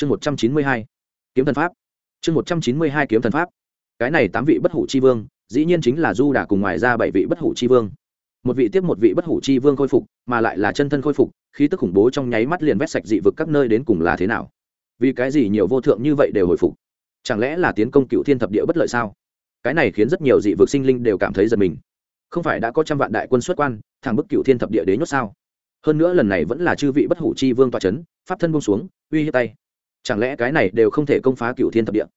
chương một trăm chín mươi hai, kiếm thần pháp. Chương một trăm chín mươi hai, kiếm thần pháp. Cái này tám vị bất hủ chi vương, dĩ nhiên chính là du đà cùng ngoài ra bảy vị bất hủ chi vương. Một vị tiếp một vị bất hủ chi vương khôi phục, mà lại là chân thân khôi phục, khí tức khủng bố trong nháy mắt liền vét sạch dị vực các nơi đến cùng là thế nào? Vì cái gì nhiều vô thượng như vậy đều hồi phục? Chẳng lẽ là tiến công cựu thiên thập địa bất lợi sao? Cái này khiến rất nhiều dị vực sinh linh đều cảm thấy giật mình. Không phải đã có trăm vạn đại quân xuất quan, thẳng bức cựu thiên thập địa đế nhốt sao? Hơn nữa lần này vẫn là chư vị bất hủ chi vương toa c h ấ n pháp thân bông xuống, uy hiếp tay chẳng lẽ cái này đều không thể công phá cựu thiên thập địa?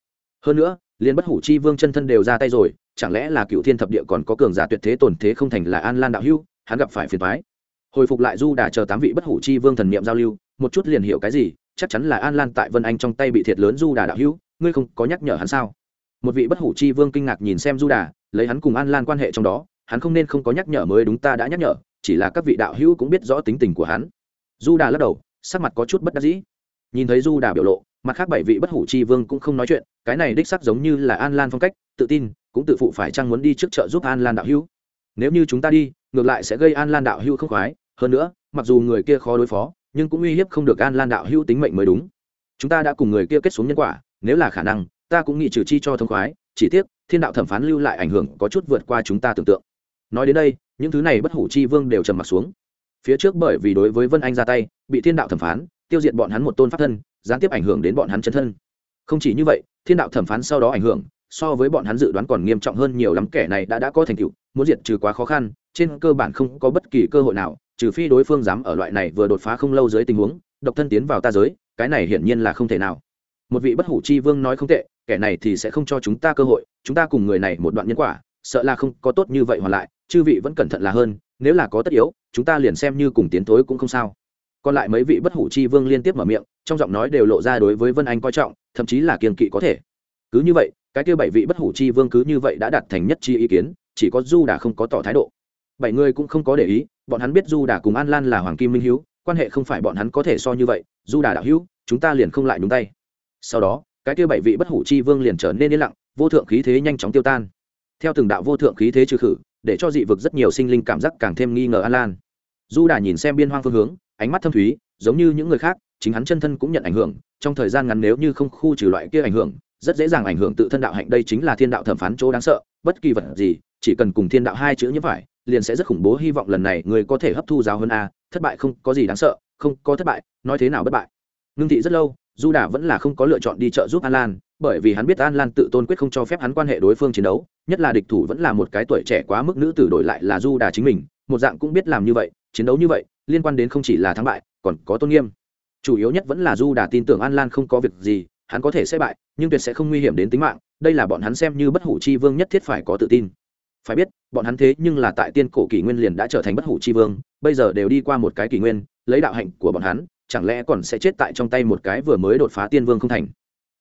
Hơn nữa liền bất hủ chi vương chân thân đều ra tay rồi, chẳng lẽ là cựu thiên thập địa còn có cường giả tuyệt thế tổn thế không thành là an lan đạo hưu hắn gặp phải phiền thoái hồi phục lại du đà chờ tám vị bất hủ chi vương thần n i ệ m giao lưu, một chút liền hiểu cái gì, chắc chắn là an lan tại vân anh trong tay bị thiệt lớn du đà đạo hưu ngươi không có nhắc nhở hắn sao? Một vị bất hủ chi vương kinh ngạc nhìn xem du đà, lấy hắn cùng an lan quan hệ trong đó, hắn không nên không có nhắc nhở mới đúng ta đã nhắc nhở, chỉ là các vị đạo hữu cũng biết rõ tính tình của hắn. Du đà lắc đầu, sắc mặt có chút bất đắc dĩ nhìn thấy du đà biểu lộ, mặt khác bảy vị bất hủ chi vương cũng không nói chuyện, cái này đích sắc giống như là an lan phong cách, tự tin, cũng tự phụ phải chăng muốn đi trước chợ giúp an lan đạo hữu. Nếu như chúng ta đi, ngược lại sẽ gây an lan đạo hữu không khoái, hơn nữa, mặc dù người kia khó đối phó, nhưng cũng uy hiếp không được an lan đạo hữu tính mệnh mới đúng. Chúng ta đã cùng người kia kết xuống nhân quả, nếu là khả năng, ta cũng nghĩ trừ chi cho thông khoái, chỉ tiếc, thiên đạo thẩm phán lưu lại ảnh hưởng có chút vượt qua chúng ta tưởng tượng. Nói đến đây, những thứ này bất hủ chi vương đều trầm m ặ t xuống. Phía trước bởi vì đối với vân anh ra tay, bị thiên đạo thẩm phán tiêu diệt bọn hắn một tôn pháp thân, gián tiếp ảnh hưởng đến bọn hắn chân thân. Không chỉ như vậy, thiên đạo thẩm phán sau đó ảnh hưởng, so với bọn hắn dự đoán còn nghiêm trọng hơn nhiều lắm, kẻ này đã đã có thành tựu, muốn diệt trừ quá khó khăn, trên cơ bản không có bất kỳ cơ hội nào, trừ phi đối phương dám ở loại này vừa đột phá không lâu dưới tình huống, độc thân tiến vào ta giới, cái này hiển nhiên là không thể nào. Một vị bất hủ chi vương nói không tệ, kẻ này thì sẽ không cho chúng ta cơ hội, chúng ta cùng người này một đoạn nhân quả, sợ là không có tốt như vậy hoàn lại, chư vị vẫn cẩn thận là hơn, nếu là có tất yếu, chúng ta liền xem như cùng tiến thối cũng không sao còn lại mấy vị bất hủ chi vương liên tiếp mở miệng, trong giọng nói đều lộ ra đối với vân anh coi trọng, thậm chí là kiềm kỵ có thể. Cứ như vậy, cái kia bảy vị bất hủ chi vương cứ như vậy đã đạt thành nhất chi ý kiến, chỉ có du đà không có tỏ thái độ. Bảy người cũng không có để ý, bọn hắn biết du đà cùng an lan là hoàng kim minh hữu quan hệ không phải bọn hắn có thể so như vậy, du đà đạo hữu, chúng ta liền không lại nhúng tay. Sau đó, cái kia bảy vị bất hủ chi vương liền trở nên yên lặng, vô thượng khí thế nhanh chóng tiêu tan. Theo từng đạo vô thượng khí thế trừ khử, để cho dị vực rất nhiều sinh linh cảm giác càng thêm nghi ngờ an lan. Du đà nhìn xem biên hoang phương hướng ánh mắt thâm thúy, giống như những người khác, chính hắn chân thân cũng nhận ảnh hưởng, trong thời gian ngắn nếu như không khu trừ loại kia ảnh hưởng, rất dễ dàng ảnh hưởng tự thân đạo hạnh, đây chính là thiên đạo thẩm phán chỗ đáng sợ, bất kỳ vật gì, chỉ cần cùng thiên đạo hai chữ như phải, liền sẽ rất khủng bố, hy vọng lần này người có thể hấp thu giáo hơn a, thất bại không có gì đáng sợ, không có thất bại, nói thế nào bất bại. Ngưng thị rất lâu, du đà vẫn là không có lựa chọn đi trợ giúp an lan, bởi vì hắn biết an lan tự tôn quyết không cho phép hắn quan hệ đối phương chiến đấu, nhất là địch thủ vẫn là một cái tuổi trẻ quá mức nữ tử đổi lại là du đà chính mình, một dạng cũng biết làm như vậy chiến đấu như vậy, liên quan đến không chỉ là thắng bại, còn có tôn nghiêm. Chủ yếu nhất vẫn là du đà tin tưởng an lan không có việc gì, hắn có thể sẽ bại, nhưng tuyệt sẽ không nguy hiểm đến tính mạng, đây là bọn hắn xem như bất hủ chi vương nhất thiết phải có tự tin. Phải biết, bọn hắn thế nhưng là tại tiên cổ kỷ nguyên liền đã trở thành bất hủ chi vương, bây giờ đều đi qua một cái kỷ nguyên, lấy đạo hạnh của bọn hắn, chẳng lẽ còn sẽ chết tại trong tay một cái vừa mới đột phá tiên vương không thành?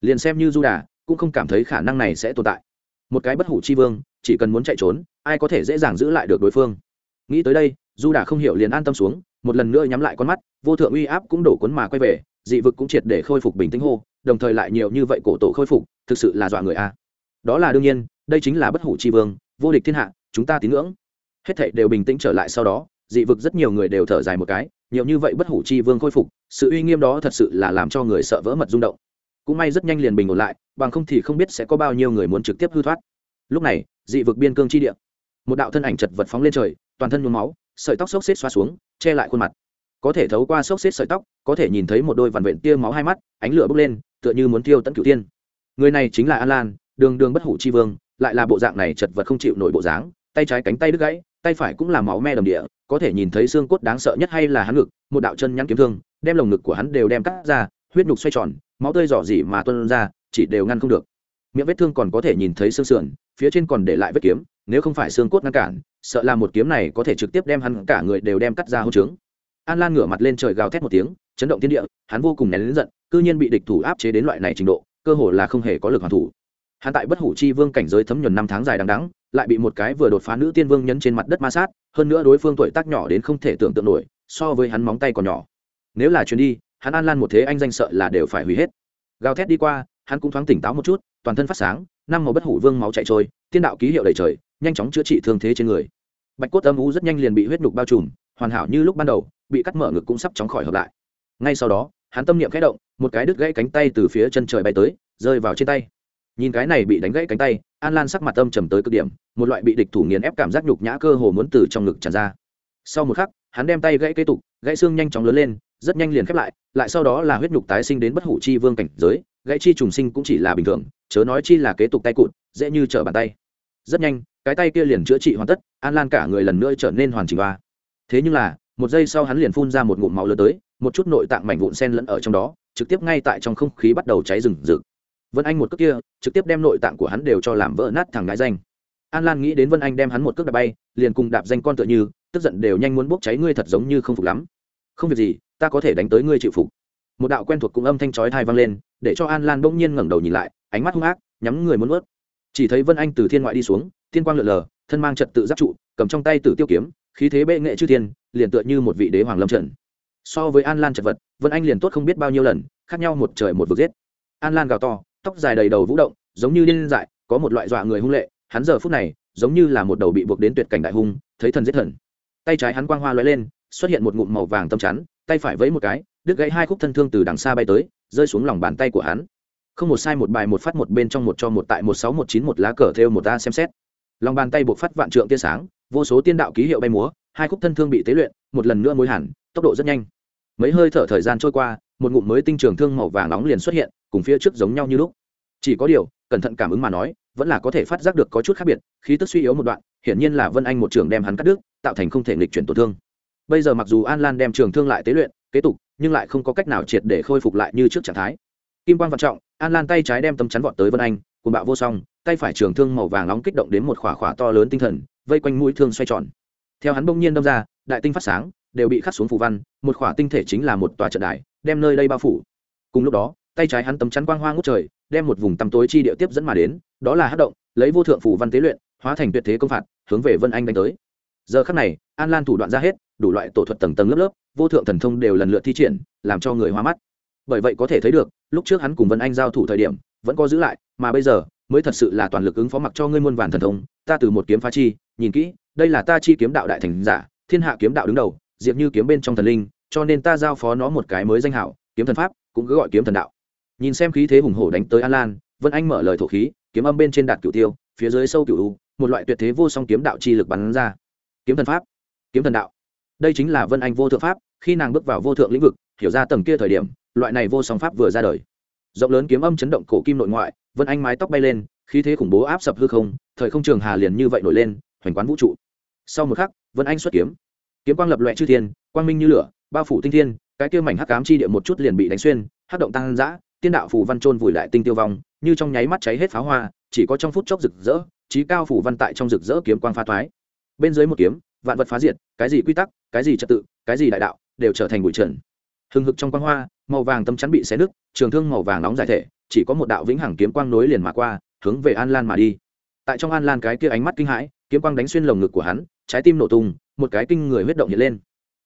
Liền xem như du đà, cũng không cảm thấy khả năng này sẽ tồn tại. Một cái bất hủ chi vương, chỉ cần muốn chạy trốn, ai có thể dễ dàng giữ lại được đối phương? Nghĩ tới đây du đà không hiểu liền an tâm xuống, một lần nữa nhắm lại con mắt, vô thượng uy áp cũng đổ cuốn mà quay về, dị vực cũng triệt để khôi phục bình tĩnh hô, đồng thời lại nhiều như vậy cổ tổ khôi phục, thực sự là dọa người a. Đó là đương nhiên, đây chính là bất hủ chi vương, vô địch thiên hạ, chúng ta tín ngưỡng. Hết thảy đều bình tĩnh trở lại sau đó, dị vực rất nhiều người đều thở dài một cái, nhiều như vậy bất hủ chi vương khôi phục, sự uy nghiêm đó thật sự là làm cho người sợ vỡ mật rung động. Cũng may rất nhanh liền bình ổn lại, bằng không thì không biết sẽ có bao nhiêu người muốn trực tiếp hư thoát. Lúc này, dị vực biên cương chi địa. Một đạo thân ảnh chật vật phóng lên trời, toàn thân nhuốm máu sợi tóc xốc xếp xoa xuống, che lại khuôn mặt. Có thể thấu qua xốc xếp sợi tóc, có thể nhìn thấy một đôi vằn vện tia máu hai mắt, ánh lửa bốc lên, tựa như muốn tiêu tận cửu tiên người này chính là an lan, đường đường bất hủ chi vương, lại là bộ dạng này chật vật không chịu nổi bộ dáng, tay trái cánh tay đứt gãy, tay phải cũng là máu me đầm địa, có thể nhìn thấy xương cốt đáng sợ nhất hay là hắn ngực, một đạo chân nhắn kiếm thương, đem lồng ngực của hắn đều đem cắt ra, huyết nhục xoay tròn, máu tươi dò dỉ mà tuân ra, chỉ đều ngăn không được. Miệng vết thương còn có thể nhìn thấy xương sườn, phía trên còn để lại vết kiếm, nếu không phải xương cốt ngăn cản sợ là một kiếm này có thể trực tiếp đem hắn cả người đều đem cắt ra hô trướng. An lan ngửa mặt lên trời gào thét một tiếng, chấn động thiên địa, hắn vô cùng nén lớn giận, cư nhiên bị địch thủ áp chế đến loại này trình độ, cơ hồ là không hề có lực hoàn thủ. Hắn tại bất hủ chi vương cảnh giới thấm nhuần năm tháng dài đằng đắng lại bị một cái vừa đột phá nữ tiên vương nhấn trên mặt đất ma sát, hơn nữa đối phương tuổi tác nhỏ đến không thể tưởng tượng nổi, so với hắn móng tay còn nhỏ. Nếu là chuyến đi, hắn an lan một thế anh danh sợ là đều phải hủy hết. Gào thét đi qua hắn cũng thoáng tỉnh táo một chút, toàn thân phát sáng, năm màu bất hủ vương máu chạy trôi, tiên đạo ký hiệu đầy trời, nhanh chóng chữa trị thương thế trên người. Bạch cốt âm u rất nhanh liền bị huyết nhục bao trùm, hoàn hảo như lúc ban đầu, bị cắt mở ngực cũng sắp chóng khỏi hợp lại. Ngay sau đó, hắn tâm niệm khẽ động, một cái đứt gãy cánh tay từ phía chân trời bay tới, rơi vào trên tay. Nhìn cái này bị đánh gãy cánh tay, an lan sắc mặt âm trầm tới cực điểm, một loại bị địch thủ nghiền ép cảm giác nhục nhã cơ hồ muốn từ trong ngực tràn ra. Sau một khắc, hắn đem tay gãy kế tục, gãy xương nhanh chóng lớn lên, rất nhanh liền khép lại lại sau đó là huyết nhục tái sinh đến bất hủ chi vương cảnh giới gãy chi trùng sinh cũng chỉ là bình thường, chớ nói chi là kế tục tay cụt, dễ như trở bàn tay. Rất nhanh, cái tay kia liền chữa trị hoàn tất, an lan cả người lần nữa trở nên hoàn chỉnh hoa. Thế nhưng là, một giây sau hắn liền phun ra một ngụm máu lớn tới, một chút nội tạng mảnh vụn sen lẫn ở trong đó, trực tiếp ngay tại trong không khí bắt đầu cháy rừng rực. Vân anh một cước kia, trực tiếp đem nội tạng của hắn đều cho làm vỡ nát thằng ngãi danh. An lan nghĩ đến vân anh đem hắn một cước đạp bay, liền cùng đạp danh con tựa như, tức giận đều nhanh muốn bốc cháy ngươi thật giống như không phục lắm. Không việc gì, ta có thể đánh tới ngươi chịu phục. Một đạo quen thuộc cùng âm thanh chói thai vang lên để cho an lan bỗng nhiên ngẩng đầu nhìn lại, ánh mắt hung ác, nhắm người muốn ướt chỉ thấy vân anh từ thiên ngoại đi xuống, thiên quang lượn lờ, thân mang trật tự giáp trụ, cầm trong tay tử tiêu kiếm, khí thế bệ nghệ chư thiên, liền tựa như một vị đế hoàng lâm trận. So với an lan chật vật, vân anh liền tốt không biết bao nhiêu lần, khác nhau một trời một vực giết. An lan gào to, tóc dài đầy đầu vũ động, giống như điên dại, có một loại dọa người hung lệ, hắn giờ phút này, giống như là một đầu bị buộc đến tuyệt cảnh đại hung, thấy thần giết thần. Tay trái hắn quang hoa lóe lên, xuất hiện một ngụm màu vàng tâm chắn, tay phải vẫy một cái, đứt gãy hai khúc thân thương từ đằng xa bay tới rơi xuống lòng bàn tay của hắn. Không một sai, một bài, một phát, một bên trong, một cho, một tại, một sáu, một chín, một lá cờ theo một ta xem xét. Lòng bàn tay buộc phát vạn trượng tia sáng, vô số tiên đạo ký hiệu bay múa, hai khúc thân thương bị tế luyện, một lần nữa mối hẳn, tốc độ rất nhanh. Mấy hơi thở thời gian trôi qua, một ngụm mới tinh trường thương màu vàng nóng liền xuất hiện, cùng phía trước giống nhau như lúc. Chỉ có điều, cẩn thận cảm ứng mà nói, vẫn là có thể phát giác được có chút khác biệt, khí tức suy yếu một đoạn, hiển nhiên là vân anh một trường đem hắn cắt đứt, tạo thành không thể nghịch chuyển tổn thương. Bây giờ mặc dù an lan đem trường thương lại tế luyện kế tục, nhưng lại không có cách nào triệt để khôi phục lại như trước trạng thái. Kim quan g văn trọng, an lan tay trái đem tấm chắn vọt tới vân anh cùng bạo vô song, tay phải trường thương màu vàng nóng kích động đến một khỏa khỏa to lớn tinh thần, vây quanh mũi thương xoay tròn. Theo hắn bỗng nhiên đâm ra, đại tinh phát sáng, đều bị khắc xuống phù văn, một khỏa tinh thể chính là một tòa trận đài, đem nơi đây bao phủ. Cùng lúc đó, tay trái hắn tấm chắn quang hoa ngút trời, đem một vùng tăm tối chi địa tiếp dẫn mà đến, đó là hát động, lấy vô thượng phù văn tế luyện, hóa thành tuyệt thế công phạt, hướng về vân anh đánh tới. Giờ khắc này, an lan thủ đoạn ra hết, đủ loại tổ thuật tầng tầng lớp lớp vô thượng thần thông đều lần lượt thi triển, làm cho người hoa mắt. Bởi vậy có thể thấy được, lúc trước hắn cùng vân anh giao thủ thời điểm, vẫn có giữ lại, mà bây giờ, mới thật sự là toàn lực ứng phó mặc cho ngươi muôn vàn thần thông, ta từ một kiếm phá chi, nhìn kỹ, đây là ta chi kiếm đạo đại thành giả, thiên hạ kiếm đạo đứng đầu, diệp như kiếm bên trong thần linh, cho nên ta giao phó nó một cái mới danh hảo, kiếm thần pháp, cũng cứ gọi kiếm thần đạo. Nhìn xem khí thế hùng hổ đánh tới an lan, vân anh mở lời thổ khí, kiếm âm bên trên đạt cửu tiêu, phía dưới sâu cửu u, một loại tuyệt thế vô song kiếm đạo chi lực bắn ra. Kiếm thần pháp, kiếm thần đạo. Đây chính là vân anh vô thượng pháp khi nàng bước vào vô thượng lĩnh vực, hiểu ra tầng kia thời điểm, loại này vô song pháp vừa ra đời. Rộng lớn kiếm âm chấn động cổ kim nội ngoại, vân anh mái tóc bay lên, khí thế khủng bố áp sập hư không, thời không trường hà liền như vậy nổi lên, hoành quán vũ trụ. Sau một khắc, vân anh xuất kiếm. Kiếm quang lập loại chư thiên, quang minh như lửa, bao phủ tinh thiên, cái kia mảnh hắc cám chi địa một chút liền bị đánh xuyên, hắc động tăng dã, tiên đạo phủ văn trôn vùi lại tinh tiêu vong, như trong nháy mắt cháy hết pháo hoa, chỉ có trong phút chốc rực rỡ trí cao phủ văn tại trong rực rỡ kiếm quang pha thoái. Bên dưới một kiếm, vạn vật phá diệt, cái gì quy tắc, cái gì trật tự, cái gì đại đạo đều trở thành bụi trần. Hừng hực trong quang hoa màu vàng tâm chắn bị xé nứt trường thương màu vàng nóng giải thể chỉ có một đạo vĩnh hằng kiếm quang nối liền mà qua hướng về an lan mà đi. Tại trong an lan cái kia ánh mắt kinh hãi kiếm quang đánh xuyên lồng ngực của hắn trái tim nổ tung một cái kinh người huyết động hiện lên.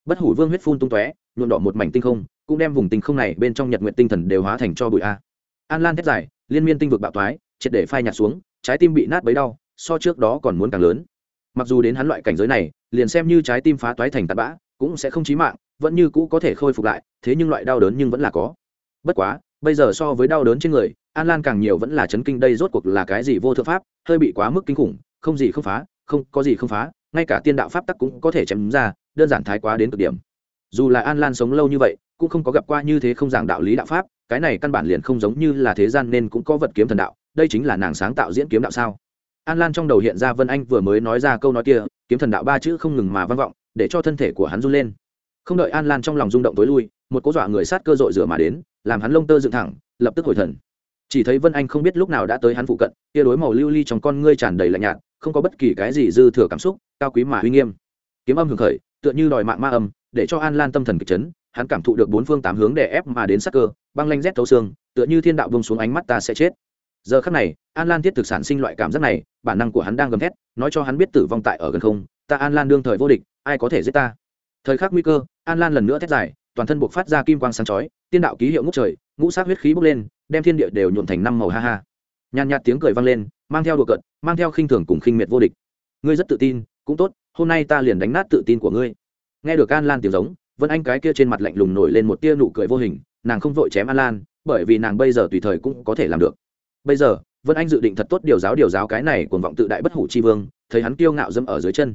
Bất hủ vương huyết phun tung tóe nhuộn đỏ một mảnh tinh không cũng đem vùng tinh không này bên trong nhật nguyện tinh thần đều hóa thành cho bụi a. An lan thét dài liên miên tinh vực bạo toái, triệt để phai nhạt xuống trái tim bị nát bấy đau so trước đó còn muốn càng lớn. Mặc dù đến hắn loại cảnh giới này liền xem như trái tim phá toái thành tạt bã cũng sẽ không chí mạng, vẫn như cũ có thể khôi phục lại, thế nhưng loại đau đớn nhưng vẫn là có. Bất quá, bây giờ so với đau đớn trên người, an lan càng nhiều vẫn là chấn kinh đây rốt cuộc là cái gì vô thượng pháp, hơi bị quá mức kinh khủng, không gì không phá, không, có gì không phá, ngay cả tiên đạo pháp tắc cũng có thể chém ra, đơn giản thái quá đến cực điểm. Dù là an lan sống lâu như vậy, cũng không có gặp qua như thế không giảng đạo lý đạo pháp, cái này căn bản liền không giống như là thế gian nên cũng có vật kiếm thần đạo, đây chính là nàng sáng tạo diễn kiếm đạo sao? An lan trong đầu hiện ra vân anh vừa mới nói ra câu nói kia, kiếm thần đạo ba chữ không ngừng mà vang vọng để cho thân thể của hắn run lên. Không đợi an lan trong lòng rung động tối lui, một cố dọa người sát cơ dội rửa mà đến, làm hắn lông tơ dựng thẳng, lập tức hồi thần. Chỉ thấy vân anh không biết lúc nào đã tới hắn phụ cận tia đối màu lưu ly trong con ngươi tràn đầy lạnh nhạt, không có bất kỳ cái gì dư thừa cảm xúc, cao quý mà uy nghiêm. Kiếm âm hưởng khởi, tựa như đòi mạng ma âm, để cho an lan tâm thần kịch chấn, hắn cảm thụ được bốn phương tám hướng để ép mà đến sắc cơ, băng lanh rét thấu xương, tựa như thiên đạo bông xuống ánh mắt ta sẽ chết. Giờ khắc này, an lan thiết thực sản sinh loại cảm giác này, bản năng của hắn đang gầm thét, nói cho hắn biết tử vong tại ở gần không, ta an lan đương thời vô địch ai có thể giết ta? Thời khắc nguy cơ, an lan lần nữa thét dài, toàn thân buộc phát ra kim quang sáng chói, tiên đạo ký hiệu ngút trời, ngũ sát huyết khí bốc lên, đem thiên địa đều nhuộn thành năm màu ha ha. Nhàn nhạt tiếng cười vang lên, mang theo đùa cận mang theo khinh thường cùng khinh miệt vô địch. Ngươi rất tự tin, cũng tốt, hôm nay ta liền đánh nát tự tin của ngươi. Nghe được an lan tiếng giống, vân anh cái kia trên mặt lạnh lùng nổi lên một tia nụ cười vô hình, nàng không vội chém an lan, bởi vì nàng bây giờ tùy thời cũng có thể làm được. Bây giờ, vân anh dự định thật tốt điều giáo điều giáo cái này cuồng vọng tự đại bất hủ chi vương, thấy hắn kiêu ngạo dâm ở dưới chân.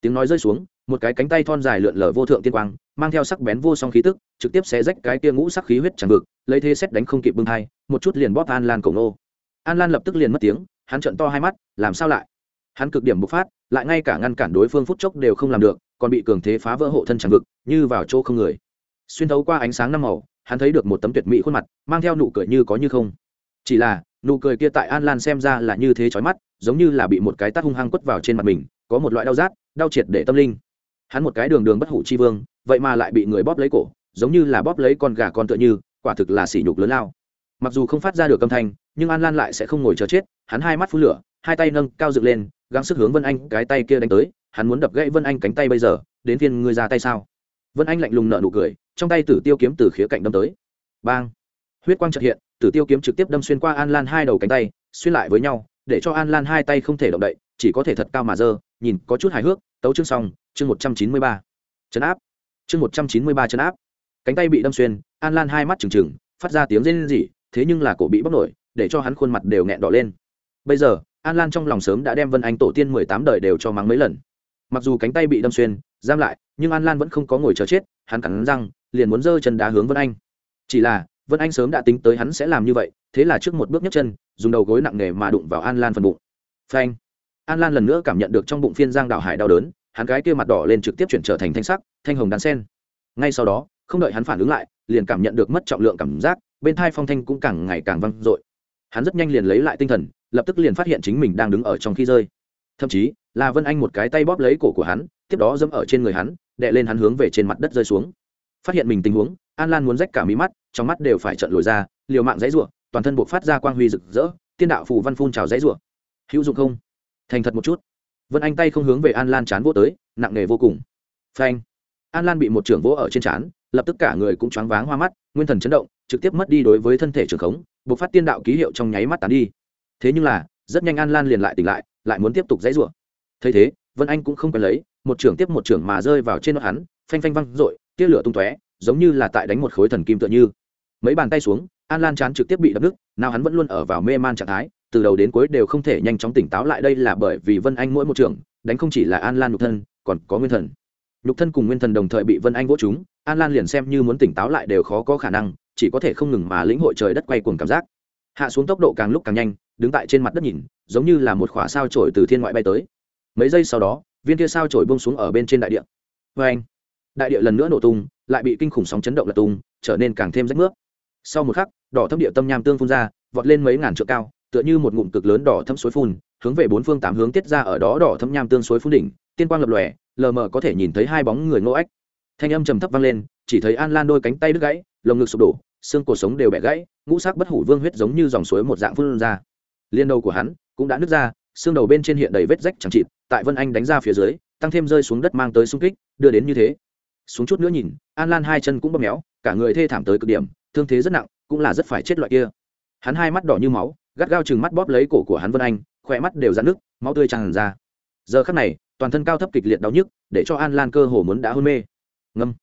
Tiếng nói rơi xuống một cái cánh tay thon dài lượn lờ vô thượng tiên quang, mang theo sắc bén vô song khí tức, trực tiếp xé rách cái tia ngũ sắc khí huyết chẳng ngực lấy thế xét đánh không kịp bưng thai một chút liền bóp an lan cổ nô an lan lập tức liền mất tiếng, hắn trận to hai mắt, làm sao lại? Hắn cực điểm bộc phát, lại ngay cả ngăn cản đối phương phút chốc đều không làm được, còn bị cường thế phá vỡ hộ thân chẳng ngực như vào chỗ không người. Xuyên thấu qua ánh sáng năm màu, hắn thấy được một tấm tuyệt mỹ khuôn mặt, mang theo nụ cười như có như không. Chỉ là, nụ cười kia tại an lan xem ra là như thế chói mắt, giống như là bị một cái tát hung hăng quất vào trên mặt mình, có một loại đau rát, đau triệt để tâm linh hắn một cái đường đường bất hủ chi vương, vậy mà lại bị người bóp lấy cổ, giống như là bóp lấy con gà con tựa như, quả thực là sỉ nhục lớn lao. Mặc dù không phát ra được âm thanh, nhưng an lan lại sẽ không ngồi chờ chết, hắn hai mắt phun lửa, hai tay nâng cao dựng lên, gắng sức hướng vân anh cái tay kia đánh tới, hắn muốn đập gãy vân anh cánh tay bây giờ, đến phiên ngươi ra tay sao? Vân anh lạnh lùng nợ nụ cười, trong tay tử tiêu kiếm từ khía cạnh đâm tới. Bang! Huyết quang trật hiện, tử tiêu kiếm trực tiếp đâm xuyên qua an lan hai đầu cánh tay, xuyên lại với nhau, để cho an lan hai tay không thể động đậy, chỉ có thể thật cao mà dơ nhìn có chút hài hước tấu chương xong, chương một trăm chín mươi ba. Chấn áp. Chương một trăm chín mươi ba chấn áp. Cánh tay bị đâm xuyên, an lan hai mắt trừng trừng, phát ra tiếng rên rỉ, thế nhưng là cổ bị bóc nổi, để cho hắn khuôn mặt đều nghẹn đỏ lên. Bây giờ, an lan trong lòng sớm đã đem vân anh tổ tiên mười tám đời đều cho mắng mấy lần. Mặc dù cánh tay bị đâm xuyên, giam lại, nhưng an lan vẫn không có ngồi chờ chết, hắn cắn răng, liền muốn giơ chân đá hướng vân anh. Chỉ là, vân anh sớm đã tính tới hắn sẽ làm như vậy, thế là trước một bước nhấc chân, dùng đầu gối nặng nề mà đụng vào an lan phần bụng. Phanh an lan lần nữa cảm nhận được trong bụng phiên giang đảo hải đau đớn, hắn gái kia mặt đỏ lên trực tiếp chuyển trở thành thanh sắc, thanh hồng đan sen. Ngay sau đó, không đợi hắn phản ứng lại, liền cảm nhận được mất trọng lượng cảm giác, bên thai phong thanh cũng càng ngày càng văng dội. Hắn rất nhanh liền lấy lại tinh thần, lập tức liền phát hiện chính mình đang đứng ở trong khi rơi. Thậm chí là vân anh một cái tay bóp lấy cổ của hắn, tiếp đó dẫm ở trên người hắn đệ lên hắn hướng về trên mặt đất rơi xuống. Phát hiện mình tình huống, an lan muốn rách cả mí mắt, trong mắt đều phải trận lồi ra, liều mạng dãy r u ộ toàn thân buộc phát ra quang huy rực rỡ, tiên đạo phù văn phun trào dãy r u ộ hữu dụng không? Thành thật một chút. Vân anh tay không hướng về an lan chán vỗ tới nặng nề vô cùng. Phanh. An lan bị một trưởng vỗ ở trên chán, lập tức cả người cũng choáng váng hoa mắt nguyên thần chấn động trực tiếp mất đi đối với thân thể trường khống buộc phát tiên đạo ký hiệu trong nháy mắt tán đi. Thế nhưng là rất nhanh an lan liền lại tỉnh lại lại muốn tiếp tục dãy rủa. Thấy thế vân anh cũng không cần lấy một trưởng tiếp một trưởng mà rơi vào trên nó hắn phanh phanh văng r ộ i tia lửa tung tóe giống như là tại đánh một khối thần kim tựa như. Mấy bàn tay xuống an lan chán trực tiếp bị đập nứt nào hắn vẫn luôn ở vào mê man trạng thái từ đầu đến cuối đều không thể nhanh chóng tỉnh táo lại đây là bởi vì vân anh mỗi một trường, đánh không chỉ là an lan nhục thân, còn có nguyên thần. Nhục thân cùng nguyên thần đồng thời bị vân anh vỗ chúng an lan liền xem như muốn tỉnh táo lại đều khó có khả năng, chỉ có thể không ngừng mà lĩnh hội trời đất quay cuồng cảm giác. Hạ xuống tốc độ càng lúc càng nhanh, đứng tại trên mặt đất nhìn, giống như là một khỏa sao trổi từ thiên ngoại bay tới. Mấy giây sau đó, viên kia sao trổi bông xuống ở bên trên đại địa. Vê anh. Đại địa lần nữa nổ tung, lại bị kinh khủng sóng chấn động lật tung, trở nên càng thêm rách nước. Sau một khắc, đỏ thâm địa tâm nham tương phun ra, vọt lên mấy ngàn trượng cao tựa như một ngụm cực lớn đỏ thâm suối phun, hướng về bốn phương tám hướng tiết ra ở đó đỏ thâm nham tương suối phun đỉnh, tiên quang lập lòe, lờ mờ có thể nhìn thấy hai bóng người ngô ách. thanh âm trầm thấp vang lên, chỉ thấy an lan đôi cánh tay đứt gãy, lồng ngực sụp đổ, xương cổ sống đều bẻ gãy, ngũ sắc bất hủ vương huyết giống như dòng suối một dạng phun ra. Liên đầu của hắn cũng đã nứt ra, xương đầu bên trên hiện đầy vết rách chẳng chịt, tại vân anh đánh ra phía dưới, tăng thêm rơi xuống đất mang tới xung kích, đưa đến như thế. Xuống chút nữa nhìn, an lan hai chân cũng bóp méo, cả người thê thảm tới cực điểm, thương thế rất nặng, cũng là rất phải chết loại kia. Hắn hai mắt đỏ như máu gắt gao chừng mắt bóp lấy cổ của hắn vân anh, khỏe mắt đều dán nước máu tươi tràn ra. Giờ khắc này, toàn thân cao thấp kịch liệt đau nhức, để cho an lan cơ hồ muốn đã hôn mê. Ngâm.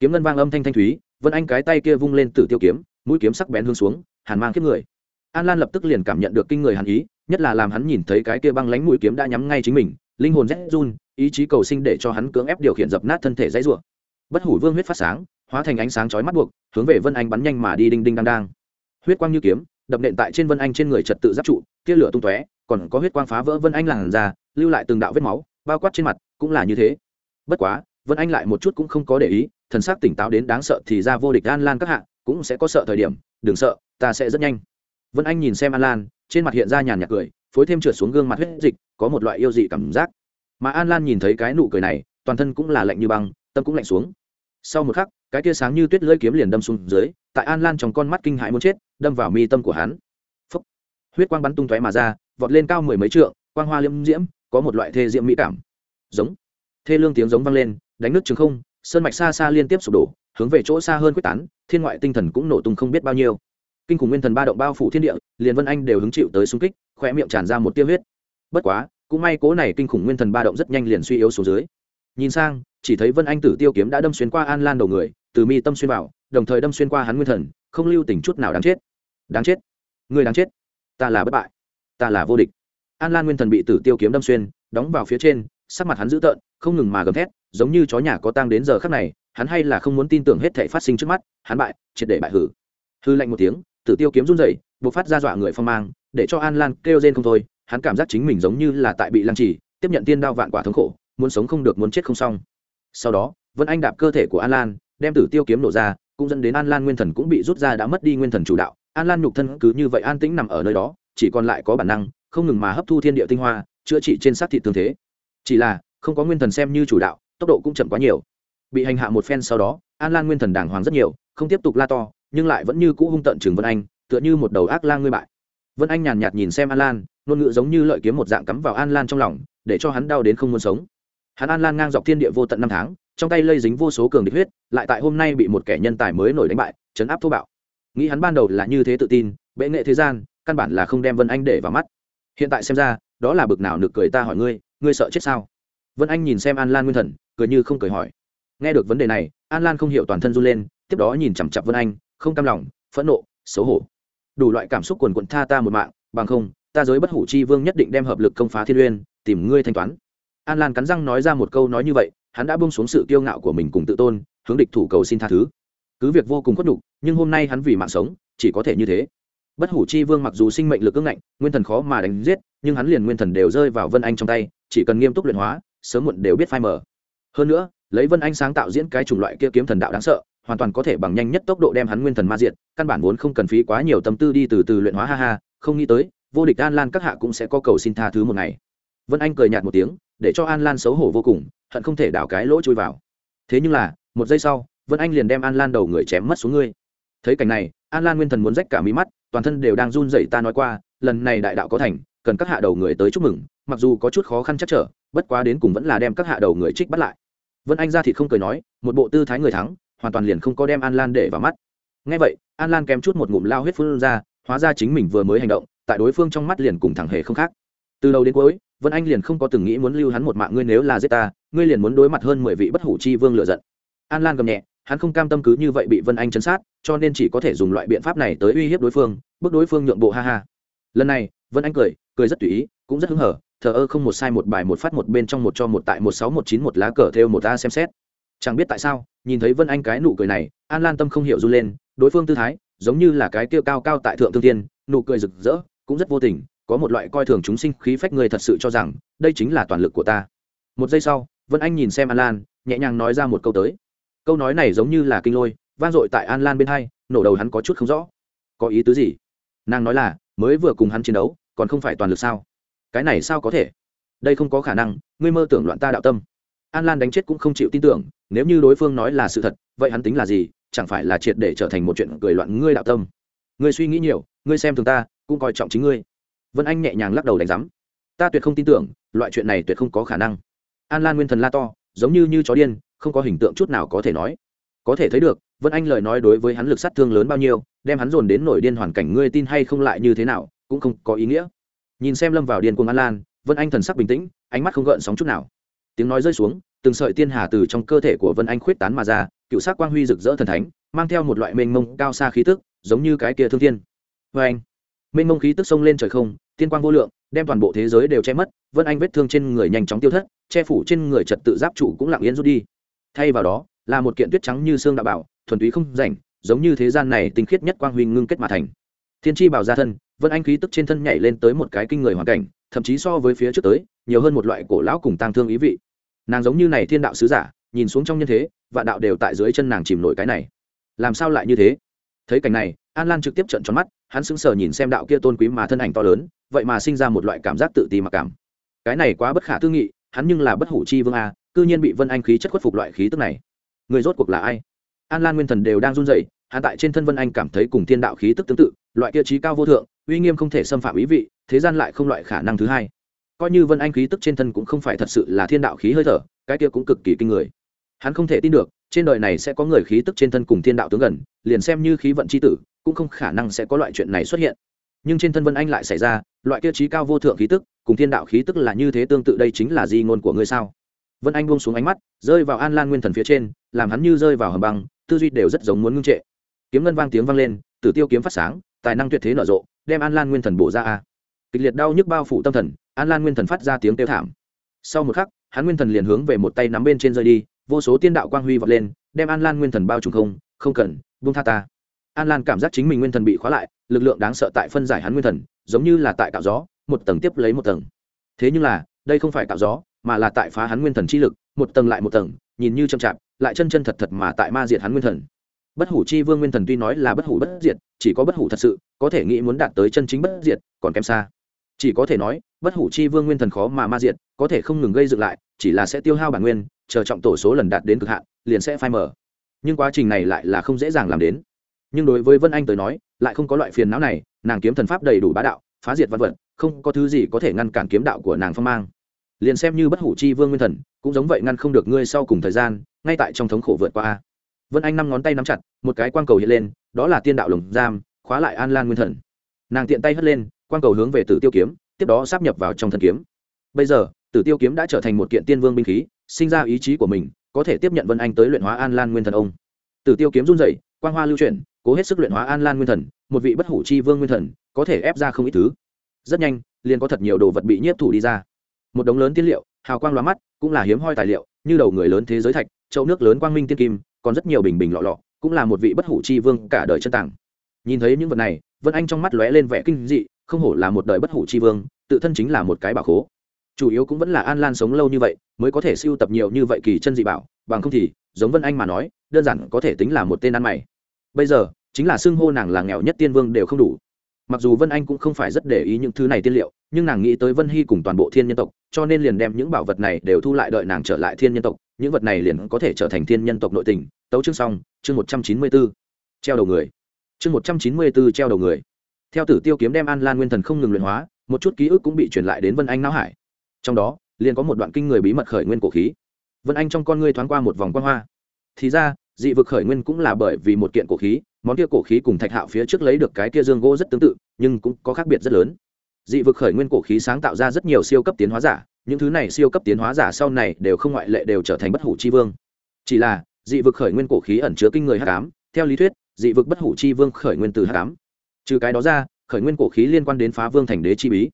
Kiếm ngân vang âm thanh thanh thúy, vân anh cái tay kia vung lên tử tiêu kiếm, mũi kiếm sắc bén hướng xuống, hàn mang kiếp người. An lan lập tức liền cảm nhận được kinh người hàn ý, nhất là làm hắn nhìn thấy cái kia băng lánh mũi kiếm đã nhắm ngay chính mình, linh hồn rét run, ý chí cầu sinh để cho hắn cưỡng ép điều khiển dập nát thân thể dãy rủa. Bất hủ vương huyết phát sáng, hóa thành ánh sáng chói mắt buộc, hướng về vân anh bắn nhanh mà đi đinh đinh đang đang huyết quang như kiếm đập nện tại trên vân anh trên người trật tự giáp trụ, tia lửa tung tóe, còn có huyết quang phá vỡ vân anh làn ra lưu lại từng đạo vết máu, bao quát trên mặt, cũng là như thế. Bất quá, vân anh lại một chút cũng không có để ý, thần sắc tỉnh táo đến đáng sợ thì ra vô địch an lan các hạ, cũng sẽ có sợ thời điểm, đừng sợ, ta sẽ rất nhanh. Vân anh nhìn xem an lan, trên mặt hiện ra nhàn nhạt cười, phối thêm trượt xuống gương mặt huyết dịch, có một loại yêu dị cảm giác. Mà an lan nhìn thấy cái nụ cười này, toàn thân cũng là lạnh như băng, tâm cũng lạnh xuống sau một khắc, cái tia sáng như tuyết lưỡi kiếm liền đâm xuống dưới, tại an lan trong con mắt kinh hãi muốn chết, đâm vào mi tâm của hắn. Phúc. huyết quang bắn tung tóe mà ra, vọt lên cao mười mấy trượng, quang hoa liêm diễm, có một loại thê diễm mỹ cảm. Giống. Thê lương tiếng giống vang lên, đánh nước trường không, sơn mạch xa xa liên tiếp sụp đổ, hướng về chỗ xa hơn quyết tán, thiên ngoại tinh thần cũng nổ tung không biết bao nhiêu. Kinh khủng nguyên thần ba động bao phủ thiên địa, liền vân anh đều hứng chịu tới xung kích khoe miệng tràn ra một tiêu huyết. Bất quá, cũng may cố này kinh khủng nguyên thần ba động rất nhanh liền suy yếu xuống dưới nhìn sang, chỉ thấy vân anh tử tiêu kiếm đã đâm xuyên qua an lan đầu người, từ mi tâm xuyên vào, đồng thời đâm xuyên qua hắn nguyên thần, không lưu tình chút nào đáng chết. Đáng chết? Người đáng chết? Ta là bất bại. Ta là vô địch. An lan nguyên thần bị tử tiêu kiếm đâm xuyên, đóng vào phía trên, sắc mặt hắn dữ tợn, không ngừng mà gầm thét, giống như chó nhà có tang đến giờ khắc này, hắn hay là không muốn tin tưởng hết thể phát sinh trước mắt, hắn bại, triệt để bại hử. Hư lạnh một tiếng, tử tiêu kiếm run rẩy, buộc phát ra dọa người phong mang, để cho an lan kêu rên không thôi, hắn cảm giác chính mình giống như là tại bị lăng trì, tiếp nhận tiên đao vạn quả thống khổ muốn sống không được muốn chết không xong. Sau đó, vân anh đạp cơ thể của an lan, đem tử tiêu kiếm nổ ra, cũng dẫn đến an lan nguyên thần cũng bị rút ra đã mất đi nguyên thần chủ đạo. An lan nhục thân cứ như vậy an tĩnh nằm ở nơi đó, chỉ còn lại có bản năng, không ngừng mà hấp thu thiên địa tinh hoa, chữa trị trên xác thị tương thế. Chỉ là, không có nguyên thần xem như chủ đạo, tốc độ cũng chậm quá nhiều. Bị hành hạ một phen sau đó, an lan nguyên thần đàng hoàng rất nhiều, không tiếp tục la to, nhưng lại vẫn như cũ hung tận trường vân anh, tựa như một đầu ác lang ngươi bại. Vân anh nhàn nhạt nhìn xem an lan, ngôn ngữ giống như lợi kiếm một dạng cắm vào an lan trong lòng, để cho hắn đau đến không muốn sống hắn an lan ngang dọc thiên địa vô tận năm tháng, trong tay lây dính vô số cường địch huyết, lại tại hôm nay bị một kẻ nhân tài mới nổi đánh bại, chấn áp thô bạo. Nghĩ hắn ban đầu là như thế tự tin, bệ nghệ thế gian, căn bản là không đem vân anh để vào mắt. Hiện tại xem ra, đó là bực nào nực cười ta hỏi ngươi ngươi sợ chết sao? Vân anh nhìn xem an lan nguyên thần, cười như không cười hỏi. Nghe được vấn đề này, an lan không hiểu toàn thân run lên, tiếp đó nhìn chằm chặp vân anh, không cam lòng, phẫn nộ, xấu hổ. Đủ loại cảm xúc quần quận tha ta một mạng, bằng không, ta giới bất hủ chi vương nhất định đem hợp lực công phá thiên uyên, tìm ngươi thanh toán an lan cắn răng nói ra một câu nói như vậy, hắn đã bông xuống sự kiêu ngạo của mình cùng tự tôn, hướng địch thủ cầu xin tha thứ. Cứ việc vô cùng khuất nhục, nhưng hôm nay hắn vì mạng sống, chỉ có thể như thế. Bất hủ chi vương mặc dù sinh mệnh lực ưng ngạnh, nguyên thần khó mà đánh giết, nhưng hắn liền nguyên thần đều rơi vào vân anh trong tay, chỉ cần nghiêm túc luyện hóa, sớm muộn đều biết phai mở hơn nữa, lấy vân anh sáng tạo diễn cái chủng loại kia kiếm thần đạo đáng sợ, hoàn toàn có thể bằng nhanh nhất tốc độ đem hắn nguyên thần ma diệt, căn bản vốn không cần phí quá nhiều tâm tư đi từ từ luyện hóa, ha ha, không nghĩ tới, vô địch an lan các hạ cũng sẽ có cầu xin tha thứ một ngày. Vân anh cười nhạt một tiếng để cho an lan xấu hổ vô cùng, hận không thể đảo cái lỗ chui vào. Thế nhưng là, một giây sau, vân anh liền đem an lan đầu người chém mất xuống ngươi. Thấy cảnh này, an lan nguyên thần muốn rách cả mí mắt, toàn thân đều đang run rẩy ta nói qua, lần này đại đạo có thành, cần các hạ đầu người tới chúc mừng, mặc dù có chút khó khăn chắc trở, bất quá đến cùng vẫn là đem các hạ đầu người trích bắt lại. Vân anh ra thì không cười nói, một bộ tư thái người thắng, hoàn toàn liền không có đem an lan để vào mắt. Ngay vậy, an lan kém chút một ngụm lao huyết phun ra, hóa ra chính mình vừa mới hành động, tại đối phương trong mắt liền cùng thẳng hề không khác từ đầu đến cuối, vân anh liền không có từng nghĩ muốn lưu hắn một mạng, ngươi nếu là giết ta, ngươi liền muốn đối mặt hơn mười vị bất hủ chi vương lựa giận. An lan gầm nhẹ, hắn không cam tâm cứ như vậy bị vân anh chấn sát, cho nên chỉ có thể dùng loại biện pháp này tới uy hiếp đối phương bước đối phương nhượng bộ, ha ha. Lần này, vân anh cười cười rất tùy ý, cũng rất hứng hở, thờ ơ không một sai một bài một phát một bên trong một cho một tại một sáu một chín một lá cờ theo một ta xem xét. Chẳng biết tại sao, nhìn thấy vân anh cái nụ cười này, an lan tâm không hiểu run lên, đối phương tư thái, giống như là cái tiêu cao cao tại thượng thương tiên nụ cười rực rỡ, cũng rất vô tình có một loại coi thường chúng sinh khí phách người thật sự cho rằng, đây chính là toàn lực của ta. Một giây sau, vân anh nhìn xem an lan, nhẹ nhàng nói ra một câu tới. Câu nói này giống như là kinh lôi, vang dội tại an lan bên hai, nổ đầu hắn có chút không rõ. Có ý tứ gì? Nàng nói là, mới vừa cùng hắn chiến đấu, còn không phải toàn lực sao? Cái này sao có thể? Đây không có khả năng, ngươi mơ tưởng loạn ta đạo tâm. An lan đánh chết cũng không chịu tin tưởng, nếu như đối phương nói là sự thật, vậy hắn tính là gì? Chẳng phải là triệt để trở thành một chuyện cười loạn ngươi đạo tâm. Ngươi suy nghĩ nhiều, ngươi xem thường ta, cũng coi trọng chính ngươi vân anh nhẹ nhàng lắc đầu đánh giám. Ta tuyệt không tin tưởng, loại chuyện này tuyệt không có khả năng. An lan nguyên thần la to, giống như như chó điên, không có hình tượng chút nào có thể nói. Có thể thấy được, vân anh lời nói đối với hắn lực sát thương lớn bao nhiêu, đem hắn dồn đến nổi điên hoàn cảnh ngươi tin hay không lại như thế nào, cũng không có ý nghĩa. Nhìn xem lâm vào điên cuồng an lan, vân anh thần sắc bình tĩnh, ánh mắt không gợn sóng chút nào. Tiếng nói rơi xuống, từng sợi tiên hà từ trong cơ thể của vân anh khuyết tán mà ra, cựu sắc quang huy rực rỡ thần thánh, mang theo một loại mênh mông cao xa khí tức, giống như cái kia thương thiên. Vê anh mênh mông khí tức sông lên trời không, tiên quang vô lượng, đem toàn bộ thế giới đều che mất, vân anh vết thương trên người nhanh chóng tiêu thất, che phủ trên người trật tự giáp trụ cũng lặng yên rút đi. Thay vào đó, là một kiện tuyết trắng như xương đạo bảo, thuần túy không rảnh, giống như thế gian này tinh khiết nhất quang huy ngưng kết mà thành. Thiên chi bảo ra thân, vân anh khí tức trên thân nhảy lên tới một cái kinh người hoàn cảnh, thậm chí so với phía trước tới, nhiều hơn một loại cổ lão cùng tang thương ý vị. Nàng giống như này thiên đạo sứ giả, nhìn xuống trong nhân thế, vạn đạo đều tại dưới chân nàng chìm nổi cái này. Làm sao lại như thế? Thấy cảnh này, an lan trực tiếp trận tròn mắt hắn sững sờ nhìn xem đạo kia tôn quý mà thân ảnh to lớn, vậy mà sinh ra một loại cảm giác tự ti mặc cảm. Cái này quá bất khả tư nghị, hắn nhưng là bất hủ chi vương a, cư nhiên bị vân anh khí chất khuất phục loại khí tức này. Người rốt cuộc là ai? An lan nguyên thần đều đang run rẩy, hắn tại trên thân vân anh cảm thấy cùng thiên đạo khí tức tương tự, loại kia trí cao vô thượng, uy nghiêm không thể xâm phạm ý vị, thế gian lại không loại khả năng thứ hai. Coi như vân anh khí tức trên thân cũng không phải thật sự là thiên đạo khí hơi thở, cái kia cũng cực kỳ kinh người. Hắn không thể tin được trên đời này sẽ có người khí tức trên thân cùng thiên đạo tướng gần, liền xem như khí vận c h i tử, cũng không khả năng sẽ có loại chuyện này xuất hiện. Nhưng trên thân vân anh lại xảy ra, loại kia trí cao vô thượng khí tức, cùng thiên đạo khí tức là như thế tương tự đây chính là di ngôn của ngươi sao? Vân anh buông xuống ánh mắt, rơi vào an lan nguyên thần phía trên, làm hắn như rơi vào hầm băng, tư duy đều rất giống muốn ngưng trệ. Kiếm ngân vang tiếng vang lên, tử tiêu kiếm phát sáng, tài năng tuyệt thế nở rộ, đem an lan nguyên thần bổ ra a. Kịch liệt đau nhức bao phủ tâm thần, an lan nguyên thần phát ra tiếng kêu thảm. Sau một khắc, hắn nguyên thần liền hướng về một tay nắm bên trên rơi đi vô số tiên đạo quang huy vọt lên, đem an lan nguyên thần bao trùm không không cần, buông tha ta. An lan cảm giác chính mình nguyên thần bị khóa lại, lực lượng đáng sợ tại phân giải hắn nguyên thần, giống như là tại cạo gió, một tầng tiếp lấy một tầng. Thế nhưng là, đây không phải cạo gió, mà là tại phá hắn nguyên thần chi lực, một tầng lại một tầng, nhìn như chậm chạp, lại chân chân thật thật mà tại ma diệt hắn nguyên thần. Bất hủ chi vương nguyên thần tuy nói là bất hủ bất diệt, chỉ có bất hủ thật sự, có thể nghĩ muốn đạt tới chân chính bất diệt, còn kém xa. Chỉ có thể nói, bất hủ chi vương nguyên thần khó mà ma diệt, có thể không ngừng gây dựng lại, chỉ là sẽ tiêu hao bản nguyên chờ trọng tổ số lần đạt đến cực hạn, liền sẽ phai mở nhưng quá trình này lại là không dễ dàng làm đến. Nhưng đối với vân anh tới nói, lại không có loại phiền não này, nàng kiếm thần pháp đầy đủ bá đạo, phá diệt văn vật, không có thứ gì có thể ngăn cản kiếm đạo của nàng phong mang. Liền xem như bất hủ chi vương nguyên thần, cũng giống vậy ngăn không được ngươi sau cùng thời gian, ngay tại trong thống khổ vượt qua. Vân anh năm ngón tay nắm chặt, một cái quang cầu hiện lên, đó là tiên đạo lồng giam, khóa lại an lan nguyên thần. Nàng tiện tay hất lên, quang cầu hướng về tử tiêu kiếm, tiếp đó sắp nhập vào trong thần kiếm. Bây giờ, tử tiêu kiếm đã trở thành một kiện tiên vương binh khí sinh ra ý chí của mình, có thể tiếp nhận vân anh tới luyện hóa an lan nguyên thần ông. Tử tiêu kiếm run dậy quang hoa lưu chuyển, cố hết sức luyện hóa an lan nguyên thần, một vị bất hủ chi vương nguyên thần, có thể ép ra không ít thứ. Rất nhanh, liền có thật nhiều đồ vật bị nhiếp thủ đi ra. Một đống lớn tiên liệu, hào quang lóa mắt, cũng là hiếm hoi tài liệu, như đầu người lớn thế giới thạch châu nước lớn quang minh tiên kim, còn rất nhiều bình bình lọ lọ, cũng là một vị bất hủ chi vương cả đời chân tặng nhìn thấy những vật này, vân anh trong mắt lóe lên vẻ kinh dị, không hổ là một đời bất hủ chi vương, tự thân chính là một cái bảo khố chủ yếu cũng vẫn là an lan sống lâu như vậy, mới có thể siêu tập nhiều như vậy kỳ chân dị bảo, bằng không thì, giống vân anh mà nói, đơn giản có thể tính là một tên ăn mày. Bây giờ, chính là xưng hô nàng là nghèo nhất tiên vương đều không đủ. Mặc dù vân anh cũng không phải rất để ý những thứ này tiên liệu, nhưng nàng nghĩ tới vân hy cùng toàn bộ thiên nhân tộc, cho nên liền đem những bảo vật này đều thu lại đợi nàng trở lại thiên nhân tộc, những vật này liền có thể trở thành thiên nhân tộc nội tình. Tấu chương xong, chương một trăm chín mươi b ố treo đầu người. Chương một trăm chín mươi b ố treo đầu người. Theo tử tiêu kiếm đem an lan nguyên thần không ngừng luyện hóa, một chút ký ức cũng bị truyền lại đến vân anh não hải trong đó, liền có một đoạn kinh người bí mật khởi nguyên cổ khí. Vân anh trong con ngươi thoáng qua một vòng quan hoa. Thì ra, dị vực khởi nguyên cũng là bởi vì một kiện cổ khí, món kia cổ khí cùng thạch hạo phía trước lấy được cái kia dương gỗ rất tương tự, nhưng cũng có khác biệt rất lớn. Dị vực khởi nguyên cổ khí sáng tạo ra rất nhiều siêu cấp tiến hóa giả, những thứ này siêu cấp tiến hóa giả sau này đều không ngoại lệ đều trở thành bất hủ chi vương. Chỉ là, dị vực khởi nguyên cổ khí ẩn chứa kinh người h tám theo lý thuyết, dị vực bất hủ chi vương khởi nguyên từ h tám trừ cái đó ra, khởi nguyên cổ khí liên quan đến phá vương thành đế chi bí.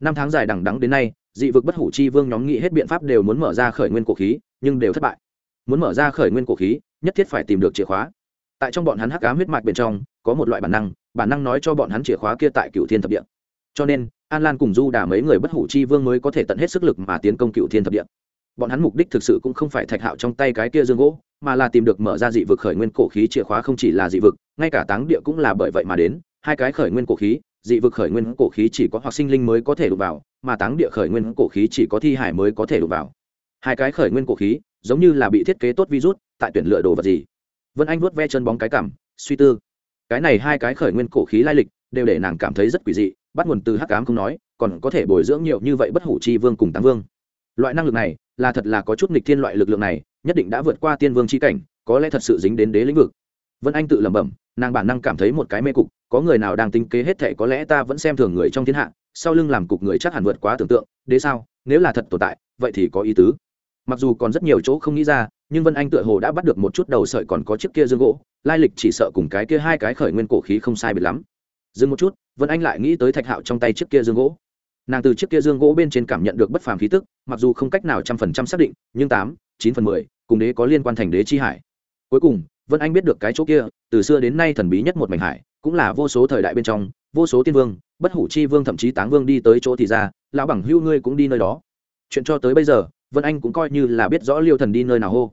Năm tháng dài đằng đắng đến nay dị vực bất hủ chi vương nhóm nghĩ hết biện pháp đều muốn mở ra khởi nguyên cổ khí, nhưng đều thất bại. Muốn mở ra khởi nguyên cổ khí, nhất thiết phải tìm được chìa khóa. Tại trong bọn hắn hắc ám huyết mạch bên trong, có một loại bản năng bản năng nói cho bọn hắn chìa khóa kia tại cựu thiên thập địa. Cho nên, an lan cùng du đà mấy người bất hủ chi vương mới có thể tận hết sức lực mà tiến công cựu thiên thập địa. Bọn hắn mục đích thực sự cũng không phải thạch hạo trong tay cái kia dương gỗ, mà là tìm được mở ra dị vực khởi nguyên cổ khí chìa khóa không chỉ là dị vực, ngay cả táng địa cũng là bởi vậy mà đến, hai cái khởi nguyên cổ khí dị vực khởi nguyên cổ khí chỉ có hoặc sinh linh mới có thể đụng vào, mà táng địa khởi nguyên cổ khí chỉ có thi hải mới có thể đụng vào. Hai cái khởi nguyên cổ khí, giống như là bị thiết kế tốt virus, tại tuyển lựa đồ vật gì? Vân anh vuốt ve chân bóng cái cảm, suy tư. Cái này hai cái khởi nguyên cổ khí lai lịch, đều để nàng cảm thấy rất quỷ dị, bắt nguồn từ hắc ám không nói, còn có thể bồi dưỡng nhiều như vậy bất hủ chi vương cùng táng vương. Loại năng lực này, là thật là có chút nghịch thiên loại lực lượng này, nhất định đã vượt qua tiên vương chi cảnh, có lẽ thật sự dính đến đế lĩnh vực. Vân anh tự lẩm bẩm, nàng bản năng cảm thấy một cái mê cục có người nào đang tính kế hết thệ có lẽ ta vẫn xem thường người trong thiên hạ, sau lưng làm cục người chắc hẳn vượt quá tưởng tượng, đế sao, nếu là thật tồn tại, vậy thì có ý tứ. Mặc dù còn rất nhiều chỗ không nghĩ ra, nhưng vân anh tựa hồ đã bắt được một chút đầu sợi còn có chiếc kia dương gỗ, lai lịch chỉ sợ cùng cái kia hai cái khởi nguyên cổ khí không sai biệt lắm. Dừng một chút, vân anh lại nghĩ tới thạch hạo trong tay chiếc kia dương gỗ. Nàng từ chiếc kia dương gỗ bên trên cảm nhận được bất phàm khí tức, mặc dù không cách nào trăm phần trăm xác định, nhưng tám, chín phần mười, cùng đế có liên quan thành đế chi hải. Cuối cùng, vân anh biết được cái chỗ kia, từ xưa đến nay thần bí nhất một mảnh hải cũng là vô số thời đại bên trong, vô số tiên vương, bất hủ chi vương, thậm chí táng vương đi tới chỗ thì ra, lão bằng hưu ngươi cũng đi nơi đó. Chuyện cho tới bây giờ, vân anh cũng coi như là biết rõ liêu thần đi nơi nào hô.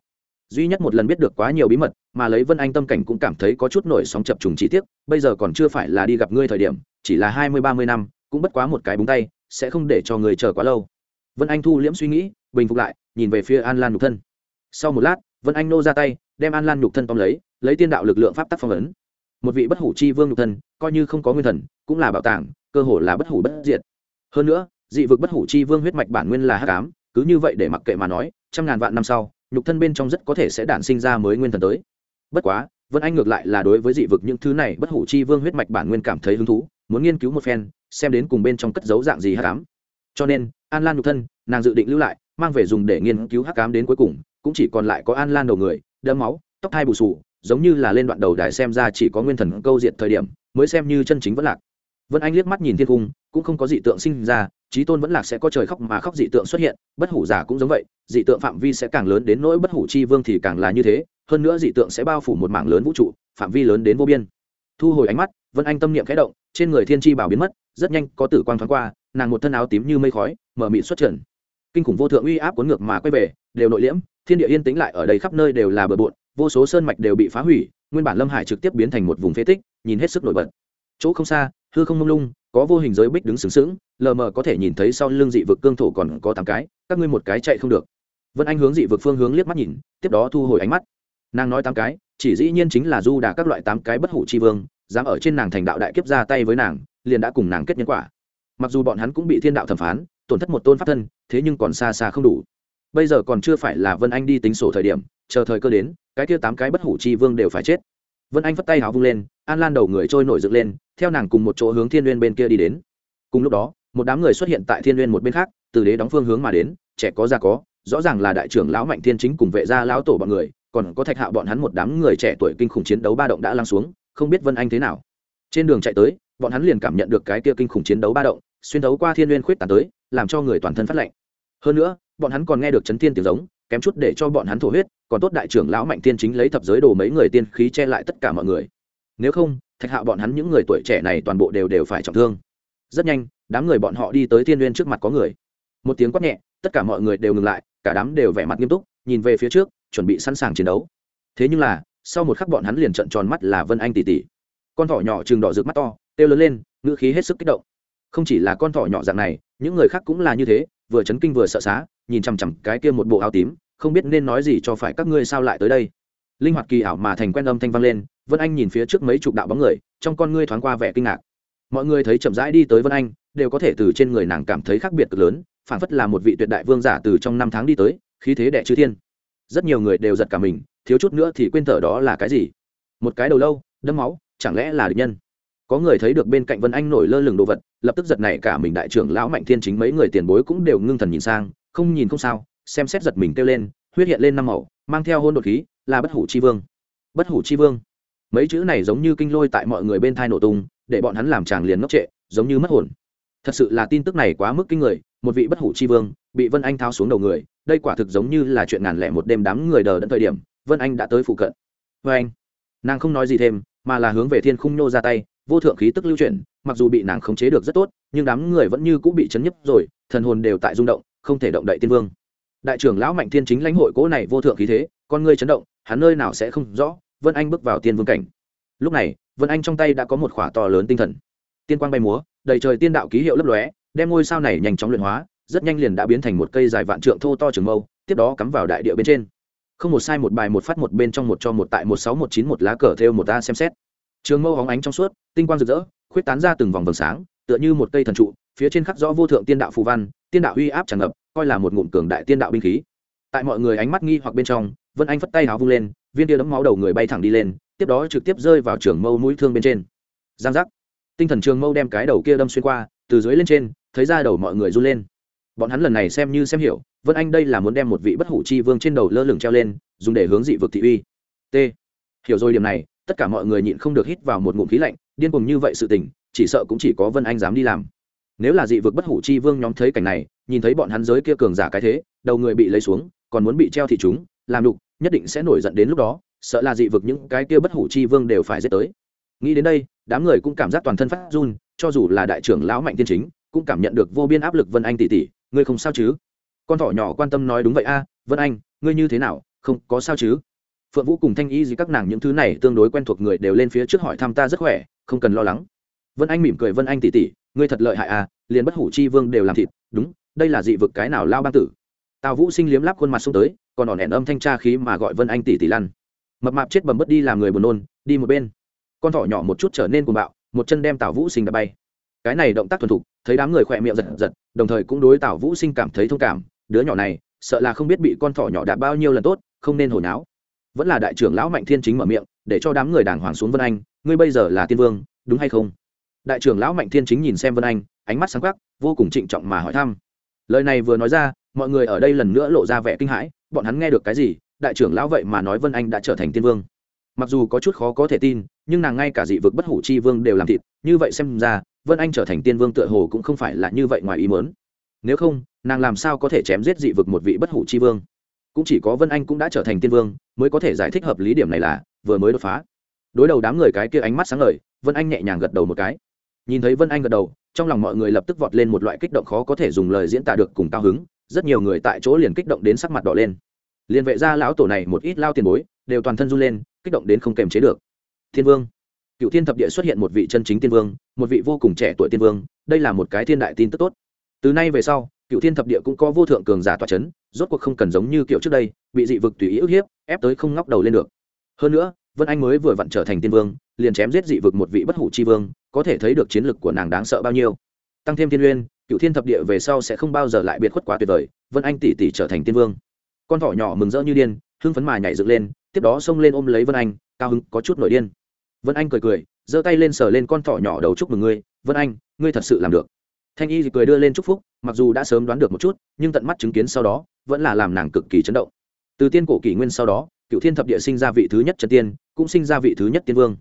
Duy nhất một lần biết được quá nhiều bí mật, mà lấy vân anh tâm cảnh cũng cảm thấy có chút nổi sóng chập trùng chi tiết, bây giờ còn chưa phải là đi gặp ngươi thời điểm, chỉ là hai mươi, ba mươi năm, cũng bất quá một cái búng tay, sẽ không để cho người chờ quá lâu. Vân anh thu liễm suy nghĩ, bình phục lại, nhìn về phía an lan nhục thân. Sau một lát, vân anh nô ra tay, đem an lan nhục thân tóm lấy lấy tiên đạo lực lượng pháp tắc phong ấn một vị bất hủ chi vương nhục thân, coi như không có nguyên thần, cũng là bảo tàng, cơ hồ là bất hủ bất diệt. Hơn nữa, dị vực bất hủ chi vương huyết mạch bản nguyên là hắc ám, cứ như vậy để mặc kệ mà nói, trăm ngàn vạn năm sau, nhục thân bên trong rất có thể sẽ đản sinh ra mới nguyên thần tới. Bất quá, vân anh ngược lại là đối với dị vực những thứ này bất hủ chi vương huyết mạch bản nguyên cảm thấy hứng thú, muốn nghiên cứu một phen, xem đến cùng bên trong cất dấu dạng gì hắc ám. Cho nên, an lan nhục thân, nàng dự định lưu lại, mang về dùng để nghiên cứu hắc ám đến cuối cùng, cũng chỉ còn lại có an lan đầu người, đẫm máu, tóc thai bù sù giống như là lên đoạn đầu đài xem ra chỉ có nguyên thần câu diện thời điểm, mới xem như chân chính vẫn lạc. Vân anh liếc mắt nhìn thiên cung, cũng không có dị tượng sinh ra trí tôn vẫn lạc sẽ có trời khóc mà khóc dị tượng xuất hiện, bất hủ giả cũng giống vậy, dị tượng phạm vi sẽ càng lớn đến nỗi bất hủ chi vương thì càng là như thế, hơn nữa dị tượng sẽ bao phủ một mảng lớn vũ trụ, phạm vi lớn đến vô biên. Thu hồi ánh mắt, vân anh tâm niệm khẽ động, trên người thiên chi bảo biến mất, rất nhanh có tử quang thoáng qua, nàng một thân áo tím như mây khói, mở mịt xuất trần. Kinh khủng vô thượng uy áp cuốn ngược mà quay về, đều nội liễm thiên địa yên tĩnh lại ở đây khắp nơi đều là bờ bộn, vô số sơn mạch đều bị phá hủy, nguyên bản lâm hải trực tiếp biến thành một vùng phế tích, nhìn hết sức nổi bật. Chỗ không xa, hư không mông lung, có vô hình giới bích đứng sướng sướng lờ mờ có thể nhìn thấy sau lưng dị vực cương thổ còn có tám cái, các ngươi một cái chạy không được. Vân anh hướng dị vực phương hướng liếc mắt nhìn, tiếp đó thu hồi ánh mắt. Nàng nói tám cái, chỉ dĩ nhiên chính là du đà các loại tám cái bất hủ chi vương, dám ở trên nàng thành đạo đại kiếp ra tay với nàng, liền đã cùng nàng kết nhân quả. Mặc dù bọn hắn cũng bị thiên đạo thẩm phán, tổn thất một tôn pháp thân, thế nhưng còn xa xa không đủ bây giờ còn chưa phải là vân anh đi tính sổ thời điểm, chờ thời cơ đến, cái kia tám cái bất hủ chi vương đều phải chết. Vân anh phất tay hào vung lên, an lan đầu người trôi nổi dựng lên, theo nàng cùng một chỗ hướng thiên n bên kia đi đến. Cùng lúc đó, một đám người xuất hiện tại thiên n một bên khác, từ đế đóng phương hướng mà đến, trẻ có già có, rõ ràng là đại trưởng lão mạnh thiên chính cùng vệ gia lão tổ bọn người, còn có thạch hạo bọn hắn một đám người trẻ tuổi kinh khủng chiến đấu ba động đã lăn xuống, không biết vân anh thế nào. Trên đường chạy tới, bọn hắn liền cảm nhận được cái kia kinh khủng chiến đấu ba động, xuyên đấu qua thiên n khuyết tàn tới, làm cho người toàn thân phát lạnh. Hơn nữa bọn hắn còn nghe được chấn thiên tiếng giống, kém chút để cho bọn hắn thổ huyết, còn tốt đại trưởng lão mạnh tiên chính lấy thập giới đồ mấy người tiên khí che lại tất cả mọi người. Nếu không, thạch hạo bọn hắn những người tuổi trẻ này toàn bộ đều đều phải trọng thương. Rất nhanh, đám người bọn họ đi tới thiên n trước mặt có người. Một tiếng quát nhẹ, tất cả mọi người đều ngừng lại, cả đám đều vẻ mặt nghiêm túc, nhìn về phía trước, chuẩn bị sẵn sàng chiến đấu. Thế nhưng là, sau một khắc bọn hắn liền trận tròn mắt là vân anh tỷ tỷ. Con thỏ nhỏ chừng đỏ rực mắt to têu lớn lên, ngữ khí hết sức kích động. Không chỉ là con thỏ nhỏ dạng này, những người khác cũng là như thế, vừa chấn kinh vừa sợ xá nhìn chằm chằm cái kia một bộ áo tím, không biết nên nói gì cho phải các ngươi sao lại tới đây. Linh hoạt kỳ ảo mà thành quen âm thanh vang lên, vân anh nhìn phía trước mấy chục đạo bóng người, trong con ngươi thoáng qua vẻ kinh ngạc. Mọi người thấy chậm rãi đi tới vân anh, đều có thể từ trên người nàng cảm thấy khác biệt cực lớn phản phất là một vị tuyệt đại vương giả từ trong năm tháng đi tới, khí thế đệ chư thiên. Rất nhiều người đều giật cả mình, thiếu chút nữa thì quên thở đó là cái gì. Một cái đầu lâu đâm máu, chẳng lẽ là địch nhân? Có người thấy được bên cạnh vân anh nổi lơ lửng đồ vật, lập tức giật này cả mình đại trưởng lão mạnh thiên chính mấy người tiền bối cũng đều ngưng thần nhìn sang không nhìn không sao, xem xét giật mình kêu lên, huyết hiện lên năm màu, mang theo hôn đột khí, là bất hủ chi vương. Bất hủ chi vương. Mấy chữ này giống như kinh lôi tại mọi người bên thai nổ tung, để bọn hắn làm chàng liền ngốc trệ, giống như mất hồn. Thật sự là tin tức này quá mức kinh người, một vị bất hủ chi vương, bị vân anh tháo xuống đầu người, đây quả thực giống như là chuyện ngàn lẻ một đêm đám người đờ đẫn thời điểm, vân anh đã tới phụ cận. Vân anh. Nàng không nói gì thêm, mà là hướng về thiên khung nhô ra tay, vô thượng khí tức lưu chuyển, mặc dù bị nàng khống chế được rất tốt, nhưng đám người vẫn như cũng bị chấn nhấp rồi, thần hồn đều tại rung động không thể động đậy tiên vương. Đại trưởng lão mạnh thiên chính lãnh hội cố này vô thượng khí thế, con ngươi chấn động, hắn nơi nào sẽ không rõ, vân anh bước vào tiên vương cảnh. Lúc này, vân anh trong tay đã có một khỏa to lớn tinh thần. Tiên quang bay múa, đầy trời tiên đạo ký hiệu lấp lóe, đem ngôi sao này nhanh chóng luyện hóa, rất nhanh liền đã biến thành một cây dài vạn trượng thô to trường mâu, tiếp đó cắm vào đại địa bên trên. Không một sai một bài một phát một bên trong một cho một tại một sáu một chín một lá cờ theo một ta xem xét. Trường mâu hóng ánh trong suốt, tinh quang rực rỡ, khuyết tán ra từng vòng vầng sáng, tựa như một cây thần trụ, phía trên khắc rõ vô thượng tiên đạo phù văn tiên đạo uy áp tràn ngập, coi là một ngụm cường đại tiên đạo binh khí. Tại mọi người ánh mắt nghi hoặc bên trong, vân anh phất tay háo vung lên, viên tia đấm máu đầu người bay thẳng đi lên, tiếp đó trực tiếp rơi vào trường mâu mũi thương bên trên. Giang giác. Tinh thần trường mâu đem cái đầu kia đâm xuyên qua, từ dưới lên trên, thấy ra đầu mọi người run lên. Bọn hắn lần này xem như xem hiểu, vân anh đây là muốn đem một vị bất hủ chi vương trên đầu lơ lửng treo lên, dùng để hướng dị vực thị uy. T. Hiểu rồi điểm này, tất cả mọi người nhịn không được hít vào một ngụm khí lạnh, điên cùng như vậy sự tình, chỉ sợ cũng chỉ có vân anh dám đi làm nếu là dị vực bất hủ chi vương nhóm thấy cảnh này, nhìn thấy bọn hắn giới kia cường giả cái thế, đầu người bị lấy xuống, còn muốn bị treo thì chúng, làm đục, nhất định sẽ nổi giận đến lúc đó, sợ là dị vực những cái kia bất hủ chi vương đều phải dết tới. Nghĩ đến đây, đám người cũng cảm giác toàn thân phát run, cho dù là đại trưởng lão mạnh tiên chính, cũng cảm nhận được vô biên áp lực vân anh tỷ tỷ, ngươi không sao chứ? Con thỏ nhỏ quan tâm nói đúng vậy a, vân anh, ngươi như thế nào, không có sao chứ? Phượng vũ cùng thanh y gì các nàng những thứ này tương đối quen thuộc người đều lên phía trước hỏi thăm ta rất khỏe, không cần lo lắng. Vân anh mỉm cười vân anh tỷ tỷ ngươi thật lợi hại à liền bất hủ chi vương đều làm thịt, đúng, đây là dị vực cái nào lao bang tử? Tào vũ sinh liếm lắp khuôn mặt xuống tới, còn ỏn ẻn âm thanh tra khí mà gọi vân anh tỷ tỷ lăn. Mập mạp chết bầm mất đi làm người buồn nôn, đi một bên. Con thỏ nhỏ một chút trở nên cuồng bạo, một chân đem tào vũ sinh đã bay. Cái này động tác thuần thục, thấy đám người khỏe miệng giật giật, đồng thời cũng đối tào vũ sinh cảm thấy thông cảm, đứa nhỏ này, sợ là không biết bị con thỏ nhỏ đạp bao nhiêu lần tốt, không nên hồi náo. Vẫn là đại trưởng lão mạnh thiên chính mở miệng, để cho đám người đàng hoàng xuống vân anh, ngươi bây giờ là tiên vương, đúng hay không? Đại trưởng lão mạnh thiên chính nhìn xem vân anh, ánh mắt sáng khắc vô cùng trịnh trọng mà hỏi thăm. Lời này vừa nói ra, mọi người ở đây lần nữa lộ ra vẻ kinh hãi, bọn hắn nghe được cái gì, đại trưởng lão vậy mà nói vân anh đã trở thành tiên vương. Mặc dù có chút khó có thể tin, nhưng nàng ngay cả dị vực bất hủ chi vương đều làm thịt, như vậy xem ra, vân anh trở thành tiên vương tựa hồ cũng không phải là như vậy ngoài ý mớn nếu không, nàng làm sao có thể chém giết dị vực một vị bất hủ chi vương? Cũng chỉ có vân anh cũng đã trở thành tiên vương, mới có thể giải thích hợp lý điểm này là, vừa mới đột phá. Đối đầu đám người cái kia ánh mắt sáng ngời, vân anh nhẹ nhàng gật đầu một cái nhìn thấy vân anh gật đầu, trong lòng mọi người lập tức vọt lên một loại kích động khó có thể dùng lời diễn tả được cùng cao hứng, rất nhiều người tại chỗ liền kích động đến sắc mặt đỏ lên. Liền vệ ra lão tổ này một ít lao tiền bối, đều toàn thân run lên, kích động đến không kềm chế được. Thiên vương. Cựu thiên thập địa xuất hiện một vị chân chính tiên vương, một vị vô cùng trẻ tuổi tiên vương, đây là một cái thiên đại tin tức tốt. Từ nay về sau, cựu thiên thập địa cũng có vô thượng cường giả tòa c h ấ n rốt cuộc không cần giống như kiểu trước đây, bị dị vực tùy ý ức hiếp, ép tới không ngóc đầu lên được. Hơn nữa, vân anh mới vừa vặn trở thành tiên vương, liền chém giết dị vực một vị bất hủ c vương có thể thấy được chiến lực của nàng đáng sợ bao nhiêu. Tăng thêm thiên uyên cựu thiên thập địa về sau sẽ không bao giờ lại biệt khuất quá tuyệt vời, vân anh tỷ tỷ trở thành tiên vương. Con thỏ nhỏ mừng rỡ như điên, hưng phấn mà nhảy dựng lên, tiếp đó xông lên ôm lấy vân anh, cao hứng, có chút nổi điên. Vân anh cười cười, giơ tay lên sờ lên con thỏ nhỏ đầu chúc mừng ngươi, vân anh, ngươi thật sự làm được. Thanh y thì cười đưa lên chúc phúc, mặc dù đã sớm đoán được một chút, nhưng tận mắt chứng kiến sau đó, vẫn là làm nàng cực kỳ chấn động. Từ tiên cổ kỷ nguyên sau đó, cựu thiên thập địa sinh ra vị thứ nhất trần tiên, cũng sinh ra vị thứ nhất tiên vương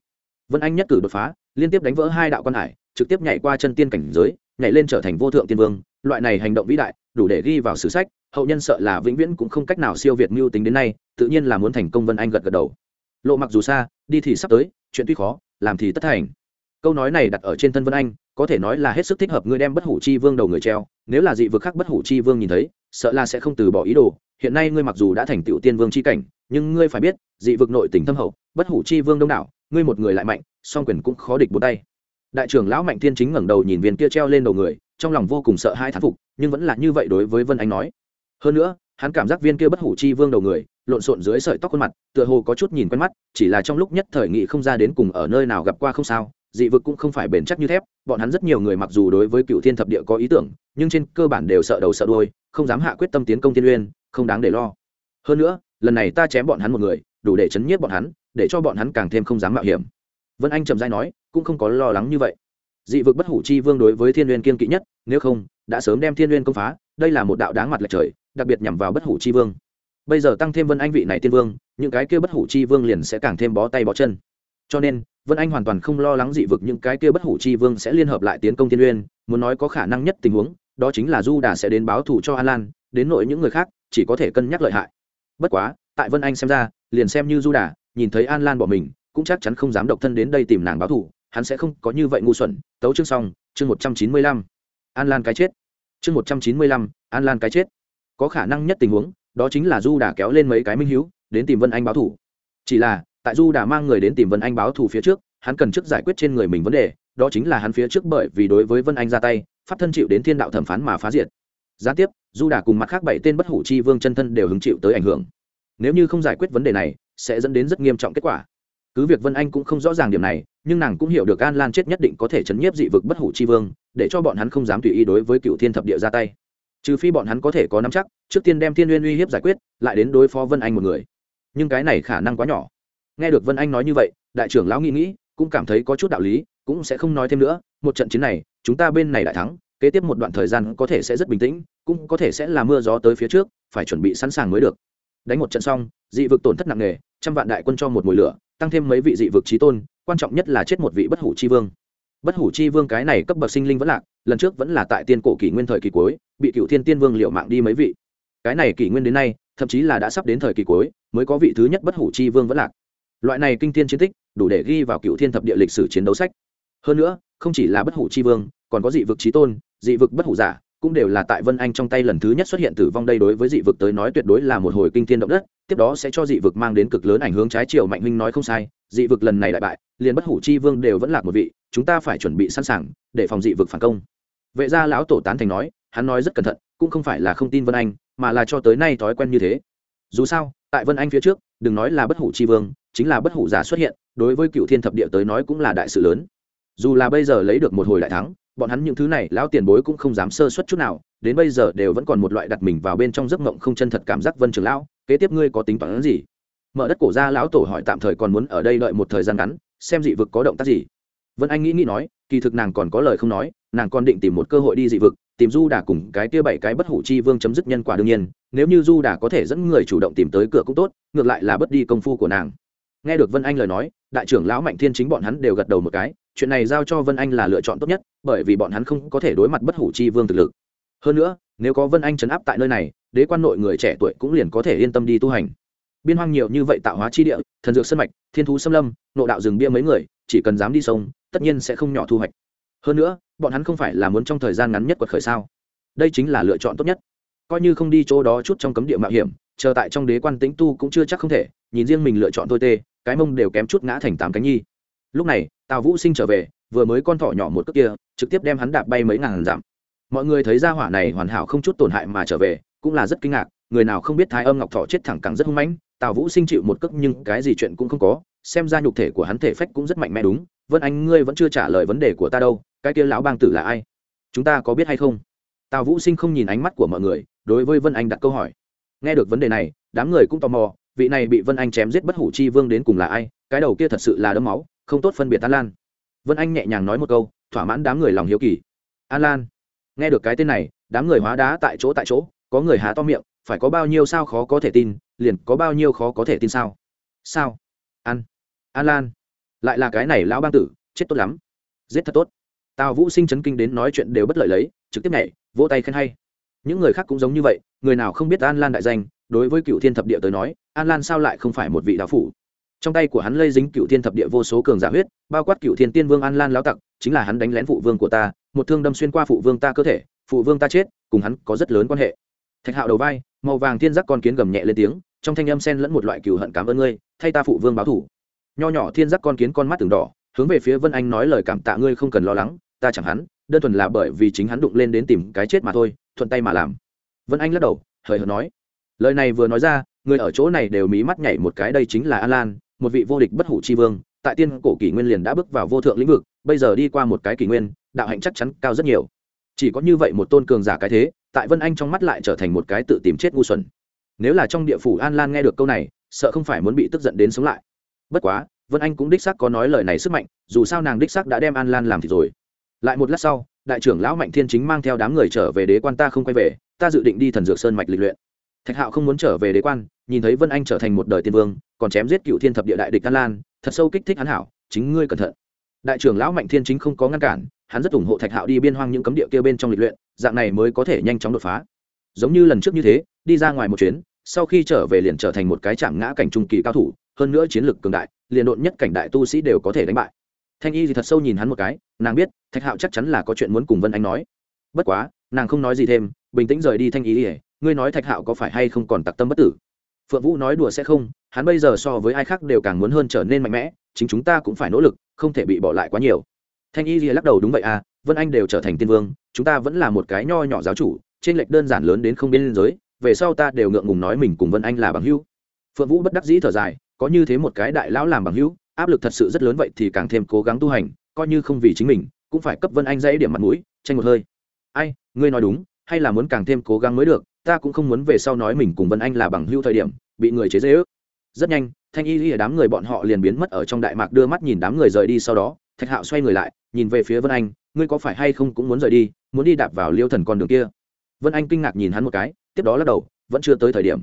vân anh nhất cử đột phá, liên tiếp đánh vỡ hai đạo quan hải, trực tiếp nhảy qua chân tiên cảnh giới, nhảy lên trở thành vô thượng tiên vương. Loại này hành động vĩ đại, đủ để ghi vào sử sách, hậu nhân sợ là vĩnh viễn cũng không cách nào siêu việt mưu tính đến nay, tự nhiên là muốn thành công vân anh gật gật đầu. Lộ mặc dù xa, đi thì sắp tới, chuyện tuy khó, làm thì tất thành. Câu nói này đặt ở trên thân vân anh, có thể nói là hết sức thích hợp ngươi đem bất hủ chi vương đầu người treo, nếu là dị vực khác bất hủ chi vương nhìn thấy, sợ là sẽ không từ bỏ ý đồ. Hiện nay ngươi mặc dù đã thành tựu tiên vương chi cảnh, nhưng ngươi phải biết, dị vực nội tình thâm hậu, bất hủ chi vương đông đảo ngươi một người lại mạnh song quyền cũng khó địch bốn tay. Đại trưởng lão mạnh thiên chính ngẩng đầu nhìn viên kia treo lên đầu người trong lòng vô cùng sợ hai thán phục nhưng vẫn là như vậy đối với vân anh nói. Hơn nữa hắn cảm giác viên kia bất hủ chi vương đầu người lộn xộn dưới sợi tóc khuôn mặt tựa hồ có chút nhìn quen mắt chỉ là trong lúc nhất thời nghị không ra đến cùng ở nơi nào gặp qua không sao dị vực cũng không phải bền chắc như thép bọn hắn rất nhiều người mặc dù đối với cựu thiên thập địa có ý tưởng nhưng trên cơ bản đều sợ đầu sợ đuôi, không dám hạ quyết tâm tiến công thiên uyên không đáng để lo. Hơn nữa lần này ta chém bọn hắn một người đủ để chấn nhiếp bọn hắn để cho bọn hắn càng thêm không dám mạo hiểm. Vân anh trầm dai nói, cũng không có lo lắng như vậy. Dị vực bất hủ chi vương đối với thiên uyên kiên kỵ nhất, nếu không, đã sớm đem thiên uyên công phá, đây là một đạo đáng mặt lệch trời, đặc biệt nhằm vào bất hủ chi vương. Bây giờ tăng thêm vân anh vị này tiên vương, những cái kia bất hủ chi vương liền sẽ càng thêm bó tay bó chân. Cho nên, vân anh hoàn toàn không lo lắng dị vực những cái kia bất hủ chi vương sẽ liên hợp lại tiến công thiên uyên muốn nói có khả năng nhất tình huống, đó chính là du đà sẽ đến báo thù cho an lan, đến nội những người khác, chỉ có thể cân nhắc lợi hại. Bất quá, tại vân anh xem ra, liền xem như du đà nhìn thấy an lan bỏ mình, cũng chắc chắn không dám độc thân đến đây tìm nàng báo thù, hắn sẽ không có như vậy ngu xuẩn. Tấu chương xong, chương một trăm chín mươi lăm. An lan cái chết. Chương một trăm chín mươi lăm, an lan cái chết. Có khả năng nhất tình huống, đó chính là du đà kéo lên mấy cái minh hữu đến tìm vân anh báo thù. chỉ là, tại du đà mang người đến tìm vân anh báo thù phía trước, hắn cần trước giải quyết trên người mình vấn đề, đó chính là hắn phía trước bởi vì đối với vân anh ra tay, pháp thân chịu đến thiên đạo thẩm phán mà phá diệt. Gián tiếp, du đà cùng mặt khác bảy tên bất hủ chi vương chân thân đều hứng chịu tới ảnh hưởng. Nếu như không giải quyết vấn đề này sẽ dẫn đến rất nghiêm trọng kết quả. Cứ việc vân anh cũng không rõ ràng điểm này, nhưng nàng cũng hiểu được an lan chết nhất định có thể chấn nhiếp dị vực bất hủ chi vương, để cho bọn hắn không dám tùy ý đối với cựu thiên thập địa ra tay. Trừ phi bọn hắn có thể có nắm chắc, trước tiên đem thiên n uy hiếp giải quyết, lại đến đối phó vân anh một người. Nhưng cái này khả năng quá nhỏ. Nghe được vân anh nói như vậy, đại trưởng lão nghĩ nghĩ, cũng cảm thấy có chút đạo lý, cũng sẽ không nói thêm nữa, một trận chiến này, chúng ta bên này đại thắng, kế tiếp một đoạn thời gian có thể sẽ rất bình tĩnh, cũng có thể sẽ là mưa gió tới phía trước, phải chuẩn bị sẵn sàng mới được. Đánh một trận xong dị vực tổn thất nặng nề, trăm vạn đại quân cho một mùi lửa, tăng thêm mấy vị dị vực trí tôn, quan trọng nhất là chết một vị bất hủ chi vương. Bất hủ chi vương cái này cấp bậc sinh linh vẫn lạc, lần trước vẫn là tại tiên cổ kỷ nguyên thời kỳ cuối, bị cựu thiên tiên vương liệu mạng đi mấy vị. Cái này kỷ nguyên đến nay, thậm chí là đã sắp đến thời kỳ cuối, mới có vị thứ nhất bất hủ chi vương vẫn lạc. Loại này kinh thiên chiến tích, đủ để ghi vào cựu thiên thập địa lịch sử chiến đấu sách. Hơn nữa, không chỉ là bất hủ chi vương, còn có dị vực trí tôn, dị vực bất hủ giả cũng đều là tại vân anh trong tay lần thứ nhất xuất hiện tử vong đây đối với dị vực tới nói tuyệt đối là một hồi kinh thiên động đất, tiếp đó sẽ cho dị vực mang đến cực lớn ảnh hưởng trái chiều mạnh huynh nói không sai, dị vực lần này đại bại, liền bất hủ chi vương đều vẫn lạc một vị, chúng ta phải chuẩn bị sẵn sàng để phòng dị vực phản công. Vệ gia lão tổ tán thành nói, hắn nói rất cẩn thận, cũng không phải là không tin vân anh, mà là cho tới nay thói quen như thế. Dù sao, tại vân anh phía trước, đừng nói là bất hủ chi vương, chính là bất hủ giả xuất hiện, đối với cựu thiên thập địa tới nói cũng là đại sự lớn. Dù là bây giờ lấy được một hồi đại thắng bọn hắn những thứ này, lão tiền bối cũng không dám sơ suất chút nào, đến bây giờ đều vẫn còn một loại đặt mình vào bên trong giấc mộng không chân thật cảm giác vân trường lão, kế tiếp ngươi có tính toán gì? Mở đất cổ ra, lão tổ hỏi tạm thời còn muốn ở đây đợi một thời gian ngắn, xem dị vực có động tác gì. Vân anh nghĩ nghĩ nói, kỳ thực nàng còn có lời không nói, nàng còn định tìm một cơ hội đi dị vực, tìm du đà cùng cái kia bảy cái bất hủ chi vương chấm dứt nhân quả đương nhiên, nếu như du đà có thể dẫn người chủ động tìm tới cửa cũng tốt, ngược lại là bất đi công phu của nàng nghe được vân anh lời nói, đại trưởng lão mạnh thiên chính bọn hắn đều gật đầu một cái, chuyện này giao cho vân anh là lựa chọn tốt nhất, bởi vì bọn hắn không có thể đối mặt bất hủ chi vương thực lực. Hơn nữa, nếu có vân anh chấn áp tại nơi này, đế quan nội người trẻ tuổi cũng liền có thể yên tâm đi tu hành. Biên hoang nhiều như vậy tạo hóa chi địa, thần dược sân mạch, thiên thú xâm lâm, nộ đạo rừng bia mấy người, chỉ cần dám đi sông, tất nhiên sẽ không nhỏ thu hoạch. Hơn nữa, bọn hắn không phải là muốn trong thời gian ngắn nhất quật khởi sao? Đây chính là lựa chọn tốt nhất. Coi như không đi chỗ đó chút trong cấm địa mạo hiểm chờ tại trong đế quan tĩnh tu cũng chưa chắc không thể, nhìn riêng mình lựa chọn thôi tê, cái mông đều kém chút ngã thành tám cánh nhi. Lúc này, tào vũ sinh trở về, vừa mới con thỏ nhỏ một cước kia, trực tiếp đem hắn đạp bay mấy ngàn dặm. Mọi người thấy ra hỏa này hoàn hảo không chút tổn hại mà trở về, cũng là rất kinh ngạc, người nào không biết thái âm ngọc thỏ chết thẳng cẳng rất hung mãnh, tào vũ sinh chịu một cước nhưng cái gì chuyện cũng không có, xem ra nhục thể của hắn thể phách cũng rất mạnh mẽ đúng. Vân anh, ngươi vẫn chưa trả lời vấn đề của ta đâu, cái kia lão bang tử là ai? Chúng ta có biết hay không? Tào vũ sinh không nhìn ánh mắt của mọi người, đối với vân anh đặt câu hỏi nghe được vấn đề này, đám người cũng tò mò, vị này bị vân anh chém giết bất hủ chi vương đến cùng là ai, cái đầu kia thật sự là đấm máu, không tốt phân biệt an lan. Vân anh nhẹ nhàng nói một câu, thỏa mãn đám người lòng hiếu kỳ. An lan. Nghe được cái tên này, đám người hóa đá tại chỗ tại chỗ, có người há to miệng, phải có bao nhiêu sao khó có thể tin, liền có bao nhiêu khó có thể tin sao? Sao? An. An lan. Lại là cái này lão bang tử, chết tốt lắm. Giết thật tốt. Tào vũ sinh chấn kinh đến nói chuyện đều bất lợi lấy, trực tiếp nhảy, vỗ tay khen hay những người khác cũng giống như vậy, người nào không biết an lan đại danh, đối với cựu thiên thập địa tới nói, an lan sao lại không phải một vị đạo phủ? Trong tay của hắn lây dính cựu thiên thập địa vô số cường giả huyết, bao quát cựu thiên tiên vương an lan lao tặc, chính là hắn đánh lén phụ vương của ta, một thương đâm xuyên qua phụ vương ta cơ thể, phụ vương ta chết, cùng hắn có rất lớn quan hệ. Thạch hạo đầu vai, màu vàng thiên giác con kiến gầm nhẹ lên tiếng, trong thanh âm sen lẫn một loại cừu hận cảm ơn ngươi, thay ta phụ vương báo thủ. Nho nhỏ thiên giác con kiến con mắt từng đỏ, hướng về phía vân anh nói lời cảm tạ ngươi không cần lo lắng, ta chẳng hắn, đơn thuần là bởi vì chính hắn đụng lên đến tìm cái chết mà thôi thuận tay mà làm. Vân anh lắc đầu, hời hợt nói. Lời này vừa nói ra, người ở chỗ này đều mí mắt nhảy một cái, đây chính là an lan, một vị vô địch bất hủ chi vương, tại tiên cổ kỷ nguyên liền đã bước vào vô thượng lĩnh vực, bây giờ đi qua một cái kỷ nguyên, đạo hạnh chắc chắn cao rất nhiều. Chỉ có như vậy một tôn cường giả cái thế, tại vân anh trong mắt lại trở thành một cái tự tìm chết ngu xuẩn. Nếu là trong địa phủ an lan nghe được câu này, sợ không phải muốn bị tức giận đến sống lại. Bất quá, vân anh cũng đích xác có nói lời này sức mạnh, dù sao nàng đích xác đã đem an lan làm thì rồi. Lại một lát sau đại trưởng lão mạnh thiên chính mang theo đám người trở về đế quan ta không quay về, ta dự định đi thần dược sơn mạch lịch luyện. Thạch hạo không muốn trở về đế quan, nhìn thấy vân anh trở thành một đời tiên vương, còn chém giết cựu thiên thập địa đại địch an lan, thật sâu kích thích hắn hảo, chính ngươi cẩn thận. Đại trưởng lão mạnh thiên chính không có ngăn cản, hắn rất ủng hộ thạch hạo đi biên hoang những cấm địa kia bên trong lịch luyện, dạng này mới có thể nhanh chóng đột phá. Giống như lần trước như thế, đi ra ngoài một chuyến, sau khi trở về liền trở thành một cái chạm ngã cảnh trung kỳ cao thủ, hơn nữa chiến lược cường đại, liền độn nhất cảnh đại tu sĩ đều có thể đánh bại thanh y thì thật sâu nhìn hắn một cái, nàng biết, thạch hạo chắc chắn là có chuyện muốn cùng vân anh nói. Bất quá, nàng không nói gì thêm, bình tĩnh rời đi thanh y ỉa ngươi nói thạch hạo có phải hay không còn tặc tâm bất tử? Phượng vũ nói đùa sẽ không, hắn bây giờ so với ai khác đều càng muốn hơn trở nên mạnh mẽ, chính chúng ta cũng phải nỗ lực, không thể bị bỏ lại quá nhiều. Thanh y ỉa lắc đầu đúng vậy à vân anh đều trở thành tiên vương, chúng ta vẫn là một cái nho nhỏ giáo chủ, trên lệch đơn giản lớn đến không biên giới, về sau ta đều ngượng ngùng nói mình cùng vân anh là bằng hữu. Phượng vũ bất đắc dĩ thở dài, có như thế một cái đại lão làm bằng hữu áp lực thật sự rất lớn vậy thì càng thêm cố gắng tu hành, coi như không vì chính mình, cũng phải cấp vân anh dãy điểm mặt mũi, tranh một hơi. Ai, ngươi nói đúng, hay là muốn càng thêm cố gắng mới được, ta cũng không muốn về sau nói mình cùng vân anh là bằng hữu thời điểm, bị người chế dễ ước rất nhanh, thanh y lìa đám người bọn họ liền biến mất ở trong đại mạc đưa mắt nhìn đám người rời đi sau đó, thạch hạo xoay người lại, nhìn về phía vân anh, ngươi có phải hay không cũng muốn rời đi, muốn đi đạp vào liêu thần con đường kia? Vân anh kinh ngạc nhìn hắn một cái, tiếp đó lắc đầu, vẫn chưa tới thời điểm.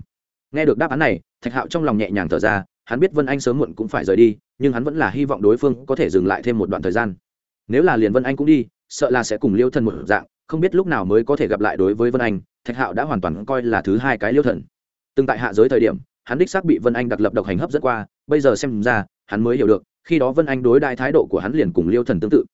Nghe được đáp án này, thạch hạo trong lòng nhẹ nhàng thở ra hắn biết vân anh sớm muộn cũng phải rời đi, nhưng hắn vẫn là hy vọng đối phương có thể dừng lại thêm một đoạn thời gian. Nếu là liền vân anh cũng đi, sợ là sẽ cùng liêu thần một dạng, không biết lúc nào mới có thể gặp lại đối với vân anh, thạch hạo đã hoàn toàn coi là thứ hai cái liêu thần. Từng tại hạ giới thời điểm, hắn đích xác bị vân anh đặc lập độc hành hấp dẫn qua, bây giờ xem ra, hắn mới hiểu được, khi đó vân anh đối đại thái độ của hắn liền cùng liêu thần tương tự.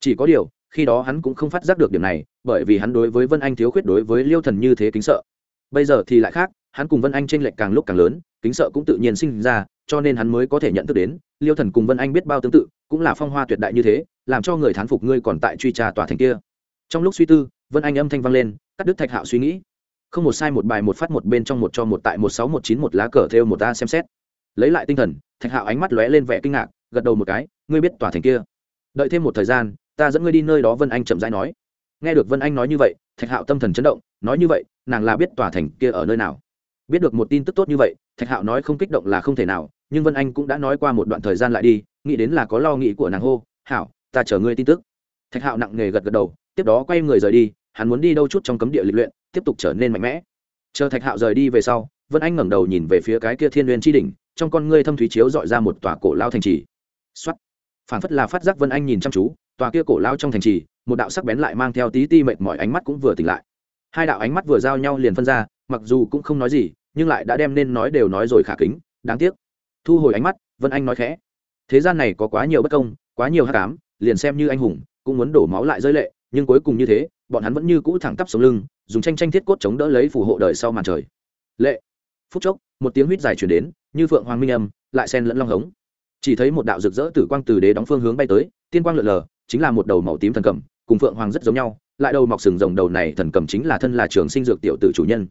Chỉ có điều, khi đó hắn cũng không phát giác được điểm này, bởi vì hắn đối với vân anh thiếu khuyết đối với liêu thần như thế kính sợ. Bây giờ thì lại khác, hắn cùng vân anh tranh lệch càng lúc càng lớn, kính sợ cũng tự nhiên sinh ra cho nên hắn mới có thể nhận thức đến, liêu thần cùng vân anh biết bao tương tự, cũng là phong hoa tuyệt đại như thế, làm cho người thán phục ngươi còn tại truy trà tòa thành kia. Trong lúc suy tư, vân anh âm thanh vang lên, cắt đứt thạch hạo suy nghĩ. Không một sai một bài một phát một bên trong một cho một tại một sáu một chín một lá cờ theo một ta xem xét. Lấy lại tinh thần, thạch hạo ánh mắt lóe lên vẻ kinh ngạc, gật đầu một cái, ngươi biết tòa thành kia? Đợi thêm một thời gian, ta dẫn ngươi đi nơi đó, vân anh chậm rãi nói. Nghe được vân anh nói như vậy, thạch hạo tâm thần chấn động, nói như vậy, nàng là biết tòa thành kia ở nơi nào. Biết được một tin tức tốt như vậy, thạch hạo nói không kích động là không thể nào nhưng vân anh cũng đã nói qua một đoạn thời gian lại đi, nghĩ đến là có lo nghĩ của nàng hô, hảo, ta chờ ngươi tin tức. Thạch hạo nặng nề gật gật đầu, tiếp đó quay người rời đi, hắn muốn đi đâu chút trong cấm địa lịch luyện, tiếp tục trở nên mạnh mẽ. Chờ thạch hạo rời đi về sau, vân anh ngẩng đầu nhìn về phía cái kia thiên n g u y ê n tri đỉnh, trong con ngươi thâm thúy chiếu dọi ra một tòa cổ lao thành trì. Xuất phảng phất là phát giác vân anh nhìn chăm chú, tòa kia cổ lao trong thành trì, một đạo sắc bén lại mang theo tí ti mệt mỏi ánh mắt cũng vừa tỉnh lại. Hai đạo ánh mắt vừa giao nhau liền phân ra, mặc dù cũng không nói gì, nhưng lại đã đem nên nói đều nói rồi khả kính, đáng tiếc thu hồi ánh mắt, vân anh nói khẽ. Thế gian này có quá nhiều bất công, quá nhiều hát cám liền xem như anh hùng cũng muốn đổ máu lại rơi lệ, nhưng cuối cùng như thế, bọn hắn vẫn như cũ thẳng tắp sống lưng, dùng tranh tranh thiết cốt chống đỡ lấy phù hộ đời sau màn trời. Lệ. Phút chốc, một tiếng huýt dài chuyển đến, như phượng hoàng minh âm, lại sen lẫn long hống. Chỉ thấy một đạo rực rỡ tử quang từ đế đóng phương hướng bay tới, tiên quang lượn lờ, chính là một đầu màu tím thần cầm, cùng phượng hoàng rất giống nhau, lại đầu mọc sừng rồng đầu này thần cầm chính là thân là trường sinh dược tiểu tử chủ nhân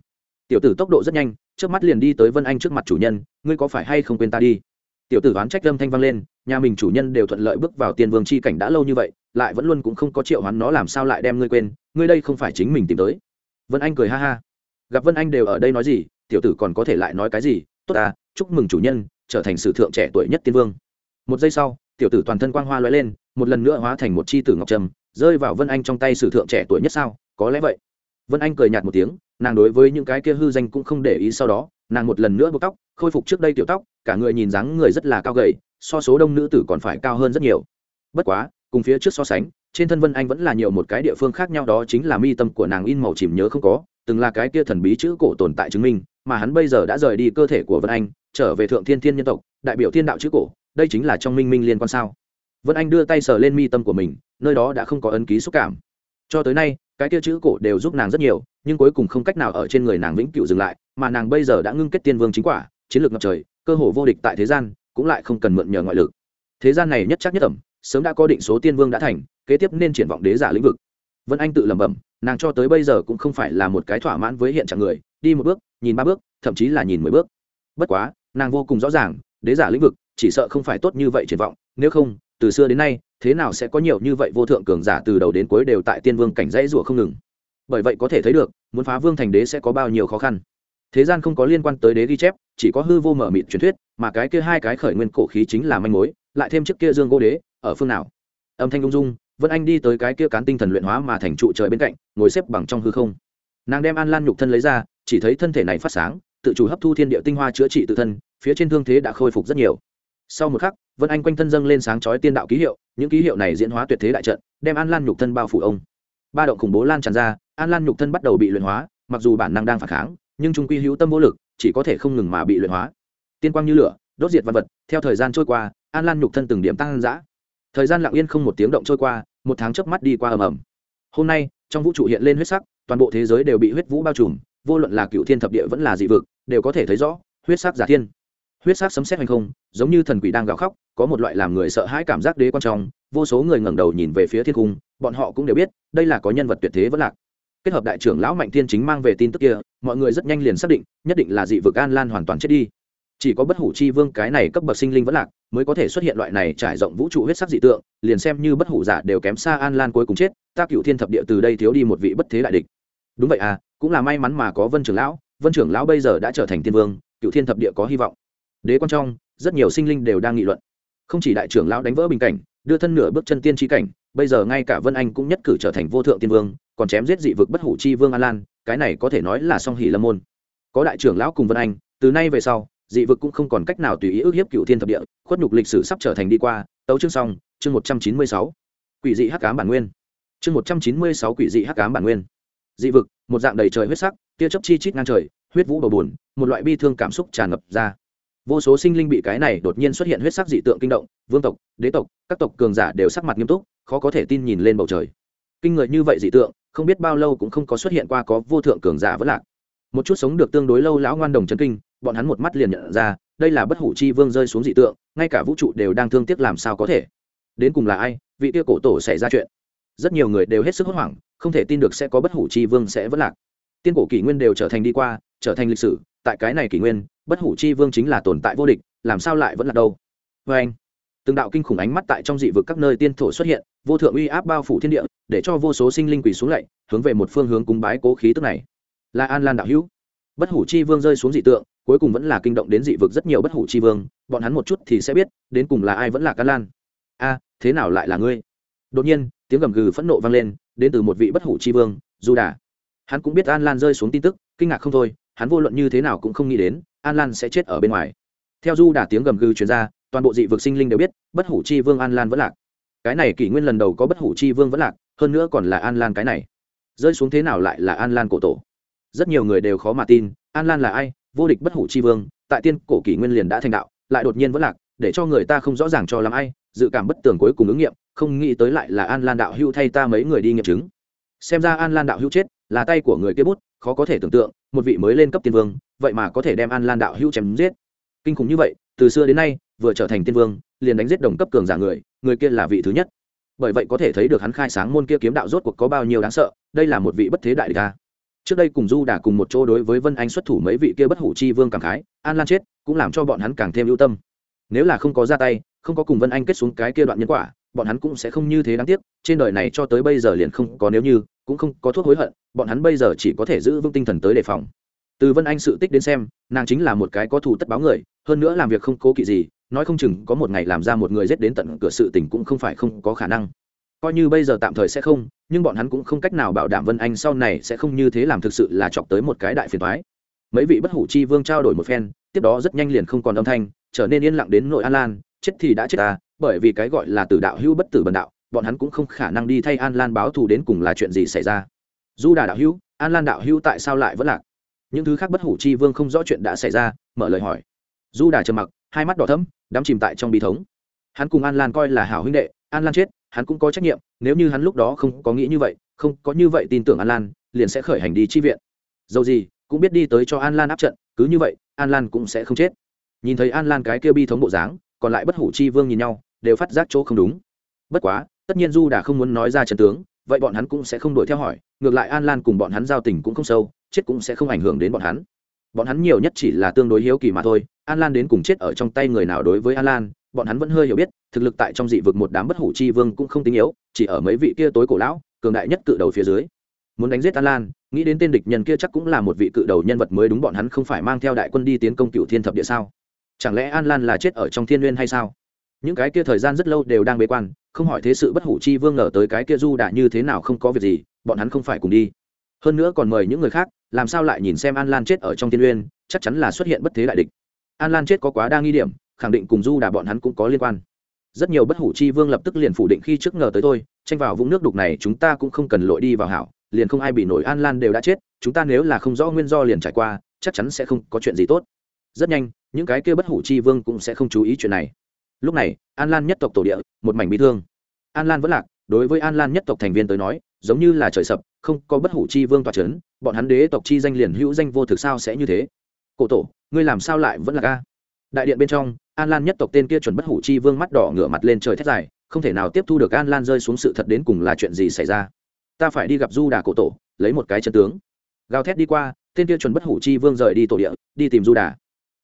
tiểu tử tốc độ rất nhanh trước mắt liền đi tới vân anh trước mặt chủ nhân, ngươi có phải hay không quên ta đi? Tiểu tử đoán trách Lâm thanh vang lên, nhà mình chủ nhân đều thuận lợi bước vào tiên vương c h i cảnh đã lâu như vậy, lại vẫn luôn cũng không có triệu hoán nó làm sao lại đem ngươi quên, ngươi đây không phải chính mình tìm tới. Vân anh cười ha ha. Gặp vân anh đều ở đây nói gì, tiểu tử còn có thể lại nói cái gì? Tốt à chúc mừng chủ nhân, trở thành sử thượng trẻ tuổi nhất tiên vương. Một giây sau, tiểu tử toàn thân quang hoa l lên, một lần nữa hóa thành một c h i tử ngọc trầm rơi vào vân anh trong tay sử thượng trẻ tuổi nhất sao? Có lẽ vậy. Vân anh cười nhạt một tiếng nàng đối với những cái kia hư danh cũng không để ý sau đó, nàng một lần nữa buộc tóc, khôi phục trước đây tiểu tóc, cả người nhìn dáng người rất là cao gầy, so số đông nữ tử còn phải cao hơn rất nhiều. Bất quá, cùng phía trước so sánh, trên thân vân anh vẫn là nhiều một cái địa phương khác nhau, đó chính là mi tâm của nàng in màu chìm nhớ không có, từng là cái kia thần bí chữ cổ tồn tại chứng minh, mà hắn bây giờ đã rời đi cơ thể của vân anh, trở về thượng thiên thiên nhân tộc, đại biểu thiên đạo chữ cổ, đây chính là trong minh minh liên quan sao. Vân anh đưa tay sờ lên mi tâm của mình, nơi đó đã không có ấn ký xúc cảm. Cho tới nay cái kia chữ cổ đều giúp nàng rất nhiều, nhưng cuối cùng không cách nào ở trên người nàng vĩnh cửu dừng lại, mà nàng bây giờ đã ngưng kết tiên vương chính quả, chiến lược ngập trời, cơ hồ vô địch tại thế gian, cũng lại không cần mượn nhờ ngoại lực. Thế gian này nhất chắc nhất ẩm, sớm đã có định số tiên vương đã thành, kế tiếp nên triển vọng đế giả lĩnh vực. Vân anh tự lẩm bẩm, nàng cho tới bây giờ cũng không phải là một cái thỏa mãn với hiện trạng người, đi một bước, nhìn ba bước, thậm chí là nhìn mười bước. Bất quá, nàng vô cùng rõ ràng, đế giả lĩnh vực, chỉ sợ không phải tốt như vậy triển vọng, nếu không từ xưa đến nay, thế nào sẽ có nhiều như vậy vô thượng cường giả từ đầu đến cuối đều tại tiên vương cảnh dãy rủa không ngừng? Bởi vậy có thể thấy được, muốn phá vương thành đế sẽ có bao nhiêu khó khăn. Thế gian không có liên quan tới đế ghi chép, chỉ có hư vô mở mịt truyền thuyết, mà cái kia hai cái khởi nguyên cổ khí chính là manh mối, lại thêm trước kia dương gỗ đế, ở phương nào? Âm thanh ung dung, vân anh đi tới cái kia cán tinh thần luyện hóa mà thành trụ trời bên cạnh, ngồi xếp bằng trong hư không. Nàng đem an lan nhục thân lấy ra, chỉ thấy thân thể này phát sáng, tự chủ hấp thu thiên địa tinh hoa chữa trị tự thân, phía trên thương thế đã khôi phục rất nhiều sau một khắc, vân anh quanh thân dâng lên sáng chói tiên đạo ký hiệu, những ký hiệu này diễn hóa tuyệt thế đại trận, đem an lan nhục thân bao phủ ông. Ba động khủng bố lan tràn ra, an lan nhục thân bắt đầu bị luyện hóa, mặc dù bản năng đang phản kháng, nhưng trung quy hữu tâm vô lực, chỉ có thể không ngừng mà bị luyện hóa. Tiên quang như lửa, đốt diệt văn vật, theo thời gian trôi qua, an lan nhục thân từng điểm tăng giã thời gian lặng yên không một tiếng động trôi qua, một tháng chớp mắt đi qua ầm ầm. Hôm nay, trong vũ trụ hiện lên huyết sắc, toàn bộ thế giới đều bị huyết vũ bao trùm, vô luận là cựu thiên thập địa vẫn là dị vực, đều có thể thấy rõ, huyết sắc giả thiên huyết sắc sấm sét hành không, giống như thần quỷ đang gào khóc, có một loại làm người sợ hãi cảm giác đế quan trọng vô số người ngẩng đầu nhìn về phía thiên cung, bọn họ cũng đều biết, đây là có nhân vật tuyệt thế vẫn lạc. Kết hợp đại trưởng lão mạnh thiên chính mang về tin tức kia, mọi người rất nhanh liền xác định, nhất định là dị vực an lan hoàn toàn chết đi. Chỉ có bất hủ chi vương cái này cấp bậc sinh linh vẫn lạc, mới có thể xuất hiện loại này trải rộng vũ trụ huyết sắc dị tượng, liền xem như bất hủ giả đều kém xa an lan cuối cùng chết, ta cựu thiên thập địa từ đây thiếu đi một vị bất thế đại địch. Đúng vậy à cũng là may mắn mà có vân trưởng lão, vân trưởng lão bây giờ đã trở thành tiên vương, cựu thiên thập địa có hy vọng đế quan trong, rất nhiều sinh linh đều đang nghị luận. Không chỉ đại trưởng lão đánh vỡ bình cảnh, đưa thân nửa bước chân tiên tri cảnh, bây giờ ngay cả vân anh cũng nhất cử trở thành vô thượng tiên vương, còn chém giết dị vực bất hủ chi vương an lan, cái này có thể nói là song hỷ lâm môn. Có đại trưởng lão cùng vân anh, từ nay về sau, dị vực cũng không còn cách nào tùy ý ước hiếp cựu thiên thập địa, khuất nhục lịch sử sắp trở thành đi qua, tấu chương xong, chương một trăm chín mươi sáu. Quỷ dị hắc cám bản nguyên. Chương một trăm chín mươi sáu quỷ dị hắc cám bản nguyên. Dị vực, một dạng đầy trời huyết sắc, tia chấp chi chít ngang trời, huyết vũ bầu bùn một loại bi thương cảm xúc tràn ngập ra vô số sinh linh bị cái này đột nhiên xuất hiện huyết sắc dị tượng kinh động, vương tộc, đế tộc, các tộc cường giả đều sắc mặt nghiêm túc, khó có thể tin nhìn lên bầu trời. Kinh người như vậy dị tượng, không biết bao lâu cũng không có xuất hiện qua có vô thượng cường giả vất lạc. Một chút sống được tương đối lâu lão ngoan đồng chân kinh, bọn hắn một mắt liền nhận ra, đây là bất hủ chi vương rơi xuống dị tượng, ngay cả vũ trụ đều đang thương tiếc làm sao có thể. Đến cùng là ai, vị tia cổ tổ xảy ra chuyện? Rất nhiều người đều hết sức hốt hoảng, không thể tin được sẽ có bất hủ chi vương sẽ vất lạc tiên cổ kỷ nguyên đều trở thành đi qua, trở thành lịch sử, tại cái này kỷ nguyên, bất hủ chi vương chính là tồn tại vô địch, làm sao lại vẫn là đâu? Vê anh, từng đạo kinh khủng ánh mắt tại trong dị vực các nơi tiên thổ xuất hiện, vô thượng uy áp bao phủ thiên địa, để cho vô số sinh linh quỳ xuống lạy, hướng về một phương hướng cúng bái cố khí tức này. Là an lan đạo hữu, bất hủ chi vương rơi xuống dị tượng, cuối cùng vẫn là kinh động đến dị vực rất nhiều bất hủ chi vương, bọn hắn một chút thì sẽ biết, đến cùng là ai vẫn là an lan. A, thế nào lại là ngươi? Đột nhiên, tiếng gầm gừ phẫn nộ vang lên, đến từ một vị bất hủ chi vương, du đà hắn cũng biết an lan rơi xuống tin tức, kinh ngạc không thôi, hắn vô luận như thế nào cũng không nghĩ đến, an lan sẽ chết ở bên ngoài. Theo du đà tiếng gầm gừ truyền ra, toàn bộ dị vực sinh linh đều biết, bất hủ chi vương an lan vẫn lạc. Cái này kỷ nguyên lần đầu có bất hủ chi vương vẫn lạc, hơn nữa còn là an lan cái này. Rơi xuống thế nào lại là an lan cổ tổ? Rất nhiều người đều khó mà tin, an lan là ai, vô địch bất hủ chi vương, tại tiên cổ kỷ nguyên liền đã thành đạo, lại đột nhiên vẫn lạc, để cho người ta không rõ ràng cho làm ai, dự cảm bất tường cuối cùng ứng nghiệm, không nghĩ tới lại là an lan đạo hưu thay ta mấy người đi nghiệm chứng. Xem ra an lan đạo hưu chết là tay của người kia bút, khó có thể tưởng tượng, một vị mới lên cấp tiên vương, vậy mà có thể đem an lan đạo hữu chém giết. Kinh khủng như vậy, từ xưa đến nay, vừa trở thành tiên vương, liền đánh giết đồng cấp cường giả người người kia là vị thứ nhất. Bởi vậy có thể thấy được hắn khai sáng môn kia kiếm đạo rốt cuộc có bao nhiêu đáng sợ, đây là một vị bất thế đại ca trước đây cùng du đà cùng một chỗ đối với vân anh xuất thủ mấy vị kia bất hủ chi vương cảm khái, an lan chết, cũng làm cho bọn hắn càng thêm ưu tâm. Nếu là không có ra tay, không có cùng vân anh kết xuống cái kia đoạn nhân quả, bọn hắn cũng sẽ không như thế đáng tiếc, trên đời này cho tới bây giờ liền không có nếu như cũng không có thuốc hối hận, bọn hắn bây giờ chỉ có thể giữ vững tinh thần tới đề phòng. Từ vân anh sự tích đến xem, nàng chính là một cái có thù tất báo người, hơn nữa làm việc không cố kỵ gì, nói không chừng có một ngày làm ra một người giết đến tận cửa sự tình cũng không phải không có khả năng. Coi như bây giờ tạm thời sẽ không, nhưng bọn hắn cũng không cách nào bảo đảm vân anh sau này sẽ không như thế làm thực sự là chọc tới một cái đại phiền thoái mấy vị bất hủ chi vương trao đổi một phen, tiếp đó rất nhanh liền không còn âm thanh, trở nên yên lặng đến nội an lan, chết thì đã chết ta, bởi vì cái gọi là tử đạo hữu bất tử bần đạo bọn hắn cũng không khả năng đi thay an lan báo thù đến cùng là chuyện gì xảy ra. Du đà đạo hữu, an lan đạo hữu tại sao lại vẫn lạc? Những thứ khác bất hủ chi vương không rõ chuyện đã xảy ra, mở lời hỏi. Du đà trầm mặc, hai mắt đỏ thấm đắm chìm tại trong bí thống. Hắn cùng an lan coi là hảo huynh đệ, an lan chết, hắn cũng có trách nhiệm, nếu như hắn lúc đó không có nghĩ như vậy, không có như vậy tin tưởng an lan, liền sẽ khởi hành đi chi viện. Dầu gì, cũng biết đi tới cho an lan áp trận, cứ như vậy, an lan cũng sẽ không chết. Nhìn thấy an lan cái kia bi thống bộ dáng, còn lại bất hủ chi vương nhìn nhau, đều phát giác chỗ không đúng. Bất quá tất nhiên du đã không muốn nói ra trận tướng, vậy bọn hắn cũng sẽ không đuổi theo hỏi, ngược lại an lan cùng bọn hắn giao tình cũng không sâu, chết cũng sẽ không ảnh hưởng đến bọn hắn. Bọn hắn nhiều nhất chỉ là tương đối hiếu kỳ mà thôi, an lan đến cùng chết ở trong tay người nào đối với an lan, bọn hắn vẫn hơi hiểu biết, thực lực tại trong dị vực một đám bất hủ chi vương cũng không tinh yếu, chỉ ở mấy vị kia tối cổ lão, cường đại nhất cự đầu phía dưới. Muốn đánh giết an lan, nghĩ đến tên địch nhân kia chắc cũng là một vị cự đầu nhân vật mới đúng bọn hắn không phải mang theo đại quân đi tiến công cựu thiên thập địa sao? Chẳng lẽ an lan là chết ở trong thiên n g u y ê n hay sao? Những cái kia thời gian rất lâu đều đang bế quan không hỏi thế sự bất hủ chi vương ngờ tới cái kia du đã như thế nào không có việc gì, bọn hắn không phải cùng đi. Hơn nữa còn mời những người khác, làm sao lại nhìn xem an lan chết ở trong thiên uyên, chắc chắn là xuất hiện bất thế đại địch. An lan chết có quá đa nghi điểm, khẳng định cùng du đà bọn hắn cũng có liên quan. Rất nhiều bất hủ chi vương lập tức liền phủ định khi trước ngờ tới tôi, tranh vào vũng nước đục này chúng ta cũng không cần lội đi vào hảo, liền không ai bị nổi an lan đều đã chết, chúng ta nếu là không rõ nguyên do liền trải qua, chắc chắn sẽ không có chuyện gì tốt. Rất nhanh, những cái kia bất hủ chi vương cũng sẽ không chú ý chuyện này lúc này, an lan nhất tộc tổ địa, một mảnh bị thương. An lan vẫn lạc, đối với an lan nhất tộc thành viên tới nói, giống như là trời sập, không có bất hủ chi vương tọa c h ấ n bọn hắn đế tộc chi danh liền hữu danh vô thực sao sẽ như thế? Cổ tổ, ngươi làm sao lại vẫn là ca đại điện bên trong, an lan nhất tộc tên kia chuẩn bất hủ chi vương mắt đỏ ngửa mặt lên trời thét dài, không thể nào tiếp thu được an lan rơi xuống sự thật đến cùng là chuyện gì xảy ra. Ta phải đi gặp du đà cổ tổ, lấy một cái chân tướng. Gào thét đi qua, tên kia chuẩn bất hủ chi vương rời đi tổ địa, đi tìm du đà.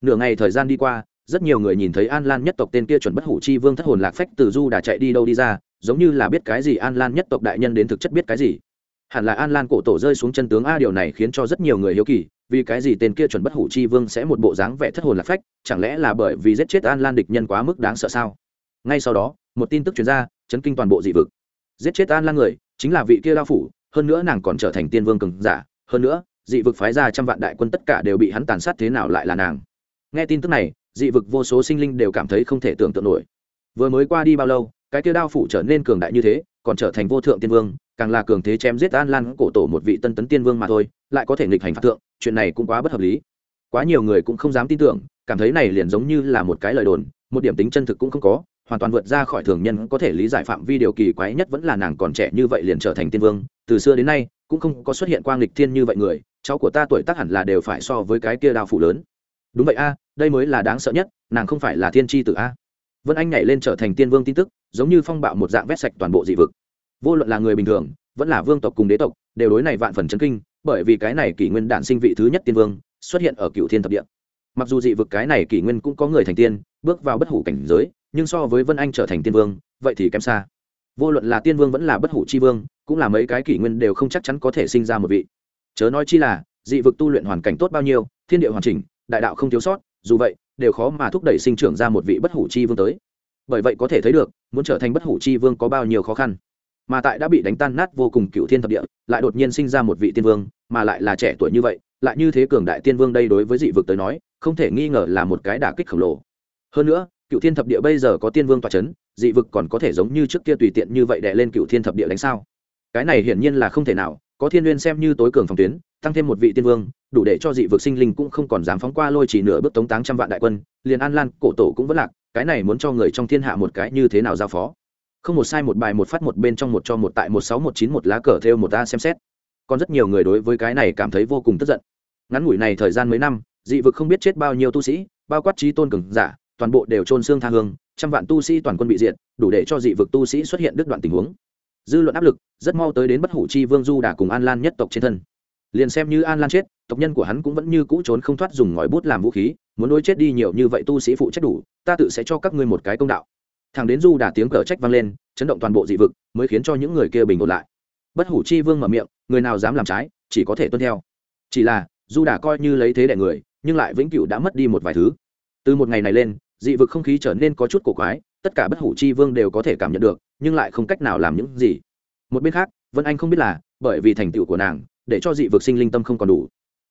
Nửa ngày thời gian đi qua rất nhiều người nhìn thấy an lan nhất tộc tên kia chuẩn bất hủ chi vương thất hồn lạc phách từ du đà chạy đi đâu đi ra, giống như là biết cái gì an lan nhất tộc đại nhân đến thực chất biết cái gì. Hẳn là an lan cổ tổ rơi xuống chân tướng a, điều này khiến cho rất nhiều người hiếu kỳ, vì cái gì tên kia chuẩn bất hủ chi vương sẽ một bộ dáng vẻ thất hồn lạc phách, chẳng lẽ là bởi vì giết chết an lan địch nhân quá mức đáng sợ sao? Ngay sau đó, một tin tức chuyển ra, chấn kinh toàn bộ dị vực. Giết chết an lan người, chính là vị kia lao phủ, hơn nữa nàng còn trở thành tiên vương cường giả, hơn nữa, dị vực phái ra trăm vạn đại quân tất cả đều bị hắn tàn sát thế nào lại là nàng. Nghe tin tức này dị vực vô số sinh linh đều cảm thấy không thể tưởng tượng nổi. Vừa mới qua đi bao lâu, cái kia đao phủ trở nên cường đại như thế, còn trở thành vô thượng tiên vương, càng là cường thế chém giết an lan cổ tổ một vị tân tấn tiên vương mà thôi, lại có thể nghịch hành phạt thượng, chuyện này cũng quá bất hợp lý. Quá nhiều người cũng không dám tin tưởng, cảm thấy này liền giống như là một cái lời đồn, một điểm tính chân thực cũng không có, hoàn toàn vượt ra khỏi thường nhân có thể lý giải phạm vi điều kỳ quái nhất vẫn là nàng còn trẻ như vậy liền trở thành tiên vương, từ xưa đến nay, cũng không có xuất hiện quang lịch thiên như vậy người, cháu của ta tuổi tác hẳn là đều phải so với cái kia đao phủ lớn đúng vậy a, đây mới là đáng sợ nhất, nàng không phải là thiên tri tử a. Vân anh nhảy lên trở thành tiên vương tin tức, giống như phong bạo một dạng vét sạch toàn bộ dị vực. Vô luận là người bình thường, vẫn là vương tộc cùng đế tộc, đều đối này vạn phần chấn kinh, bởi vì cái này kỷ nguyên đản sinh vị thứ nhất tiên vương, xuất hiện ở cựu thiên thập địa. Mặc dù dị vực cái này kỷ nguyên cũng có người thành tiên, bước vào bất hủ cảnh giới, nhưng so với vân anh trở thành tiên vương, vậy thì kém xa. Vô luận là tiên vương vẫn là bất hủ chi vương, cũng là mấy cái kỷ nguyên đều không chắc chắn có thể sinh ra một vị. Chớ nói chi là, dị vực tu luyện hoàn cảnh tốt bao nhiêu, thiên địa hoàn chỉnh đại đạo không thiếu sót, dù vậy, đều khó mà thúc đẩy sinh trưởng ra một vị bất hủ chi vương tới. Bởi vậy có thể thấy được, muốn trở thành bất hủ chi vương có bao nhiêu khó khăn. Mà tại đã bị đánh tan nát vô cùng cựu thiên thập địa, lại đột nhiên sinh ra một vị tiên vương, mà lại là trẻ tuổi như vậy, lại như thế cường đại tiên vương đây đối với dị vực tới nói, không thể nghi ngờ là một cái đả kích khổng lồ. Hơn nữa, cựu thiên thập địa bây giờ có tiên vương tọa c h ấ n dị vực còn có thể giống như trước kia tùy tiện như vậy đè lên cựu thiên thập địa đánh sao? Cái này hiển nhiên là không thể nào có thiên n xem như tối cường phòng tuyến, tăng thêm một vị tiên vương, đủ để cho dị vực sinh linh cũng không còn dám phóng qua lôi chỉ nửa bước tống táng trăm vạn đại quân, liền an lan, cổ tổ cũng vẫn lạc, cái này muốn cho người trong thiên hạ một cái như thế nào giao phó? Không một sai một bài một phát một bên trong một cho một tại một sáu một chín một lá cờ theo một ta xem xét. Còn rất nhiều người đối với cái này cảm thấy vô cùng tức giận. Ngắn ngủi này thời gian mấy năm, dị vực không biết chết bao nhiêu tu sĩ, bao quát trí tôn cường giả, toàn bộ đều trôn xương tha hương, trăm vạn tu sĩ toàn quân bị diệt, đủ để cho dị vực tu sĩ xuất hiện đứt đoạn tình huống dư luận áp lực, rất mau tới đến bất hủ chi vương du đà cùng an lan nhất tộc trên thân. Liền xem như an lan chết, tộc nhân của hắn cũng vẫn như cũ trốn không thoát dùng ngòi bút làm vũ khí, muốn đối chết đi nhiều như vậy tu sĩ phụ trách đủ, ta tự sẽ cho các ngươi một cái công đạo. Thằng đến du đà tiếng cờ trách vang lên, chấn động toàn bộ dị vực, mới khiến cho những người kia bình ổn lại. Bất hủ chi vương mở miệng, người nào dám làm trái, chỉ có thể tuân theo. Chỉ là, du đà coi như lấy thế đẻ người, nhưng lại vĩnh cửu đã mất đi một vài thứ. Từ một ngày này lên, dị vực không khí trở nên có chút cổ quái tất cả bất hủ chi vương đều có thể cảm nhận được, nhưng lại không cách nào làm những gì. Một bên khác, vân anh không biết là, bởi vì thành tựu của nàng, để cho dị vực sinh linh tâm không còn đủ.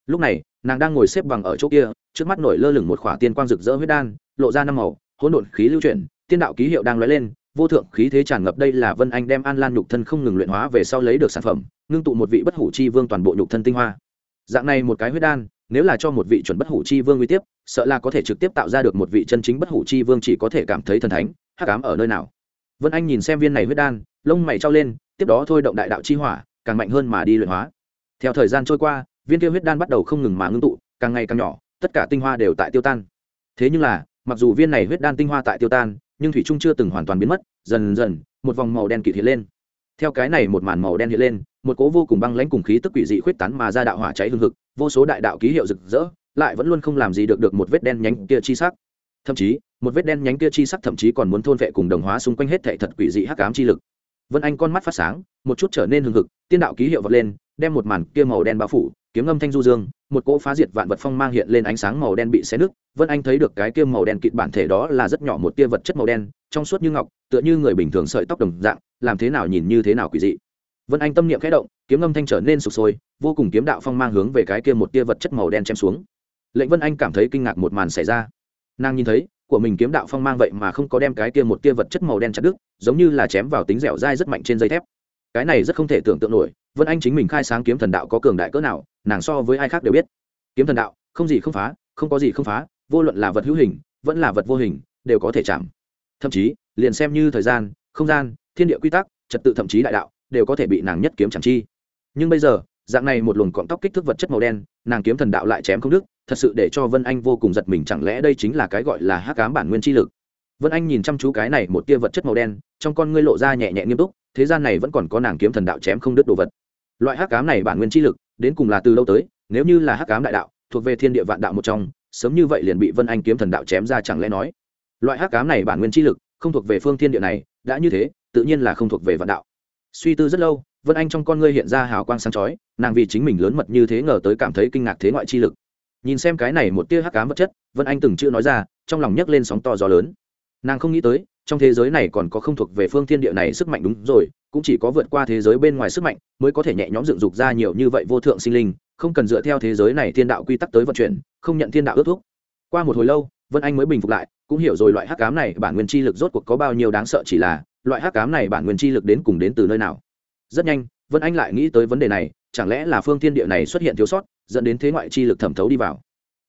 Lúc này, nàng đang ngồi xếp bằng ở chỗ kia, trước mắt nổi lơ lửng một khỏa tiên quang rực rỡ huyết đan, lộ ra năm màu, hỗn độn khí lưu chuyển, tiên đạo ký hiệu đang lóe lên, vô thượng khí thế tràn ngập đây là vân anh đem an lan nhục thân không ngừng luyện hóa về sau lấy được sản phẩm, ngưng tụ một vị bất hủ chi vương toàn bộ nhục thân tinh hoa. Dạng này một cái huyết đan, nếu là cho một vị chuẩn bất hủ chi vương uy tiếp, sợ là có thể trực tiếp tạo ra được một vị chân chính bất hủ chi vương chỉ có thể cảm thấy thần thánh hắc ám ở nơi nào? Vân anh nhìn xem viên này huyết đan, lông mày trao lên, tiếp đó thôi động đại đạo chi hỏa, càng mạnh hơn mà đi luyện hóa. Theo thời gian trôi qua, viên kia huyết đan bắt đầu không ngừng mà ngưng tụ, càng ngày càng nhỏ, tất cả tinh hoa đều tại tiêu tan. Thế nhưng là, mặc dù viên này huyết đan tinh hoa tại tiêu tan, nhưng thủy trung chưa từng hoàn toàn biến mất, dần dần, một vòng màu đen kịt hiện lên. Theo cái này một màn màu đen hiện lên, một cố vô cùng băng lãnh cùng khí tức quỷ dị khuyết tán mà ra đạo hỏa cháy hương hực, vô số đại đạo ký hiệu rực rỡ, lại vẫn luôn không làm gì được được một vết đen nhánh kia chi sắc. Thậm chí một vết đen nhánh kia chi sắc thậm chí còn muốn thôn vệ cùng đồng hóa xung quanh hết thệ thật quỷ dị hắc ám chi lực. Vân anh con mắt phát sáng, một chút trở nên hừng hực, tiên đạo ký hiệu vọt lên, đem một màn kia màu đen bao phủ, kiếm âm thanh du dương, một cỗ phá diệt vạn vật phong mang hiện lên ánh sáng màu đen bị xé nứt. Vân anh thấy được cái kia màu đen kịt bản thể đó là rất nhỏ một tia vật chất màu đen, trong suốt như ngọc, tựa như người bình thường sợi tóc đồng dạng, làm thế nào nhìn như thế nào quỷ dị. Vân anh tâm niệm khẽ động, kiếm âm thanh trở nên sụp sôi, vô cùng kiếm đạo phong mang hướng về cái kia một tia vật chất màu đen chém xuống. Lệnh vân anh cảm thấy kinh ngạc một màn xảy ra. Nàng nhìn thấy của mình kiếm đạo phong mang vậy mà không có đem cái kia một tia vật chất màu đen chặt đứt, giống như là chém vào tính dẻo dai rất mạnh trên dây thép. Cái này rất không thể tưởng tượng nổi, vân anh chính mình khai sáng kiếm thần đạo có cường đại cỡ nào, nàng so với ai khác đều biết. Kiếm thần đạo, không gì không phá, không có gì không phá, vô luận là vật hữu hình, vẫn là vật vô hình, đều có thể chạm. Thậm chí, liền xem như thời gian, không gian, thiên địa quy tắc, trật tự thậm chí đại đạo, đều có thể bị nàng nhất kiếm chẳng chi. Nhưng bây giờ, dạng này một luồng cọng tóc kích thước vật chất màu đen, nàng kiếm thần đạo lại chém không đứt thật sự để cho vân anh vô cùng giật mình, chẳng lẽ đây chính là cái gọi là hắc cám bản nguyên chi lực? Vân anh nhìn chăm chú cái này một tia vật chất màu đen, trong con ngươi lộ ra nhẹ nhẹ nghiêm túc, thế gian này vẫn còn có nàng kiếm thần đạo chém không đứt đồ vật. Loại hắc cám này bản nguyên chi lực, đến cùng là từ lâu tới? Nếu như là hắc cám đại đạo, thuộc về thiên địa vạn đạo một trong, sớm như vậy liền bị vân anh kiếm thần đạo chém ra chẳng lẽ nói? Loại hắc cám này bản nguyên chi lực, không thuộc về phương thiên địa này, đã như thế, tự nhiên là không thuộc về vạn đạo. Suy tư rất lâu, vân anh trong con ngươi hiện ra hào quang sáng chói, nàng vì chính mình lớn mật như thế ngờ tới cảm thấy kinh ngạc thế ngoại chi lực nhìn xem cái này một tia hắc cám vật chất, vân anh từng chữ nói ra, trong lòng nhấc lên sóng to gió lớn. Nàng không nghĩ tới, trong thế giới này còn có không thuộc về phương thiên địa này sức mạnh đúng rồi, cũng chỉ có vượt qua thế giới bên ngoài sức mạnh mới có thể nhẹ nhõm dựng dục ra nhiều như vậy vô thượng sinh linh, không cần dựa theo thế giới này thiên đạo quy tắc tới vận chuyển, không nhận thiên đạo ước thúc. Qua một hồi lâu, vân anh mới bình phục lại, cũng hiểu rồi loại hắc cám này bản nguyên chi lực rốt cuộc có bao nhiêu đáng sợ chỉ là, loại hắc cám này bản nguyên chi lực đến cùng đến từ nơi nào. Rất nhanh, vân anh lại nghĩ tới vấn đề này chẳng lẽ là phương thiên địa này xuất hiện thiếu sót, dẫn đến thế ngoại chi lực thẩm thấu đi vào?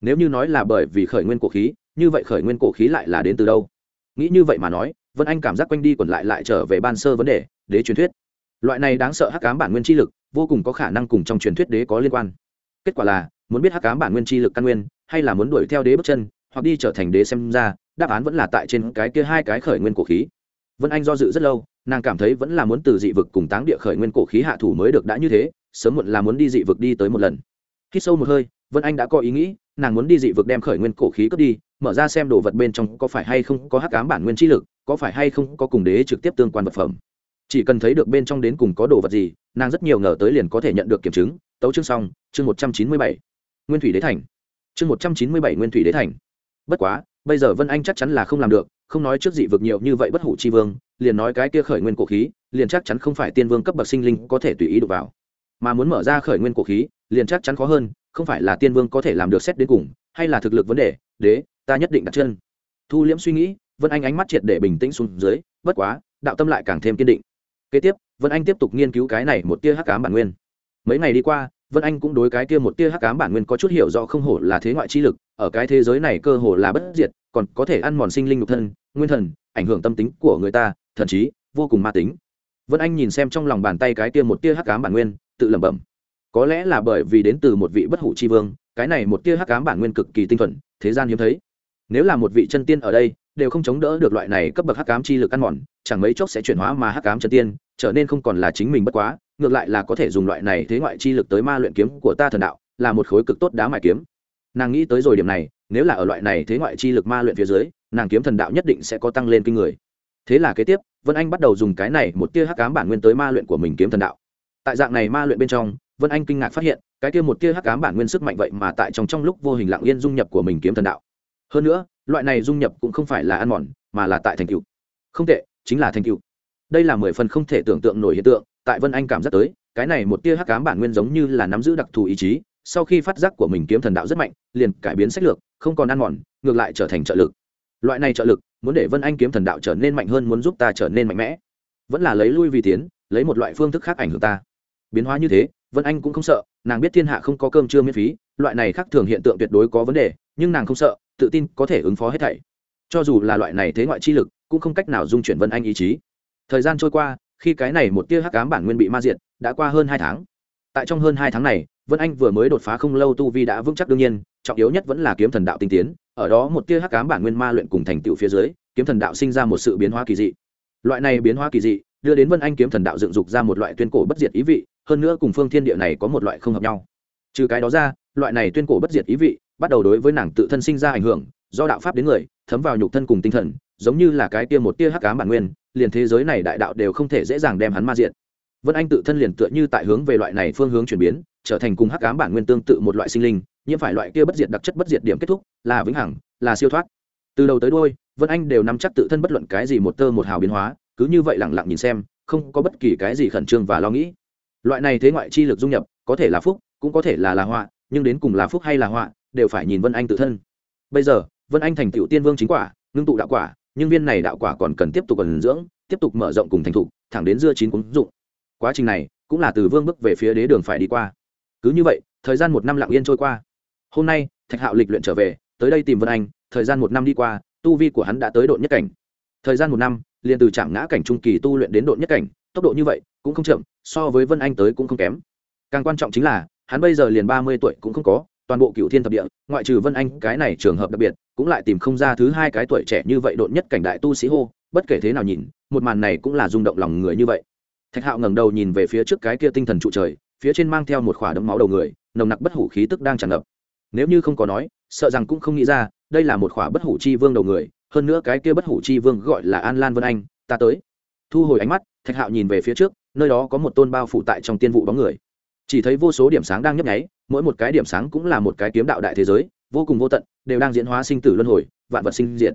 Nếu như nói là bởi vì khởi nguyên cổ khí, như vậy khởi nguyên cổ khí lại là đến từ đâu? Nghĩ như vậy mà nói, vân anh cảm giác quanh đi quẩn lại lại trở về ban sơ vấn đề, đế truyền thuyết. Loại này đáng sợ hắc cám bản nguyên chi lực, vô cùng có khả năng cùng trong truyền thuyết đế có liên quan. Kết quả là, muốn biết hắc cám bản nguyên chi lực căn nguyên, hay là muốn đuổi theo đế bước chân, hoặc đi trở thành đế xem ra, đáp án vẫn là tại trên cái kia hai cái khởi nguyên cổ khí. Vân anh do dự rất lâu, nàng cảm thấy vẫn là muốn từ dị vực cùng táng địa khởi nguyên cổ khí hạ thủ mới được đã như thế sớm muộn là muốn đi dị vực đi tới một lần. Khi sâu một hơi, vân anh đã có ý nghĩ, nàng muốn đi dị vực đem khởi nguyên cổ khí cướp đi, mở ra xem đồ vật bên trong có phải hay không có hắc cám bản nguyên chi lực, có phải hay không có cùng đế trực tiếp tương quan vật phẩm. Chỉ cần thấy được bên trong đến cùng có đồ vật gì, nàng rất nhiều ngờ tới liền có thể nhận được kiểm chứng. Tấu chương xong, chương một trăm chín mươi bảy. Nguyên thủy đế thành. Chương một trăm chín mươi bảy nguyên thủy đế thành. Bất quá, bây giờ vân anh chắc chắn là không làm được, không nói trước dị vực nhiều như vậy bất hủ chi vương, liền nói cái kia khởi nguyên cổ khí, liền chắc chắn không phải tiên vương cấp bậc sinh linh có thể tùy ý đụng vào mà muốn mở ra khởi nguyên cổ khí, liền chắc chắn khó hơn, không phải là tiên vương có thể làm được xét đến cùng, hay là thực lực vấn đề, đế, ta nhất định đặt chân. Thu liễm suy nghĩ, vân anh ánh mắt triệt để bình tĩnh xuống dưới, bất quá, đạo tâm lại càng thêm kiên định. Kế tiếp, vân anh tiếp tục nghiên cứu cái này một tia hắc cám bản nguyên. Mấy ngày đi qua, vân anh cũng đối cái tia một tia hắc cám bản nguyên có chút hiểu rõ không hổ là thế ngoại chi lực, ở cái thế giới này cơ hồ là bất diệt, còn có thể ăn mòn sinh linh nhục thân, nguyên thần, ảnh hưởng tâm tính của người ta, thậm chí, vô cùng ma tính vân anh nhìn xem trong lòng bàn tay cái tia một tia hắc cám bản nguyên, tự lẩm bẩm. Có lẽ là bởi vì đến từ một vị bất hủ chi vương, cái này một tia hắc cám bản nguyên cực kỳ tinh thuần, thế gian hiếm thấy. Nếu là một vị chân tiên ở đây, đều không chống đỡ được loại này cấp bậc hắc cám chi lực ăn mòn, chẳng mấy chốc sẽ chuyển hóa mà hắc cám chân tiên, trở nên không còn là chính mình bất quá, ngược lại là có thể dùng loại này thế ngoại chi lực tới ma luyện kiếm của ta thần đạo, là một khối cực tốt đá mài kiếm. Nàng nghĩ tới rồi điểm này, nếu là ở loại này thế ngoại chi lực ma luyện phía dưới, nàng kiếm thần đạo nhất định sẽ có tăng lên kinh người. Thế là kế tiếp vân anh bắt đầu dùng cái này một tia hắc cám bản nguyên tới ma luyện của mình kiếm thần đạo. Tại dạng này ma luyện bên trong, vân anh kinh ngạc phát hiện, cái tia một tia hắc cám bản nguyên sức mạnh vậy mà tại trong trong lúc vô hình lặng yên dung nhập của mình kiếm thần đạo. Hơn nữa, loại này dung nhập cũng không phải là ăn mòn, mà là tại thành cựu không tệ, chính là thành cựu đây là mười phần không thể tưởng tượng nổi hiện tượng, tại vân anh cảm giác tới, cái này một tia hắc cám bản nguyên giống như là nắm giữ đặc thù ý chí, sau khi phát giác của mình kiếm thần đạo rất mạnh, liền cải biến sách lược, không còn ăn mòn, ngược lại trở thành trợ lực. Loại này trợ lực muốn để vân anh kiếm thần đạo trở nên mạnh hơn, muốn giúp ta trở nên mạnh mẽ. Vẫn là lấy lui vì tiến, lấy một loại phương thức khác ảnh hưởng ta. Biến hóa như thế, vân anh cũng không sợ, nàng biết thiên hạ không có cơm trưa miễn phí, loại này khác thường hiện tượng tuyệt đối có vấn đề, nhưng nàng không sợ, tự tin có thể ứng phó hết thảy. Cho dù là loại này thế ngoại chi lực, cũng không cách nào dung chuyển vân anh ý chí. Thời gian trôi qua, khi cái này một tia hắc ám bản nguyên bị ma diệt, đã qua hơn hai tháng. Tại trong hơn hai tháng này, vân anh vừa mới đột phá không lâu tu vi đã vững chắc đương nhiên, trọng yếu nhất vẫn là kiếm thần đạo tinh tiến ở đó một tia hắc ám bản nguyên ma luyện cùng thành tựu phía dưới, kiếm thần đạo sinh ra một sự biến hóa kỳ dị. Loại này biến hóa kỳ dị, đưa đến vân anh kiếm thần đạo dựng dục ra một loại tuyên cổ bất diệt ý vị, hơn nữa cùng phương thiên địa này có một loại không hợp nhau. Trừ cái đó ra, loại này tuyên cổ bất diệt ý vị, bắt đầu đối với nàng tự thân sinh ra ảnh hưởng, do đạo pháp đến người, thấm vào nhục thân cùng tinh thần, giống như là cái tia một tia hắc ám bản nguyên, liền thế giới này đại đạo đều không thể dễ dàng đem hắn ma diện vân anh tự thân liền tựa như tại hướng về loại này phương hướng chuyển biến, trở thành cùng hắc ám bản nguyên tương tự một loại sinh linh nhiễm phải loại kia bất diệt đặc chất bất diệt điểm kết thúc, là vĩnh hằng, là siêu thoát. Từ đầu tới đôi vân anh đều nắm chắc tự thân bất luận cái gì một tơ một hào biến hóa, cứ như vậy lẳng lặng nhìn xem, không có bất kỳ cái gì khẩn trương và lo nghĩ. Loại này thế ngoại chi lực dung nhập, có thể là phúc, cũng có thể là là họa, nhưng đến cùng là phúc hay là họa, đều phải nhìn vân anh tự thân. Bây giờ, vân anh thành tựu tiên vương chính quả, ngưng tụ đạo quả, nhưng viên này đạo quả còn cần tiếp tục cần dưỡng, tiếp tục mở rộng cùng thành thụ thẳng đến dưa chín cúng dụng. Quá trình này, cũng là từ vương bước về phía đế đường phải đi qua. Cứ như vậy, thời gian một năm lặng yên trôi qua hôm nay, thạch hạo lịch luyện trở về, tới đây tìm vân anh, thời gian một năm đi qua, tu vi của hắn đã tới độ nhất cảnh. Thời gian một năm, liền từ trạm ngã cảnh trung kỳ tu luyện đến độ nhất cảnh, tốc độ như vậy cũng không chậm, so với vân anh tới cũng không kém. Càng quan trọng chính là, hắn bây giờ liền ba mươi tuổi cũng không có, toàn bộ cựu thiên thập địa, ngoại trừ vân anh, cái này trường hợp đặc biệt, cũng lại tìm không ra thứ hai cái tuổi trẻ như vậy độn nhất cảnh đại tu sĩ hô, bất kể thế nào nhìn, một màn này cũng là rung động lòng người như vậy. Thạch hạo ngẩng đầu nhìn về phía trước cái kia tinh thần trụ trời, phía trên mang theo một khỏa đấm máu đầu người, nồng nặc bất hủ khí tức đang tràn ngập nếu như không có nói, sợ rằng cũng không nghĩ ra, đây là một khỏa bất hủ chi vương đầu người, hơn nữa cái kia bất hủ chi vương gọi là an lan vân anh, ta tới. Thu hồi ánh mắt, thạch hạo nhìn về phía trước, nơi đó có một tôn bao phủ tại trong tiên vụ bóng người. Chỉ thấy vô số điểm sáng đang nhấp nháy, mỗi một cái điểm sáng cũng là một cái kiếm đạo đại thế giới, vô cùng vô tận, đều đang diễn hóa sinh tử luân hồi, vạn vật sinh diện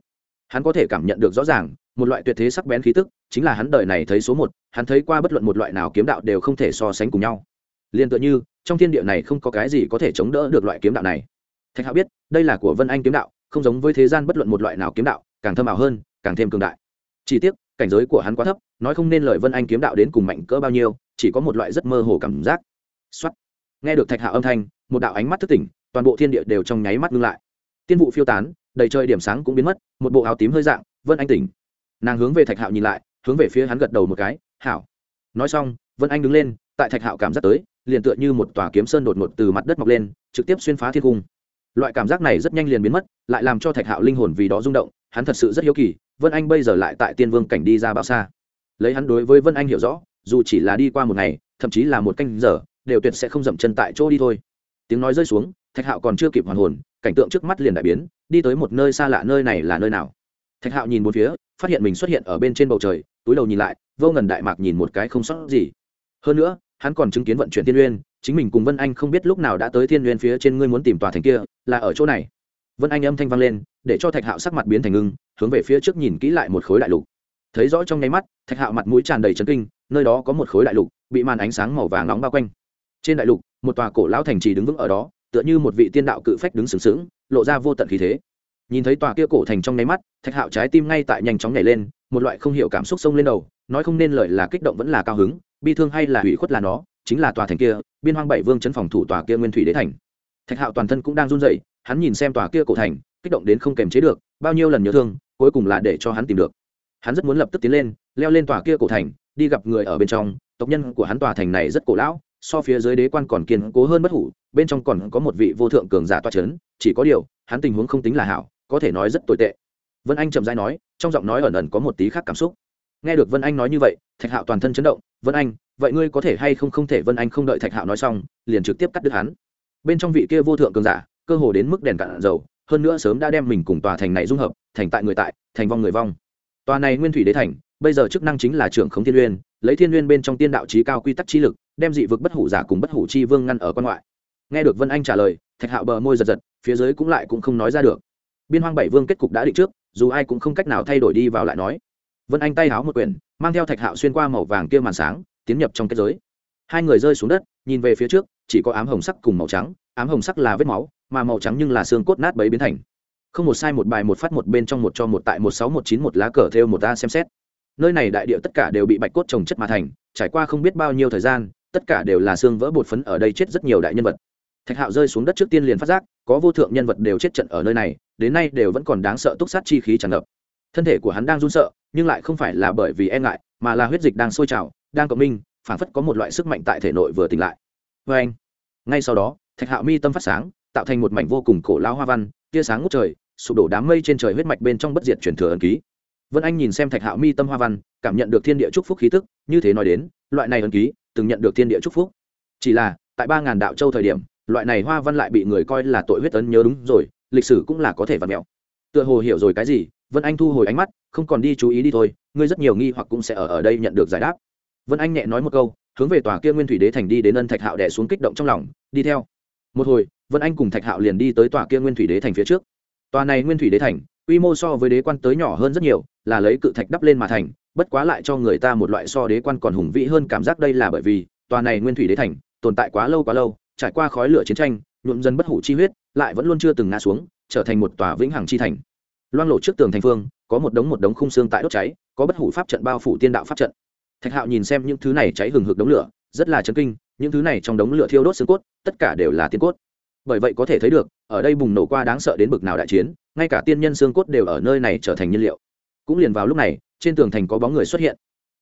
hắn có thể cảm nhận được rõ ràng, một loại tuyệt thế sắc bén khí tức, chính là hắn đời này thấy số một, hắn thấy qua bất luận một loại nào kiếm đạo đều không thể so sánh cùng nhau. Liền tựa như trong thiên địa này không có cái gì có thể chống đỡ được loại kiếm đạo này. Thạch hạo biết, đây là của vân anh kiếm đạo, không giống với thế gian bất luận một loại nào kiếm đạo, càng thâm ảo hơn, càng thêm cường đại. Chỉ tiếc, cảnh giới của hắn quá thấp, nói không nên lời vân anh kiếm đạo đến cùng mạnh cỡ bao nhiêu, chỉ có một loại rất mơ hồ cảm giác. Xuất nghe được thạch hạo âm thanh, một đạo ánh mắt thức tỉnh, toàn bộ thiên địa đều trong nháy mắt ngưng lại. Tiên vụ phiêu tán, đầy trời điểm sáng cũng biến mất, một bộ áo tím hơi dạng, vân anh tỉnh. Nàng hướng về thạch hạo nhìn lại, hướng về phía hắn gật đầu một cái, hảo. Nói xong, vân anh đứng lên, tại thạch hạo cảm giác tới liền tựa như một tòa kiếm sơn đột ngột từ mặt đất mọc lên, trực tiếp xuyên phá thiên cung. Loại cảm giác này rất nhanh liền biến mất, lại làm cho thạch hạo linh hồn vì đó rung động, hắn thật sự rất hiếu kỳ, vân anh bây giờ lại tại tiên vương cảnh đi ra bao xa. Lấy hắn đối với vân anh hiểu rõ, dù chỉ là đi qua một ngày, thậm chí là một canh giờ, đều tuyệt sẽ không dậm chân tại chỗ đi thôi. Tiếng nói rơi xuống, thạch hạo còn chưa kịp hoàn hồn, cảnh tượng trước mắt liền đại biến, đi tới một nơi xa lạ nơi này là nơi nào? Thạch hạo nhìn một phía, phát hiện mình xuất hiện ở bên trên bầu trời, túi đầu nhìn lại, vô ngần đại mạc nhìn một cái không sót gì. Hơn nữa hắn còn chứng kiến vận chuyển thiên uyên chính mình cùng vân anh không biết lúc nào đã tới thiên uyên phía trên ngươi muốn tìm tòa thành kia, là ở chỗ này. Vân anh âm thanh vang lên, để cho thạch hạo sắc mặt biến thành ngưng hướng về phía trước nhìn kỹ lại một khối đại lục. Thấy rõ trong nháy mắt, thạch hạo mặt mũi tràn đầy trấn kinh, nơi đó có một khối đại lục, bị màn ánh sáng màu vàng nóng bao quanh. Trên đại lục, một tòa cổ lão thành trì đứng vững ở đó, tựa như một vị tiên đạo cự phách đứng sừng sững, lộ ra vô tận khí thế. Nhìn thấy tòa kia cổ thành trong nháy mắt, thạch hạo trái tim ngay tại nhanh chóng nhảy lên, một loại không hiểu cảm xúc sông lên đầu, nói không nên lời là kích động vẫn là cao hứng bi thương hay là hủy khuất là nó, chính là tòa thành kia, biên hoang bảy vương chấn phòng thủ tòa kia nguyên thủy đế thành. Thạch hạo toàn thân cũng đang run rẩy, hắn nhìn xem tòa kia cổ thành, kích động đến không kềm chế được, bao nhiêu lần nhớ thương, cuối cùng là để cho hắn tìm được. Hắn rất muốn lập tức tiến lên, leo lên tòa kia cổ thành, đi gặp người ở bên trong, tộc nhân của hắn tòa thành này rất cổ lão, so phía dưới đế quan còn kiên cố hơn bất hủ, bên trong còn có một vị vô thượng cường giả toa c h ấ n chỉ có điều, hắn tình huống không tính là hảo, có thể nói rất tồi tệ. Vân anh chậm dãi nói, trong giọng nói ẩn ẩn có một tí khác cảm xúc nghe được vân anh nói như vậy, thạch hạo toàn thân chấn động, vân anh, vậy ngươi có thể hay không không thể vân anh không đợi thạch hạo nói xong, liền trực tiếp cắt đứt hắn? Bên trong vị kia vô thượng cường giả, cơ hồ đến mức đèn cạn dầu, hơn nữa sớm đã đem mình cùng tòa thành này dung hợp, thành tại người tại, thành vong người vong. Tòa này nguyên thủy đế thành, bây giờ chức năng chính là trưởng khống thiên uyên lấy thiên uyên bên trong tiên đạo trí cao quy tắc trí lực, đem dị vực bất hủ giả cùng bất hủ chi vương ngăn ở quan ngoại. Nghe được vân anh trả lời, thạch hạo bờ môi giật giật, phía dưới cũng lại cũng không nói ra được. Biên hoang bảy vương kết cục đã định trước, dù ai cũng không cách nào thay đổi đi vào lại nói vân anh tay háo một quyển, mang theo thạch hạo xuyên qua màu vàng kia màn sáng, tiến nhập trong kết giới. Hai người rơi xuống đất, nhìn về phía trước, chỉ có ám hồng sắc cùng màu trắng, ám hồng sắc là vết máu, mà màu trắng nhưng là xương cốt nát bấy biến thành. Không một sai một bài một phát một bên trong một cho một tại một sáu một chín một lá cờ theo một ta xem xét. Nơi này đại địa tất cả đều bị bạch cốt trồng chất mà thành, trải qua không biết bao nhiêu thời gian, tất cả đều là xương vỡ bột phấn ở đây chết rất nhiều đại nhân vật. Thạch hạo rơi xuống đất trước tiên liền phát giác, có vô thượng nhân vật đều chết trận ở nơi này, đến nay đều vẫn còn đáng sợ túc sát chi khí tràn ngập thân thể của hắn đang run sợ, nhưng lại không phải là bởi vì e ngại, mà là huyết dịch đang sôi trào, đang cộng minh phản phất có một loại sức mạnh tại thể nội vừa tỉnh lại. Vê anh, ngay sau đó, thạch hạo mi tâm phát sáng, tạo thành một mảnh vô cùng cổ lao hoa văn, tia sáng ngút trời, sụp đổ đám mây trên trời huyết mạch bên trong bất diệt truyền thừa ẩn ký. Vân anh nhìn xem thạch hạo mi tâm hoa văn, cảm nhận được thiên địa chúc phúc khí tức, như thế nói đến, loại này ẩn ký, từng nhận được thiên địa chúc phúc. Chỉ là, tại ba ngàn đạo châu thời điểm, loại này hoa văn lại bị người coi là tội huyết ấn nhớ đúng rồi, lịch sử cũng là có thể vặt mẹo. Tựa hồ hiểu rồi cái gì vân anh thu hồi ánh mắt, không còn đi chú ý đi thôi, ngươi rất nhiều nghi hoặc cũng sẽ ở ở đây nhận được giải đáp. Vân anh nhẹ nói một câu, hướng về tòa kia nguyên thủy đế thành đi đến ân thạch hạo đẻ xuống kích động trong lòng, đi theo. Một hồi, vân anh cùng thạch hạo liền đi tới tòa kia nguyên thủy đế thành phía trước. Tòa này nguyên thủy đế thành, quy mô so với đế quan tới nhỏ hơn rất nhiều, là lấy cự thạch đắp lên mà thành, bất quá lại cho người ta một loại so đế quan còn hùng vĩ hơn cảm giác đây là bởi vì, tòa này nguyên thủy đế thành, tồn tại quá lâu quá lâu, trải qua khói lửa chiến tranh, nhuộm dân bất hủ chi huyết, lại vẫn luôn chưa từng ngã xuống, trở thành một tòa vĩnh hằng chi thành loang lộ trước tường thành phương, có một đống một đống khung xương tại đốt cháy, có bất hủ pháp trận bao phủ tiên đạo pháp trận. Thạch hạo nhìn xem những thứ này cháy hừng hực đống lửa, rất là chấn kinh, những thứ này trong đống lửa thiêu đốt xương cốt, tất cả đều là tiên cốt. Bởi vậy có thể thấy được, ở đây bùng nổ qua đáng sợ đến bực nào đại chiến, ngay cả tiên nhân xương cốt đều ở nơi này trở thành nhiên liệu. Cũng liền vào lúc này, trên tường thành có bóng người xuất hiện.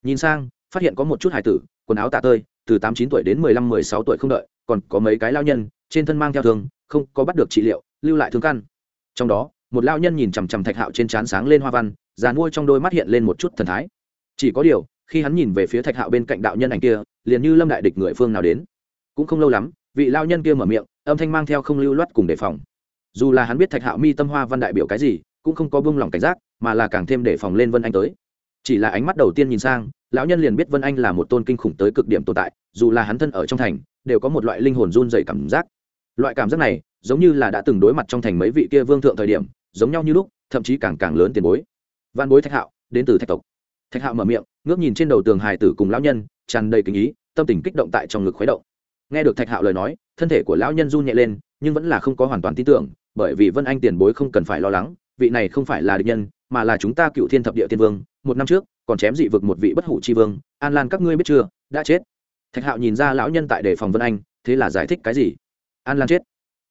Nhìn sang, phát hiện có một chút hải tử, quần áo tạ tơi, từ tám chín tuổi đến mười lăm, mười sáu tuổi không đợi, còn có mấy cái lao nhân, trên thân mang theo thương, không có bắt được trị liệu, lưu lại thương căn. Trong đó một lao nhân nhìn chằm chằm thạch hạo trên trán sáng lên hoa văn, già nuôi trong đôi mắt hiện lên một chút thần thái. Chỉ có điều, khi hắn nhìn về phía thạch hạo bên cạnh đạo nhân ảnh kia, liền như lâm đại địch người phương nào đến. Cũng không lâu lắm, vị lao nhân kia mở miệng, âm thanh mang theo không lưu loát cùng đề phòng. Dù là hắn biết thạch hạo mi tâm hoa văn đại biểu cái gì, cũng không có buông lỏng cảnh giác, mà là càng thêm đề phòng lên vân anh tới. Chỉ là ánh mắt đầu tiên nhìn sang, lão nhân liền biết vân anh là một tôn kinh khủng tới cực điểm tồn tại, dù là hắn thân ở trong thành, đều có một loại linh hồn run dày cảm giác. Loại cảm giác này, giống như là đã từng đối mặt trong thành mấy vị kia vương thượng thời điểm giống nhau như lúc, thậm chí càng càng lớn tiền bối. Văn bối thạch hạo, đến từ thạch tộc. Thạch hạo mở miệng, ngước nhìn trên đầu tường hài tử cùng lão nhân, tràn đầy kinh ý, tâm tình kích động tại trong ngực khuấy động. Nghe được thạch hạo lời nói, thân thể của lão nhân run nhẹ lên, nhưng vẫn là không có hoàn toàn tin tưởng, bởi vì vân anh tiền bối không cần phải lo lắng, vị này không phải là địch nhân, mà là chúng ta cựu thiên thập địa tiên vương, một năm trước, còn chém dị vực một vị bất hủ tri vương, an lan các ngươi biết chưa, đã chết. Thạch hạo nhìn ra lão nhân tại đề phòng vân anh, thế là giải thích cái gì? An lan chết,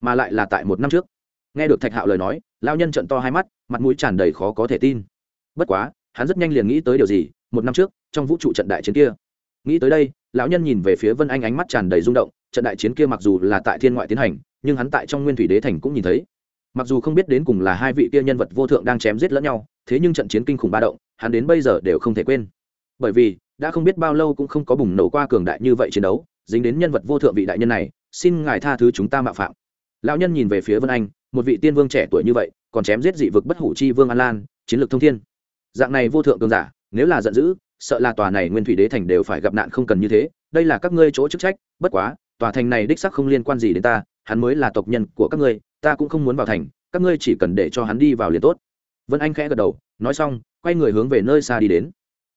mà lại là tại một năm trước. Nghe được thạch hạo lời nói lão nhân trận to hai mắt, mặt mũi tràn đầy khó có thể tin. Bất quá, hắn rất nhanh liền nghĩ tới điều gì, một năm trước, trong vũ trụ trận đại chiến kia. Nghĩ tới đây, lão nhân nhìn về phía vân anh ánh mắt tràn đầy rung động, trận đại chiến kia mặc dù là tại thiên ngoại tiến hành, nhưng hắn tại trong nguyên thủy đế thành cũng nhìn thấy. Mặc dù không biết đến cùng là hai vị kia nhân vật vô thượng đang chém giết lẫn nhau, thế nhưng trận chiến kinh khủng ba động, hắn đến bây giờ đều không thể quên. Bởi vì, đã không biết bao lâu cũng không có bùng nổ qua cường đại như vậy chiến đấu, dính đến nhân vật vô thượng vị đại nhân này, xin ngài tha thứ chúng ta mạo phạm. Lão nhân nhìn về phía vân anh một vị tiên vương trẻ tuổi như vậy, còn chém giết dị vực bất hủ chi vương an lan, chiến lược thông thiên. Dạng này vô thượng cường giả, nếu là giận dữ, sợ là tòa này nguyên thủy đế thành đều phải gặp nạn không cần như thế. Đây là các ngươi chỗ chức trách, bất quá, tòa thành này đích sắc không liên quan gì đến ta, hắn mới là tộc nhân của các ngươi, ta cũng không muốn vào thành, các ngươi chỉ cần để cho hắn đi vào liền tốt. Vân anh khẽ gật đầu, nói xong, quay người hướng về nơi xa đi đến.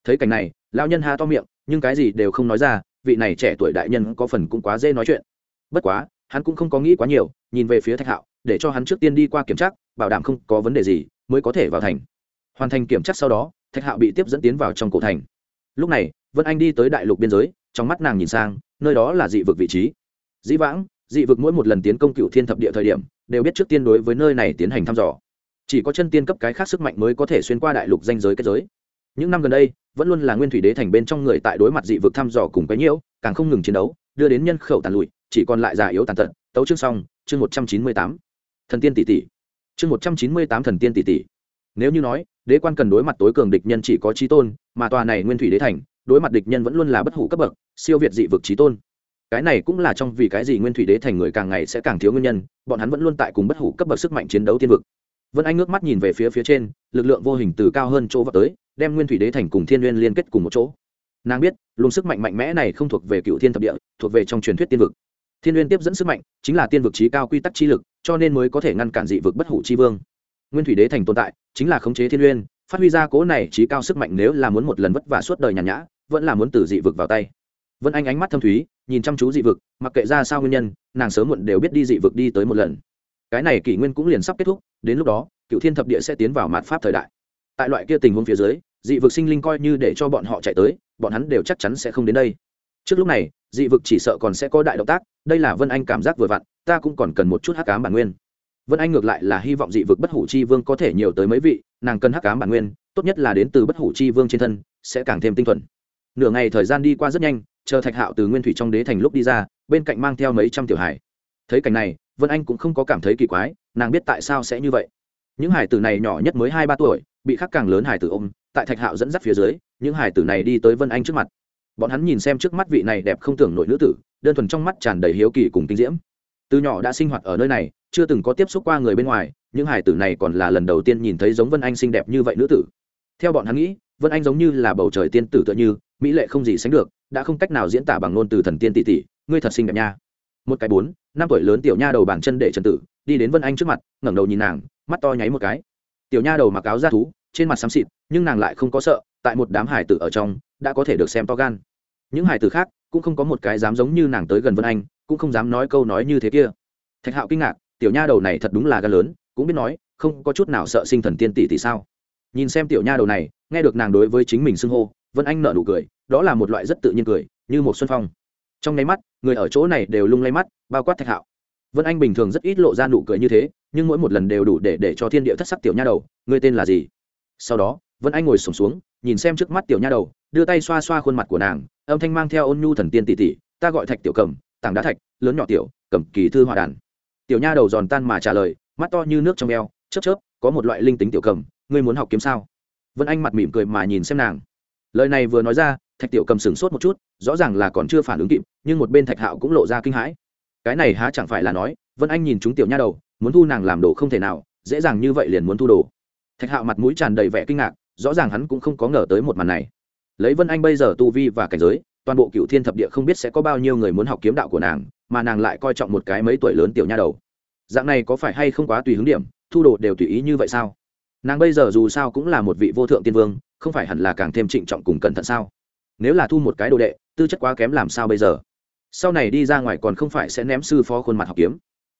Thấy cảnh này, lão nhân ha to miệng, nhưng cái gì đều không nói ra, vị này trẻ tuổi đại nhân có phần cũng quá dễ nói chuyện. Bất quá, hắn cũng không có nghĩ quá nhiều, nhìn về phía thạch hạo để cho hắn trước tiên đi qua kiểm tra, bảo đảm không có vấn đề gì, mới có thể vào thành. Hoàn thành kiểm tra sau đó, thạch hạo bị tiếp dẫn tiến vào trong cổ thành. Lúc này, vân anh đi tới đại lục biên giới, trong mắt nàng nhìn sang, nơi đó là dị vực vị trí. Dĩ vãng, dị vực mỗi một lần tiến công cựu thiên thập địa thời điểm, đều biết trước tiên đối với nơi này tiến hành thăm dò. Chỉ có chân tiên cấp cái khác sức mạnh mới có thể xuyên qua đại lục danh giới kết giới. Những năm gần đây, vẫn luôn là nguyên thủy đế thành bên trong người tại đối mặt dị vực thăm dò cùng cái nhiễu, càng không ngừng chiến đấu, đưa đến nhân khẩu tàn lụi, chỉ còn lại già yếu tàn tật. Tấu chương xong, chương một trăm chín mươi tám thần tiên tỷ tỷ. Chương một trăm chín mươi tám thần tiên tỷ tỷ. Nếu như nói, đế quan cần đối mặt tối cường địch nhân chỉ có trí tôn, mà tòa này nguyên thủy đế thành, đối mặt địch nhân vẫn luôn là bất hủ cấp bậc, siêu việt dị vực trí tôn. Cái này cũng là trong vì cái gì nguyên thủy đế thành người càng ngày sẽ càng thiếu nguyên nhân, bọn hắn vẫn luôn tại cùng bất hủ cấp bậc sức mạnh chiến đấu tiên vực. Vân anh ngước mắt nhìn về phía phía trên, lực lượng vô hình từ cao hơn chỗ vào tới, đem nguyên thủy đế thành cùng thiên n g u y ê n liên kết cùng một chỗ. Nàng biết, luồng sức mạnh mạnh mẽ này không thuộc về cựu thiên thập địa, thuộc về trong truyền thuyết tiên vực. Thiên n g u y ê n tiếp dẫn sức mạnh chính là tiên vực trí cao quy tắc chi lực cho nên mới có thể ngăn cản dị vực bất hủ chi vương. Nguyên thủy đế thành tồn tại chính là khống chế thiên nguyên, phát huy ra cố này trí cao sức mạnh nếu là muốn một lần vất vả suốt đời nhàn nhã vẫn là muốn từ dị vực vào tay. Vân anh ánh mắt thâm thúy nhìn chăm chú dị vực mặc kệ ra sao nguyên nhân nàng sớm muộn đều biết đi dị vực đi tới một lần. Cái này kỷ nguyên cũng liền sắp kết thúc đến lúc đó cựu thiên thập địa sẽ tiến vào mạt pháp thời đại. Tại loại kia tình huống phía dưới dị vực sinh linh coi như để cho bọn họ chạy tới bọn hắn đều chắc chắn sẽ không đến đây. Trước lúc này dị vực chỉ sợ còn sẽ có đại động tác đây là vân anh cảm giác vừa vặn ta cũng còn cần một chút hắc ám bản nguyên. Vân anh ngược lại là hy vọng dị vực bất hủ chi vương có thể nhiều tới mấy vị, nàng cần hắc ám bản nguyên, tốt nhất là đến từ bất hủ chi vương trên thân, sẽ càng thêm tinh thuần. Nửa ngày thời gian đi qua rất nhanh, chờ thạch hạo từ nguyên thủy trong đế thành lúc đi ra, bên cạnh mang theo mấy trăm tiểu hải. Thấy cảnh này, vân anh cũng không có cảm thấy kỳ quái, nàng biết tại sao sẽ như vậy. Những hải tử này nhỏ nhất mới hai ba tuổi, bị khắc càng lớn hải tử ôm, tại thạch hạo dẫn dắt phía dưới, những hải tử này đi tới vân anh trước mặt. Bọn hắn nhìn xem trước mắt vị này đẹp không tưởng nổi nữ tử, đơn thuần trong mắt tràn đầy hiếu kỳ cùng kinh diễm từ nhỏ đã sinh hoạt ở nơi này, chưa từng có tiếp xúc qua người bên ngoài, những hải tử này còn là lần đầu tiên nhìn thấy giống vân anh xinh đẹp như vậy nữ tử. Theo bọn hắn nghĩ, vân anh giống như là bầu trời tiên tử tựa như, mỹ lệ không gì sánh được, đã không cách nào diễn tả bằng ngôn từ thần tiên tỷ tỷ, ngươi thật xinh đẹp nha. Một cái bốn, năm tuổi lớn tiểu nha đầu bàn chân để trần tử, đi đến vân anh trước mặt, ngẩng đầu nhìn nàng, mắt to nháy một cái. Tiểu nha đầu mặc áo ra thú, trên mặt xám xịt, nhưng nàng lại không có sợ, tại một đám hải tử ở trong, đã có thể được xem to gan. Những hải tử khác, cũng không có một cái dám giống như nàng tới gần vân anh cũng không dám nói câu nói như thế kia. Thạch hạo kinh ngạc tiểu nha đầu này thật đúng là gan lớn cũng biết nói không có chút nào sợ sinh thần tiên tỷ tỷ sao. Nhìn xem tiểu nha đầu này nghe được nàng đối với chính mình xưng hô vân anh nở nụ cười đó là một loại rất tự nhiên cười như một xuân phong. Trong nháy mắt người ở chỗ này đều lung lay mắt bao quát thạch hạo. Vân anh bình thường rất ít lộ ra nụ cười như thế nhưng mỗi một lần đều đủ để để cho thiên địa thất sắc tiểu nha đầu ngươi tên là gì? Sau đó vân anh ngồi sổm xuống, xuống nhìn xem trước mắt tiểu nha đầu đưa tay xoa xoa khuôn mặt của nàng âm thanh mang theo ôn nhu thần tiên tỷ tỷ ta gọi thạch tiểu cầm tảng đá thạch, lớn nhỏ tiểu, cầm kỳ thư hòa đàn. Tiểu nha đầu giòn tan mà trả lời, mắt to như nước trong eo, chớp chớp, có một loại linh tính tiểu cầm, ngươi muốn học kiếm sao? Vân anh mặt mỉm cười mà nhìn xem nàng. Lời này vừa nói ra, thạch tiểu cầm sửng sốt một chút, rõ ràng là còn chưa phản ứng kịp, nhưng một bên thạch hạo cũng lộ ra kinh hãi. Cái này há chẳng phải là nói, vân anh nhìn chúng tiểu nha đầu, muốn thu nàng làm đồ không thể nào, dễ dàng như vậy liền muốn thu đồ. Thạch hạo mặt mũi tràn đầy vẻ kinh ngạc, rõ ràng hắn cũng không có ngờ tới một màn này. Lấy vân anh bây giờ tu vi và cảnh giới toàn bộ cựu thiên thập địa không biết sẽ có bao nhiêu người muốn học kiếm đạo của nàng, mà nàng lại coi trọng một cái mấy tuổi lớn tiểu nha đầu. Dạng này có phải hay không quá tùy hứng điểm, thu đồ đều tùy ý như vậy sao? Nàng bây giờ dù sao cũng là một vị vô thượng tiên vương, không phải hẳn là càng thêm trịnh trọng cùng cẩn thận sao? Nếu là thu một cái đồ đệ, tư chất quá kém làm sao bây giờ? Sau này đi ra ngoài còn không phải sẽ ném sư phó khuôn mặt học kiếm.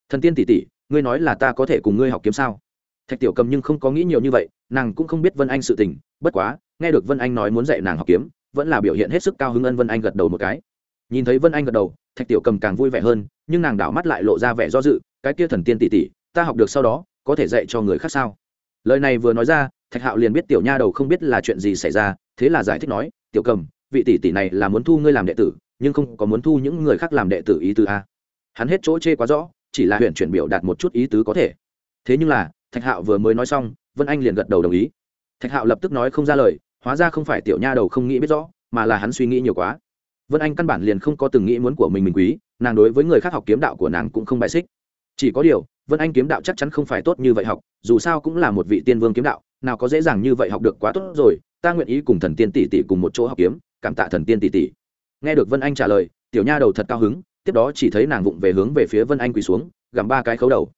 Thần tiên tỷ tỷ, ngươi nói là ta có thể cùng ngươi học kiếm sao? Thạch tiểu cầm nhưng không có nghĩ nhiều như vậy, nàng cũng không biết vân anh sự tình, bất quá, nghe được vân anh nói muốn dạy nàng học kiếm vẫn là biểu hiện hết sức cao hứng ân vân anh gật đầu một cái. Nhìn thấy vân anh gật đầu, thạch tiểu cầm càng vui vẻ hơn, nhưng nàng đảo mắt lại lộ ra vẻ do dự, cái kia thần tiên tỷ tỷ, ta học được sau đó, có thể dạy cho người khác sao? Lời này vừa nói ra, thạch hạo liền biết tiểu nha đầu không biết là chuyện gì xảy ra, thế là giải thích nói, tiểu cầm, vị tỷ tỷ này là muốn thu ngươi làm đệ tử, nhưng không có muốn thu những người khác làm đệ tử ý tứ a. Hắn hết chỗ chê quá rõ, chỉ là huyện chuyển biểu đạt một chút ý tứ có thể. Thế nhưng là, thạch hạo vừa mới nói xong, vân anh liền gật đầu đồng ý. Thạch hạo lập tức nói không ra lời hóa ra không phải tiểu nha đầu không nghĩ biết rõ, mà là hắn suy nghĩ nhiều quá. Vân anh căn bản liền không có từng nghĩ muốn của mình mình quý, nàng đối với người khác học kiếm đạo của nàng cũng không bài xích. Chỉ có điều, vân anh kiếm đạo chắc chắn không phải tốt như vậy học, dù sao cũng là một vị tiên vương kiếm đạo, nào có dễ dàng như vậy học được quá tốt rồi, ta nguyện ý cùng thần tiên tỷ tỷ cùng một chỗ học kiếm, cảm tạ thần tiên tỷ tỷ. Nghe được vân anh trả lời, tiểu nha đầu thật cao hứng, tiếp đó chỉ thấy nàng vụng về hướng về phía vân anh quỳ xuống, gặm ba cái khấu đầu.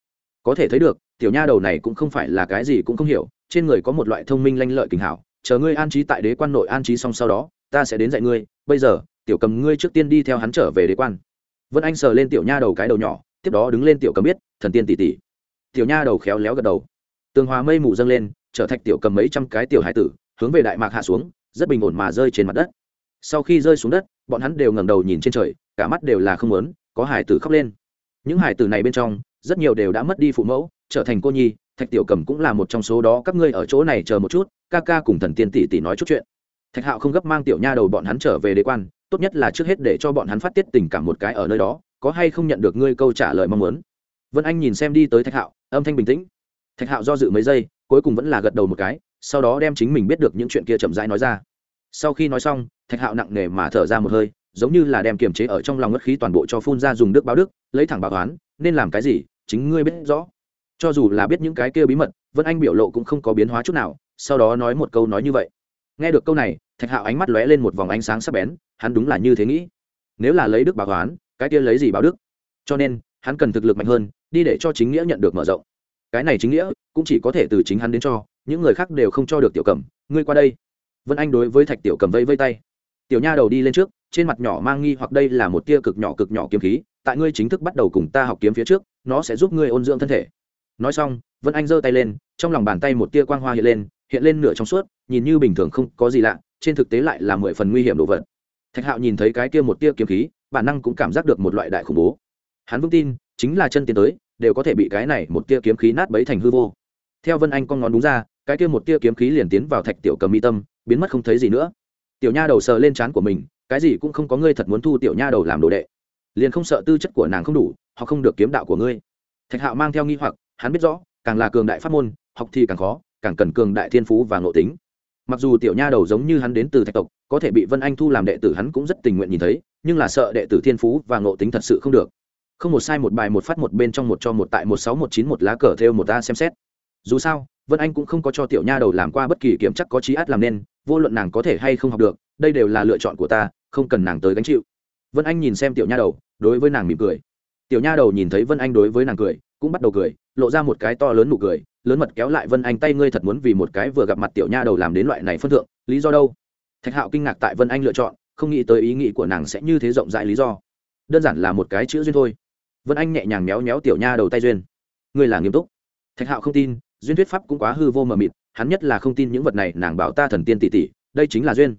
Có thể thấy được, tiểu nha đầu này cũng không phải là cái gì cũng không hiểu, trên người có một loại thông minh lanh lợi kinh hảo chờ ngươi an trí tại đế quan nội an trí xong sau đó, ta sẽ đến dạy ngươi. Bây giờ, tiểu cầm ngươi trước tiên đi theo hắn trở về đế quan. Vân anh sờ lên tiểu nha đầu cái đầu nhỏ, tiếp đó đứng lên tiểu cầm biết, thần tiên tỷ tỷ. Tiểu nha đầu khéo léo gật đầu. Tường hòa mây mù dâng lên, trở thạch tiểu cầm mấy trăm cái tiểu hải tử, hướng về đại mạc hạ xuống, rất bình ổn mà rơi trên mặt đất. Sau khi rơi xuống đất, bọn hắn đều ngẩng đầu nhìn trên trời, cả mắt đều là không lớn có hải tử khóc lên. Những hải tử này bên trong, rất nhiều đều đã mất đi phụ mẫu, trở thành cô nhi thạch tiểu cầm cũng là một trong số đó, các ngươi ở chỗ này chờ một chút, ca ca cùng thần tiên tỷ tỷ nói chút chuyện. Thạch hạo không gấp mang tiểu nha đầu bọn hắn trở về đế quan, tốt nhất là trước hết để cho bọn hắn phát tiết tình cảm một cái ở nơi đó, có hay không nhận được ngươi câu trả lời mong muốn. Vân anh nhìn xem đi tới thạch hạo, âm thanh bình tĩnh. Thạch hạo do dự mấy giây, cuối cùng vẫn là gật đầu một cái, sau đó đem chính mình biết được những chuyện kia chậm rãi nói ra. Sau khi nói xong, thạch hạo nặng nề mà thở ra một hơi, giống như là đem kiềm chế ở trong lòng ngất khí toàn bộ cho phun ra dùng đức báo đức, lấy thẳng báo toán nên làm cái gì, chính ngươi biết rõ cho dù là biết những cái kia bí mật, vân anh biểu lộ cũng không có biến hóa chút nào, sau đó nói một câu nói như vậy. Nghe được câu này, thạch hạo ánh mắt lóe lên một vòng ánh sáng sắc bén, hắn đúng là như thế nghĩ. Nếu là lấy đức báo toán cái kia lấy gì báo đức? Cho nên, hắn cần thực lực mạnh hơn, đi để cho chính nghĩa nhận được mở rộng. Cái này chính nghĩa, cũng chỉ có thể từ chính hắn đến cho, những người khác đều không cho được tiểu cầm, ngươi qua đây. Vân anh đối với thạch tiểu cầm vây vây tay. Tiểu nha đầu đi lên trước, trên mặt nhỏ mang nghi hoặc đây là một tia cực nhỏ cực nhỏ kiếm khí, tại ngươi chính thức bắt đầu cùng ta học kiếm phía trước, nó sẽ giúp ngươi ôn dưỡng thân thể nói xong, vân anh giơ tay lên, trong lòng bàn tay một tia quang hoa hiện lên hiện lên nửa trong suốt, nhìn như bình thường không có gì lạ, trên thực tế lại là mười phần nguy hiểm đồ vật. Thạch hạo nhìn thấy cái kia một tia kiếm khí, bản năng cũng cảm giác được một loại đại khủng bố. Hắn vững tin, chính là chân tiến tới, đều có thể bị cái này một tia kiếm khí nát bấy thành hư vô. Theo vân anh con ngón đúng ra, cái kia một tia kiếm khí liền tiến vào thạch tiểu cầm mi tâm, biến mất không thấy gì nữa. Tiểu nha đầu sờ lên trán của mình, cái gì cũng không có, ngươi thật muốn thu tiểu nha đầu làm đồ đệ. Liền không sợ tư chất của nàng không đủ, họ không được kiếm đạo của ngươi. Thạch hạo mang theo nghi hoặc hắn biết rõ, càng là cường đại pháp môn, học thì càng khó, càng cần cường đại thiên phú và ngộ tính. Mặc dù tiểu nha đầu giống như hắn đến từ thạch tộc, có thể bị vân anh thu làm đệ tử hắn cũng rất tình nguyện nhìn thấy, nhưng là sợ đệ tử thiên phú và ngộ tính thật sự không được. Không một sai một bài một phát một bên trong một cho một tại một sáu một chín một lá cờ theo một ta xem xét. Dù sao, vân anh cũng không có cho tiểu nha đầu làm qua bất kỳ kiểm chắc có trí át làm nên, vô luận nàng có thể hay không học được, đây đều là lựa chọn của ta, không cần nàng tới gánh chịu. Vân anh nhìn xem tiểu nha đầu, đối với nàng mỉm cười. Tiểu nha đầu nhìn thấy vân anh đối với nàng cười cũng bắt đầu cười, lộ ra một cái to lớn nụ cười, lớn mật kéo lại vân anh tay, ngươi thật muốn vì một cái vừa gặp mặt tiểu nha đầu làm đến loại này phân thượng, lý do đâu? Thạch hạo kinh ngạc tại vân anh lựa chọn, không nghĩ tới ý nghĩ của nàng sẽ như thế rộng rãi lý do. Đơn giản là một cái chữ duyên thôi. Vân anh nhẹ nhàng méo méo tiểu nha đầu tay duyên. Ngươi là nghiêm túc. Thạch hạo không tin, duyên thuyết pháp cũng quá hư vô mờ mịt, hắn nhất là không tin những vật này, nàng bảo ta thần tiên tỷ tỷ, đây chính là duyên.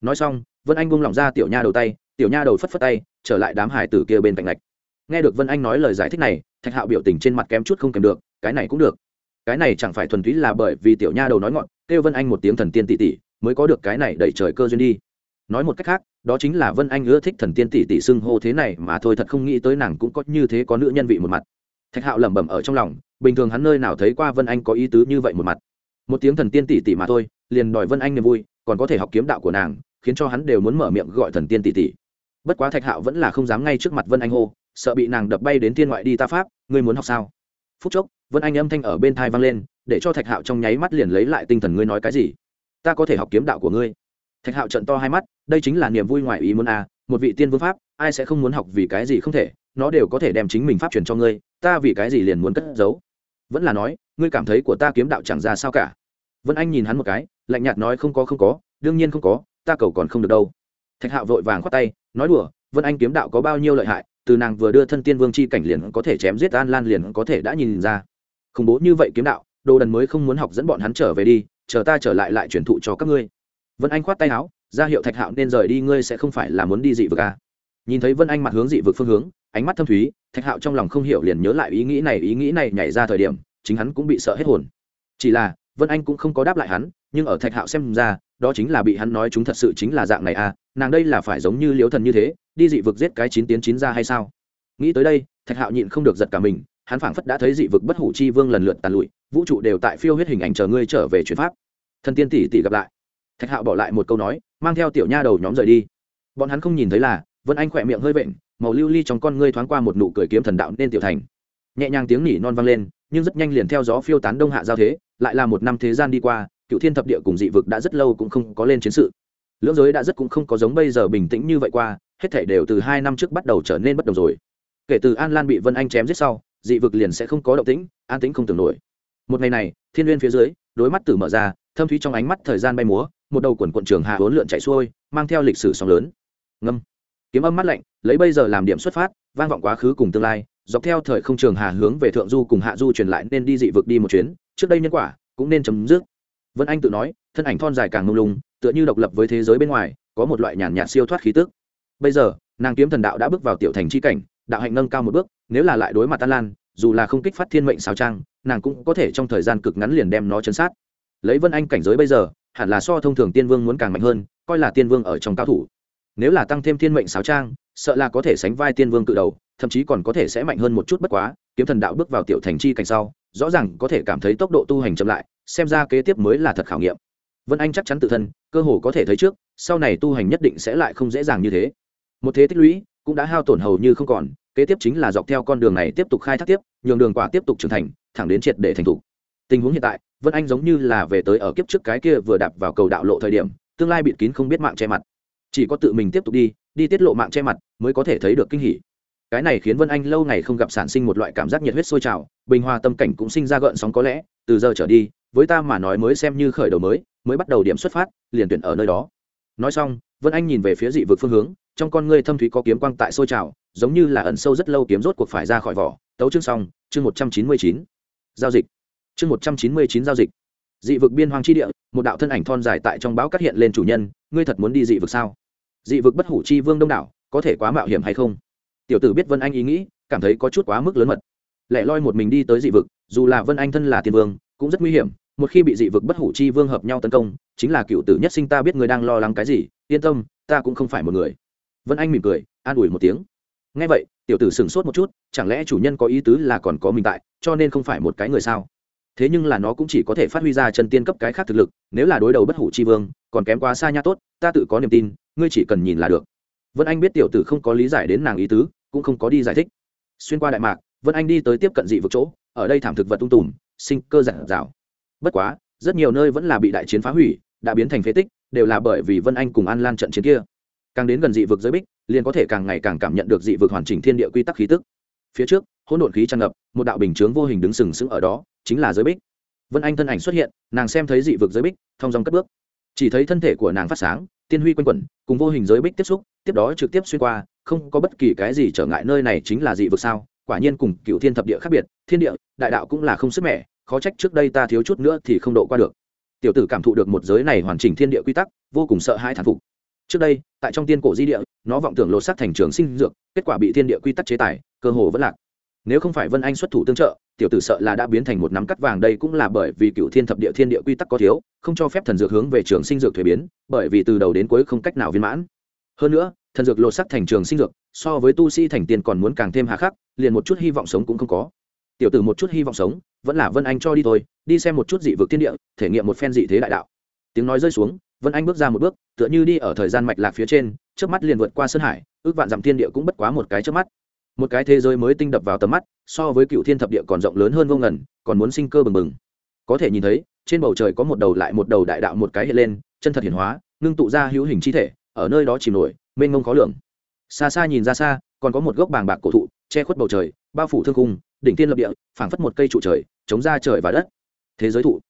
Nói xong, vân anh buông lỏng ra tiểu nha đầu tay, tiểu nha đầu phất phất tay, trở lại đám hải tử kia bên cạnh lạch nghe được vân anh nói lời giải thích này, thạch hạo biểu tình trên mặt kém chút không kèm được, cái này cũng được. Cái này chẳng phải thuần túy là bởi vì tiểu nha đầu nói ngọn, kêu vân anh một tiếng thần tiên tỷ tỷ, mới có được cái này đẩy trời cơ duyên đi. Nói một cách khác, đó chính là vân anh ưa thích thần tiên tỷ tỷ xưng hô thế này mà thôi thật không nghĩ tới nàng cũng có như thế có nữ nhân vị một mặt. Thạch hạo lẩm bẩm ở trong lòng, bình thường hắn nơi nào thấy qua vân anh có ý tứ như vậy một mặt. Một tiếng thần tiên tỷ tỷ mà thôi, liền đòi vân anh niềm vui, còn có thể học kiếm đạo của nàng, khiến cho hắn đều muốn mở miệng gọi thần tiên tỷ tỷ. Bất quá thạch hạo vẫn là không dám ngay trước mặt vân anh hô sợ bị nàng đập bay đến thiên ngoại đi ta pháp, ngươi muốn học sao? Phút chốc, vân anh âm thanh ở bên thai vang lên, để cho thạch hạo trong nháy mắt liền lấy lại tinh thần ngươi nói cái gì? Ta có thể học kiếm đạo của ngươi. Thạch hạo trận to hai mắt, đây chính là niềm vui ngoài ý muốn à một vị tiên vương pháp, ai sẽ không muốn học vì cái gì không thể, nó đều có thể đem chính mình pháp truyền cho ngươi, ta vì cái gì liền muốn cất giấu? Vẫn là nói, ngươi cảm thấy của ta kiếm đạo chẳng ra sao cả. Vân anh nhìn hắn một cái, lạnh nhạt nói không có không có, đương nhiên không có, ta cầu còn không được đâu. Thạch hạo vội vàng khoát tay, nói đùa, vân anh kiếm đạo có bao nhiêu lợi hại từ nàng vừa đưa thân tiên vương c h i cảnh liền có thể chém giết an lan liền có thể đã nhìn ra. Khủng bố như vậy kiếm đạo, đồ đần mới không muốn học dẫn bọn hắn trở về đi, chờ ta trở lại lại truyền thụ cho các ngươi. Vân anh khoát tay áo, ra hiệu thạch hạo nên rời đi, ngươi sẽ không phải là muốn đi dị vực à. nhìn thấy vân anh mặt hướng dị vực phương hướng, ánh mắt thâm thúy, thạch hạo trong lòng không hiểu liền nhớ lại ý nghĩ này, ý nghĩ này nhảy ra thời điểm, chính hắn cũng bị sợ hết hồn. Chỉ là, vân anh cũng không có đáp lại hắn, nhưng ở thạch hạo xem ra, đó chính là bị hắn nói chúng thật sự chính là dạng này à nàng đây là phải giống như liếu thần như thế, đi dị vực giết cái chín tiến chín ra hay sao? Nghĩ tới đây, thạch hạo nhịn không được giật cả mình, hắn phảng phất đã thấy dị vực bất hủ chi vương lần lượt tàn lụi, vũ trụ đều tại phiêu huyết hình ảnh chờ ngươi trở về chuyển pháp. Thần tiên tỷ tỷ gặp lại. Thạch hạo bỏ lại một câu nói, mang theo tiểu nha đầu nhóm rời đi. Bọn hắn không nhìn thấy là, vân anh khỏe miệng hơi vện, màu lưu ly trong con ngươi thoáng qua một nụ cười kiếm thần đạo nên tiểu thành. Nhẹ nhàng tiếng nỉ non vang lên, nhưng rất nhanh liền theo gió phiêu tán đông hạ giao thế, lại là một năm thế gian đi qua, cựu thiên thập địa cùng dị vực đã rất lâu cũng không có lên chiến sự lưỡng giới đã rất cũng không có giống bây giờ bình tĩnh như vậy qua, hết thể đều từ hai năm trước bắt đầu trở nên bất đồng rồi. Kể từ an lan bị vân anh chém giết sau, dị vực liền sẽ không có động tĩnh, an tĩnh không tưởng nổi. Một ngày này, thiên n phía dưới, đối mắt tử mở ra, thâm thúy trong ánh mắt thời gian bay múa, một đầu quần quận trường hạ hốn lượn chạy xuôi, mang theo lịch sử sóng lớn. Ngâm. Kiếm âm mắt lạnh, lấy bây giờ làm điểm xuất phát, vang vọng quá khứ cùng tương lai, dọc theo thời không trường hà hướng về thượng du cùng hạ du truyền lại nên đi dị vực đi một chuyến, trước đây nhân quả cũng nên chấm dứt vân anh tự nói, thân ảnh thon dài càng mông lung, tựa như độc lập với thế giới bên ngoài, có một loại nhàn nhạt siêu thoát khí tức. Bây giờ, nàng kiếm thần đạo đã bước vào tiểu thành c h i cảnh, đạo hạnh nâng cao một bước, nếu là lại đối mặt tan lan, dù là không kích phát thiên mệnh xào trang, nàng cũng có thể trong thời gian cực ngắn liền đem nó chấn sát. Lấy vân anh cảnh giới bây giờ, hẳn là so thông thường tiên vương muốn càng mạnh hơn, coi là tiên vương ở trong cao thủ. Nếu là tăng thêm thiên mệnh xáo trang, sợ là có thể sánh vai tiên vương cự đầu, thậm chí còn có thể sẽ mạnh hơn một chút bất quá, kiếm thần đạo bước vào tiểu thành chi cảnh sau, rõ ràng có thể cảm thấy tốc độ tu hành chậm lại xem ra kế tiếp mới là thật khảo nghiệm. Vân anh chắc chắn tự thân, cơ hồ có thể thấy trước, sau này tu hành nhất định sẽ lại không dễ dàng như thế. Một thế tích lũy cũng đã hao tổn hầu như không còn, kế tiếp chính là dọc theo con đường này tiếp tục khai thác tiếp, nhường đường quả tiếp tục trưởng thành, thẳng đến triệt để thành thủ tình huống hiện tại, vân anh giống như là về tới ở kiếp trước cái kia vừa đạp vào cầu đạo lộ thời điểm, tương lai bịt kín không biết mạng che mặt. Chỉ có tự mình tiếp tục đi đi tiết lộ mạng che mặt mới có thể thấy được kinh hỉ cái này khiến vân anh lâu ngày không gặp sản sinh một loại cảm giác nhiệt huyết sôi trào, bình hòa tâm cảnh cũng sinh ra gợn sóng có lẽ, từ giờ trở đi, với ta mà nói mới xem như khởi đầu mới mới bắt đầu điểm xuất phát, liền tuyển ở nơi đó. Nói xong, vân anh nhìn về phía dị vực phương hướng, trong con ngươi thâm thúy có kiếm quang tại sôi trào, giống như là ẩn sâu rất lâu kiếm rốt cuộc phải ra khỏi vỏ. Tấu chương xong, chương một trăm chín mươi chín. Giao dịch. Chương một trăm chín mươi chín giao dịch. Dị vực biên hoang chi địa, một đạo thân ảnh thon dài tại trong báo cắt hiện lên chủ nhân, ngươi thật muốn đi dị vực sao? Dị vực bất hủ chi vương đông đảo, có thể quá mạo hiểm hay không? Tiểu tử biết vân anh ý nghĩ, cảm thấy có chút quá mức lớn mật. Lẽ loi một mình đi tới dị vực, dù là vân anh thân là tiên vương, cũng rất nguy hiểm, một khi bị dị vực bất hủ chi vương hợp nhau tấn công, chính là cựu tử nhất sinh ta biết người đang lo lắng cái gì, yên tâm, ta cũng không phải một người. Vân anh mỉm cười, an ủi một tiếng. Ngay vậy, tiểu tử sửng sốt một chút, chẳng lẽ chủ nhân có ý tứ là còn có mình tại, cho nên không phải một cái người sao? Thế nhưng là nó cũng chỉ có thể phát huy ra chân tiên cấp cái khác thực lực, nếu là đối đầu bất hủ chi vương, còn kém quá xa nha tốt, ta tự có niềm tin, ngươi chỉ cần nhìn là được. Vân anh biết tiểu tử không có lý giải đến nàng ý tứ cũng không có đi giải thích. Xuyên qua đại mạc, vân anh đi tới tiếp cận dị vực chỗ, ở đây thảm thực vật tung tùm, sinh cơ giản rào bất quá, rất nhiều nơi vẫn là bị đại chiến phá hủy, đã biến thành phế tích, đều là bởi vì vân anh cùng an lan trận chiến kia. Càng đến gần dị vực giới bích, liền có thể càng ngày càng cảm nhận được dị vực hoàn chỉnh thiên địa quy tắc khí tức. Phía trước, hỗn độn khí tràn ngập, một đạo bình chướng vô hình đứng sừng sững ở đó, chính là giới bích. Vân anh thân ảnh xuất hiện, nàng xem thấy dị vực giới bích thong dong cất bước chỉ thấy thân thể của nàng phát sáng, tiên huy quanh quẩn, cùng vô hình giới bích tiếp xúc, tiếp đó trực tiếp xuyên qua, không có bất kỳ cái gì trở ngại nơi này chính là dị vực sao? Quả nhiên cùng cựu thiên thập địa khác biệt, thiên địa, đại đạo cũng là không sức mẻ, khó trách trước đây ta thiếu chút nữa thì không độ qua được. Tiểu tử cảm thụ được một giới này hoàn chỉnh thiên địa quy tắc, vô cùng sợ hãi thán phục. Trước đây, tại trong tiên cổ di địa, nó vọng tưởng lột xác thành trường sinh dược, kết quả bị thiên địa quy tắc chế tài, cơ hồ vẫn lạc nếu không phải vân anh xuất thủ tương trợ, tiểu tử sợ là đã biến thành một nắm cắt vàng, đây cũng là bởi vì cựu thiên thập địa thiên địa quy tắc có thiếu, không cho phép thần dược hướng về trường sinh dược thuế biến, bởi vì từ đầu đến cuối không cách nào viên mãn. Hơn nữa, thần dược lột sắc thành trường sinh dược, so với tu sĩ thành tiên còn muốn càng thêm hà khắc, liền một chút hy vọng sống cũng không có. Tiểu tử một chút hy vọng sống, vẫn là vân anh cho đi thôi, đi xem một chút dị vực thiên địa, thể nghiệm một phen dị thế đại đạo. Tiếng nói rơi xuống, vân anh bước ra một bước, tựa như đi ở thời gian mạch lạc phía trên trước mắt liền vượt qua sơn hải, ước vạn dặm thiên địa cũng bất quá một cái trước mắt một cái thế giới mới tinh đập vào tầm mắt, so với cựu thiên thập địa còn rộng lớn hơn vô ngần, còn muốn sinh cơ bừng bừng. Có thể nhìn thấy, trên bầu trời có một đầu lại một đầu đại đạo một cái hiện lên, chân thật hiển hóa, ngưng tụ ra hữu hình chi thể, ở nơi đó chìm nổi, mênh mông khó lường. Xa xa nhìn ra xa, còn có một gốc bàng bạc cổ thụ, che khuất bầu trời, bao phủ thương cung, đỉnh tiên lập địa, phảng phất một cây trụ trời, chống ra trời và đất. Thế giới thụ.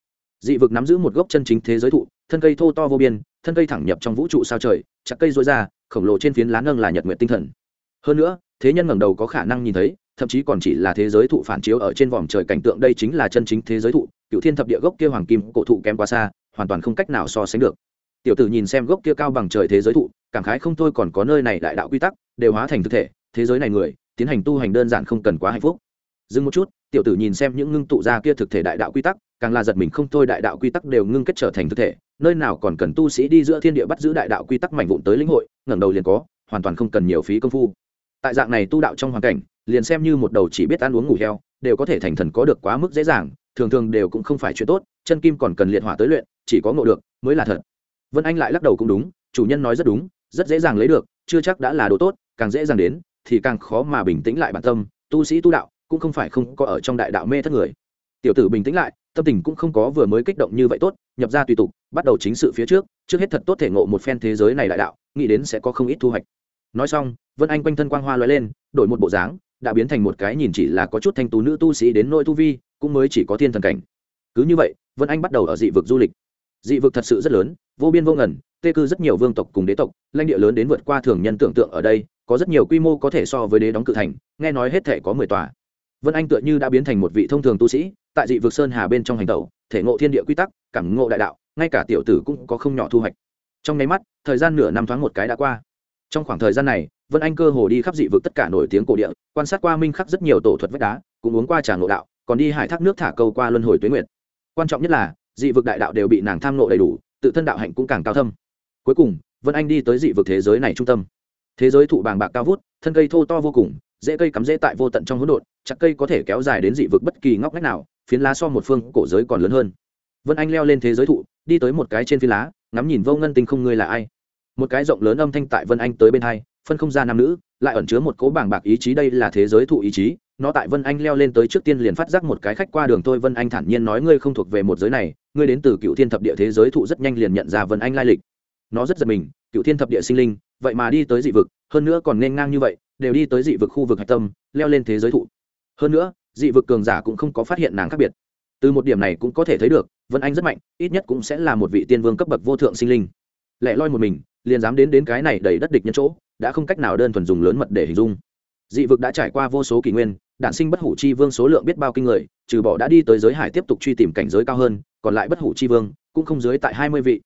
Dị vực nắm giữ một gốc chân chính thế giới thụ, thân cây thô to vô biên, thân cây thẳng nhập trong vũ trụ sao trời, chặt cây rối ra, khổng lồ trên phiến lá nâng là nhật nguyện tinh thần hơn nữa, thế nhân ngẩng đầu có khả năng nhìn thấy, thậm chí còn chỉ là thế giới thụ phản chiếu ở trên vòm trời cảnh tượng đây chính là chân chính thế giới thụ, cựu thiên thập địa gốc kia hoàng kim cổ thụ kém quá xa, hoàn toàn không cách nào so sánh được. Tiểu tử nhìn xem gốc kia cao bằng trời thế giới thụ, cảm khái không thôi còn có nơi này đại đạo quy tắc, đều hóa thành thực thể, thế giới này người, tiến hành tu hành đơn giản không cần quá hạnh phúc. Dừng một chút, tiểu tử nhìn xem những ngưng tụ ra kia thực thể đại đạo quy tắc, càng là giật mình không thôi đại đạo quy tắc đều ngưng kết trở thành thực thể, nơi nào còn cần tu sĩ đi giữa thiên địa bắt giữ đại đạo quy tắc mảnh vụn tới lĩnh hội, ngẩng đầu liền có, hoàn toàn không cần nhiều phí công phu tại dạng này tu đạo trong hoàn cảnh, liền xem như một đầu chỉ biết ăn uống ngủ heo, đều có thể thành thần có được quá mức dễ dàng, thường thường đều cũng không phải chuyện tốt, chân kim còn cần liệt hỏa tới luyện, chỉ có ngộ được, mới là thật. Vân anh lại lắc đầu cũng đúng, chủ nhân nói rất đúng, rất dễ dàng lấy được, chưa chắc đã là đồ tốt, càng dễ dàng đến, thì càng khó mà bình tĩnh lại bản tâm, tu sĩ tu đạo, cũng không phải không có ở trong đại đạo mê thất người. Tiểu tử bình tĩnh lại, tâm tình cũng không có vừa mới kích động như vậy tốt, nhập ra tùy tục, bắt đầu chính sự phía trước trước hết thật tốt thể ngộ một phen thế giới này đại đạo, nghĩ đến sẽ có không ít thu hoạch nói xong, vân anh quanh thân quang hoa l lên, đổi một bộ dáng, đã biến thành một cái nhìn chỉ là có chút thanh tú nữ tu sĩ đến nỗi tu vi, cũng mới chỉ có thiên thần cảnh. Cứ như vậy, vân anh bắt đầu ở dị vực du lịch. Dị vực thật sự rất lớn, vô biên vô ngần, tê cư rất nhiều vương tộc cùng đế tộc, lãnh địa lớn đến vượt qua thường nhân tưởng tượng ở đây, có rất nhiều quy mô có thể so với đế đóng cự thành, nghe nói hết thể có mười tòa. Vân anh tựa như đã biến thành một vị thông thường tu sĩ, tại dị vực sơn hà bên trong hành tẩu, thể ngộ thiên địa quy tắc, cảm ngộ đại đạo, ngay cả tiểu tử cũng có không nhỏ thu hoạch. Trong nháy mắt, thời gian nửa năm thoáng một cái đã qua trong khoảng thời gian này, vân anh cơ hồ đi khắp dị vực tất cả nổi tiếng cổ địa, quan sát qua minh khắc rất nhiều tổ thuật vách đá, cũng uống qua trà ngộ đạo, còn đi hải thác nước thả câu qua luân hồi tuế nguyệt. Quan trọng nhất là, dị vực đại đạo đều bị nàng tham nộ đầy đủ, tự thân đạo hạnh cũng càng cao thâm. Cuối cùng, vân anh đi tới dị vực thế giới này trung tâm. Thế giới thụ bàng bạc cao vút, thân cây thô to vô cùng dễ cây cắm dễ tại vô tận trong hỗn độn, chặt cây có thể kéo dài đến dị vực bất kỳ ngóc ngách nào, phiến lá so một phương cổ giới còn lớn hơn. Vân anh leo lên thế giới thụ, đi tới một cái trên phiến lá, ngắm nhìn vô ngân tinh không ngươi là ai một cái rộng lớn âm thanh tại vân anh tới bên hai, phân không ra nam nữ, lại ẩn chứa một cỗ bảng bạc ý chí đây là thế giới thụ ý chí. Nó tại vân anh leo lên tới trước tiên liền phát giác một cái khách qua đường thôi. Vân anh thản nhiên nói ngươi không thuộc về một giới này, ngươi đến từ cựu thiên thập địa thế giới thụ rất nhanh liền nhận ra vân anh lai lịch. Nó rất giật mình, cựu thiên thập địa sinh linh, vậy mà đi tới dị vực, hơn nữa còn nên ngang như vậy, đều đi tới dị vực khu vực hạch tâm, leo lên thế giới thụ. Hơn nữa, dị vực cường giả cũng không có phát hiện nàng khác biệt. Từ một điểm này cũng có thể thấy được, vân anh rất mạnh, ít nhất cũng sẽ là một vị tiên vương cấp bậc vô thượng sinh linh. Lẽ loi một mình liền dám đến đến cái này đầy đất địch nhân chỗ, đã không cách nào đơn thuần dùng lớn mật để hình dung. Dị vực đã trải qua vô số kỷ nguyên, đản sinh bất hủ chi vương số lượng biết bao kinh người, trừ bỏ đã đi tới giới hải tiếp tục truy tìm cảnh giới cao hơn, còn lại bất hủ chi vương cũng không dưới tại hai mươi vị.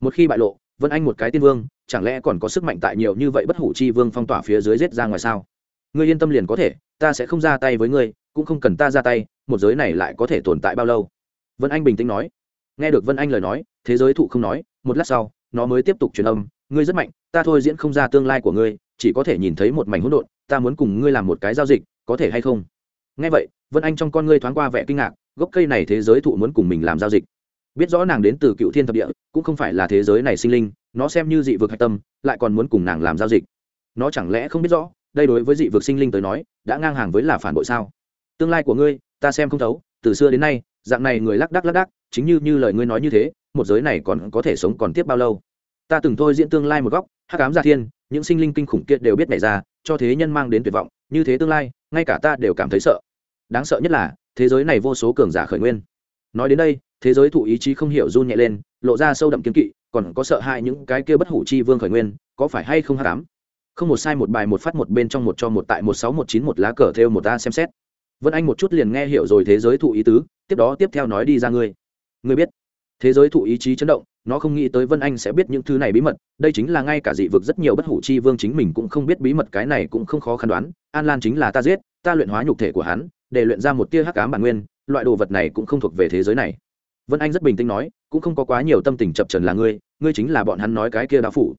Một khi bại lộ, vân anh một cái tiên vương, chẳng lẽ còn có sức mạnh tại nhiều như vậy bất hủ chi vương phong tỏa phía dưới rết ra ngoài sao? Ngươi yên tâm liền có thể, ta sẽ không ra tay với ngươi, cũng không cần ta ra tay, một giới này lại có thể tồn tại bao lâu? Vân anh bình tĩnh nói. Nghe được vân anh lời nói, thế giới thụ không nói, một lát sau, nó mới tiếp tục truyền âm ngươi rất mạnh, ta thôi diễn không ra tương lai của ngươi, chỉ có thể nhìn thấy một mảnh hỗn độn, ta muốn cùng ngươi làm một cái giao dịch, có thể hay không? Nghe vậy, vân anh trong con ngươi thoáng qua vẻ kinh ngạc, gốc cây này thế giới thụ muốn cùng mình làm giao dịch. Biết rõ nàng đến từ cựu thiên thập địa, cũng không phải là thế giới này sinh linh, nó xem như dị vực hạch tâm, lại còn muốn cùng nàng làm giao dịch. Nó chẳng lẽ không biết rõ, đây đối với dị vực sinh linh tới nói, đã ngang hàng với là phản bội sao? Tương lai của ngươi, ta xem không thấu, từ xưa đến nay, dạng này người lắc đắc lắc đắc chính như như lời ngươi nói như thế, một giới này còn có thể sống còn tiếp bao lâu? Ta từng thôi diễn tương lai một góc, hắc ám gia thiên, những sinh linh kinh khủng kia đều biết nảy ra, cho thế nhân mang đến tuyệt vọng, như thế tương lai, ngay cả ta đều cảm thấy sợ. Đáng sợ nhất là, thế giới này vô số cường giả khởi nguyên. Nói đến đây, thế giới thụ ý chí không hiểu run nhẹ lên, lộ ra sâu đậm kiếm kỵ, còn có sợ hãi những cái kia bất hủ chi vương khởi nguyên, có phải hay không hắc ám? Không một sai một bài một phát một bên trong một cho một tại một sáu một chín một lá cờ theo một ta xem xét. Vân anh một chút liền nghe hiểu rồi thế giới thụ ý tứ, tiếp đó tiếp theo nói đi ra ngươi. Ngươi biết, thế giới thụ ý chí chấn động nó không nghĩ tới vân anh sẽ biết những thứ này bí mật, đây chính là ngay cả dị vực rất nhiều bất hủ chi vương chính mình cũng không biết bí mật cái này cũng không khó khăn đoán. An lan chính là ta giết, ta luyện hóa nhục thể của hắn, để luyện ra một tia hắc cám bản nguyên, loại đồ vật này cũng không thuộc về thế giới này. Vân anh rất bình tĩnh nói, cũng không có quá nhiều tâm tình chập trần là ngươi ngươi chính là bọn hắn nói cái kia đạo phủ.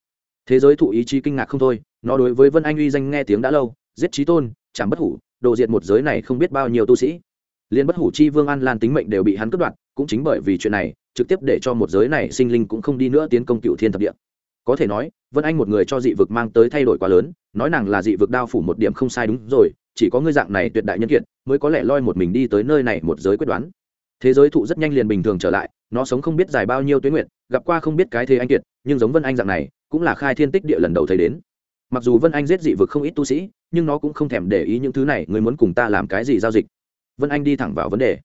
Thế giới thụ ý chí kinh ngạc không thôi, nó đối với vân anh uy danh nghe tiếng đã lâu, giết trí tôn chẳng bất hủ, đồ diệt một giới này không biết bao nhiêu tu sĩ. Liên bất hủ chi vương an lan tính mệnh đều bị hắn cướp đoạt, cũng chính bởi vì chuyện này trực tiếp để cho một giới này sinh linh cũng không đi nữa tiến công cựu thiên thập địa. Có thể nói, vân anh một người cho dị vực mang tới thay đổi quá lớn, nói nàng là dị vực đao phủ một điểm không sai đúng rồi, chỉ có ngươi dạng này tuyệt đại nhân kiệt, mới có lẽ loi một mình đi tới nơi này một giới quyết đoán. Thế giới thụ rất nhanh liền bình thường trở lại, nó sống không biết dài bao nhiêu tuyến nguyện gặp qua không biết cái thế anh kiệt, nhưng giống vân anh dạng này, cũng là khai thiên tích địa lần đầu thấy đến. Mặc dù vân anh giết dị vực không ít tu sĩ, nhưng nó cũng không thèm để ý những thứ này người muốn cùng ta làm cái gì giao dịch? Vân anh đi thẳng vào vấn đề.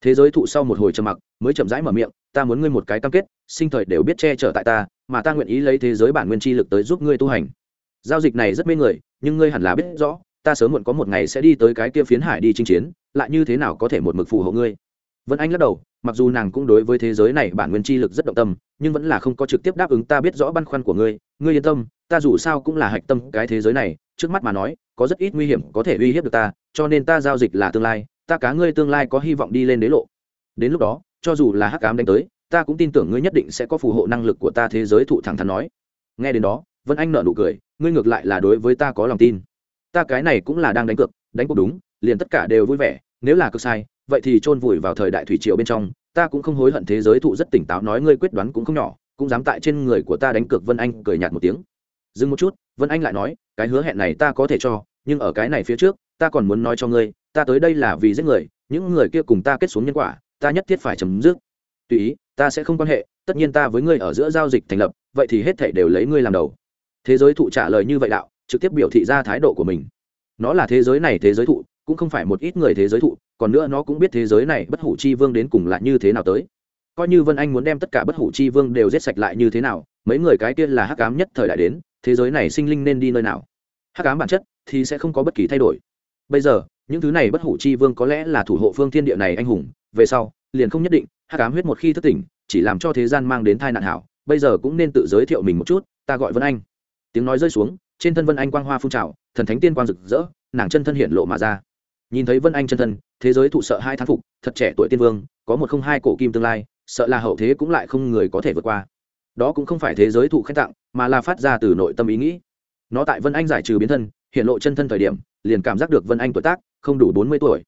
Thế giới thụ sau một hồi trầm mặc, mới chậm rãi mở miệng ta muốn ngươi một cái cam kết, sinh thời đều biết che chở tại ta, mà ta nguyện ý lấy thế giới bản nguyên chi lực tới giúp ngươi tu hành. Giao dịch này rất mê người, nhưng ngươi hẳn là biết rõ, ta sớm muộn có một ngày sẽ đi tới cái kia phiến hải đi chinh chiến, lại như thế nào có thể một mực phù hộ ngươi? Vân anh lắc đầu, mặc dù nàng cũng đối với thế giới này bản nguyên chi lực rất động tâm, nhưng vẫn là không có trực tiếp đáp ứng ta biết rõ băn khoăn của ngươi. Ngươi yên tâm, ta dù sao cũng là hạch tâm cái thế giới này, trước mắt mà nói, có rất ít nguy hiểm có thể uy hiếp được ta, cho nên ta giao dịch là tương lai, ta cá ngươi tương lai có hy vọng đi lên đế lộ. Đến lúc đó cho dù là hắc ám đánh tới, ta cũng tin tưởng ngươi nhất định sẽ có phù hộ năng lực của ta thế giới thụ thẳng thắn nói. Nghe đến đó, vân anh nợ nụ cười, ngươi ngược lại là đối với ta có lòng tin. Ta cái này cũng là đang đánh cược, đánh cuộc đúng, liền tất cả đều vui vẻ, nếu là cực sai, vậy thì chôn vùi vào thời đại thủy triều bên trong, ta cũng không hối hận thế giới thụ rất tỉnh táo nói ngươi quyết đoán cũng không nhỏ, cũng dám tại trên người của ta đánh cược, vân anh cười nhạt một tiếng. Dừng một chút, vân anh lại nói, cái hứa hẹn này ta có thể cho, nhưng ở cái này phía trước, ta còn muốn nói cho ngươi, ta tới đây là vì giết người, những người kia cùng ta kết xuống nhân quả ta nhất thiết phải chấm dứt. Tùy ý, ta sẽ không quan hệ, tất nhiên ta với ngươi ở giữa giao dịch thành lập, vậy thì hết thể đều lấy ngươi làm đầu. Thế giới thụ trả lời như vậy đạo, trực tiếp biểu thị ra thái độ của mình. Nó là thế giới này thế giới thụ, cũng không phải một ít người thế giới thụ, còn nữa nó cũng biết thế giới này bất hủ chi vương đến cùng lại như thế nào tới. Coi như vân anh muốn đem tất cả bất hủ chi vương đều giết sạch lại như thế nào, mấy người cái kia là hắc ám nhất thời đại đến, thế giới này sinh linh nên đi nơi nào? Hắc ám bản chất thì sẽ không có bất kỳ thay đổi. Bây giờ, những thứ này bất hủ chi vương có lẽ là thủ hộ phương thiên địa này anh hùng về sau, liền không nhất định, hắc ám huyết một khi thức tỉnh, chỉ làm cho thế gian mang đến tai nạn hảo, bây giờ cũng nên tự giới thiệu mình một chút, ta gọi vân anh. Tiếng nói rơi xuống, trên thân vân anh quang hoa phun trào, thần thánh tiên quang rực rỡ, nàng chân thân hiện lộ mà ra. Nhìn thấy vân anh chân thân, thế giới thụ sợ hai thán phục, thật trẻ tuổi tiên vương, có một không hai cổ kim tương lai, sợ là hậu thế cũng lại không người có thể vượt qua. Đó cũng không phải thế giới thụ khen tặng, mà là phát ra từ nội tâm ý nghĩ. Nó tại vân anh giải trừ biến thân, hiện lộ chân thân thời điểm, liền cảm giác được vân anh tuổi tác, không đủ bốn mươi tuổi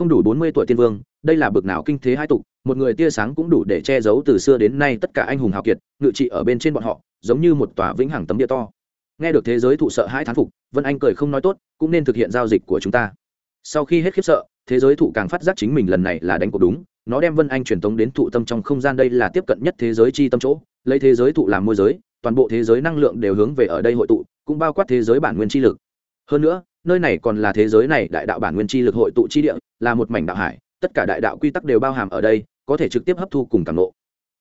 không đủ bốn mươi tuổi tiên vương, đây là bực nào kinh thế hai tục, một người tia sáng cũng đủ để che giấu từ xưa đến nay tất cả anh hùng hào kiệt, ngự trị ở bên trên bọn họ, giống như một tòa vĩnh hằng tấm địa to. Nghe được thế giới thụ sợ hai thán phục, vân anh cười không nói tốt, cũng nên thực hiện giao dịch của chúng ta. Sau khi hết khiếp sợ, thế giới thụ càng phát giác chính mình lần này là đánh cuộc đúng, nó đem vân anh truyền tống đến thụ tâm trong không gian đây là tiếp cận nhất thế giới chi tâm chỗ, lấy thế giới thụ làm môi giới, toàn bộ thế giới năng lượng đều hướng về ở đây hội tụ, cũng bao quát thế giới bản nguyên chi lực. Hơn nữa nơi này còn là thế giới này, đại đạo bản nguyên chi lực hội tụ chi địa, là một mảnh đạo hải, tất cả đại đạo quy tắc đều bao hàm ở đây, có thể trực tiếp hấp thu cùng cảm nộ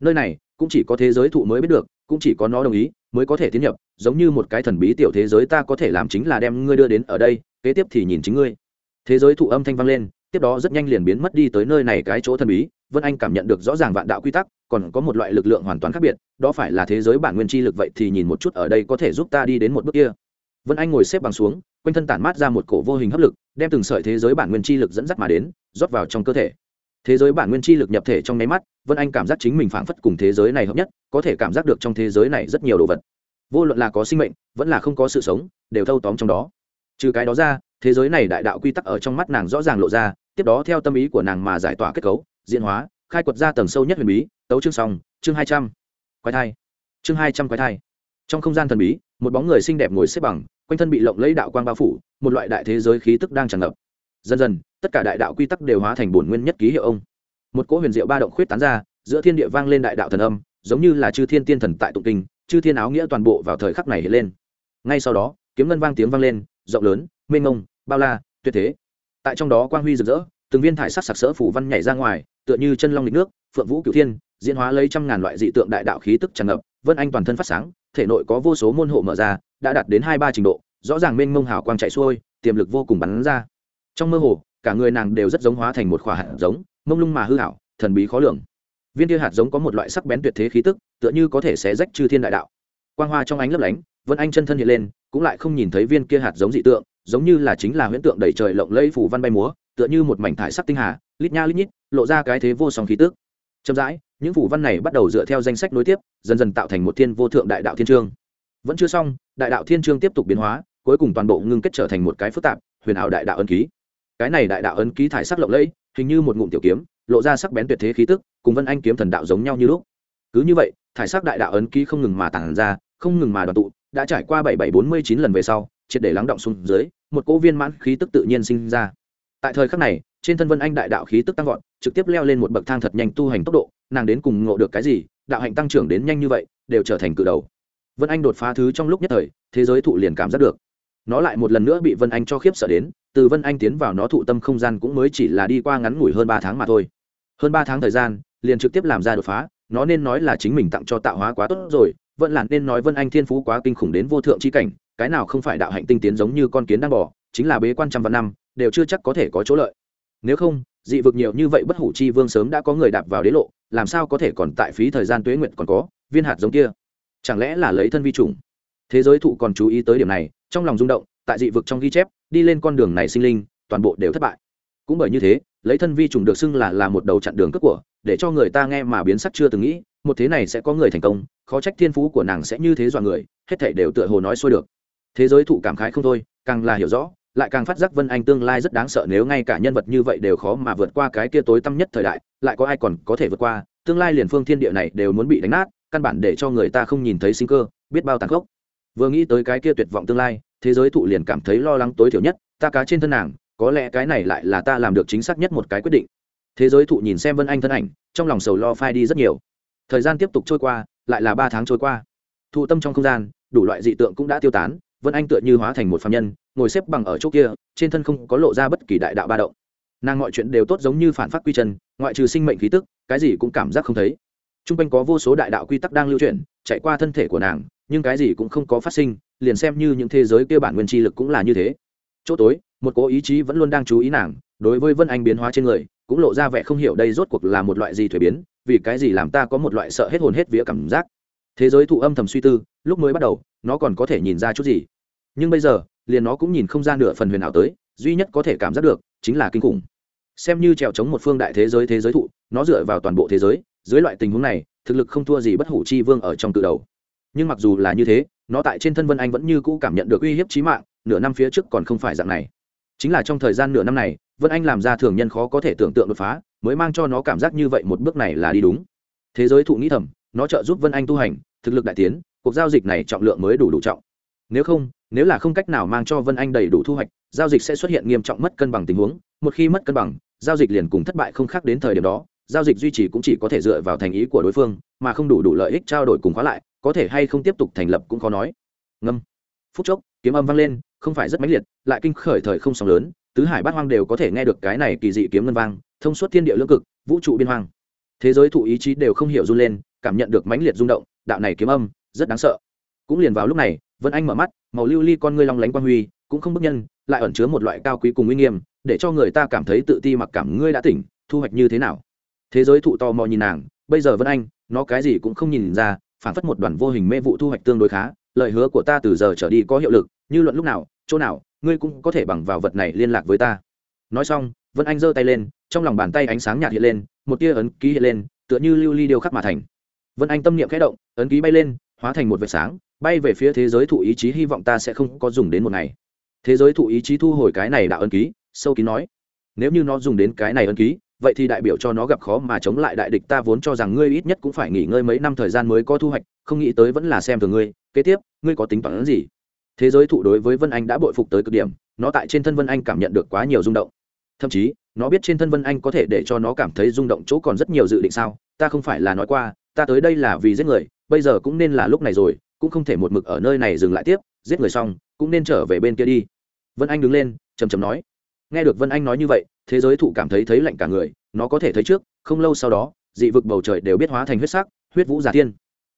nơi này cũng chỉ có thế giới thụ mới biết được, cũng chỉ có nó đồng ý mới có thể tiến nhập, giống như một cái thần bí tiểu thế giới ta có thể làm chính là đem ngươi đưa đến ở đây, kế tiếp thì nhìn chính ngươi. Thế giới thụ âm thanh vang lên, tiếp đó rất nhanh liền biến mất đi tới nơi này cái chỗ thần bí, vân anh cảm nhận được rõ ràng vạn đạo quy tắc, còn có một loại lực lượng hoàn toàn khác biệt, đó phải là thế giới bản nguyên chi lực vậy thì nhìn một chút ở đây có thể giúp ta đi đến một bước kia. Vân anh ngồi xếp bằng xuống quanh thân tản mát ra một cổ vô hình hấp lực đem từng sợi thế giới bản nguyên chi lực dẫn dắt mà đến rót vào trong cơ thể. Thế giới bản nguyên chi lực nhập thể trong nháy mắt vân anh cảm giác chính mình phảng phất cùng thế giới này hợp nhất có thể cảm giác được trong thế giới này rất nhiều đồ vật. Vô luận là có sinh mệnh vẫn là không có sự sống đều thâu tóm trong đó. Trừ cái đó ra thế giới này đại đạo quy tắc ở trong mắt nàng rõ ràng lộ ra tiếp đó theo tâm ý của nàng mà giải tỏa kết cấu diễn hóa khai quật ra tầng sâu nhất huyền bí tấu chương song, chương hai trăm. Quái thai. Chương hai trăm quái thai. Trong không gian thần bí một bóng người xinh đẹp ngồi xếp bằng quanh thân bị lộng lấy đạo quang bao phủ, một loại đại thế giới khí tức đang tràn ngập. Dần dần, tất cả đại đạo quy tắc đều hóa thành bổn nguyên nhất ký hiệu ông. Một cỗ huyền diệu ba động khuyết tán ra, giữa thiên địa vang lên đại đạo thần âm, giống như là chư thiên tiên thần tại tụng kinh, chư thiên áo nghĩa toàn bộ vào thời khắc này hiện lên. Ngay sau đó, kiếm ngân vang tiếng vang lên, rộng lớn, mênh mông, bao la, tuyệt thế. Tại trong đó quang huy rực rỡ, từng viên thải sắc sặc sỡ phủ văn nhảy ra ngoài, tựa như chân long lịch nước, phượng vũ cửu thiên, diễn hóa lấy trăm ngàn loại dị tượng đại đạo khí tức tràn ngập, vân anh toàn thân phát sáng, thể nội có vô số môn hộ mở ra đã đạt đến hai ba trình độ, rõ ràng mênh mông hào quang chạy xuôi, tiềm lực vô cùng bắn ra. Trong mơ hồ, cả người nàng đều rất giống hóa thành một khỏa hạt giống, mông lung mà hư hảo, thần bí khó lường. Viên tia hạt giống có một loại sắc bén tuyệt thế khí tức, tựa như có thể xé rách chư thiên đại đạo. Quang hoa trong ánh lấp lánh, vân anh chân thân hiện lên, cũng lại không nhìn thấy viên kia hạt giống dị tượng, giống như là chính là huyễn tượng đầy trời lộng lẫy phủ văn bay múa, tựa như một mảnh thải sắc tinh hà, lít nha lít nhít, lộ ra cái thế vô song khí tức. Chậm rãi, những phủ văn này bắt đầu dựa theo danh sách nối tiếp, dần dần tạo thành một thiên vô thượng đại đạo thiên trương vẫn chưa xong, đại đạo thiên trương tiếp tục biến hóa, cuối cùng toàn bộ ngưng kết trở thành một cái phức tạp, huyền ảo đại đạo ấn ký. Cái này đại đạo ấn ký thải sắc lộng lẫy, hình như một ngụm tiểu kiếm, lộ ra sắc bén tuyệt thế khí tức, cùng vân anh kiếm thần đạo giống nhau như lúc. Cứ như vậy, thải sắc đại đạo ấn ký không ngừng mà tản ra, không ngừng mà đoàn tụ, đã trải qua bảy bảy bốn mươi chín lần về sau, triệt để lắng động xuống dưới, một cỗ viên mãn khí tức tự nhiên sinh ra. Tại thời khắc này, trên thân vân anh đại đạo khí tức tăng vọt, trực tiếp leo lên một bậc thang thật nhanh tu hành tốc độ, nàng đến cùng ngộ được cái gì, đạo hạnh tăng trưởng đến nhanh như vậy, đều trở thành cự đầu vân anh đột phá thứ trong lúc nhất thời, thế giới thụ liền cảm giác được. Nó lại một lần nữa bị vân anh cho khiếp sợ đến, từ vân anh tiến vào nó thụ tâm không gian cũng mới chỉ là đi qua ngắn ngủi hơn ba tháng mà thôi. Hơn ba tháng thời gian, liền trực tiếp làm ra đột phá, nó nên nói là chính mình tặng cho tạo hóa quá tốt rồi, vẫn là nên nói vân anh thiên phú quá kinh khủng đến vô thượng c h i cảnh, cái nào không phải đạo hạnh tinh tiến giống như con kiến đang bỏ, chính là bế quan trăm vạn năm, đều chưa chắc có thể có chỗ lợi. Nếu không, dị vực nhiều như vậy bất hủ chi vương sớm đã có người đạp vào đế lộ, làm sao có thể còn tại phí thời gian tuế nguyện còn có, viên hạt giống kia chẳng lẽ là lấy thân vi trùng? Thế giới thụ còn chú ý tới điểm này, trong lòng rung động, tại dị vực trong ghi chép, đi lên con đường này sinh linh, toàn bộ đều thất bại. Cũng bởi như thế, lấy thân vi trùng được xưng là là một đầu chặn đường cướp của, để cho người ta nghe mà biến sắc chưa từng nghĩ, một thế này sẽ có người thành công, khó trách thiên phú của nàng sẽ như thế dọa người, hết thảy đều tựa hồ nói xuôi được. Thế giới thụ cảm khái không thôi, càng là hiểu rõ, lại càng phát giác vân anh tương lai rất đáng sợ nếu ngay cả nhân vật như vậy đều khó mà vượt qua cái kia tối tăm nhất thời đại, lại có ai còn có thể vượt qua, tương lai liền phương thiên địa này đều muốn bị đánh nát căn bản để cho người ta không nhìn thấy sinh cơ, biết bao tàn khốc. Vừa nghĩ tới cái kia tuyệt vọng tương lai, thế giới thụ liền cảm thấy lo lắng tối thiểu nhất, ta cá trên thân nàng, có lẽ cái này lại là ta làm được chính xác nhất một cái quyết định. Thế giới thụ nhìn xem vân anh thân ảnh, trong lòng sầu lo phai đi rất nhiều. Thời gian tiếp tục trôi qua, lại là ba tháng trôi qua. Thụ tâm trong không gian, đủ loại dị tượng cũng đã tiêu tán, vân anh tựa như hóa thành một phạm nhân, ngồi xếp bằng ở chỗ kia, trên thân không có lộ ra bất kỳ đại đạo ba động. Nàng mọi chuyện đều tốt giống như phản phát quy chân, ngoại trừ sinh mệnh khí tức, cái gì cũng cảm giác không thấy t r u n g quanh có vô số đại đạo quy tắc đang lưu chuyển, chạy qua thân thể của nàng, nhưng cái gì cũng không có phát sinh, liền xem như những thế giới kia bản nguyên chi lực cũng là như thế. Chỗ tối, một cố ý chí vẫn luôn đang chú ý nàng, đối với vân anh biến hóa trên người, cũng lộ ra vẻ không hiểu đây rốt cuộc là một loại gì thuế biến, vì cái gì làm ta có một loại sợ hết hồn hết vía cảm giác. Thế giới thụ âm thầm suy tư, lúc mới bắt đầu, nó còn có thể nhìn ra chút gì. Nhưng bây giờ, liền nó cũng nhìn không ra nửa phần huyền ảo tới, duy nhất có thể cảm giác được, chính là kinh khủng. Xem như trèo chống một phương đại thế giới thế giới thụ, nó dựa vào toàn bộ thế giới dưới loại tình huống này, thực lực không thua gì bất hủ chi vương ở trong tự đầu. Nhưng mặc dù là như thế, nó tại trên thân vân anh vẫn như cũ cảm nhận được uy hiếp trí mạng, nửa năm phía trước còn không phải dạng này. Chính là trong thời gian nửa năm này, vân anh làm ra thường nhân khó có thể tưởng tượng đột phá, mới mang cho nó cảm giác như vậy một bước này là đi đúng. Thế giới thụ nghĩ thầm, nó trợ giúp vân anh tu hành, thực lực đại tiến, cuộc giao dịch này trọng lượng mới đủ đủ trọng. Nếu không, nếu là không cách nào mang cho vân anh đầy đủ thu hoạch, giao dịch sẽ xuất hiện nghiêm trọng mất cân bằng tình huống, một khi mất cân bằng, giao dịch liền cùng thất bại không khác đến thời điểm đó giao dịch duy trì cũng chỉ có thể dựa vào thành ý của đối phương, mà không đủ đủ lợi ích trao đổi cùng khóa lại, có thể hay không tiếp tục thành lập cũng khó nói. Ngâm. Phút chốc, kiếm âm vang lên, không phải rất mãnh liệt, lại kinh khởi thời không sóng lớn, tứ hải bát hoang đều có thể nghe được cái này kỳ dị kiếm ngân vang, thông suốt thiên địa lưỡng cực, vũ trụ biên hoang. Thế giới thụ ý chí đều không hiểu run lên, cảm nhận được mãnh liệt rung động, đạo này kiếm âm, rất đáng sợ. Cũng liền vào lúc này, vân anh mở mắt, màu lưu ly con ngươi long lánh quan huy, cũng không bức nhân, lại ẩn chứa một loại cao quý cùng uy nghiêm, để cho người ta cảm thấy tự ti mặc cảm ngươi đã tỉnh, thu hoạch như thế nào? Thế giới thụ to mò nhìn nàng, bây giờ vân anh, nó cái gì cũng không nhìn ra, phản phất một đoàn vô hình mê vụ thu hoạch tương đối khá, lời hứa của ta từ giờ trở đi có hiệu lực, như luận lúc nào, chỗ nào, ngươi cũng có thể bằng vào vật này liên lạc với ta. Nói xong, vân anh giơ tay lên, trong lòng bàn tay ánh sáng nhạt hiện lên, một tia ấn ký hiện lên, tựa như lưu ly điêu khắc mà thành. Vân anh tâm niệm khẽ động, ấn ký bay lên, hóa thành một vệt sáng, bay về phía thế giới thụ ý chí hy vọng ta sẽ không có dùng đến một ngày. Thế giới thụ ý chí thu hồi cái này đạo ấn ký, sâu ký nói. Nếu như nó dùng đến cái này ấn ký vậy thì đại biểu cho nó gặp khó mà chống lại đại địch ta vốn cho rằng ngươi ít nhất cũng phải nghỉ ngơi mấy năm thời gian mới có thu hoạch, không nghĩ tới vẫn là xem thường ngươi. Kế tiếp, ngươi có tính toán gì? Thế giới thụ đối với vân anh đã bội phục tới cực điểm, nó tại trên thân vân anh cảm nhận được quá nhiều rung động. Thậm chí, nó biết trên thân vân anh có thể để cho nó cảm thấy rung động chỗ còn rất nhiều dự định sao? Ta không phải là nói qua, ta tới đây là vì giết người, bây giờ cũng nên là lúc này rồi, cũng không thể một mực ở nơi này dừng lại tiếp, giết người xong, cũng nên trở về bên kia đi. Vân anh đứng lên chầm chầm nói nghe được vân anh nói như vậy, thế giới thụ cảm thấy thấy lạnh cả người, nó có thể thấy trước, không lâu sau đó, dị vực bầu trời đều biết hóa thành huyết sắc, huyết vũ giả tiên.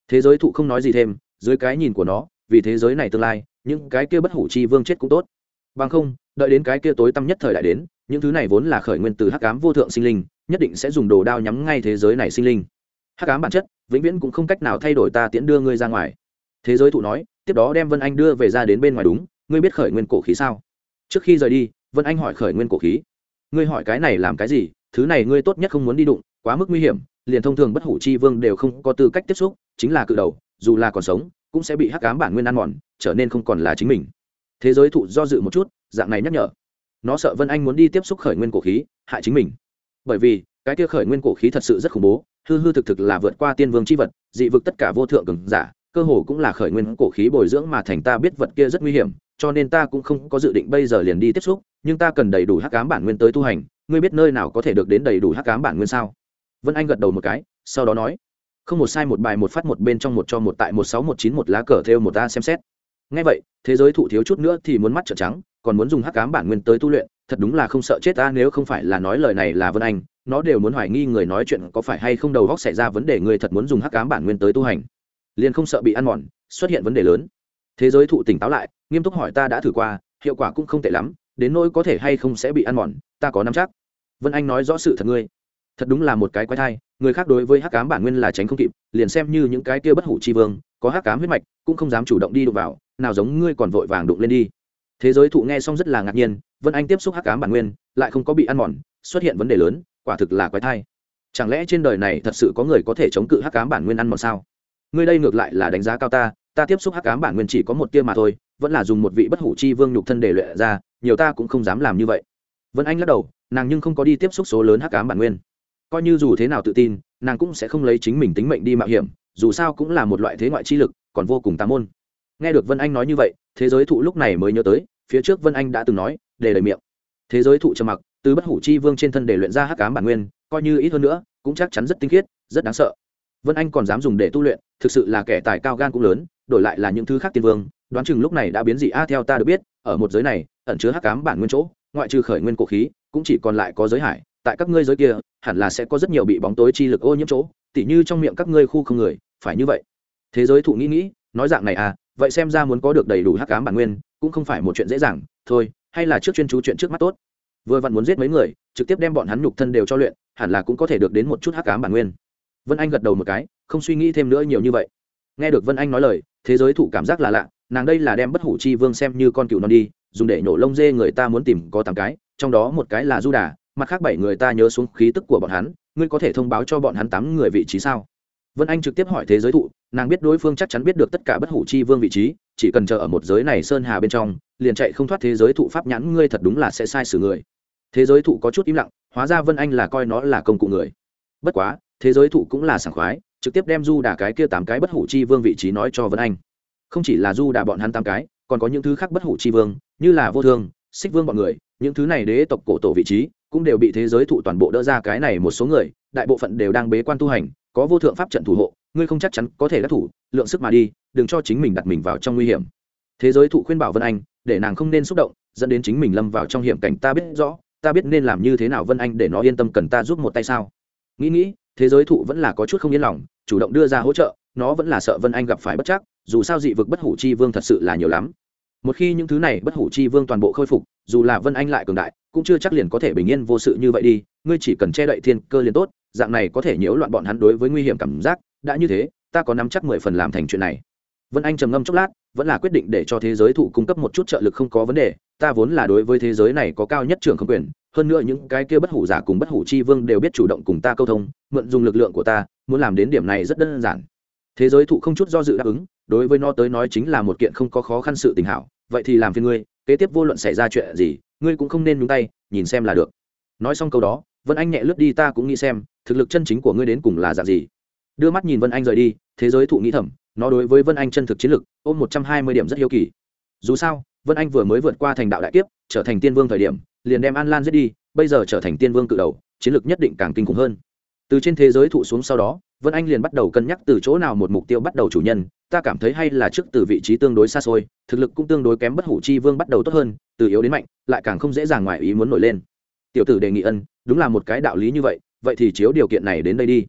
Thế giới thụ không nói gì thêm, dưới cái nhìn của nó, vì thế giới này tương lai, những cái kia bất hủ chi vương chết cũng tốt. Bằng không, đợi đến cái kia tối tăm nhất thời đại đến, những thứ này vốn là khởi nguyên từ hắc ám vô thượng sinh linh, nhất định sẽ dùng đồ đao nhắm ngay thế giới này sinh linh. Hắc ám bản chất, vĩnh viễn cũng không cách nào thay đổi ta tiễn đưa ngươi ra ngoài. Thế giới thụ nói, tiếp đó đem vân anh đưa về ra đến bên ngoài đúng, ngươi biết khởi nguyên cổ khí sao? Trước khi rời đi vân anh hỏi khởi nguyên cổ khí. Ngươi hỏi cái này làm cái gì? Thứ này ngươi tốt nhất không muốn đi đụng, quá mức nguy hiểm, liền thông thường bất hủ chi vương đều không có tư cách tiếp xúc, chính là cự đầu, dù là còn sống, cũng sẽ bị hắc ám bản nguyên ăn mòn, trở nên không còn là chính mình. Thế giới thụ do dự một chút, dạng này nhắc nhở. Nó sợ vân anh muốn đi tiếp xúc khởi nguyên cổ khí, hại chính mình. Bởi vì, cái kia khởi nguyên cổ khí thật sự rất khủng bố, hư hư thực thực là vượt qua tiên vương c h i vật, dị vực tất cả vô thượng cường giả, cơ hồ cũng là khởi nguyên cổ khí bồi dưỡng mà thành ta biết vật kia rất nguy hiểm cho nên ta cũng không có dự định bây giờ liền đi tiếp xúc, nhưng ta cần đầy đủ hắc cám bản nguyên tới tu hành, ngươi biết nơi nào có thể được đến đầy đủ hắc cám bản nguyên sao? Vân anh gật đầu một cái, sau đó nói, không một sai một bài một phát một bên trong một cho một tại một sáu một chín một lá cờ theo một ta xem xét. Ngay vậy, thế giới thụ thiếu chút nữa thì muốn mắt trợn trắng, còn muốn dùng hắc cám bản nguyên tới tu luyện, thật đúng là không sợ chết ta nếu không phải là nói lời này là vân anh, nó đều muốn hoài nghi người nói chuyện có phải hay không đầu góc xảy ra vấn đề người thật muốn dùng hắc cám bản nguyên tới tu hành. Liền không sợ bị ăn mòn, xuất hiện vấn đề lớn thế giới thụ tỉnh táo lại, nghiêm túc hỏi ta đã thử qua, hiệu quả cũng không tệ lắm, đến nỗi có thể hay không sẽ bị ăn mòn, ta có nắm chắc. Vân anh nói rõ sự thật ngươi. Thật đúng là một cái quái thai, người khác đối với hắc cám bản nguyên là tránh không kịp, liền xem như những cái kia bất hủ chi vương, có hắc cám huyết mạch, cũng không dám chủ động đi đụng vào, nào giống ngươi còn vội vàng đụng lên đi. Thế giới thụ nghe xong rất là ngạc nhiên, vân anh tiếp xúc hắc cám bản nguyên, lại không có bị ăn mòn, xuất hiện vấn đề lớn, quả thực là quái thai. Chẳng lẽ trên đời này thật sự có người có thể chống cự hắc cám bản nguyên ăn mòn sao? Ngươi đây ngược lại là đánh giá cao ta ta tiếp xúc hắc ám bản nguyên chỉ có một tia mà thôi, vẫn là dùng một vị bất hủ chi vương nhục thân để luyện ra, nhiều ta cũng không dám làm như vậy. Vân anh lắc đầu, nàng nhưng không có đi tiếp xúc số lớn hắc ám bản nguyên. Coi như dù thế nào tự tin, nàng cũng sẽ không lấy chính mình tính mệnh đi mạo hiểm, dù sao cũng là một loại thế ngoại chi lực, còn vô cùng tà môn. Nghe được vân anh nói như vậy, thế giới thụ lúc này mới nhớ tới, phía trước vân anh đã từng nói, để lời miệng. Thế giới thụ trầm mặc, từ bất hủ chi vương trên thân để luyện ra hắc ám bản nguyên, coi như ít hơn nữa, cũng chắc chắn rất tinh khiết, rất đáng sợ. Vân anh còn dám dùng để tu luyện thực sự là kẻ tài cao gan cũng lớn, đổi lại là những thứ khác tiên vương, đoán chừng lúc này đã biến dị. A, theo ta được biết, ở một giới này, ẩn chứa hắc cám bản nguyên chỗ, ngoại trừ khởi nguyên cổ khí, cũng chỉ còn lại có giới hải. Tại các ngươi giới kia, hẳn là sẽ có rất nhiều bị bóng tối chi lực ô nhiễm chỗ, tỉ như trong miệng các ngươi khu không người, phải như vậy. Thế giới thụ nghĩ nghĩ, nói dạng này à vậy xem ra muốn có được đầy đủ hắc ám bản nguyên, cũng không phải một chuyện dễ dàng. Thôi, hay là trước chuyên chú chuyện trước mắt tốt. Vừa vặn muốn giết mấy người, trực tiếp đem bọn hắn nhục thân đều cho luyện, hẳn là cũng có thể được đến một chút hắc ám bản nguyên. Vân anh gật đầu một cái không suy nghĩ thêm nữa nhiều như vậy. Nghe được vân anh nói lời, thế giới thụ cảm giác là lạ, nàng đây là đem bất hủ chi vương xem như con cựu non đi, dùng để nhổ lông dê người ta muốn tìm có tám cái, trong đó một cái là du đà, mặt khác bảy người ta nhớ xuống khí tức của bọn hắn, ngươi có thể thông báo cho bọn hắn tám người vị trí sao? Vân anh trực tiếp hỏi thế giới thụ, nàng biết đối phương chắc chắn biết được tất cả bất hủ chi vương vị trí, chỉ cần chờ ở một giới này sơn hà bên trong, liền chạy không thoát thế giới thụ pháp nhãn, ngươi thật đúng là sẽ sai xử người. Thế giới thụ có chút im lặng, hóa ra vân anh là coi nó là công cụ người. Bất quá, thế giới thụ cũng là sảng khoái trực tiếp đem du đà cái kia tám cái bất hủ chi vương vị trí nói cho vân anh. Không chỉ là du đà bọn hắn tám cái, còn có những thứ khác bất hủ chi vương, như là vô thương, xích vương bọn người, những thứ này đế tộc cổ tổ vị trí cũng đều bị thế giới thụ toàn bộ đỡ ra cái này một số người, đại bộ phận đều đang bế quan tu hành, có vô thượng pháp trận thủ hộ, ngươi không chắc chắn có thể đắc thủ, lượng sức mà đi, đừng cho chính mình đặt mình vào trong nguy hiểm. Thế giới thụ khuyên bảo vân anh, để nàng không nên xúc động, dẫn đến chính mình lâm vào trong hiểm cảnh, ta biết rõ, ta biết nên làm như thế nào vân anh, để nó yên tâm cần ta giúp một tay sao? Nghĩ nghĩ, thế giới thụ vẫn là có chút không yên lòng chủ động đưa ra hỗ trợ, nó vẫn là sợ vân anh gặp phải bất chắc, dù sao dị vực bất hủ chi vương thật sự là nhiều lắm. Một khi những thứ này bất hủ chi vương toàn bộ khôi phục, dù là vân anh lại cường đại, cũng chưa chắc liền có thể bình yên vô sự như vậy đi, ngươi chỉ cần che đậy thiên cơ liền tốt, dạng này có thể nhiễu loạn bọn hắn đối với nguy hiểm cảm giác, đã như thế, ta có nắm chắc mười phần làm thành chuyện này. Vân anh trầm ngâm chốc lát, vẫn là quyết định để cho thế giới thụ cung cấp một chút trợ lực không có vấn đề, ta vốn là đối với thế giới này có cao nhất trưởng không quyền hơn nữa những cái kia bất hủ giả cùng bất hủ chi vương đều biết chủ động cùng ta câu thông, mượn dùng lực lượng của ta, muốn làm đến điểm này rất đơn giản. Thế giới thụ không chút do dự đáp ứng, đối với nó tới nói chính là một kiện không có khó khăn sự tình hảo, vậy thì làm phiền ngươi, kế tiếp vô luận xảy ra chuyện gì, ngươi cũng không nên nhúng tay, nhìn xem là được. Nói xong câu đó, vân anh nhẹ lướt đi ta cũng nghĩ xem, thực lực chân chính của ngươi đến cùng là dạng gì. Đưa mắt nhìn vân anh rời đi, thế giới thụ nghĩ thầm, nó đối với vân anh chân thực chiến lực, ôm một trăm hai mươi điểm rất hiếu kỳ. Dù sao, vân anh vừa mới vượt qua thành đạo đại kiếp, trở thành tiên vương thời điểm liền đem an lan giết đi, bây giờ trở thành tiên vương cự đầu, chiến lược nhất định càng kinh khủng hơn. Từ trên thế giới thụ xuống sau đó, vân anh liền bắt đầu cân nhắc từ chỗ nào một mục tiêu bắt đầu chủ nhân, ta cảm thấy hay là trước từ vị trí tương đối xa xôi, thực lực cũng tương đối kém bất hủ chi vương bắt đầu tốt hơn, từ yếu đến mạnh, lại càng không dễ dàng ngoài ý muốn nổi lên. Tiểu tử đề nghị ân, đúng là một cái đạo lý như vậy vậy thì chiếu điều kiện này đến đây đi.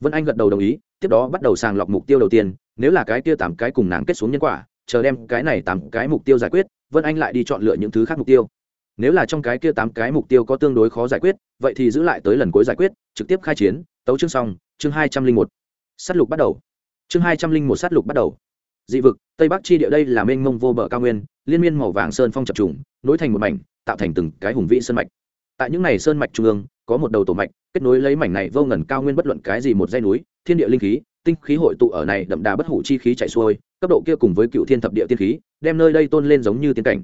Vân anh gật đầu đồng ý, tiếp đó bắt đầu sàng lọc mục tiêu đầu tiên, nếu là cái kia tám cái cùng nàng kết xuống nhân quả, chờ đem cái này tám cái mục tiêu giải quyết, vân anh lại đi chọn lựa những thứ khác mục tiêu nếu là trong cái kia tám cái mục tiêu có tương đối khó giải quyết, vậy thì giữ lại tới lần cuối giải quyết, trực tiếp khai chiến, tấu chương xong, chương hai trăm linh một. S á t lục bắt đầu. Chương hai trăm linh một s á t lục bắt đầu. Dị vực, tây bắc chi địa đây là mênh mông vô bờ cao nguyên, liên miên màu vàng sơn phong chập trùng, nối thành một mảnh, tạo thành từng cái hùng vĩ sơn mạch. Tại những n à y sơn mạch trung ương, có một đầu tổ mạch, kết nối lấy mảnh này vô ngần cao nguyên bất luận cái gì một dây núi, thiên địa linh khí, tinh khí hội tụ ở này đậm đà bất hủ chi khí chạy xuôi, cấp độ kia cùng với cựu thiên thập địa tiên khí, đem nơi đây tôn lên giống như tiên cảnh.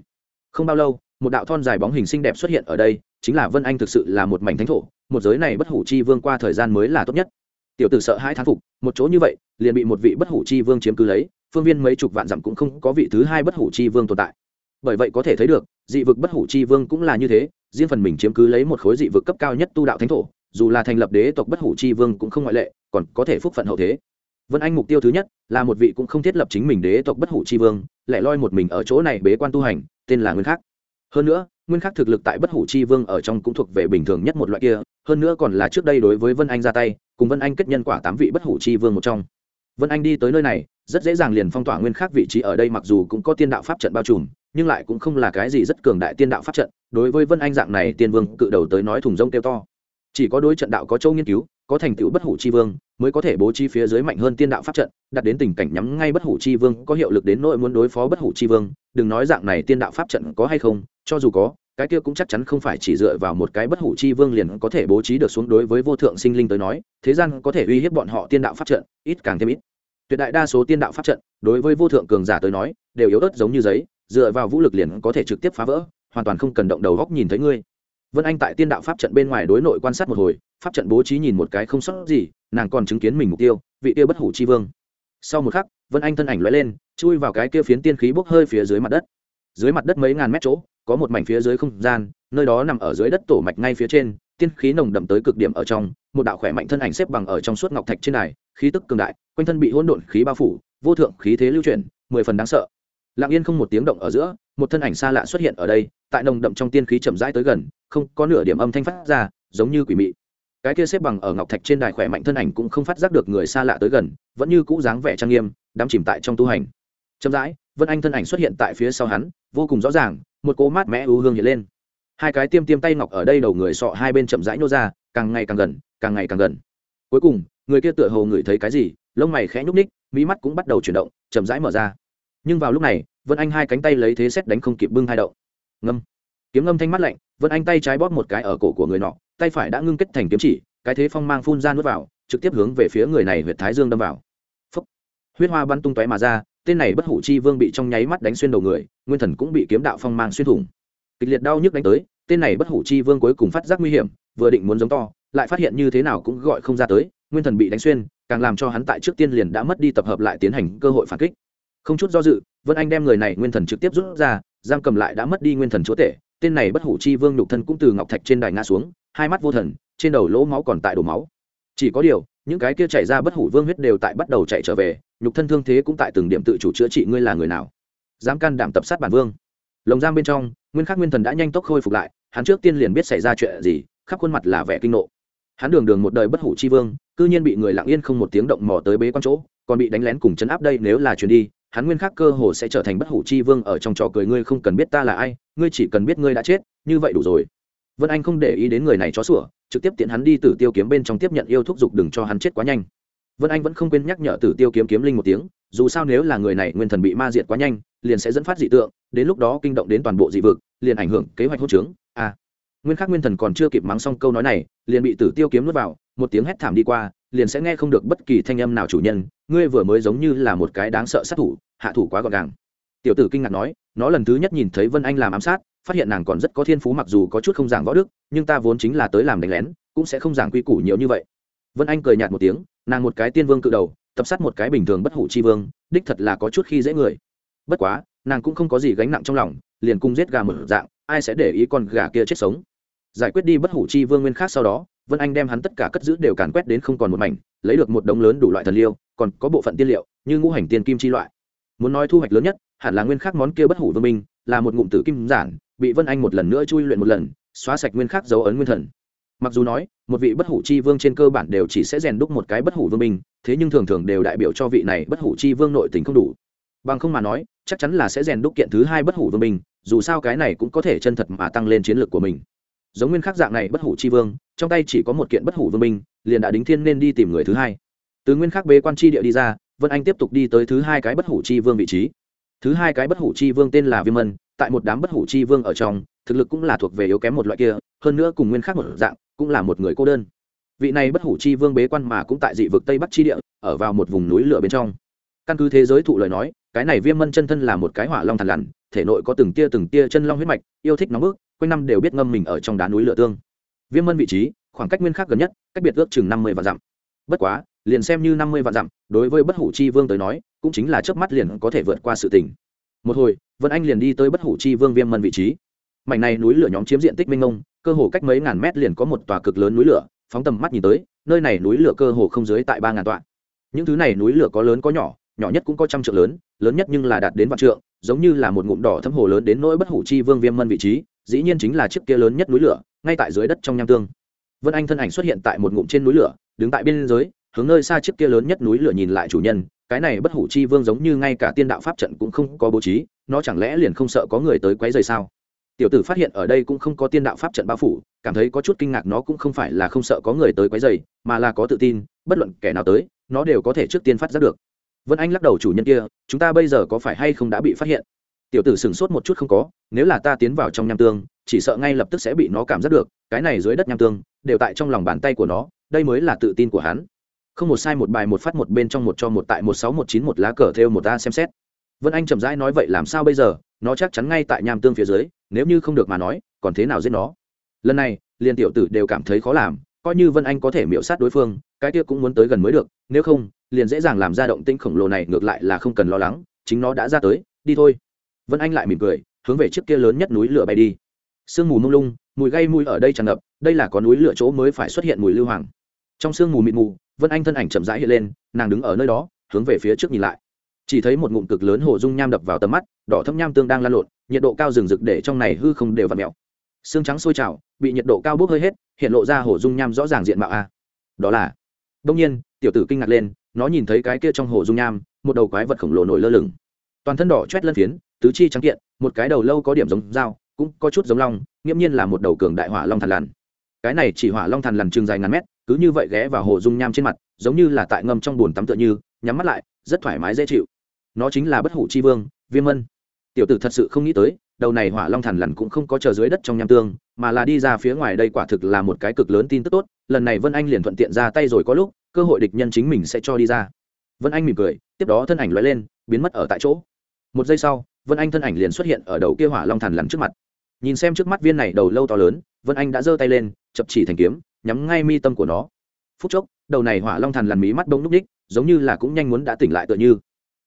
Không bao lâu một đạo thon dài bóng hình xinh đẹp xuất hiện ở đây, chính là vân anh thực sự là một mảnh thánh thổ, một giới này bất hủ chi vương qua thời gian mới là tốt nhất. Tiểu tử sợ hai thán phục, một chỗ như vậy, liền bị một vị bất hủ chi vương chiếm cứ lấy, phương viên mấy chục vạn dặm cũng không có vị thứ hai bất hủ chi vương tồn tại. Bởi vậy có thể thấy được, dị vực bất hủ chi vương cũng là như thế, riêng phần mình chiếm cứ lấy một khối dị vực cấp cao nhất tu đạo thánh thổ, dù là thành lập đế tộc bất hủ chi vương cũng không ngoại lệ, còn có thể phúc phận hậu thế. Vân anh mục tiêu thứ nhất là một vị cũng không thiết lập chính mình đế tộc bất hủ chi vương lại loi một mình ở chỗ này bế quan tu hành, tên là nguyên khác hơn nữa, nguyên khắc thực lực tại bất hủ chi vương ở trong cũng thuộc về bình thường nhất một loại kia, hơn nữa còn là trước đây đối với vân anh ra tay, cùng vân anh kết nhân quả tám vị bất hủ chi vương một trong. Vân anh đi tới nơi này, rất dễ dàng liền phong tỏa nguyên khắc vị trí ở đây mặc dù cũng có tiên đạo pháp trận bao trùm, nhưng lại cũng không là cái gì rất cường đại tiên đạo pháp trận, đối với vân anh dạng này tiên vương, cự đầu tới nói thùng rông kêu to. Chỉ có đối trận đạo có châu nghiên cứu, có thành tựu bất hủ chi vương mới có thể bố trí phía dưới mạnh hơn tiên đạo pháp trận, đặt đến tình cảnh nhắm ngay bất hủ chi vương, có hiệu lực đến nỗi muốn đối phó bất hủ chi vương. Đừng nói dạng này tiên đạo pháp trận có hay không, cho dù có, cái kia cũng chắc chắn không phải chỉ dựa vào một cái bất hủ chi vương liền có thể bố trí được xuống đối với vô thượng sinh linh tới nói, thế gian có thể uy hiếp bọn họ tiên đạo pháp trận, ít càng thêm ít. Tuyệt đại đa số tiên đạo pháp trận, đối với vô thượng cường giả tới nói, đều yếu ớt giống như giấy, dựa vào vũ lực liền có thể trực tiếp phá vỡ, hoàn toàn không cần động đầu góc nhìn thấy ngươi vân anh tại tiên đạo pháp trận bên ngoài đối nội quan sát một hồi, pháp trận bố trí nhìn một cái không sót gì, nàng còn chứng kiến mình mục tiêu, vị tiêu bất hủ chi vương. Sau một khắc, vân anh thân ảnh lóe lên, chui vào cái kia phiến tiên khí bốc hơi phía dưới mặt đất. Dưới mặt đất mấy ngàn mét chỗ, có một mảnh phía dưới không gian, nơi đó nằm ở dưới đất tổ mạch ngay phía trên, tiên khí nồng đậm tới cực điểm ở trong, một đạo khỏe mạnh thân ảnh xếp bằng ở trong suốt ngọc thạch trên này khí tức cường đại, quanh thân bị hỗn độn khí bao phủ, vô thượng khí thế lưu chuyển, mười phần đáng sợ. Lặng yên không một tiếng động ở giữa, một thân ảnh xa lạ xuất hiện ở đây, tại nồng đậm trong tiên khí chậm rãi tới gần không có nửa điểm âm thanh phát ra, giống như quỷ mị. Cái kia xếp bằng ở ngọc thạch trên đài khỏe mạnh thân ảnh cũng không phát giác được người xa lạ tới gần, vẫn như cũ dáng vẻ trang nghiêm, đắm chìm tại trong tu hành. Chậm rãi, vân anh thân ảnh xuất hiện tại phía sau hắn, vô cùng rõ ràng, một cỗ mát mẽ ưu hương hiện lên. Hai cái tiêm tiêm tay ngọc ở đây đầu người sọ hai bên chậm rãi nô ra, càng ngày càng gần, càng ngày càng gần. Cuối cùng, người kia tựa hồ ngửi thấy cái gì, lông mày khẽ nhúc ních mí mắt cũng bắt đầu chuyển động, chậm rãi mở ra. Nhưng vào lúc này, vân anh hai cánh tay lấy thế xét đánh không kịp bưng hai đậu. Ngâm kiếm ngâm thanh mắt lạnh, vân anh tay trái bóp một cái ở cổ của người nọ, tay phải đã ngưng kết thành kiếm chỉ, cái thế phong mang phun ra nuốt vào, trực tiếp hướng về phía người này huyệt thái dương đâm vào. Phấp huyết hoa bắn tung tóe mà ra, tên này bất hủ chi vương bị trong nháy mắt đánh xuyên đầu người, nguyên thần cũng bị kiếm đạo phong mang xuyên thủng. Kịch liệt đau nhức đánh tới, tên này bất hủ chi vương cuối cùng phát giác nguy hiểm, vừa định muốn giống to, lại phát hiện như thế nào cũng gọi không ra tới, nguyên thần bị đánh xuyên, càng làm cho hắn tại trước tiên liền đã mất đi tập hợp lại tiến hành cơ hội phản kích. Không chút do dự, vân anh đem người này nguyên thần trực tiếp rút ra, giam cầm lại đã mất đi nguyên thần chúa tể tên này bất hủ chi vương nhục thân cũng từ ngọc thạch trên đài ngã xuống, hai mắt vô thần, trên đầu lỗ máu còn tại đổ máu. Chỉ có điều, những cái kia chảy ra bất hủ vương huyết đều tại bắt đầu chạy trở về, nhục thân thương thế cũng tại từng điểm tự chủ chữa trị ngươi là người nào. Dám can đảm tập sát bản vương. Lồng giam bên trong, nguyên khắc nguyên thần đã nhanh tốc khôi phục lại, hắn trước tiên liền biết xảy ra chuyện gì, khắp khuôn mặt là vẻ kinh nộ. Hắn đường đường một đời bất hủ chi vương, cư nhiên bị người lặng yên không một tiếng động mò tới bế quan chỗ, còn bị đánh lén cùng chấn áp đây nếu là chuyển đi hắn nguyên khắc cơ hồ sẽ trở thành bất hủ chi vương ở trong trò cười ngươi không cần biết ta là ai ngươi chỉ cần biết ngươi đã chết như vậy đủ rồi. Vân anh không để ý đến người này chó sủa trực tiếp tiện hắn đi tử tiêu kiếm bên trong tiếp nhận yêu thúc giục đừng cho hắn chết quá nhanh. Vân anh vẫn không quên nhắc nhở tử tiêu kiếm kiếm linh một tiếng dù sao nếu là người này nguyên thần bị ma diệt quá nhanh liền sẽ dẫn phát dị tượng đến lúc đó kinh động đến toàn bộ dị vực liền ảnh hưởng kế hoạch hốt trướng. A à, nguyên khắc nguyên thần còn chưa kịp mắng xong câu nói này liền bị tử tiêu kiếm nuốt vào một tiếng hét thảm đi qua liền sẽ nghe không được bất kỳ thanh âm nào chủ nhân ngươi vừa mới giống như là một cái đáng sợ sát thủ, hạ thủ quá gọn gàng. Tiểu tử kinh ngạc nói, nó lần thứ nhất nhìn thấy vân anh làm ám sát, phát hiện nàng còn rất có thiên phú mặc dù có chút không giảng võ đức, nhưng ta vốn chính là tới làm đánh lén, cũng sẽ không giảng quy củ nhiều như vậy. Vân anh cười nhạt một tiếng, nàng một cái tiên vương cự đầu, tập sát một cái bình thường bất hủ chi vương, đích thật là có chút khi dễ người. Bất quá, nàng cũng không có gì gánh nặng trong lòng, liền cung giết gà mở dạng, ai sẽ để ý con gà kia chết sống. Giải quyết đi bất hủ chi vương nguyên khác sau đó vân anh đem hắn tất cả cất giữ đều càn quét đến không còn một mảnh, lấy được một đống lớn đủ loại thần liêu, còn có bộ phận tiên liệu, như ngũ hành tiên kim chi loại. Muốn nói thu hoạch lớn nhất, hẳn là nguyên khắc món kia bất hủ vương minh, là một ngụm tử kim giản, bị vân anh một lần nữa chui luyện một lần, xóa sạch nguyên khắc dấu ấn nguyên thần. Mặc dù nói, một vị bất hủ chi vương trên cơ bản đều chỉ sẽ rèn đúc một cái bất hủ vương minh, thế nhưng thường thường đều đại biểu cho vị này bất hủ chi vương nội tình không đủ. Bằng không mà nói, chắc chắn là sẽ rèn đúc kiện thứ hai bất hủ vương minh, dù sao cái này cũng có thể chân thật mà tăng lên chiến lược của mình giống nguyên khắc dạng này bất hủ chi vương, trong tay chỉ có một kiện bất hủ vương minh liền đã đính thiên nên đi tìm người thứ hai. Từ nguyên khắc bế quan chi địa đi ra, vân anh tiếp tục đi tới thứ hai cái bất hủ chi vương vị trí. Thứ hai cái bất hủ chi vương tên là viêm mân, tại một đám bất hủ chi vương ở trong, thực lực cũng là thuộc về yếu kém một loại kia, hơn nữa cùng nguyên khắc một dạng, cũng là một người cô đơn. Vị này bất hủ chi vương bế quan mà cũng tại dị vực tây bắc chi địa, ở vào một vùng núi lửa bên trong. Căn cứ thế giới thụ lời nói, cái này viêm mân chân thân là một cái hỏa long thằn lằn, thể nội có từng tia từng tia chân long huyết mạch, yêu thích nóng bức quanh năm đều biết ngâm mình ở trong đá núi lửa tương. Viêm mân vị trí khoảng cách nguyên khác gần nhất cách biệt ước chừng năm mươi vạn dặm. Bất quá liền xem như năm mươi vạn dặm đối với bất hủ chi vương tới nói cũng chính là trước mắt liền có thể vượt qua sự tình. Một hồi vân anh liền đi tới bất hủ chi vương viêm mân vị trí. Mảnh này núi lửa nhóm chiếm diện tích minh mông, cơ hồ cách mấy ngàn mét liền có một tòa cực lớn núi lửa phóng tầm mắt nhìn tới nơi này núi lửa cơ hồ không dưới tại ba ngàn tọa. Những thứ này núi lửa có lớn có nhỏ nhỏ nhất cũng có trăm trượng lớn lớn nhất nhưng là đạt đến vạn trượng giống như là một ngụm đỏ thâm hồ lớn đến nỗi bất hủ chi vương viêm mân vị trí dĩ nhiên chính là chiếc kia lớn nhất núi lửa, ngay tại dưới đất trong nham tương. Vân anh thân ảnh xuất hiện tại một ngụm trên núi lửa, đứng tại biên giới hướng nơi xa chiếc kia lớn nhất núi lửa nhìn lại chủ nhân, cái này bất hủ chi vương giống như ngay cả tiên đạo pháp trận cũng không có bố trí, nó chẳng lẽ liền không sợ có người tới quấy rầy sao? Tiểu tử phát hiện ở đây cũng không có tiên đạo pháp trận bao phủ, cảm thấy có chút kinh ngạc nó cũng không phải là không sợ có người tới quấy rầy, mà là có tự tin, bất luận kẻ nào tới, nó đều có thể trước tiên phát giác được. Vân anh lắc đầu chủ nhân kia, chúng ta bây giờ có phải hay không đã bị phát hiện? Tiểu tử sửng sốt một chút không có, nếu là ta tiến vào trong nham tương, chỉ sợ ngay lập tức sẽ bị nó cảm giác được, cái này dưới đất nham tương, đều tại trong lòng bàn tay của nó, đây mới là tự tin của hắn. Không một sai một bài một phát một bên trong một cho một tại một sáu một chín một lá cờ theo một ta xem xét. Vân anh chậm rãi nói vậy làm sao bây giờ, nó chắc chắn ngay tại nham tương phía dưới, nếu như không được mà nói, còn thế nào giết nó? Lần này, liền tiểu tử đều cảm thấy khó làm, coi như vân anh có thể miễu sát đối phương, cái kia cũng muốn tới gần mới được, nếu không, liền dễ dàng làm ra động tĩnh khổng lồ này, ngược lại là không cần lo lắng, chính nó đã ra tới, đi thôi vân anh lại mỉm cười, hướng về chiếc kia lớn nhất núi lửa bay đi. Sương mù mông lung, mùi gây mùi ở đây tràn ngập, đây là có núi lửa chỗ mới phải xuất hiện mùi lưu hoàng. Trong sương mù mịt mù, vân anh thân ảnh chậm rãi hiện lên, nàng đứng ở nơi đó, hướng về phía trước nhìn lại. Chỉ thấy một ngụm cực lớn hồ dung nham đập vào tầm mắt, đỏ thâm nham tương đang lan lộn, nhiệt độ cao rừng rực để trong này hư không đều v ặ mẹo xương trắng sôi trào, bị nhiệt độ cao bốc hơi hết, hiện lộ ra hồ dung nham rõ ràng diện mạo a. Đó là đông nhiên, tiểu tử kinh ngạc lên, nó nhìn thấy cái kia trong hồ dung nham, một đầu quái vật khổng lồ nổi lơ lửng. Toàn thân đỏ chét lân phiến tứ chi trắng kiện, một cái đầu lâu có điểm giống dao, cũng có chút giống long, nghiễm nhiên là một đầu cường đại hỏa long thần lằn. Cái này chỉ hỏa long thần lằn trường dài ngàn mét, cứ như vậy ghé vào hồ dung nham trên mặt, giống như là tại ngâm trong bồn tắm tựa như, nhắm mắt lại, rất thoải mái dễ chịu. Nó chính là bất hủ chi vương, viêm mân. Tiểu tử thật sự không nghĩ tới, đầu này hỏa long thần lằn cũng không có chờ dưới đất trong nham tương, mà là đi ra phía ngoài đây quả thực là một cái cực lớn tin tức tốt, lần này vân anh liền thuận tiện ra tay rồi có lúc, cơ hội địch nhân chính mình sẽ cho đi ra. Vân anh mỉm cười, tiếp đó thân ảnh l lên, biến mất ở tại chỗ. Một giây sau vân anh thân ảnh liền xuất hiện ở đầu kia hỏa long thần lằn trước mặt. Nhìn xem trước mắt viên này đầu lâu to lớn, vân anh đã giơ tay lên, chập chỉ thành kiếm, nhắm ngay mi tâm của nó. Phút chốc, đầu này hỏa long thần lằn mí mắt bông núp ních giống như là cũng nhanh muốn đã tỉnh lại tựa như.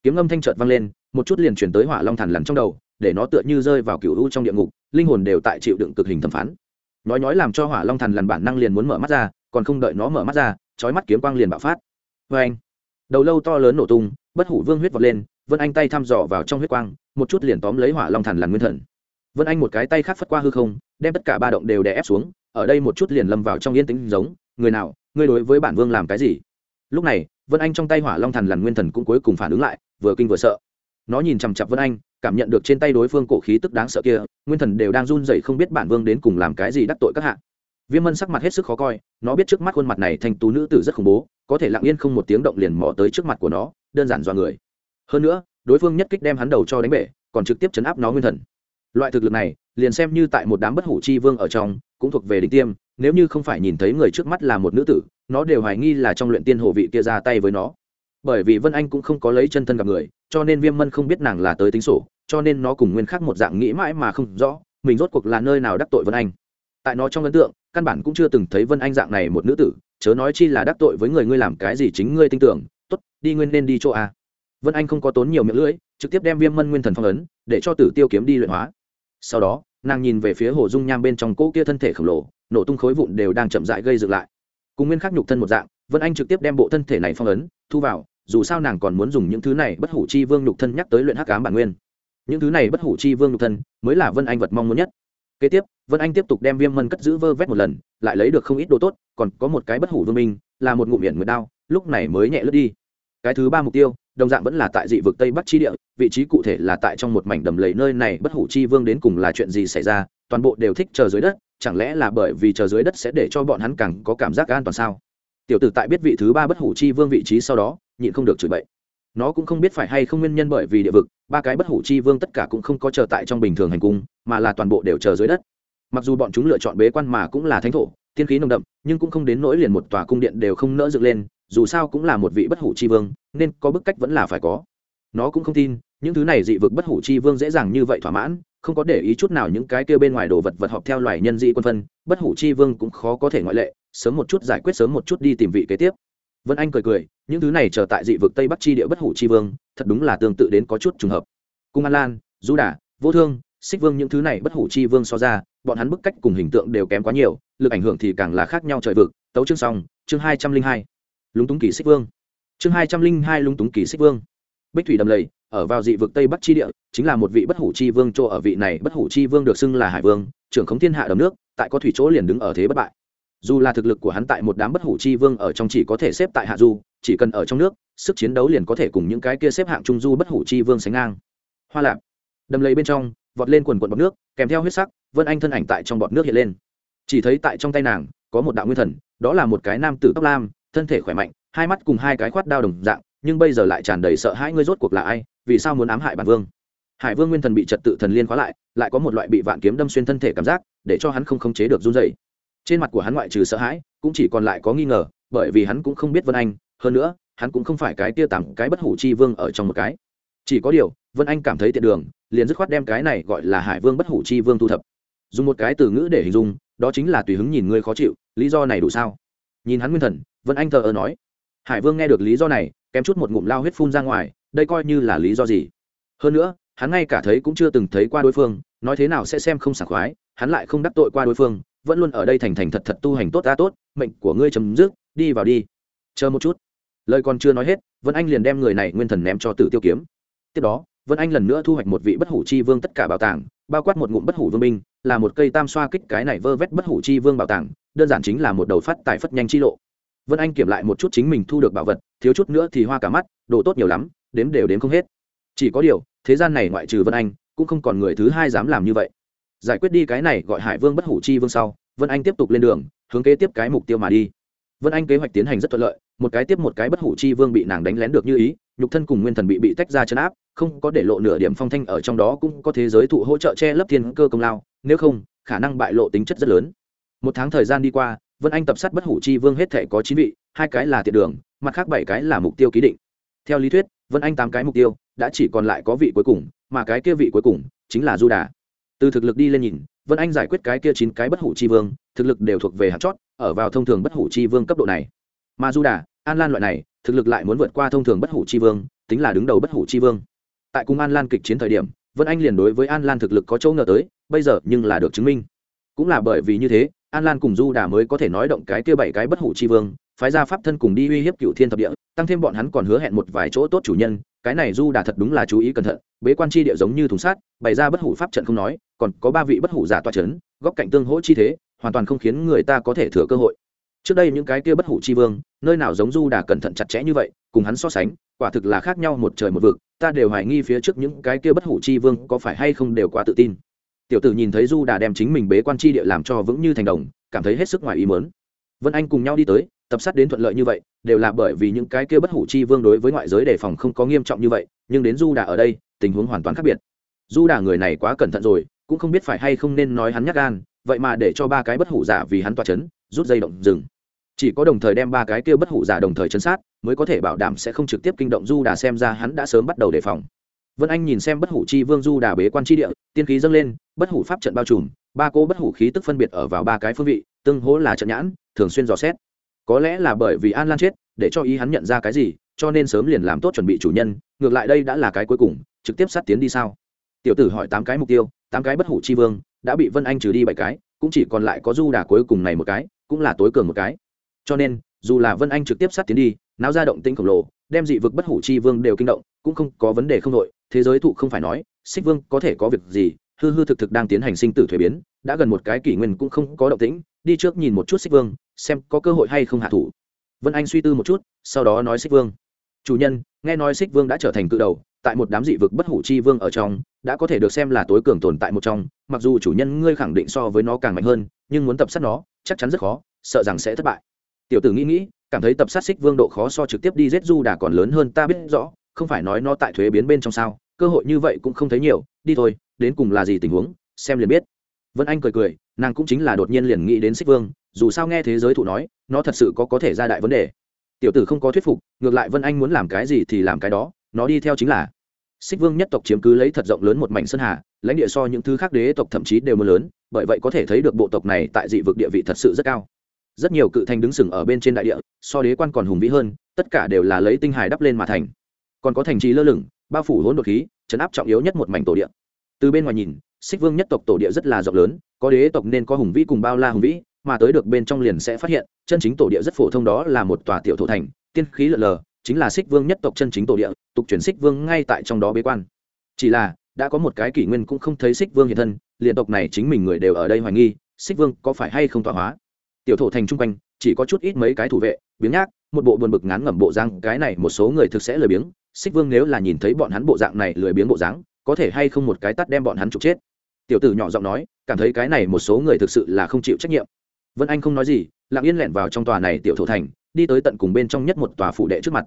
Kiếm âm thanh trợt vang lên, một chút liền chuyển tới hỏa long thần lằn trong đầu, để nó tựa như rơi vào cựu u trong địa ngục, linh hồn đều tại chịu đựng cực hình thẩm phán. Nói nói làm cho hỏa long thần lằn bản năng liền muốn mở mắt ra, còn không đợi nó mở mắt ra trói mắt kiếm quang liền bạo phát. Vê anh đầu lâu to lớn nổ tung, bất hủ vương huyết vọt lên vân anh tay thăm dò vào trong huyết quang, một chút liền tóm lấy hỏa long thần lằn nguyên thần. vân anh một cái tay khác phất qua hư không, đem tất cả ba động đều đè ép xuống, ở đây một chút liền lâm vào trong yên tĩnh giống, người nào, ngươi đối với bản vương làm cái gì? Lúc này, vân anh trong tay hỏa long thần lằn nguyên thần cũng cuối cùng phản ứng lại, vừa kinh vừa sợ. Nó nhìn chằm chặp vân anh, cảm nhận được trên tay đối phương cổ khí tức đáng sợ kia, nguyên thần đều đang run dậy không biết bản vương đến cùng làm cái gì đắc tội các hạ. Viêm mân sắc mặt hết sức khó coi, nó biết trước mắt khuôn mặt này thành tú nữ tử rất khủng bố, có thể lặng yên không một tiếng động liền mò tới trước mặt của nó, đơn giản do người hơn nữa, đối phương nhất kích đem hắn đầu cho đánh bể, còn trực tiếp chấn áp nó nguyên thần. Loại thực lực này, liền xem như tại một đám bất hủ chi vương ở trong, cũng thuộc về đỉnh tiêm, nếu như không phải nhìn thấy người trước mắt là một nữ tử, nó đều hoài nghi là trong luyện tiên hồ vị kia ra tay với nó. Bởi vì vân anh cũng không có lấy chân thân gặp người, cho nên viêm mân không biết nàng là tới tính sổ, cho nên nó cùng nguyên khác một dạng nghĩ mãi mà không rõ, mình rốt cuộc là nơi nào đắc tội vân anh. Tại nó trong ấn tượng, căn bản cũng chưa từng thấy vân anh dạng này một nữ tử, chớ nói chi là đắc tội với người ngươi làm cái gì chính ngươi tin tưởng. T ố t đi nguyên nên đi chỗ a vân anh không có tốn nhiều miệng lưỡi, trực tiếp đem viêm mân nguyên thần phong ấn, để cho tử tiêu kiếm đi luyện hóa. Sau đó, nàng nhìn về phía hồ dung nham bên trong cỗ kia thân thể khổng lồ, nổ tung khối vụn đều đang chậm dại gây dựng lại. Cùng nguyên khắc nhục thân một dạng, vân anh trực tiếp đem bộ thân thể này phong ấn, thu vào, dù sao nàng còn muốn dùng những thứ này bất hủ chi vương nhục thân nhắc tới luyện hắc cám bản nguyên. Những thứ này bất hủ chi vương nhục thân, mới là vân anh vật mong muốn nhất. Kế tiếp, vân anh tiếp tục đem viêm mân cất giữ vơ vét một lần, lại lấy được không ít đồ tốt, còn có một cái bất hủ vương minh, là một ngụm miệng nguyệt đao, lúc này mới nhẹ lướt đi. Cái thứ ba mục tiêu đồng dạng vẫn là tại dị vực tây bắc chi địa, vị trí cụ thể là tại trong một mảnh đầm lầy nơi này, bất hủ chi vương đến cùng là chuyện gì xảy ra, toàn bộ đều thích chờ dưới đất, chẳng lẽ là bởi vì chờ dưới đất sẽ để cho bọn hắn càng có cảm giác an toàn sao? Tiểu tử tại biết vị thứ ba bất hủ chi vương vị trí sau đó, nhịn không được chửi bậy. Nó cũng không biết phải hay không nguyên nhân bởi vì địa vực, ba cái bất hủ chi vương tất cả cũng không có chờ tại trong bình thường hành cung, mà là toàn bộ đều chờ dưới đất. Mặc dù bọn chúng lựa chọn bế quan mà cũng là thánh thổ, tiên khí nồng đậm, nhưng cũng không đến nỗi liền một tòa cung điện đều không nỡ dựng lên dù sao cũng là một vị bất hủ chi vương, nên có bức cách vẫn là phải có. Nó cũng không tin, những thứ này dị vực bất hủ chi vương dễ dàng như vậy thỏa mãn, không có để ý chút nào những cái kia bên ngoài đồ vật vật họp theo loài nhân dị quân phân, bất hủ chi vương cũng khó có thể ngoại lệ, sớm một chút giải quyết, sớm một chút đi tìm vị kế tiếp. Vân anh cười cười, những thứ này trở tại dị vực tây bắc chi địa bất hủ chi vương, thật đúng là tương tự đến có chút trùng hợp. Cung an lan du đà, vô thương, xích vương những thứ này bất hủ chi vương so ra, bọn hắn bức cách cùng hình tượng đều kém quá nhiều, lực ảnh hưởng thì càng là khác nhau trời vực. Tấu chương xong, chương hai trăm linh hai lúng túng kỳ xích vương. Chương hai trăm linh hai lúng túng kỳ xích vương. Bích thủy đầm lầy, ở vào dị vực tây bắc chi địa, chính là một vị bất hủ chi vương chỗ ở vị này bất hủ chi vương được xưng là hải vương, trưởng khống thiên hạ đầm nước, tại có thủy chỗ liền đứng ở thế bất bại. Dù là thực lực của hắn tại một đám bất hủ chi vương ở trong chỉ có thể xếp tại hạ du, chỉ cần ở trong nước, sức chiến đấu liền có thể cùng những cái kia xếp hạng trung du bất hủ chi vương sánh ngang. Hoa lạp. Đầm lầy bên trong, vọt lên quần quần bọt nước, kèm theo huyết sắc, vân anh thân ảnh tại trong bọt nước hiện lên. Chỉ thấy tại trong tay nàng, có một đạo nguyên thần, đó là một cái nam tử tóc lam thân thể khỏe mạnh, hai mắt cùng hai cái khoát đao đồng dạng, nhưng bây giờ lại tràn đầy sợ hãi ngươi rốt cuộc là ai, vì sao muốn ám hại bản vương? Hải vương nguyên thần bị trật tự thần liên khóa lại lại có một loại bị vạn kiếm đâm xuyên thân thể cảm giác, để cho hắn không khống chế được run dày trên mặt của hắn ngoại trừ sợ hãi, cũng chỉ còn lại có nghi ngờ, bởi vì hắn cũng không biết vân anh, hơn nữa, hắn cũng không phải cái tia tặng cái bất hủ chi vương ở trong một cái. Chỉ có điều, vân anh cảm thấy tiện đường, liền dứt khoát đem cái này gọi là hải vương bất hủ chi vương thu thập. Dùng một cái từ ngữ để hình dung, đó chính là tùy hứng nhìn ngươi khó chịu, lý do này đủ sao? Nhìn hắn nguyên thần vân anh thờ ơ nói, hải vương nghe được lý do này, kém chút một ngụm lao huyết phun ra ngoài, đây coi như là lý do gì? Hơn nữa, hắn ngay cả thấy cũng chưa từng thấy qua đối phương, nói thế nào sẽ xem không sảng khoái, hắn lại không đắc tội qua đối phương, vẫn luôn ở đây thành thành thật thật tu hành tốt ta tốt, mệnh của ngươi chấm dứt, đi vào đi. Chờ một chút. Lời còn chưa nói hết, vân anh liền đem người này nguyên thần ném cho tử tiêu kiếm. Tiếp đó, vân anh lần nữa thu hoạch một vị bất hủ chi vương tất cả bảo tàng, bao quát một ngụm bất hủ vương binh, là một cây tam xoa kích cái này vơ vét bất hủ chi vương bảo tàng, đơn giản chính là một đầu phát tài phất nhanh chi lộ vân anh kiểm lại một chút chính mình thu được bảo vật, thiếu chút nữa thì hoa cả mắt, đồ tốt nhiều lắm, đếm đều đếm không hết. Chỉ có điều, thế gian này ngoại trừ vân anh, cũng không còn người thứ hai dám làm như vậy. Giải quyết đi cái này gọi hải vương bất hủ chi vương sau, vân anh tiếp tục lên đường, hướng kế tiếp cái mục tiêu mà đi. Vân anh kế hoạch tiến hành rất thuận lợi, một cái tiếp một cái bất hủ chi vương bị nàng đánh lén được như ý, nhục thân cùng nguyên thần bị bị tách ra chấn áp, không có để lộ nửa điểm phong thanh ở trong đó cũng có thế giới thụ hỗ trợ che lấp thiên cơ công lao, nếu không, khả năng bại lộ tính chất rất lớn. Một tháng thời gian đi qua vân anh tập sát bất hủ chi vương hết thể có chín vị, hai cái là tiện đường, mặt khác bảy cái là mục tiêu ký định. Theo lý thuyết, vân anh tám cái mục tiêu, đã chỉ còn lại có vị cuối cùng, mà cái kia vị cuối cùng chính là du đà từ thực lực đi lên nhìn, vân anh giải quyết cái kia chín cái bất hủ chi vương, thực lực đều thuộc về hạt chót, ở vào thông thường bất hủ chi vương cấp độ này. Mà du đà an lan loại này, thực lực lại muốn vượt qua thông thường bất hủ chi vương, tính là đứng đầu bất hủ chi vương. Tại cùng an lan kịch chiến thời điểm, vân anh liền đối với an lan thực lực có chỗ ngờ tới, bây giờ nhưng là được chứng minh. Cũng là bởi vì như thế an lan cùng du đà mới có thể nói động cái kia bảy cái bất hủ chi vương, phái ra pháp thân cùng đi uy hiếp cựu thiên thập địa, tăng thêm bọn hắn còn hứa hẹn một vài chỗ tốt chủ nhân, cái này du đà thật đúng là chú ý cẩn thận, bế quan chi địa giống như thùng sát bày ra bất hủ pháp trận không nói, còn có ba vị bất hủ giả toa c h ấ n góc cạnh tương hỗ chi thế, hoàn toàn không khiến người ta có thể thừa cơ hội. Trước đây những cái kia bất hủ chi vương, nơi nào giống du đà cẩn thận chặt chẽ như vậy, cùng hắn so sánh, quả thực là khác nhau một trời một vực, ta đều hoài nghi phía trước những cái kia bất hủ chi vương có phải hay không đều quá tự tin tiểu tử nhìn thấy du đà đem chính mình bế quan chi địa làm cho vững như thành đồng, cảm thấy hết sức ngoài ý mớn vân anh cùng nhau đi tới, tập sát đến thuận lợi như vậy, đều là bởi vì những cái kia bất hủ chi vương đối với ngoại giới đề phòng không có nghiêm trọng như vậy, nhưng đến du đà ở đây, tình huống hoàn toàn khác biệt. Du đà người này quá cẩn thận rồi, cũng không biết phải hay không nên nói hắn nhắc gan, vậy mà để cho ba cái bất hủ giả vì hắn toa chấn, rút dây động rừng. Chỉ có đồng thời đem ba cái kia bất hủ giả đồng thời chấn sát, mới có thể bảo đảm sẽ không trực tiếp kinh động du đà xem ra hắn đã sớm bắt đầu đề phòng vân anh nhìn xem bất hủ chi vương du đà bế quan chi địa, tiên khí dâng lên, bất hủ pháp trận bao trùm, ba cô bất hủ khí tức phân biệt ở vào ba cái phương vị, tương hỗ là trận nhãn, thường xuyên dò xét. Có lẽ là bởi vì an lan chết, để cho ý hắn nhận ra cái gì, cho nên sớm liền làm tốt chuẩn bị chủ nhân, ngược lại đây đã là cái cuối cùng, trực tiếp sát tiến đi sao? Tiểu tử hỏi tám cái mục tiêu, tám cái bất hủ chi vương, đã bị vân anh trừ đi bảy cái, cũng chỉ còn lại có du đà cuối cùng này một cái, cũng là tối cường một cái. Cho nên dù là vân anh trực tiếp sát tiến đi, náo ra động tĩnh khổng lồ, đem dị vực bất hủ chi vương đều kinh động, cũng không có vấn đề không đội thế giới thụ không phải nói, xích vương có thể có việc gì, hư hư thực thực đang tiến hành sinh tử thuế biến, đã gần một cái kỷ nguyên cũng không có động tĩnh, đi trước nhìn một chút xích vương, xem có cơ hội hay không hạ thủ. Vân anh suy tư một chút, sau đó nói xích vương, chủ nhân, nghe nói xích vương đã trở thành cự đầu, tại một đám dị vực bất hủ chi vương ở trong, đã có thể được xem là tối cường tồn tại một trong, mặc dù chủ nhân ngươi khẳng định so với nó càng mạnh hơn, nhưng muốn tập sát nó, chắc chắn rất khó, sợ rằng sẽ thất bại tiểu tử nghĩ nghĩ, cảm thấy tập sát xích vương độ khó so trực tiếp đi giết du đà còn lớn hơn ta biết rõ, không phải nói nó tại thuế biến bên trong sao, cơ hội như vậy cũng không thấy nhiều, đi thôi, đến cùng là gì tình huống, xem liền biết. Vân anh cười cười, nàng cũng chính là đột nhiên liền nghĩ đến xích vương, dù sao nghe thế giới thụ nói, nó thật sự có có thể ra đại vấn đề. Tiểu tử không có thuyết phục, ngược lại vân anh muốn làm cái gì thì làm cái đó, nó đi theo chính là. Xích vương nhất tộc chiếm cứ lấy thật rộng lớn một mảnh sơn hà, lãnh địa so những thứ khác đế tộc thậm chí đều mưa lớn, bởi vậy có thể thấy được bộ tộc này tại dị vực địa vị thật sự rất cao rất nhiều cự thành đứng sừng ở bên trên đại địa, so đế quan còn hùng vĩ hơn, tất cả đều là lấy tinh hài đắp lên mà thành. Còn có thành trì lơ lửng, bao phủ hỗn đột khí, chấn áp trọng yếu nhất một mảnh tổ địa. Từ bên ngoài nhìn, xích vương nhất tộc tổ địa rất là rộng lớn, có đế tộc nên có hùng vĩ cùng bao la hùng vĩ, mà tới được bên trong liền sẽ phát hiện, chân chính tổ địa rất phổ thông đó là một tòa tiểu thổ thành, tiên khí lợn lờ, chính là xích vương nhất tộc chân chính tổ địa, tục chuyển xích vương ngay tại trong đó bế quan. Chỉ là, đã có một cái kỷ nguyên cũng không thấy xích vương hiện thân, liền tộc này chính mình người đều ở đây hoài nghi, xích vương có phải hay không tọa hóa? Tiểu thổ thành chung quanh, chỉ có chút ít mấy cái thủ vệ, biếng nhác, một bộ buồn bực ngán ngẩm bộ răng cái này một số người thực sẽ lười biếng, xích vương nếu là nhìn thấy bọn hắn bộ dạng này lười biếng bộ dáng, có thể hay không một cái tắt đem bọn hắn trục chết. Tiểu tử nhỏ giọng nói, cảm thấy cái này một số người thực sự là không chịu trách nhiệm. Vân anh không nói gì, lặng yên lẹn vào trong tòa này tiểu thổ thành, đi tới tận cùng bên trong nhất một tòa phủ đệ trước mặt.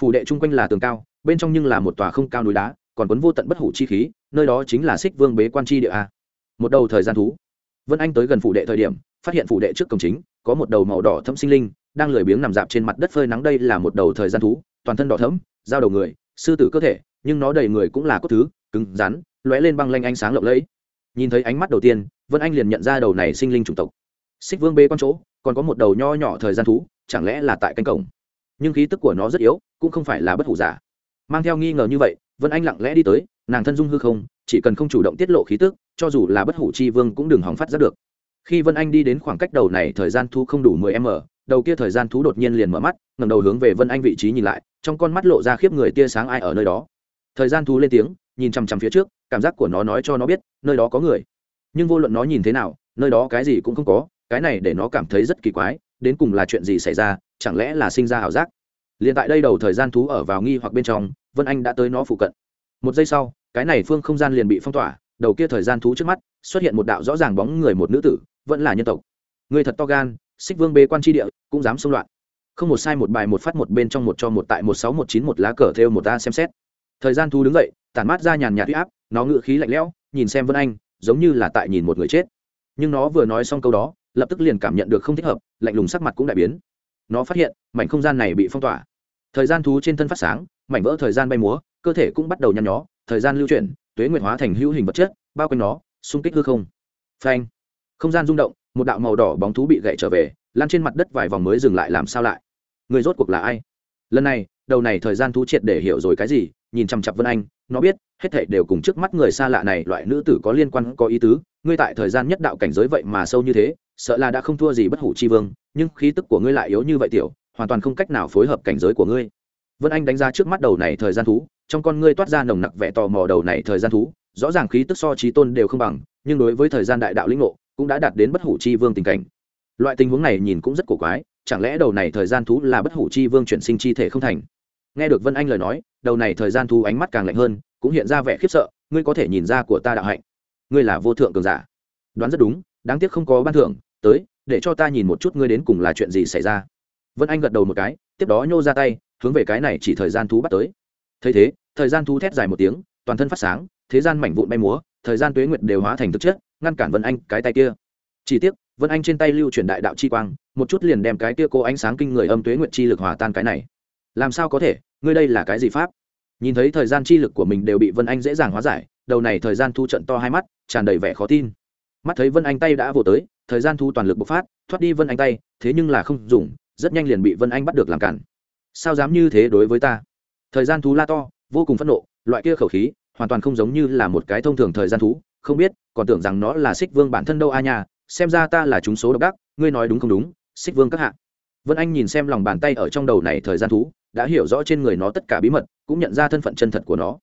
Phủ đệ chung quanh là tường cao, bên trong nhưng là một tòa không cao núi đá, còn quấn vô tận bất hủ chi khí, nơi đó chính là xích vương bế quan chi địa a. Một đầu thời gian thú vân anh tới gần phủ đệ thời điểm, phát hiện phủ đệ trước cổng chính có một đầu màu đỏ thâm sinh linh đang lười biếng nằm dạp trên mặt đất phơi nắng. Đây là một đầu thời gian thú, toàn thân đỏ thẫm, dao đầu người, sư tử cơ thể, nhưng nó đầy người cũng là cốt thứ, cứng, rắn, lóe lên băng lanh ánh sáng lộng lẫy. Nhìn thấy ánh mắt đầu tiên, vân anh liền nhận ra đầu này sinh linh chủng tộc. Xích vương bê con chỗ, còn có một đầu nho nhỏ thời gian thú, chẳng lẽ là tại canh cổng? Nhưng khí tức của nó rất yếu, cũng không phải là bất hủ giả. Mang theo nghi ngờ như vậy, vân anh lặng lẽ đi tới nàng thân dung hư không, chỉ cần không chủ động tiết lộ khí tức, cho dù là bất hủ chi vương cũng đừng hòng phát ra được. Khi vân anh đi đến khoảng cách đầu này thời gian thú không đủ mười m, đầu kia thời gian thú đột nhiên liền mở mắt ngầm đầu hướng về vân anh vị trí nhìn lại, trong con mắt lộ ra khiếp người tia sáng ai ở nơi đó. Thời gian thú lên tiếng, nhìn chằm chằm phía trước, cảm giác của nó nói cho nó biết, nơi đó có người. Nhưng vô luận nó nhìn thế nào, nơi đó cái gì cũng không có, cái này để nó cảm thấy rất kỳ quái, đến cùng là chuyện gì xảy ra, chẳng lẽ là sinh ra ảo giác? Liền tại đây đầu thời gian thú ở vào nghi hoặc bên trong, vân anh đã tới nó phụ cận một giây sau, cái này phương không gian liền bị phong tỏa, đầu kia thời gian thú trước mắt, xuất hiện một đạo rõ ràng bóng người một nữ tử, vẫn là nhân tộc. Người thật to gan, xích vương bê quan tri địa, cũng dám xông loạn. Không một sai một bài một phát một bên trong một cho một tại một sáu một chín một lá cờ theo một ta xem xét. Thời gian thú đứng dậy, tản mát ra nhàn nhạt huy áp, nó ngự khí lạnh lẽo, nhìn xem vân anh, giống như là tại nhìn một người chết. Nhưng nó vừa nói xong câu đó, lập tức liền cảm nhận được không thích hợp, lạnh lùng sắc mặt cũng đại biến. Nó phát hiện, mảnh không gian này bị phong tỏa. Thời gian thú trên thân phát sáng, mảnh vỡ thời gian bay múa cơ thể cũng bắt đầu nhăn nhó, thời gian lưu chuyển, tuế nguyệt hóa thành hữu hình vật chất, bao quanh nó, xung kích hư không. Phanh. Không gian rung động, một đạo màu đỏ bóng thú bị gậy trở về lan trên mặt đất vài vòng mới dừng lại làm sao lại? Người rốt cuộc là ai? Lần này, đầu này thời gian thú triệt để hiểu rồi cái gì, nhìn chằm chặp vân anh, nó biết, hết thảy đều cùng trước mắt người xa lạ này, loại nữ tử có liên quan, có ý tứ, ngươi tại thời gian nhất đạo cảnh giới vậy mà sâu như thế, sợ là đã không thua gì bất hủ chi vương, nhưng khí tức của ngươi lại yếu như vậy tiểu, hoàn toàn không cách nào phối hợp cảnh giới của ngươi. Vân anh đánh giá trước mắt đầu này thời gian thú trong con ngươi toát ra nồng nặc vẻ tò mò đầu này thời gian thú, rõ ràng khí tức so trí tôn đều không bằng, nhưng đối với thời gian đại đạo lĩnh ngộ, cũng đã đạt đến bất hủ chi vương tình cảnh. Loại tình huống này nhìn cũng rất cổ quái, chẳng lẽ đầu này thời gian thú là bất hủ chi vương chuyển sinh chi thể không thành? Nghe được vân anh lời nói, đầu này thời gian thú ánh mắt càng lạnh hơn, cũng hiện ra vẻ khiếp sợ, ngươi có thể nhìn ra của ta đạo hạnh. Ngươi là vô thượng cường giả. Đoán rất đúng, đáng tiếc không có ban thưởng, tới, để cho ta nhìn một chút ngươi đến cùng là chuyện gì xảy ra. Vân anh gật đầu một cái, tiếp đó nhô ra tay, hướng về cái này chỉ thời gian thú bắt tới thấy thế, thời gian thu thét dài một tiếng, toàn thân phát sáng, thế gian mảnh vụn bay múa, thời gian tuế nguyệt đều hóa thành thực chất, ngăn cản vân anh cái tay kia. Chỉ tiếc, vân anh trên tay lưu truyền đại đạo chi quang, một chút liền đem cái kia cô ánh sáng kinh người âm tuế nguyệt chi lực hòa tan cái này. Làm sao có thể? Ngươi đây là cái gì pháp? Nhìn thấy thời gian chi lực của mình đều bị vân anh dễ dàng hóa giải, đầu này thời gian thu trận to hai mắt, tràn đầy vẻ khó tin. Mắt thấy vân anh tay đã vô tới, thời gian thu toàn lực bộc phát, thoát đi vân anh tay, thế nhưng là không dùng, rất nhanh liền bị vân anh bắt được làm cản. Sao dám như thế đối với ta? Thời gian thú la to, vô cùng phẫn nộ, loại kia khẩu khí, hoàn toàn không giống như là một cái thông thường thời gian thú. Không biết, còn tưởng rằng nó là xích vương bản thân đâu a nhà xem ra ta là chúng số độc đắc, ngươi nói đúng không đúng, xích vương các hạ. Vân anh nhìn xem lòng bàn tay ở trong đầu này thời gian thú, đã hiểu rõ trên người nó tất cả bí mật, cũng nhận ra thân phận chân thật của nó.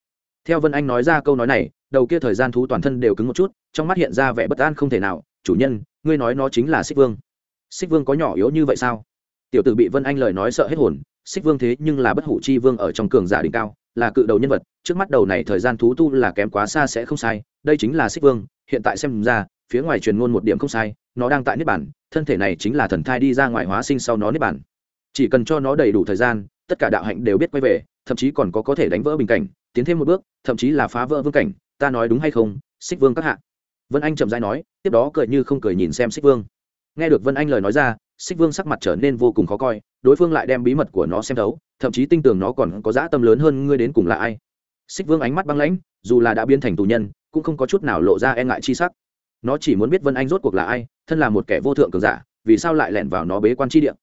Theo vân anh nói ra câu nói này, đầu kia thời gian thú toàn thân đều cứng một chút, trong mắt hiện ra vẻ bất an không thể nào. Chủ nhân, ngươi nói nó chính là xích vương. Xích vương có nhỏ yếu như vậy sao? Tiểu tử bị vân anh lời nói sợ hết hồn, xích vương thế nhưng là bất hủ chi vương ở trong cường giả đỉnh cao, là cự đầu nhân vật, trước mắt đầu này thời gian thú tu là kém quá xa sẽ không sai, đây chính là xích vương, hiện tại xem ra, phía ngoài truyền ngôn một điểm không sai, nó đang tại niết bản thân thể này chính là thần thai đi ra ngoài hóa sinh sau nó niết bản chỉ cần cho nó đầy đủ thời gian, tất cả đạo hạnh đều biết quay về, thậm chí còn có có thể đánh vỡ bình cảnh, tiến thêm một bước, thậm chí là phá vỡ vương cảnh, ta nói đúng hay không, xích vương các hạ. Vân anh chậm rãi nói, tiếp đó cười như không cười nhìn xem xích vương. Nghe được vân anh lời nói ra xích vương sắc mặt trở nên vô cùng khó coi, đối phương lại đem bí mật của nó xem thấu, thậm chí tin tưởng nó còn có dã tâm lớn hơn ngươi đến cùng là ai. Xích vương ánh mắt băng lãnh, dù là đã biến thành tù nhân, cũng không có chút nào lộ ra e ngại chi sắc. Nó chỉ muốn biết vân anh rốt cuộc là ai, thân là một kẻ vô thượng cường giả, vì sao lại lẻn vào nó bế quan chi địa?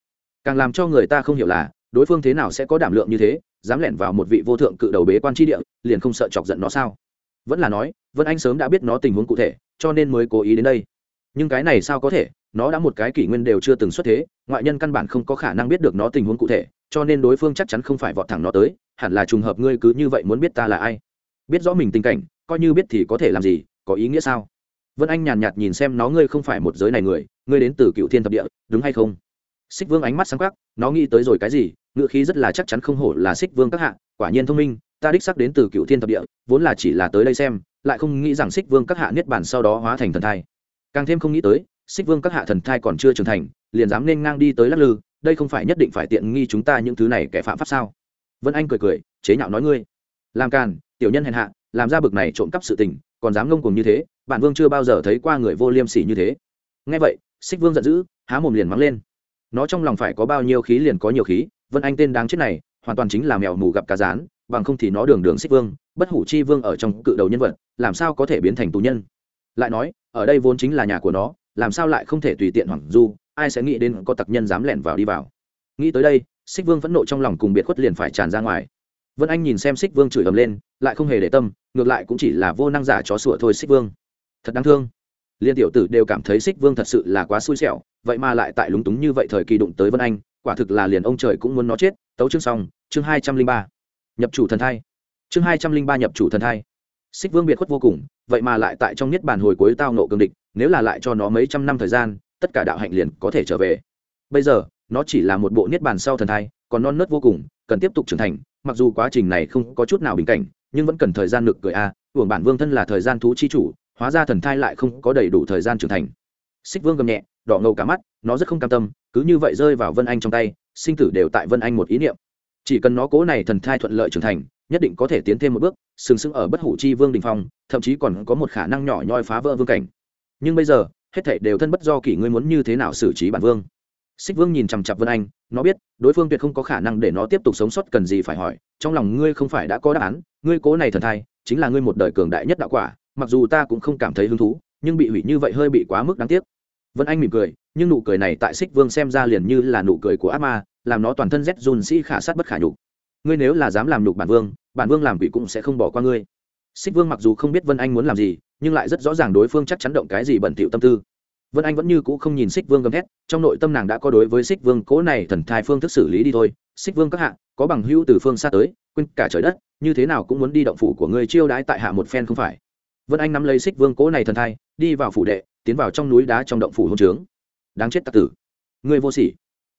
Càng làm cho người ta không hiểu là, đối phương thế nào sẽ có đảm lượng như thế, dám lẻn vào một vị vô thượng cự đầu bế quan chi địa, liền không sợ chọc giận nó sao? Vẫn là nói, vân anh sớm đã biết nó tình huống cụ thể, cho nên mới cố ý đến đây. Nhưng cái này sao có thể? Nó đã một cái kỷ nguyên đều chưa từng xuất thế, ngoại nhân căn bản không có khả năng biết được nó tình huống cụ thể, cho nên đối phương chắc chắn không phải vọt thẳng nó tới, hẳn là trùng hợp ngươi cứ như vậy muốn biết ta là ai. Biết rõ mình tình cảnh, coi như biết thì có thể làm gì, có ý nghĩa sao? Vân anh nhàn nhạt nhìn xem nó, ngươi không phải một giới này người, ngươi đến từ cựu thiên thập địa, đúng hay không? Xích vương ánh mắt sáng khắc nó nghĩ tới rồi cái gì ngựa khí rất là chắc chắn không hổ là xích vương các hạ, quả nhiên thông minh, ta đích sắc đến từ cựu thiên thập địa, vốn là chỉ là tới đây xem, lại không nghĩ rằng xích vương các hạ niết bản sau đó hóa thành thần thai. Càng thêm không nghĩ tới xích vương các hạ thần thai còn chưa trưởng thành, liền dám nên ngang đi tới lắc lư, đây không phải nhất định phải tiện nghi chúng ta những thứ này kẻ phạm pháp sao? Vân anh cười cười, chế nhạo nói ngươi. Làm càn, tiểu nhân hèn hạ, làm ra bực này trộm cắp sự tình, còn dám ngông cùng như thế, bản vương chưa bao giờ thấy qua người vô liêm sỉ như thế. Nghe vậy, xích vương giận dữ, há mồm liền mắng lên. Nó trong lòng phải có bao nhiêu khí liền có nhiều khí, vân anh tên đáng chết này, hoàn toàn chính là mèo mù gặp cá rán, bằng không thì nó đường đường xích vương, bất hủ chi vương ở trong cự đầu nhân vật, làm sao có thể biến thành tù nhân? Lại nói, ở đây vốn chính là nhà của nó làm sao lại không thể tùy tiện hoảng du, ai sẽ nghĩ đến có tặc nhân dám lẻn vào đi vào. Nghĩ tới đây, xích vương phẫn nộ trong lòng cùng biệt khuất liền phải tràn ra ngoài. Vân anh nhìn xem xích vương chửi ầm lên, lại không hề để tâm, ngược lại cũng chỉ là vô năng giả chó sủa thôi xích vương. Thật đáng thương. Liên tiểu tử đều cảm thấy xích vương thật sự là quá xui xẻo, vậy mà lại tại lúng túng như vậy thời kỳ đụng tới vân anh, quả thực là liền ông trời cũng muốn nó chết. Tấu chương xong, chương hai trăm linh ba. Nhập chủ thần thai. Chương hai trăm linh ba nhập chủ thần thai. Xích vương biệt khuất vô cùng, vậy mà lại tại trong niết bản hồi cuối tao nộ cường địch nếu là lại cho nó mấy trăm năm thời gian tất cả đạo hạnh liền có thể trở về. Bây giờ nó chỉ là một bộ niết bàn sau thần thai còn non nớt vô cùng cần tiếp tục trưởng thành mặc dù quá trình này không có chút nào bình cảnh nhưng vẫn cần thời gian ngực cười a à, uổng bản vương thân là thời gian thú chi chủ hóa ra thần thai lại không có đầy đủ thời gian trưởng thành. Xích vương gầm nhẹ đỏ ngầu cả mắt nó rất không cam tâm cứ như vậy rơi vào vân anh trong tay sinh tử đều tại vân anh một ý niệm. Chỉ cần nó cố này thần thai thuận lợi trưởng thành nhất định có thể tiến thêm một bước sừng sững ở bất hủ chi vương đình phong thậm chí còn có một khả năng nhỏ nhoi phá vỡ vương cảnh nhưng bây giờ, hết thảy đều thân bất do kỷ, ngươi muốn như thế nào xử trí bản vương? Xích vương nhìn chằm chặp vân anh, nó biết, đối phương tuyệt không có khả năng để nó tiếp tục sống sót cần gì phải hỏi, trong lòng ngươi không phải đã có đáp án, ngươi cố này thần thai, chính là ngươi một đời cường đại nhất đạo quả, mặc dù ta cũng không cảm thấy hứng thú, nhưng bị hủy như vậy hơi bị quá mức đáng tiếc. Vân anh mỉm cười, nhưng nụ cười này tại xích vương xem ra liền như là nụ cười của ác ma, làm nó toàn thân rét run sĩ khả sát bất khả nhục. Ngươi nếu là dám làm nhục bản vương bản vương làm quỷ cũng sẽ không bỏ qua ngươi. Xích vương mặc dù không biết vân anh muốn làm gì nhưng lại rất rõ ràng đối phương chắc chắn động cái gì bẩn thỉu tâm tư. Vân anh vẫn như cũ không nhìn xích vương gầm thét, trong nội tâm nàng đã có đối với xích vương cố này thần thai phương thức xử lý đi thôi. Xích vương các hạ, có bằng hữu từ phương xa tới, quên cả trời đất, như thế nào cũng muốn đi động phủ của ngươi chiêu đãi tại hạ một phen không phải. Vân anh nắm lấy xích vương cố này thần thai, đi vào phủ đệ, tiến vào trong núi đá trong động phủ hôn trướng. Đáng chết tặc tử. Ngươi vô sỉ.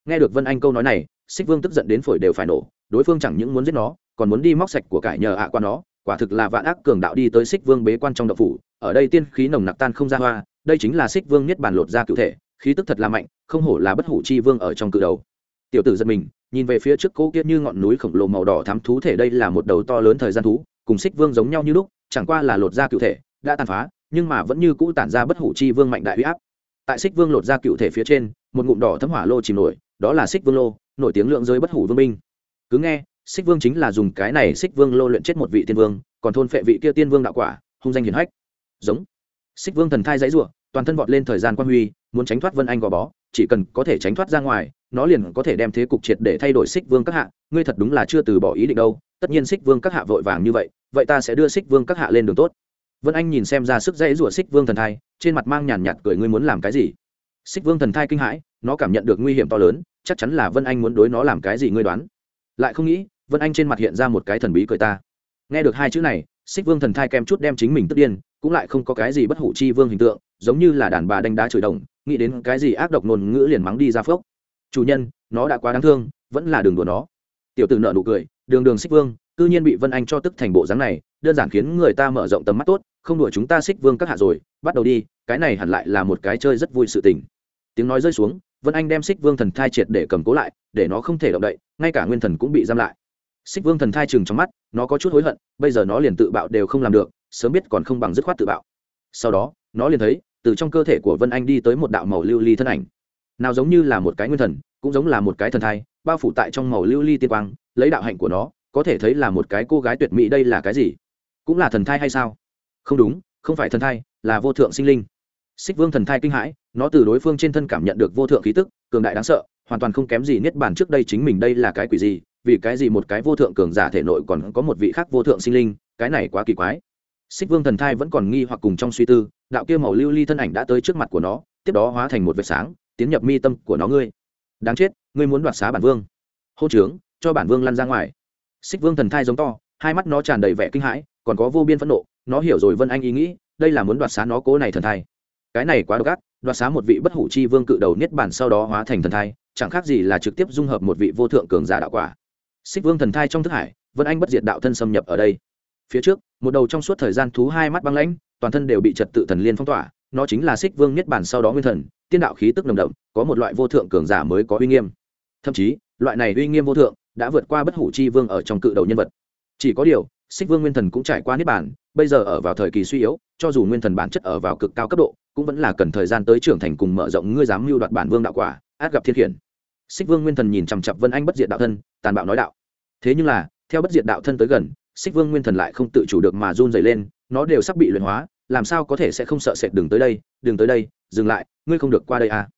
Nghe được vân anh câu nói này, xích vương tức giận đến phổi đều phải nổ, đối phương chẳng những muốn giết nó, còn muốn đi móc sạch của cải nhờ ạ qua nó quả thực là vạn ác cường đạo đi tới xích vương bế quan trong động phủ, ở đây tiên khí nồng nặc tan không ra hoa, đây chính là xích vương niết bàn lột ra cụ thể, khí tức thật là mạnh, không hổ là bất hủ chi vương ở trong cự đầu. Tiểu tử giật mình, nhìn về phía trước cố kiết như ngọn núi khổng lồ màu đỏ thắm thú thể đây là một đầu to lớn thời gian thú, cùng xích vương giống nhau như lúc, chẳng qua là lột ra cụ thể, đã tàn phá, nhưng mà vẫn như cũ tản ra bất hủ chi vương mạnh đại huy áp. Tại xích vương lột ra cựu thể phía trên, một ngụm đỏ thấm hỏa lô chìm nổi, đó là xích vương lô, nổi tiếng lượng giới bất hủ vương minh cứ nghe xích vương chính là dùng cái này xích vương lô luyện chết một vị tiên vương, còn thôn phệ vị kia tiên vương đạo quả, hung danh hiển hách. Giống. Xích vương thần thai dãy ruộng toàn thân vọt lên thời gian quan huy, muốn tránh thoát vân anh gò bó, chỉ cần có thể tránh thoát ra ngoài, nó liền có thể đem thế cục triệt để thay đổi xích vương các hạ, ngươi thật đúng là chưa từ bỏ ý định đâu, tất nhiên xích vương các hạ vội vàng như vậy vậy ta sẽ đưa xích vương các hạ lên đường tốt. Vân anh nhìn xem ra sức dãy rủa xích vương thần thai, trên mặt mang nhàn nhạt cười, ngươi muốn làm cái gì? Xích vương thần thai kinh hãi, nó cảm nhận được nguy hiểm to lớn, chắc chắn là vân anh muốn đối nó làm cái gì ngươi đoán. Lại không nghĩ vân anh trên mặt hiện ra một cái thần bí cười ta. Nghe được hai chữ này, xích vương thần thai kem chút đem chính mình tức điên, cũng lại không có cái gì bất hủ chi vương hình tượng, giống như là đàn bà đánh đá chửi đồng, nghĩ đến cái gì ác độc ngôn ngữ liền mắng đi ra phốc. Chủ nhân, nó đã quá đáng thương, vẫn là đường đùa nó. Tiểu tử nợ nụ cười, đường đường xích vương, cư nhiên bị vân anh cho tức thành bộ dáng này, đơn giản khiến người ta mở rộng tầm mắt tốt, không đuổi chúng ta xích vương các hạ rồi, bắt đầu đi, cái này hẳn lại là một cái chơi rất vui sự tình. Tiếng nói rơi xuống, vân anh đem xích vương thần thai triệt để cầm cố lại, để nó không thể động đậy, ngay cả nguyên thần cũng bị giam lại xích vương thần thai chừng trong mắt, nó có chút hối hận, bây giờ nó liền tự bạo đều không làm được, sớm biết còn không bằng dứt khoát tự bạo. Sau đó, nó liền thấy, từ trong cơ thể của vân anh đi tới một đạo màu lưu ly thân ảnh. Nào giống như là một cái nguyên thần, cũng giống là một cái thần thai, bao phủ tại trong màu lưu ly tiên quang, lấy đạo hạnh của nó, có thể thấy là một cái cô gái tuyệt mỹ đây là cái gì? Cũng là thần thai hay sao? Không đúng, không phải thần thai, là vô thượng sinh linh. Xích vương thần thai kinh hãi, nó từ đối phương trên thân cảm nhận được vô thượng khí tức, cường đại đáng sợ, hoàn toàn không kém gì niết bàn trước đây chính mình đây là cái quỷ gì vì cái gì một cái vô thượng cường giả thể nội còn có một vị khác vô thượng sinh linh, cái này quá kỳ quái. Xích vương thần thai vẫn còn nghi hoặc cùng trong suy tư, đạo kia màu lưu ly thân ảnh đã tới trước mặt của nó, tiếp đó hóa thành một vệt sáng, tiến nhập mi tâm của nó ngươi. Đáng chết, ngươi muốn đoạt xá bản vương. Hô trướng cho bản vương lăn ra ngoài. Xích vương thần thai giống to, hai mắt nó tràn đầy vẻ kinh hãi, còn có vô biên phẫn nộ, nó hiểu rồi vân anh ý nghĩ, đây là muốn đoạt xá nó cố này thần thai. Cái này quá độc ác, đoạt xá một vị bất hủ chi vương cự đầu niết bản sau đó hóa thành thần thai, chẳng khác gì là trực tiếp dung hợp một vị vô thượng cường giả đạo quả xích vương thần thai trong thức hải, vân anh bất diệt đạo thân xâm nhập ở đây. Phía trước, một đầu trong suốt thời gian thú hai mắt băng lãnh, toàn thân đều bị trật tự thần liên phong tỏa, nó chính là xích vương niết bản sau đó nguyên thần, tiên đạo khí tức nồng đậm, có một loại vô thượng cường giả mới có uy nghiêm. Thậm chí, loại này uy nghiêm vô thượng đã vượt qua bất hủ chi vương ở trong cự đầu nhân vật. Chỉ có điều, xích vương nguyên thần cũng trải qua niết bản bây giờ ở vào thời kỳ suy yếu, cho dù nguyên thần bản chất ở vào cực cao cấp độ, cũng vẫn là cần thời gian tới trưởng thành cùng mở rộng ngươi dám mưu đoạt bản vương đạo quả, át gặp thiên khiển xích vương nguyên thần nhìn chằm chặp vân anh bất diệt đạo thân tàn bạo nói đạo. Thế nhưng là theo bất diệt đạo thân tới gần xích vương nguyên thần lại không tự chủ được mà run dày lên nó đều sắp bị luyện hóa làm sao có thể sẽ không sợ sệt đừng tới đây đừng tới đây dừng lại ngươi không được qua đây à.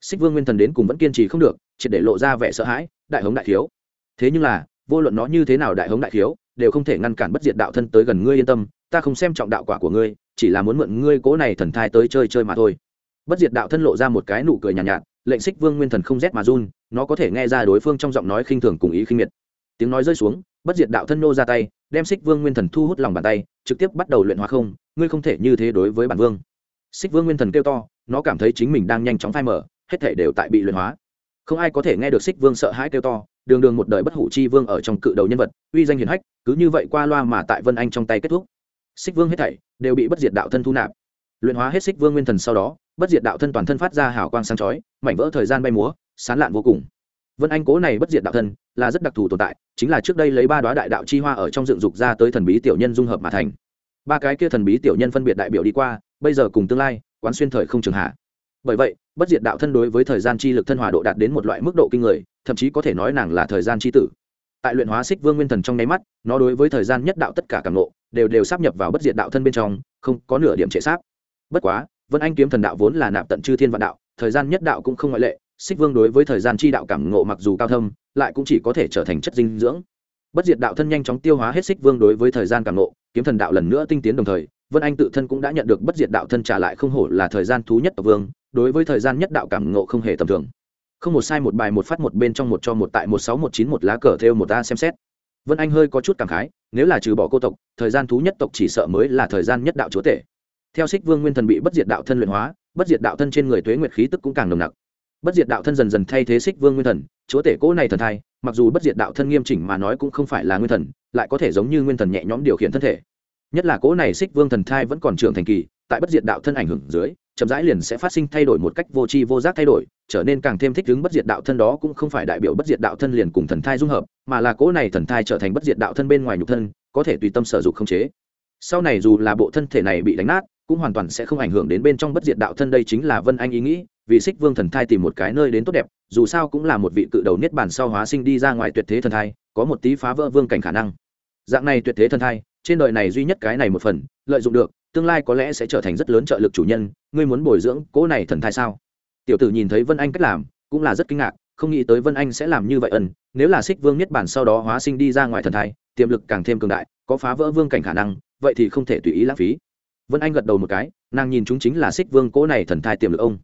Xích vương nguyên thần đến cùng vẫn kiên trì không được chỉ để lộ ra vẻ sợ hãi đại hống đại thiếu. Thế nhưng là vô luận nó như thế nào đại hống đại thiếu đều không thể ngăn cản bất diệt đạo thân tới gần ngươi yên tâm ta không xem trọng đạo quả của ngươi chỉ là muốn mượn ngươi cố này thần thai tới chơi chơi mà thôi. Bất diệt đạo thân lộ ra một cái nụ cười nhàn nhạt, nhạt lệnh xích vương nguyên thần không rét mà run, nó có thể nghe ra đối phương trong giọng nói khinh thường cùng ý khinh miệt. Tiếng nói rơi xuống, bất diệt đạo thân nô ra tay, đem xích vương nguyên thần thu hút lòng bàn tay, trực tiếp bắt đầu luyện hóa không, ngươi không thể như thế đối với bản vương. Xích vương nguyên thần kêu to, nó cảm thấy chính mình đang nhanh chóng phai mở hết thể đều tại bị luyện hóa. Không ai có thể nghe được xích vương sợ hãi kêu to, đường đường một đời bất hủ chi vương ở trong cự đầu nhân vật, uy danh hiền hách, cứ như vậy qua loa mà tại vân anh trong tay kết thúc. Xích vương hết thảy đều bị bất diệt đạo thân thu nạp. Luyện hóa hết xích vương nguyên thần sau đó bất diệt đạo thân toàn thân phát ra hào quang sáng chói, mảnh vỡ thời gian bay múa, sán lạn vô cùng. Vân anh cố này bất diệt đạo thân là rất đặc thù tồn tại, chính là trước đây lấy ba đoá đại đạo chi hoa ở trong dựng dục ra tới thần bí tiểu nhân dung hợp mà thành. Ba cái kia thần bí tiểu nhân phân biệt đại biểu đi qua, bây giờ cùng tương lai, quán xuyên thời không trường hạ. Bởi vậy, bất diệt đạo thân đối với thời gian chi lực thân hòa độ đạt đến một loại mức độ kinh người, thậm chí có thể nói nàng là thời gian chi tử. Tại luyện hóa xích vương nguyên thần trong nháy mắt, nó đối với thời gian nhất đạo tất cả cảm ngộ, đều đều sắp nhập vào bất diệt đạo thân bên trong, không có nửa điểm trệ sáp. Bất quá vân anh kiếm thần đạo vốn là nạp tận chư thiên vạn đạo, thời gian nhất đạo cũng không ngoại lệ, xích vương đối với thời gian chi đạo cảm ngộ mặc dù cao thâm, lại cũng chỉ có thể trở thành chất dinh dưỡng. Bất diệt đạo thân nhanh chóng tiêu hóa hết xích vương đối với thời gian cảm ngộ, kiếm thần đạo lần nữa tinh tiến đồng thời, vân anh tự thân cũng đã nhận được bất diệt đạo thân trả lại không hổ là thời gian thú nhất tộc vương, đối với thời gian nhất đạo cảm ngộ không hề tầm thường. Không một sai một bài một phát một bên trong một cho một tại một sáu một chín một lá cờ theo một ta xem xét. Vân anh hơi có chút cảm khái, nếu là trừ bỏ cô tộc, thời gian thú nhất tộc chỉ sợ mới là thời gian nhất đạo chúa tể theo xích vương nguyên thần bị bất diệt đạo thân luyện hóa, bất diệt đạo thân trên người tuế nguyệt khí tức cũng càng nồng nặc. Bất diệt đạo thân dần dần thay thế xích vương nguyên thần, chúa tể cỗ này thần thai, mặc dù bất diệt đạo thân nghiêm chỉnh mà nói cũng không phải là nguyên thần, lại có thể giống như nguyên thần nhẹ nhõm điều khiển thân thể. Nhất là cỗ này xích vương thần thai vẫn còn trưởng thành kỳ, tại bất diệt đạo thân ảnh hưởng dưới, chậm rãi liền sẽ phát sinh thay đổi một cách vô tri vô giác thay đổi, trở nên càng thêm thích ứng bất diệt đạo thân đó cũng không phải đại biểu bất diệt đạo thân liền cùng thần thai dung hợp, mà là cỗ này thần thai trở thành bất diệt đạo thân bên ngoài nhục thân, có thể tùy tâm sở dục không chế. Sau này dù là bộ thân thể này bị đánh nát cũng hoàn toàn sẽ không ảnh hưởng đến bên trong bất diệt đạo thân đây chính là vân anh ý nghĩ, vì xích vương thần thai tìm một cái nơi đến tốt đẹp, dù sao cũng là một vị cự đầu niết bản sau hóa sinh đi ra ngoài tuyệt thế thần thai, có một tí phá vỡ vương cảnh khả năng. Dạng này tuyệt thế thần thai, trên đời này duy nhất cái này một phần, lợi dụng được, tương lai có lẽ sẽ trở thành rất lớn trợ lực chủ nhân, ngươi muốn bồi dưỡng cỗ này thần thai sao? Tiểu tử nhìn thấy vân anh cách làm, cũng là rất kinh ngạc, không nghĩ tới vân anh sẽ làm như vậy ẩn nếu là xích vương niết bản sau đó hóa sinh đi ra ngoài thần thai, tiềm lực càng thêm cường đại, có phá vỡ vương cảnh khả năng, vậy thì không thể tùy ý lãng phí vân anh gật đầu một cái, nàng nhìn chúng chính là xích vương cỗ này thần thai tiềm lực ông.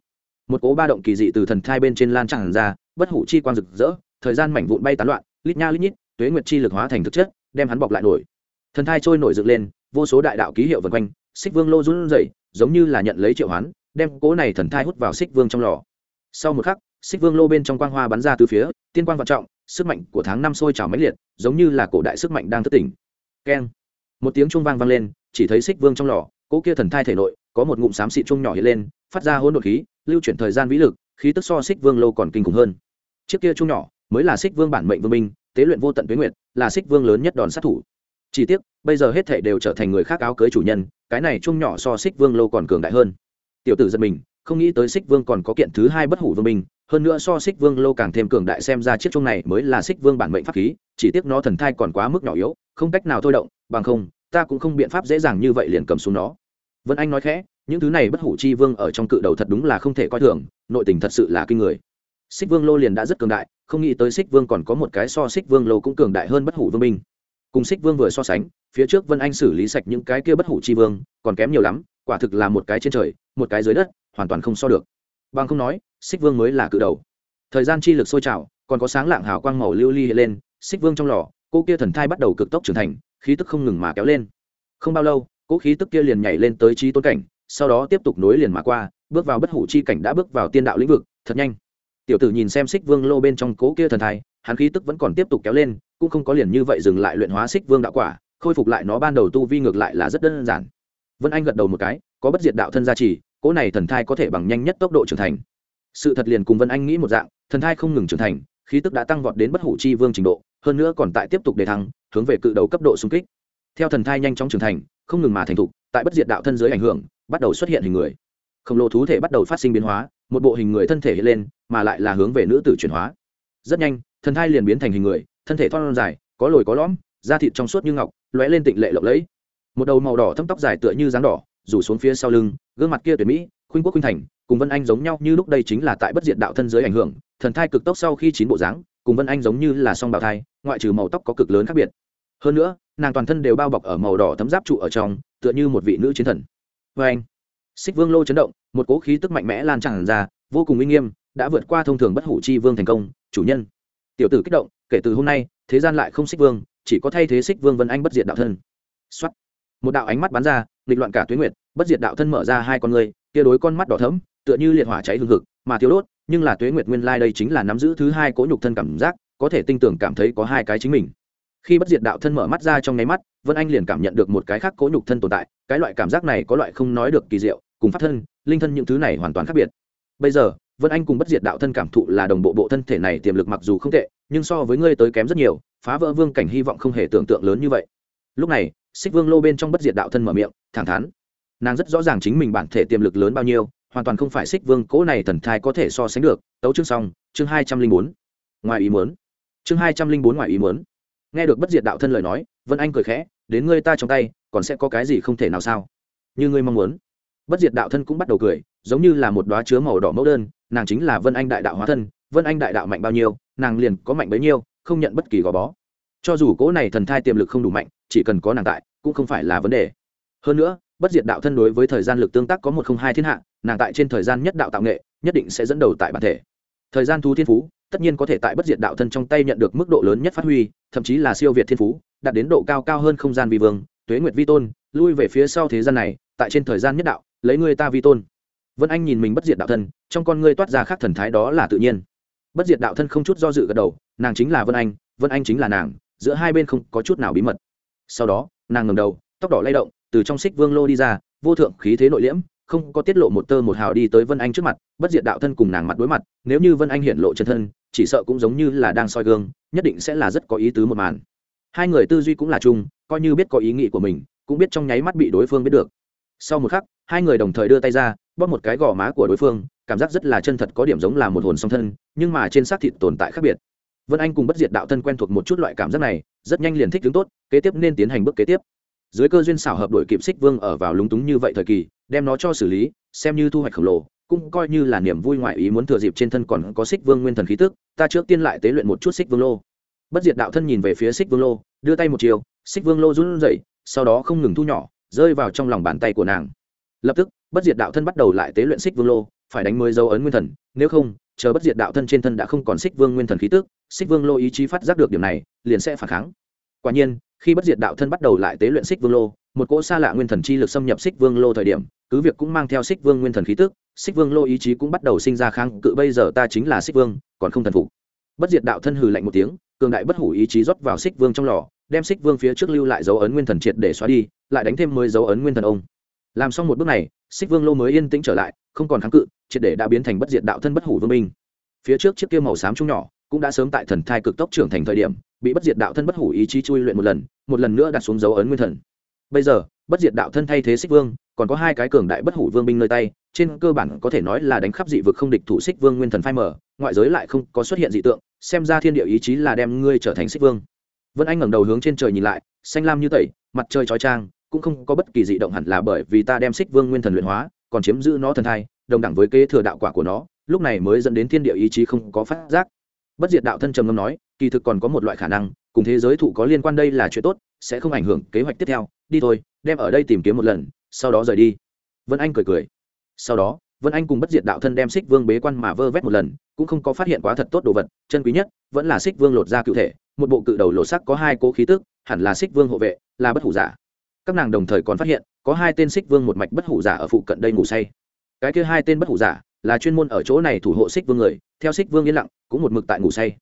Một cỗ ba động kỳ dị từ thần thai bên trên lan tràn ra, bất hủ chi quang rực rỡ, thời gian mảnh vụn bay tán loạn, lít nha lít nhít, tuế nguyệt chi lực hóa thành thực chất, đem hắn bọc lại nổi. Thần thai trôi nổi dựng lên, vô số đại đạo ký hiệu vần quanh, xích vương lô run rẩy, giống như là nhận lấy triệu hoán, đem cỗ này thần thai hút vào xích vương trong lò. Sau một khắc, xích vương lô bên trong quang hoa bắn ra từ phía, tiên quang vạn trọng, sức mạnh của tháng năm sôi trào mãnh liệt, giống như là cổ đại sức mạnh đang thất tỉnh. Keng. Một tiếng chuông vang vang lên, chỉ thấy xích vương trong lò cỗ kia thần thai thể nội, có một ngụm xám xịt chung nhỏ hiện lên, phát ra hỗn độn khí, lưu chuyển thời gian vĩ lực, khí tức so xích vương lâu còn kinh khủng hơn. Chiếc kia chung nhỏ, mới là xích vương bản mệnh vương minh tế luyện vô tận tuyến nguyện là xích vương lớn nhất đòn sát thủ. Chỉ tiếc, bây giờ hết thể đều trở thành người khác áo cưới chủ nhân, cái này chung nhỏ so xích vương lâu còn cường đại hơn. Tiểu tử giật mình, không nghĩ tới xích vương còn có kiện thứ hai bất hủ vương minh hơn nữa so xích vương lâu càng thêm cường đại xem ra chiếc chung này mới là xích vương bản mệnh pháp khí, chỉ tiếc nó thần thai còn quá mức nhỏ yếu, không cách nào thôi động, bằng không ta cũng không biện pháp dễ dàng như vậy liền cầm xuống nó. Vân anh nói khẽ, những thứ này bất hủ chi vương ở trong cự đầu thật đúng là không thể coi thường, nội tình thật sự là kinh người. Xích vương lô liền đã rất cường đại, không nghĩ tới xích vương còn có một cái so xích vương lô cũng cường đại hơn bất hủ vương minh cùng xích vương vừa so sánh, phía trước vân anh xử lý sạch những cái kia bất hủ chi vương, còn kém nhiều lắm, quả thực là một cái trên trời, một cái dưới đất, hoàn toàn không so được. Bằng không nói, xích vương mới là cự đầu. Thời gian chi lực sôi trào, còn có sáng lạng hào quang màu lưu ly li lên, xích vương trong lò cô kia thần thai bắt đầu cực tốc trưởng thành, khí tức không ngừng mà kéo lên. Không bao lâu, cỗ khí tức kia liền nhảy lên tới trí tôn cảnh, sau đó tiếp tục nối liền mà qua, bước vào bất hủ chi cảnh đã bước vào tiên đạo lĩnh vực, thật nhanh. Tiểu tử nhìn xem xích vương lô bên trong cỗ kia thần thai, hắn khí tức vẫn còn tiếp tục kéo lên, cũng không có liền như vậy dừng lại luyện hóa xích vương đạo quả, khôi phục lại nó ban đầu tu vi ngược lại là rất đơn giản. Vân anh gật đầu một cái, có bất diệt đạo thân gia trì, cỗ này thần thai có thể bằng nhanh nhất tốc độ trưởng thành. Sự thật liền cùng vân anh nghĩ một dạng, thần thai không ngừng trưởng thành, khí tức đã tăng vọt đến bất hủ chi vương trình độ hơn nữa còn tại tiếp tục đề thăng, hướng về cự đầu cấp độ xung kích. Theo thần thai nhanh chóng trưởng thành, không ngừng mà thành thục, tại bất diệt đạo thân dưới ảnh hưởng, bắt đầu xuất hiện hình người. Khổng lồ thú thể bắt đầu phát sinh biến hóa, một bộ hình người thân thể hiện lên, mà lại là hướng về nữ tử chuyển hóa. Rất nhanh, thần thai liền biến thành hình người, thân thể thon dài, có lồi có lõm, da thịt trong suốt như ngọc, lóe lên tịnh lệ lộng lẫy. Một đầu màu đỏ thâm tóc dài tựa như dáng đỏ, rủ xuống phía sau lưng, gương mặt kia tuyệt mỹ, khuynh quốc khuynh thành, cùng vân anh giống nhau như lúc đây chính là tại bất diệt đạo thân dưới ảnh hưởng, thần thai cực tốc sau khi chín bộ dáng cùng vân anh giống như là song bào thai, ngoại trừ màu tóc có cực lớn khác biệt. Hơn nữa, nàng toàn thân đều bao bọc ở màu đỏ thấm giáp trụ ở trong, tựa như một vị nữ chiến thần. Vê anh. Xích vương lô chấn động, một cố khí tức mạnh mẽ lan tràn ra, vô cùng uy nghiêm, đã vượt qua thông thường bất hủ chi vương thành công, chủ nhân. Tiểu tử kích động, kể từ hôm nay, thế gian lại không xích vương, chỉ có thay thế xích vương vân anh bất diệt đạo thân. Xuất một đạo ánh mắt bắn ra, nghịch loạn cả tuyến nguyệt, bất diệt đạo thân mở ra hai con người, kia đối con mắt đỏ thẫm, tựa như liệt hỏa cháy hừng hực, mà thiếu đốt nhưng là tuế nguyệt nguyên lai đây chính là nắm giữ thứ hai cố nhục thân cảm giác, có thể tinh tưởng cảm thấy có hai cái chính mình. Khi bất diệt đạo thân mở mắt ra trong nháy mắt, vân anh liền cảm nhận được một cái khác cố nhục thân tồn tại, cái loại cảm giác này có loại không nói được kỳ diệu, cùng pháp thân, linh thân những thứ này hoàn toàn khác biệt. Bây giờ, vân anh cùng bất diệt đạo thân cảm thụ là đồng bộ bộ thân thể này tiềm lực mặc dù không tệ, nhưng so với ngươi tới kém rất nhiều, phá vỡ vương cảnh hy vọng không hề tưởng tượng lớn như vậy. Lúc này, xích vương lô bên trong bất diệt đạo thân mở miệng, thẳng thắn. Nàng rất rõ ràng chính mình bản thể tiềm lực lớn bao nhiêu hoàn toàn không phải xích vương cỗ này thần thai có thể so sánh được. Tấu chương xong, chương hai trăm linh bốn. Ngoài ý muốn. Chương hai trăm linh bốn ngoài ý muốn. Nghe được bất diệt đạo thân lời nói, vân anh cười khẽ, đến ngươi ta trong tay, còn sẽ có cái gì không thể nào sao? Như ngươi mong muốn. Bất diệt đạo thân cũng bắt đầu cười, giống như là một đoá chứa màu đỏ mẫu đơn, nàng chính là vân anh đại đạo hóa thân. Vân anh đại đạo mạnh bao nhiêu, nàng liền có mạnh bấy nhiêu, không nhận bất kỳ gò bó. Cho dù cỗ này thần thai tiềm lực không đủ mạnh, chỉ cần có nàng tại, cũng không phải là vấn đề. Hơn nữa bất diệt đạo thân đối với thời gian lực tương tác có một không hai thiên hạ, nàng tại trên thời gian nhất đạo tạo nghệ, nhất định sẽ dẫn đầu tại bản thể. Thời gian thú thiên phú, tất nhiên có thể tại bất diệt đạo thân trong tay nhận được mức độ lớn nhất phát huy, thậm chí là siêu việt thiên phú, đạt đến độ cao cao hơn không gian vi vương, tuế nguyệt vi tôn, lui về phía sau thế gian này, tại trên thời gian nhất đạo, lấy người ta vi tôn. Vân anh nhìn mình bất diệt đạo thân, trong con ngươi toát ra khác thần thái đó là tự nhiên. Bất diệt đạo thân không chút do dự gật đầu, nàng chính là vân anh vân anh chính là nàng, giữa hai bên không có chút nào bí mật. Sau đó, nàng ngầm đầu, tóc đỏ lay động từ trong xích vương lô đi ra, vô thượng khí thế nội liễm, không có tiết lộ một tơ một hào đi tới vân anh trước mặt, bất diệt đạo thân cùng nàng mặt đối mặt, nếu như vân anh hiện lộ chân thân, chỉ sợ cũng giống như là đang soi gương, nhất định sẽ là rất có ý tứ một màn. Hai người tư duy cũng là chung, coi như biết có ý nghĩ của mình, cũng biết trong nháy mắt bị đối phương biết được. Sau một khắc, hai người đồng thời đưa tay ra, bóp một cái gò má của đối phương, cảm giác rất là chân thật có điểm giống là một hồn song thân, nhưng mà trên xác thịt tồn tại khác biệt. Vân anh cùng bất diệt đạo thân quen thuộc một chút loại cảm giác này, rất nhanh liền thích đứng tốt, kế tiếp nên tiến hành bước kế tiếp dưới cơ duyên xảo hợp đội kịp xích vương ở vào lúng túng như vậy thời kỳ, đem nó cho xử lý, xem như thu hoạch khổng lồ, cũng coi như là niềm vui ngoại ý muốn thừa dịp trên thân còn có xích vương nguyên thần khí tức, ta trước tiên lại tế luyện một chút xích vương lô. Bất diệt đạo thân nhìn về phía xích vương lô, đưa tay một chiều xích vương lô run rẩy, sau đó không ngừng thu nhỏ, rơi vào trong lòng bàn tay của nàng. Lập tức, bất diệt đạo thân bắt đầu lại tế luyện xích vương lô, phải đánh mới dấu ấn nguyên thần, nếu không, chờ bất diệt đạo thân trên thân đã không còn xích vương nguyên thần khí tức xích vương lô ý chí phát giác được điểm này, liền sẽ phản kháng quả nhiên, khi bất diệt đạo thân bắt đầu lại tế luyện xích vương lô, một cỗ xa lạ nguyên thần chi lực xâm nhập xích vương lô thời điểm, cứ việc cũng mang theo xích vương nguyên thần khí tức, xích vương lô ý chí cũng bắt đầu sinh ra kháng cự bây giờ ta chính là xích vương, còn không thần phục. Bất diệt đạo thân hừ lạnh một tiếng, cường đại bất hủ ý chí rót vào xích vương trong lò, đem xích vương phía trước lưu lại dấu ấn nguyên thần triệt để xóa đi, lại đánh thêm mới dấu ấn nguyên thần ông. Làm xong một bước này, xích vương lô mới yên tĩnh trở lại, không còn kháng cự, triệt để đã biến thành bất diệt đạo thân bất hủ vương minh phía trước chiếc kia màu xám trung nhỏ, cũng đã sớm tại thần thai cực tốc trưởng thành thời điểm bị bất diệt đạo thân bất hủ ý chí chui luyện một lần một lần nữa đặt xuống dấu ấn nguyên thần. Bây giờ, bất diệt đạo thân thay thế xích vương, còn có hai cái cường đại bất hủ vương binh nơi tay, trên cơ bản có thể nói là đánh khắp dị vực không địch thủ xích vương nguyên thần phai mở ngoại giới lại không có xuất hiện dị tượng, xem ra thiên địa ý chí là đem ngươi trở thành xích vương. Vân anh ngẩng đầu hướng trên trời nhìn lại, xanh lam như tẩy, mặt trời chói trang cũng không có bất kỳ dị động hẳn là bởi vì ta đem xích vương nguyên thần luyện hóa, còn chiếm giữ nó thần thai, đồng đẳng với kế thừa đạo quả của nó, lúc này mới dẫn đến thiên địa ý chí không có phát giác. Bất diệt đạo thân trầm ngâm nói kỳ thực còn có một loại khả năng, cùng thế giới thụ có liên quan đây là chuyện tốt, sẽ không ảnh hưởng kế hoạch tiếp theo. Đi thôi, đem ở đây tìm kiếm một lần, sau đó rời đi. Vân anh cười cười. Sau đó, vân anh cùng bất diệt đạo thân đem xích vương bế quan mà vơ vét một lần, cũng không có phát hiện quá thật tốt đồ vật, chân quý nhất, vẫn là xích vương lột ra cụ thể, một bộ cự đầu lột sắc có hai cố khí tức, hẳn là xích vương hộ vệ, là bất hủ giả. Các nàng đồng thời còn phát hiện, có hai tên xích vương một mạch bất hủ giả ở phụ cận đây ngủ say. Cái kia hai tên bất hủ giả là chuyên môn ở chỗ này thủ hộ xích vương người, theo xích vương yên lặng, cũng một mực tại ngủ say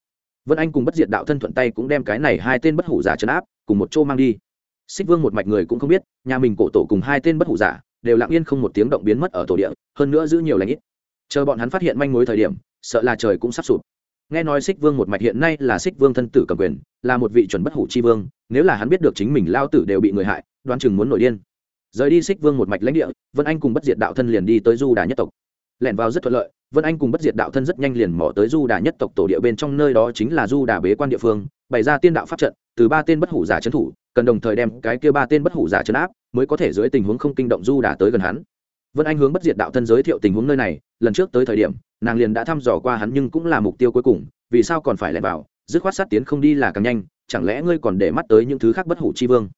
vân anh cùng bất diệt đạo thân thuận tay cũng đem cái này hai tên bất hủ giả chấn áp, cùng một chỗ mang đi. Xích vương một mạch người cũng không biết, nhà mình cổ tổ cùng hai tên bất hủ giả đều lặng yên không một tiếng động biến mất ở tổ địa, hơn nữa giữ nhiều lãnh ít. Chờ bọn hắn phát hiện manh mối thời điểm, sợ là trời cũng sắp sụp. Nghe nói xích vương một mạch hiện nay là xích vương thân tử cầm quyền, là một vị chuẩn bất hủ chi vương, nếu là hắn biết được chính mình lao tử đều bị người hại, đoán chừng muốn nổi điên. Rời đi xích vương một mạch lãnh địa, vân anh cùng bất diệt đạo thân liền đi tới du đà nhất tộc. Lẻn vào rất thuận lợi vân anh cùng bất diệt đạo thân rất nhanh liền mỏ tới du đà nhất tộc tổ địa bên trong nơi đó chính là du đà bế quan địa phương, bày ra tiên đạo pháp trận, từ ba tên bất hủ giả trấn thủ, cần đồng thời đem cái kia ba tên bất hủ giả trấn áp, mới có thể dưới tình huống không kinh động du đà tới gần hắn. Vân anh hướng bất diệt đạo thân giới thiệu tình huống nơi này, lần trước tới thời điểm, nàng liền đã thăm dò qua hắn nhưng cũng là mục tiêu cuối cùng, vì sao còn phải lẻn vào, dứt khoát sát tiến không đi là càng nhanh, chẳng lẽ ngươi còn để mắt tới những thứ khác bất hủ chi vương?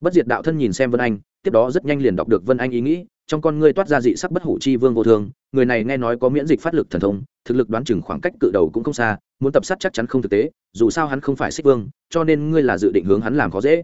Bất diệt đạo thân nhìn xem vân anh, tiếp đó rất nhanh liền đọc được vân anh ý nghĩ trong con ngươi toát ra dị sắc bất hủ chi vương vô thương người này nghe nói có miễn dịch phát lực thần thông, thực lực đoán chừng khoảng cách cự đầu cũng không xa, muốn tập sát chắc chắn không thực tế, dù sao hắn không phải xích vương, cho nên ngươi là dự định hướng hắn làm khó dễ.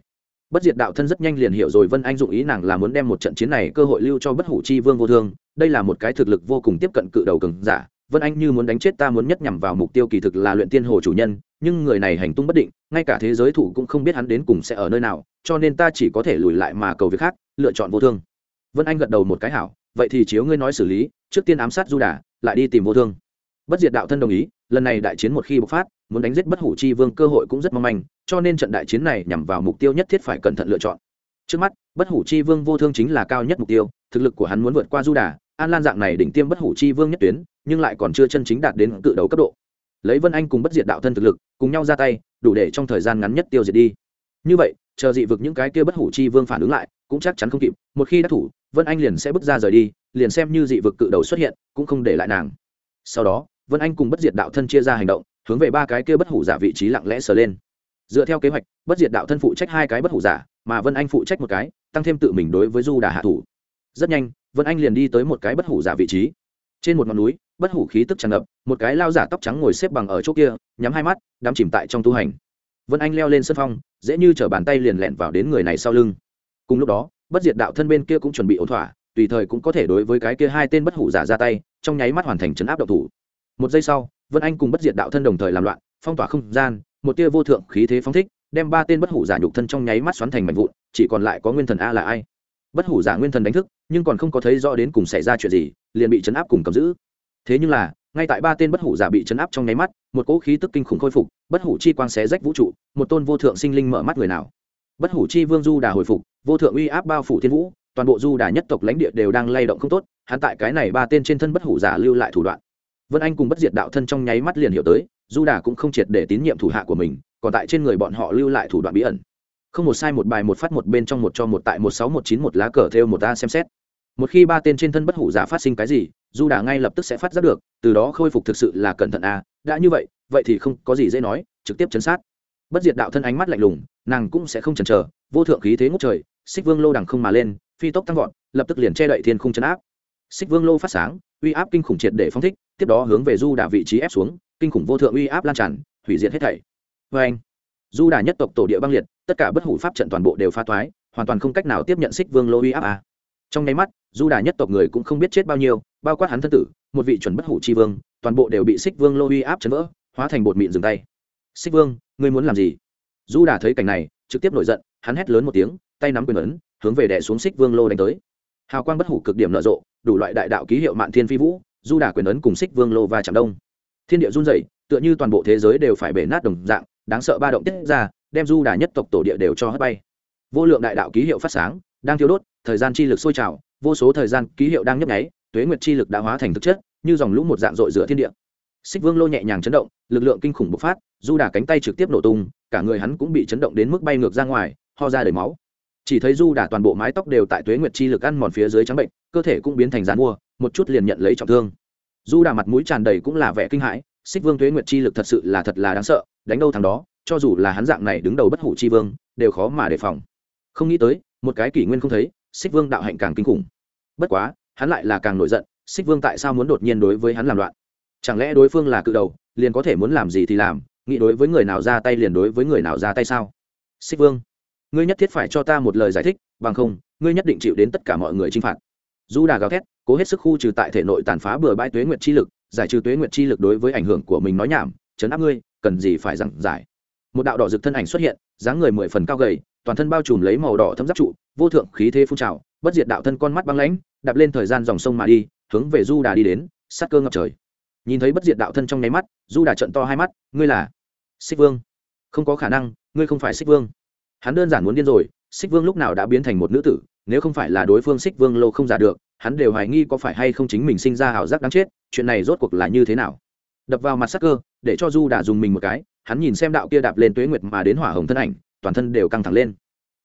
Bất diệt đạo thân rất nhanh liền hiểu rồi vân anh dụng ý nàng là muốn đem một trận chiến này cơ hội lưu cho bất hủ chi vương vô thương đây là một cái thực lực vô cùng tiếp cận cự đầu cường giả, vân anh như muốn đánh chết ta muốn nhất nhằm vào mục tiêu kỳ thực là luyện tiên hồ chủ nhân, nhưng người này hành tung bất định, ngay cả thế giới thủ cũng không biết hắn đến cùng sẽ ở nơi nào, cho nên ta chỉ có thể lùi lại mà cầu việc khác, lựa chọn vô thương vân anh gật đầu một cái hảo, vậy thì chiếu ngươi nói xử lý, trước tiên ám sát du đà, lại đi tìm vô thương. Bất diệt đạo thân đồng ý, lần này đại chiến một khi bộc phát, muốn đánh giết bất hủ chi vương cơ hội cũng rất mong manh, cho nên trận đại chiến này nhằm vào mục tiêu nhất thiết phải cẩn thận lựa chọn. Trước mắt, bất hủ chi vương vô thương chính là cao nhất mục tiêu, thực lực của hắn muốn vượt qua du đà, an lan dạng này đỉnh tiêm bất hủ chi vương nhất tuyến, nhưng lại còn chưa chân chính đạt đến cự đấu cấp độ. Lấy vân anh cùng bất diệt đạo thân thực lực, cùng nhau ra tay, đủ để trong thời gian ngắn nhất tiêu diệt đi. Như vậy, chờ dị vực những cái kia bất hủ chi vương phản ứng lại, cũng chắc chắn không kịp, một khi đã thủ vân anh liền sẽ bước ra rời đi, liền xem như dị vực cự đầu xuất hiện, cũng không để lại nàng. Sau đó, vân anh cùng bất diệt đạo thân chia ra hành động, hướng về ba cái kia bất hủ giả vị trí lặng lẽ sờ lên. Dựa theo kế hoạch, bất diệt đạo thân phụ trách hai cái bất hủ giả, mà vân anh phụ trách một cái, tăng thêm tự mình đối với du đà hạ thủ. Rất nhanh, vân anh liền đi tới một cái bất hủ giả vị trí. Trên một ngọn núi, bất hủ khí tức tràn ngập, một cái lao giả tóc trắng ngồi xếp bằng ở chỗ kia, nhắm hai mắt, đắm chìm tại trong tu hành. Vân anh leo lên sân phong, dễ như chở bàn tay liền lẹn vào đến người này sau lưng. Cùng lúc đó bất diệt đạo thân bên kia cũng chuẩn bị ổn thỏa, tùy thời cũng có thể đối với cái kia hai tên bất hủ giả ra tay, trong nháy mắt hoàn thành chấn áp độc thủ. Một giây sau, vân anh cùng bất diệt đạo thân đồng thời làm loạn, phong tỏa không gian, một tia vô thượng khí thế phóng thích, đem ba tên bất hủ giả nhục thân trong nháy mắt xoắn thành mảnh vụn, chỉ còn lại có nguyên thần a là ai. Bất hủ giả nguyên thần đánh thức, nhưng còn không có thấy rõ đến cùng xảy ra chuyện gì, liền bị chấn áp cùng cầm giữ. Thế nhưng là, ngay tại ba tên bất hủ giả bị chấn áp trong nháy mắt, một cỗ khí tức kinh khủng khôi phục, bất hủ chi quang xé rách vũ trụ, một tôn vô thượng sinh linh mở mắt người nào bất hủ chi vương du đà hồi phục, vô thượng uy áp bao phủ thiên vũ, toàn bộ du đà nhất tộc lãnh địa đều đang lay động không tốt, hắn tại cái này ba tên trên thân bất hủ giả lưu lại thủ đoạn. Vân anh cùng bất diệt đạo thân trong nháy mắt liền hiểu tới, du đà cũng không triệt để tín nhiệm thủ hạ của mình, còn tại trên người bọn họ lưu lại thủ đoạn bí ẩn. Không một sai một bài một phát một bên trong một cho một tại một sáu một chín một lá cờ theo một ta xem xét. Một khi ba tên trên thân bất hủ giả phát sinh cái gì, du đà ngay lập tức sẽ phát giác được, từ đó khôi phục thực sự là cẩn thận à đã như vậy vậy thì không có gì dễ nói, trực tiếp chấn sát bất diệt đạo thân ánh mắt lạnh lùng, nàng cũng sẽ không chần chờ, vô thượng khí thế ngút trời, xích vương lô đằng không mà lên, phi tốc tăng vọt, lập tức liền che đậy thiên khung chấn áp. Xích vương lô phát sáng, uy áp kinh khủng triệt để phong thích, tiếp đó hướng về du đà vị trí ép xuống, kinh khủng vô thượng uy áp lan tràn, hủy diệt hết thảy. Vê anh du đà nhất tộc tổ địa băng liệt, tất cả bất hủ pháp trận toàn bộ đều pha toái, hoàn toàn không cách nào tiếp nhận xích vương lô uy áp à. trong nháy mắt, du đà nhất tộc người cũng không biết chết bao nhiêu, bao quát hắn thân tử, một vị chuẩn bất hủ tri vương, toàn bộ đều bị xích vương lô uy áp chấn vỡ, hóa thành bột mịn dừng tay. Xích vương ngươi muốn làm gì? Du đà thấy cảnh này, trực tiếp nổi giận, hắn hét lớn một tiếng, tay nắm quyền ấn, hướng về đè xuống xích vương lô đánh tới. Hào quang bất hủ cực điểm nở rộ, đủ loại đại đạo ký hiệu mạn thiên phi vũ du đà quyền ấn cùng xích vương lô và chạm đông. Thiên địa run rẩy, tựa như toàn bộ thế giới đều phải bể nát đồng dạng, đáng sợ ba động tiết ra, đem du đà nhất tộc tổ địa đều cho hất bay. Vô lượng đại đạo ký hiệu phát sáng, đang thiêu đốt, thời gian chi lực sôi trào, vô số thời gian ký hiệu đang nhấp nháy, tuế nguyệt chi lực đã hóa thành thực chất, như dòng lũ một dạng dội rửa thiên địa. Xích vương lô nhẹ nhàng chấn động, lực lượng kinh khủng bộc phát du đà cánh tay trực tiếp nổ tung, cả người hắn cũng bị chấn động đến mức bay ngược ra ngoài, ho ra đầy máu. Chỉ thấy du đà toàn bộ mái tóc đều tại tuế nguyệt chi lực ăn mòn phía dưới trắng bệnh, cơ thể cũng biến thành dàn mua, một chút liền nhận lấy trọng thương. Du đà mặt mũi tràn đầy cũng là vẻ kinh hãi, xích vương tuế nguyệt chi lực thật sự là thật là đáng sợ, đánh đâu thằng đó, cho dù là hắn dạng này đứng đầu bất hủ chi vương, đều khó mà đề phòng. Không nghĩ tới, một cái kỷ nguyên không thấy, xích vương đạo hạnh càng kinh khủng. Bất quá, hắn lại là càng nổi giận, xích vương tại sao muốn đột nhiên đối với hắn làm loạn? Chẳng lẽ đối phương là cự đầu, liền có thể muốn làm gì thì làm? Nghĩ đối với người nào ra tay liền đối với người nào ra tay sao? Xích vương, ngươi nhất thiết phải cho ta một lời giải thích, bằng không, ngươi nhất định chịu đến tất cả mọi người chinh phạt. Du đà gào thét, cố hết sức khu trừ tại thể nội tàn phá bừa bãi tuế nguyệt chi lực, giải trừ tuế nguyệt chi lực đối với ảnh hưởng của mình nói nhảm, chấn áp ngươi, cần gì phải giảng giải? Một đạo đỏ rực thân ảnh xuất hiện, dáng người mười phần cao gầy, toàn thân bao trùm lấy màu đỏ thấm giáp trụ, vô thượng khí thế phun trào, bất diệt đạo thân con mắt băng lãnh, đạp lên thời gian dòng sông mà đi, hướng về du đà đi đến, sát cơ ngập trời nhìn thấy bất diệt đạo thân trong nháy mắt du đà trận to hai mắt, ngươi là xích vương? Không có khả năng, ngươi không phải xích vương. Hắn đơn giản muốn điên rồi, xích vương lúc nào đã biến thành một nữ tử, nếu không phải là đối phương xích vương lâu không giả được, hắn đều hoài nghi có phải hay không chính mình sinh ra ảo giác đáng chết, chuyện này rốt cuộc là như thế nào. Đập vào mặt sắc cơ, để cho du đà dùng mình một cái, hắn nhìn xem đạo kia đạp lên tuế nguyệt mà đến hỏa hồng thân ảnh, toàn thân đều căng thẳng lên.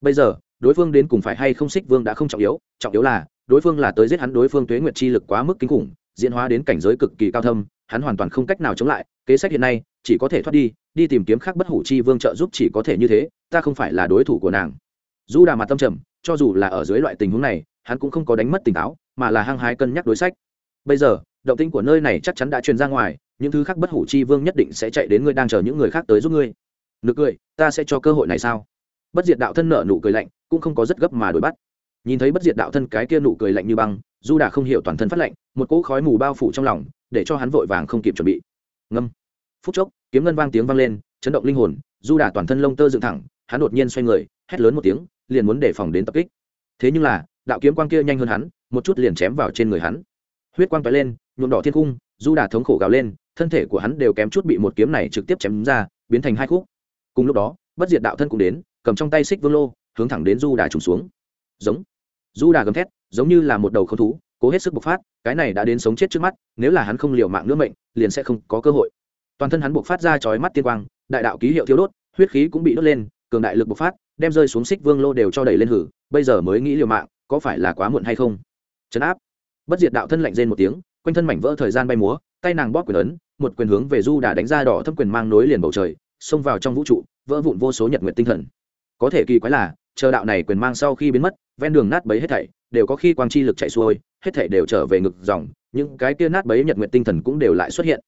Bây giờ, đối phương đến cùng phải hay không xích vương đã không trọng yếu trọng yếu là, đối phương là tới giết hắn đối phương tuế nguyệt chi lực quá mức kinh khủng diễn hóa đến cảnh giới cực kỳ cao thâm, hắn hoàn toàn không cách nào chống lại, kế sách hiện nay, chỉ có thể thoát đi đi tìm kiếm khác bất hủ chi vương trợ giúp chỉ có thể như thế, ta không phải là đối thủ của nàng. Du đà mặt tâm trầm, cho dù là ở dưới loại tình huống này, hắn cũng không có đánh mất tỉnh táo, mà là hăng hái cân nhắc đối sách. Bây giờ, động tĩnh của nơi này chắc chắn đã truyền ra ngoài, những thứ khác bất hủ chi vương nhất định sẽ chạy đến ngươi đang chờ những người khác tới giúp ngươi. Nực cười, ta sẽ cho cơ hội này sao? Bất diệt đạo thân nợ nụ cười lạnh, cũng không có rất gấp mà đuổi bắt nhìn thấy bất diệt đạo thân cái kia nụ cười lạnh như băng, du đà không hiểu toàn thân phát lạnh, một cỗ khói mù bao phủ trong lòng, để cho hắn vội vàng không kịp chuẩn bị. Ngâm. Phút chốc, kiếm ngân vang tiếng vang lên, chấn động linh hồn, du đà toàn thân lông tơ dựng thẳng, hắn đột nhiên xoay người, hét lớn một tiếng, liền muốn đề phòng đến tập kích. Thế nhưng là, đạo kiếm quang kia nhanh hơn hắn, một chút liền chém vào trên người hắn. Huyết quang tóe lên, nhuộm đỏ thiên cung, du đà thống khổ gào lên, thân thể của hắn đều kém chút bị một kiếm này trực tiếp chém ra, biến thành hai khúc. Cùng lúc đó, bất diệt đạo thân cũng đến, cầm trong tay xích vương lô, hướng thẳng đến du đà trùng xuống giống. Du đà gầm thét, giống như là một đầu không thú, cố hết sức bộc phát, cái này đã đến sống chết trước mắt, nếu là hắn không liều mạng nữa mệnh, liền sẽ không có cơ hội. Toàn thân hắn bộc phát ra chói mắt tiên quang, đại đạo ký hiệu thiếu đốt, huyết khí cũng bị đốt lên, cường đại lực bộc phát, đem rơi xuống xích vương lô đều cho đẩy lên hử, bây giờ mới nghĩ liều mạng, có phải là quá muộn hay không? Chấn áp. Bất diệt đạo thân lạnh rên một tiếng, quanh thân mảnh vỡ thời gian bay múa, tay nàng bóp quyền ấn, một quyền hướng về du đà đánh ra đỏ thâm quyền mang nối liền bầu trời, xông vào trong vũ trụ, vỡ vụn vô số nhật nguyện tinh thần. Có thể kỳ quái là, chờ đạo này quyền mang sau khi biến mất ven đường nát bấy hết thảy, đều có khi quang chi lực chạy xuôi, hết thảy đều trở về ngực dòng, những cái kia nát bấy nhật nguyện tinh thần cũng đều lại xuất hiện.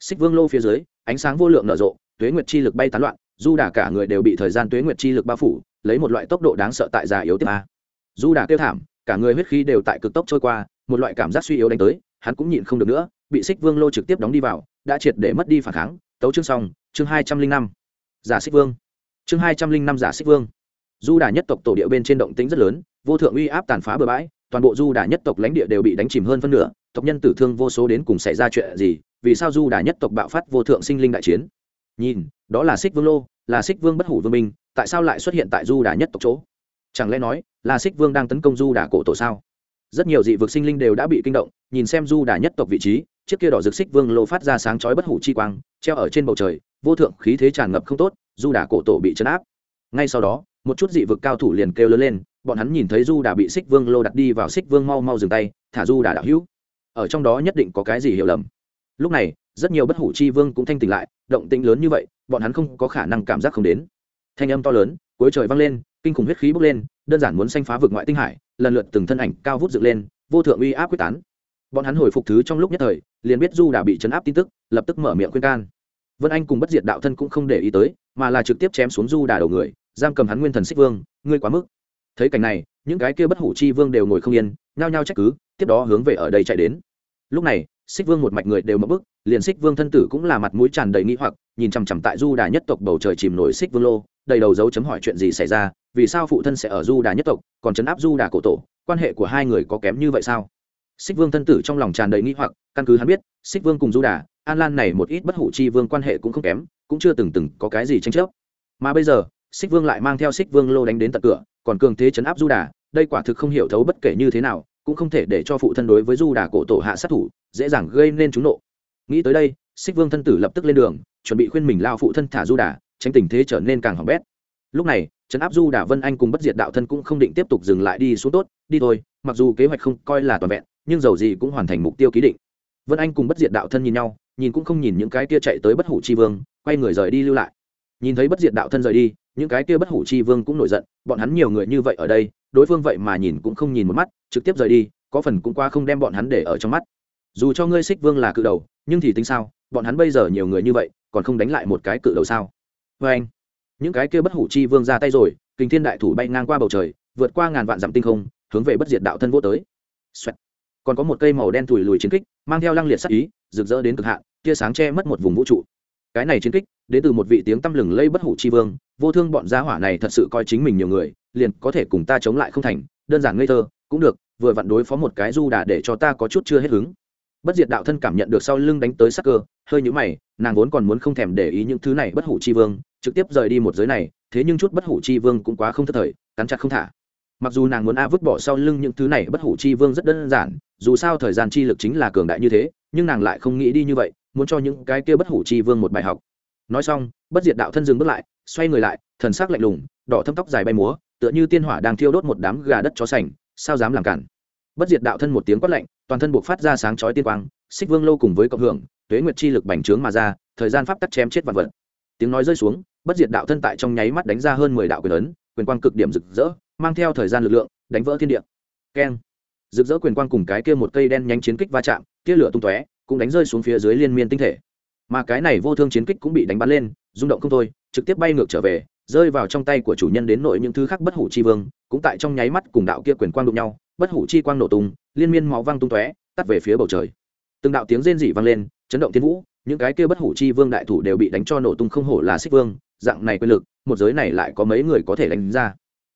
Xích vương lô phía dưới, ánh sáng vô lượng nở rộ, tuế nguyệt chi lực bay tán loạn, du đà cả người đều bị thời gian tuế nguyệt chi lực bao phủ, lấy một loại tốc độ đáng sợ tại già yếu tiếp a. Du đà kêu thảm, cả người huyết khí đều tại cực tốc trôi qua, một loại cảm giác suy yếu đánh tới, hắn cũng nhịn không được nữa, bị xích vương lô trực tiếp đóng đi vào, đã triệt để mất đi phản kháng. Tấu chương xong, chương hai trăm linh năm. Giả xích vương. Chương hai trăm linh năm giả xích vương du đà nhất tộc tổ địa bên trên động tĩnh rất lớn, vô thượng uy áp tàn phá bừa bãi, toàn bộ du đà nhất tộc lãnh địa đều bị đánh chìm hơn phân nửa, tộc nhân tử thương vô số đến cùng xảy ra chuyện gì, vì sao du đà nhất tộc bạo phát vô thượng sinh linh đại chiến? Nhìn, đó là xích vương lô, là xích vương bất hủ vương minh, tại sao lại xuất hiện tại du đà nhất tộc chỗ? Chẳng lẽ nói, là xích vương đang tấn công du đà cổ tổ sao? Rất nhiều dị vực sinh linh đều đã bị kinh động, nhìn xem du đà nhất tộc vị trí, chiếc kia đỏ rực xích vương lô phát ra sáng chói bất hủ chi quang, treo ở trên bầu trời, vô thượng khí thế tràn ngập không tốt, du đà cổ tổ bị chấn áp. Ngay sau đó một chút dị vực cao thủ liền kêu lớn lên, bọn hắn nhìn thấy du đà bị xích vương lô đặt đi vào xích vương mau mau dừng tay, thả du đà đạo hữu. Ở trong đó nhất định có cái gì hiểu lầm. Lúc này, rất nhiều bất hủ chi vương cũng thanh tỉnh lại, động tĩnh lớn như vậy, bọn hắn không có khả năng cảm giác không đến. Thanh âm to lớn, cuối trời vang lên, kinh khủng huyết khí bốc lên, đơn giản muốn xanh phá vực ngoại tinh hải, lần lượt từng thân ảnh cao vút dựng lên, vô thượng uy áp quyết tán. Bọn hắn hồi phục thứ trong lúc nhất thời, liền biết du đã bị chấn áp tin tức, lập tức mở miệng khuyên can. Vân anh cùng bất diệt đạo thân cũng không để ý tới, mà là trực tiếp chém xuống du đà đầu người giam cầm hắn nguyên thần xích vương, ngươi quá mức. Thấy cảnh này, những cái kia bất hủ chi vương đều ngồi không yên, nhao nhao trách cứ, tiếp đó hướng về ở đây chạy đến. Lúc này, xích vương một mạch người đều mất bức liền xích vương thân tử cũng là mặt mũi tràn đầy nghĩ hoặc, nhìn chằm chằm tại du đà nhất tộc bầu trời chìm nổi xích vương lô, đầy đầu dấu chấm hỏi chuyện gì xảy ra, vì sao phụ thân sẽ ở du đà nhất tộc, còn chấn áp du đà cổ tổ, quan hệ của hai người có kém như vậy sao? Xích vương thân tử trong lòng tràn đầy nghĩ hoặc, căn cứ hắn biết, xích vương cùng du đà, an lan này một ít bất hủ chi vương quan hệ cũng không kém, cũng chưa từng từng có cái gì tranh chấp. Mà bây giờ xích vương lại mang theo xích vương lô đánh đến tận cửa, còn cường thế chấn áp du đà, đây quả thực không hiểu thấu bất kể như thế nào, cũng không thể để cho phụ thân đối với du đà cổ tổ hạ sát thủ, dễ dàng gây nên chúng nộ. Nghĩ tới đây, xích vương thân tử lập tức lên đường, chuẩn bị khuyên mình lao phụ thân thả du đà, tránh tình thế trở nên càng hỏng bét. Lúc này trấn áp du đà vân anh cùng bất diệt đạo thân cũng không định tiếp tục dừng lại đi xuống tốt, đi thôi, mặc dù kế hoạch không coi là toàn vẹn, nhưng dầu gì cũng hoàn thành mục tiêu ký định. Vân anh cùng bất diệt đạo thân nhìn nhau, nhìn cũng không nhìn những cái kia chạy tới bất hủ chi vương, quay người rời đi lưu lại nhìn thấy bất diệt đạo thân rời đi, những cái kia bất hủ chi vương cũng nổi giận, bọn hắn nhiều người như vậy ở đây, đối phương vậy mà nhìn cũng không nhìn một mắt, trực tiếp rời đi, có phần cũng qua không đem bọn hắn để ở trong mắt. Dù cho ngươi xích vương là cự đầu, nhưng thì tính sao? Bọn hắn bây giờ nhiều người như vậy, còn không đánh lại một cái cự đầu sao? Vê anh, những cái kia bất hủ chi vương ra tay rồi, kình thiên đại thủ bay ngang qua bầu trời, vượt qua ngàn vạn dặm tinh không, hướng về bất diệt đạo thân vô tới、Xoẹt. còn có một cây màu đen thùi lùi chiến kích, mang theo lăng liệt sắc ý, rực rỡ đến cực hạn, tia sáng che mất một vùng vũ trụ. Cái này chiến kích đến từ một vị tiếng tăm lừng lây bất hủ chi vương, vô thương bọn gia hỏa này thật sự coi chính mình nhiều người, liền có thể cùng ta chống lại không thành, đơn giản ngây thơ, cũng được, vừa vặn đối phó một cái du đà để cho ta có chút chưa hết hứng. Bất diệt đạo thân cảm nhận được sau lưng đánh tới sắc cơ, hơi nhũ mày, nàng vốn còn muốn không thèm để ý những thứ này bất hủ chi vương, trực tiếp rời đi một giới này, thế nhưng chút bất hủ chi vương cũng quá không thất thời, cắn chặt không thả. Mặc dù nàng muốn a vứt bỏ sau lưng những thứ này bất hủ chi vương rất đơn giản, dù sao thời gian chi lực chính là cường đại như thế, nhưng nàng lại không nghĩ đi như vậy, muốn cho những cái kia bất hủ chi vương một bài học nói xong, bất diệt đạo thân dừng bước lại, xoay người lại, thần sắc lạnh lùng, đỏ thâm tóc dài bay múa, tựa như tiên hỏa đang thiêu đốt một đám gà đất chó sành, sao dám làm cản. Bất diệt đạo thân một tiếng quát lạnh, toàn thân buộc phát ra sáng chói tiên quang, xích vương lâu cùng với cộng hưởng, tuế nguyệt chi lực bành trướng mà ra, thời gian pháp tắc chém chết vạn vật. Tiếng nói rơi xuống, bất diệt đạo thân tại trong nháy mắt đánh ra hơn mười đạo quyền ấn, quyền quang cực điểm rực rỡ, mang theo thời gian lực lượng, đánh vỡ thiên địa. Keng. Rực rỡ quyền quang cùng cái kia một cây đen nhanh chiến kích va chạm, tia lửa tung tóe, cũng đánh rơi xuống phía dưới liên miên tinh thể mà cái này vô thương chiến kích cũng bị đánh bắn lên rung động không thôi trực tiếp bay ngược trở về rơi vào trong tay của chủ nhân đến nội những thứ khác bất hủ chi vương cũng tại trong nháy mắt cùng đạo kia quyền quang đụng nhau bất hủ chi quang nổ tung liên miên máu văng tung tóe tắt về phía bầu trời. Từng đạo tiếng rên rỉ vang lên chấn động thiên vũ những cái kia bất hủ chi vương đại thủ đều bị đánh cho nổ tung không hổ là xích vương dạng này quyền lực một giới này lại có mấy người có thể đánh ra.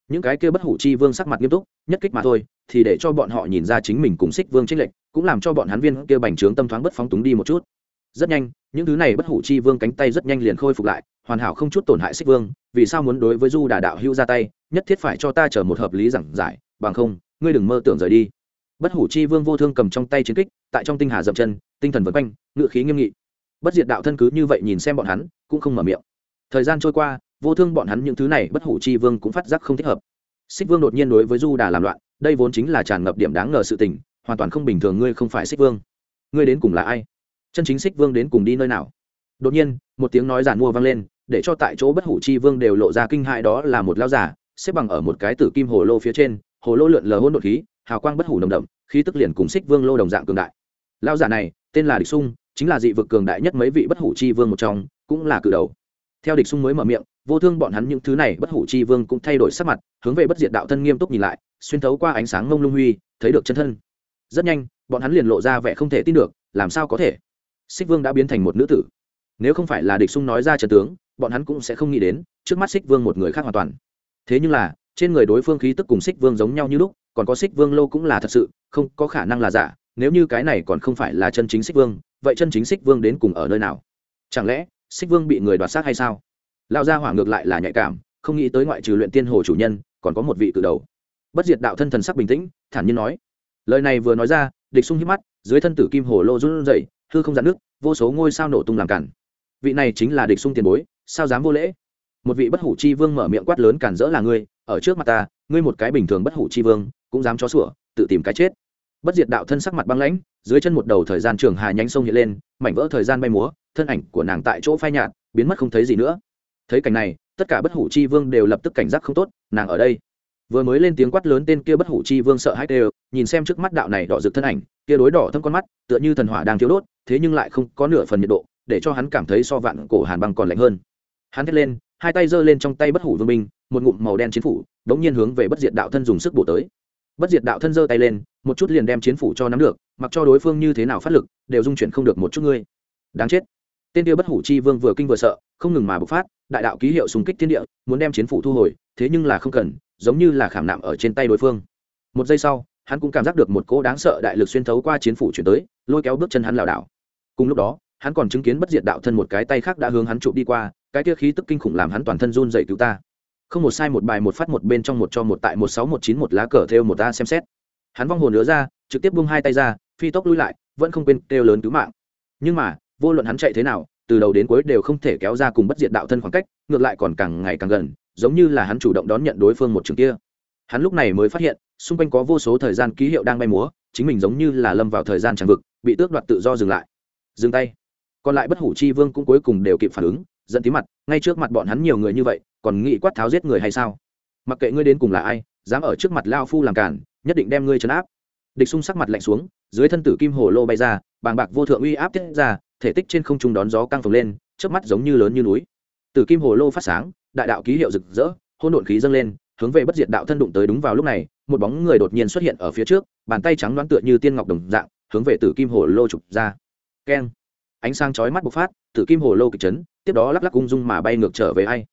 Những cái kia bất hủ chi vương sắc mặt nghiêm túc nhất kích mà thôi thì để cho bọn họ nhìn ra chính mình cùng xích vương trích lệch, cũng làm cho bọn hắn viên kia bành trướng tâm thoáng bất phóng túng đi một chút rất nhanh, những thứ này bất hủ chi vương cánh tay rất nhanh liền khôi phục lại, hoàn hảo không chút tổn hại xích vương, vì sao muốn đối với du đà đạo hưu ra tay, nhất thiết phải cho ta chờ một hợp lý giảng giải, bằng không, ngươi đừng mơ tưởng rời đi. Bất hủ chi vương vô thương cầm trong tay chiến kích, tại trong tinh hà dậm chân, tinh thần vân quanh ngự khí nghiêm nghị. Bất diệt đạo thân cứ như vậy nhìn xem bọn hắn, cũng không mở miệng. Thời gian trôi qua, vô thương bọn hắn những thứ này bất hủ chi vương cũng phát giác không thích hợp. Xích vương đột nhiên đối với du đà làm loạn, đây vốn chính là tràn ngập điểm đáng ngờ sự tình, hoàn toàn không bình thường ngươi không phải xích vương. Ngươi đến cùng là ai? Chân chính xích vương đến cùng đi nơi nào? Đột nhiên, một tiếng nói giản mua vang lên, để cho tại chỗ bất hủ chi vương đều lộ ra kinh hại đó là một lao giả, xếp bằng ở một cái tử kim hồ lô phía trên, hồ lô lượn lờ hôn đột khí, hào quang bất hủ nồng đậm, khí tức liền cùng xích vương lô đồng dạng cường đại. Lao giả này, tên là địch sung, chính là dị vực cường đại nhất mấy vị bất hủ chi vương một trong, cũng là cự đầu. Theo địch sung mới mở miệng, vô thương bọn hắn những thứ này bất hủ chi vương cũng thay đổi sắc mặt, hướng về bất diệt đạo thân nghiêm túc nhìn lại, xuyên thấu qua ánh sáng ngông lung huy, thấy được chân thân. Rất nhanh, bọn hắn liền lộ ra vẻ không thể tin được, làm sao có thể? Xích vương đã biến thành một nữ tử. Nếu không phải là địch sung nói ra trần tướng, bọn hắn cũng sẽ không nghĩ đến, trước mắt xích vương một người khác hoàn toàn. Thế nhưng là, trên người đối phương khí tức cùng xích vương giống nhau như lúc, còn có xích vương lâu cũng là thật sự, không có khả năng là giả, nếu như cái này còn không phải là chân chính xích vương, vậy chân chính xích vương đến cùng ở nơi nào? Chẳng lẽ, xích vương bị người đoạt xác hay sao? Lao ra hỏa ngược lại là nhạy cảm, không nghĩ tới ngoại trừ luyện tiên hồ chủ nhân, còn có một vị cự đầu. Bất diệt đạo thân thần sắc bình tĩnh, thản nhiên nói. Lời này vừa nói ra, địch sung hít mắt, dưới thân tử kim hồ lô run rẩy hư không dạn nước, vô số ngôi sao nổ tung làm cản vị này chính là địch sung tiền bối, sao dám vô lễ? Một vị bất hủ chi vương mở miệng quát lớn cản rỡ là ngươi, ở trước mặt ta, ngươi một cái bình thường bất hủ chi vương, cũng dám chó sủa, tự tìm cái chết. Bất diệt đạo thân sắc mặt băng lãnh, dưới chân một đầu thời gian trường hà nhánh sông hiện lên, mảnh vỡ thời gian bay múa, thân ảnh của nàng tại chỗ phai nhạt, biến mất không thấy gì nữa. Thấy cảnh này, tất cả bất hủ chi vương đều lập tức cảnh giác không tốt, nàng ở đây vừa mới lên tiếng quát lớn tên kia bất hủ chi vương sợ hãi đều nhìn xem trước mắt đạo này đỏ rực thân ảnh, kia đối đỏ thâm con mắt, tựa như thần hỏa đang thiếu đốt, thế nhưng lại không có nửa phần nhiệt độ, để cho hắn cảm thấy so vạn cổ hàn băng còn lạnh hơn. Hắn thét lên, hai tay giơ lên trong tay bất hủ vương minh một ngụm màu đen chiến phủ, đống nhiên hướng về bất diệt đạo thân dùng sức bổ tới. Bất diệt đạo thân giơ tay lên, một chút liền đem chiến phủ cho nắm được, mặc cho đối phương như thế nào phát lực, đều dung chuyển không được một chút ngươi. Đáng chết. Tên kia bất hủ chi vương vừa kinh vừa sợ, không ngừng mà bộc phát, đại đạo ký hiệu súng kích thiên địa, muốn đem chiến phủ thu hồi, thế nhưng là không cần giống như là khảm nạm ở trên tay đối phương. Một giây sau, hắn cũng cảm giác được một cỗ đáng sợ đại lực xuyên thấu qua chiến phủ chuyển tới, lôi kéo bước chân hắn lảo đảo. Cùng lúc đó, hắn còn chứng kiến bất diệt đạo thân một cái tay khác đã hướng hắn chụp đi qua, cái kia khí tức kinh khủng làm hắn toàn thân run dậy cứu ta. Không một sai một bài một phát một bên trong một cho một tại một sáu một chín một lá cờ theo một ta xem xét. Hắn vong hồn nữa ra, trực tiếp buông hai tay ra, phi tốc lui lại, vẫn không quên kêu lớn cứu mạng. Nhưng mà, vô luận hắn chạy thế nào, từ đầu đến cuối đều không thể kéo ra cùng bất diệt đạo thân khoảng cách, ngược lại còn càng ngày càng gần giống như là hắn chủ động đón nhận đối phương một trường kia. Hắn lúc này mới phát hiện, xung quanh có vô số thời gian ký hiệu đang bay múa, chính mình giống như là lâm vào thời gian tràn vực, bị tước đoạt tự do dừng lại. Dừng tay. Còn lại bất hủ chi vương cũng cuối cùng đều kịp phản ứng dẫn tí mặt, ngay trước mặt bọn hắn nhiều người như vậy, còn nghĩ quát tháo giết người hay sao? Mặc kệ ngươi đến cùng là ai, dám ở trước mặt lao phu làm cản, nhất định đem ngươi trấn áp. Địch xung sắc mặt lạnh xuống, dưới thân tử kim hồ lô bay ra, bàng bạc vô thượng uy áp tiết ra, thể tích trên không trung đón gió căng phồng lên trước mắt giống như lớn như núi. Tử kim hồ lô phát sáng đại đạo ký hiệu rực rỡ hôn độn khí dâng lên, hướng về bất diệt đạo thân đụng tới đúng vào lúc này, một bóng người đột nhiên xuất hiện ở phía trước, bàn tay trắng đoán tựa như tiên ngọc đồng dạng, hướng về tử kim hồ lô trục ra. Keng! Ánh sáng chói mắt bộc phát, tử kim hồ lô kịch chấn, tiếp đó lắc lắc ung dung mà bay ngược trở về ai.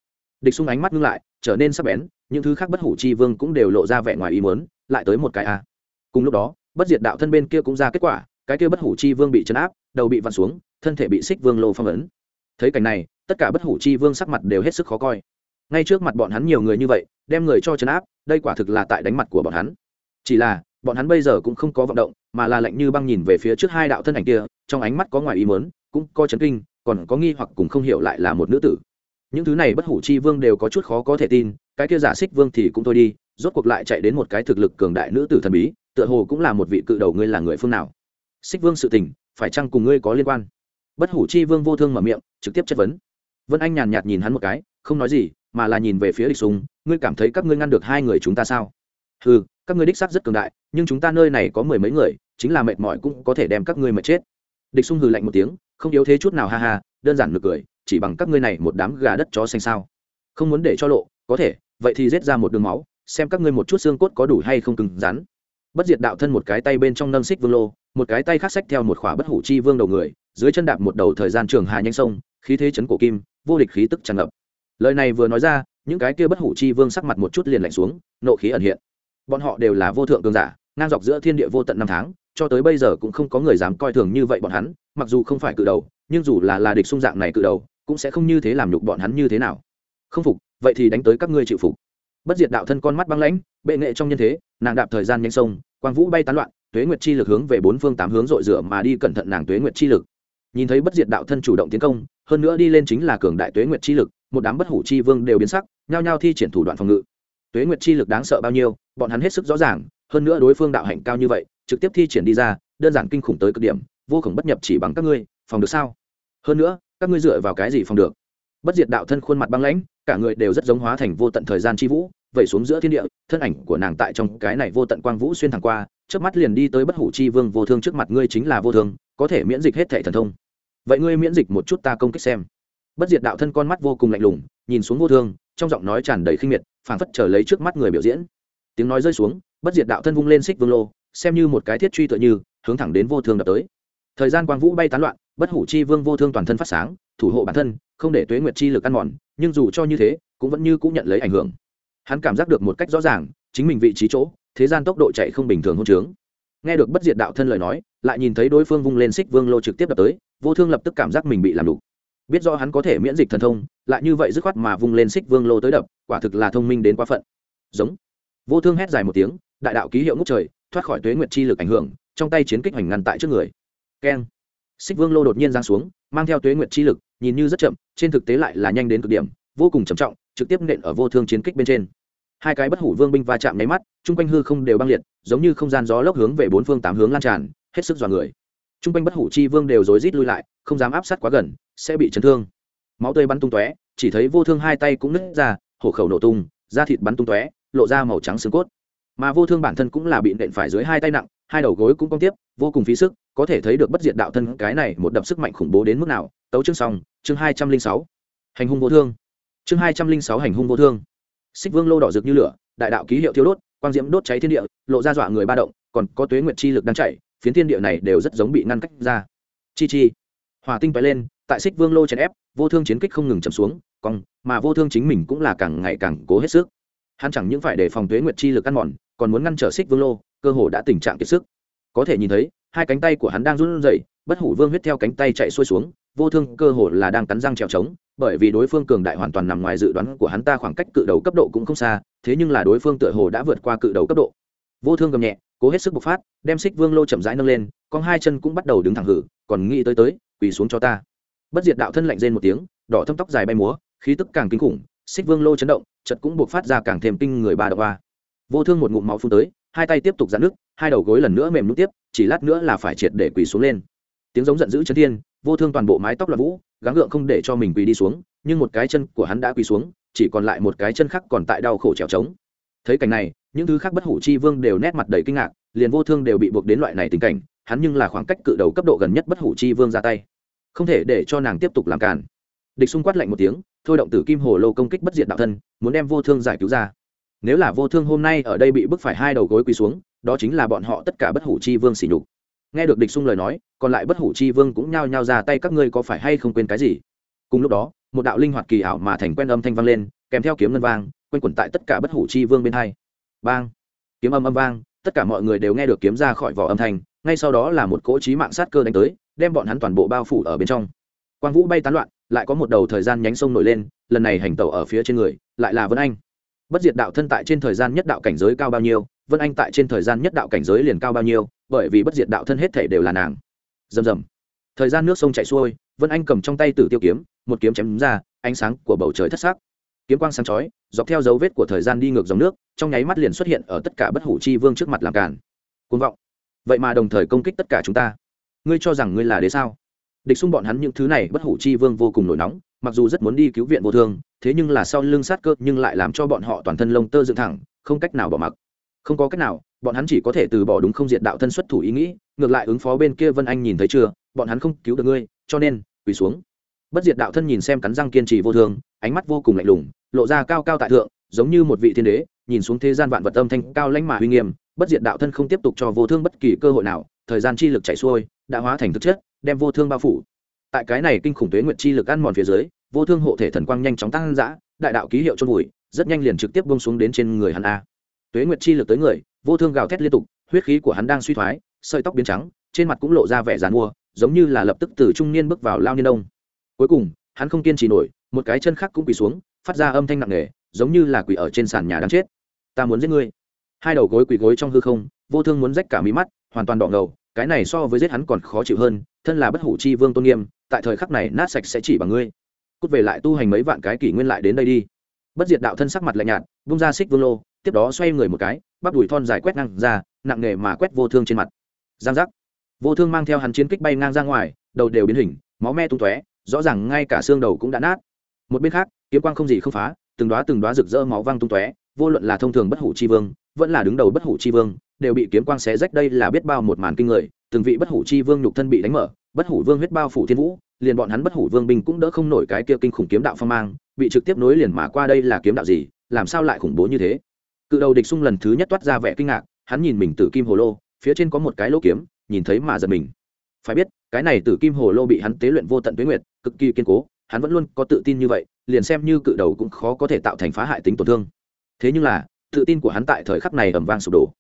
Địch xung ánh mắt ngưng lại, trở nên sắc bén, những thứ khác bất hủ chi vương cũng đều lộ ra vẻ ngoài ý muốn, lại tới một cái a. Cùng lúc đó, bất diệt đạo thân bên kia cũng ra kết quả, cái kia bất hủ chi vương bị chấn áp, đầu bị vặn xuống, thân thể bị xích vương lô phong ấn. Thấy cảnh này tất cả bất hủ chi vương sắc mặt đều hết sức khó coi. Ngay trước mặt bọn hắn nhiều người như vậy, đem người cho chấn áp, đây quả thực là tại đánh mặt của bọn hắn. Chỉ là, bọn hắn bây giờ cũng không có vận động, mà là lạnh như băng nhìn về phía trước hai đạo thân ảnh kia, trong ánh mắt có ngoài ý mớn cũng có chấn kinh, còn có nghi hoặc cùng không hiểu lại là một nữ tử. Những thứ này bất hủ chi vương đều có chút khó có thể tin, cái kia giả xích vương thì cũng thôi đi, rốt cuộc lại chạy đến một cái thực lực cường đại nữ tử thần bí, tựa hồ cũng là một vị cự đầu ngươi là người phương nào. Xích vương sự tình, phải chăng cùng ngươi có liên quan? Bất hủ chi vương vô thương mở miệng, trực tiếp chất vấn vân anh nhàn nhạt nhìn hắn một cái, không nói gì, mà là nhìn về phía địch Sùng. ngươi cảm thấy các ngươi ngăn được hai người chúng ta sao? Ừ các ngươi đích xác rất cường đại, nhưng chúng ta nơi này có mười mấy người, chính là mệt mỏi cũng có thể đem các ngươi mà chết. Địch sung hừ lạnh một tiếng, không yếu thế chút nào ha ha, đơn giản nực cười, chỉ bằng các ngươi này một đám gà đất chó xanh sao? Không muốn để cho lộ, có thể, vậy thì giết ra một đường máu, xem các ngươi một chút xương cốt có đủ hay không cứng rắn. Bất diệt đạo thân một cái tay bên trong nâng xích vương lô, một cái tay khác xách theo một khỏa bất hủ chi vương đầu người, dưới chân đạp một đầu thời gian trường hà nhanh sông, khí thế chấn cổ kim vô địch khí tức tràn ngập. Lời này vừa nói ra, những cái kia bất hủ chi vương sắc mặt một chút liền lạnh xuống, nộ khí ẩn hiện. Bọn họ đều là vô thượng cường giả, ngang dọc giữa thiên địa vô tận năm tháng, cho tới bây giờ cũng không có người dám coi thường như vậy bọn hắn, mặc dù không phải cự đầu, nhưng dù là là địch xung dạng này cự đầu, cũng sẽ không như thế làm nhục bọn hắn như thế nào. Không phục, vậy thì đánh tới các ngươi chịu phục. Bất diệt đạo thân con mắt băng lãnh, bệ nghệ trong nhân thế, nàng đạp thời gian nhanh sông, quang vũ bay tán loạn, tuế nguyệt chi lực hướng về bốn phương tám hướng dội rửa mà đi cẩn thận nàng tuế nguyệt chi lực nhìn thấy bất diệt đạo thân chủ động tiến công, hơn nữa đi lên chính là cường đại tuế nguyệt chi lực, một đám bất hủ chi vương đều biến sắc, nhao nhao thi triển thủ đoạn phòng ngự. Tuế nguyệt chi lực đáng sợ bao nhiêu, bọn hắn hết sức rõ ràng, hơn nữa đối phương đạo hạnh cao như vậy, trực tiếp thi triển đi ra, đơn giản kinh khủng tới cực điểm, vô khổng bất nhập chỉ bằng các ngươi, phòng được sao? Hơn nữa, các ngươi dựa vào cái gì phòng được? Bất diệt đạo thân khuôn mặt băng lãnh, cả người đều rất giống hóa thành vô tận thời gian chi vũ vẩy xuống giữa thiên địa, thân ảnh của nàng tại trong cái này vô tận quang vũ xuyên thẳng qua trước mắt liền đi tới bất hủ chi vương vô thương trước mặt, ngươi chính là vô thương, có thể miễn dịch hết thể thần thông. Vậy ngươi miễn dịch một chút ta công kích xem. Bất diệt đạo thân con mắt vô cùng lạnh lùng, nhìn xuống vô thương, trong giọng nói tràn đầy khinh miệt, phảng phất chờ lấy trước mắt người biểu diễn. Tiếng nói rơi xuống, bất diệt đạo thân vung lên xích vương lô, xem như một cái thiết truy tựa như, hướng thẳng đến vô thương đập tới. Thời gian quang vũ bay tán loạn, bất hủ chi vương vô thương toàn thân phát sáng, thủ hộ bản thân, không để tuế nguyệt chi lực ăn mòn, nhưng dù cho như thế, cũng vẫn như cũng nhận lấy ảnh hưởng hắn cảm giác được một cách rõ ràng, chính mình vị trí chỗ, thế gian tốc độ chạy không bình thường hôn trướng nghe được bất diệt đạo thân lời nói, lại nhìn thấy đối phương vung lên xích vương lô trực tiếp đập tới, vô thương lập tức cảm giác mình bị làm đục. Biết do hắn có thể miễn dịch thần thông, lại như vậy dứt khoát mà vung lên xích vương lô tới đập, quả thực là thông minh đến quá phận. Giống. Vô thương hét dài một tiếng, đại đạo ký hiệu ngút trời, thoát khỏi tuế nguyệt chi lực ảnh hưởng, trong tay chiến kích hoành ngăn tại trước người. Keng. Xích vương lô đột nhiên giang xuống, mang theo tuế nguyệt chi lực, nhìn như rất chậm, trên thực tế lại là nhanh đến cực điểm, vô cùng trầm trọng, trực tiếp nện ở vô thương chiến kích bên trên hai cái bất hủ vương binh va chạm nháy mắt, chung quanh hư không đều băng liệt, giống như không gian gió lốc hướng về bốn phương tám hướng lan tràn, hết sức dọa người. Chung quanh bất hủ chi vương đều rối rít lui lại, không dám áp sát quá gần, sẽ bị chấn thương. Máu tươi bắn tung tóe, chỉ thấy vô thương hai tay cũng nứt ra, hổ khẩu nổ tung, da thịt bắn tung tóe, lộ ra màu trắng xương cốt. Mà vô thương bản thân cũng là bị nện phải dưới hai tay nặng, hai đầu gối cũng cong tiếp, vô cùng phí sức, có thể thấy được bất diệt đạo thân cái này một đập sức mạnh khủng bố đến mức nào. Tấu chương xong, chương hai trăm linh sáu. Hành hung vô thương. Chương hai trăm linh sáu hành hung vô thương xích vương lô đỏ rực như lửa, đại đạo ký hiệu thiêu đốt, quang diễm đốt cháy thiên địa, lộ ra dọa người ba động, còn có tuế nguyệt chi lực đang chạy, phiến thiên địa này đều rất giống bị ngăn cách ra. Chi chi. Hòa tinh bay lên, tại xích vương lô chèn ép, vô thương chiến kích không ngừng chầm xuống, còn, mà vô thương chính mình cũng là càng ngày càng cố hết sức. Hắn chẳng những phải đề phòng tuế nguyệt chi lực ăn mòn, còn muốn ngăn trở xích vương lô, cơ hồ đã tình trạng kiệt sức. Có thể nhìn thấy, hai cánh tay của hắn đang run rẩy, bất hủ vương huyết theo cánh tay chạy xuôi xuống, vô thương cơ hồ là đang cắn răng trèo trống bởi vì đối phương cường đại hoàn toàn nằm ngoài dự đoán của hắn, ta khoảng cách cự đầu cấp độ cũng không xa, thế nhưng là đối phương tựa hồ đã vượt qua cự đầu cấp độ. Vô thương gầm nhẹ, cố hết sức bộc phát, đem xích vương lô chậm rãi nâng lên, con hai chân cũng bắt đầu đứng thẳng hử, còn nghĩ tới tới, quỳ xuống cho ta. Bất diệt đạo thân lạnh rên một tiếng, đỏ thâm tóc dài bay múa, khí tức càng kinh khủng, xích vương lô chấn động chật cũng buộc phát ra càng thêm kinh người ba đậu ba. Vô thương một ngụm máu phun tới, hai tay tiếp tục giãn nước hai đầu gối lần nữa mềm nút tiếp, chỉ lát nữa là phải triệt để quỳ xuống lên. Tiếng giống giận dữ chấn thiên, vô thương toàn bộ mái tóc là vũ gắng gượng không để cho mình quỳ đi xuống, nhưng một cái chân của hắn đã quỳ xuống, chỉ còn lại một cái chân khác còn tại đau khổ trèo trống. Thấy cảnh này, những thứ khác bất hủ chi vương đều nét mặt đầy kinh ngạc, liền vô thương đều bị buộc đến loại này tình cảnh, hắn nhưng là khoảng cách cự đầu cấp độ gần nhất bất hủ chi vương ra tay. Không thể để cho nàng tiếp tục làm cản địch xung quát lạnh một tiếng, thôi động tử kim hồ lô công kích bất diệt đạo thân, muốn đem vô thương giải cứu ra. Nếu là vô thương hôm nay ở đây bị bức phải hai đầu gối quỳ xuống, đó chính là bọn họ tất cả bất hủ chi vương xỉ nhục nghe được địch xung lời nói, còn lại bất hủ chi vương cũng nhao nhao ra tay, các ngươi có phải hay không quên cái gì? Cùng lúc đó, một đạo linh hoạt kỳ ảo mà thành quen âm thanh vang lên, kèm theo kiếm ngân vang, quanh quẩn tại tất cả bất hủ chi vương bên hai. Bang! Kiếm âm âm vang, tất cả mọi người đều nghe được kiếm ra khỏi vỏ âm thanh, ngay sau đó là một cỗ trí mạng sát cơ đánh tới, đem bọn hắn toàn bộ bao phủ ở bên trong. Quang vũ bay tán loạn, lại có một đầu thời gian nhánh sông nổi lên, lần này hành tẩu ở phía trên người, lại là vân anh. Bất diệt đạo thân tại trên thời gian nhất đạo cảnh giới cao bao nhiêu vân anh tại trên thời gian nhất đạo cảnh giới liền cao bao nhiêu, bởi vì bất diệt đạo thân hết thể đều là nàng. Rầm rầm. Thời gian nước sông chảy xuôi, vân anh cầm trong tay tử tiêu kiếm, một kiếm chém ra, ánh sáng của bầu trời thất sắc. Kiếm quang sáng chói, dọc theo dấu vết của thời gian đi ngược dòng nước, trong nháy mắt liền xuất hiện ở tất cả bất hủ chi vương trước mặt làm cản côn vọng. Vậy mà đồng thời công kích tất cả chúng ta. Ngươi cho rằng ngươi là đế sao? Địch xung bọn hắn những thứ này bất hủ chi vương vô cùng nổi nóng, mặc dù rất muốn đi cứu viện vô thương thế nhưng là sau lưng sát cơ nhưng lại làm cho bọn họ toàn thân lông tơ dựng thẳng, không cách nào bỏ mặc không có cách nào, bọn hắn chỉ có thể từ bỏ đúng không diệt đạo thân xuất thủ ý nghĩ, ngược lại ứng phó bên kia vân anh nhìn thấy chưa, bọn hắn không cứu được ngươi, cho nên, quỳ xuống. Bất diệt đạo thân nhìn xem cắn răng kiên trì vô thương ánh mắt vô cùng lạnh lùng, lộ ra cao cao tại thượng, giống như một vị thiên đế, nhìn xuống thế gian vạn vật âm thanh cao lãnh mà uy nghiêm, bất diệt đạo thân không tiếp tục cho vô thương bất kỳ cơ hội nào, thời gian chi lực chạy xuôi, đã hóa thành thực chất, đem vô thương bao phủ. Tại cái này kinh khủng tuế nguyện chi lực ăn mòn phía dưới, vô thương hộ thể thần quang nhanh chóng tăng dã, đại đạo ký hiệu chôn vùi, rất nhanh liền trực tiếp bông xuống đến trên người hắn a tuế nguyệt chi lực tới người, vô thương gào thét liên tục, huyết khí của hắn đang suy thoái, sợi tóc biến trắng, trên mặt cũng lộ ra vẻ dàn mua, giống như là lập tức từ trung niên bước vào lao niên đông. Cuối cùng, hắn không kiên trì nổi, một cái chân khác cũng quỳ xuống, phát ra âm thanh nặng nề, giống như là quỳ ở trên sàn nhà đang chết. Ta muốn giết ngươi. Hai đầu gối quỳ gối trong hư không, vô thương muốn rách cả mí mắt, hoàn toàn đỏ ngầu, cái này so với giết hắn còn khó chịu hơn, thân là bất hủ chi vương tôn nghiêm, tại thời khắc này nát sạch sẽ chỉ bằng ngươi. Cút về lại tu hành mấy vạn cái kỷ nguyên lại đến đây đi. Bất diệt đạo thân sắc mặt lạnh nhạt bung ra xích vương lô tiếp đó xoay người một cái, bắp đùi thon dài quét ngang ra, nặng nghề mà quét vô thương trên mặt. Giang giác. Vô thương mang theo hắn chiến kích bay ngang ra ngoài, đầu đều biến hình, máu me tung tóe, rõ ràng ngay cả xương đầu cũng đã nát. Một bên khác, kiếm quang không gì không phá, từng đoá từng đoá rực rỡ máu văng tung tóe, vô luận là thông thường bất hủ chi vương, vẫn là đứng đầu bất hủ chi vương, đều bị kiếm quang xé rách đây là biết bao một màn kinh người, từng vị bất hủ chi vương nhục thân bị đánh mở, bất hủ vương huyết bao phủ thiên vũ, liền bọn hắn bất hủ vương binh cũng đỡ không nổi cái kia kinh khủng kiếm đạo phong mang, bị trực tiếp nối liền mà qua đây là kiếm đạo gì, làm sao lại khủng bố như thế? Cự đầu địch xung lần thứ nhất toát ra vẻ kinh ngạc, hắn nhìn mình tử kim hồ lô, phía trên có một cái lỗ kiếm, nhìn thấy mà giật mình. Phải biết, cái này tử kim hồ lô bị hắn tế luyện vô tận tuế nguyệt, cực kỳ kiên cố, hắn vẫn luôn có tự tin như vậy, liền xem như cự đầu cũng khó có thể tạo thành phá hại tính tổn thương. Thế nhưng là, tự tin của hắn tại thời khắc này ẩm vang sụp đổ.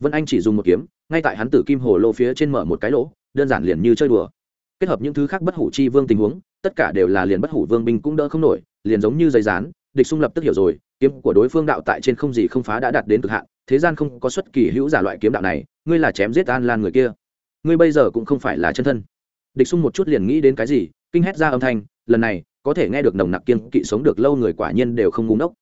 Vân anh chỉ dùng một kiếm, ngay tại hắn tử kim hồ lô phía trên mở một cái lỗ, đơn giản liền như chơi đùa. Kết hợp những thứ khác bất hủ chi vương tình huống, tất cả đều là liền bất hủ vương binh cũng đỡ không nổi, liền giống như giấy rán địch xung lập tức hiểu rồi, kiếm của đối phương đạo tại trên không gì không phá đã đạt đến cực hạn, thế gian không có xuất kỳ hữu giả loại kiếm đạo này, ngươi là chém giết an lan người kia. Ngươi bây giờ cũng không phải là chân thân. Địch xung một chút liền nghĩ đến cái gì, kinh hét ra âm thanh, lần này, có thể nghe được nồng nặc kiên kỵ sống được lâu người quả nhiên đều không ngu ngốc.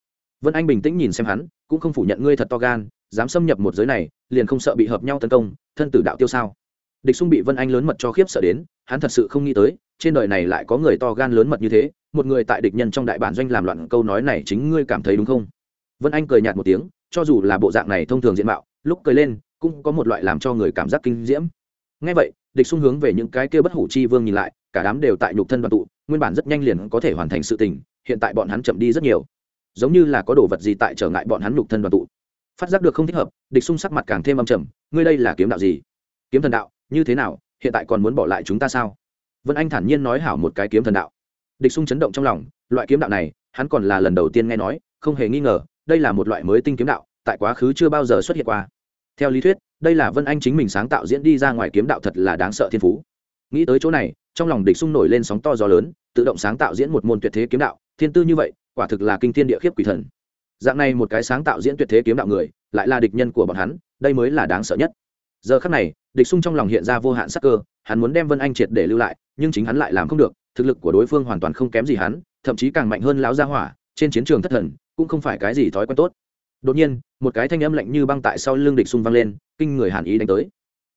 Vân anh bình tĩnh nhìn xem hắn, cũng không phủ nhận ngươi thật to gan, dám xâm nhập một giới này, liền không sợ bị hợp nhau tấn công, thân tử đạo tiêu sao? Địch xung bị vân anh lớn mật cho khiếp sợ đến, hắn thật sự không nghĩ tới, trên đời này lại có người to gan lớn mật như thế, một người tại địch nhân trong đại bản doanh làm loạn câu nói này chính ngươi cảm thấy đúng không? Vân anh cười nhạt một tiếng, cho dù là bộ dạng này thông thường diện mạo, lúc cười lên, cũng có một loại làm cho người cảm giác kinh diễm. Ngay vậy, địch xung hướng về những cái kia bất hủ chi vương nhìn lại, cả đám đều tại nhục thân đoàn tụ, nguyên bản rất nhanh liền có thể hoàn thành sự tình, hiện tại bọn hắn chậm đi rất nhiều. Giống như là có đồ vật gì tại trở ngại bọn hắn nhục thân đoàn tụ. Phát giác được không thích hợp, địch xung sắc mặt càng thêm âm trầm, ngươi đây là kiếm đạo gì? Kiếm thần đạo như thế nào, hiện tại còn muốn bỏ lại chúng ta sao? Vân anh thản nhiên nói hảo một cái kiếm thần đạo. Địch sung chấn động trong lòng, loại kiếm đạo này, hắn còn là lần đầu tiên nghe nói, không hề nghi ngờ, đây là một loại mới tinh kiếm đạo, tại quá khứ chưa bao giờ xuất hiện qua. Theo lý thuyết, đây là vân anh chính mình sáng tạo diễn đi ra ngoài kiếm đạo thật là đáng sợ thiên phú. Nghĩ tới chỗ này, trong lòng địch sung nổi lên sóng to gió lớn, tự động sáng tạo diễn một môn tuyệt thế kiếm đạo, thiên tư như vậy, quả thực là kinh thiên địa khiếp quỷ thần. Dạng này một cái sáng tạo diễn tuyệt thế kiếm đạo người, lại là địch nhân của bọn hắn, đây mới là đáng sợ nhất giờ khắc này, địch sung trong lòng hiện ra vô hạn sắc cơ, hắn muốn đem vân anh triệt để lưu lại, nhưng chính hắn lại làm không được, thực lực của đối phương hoàn toàn không kém gì hắn, thậm chí càng mạnh hơn lão gia hỏa, trên chiến trường thất thần, cũng không phải cái gì thói quen tốt. Đột nhiên, một cái thanh âm lạnh như băng tại sau lưng địch sung vang lên, kinh người hàn ý đánh tới.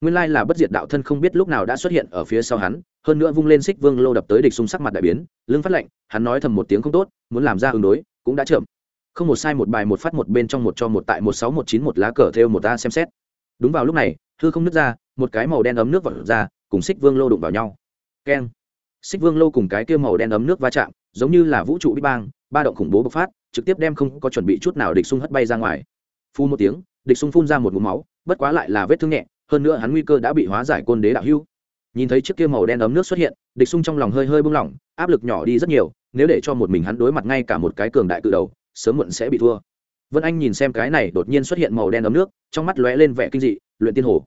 Nguyên lai là bất diệt đạo thân không biết lúc nào đã xuất hiện ở phía sau hắn, hơn nữa vung lên xích vương lô đập tới địch sung sắc mặt đại biến, lưng phát lạnh, hắn nói thầm một tiếng không tốt, muốn làm ra ứng đối, cũng đã chậm. Không một sai một bài một phát một bên trong một cho một tại một sáu một chín một lá cờ theo một ta xem xét. Đúng vào lúc này hư không nứt ra, một cái màu đen ấm nước vọt ra, cùng xích vương lô đụng vào nhau. Keng. Xích vương lô cùng cái kia màu đen ấm nước va chạm, giống như là vũ trụ big bang, ba động khủng bố bộc phát, trực tiếp đem không có chuẩn bị chút nào địch sung hất bay ra ngoài. Phu một tiếng, địch sung phun ra một ngụm máu, bất quá lại là vết thương nhẹ, hơn nữa hắn nguy cơ đã bị hóa giải côn đế đạo hưu. Nhìn thấy chiếc kia màu đen ấm nước xuất hiện, địch sung trong lòng hơi hơi bung lỏng áp lực nhỏ đi rất nhiều, nếu để cho một mình hắn đối mặt ngay cả một cái cường đại cự đầu, sớm muộn sẽ bị thua. Vân anh nhìn xem cái này đột nhiên xuất hiện màu đen ấm nước, trong mắt lóe lên vẻ kinh dị luyện tiên hồ.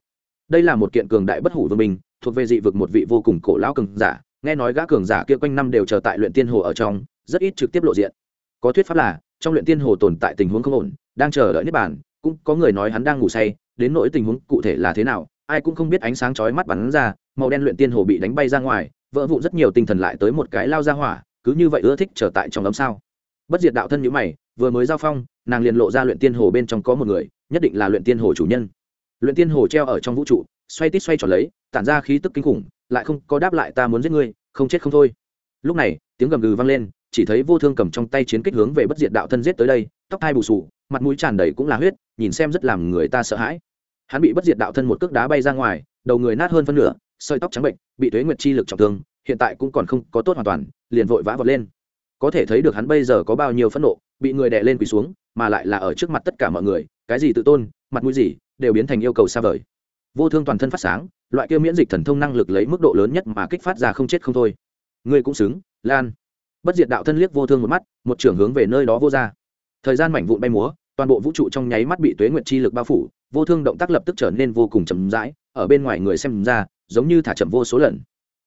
Đây là một kiện cường đại bất hủ vương minh thuộc về dị vực một vị vô cùng cổ lão cường giả, nghe nói gã cường giả kia quanh năm đều chờ tại luyện tiên hồ ở trong, rất ít trực tiếp lộ diện. Có thuyết pháp là, trong luyện tiên hồ tồn tại tình huống không ổn, đang chờ đợi niết bàn, cũng có người nói hắn đang ngủ say, đến nỗi tình huống cụ thể là thế nào, ai cũng không biết ánh sáng chói mắt bắn ra, màu đen luyện tiên hồ bị đánh bay ra ngoài, vỡ vụn rất nhiều tinh thần lại tới một cái lao ra hỏa, cứ như vậy ưa thích trở tại trong ấm sao. Bất diệt đạo thân nhữ mày, vừa mới giao phong, nàng liền lộ ra luyện tiên hồ bên trong có một người, nhất định là luyện tiên hồ chủ nhân luyện tiên hồ treo ở trong vũ trụ, xoay tít xoay tròn lấy, tản ra khí tức kinh khủng, lại không có đáp lại ta muốn giết ngươi, không chết không thôi. Lúc này, tiếng gầm gừ vang lên, chỉ thấy vô thương cầm trong tay chiến kích hướng về bất diệt đạo thân giết tới đây, tóc hai bù sù, mặt mũi tràn đầy cũng là huyết, nhìn xem rất làm người ta sợ hãi. Hắn bị bất diệt đạo thân một cước đá bay ra ngoài, đầu người nát hơn phân nửa, sợi tóc trắng bệnh, bị thuế nguyệt chi lực trọng thương, hiện tại cũng còn không có tốt hoàn toàn, liền vội vã vọt lên có thể thấy được hắn bây giờ có bao nhiêu phẫn nộ, bị người đè lên quỳ xuống, mà lại là ở trước mặt tất cả mọi người, cái gì tự tôn, mặt mũi gì, đều biến thành yêu cầu xa vời. Vô thương toàn thân phát sáng, loại kia miễn dịch thần thông năng lực lấy mức độ lớn nhất mà kích phát ra không chết không thôi. Ngươi cũng xứng, lan. Bất diệt đạo thân liếc vô thương một mắt, một trưởng hướng về nơi đó vô ra. Thời gian mảnh vụn bay múa, toàn bộ vũ trụ trong nháy mắt bị tuế nguyệt chi lực bao phủ, vô thương động tác lập tức trở nên vô cùng chậm rãi, ở bên ngoài người xem ra, giống như thả chậm vô số lần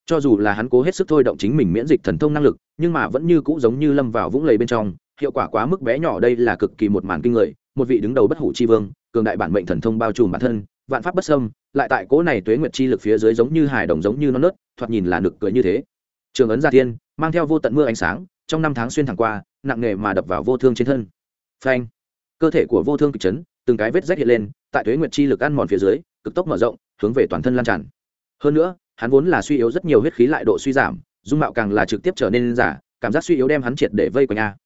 cho dù là hắn cố hết sức thôi động chính mình miễn dịch thần thông năng lực, nhưng mà vẫn như cũ giống như lâm vào vũng lầy bên trong, hiệu quả quá mức bé nhỏ đây là cực kỳ một màn kinh người, một vị đứng đầu bất hủ chi vương, cường đại bản mệnh thần thông bao trùm bản thân, vạn pháp bất sâm lại tại cố này tuế nguyệt chi lực phía dưới giống như hài đồng giống như non nớt, thoạt nhìn là nực cười như thế. Trường ấn gia thiên mang theo vô tận mưa ánh sáng, trong năm tháng xuyên thẳng qua, nặng nề mà đập vào vô thương trên thân. Phanh. Cơ thể của vô thương kịch chấn, từng cái vết rách hiện lên, tại tuế nguyệt chi lực ăn mòn phía dưới, cực tốc mở rộng, hướng về toàn thân lan tràn. Hơn nữa hắn vốn là suy yếu rất nhiều huyết khí lại độ suy giảm, dung mạo càng là trực tiếp trở nên giả, cảm giác suy yếu đem hắn triệt để vây quanh a.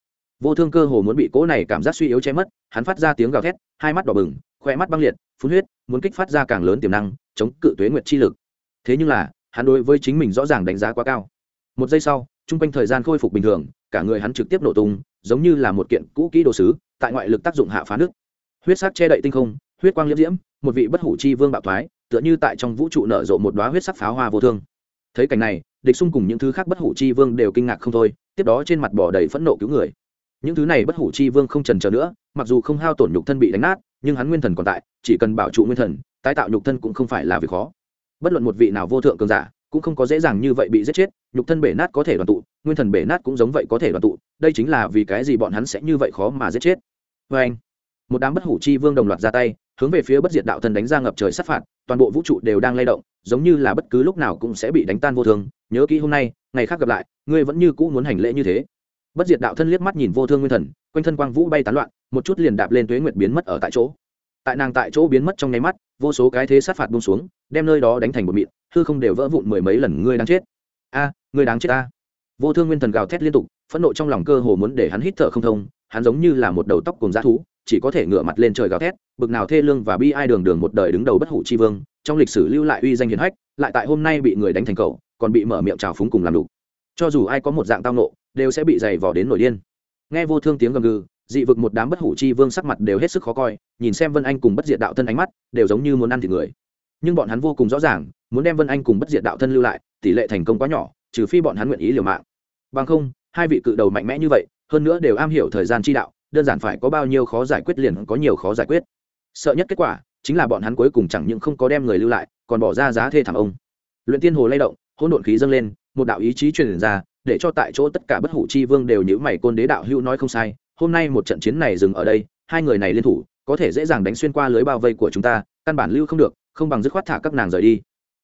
Vô thương cơ hồ muốn bị cỗ này cảm giác suy yếu che mất, hắn phát ra tiếng gào thét, hai mắt đỏ bừng khoe mắt băng liệt, phun huyết, muốn kích phát ra càng lớn tiềm năng, chống cự tuế nguyệt chi lực. Thế nhưng là, hắn đối với chính mình rõ ràng đánh giá quá cao. Một giây sau, chung quanh thời gian khôi phục bình thường, cả người hắn trực tiếp nổ tung, giống như là một kiện cũ kỹ đồ sứ, tại ngoại lực tác dụng hạ phá nước huyết sắc che đậy tinh không, huyết quang liễm diễm, một vị bất hủ chi vương bạo thoái tựa như tại trong vũ trụ nở rộ một đoá huyết sắc pháo hoa vô thương. Thấy cảnh này, địch xung cùng những thứ khác bất hủ chi vương đều kinh ngạc không thôi, tiếp đó trên mặt bỏ đầy phẫn nộ cứu người. Những thứ này bất hủ chi vương không trần chờ nữa, mặc dù không hao tổn nhục thân bị đánh nát, nhưng hắn nguyên thần còn tại, chỉ cần bảo trụ nguyên thần, tái tạo nhục thân cũng không phải là việc khó. Bất luận một vị nào vô thượng cường giả, cũng không có dễ dàng như vậy bị giết chết, nhục thân bể nát có thể đoàn tụ, nguyên thần bể nát cũng giống vậy có thể đoàn tụ, đây chính là vì cái gì bọn hắn sẽ như vậy khó mà giết chết. Vê anh một đám bất hủ chi vương đồng loạt ra tay hướng về phía bất diệt đạo thần đánh ra ngập trời sát phạt, toàn bộ vũ trụ đều đang lay động, giống như là bất cứ lúc nào cũng sẽ bị đánh tan vô thương. Nhớ kỹ hôm nay, ngày khác gặp lại, ngươi vẫn như cũ muốn hành lễ như thế. Bất diệt đạo thân liếc mắt nhìn vô thương nguyên thần, quanh thân quang vũ bay tán loạn, một chút liền đạp lên tuế nguyệt biến mất ở tại chỗ. Tại nàng tại chỗ biến mất trong nháy mắt, vô số cái thế sát phạt bung xuống, đem nơi đó đánh thành một mịn, hư không đều vỡ vụn mười mấy lần, ngươi đáng chết. A, ngươi đáng chết ta. vô thương nguyên thần gào thét liên tục, phẫn nộ trong lòng cơ hồ muốn để hắn hít thở không thông, hắn giống như là một đầu tóc cùng g thú chỉ có thể ngửa mặt lên trời gào thét, bực nào thê lương và bi ai đường đường một đời đứng đầu bất hủ chi vương, trong lịch sử lưu lại uy danh hiền hách, lại tại hôm nay bị người đánh thành cầu còn bị mở miệng trào phúng cùng làm đủ cho dù ai có một dạng tao nộ đều sẽ bị dày vò đến nổi điên. Nghe vô thương tiếng gầm gừ, dị vực một đám bất hủ chi vương sắc mặt đều hết sức khó coi, nhìn xem vân anh cùng bất diệt đạo thân ánh mắt, đều giống như muốn ăn thịt người. Nhưng bọn hắn vô cùng rõ ràng, muốn đem vân anh cùng bất diệt đạo thân lưu lại, tỷ lệ thành công quá nhỏ, trừ phi bọn hắn nguyện ý liều mạng. Bằng không, hai vị cự đầu mạnh mẽ như vậy, hơn nữa đều am hiểu thời gian chi đạo đơn giản phải có bao nhiêu khó giải quyết liền có nhiều khó giải quyết. Sợ nhất kết quả chính là bọn hắn cuối cùng chẳng những không có đem người lưu lại, còn bỏ ra giá thê thảm ông. Luyện tiên hồ lay động, hỗn độn khí dâng lên, một đạo ý chí truyền ra, để cho tại chỗ tất cả bất hủ chi vương đều nhữ mày côn đế đạo hữu nói không sai, hôm nay một trận chiến này dừng ở đây, hai người này liên thủ, có thể dễ dàng đánh xuyên qua lưới bao vây của chúng ta, căn bản lưu không được, không bằng dứt khoát thả các nàng rời đi.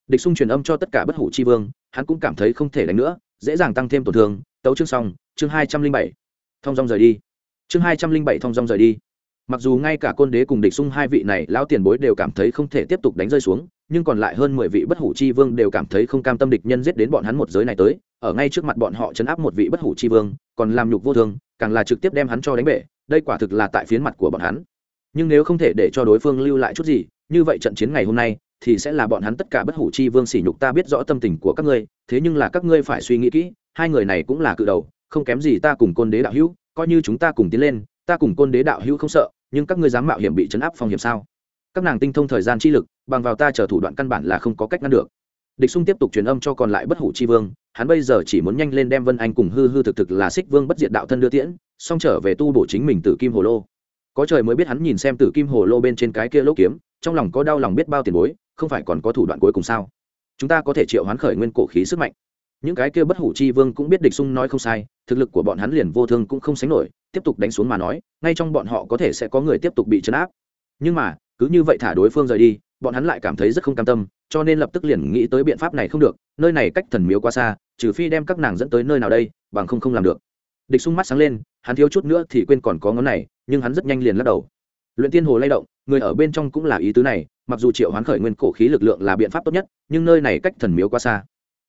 Địch xung truyền âm cho tất cả bất hủ chi vương, hắn cũng cảm thấy không thể đánh nữa, dễ dàng tăng thêm tổn thương. Tấu chương xong, chương hai trăm linh bảy. Thông dong rời đi chương hai trăm linh bảy thong dong rời đi. Mặc dù ngay cả côn đế cùng địch xung hai vị này lão tiền bối đều cảm thấy không thể tiếp tục đánh rơi xuống, nhưng còn lại hơn mười vị bất hủ chi vương đều cảm thấy không cam tâm địch nhân giết đến bọn hắn một giới này tới, ở ngay trước mặt bọn họ chấn áp một vị bất hủ chi vương, còn làm nhục vô thương càng là trực tiếp đem hắn cho đánh bể, đây quả thực là tại phiến mặt của bọn hắn. Nhưng nếu không thể để cho đối phương lưu lại chút gì, như vậy trận chiến ngày hôm nay thì sẽ là bọn hắn tất cả bất hủ chi vương sỉ nhục ta biết rõ tâm tình của các ngươi, thế nhưng là các ngươi phải suy nghĩ kỹ, hai người này cũng là cự đầu, không kém gì ta cùng côn đế đạo hữu coi như chúng ta cùng tiến lên, ta cùng côn đế đạo hữu không sợ, nhưng các ngươi dám mạo hiểm bị chấn áp phong hiểm sao? Các nàng tinh thông thời gian chi lực, bằng vào ta chờ thủ đoạn căn bản là không có cách ngăn được. Địch xung tiếp tục truyền âm cho còn lại bất hủ chi vương, hắn bây giờ chỉ muốn nhanh lên đem vân anh cùng hư hư thực thực là xích vương bất diệt đạo thân đưa tiễn, xong trở về tu bổ chính mình tử kim hồ lô. Có trời mới biết hắn nhìn xem tử kim hồ lô bên trên cái kia lỗ kiếm, trong lòng có đau lòng biết bao tiền bối, không phải còn có thủ đoạn cuối cùng sao? Chúng ta có thể triệu hoán khởi nguyên cổ khí sức mạnh những cái kia bất hủ chi vương cũng biết địch sung nói không sai, thực lực của bọn hắn liền vô thương cũng không sánh nổi, tiếp tục đánh xuống mà nói, ngay trong bọn họ có thể sẽ có người tiếp tục bị chấn áp. Nhưng mà, cứ như vậy thả đối phương rời đi, bọn hắn lại cảm thấy rất không cam tâm, cho nên lập tức liền nghĩ tới biện pháp này không được, nơi này cách thần miếu quá xa, trừ phi đem các nàng dẫn tới nơi nào đây, bằng không không làm được. Địch sung mắt sáng lên, hắn thiếu chút nữa thì quên còn có ngón này, nhưng hắn rất nhanh liền lắc đầu. Luyện tiên hồ lay động, người ở bên trong cũng là ý tứ này, mặc dù triệu hoán khởi nguyên cổ khí lực lượng là biện pháp tốt nhất, nhưng nơi này cách thần miếu quá xa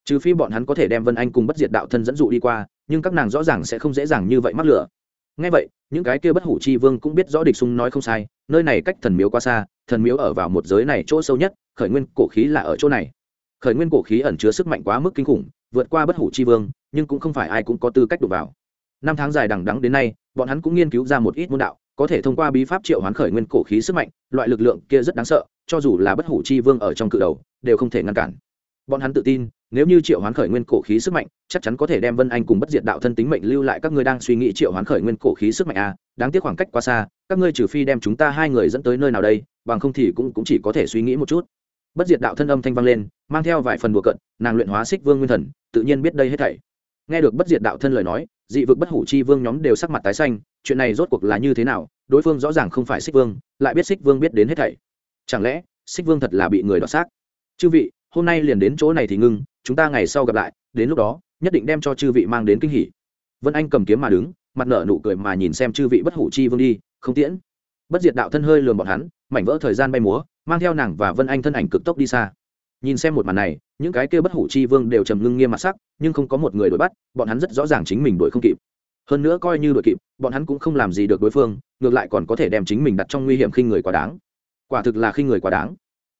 trừ phi bọn hắn có thể đem vân anh cùng bất diệt đạo thân dẫn dụ đi qua, nhưng các nàng rõ ràng sẽ không dễ dàng như vậy mắc lửa. Ngay vậy, những cái kia bất hủ chi vương cũng biết rõ địch sung nói không sai, nơi này cách thần miếu quá xa, thần miếu ở vào một giới này chỗ sâu nhất, khởi nguyên cổ khí là ở chỗ này. Khởi nguyên cổ khí ẩn chứa sức mạnh quá mức kinh khủng, vượt qua bất hủ chi vương, nhưng cũng không phải ai cũng có tư cách đụng vào. Năm tháng dài đằng đắng đến nay, bọn hắn cũng nghiên cứu ra một ít môn đạo, có thể thông qua bí pháp triệu hoán khởi nguyên cổ khí sức mạnh, loại lực lượng kia rất đáng sợ, cho dù là bất hủ chi vương ở trong cự đầu, đều không thể ngăn cản bọn hắn tự tin nếu như triệu hoán khởi nguyên cổ khí sức mạnh chắc chắn có thể đem vân anh cùng bất diệt đạo thân tính mệnh lưu lại các ngươi đang suy nghĩ triệu hoán khởi nguyên cổ khí sức mạnh à đáng tiếc khoảng cách quá xa các ngươi trừ phi đem chúng ta hai người dẫn tới nơi nào đây bằng không thì cũng, cũng chỉ có thể suy nghĩ một chút. Bất diệt đạo thân âm thanh vang lên mang theo vài phần bùa cận nàng luyện hóa xích vương nguyên thần tự nhiên biết đây hết thảy. Nghe được bất diệt đạo thân lời nói dị vực bất hủ chi vương nhóm đều sắc mặt tái xanh chuyện này rốt cuộc là như thế nào đối phương rõ ràng không phải xích vương lại biết xích vương biết đến hết thảy. Chẳng lẽ xích vương thật là bị người đoạt xác? Chư vị hôm nay liền đến chỗ này thì ngưng, chúng ta ngày sau gặp lại, đến lúc đó, nhất định đem cho chư vị mang đến kinh hỉ. Vân anh cầm kiếm mà đứng, mặt nở nụ cười mà nhìn xem chư vị bất hủ chi vương đi, không tiễn. Bất diệt đạo thân hơi lườm bọn hắn, mảnh vỡ thời gian bay múa, mang theo nàng và vân anh thân ảnh cực tốc đi xa. Nhìn xem một màn này, những cái kia bất hủ chi vương đều trầm ngưng nghiêm mặt sắc, nhưng không có một người đuổi bắt, bọn hắn rất rõ ràng chính mình đuổi không kịp. Hơn nữa coi như đuổi kịp, bọn hắn cũng không làm gì được đối phương, ngược lại còn có thể đem chính mình đặt trong nguy hiểm khi người quá đáng. Quả thực là khi người quá đáng.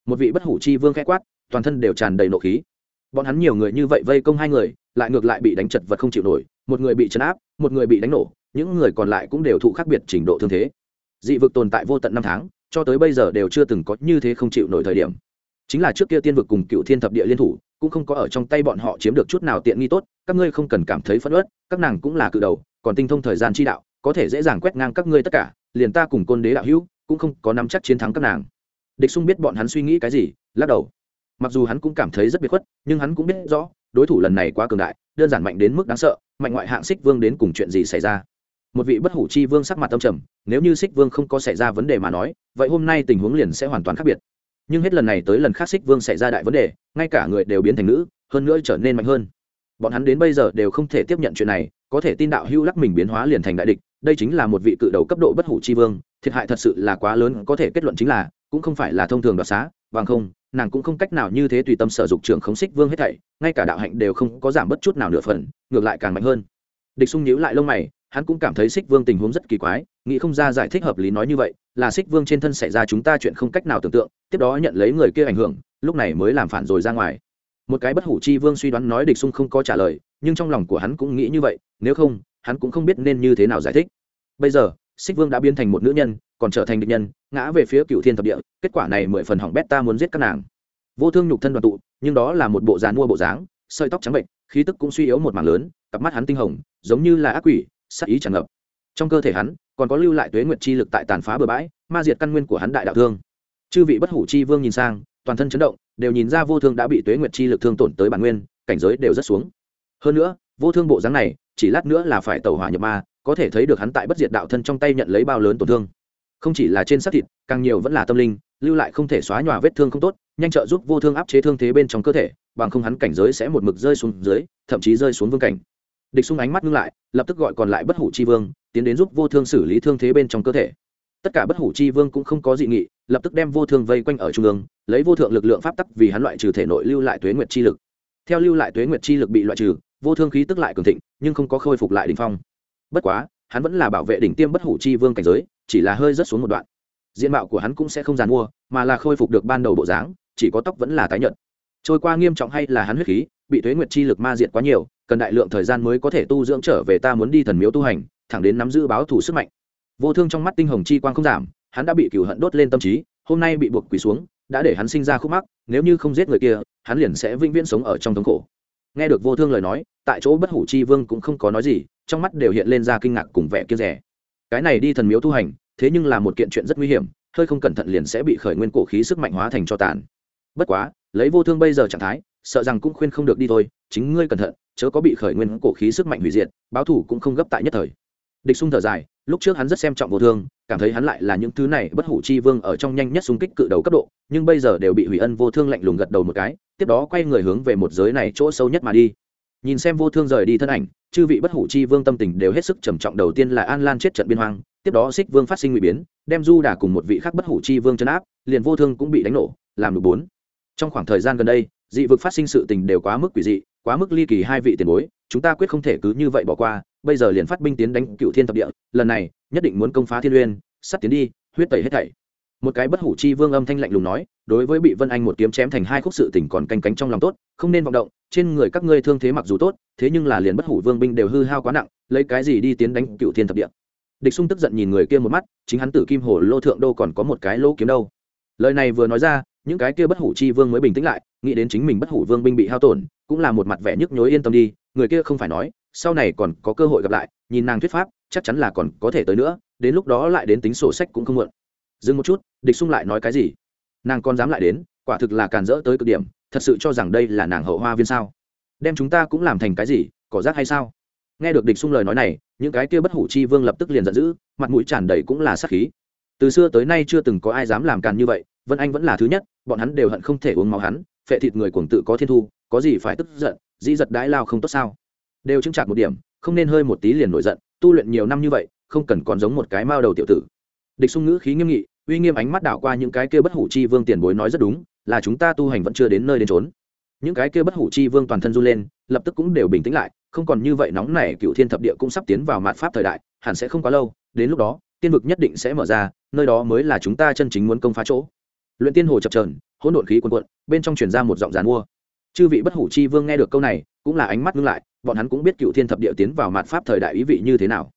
Một vị bất hủ chi vương khẽ quát toàn thân đều tràn đầy nộ khí. Bọn hắn nhiều người như vậy vây công hai người, lại ngược lại bị đánh chật vật không chịu nổi, một người bị chấn áp, một người bị đánh nổ, những người còn lại cũng đều thụ khác biệt trình độ thương thế. Dị vực tồn tại vô tận năm tháng, cho tới bây giờ đều chưa từng có như thế không chịu nổi thời điểm. Chính là trước kia tiên vực cùng cựu thiên thập địa liên thủ, cũng không có ở trong tay bọn họ chiếm được chút nào tiện nghi tốt, các ngươi không cần cảm thấy phẫn uất, các nàng cũng là cự đầu, còn tinh thông thời gian chi đạo, có thể dễ dàng quét ngang các ngươi tất cả, liền ta cùng côn đế đạo hữu, cũng không có nắm chắc chiến thắng các nàng. Địch sung biết bọn hắn suy nghĩ cái gì, lắc đầu mặc dù hắn cũng cảm thấy rất biệt khuất, nhưng hắn cũng biết rõ, đối thủ lần này quá cường đại, đơn giản mạnh đến mức đáng sợ, mạnh ngoại hạng xích vương đến cùng chuyện gì xảy ra? Một vị bất hủ chi vương sắc mặt tâm trầm, nếu như xích vương không có xảy ra vấn đề mà nói, vậy hôm nay tình huống liền sẽ hoàn toàn khác biệt. Nhưng hết lần này tới lần khác xích vương xảy ra đại vấn đề, ngay cả người đều biến thành nữ, hơn nữa trở nên mạnh hơn. Bọn hắn đến bây giờ đều không thể tiếp nhận chuyện này, có thể tin đạo hưu lắc mình biến hóa liền thành đại địch, đây chính là một vị cự đầu cấp độ bất hủ chi vương, thiệt hại thật sự là quá lớn, có thể kết luận chính là, cũng không phải là thông thường đoạt xá, bằng không nàng cũng không cách nào như thế tùy tâm sở dục trưởng khống xích vương hết thảy, ngay cả đạo hạnh đều không có giảm bất chút nào nửa phần, ngược lại càng mạnh hơn. Địch sung nhíu lại lông mày, hắn cũng cảm thấy xích vương tình huống rất kỳ quái, nghĩ không ra giải thích hợp lý nói như vậy, là xích vương trên thân xảy ra chúng ta chuyện không cách nào tưởng tượng, tiếp đó nhận lấy người kia ảnh hưởng, lúc này mới làm phản rồi ra ngoài. Một cái bất hủ chi vương suy đoán nói địch sung không có trả lời, nhưng trong lòng của hắn cũng nghĩ như vậy, nếu không, hắn cũng không biết nên như thế nào giải thích. Bây giờ, xích vương đã biến thành một nữ nhân còn trở thành địch nhân, ngã về phía cựu thiên thập địa, kết quả này mười phần hỏng bét ta muốn giết các nàng. Vô thương nhục thân đoàn tụ, nhưng đó là một bộ dàn mua bộ dáng, sợi tóc trắng bệnh, khí tức cũng suy yếu một mảng lớn, cặp mắt hắn tinh hồng, giống như là ác quỷ sắc ý tràn ngập. Trong cơ thể hắn, còn có lưu lại tuế nguyệt chi lực tại tàn phá bừa bãi, ma diệt căn nguyên của hắn đại đạo thương. Chư vị bất hủ chi vương nhìn sang, toàn thân chấn động, đều nhìn ra vô thương đã bị tuế nguyệt chi lực thương tổn tới bản nguyên, cảnh giới đều rất xuống. Hơn nữa, vô thương bộ dáng này, chỉ lát nữa là phải tẩu hỏa nhập ma, có thể thấy được hắn tại bất diệt đạo thân trong tay nhận lấy bao lớn tổn thương không chỉ là trên xác thịt, càng nhiều vẫn là tâm linh, lưu lại không thể xóa nhòa vết thương không tốt, nhanh trợ giúp vô thương áp chế thương thế bên trong cơ thể, bằng không hắn cảnh giới sẽ một mực rơi xuống dưới, thậm chí rơi xuống vương cảnh. Địch sung ánh mắt ngưng lại, lập tức gọi còn lại bất hủ chi vương, tiến đến giúp vô thương xử lý thương thế bên trong cơ thể. Tất cả bất hủ chi vương cũng không có dị nghị, lập tức đem vô thương vây quanh ở trung ương, lấy vô thượng lực lượng pháp tắc vì hắn loại trừ thể nội lưu lại tuế nguyệt chi lực. Theo lưu lại tuế nguyệt chi lực bị loại trừ, vô thương khí tức lại cường thịnh, nhưng không có khôi phục lại đ ỉ n h phong. Bất quá, hắn vẫn là bảo vệ đỉnh tiêm bất hủ chi vương cảnh giới chỉ là hơi rất xuống một đoạn. Diện mạo của hắn cũng sẽ không giàn mua, mà là khôi phục được ban đầu bộ dáng, chỉ có tóc vẫn là tái nhợt. Trôi qua nghiêm trọng hay là hắn huyết khí, bị tuế nguyệt chi lực ma diệt quá nhiều, cần đại lượng thời gian mới có thể tu dưỡng trở về ta muốn đi thần miếu tu hành, thẳng đến nắm giữ báo thủ sức mạnh. Vô thương trong mắt tinh hồng chi quang không giảm, hắn đã bị cửu hận đốt lên tâm trí, hôm nay bị buộc quỳ xuống, đã để hắn sinh ra khúc mắc, nếu như không giết người kia, hắn liền sẽ vĩnh viễn sống ở trong thống khổ. Nghe được vô thương lời nói, tại chỗ bất hủ chi vương cũng không có nói gì, trong mắt đều hiện lên ra kinh ngạc cùng vẻ kia rẻ cái này đi thần miếu tu hành, thế nhưng là một kiện chuyện rất nguy hiểm, hơi không cẩn thận liền sẽ bị khởi nguyên cổ khí sức mạnh hóa thành cho tàn. Bất quá, lấy vô thương bây giờ trạng thái, sợ rằng cũng khuyên không được đi thôi, chính ngươi cẩn thận, chớ có bị khởi nguyên cổ khí sức mạnh hủy diệt, báo thủ cũng không gấp tại nhất thời. Địch sung thở dài, lúc trước hắn rất xem trọng vô thương, cảm thấy hắn lại là những thứ này bất hủ chi vương ở trong nhanh nhất xung kích cự đầu cấp độ, nhưng bây giờ đều bị hủy ân vô thương lạnh lùng gật đầu một cái, tiếp đó quay người hướng về một giới này chỗ sâu nhất mà đi nhìn xem vô thương rời đi thân ảnh, chư vị bất hủ chi vương tâm tình đều hết sức trầm trọng. Đầu tiên là an lan chết trận biên hoang, tiếp đó xích vương phát sinh nguy biến, đem du đà cùng một vị khác bất hủ chi vương chấn áp, liền vô thương cũng bị đánh nổ, làm được bốn. Trong khoảng thời gian gần đây, dị vực phát sinh sự tình đều quá mức quỷ dị, quá mức ly kỳ hai vị tiền bối, chúng ta quyết không thể cứ như vậy bỏ qua, bây giờ liền phát binh tiến đánh cựu thiên thập địa, lần này nhất định muốn công phá thiên uyên sắt tiến đi, huyết tẩy hết thảy một cái bất hủ chi vương âm thanh lạnh lùng nói, đối với bị vân anh một kiếm chém thành hai khúc sự tỉnh còn canh cánh trong lòng tốt, không nên vọng động, trên người các ngươi thương thế mặc dù tốt, thế nhưng là liền bất hủ vương binh đều hư hao quá nặng, lấy cái gì đi tiến đánh cựu thiên thập địa? Địch sung tức giận nhìn người kia một mắt, chính hắn tử kim hồ lô thượng đô còn có một cái lô kiếm đâu. Lời này vừa nói ra, những cái kia bất hủ chi vương mới bình tĩnh lại, nghĩ đến chính mình bất hủ vương binh bị hao tổn, cũng là một mặt vẻ nhức nhối yên tâm đi, người kia không phải nói, sau này còn có cơ hội gặp lại, nhìn nàng thuyết pháp, chắc chắn là còn có thể tới nữa, đến lúc đó lại đến tính sổ sách cũng không muộn dừng một chút, địch sung lại nói cái gì? Nàng còn dám lại đến, quả thực là càn rỡ tới cực điểm, thật sự cho rằng đây là nàng hậu hoa viên sao? Đem chúng ta cũng làm thành cái gì cỏ rác hay sao? Nghe được địch sung lời nói này, những cái kia bất hủ chi vương lập tức liền giận dữ, mặt mũi tràn đầy cũng là sắc khí. Từ xưa tới nay chưa từng có ai dám làm càn như vậy, vân anh vẫn là thứ nhất, bọn hắn đều hận không thể uống máu hắn, phệ thịt người cuồng tự có thiên thu, có gì phải tức giận, dĩ giật đãi lao không tốt sao? Đều chứng chặt một điểm, không nên hơi một tí liền nổi giận, tu luyện nhiều năm như vậy, không cần còn giống một cái mao đầu tiểu tử. Địch sung ngữ khí nghiêm nghị uy nghiêm ánh mắt đảo qua những cái kia bất hủ chi vương tiền bối nói rất đúng, là chúng ta tu hành vẫn chưa đến nơi đến trốn những cái kia bất hủ chi vương toàn thân run lên, lập tức cũng đều bình tĩnh lại, không còn như vậy nóng nảy, cựu thiên thập địa cũng sắp tiến vào mạt pháp thời đại, hẳn sẽ không quá lâu, đến lúc đó, tiên vực nhất định sẽ mở ra, nơi đó mới là chúng ta chân chính muốn công phá chỗ. Luyện tiên hồ chập trờn hỗn độn khí quần quận bên trong truyền ra một giọng giàn mua. Chư vị bất hủ chi vương nghe được câu này, cũng là ánh mắt ngưng lại, bọn hắn cũng biết cựu thiên thập địa tiến vào mạt pháp thời đại ý vị như thế nào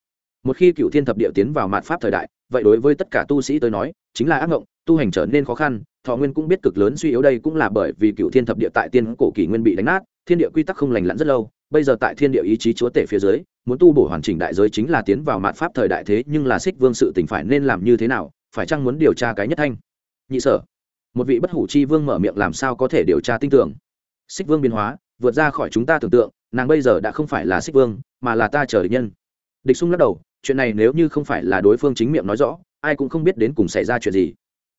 một khi cựu thiên thập địa tiến vào mạt pháp thời đại, vậy đối với tất cả tu sĩ tới nói, chính là ác ngộng, tu hành trở nên khó khăn, thọ nguyên cũng biết cực lớn suy yếu đây cũng là bởi vì cựu thiên thập địa tại tiên cổ kỷ nguyên bị đánh nát, thiên địa quy tắc không lành lặn rất lâu, bây giờ tại thiên địa ý chí chúa tể phía dưới, muốn tu bổ hoàn chỉnh đại giới chính là tiến vào mạn pháp thời đại thế nhưng là xích vương sự tỉnh phải nên làm như thế nào, phải chăng muốn điều tra cái nhất thanh? Nhị sở, một vị bất hủ chi vương mở miệng làm sao có thể điều tra tin tưởng? Xích vương biến hóa, vượt ra khỏi chúng ta tưởng tượng, nàng bây giờ đã không phải là xích vương, mà là ta chờ địch nhân. Địch sung lắc đầu chuyện này nếu như không phải là đối phương chính miệng nói rõ, ai cũng không biết đến cùng xảy ra chuyện gì.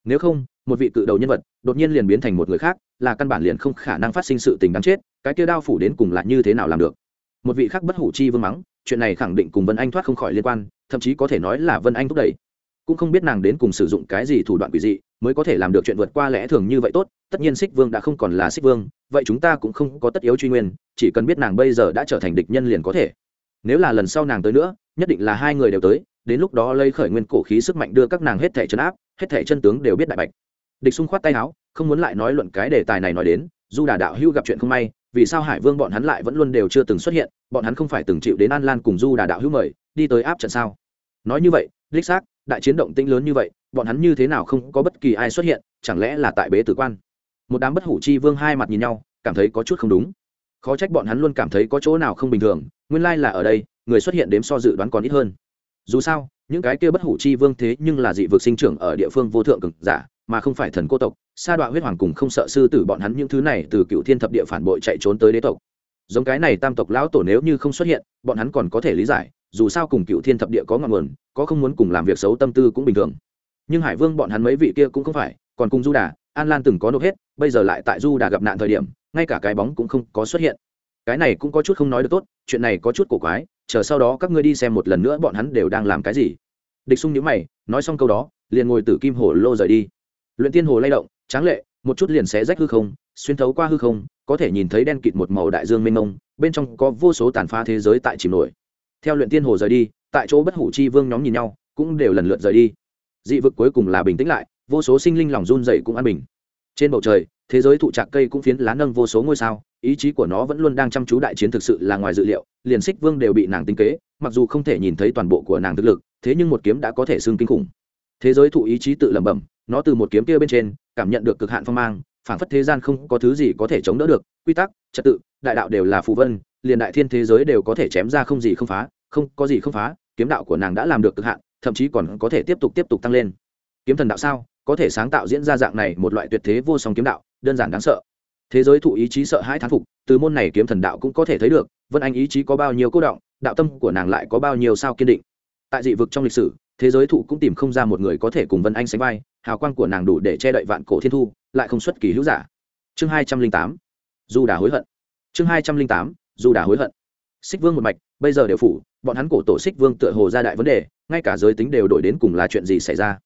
Nếu không, một vị cự đầu nhân vật đột nhiên liền biến thành một người khác, là căn bản liền không khả năng phát sinh sự tình đáng chết, cái kia đao phủ đến cùng là như thế nào làm được? Một vị khác bất hủ chi vương mắng, chuyện này khẳng định cùng vân anh thoát không khỏi liên quan, thậm chí có thể nói là vân anh thúc đẩy. Cũng không biết nàng đến cùng sử dụng cái gì thủ đoạn quỷ dị, mới có thể làm được chuyện vượt qua lẽ thường như vậy tốt, tất nhiên xích vương đã không còn là xích vương, vậy chúng ta cũng không có tất yếu truy nguyên, chỉ cần biết nàng bây giờ đã trở thành địch nhân liền có thể. Nếu là lần sau nàng tới nữa nhất định là hai người đều tới, đến lúc đó lây khởi nguyên cổ khí sức mạnh đưa các nàng hết thể chân áp, hết thể chân tướng đều biết đại bạch. Địch xung khoát tay áo, không muốn lại nói luận cái đề tài này nói đến, dù đà đạo hưu gặp chuyện không may, vì sao hải vương bọn hắn lại vẫn luôn đều chưa từng xuất hiện, bọn hắn không phải từng chịu đến an lan cùng du đà đạo hữu mời, đi tới áp trận sao? Nói như vậy, đích xác, đại chiến động tĩnh lớn như vậy, bọn hắn như thế nào không có bất kỳ ai xuất hiện, chẳng lẽ là tại bế tử quan? Một đám bất hủ chi vương hai mặt nhìn nhau, cảm thấy có chút không đúng. Khó trách bọn hắn luôn cảm thấy có chỗ nào không bình thường, nguyên lai là ở đây người xuất hiện đếm so dự đoán còn ít hơn. Dù sao, những cái kia bất hủ chi vương thế nhưng là dị vực sinh trưởng ở địa phương vô thượng cực giả, mà không phải thần cô tộc. Sa đoạn huyết hoàng cùng không sợ sư tử bọn hắn những thứ này từ cựu thiên thập địa phản bội chạy trốn tới đế tộc. Giống cái này tam tộc lão tổ nếu như không xuất hiện, bọn hắn còn có thể lý giải, dù sao cùng cựu thiên thập địa có ngọn nguồn, có không muốn cùng làm việc xấu tâm tư cũng bình thường. Nhưng hải vương bọn hắn mấy vị kia cũng không phải, còn cùng du đà, an lan từng có nộp hết, bây giờ lại tại du đà gặp nạn thời điểm, ngay cả cái bóng cũng không có xuất hiện. Cái này cũng có chút không nói được tốt, chuyện này có chút cổ quái chờ sau đó các ngươi đi xem một lần nữa bọn hắn đều đang làm cái gì. Địch sung nhíu mày, nói xong câu đó, liền ngồi tử kim hồ lô rời đi. Luyện tiên hồ lay động, tráng lệ, một chút liền xé rách hư không, xuyên thấu qua hư không, có thể nhìn thấy đen kịt một màu đại dương mênh mông, bên trong có vô số tàn phá thế giới tại chìm nổi. Theo luyện tiên hồ rời đi, tại chỗ bất hủ chi vương nhóm nhìn nhau, cũng đều lần lượt rời đi. Dị vực cuối cùng là bình tĩnh lại, vô số sinh linh lòng run dậy cũng an bình. Trên bầu trời thế giới thụ trạc cây cũng phiến lá nâng vô số ngôi sao, ý chí của nó vẫn luôn đang chăm chú đại chiến thực sự là ngoài dự liệu, liền xích vương đều bị nàng tính kế, mặc dù không thể nhìn thấy toàn bộ của nàng thực lực, thế nhưng một kiếm đã có thể xưng kinh khủng. Thế giới thụ ý chí tự lẩm bẩm, nó từ một kiếm kia bên trên, cảm nhận được cực hạn phong mang, phảng phất thế gian không có thứ gì có thể chống đỡ được, quy tắc, trật tự, đại đạo đều là phù vân, liền đại thiên thế giới đều có thể chém ra không gì không phá, không có gì không phá, kiếm đạo của nàng đã làm được cực hạn, thậm chí còn có thể tiếp tục tiếp tục tăng lên. Kiếm thần đạo sao? Có thể sáng tạo diễn ra dạng này một loại tuyệt thế vô song kiếm đạo đơn giản đáng sợ. Thế giới thụ ý chí sợ hãi thán phục, từ môn này kiếm thần đạo cũng có thể thấy được, vân anh ý chí có bao nhiêu cố động, đạo tâm của nàng lại có bao nhiêu sao kiên định. Tại dị vực trong lịch sử, thế giới thụ cũng tìm không ra một người có thể cùng vân anh sánh vai, hào quang của nàng đủ để che đậy vạn cổ thiên thu, lại không xuất kỳ hữu giả. Chương hai trăm linh tám, dù đã hối hận. Chương hai trăm linh tám, dù đã hối hận. Xích vương một mạch, bây giờ đều phủ, bọn hắn cổ tổ xích vương tựa hồ ra đại vấn đề, ngay cả giới tính đều đổi đến cùng là chuyện gì xảy ra.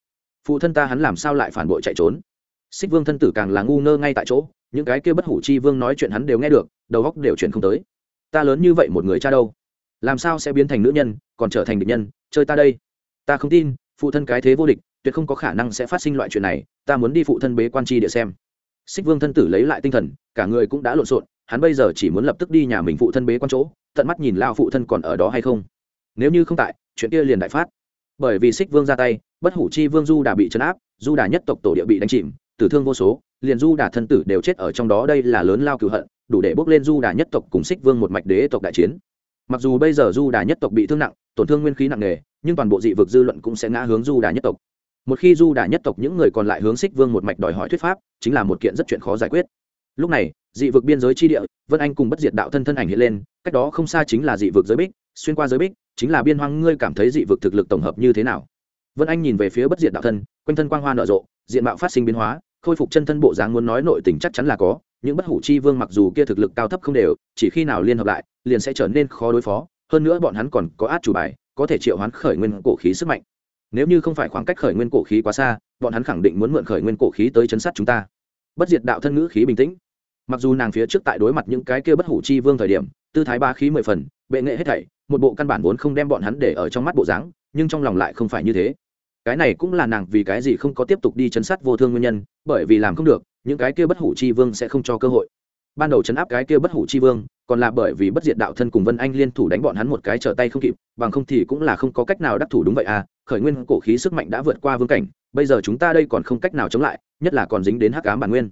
Phụ thân ta hắn làm sao lại phản bội chạy trốn? Xích vương thân tử càng là ngu ngơ ngay tại chỗ, những cái kia bất hủ chi vương nói chuyện hắn đều nghe được, đầu góc đều chuyển không tới. Ta lớn như vậy một người cha đâu? Làm sao sẽ biến thành nữ nhân, còn trở thành địch nhân? Chơi ta đây. Ta không tin, phụ thân cái thế vô địch, tuyệt không có khả năng sẽ phát sinh loại chuyện này, ta muốn đi phụ thân bế quan chi địa xem. Xích vương thân tử lấy lại tinh thần, cả người cũng đã lộn xộn, hắn bây giờ chỉ muốn lập tức đi nhà mình phụ thân bế quan chỗ, tận mắt nhìn lao phụ thân còn ở đó hay không. Nếu như không tại, chuyện kia liền đại phát. Bởi vì xích vương ra tay, bất hủ chi vương du đà bị chấn áp, du đà nhất tộc tổ địa bị đánh chìm tử thương vô số, liền du đà thân tử đều chết ở trong đó, đây là lớn lao cựu hận, đủ để bước lên du đà nhất tộc cùng xích vương một mạch đế tộc đại chiến. Mặc dù bây giờ du đà nhất tộc bị thương nặng, tổn thương nguyên khí nặng nề, nhưng toàn bộ dị vực dư luận cũng sẽ ngã hướng du đà nhất tộc. Một khi du đà nhất tộc những người còn lại hướng xích vương một mạch đòi hỏi thuyết pháp, chính là một kiện rất chuyện khó giải quyết. Lúc này, dị vực biên giới tri địa, vân anh cùng bất diệt đạo thân thân ảnh hiện lên, cách đó không xa chính là dị vực giới bích, xuyên qua giới bích, chính là biên hoang, ngươi cảm thấy dị vực thực lực tổng hợp như thế nào? Vân anh nhìn về phía bất diệt đạo thân, quanh thân quang hoa nở rộ, diện mạo phát sinh biến hóa khôi phục chân thân bộ dáng muốn nói nội tình chắc chắn là có, những bất hủ chi vương mặc dù kia thực lực cao thấp không đều, chỉ khi nào liên hợp lại, liền sẽ trở nên khó đối phó, hơn nữa bọn hắn còn có át chủ bài, có thể triệu hoán khởi nguyên cổ khí sức mạnh. Nếu như không phải khoảng cách khởi nguyên cổ khí quá xa, bọn hắn khẳng định muốn mượn khởi nguyên cổ khí tới chấn sát chúng ta. Bất diệt đạo thân ngữ khí bình tĩnh. Mặc dù nàng phía trước tại đối mặt những cái kia bất hủ chi vương thời điểm, tư thái ba khí mười phần, bệ nghệ hết thảy, một bộ căn bản vốn không đem bọn hắn để ở trong mắt bộ dáng, nhưng trong lòng lại không phải như thế cái này cũng là nàng vì cái gì không có tiếp tục đi chấn sát vô thương nguyên nhân, bởi vì làm không được, những cái kia bất hủ chi vương sẽ không cho cơ hội. Ban đầu chấn áp cái kia bất hủ chi vương, còn là bởi vì bất diệt đạo thân cùng vân anh liên thủ đánh bọn hắn một cái trở tay không kịp, bằng không thì cũng là không có cách nào đắc thủ đúng vậy à khởi nguyên cổ khí sức mạnh đã vượt qua vương cảnh, bây giờ chúng ta đây còn không cách nào chống lại, nhất là còn dính đến hắc ám bản nguyên.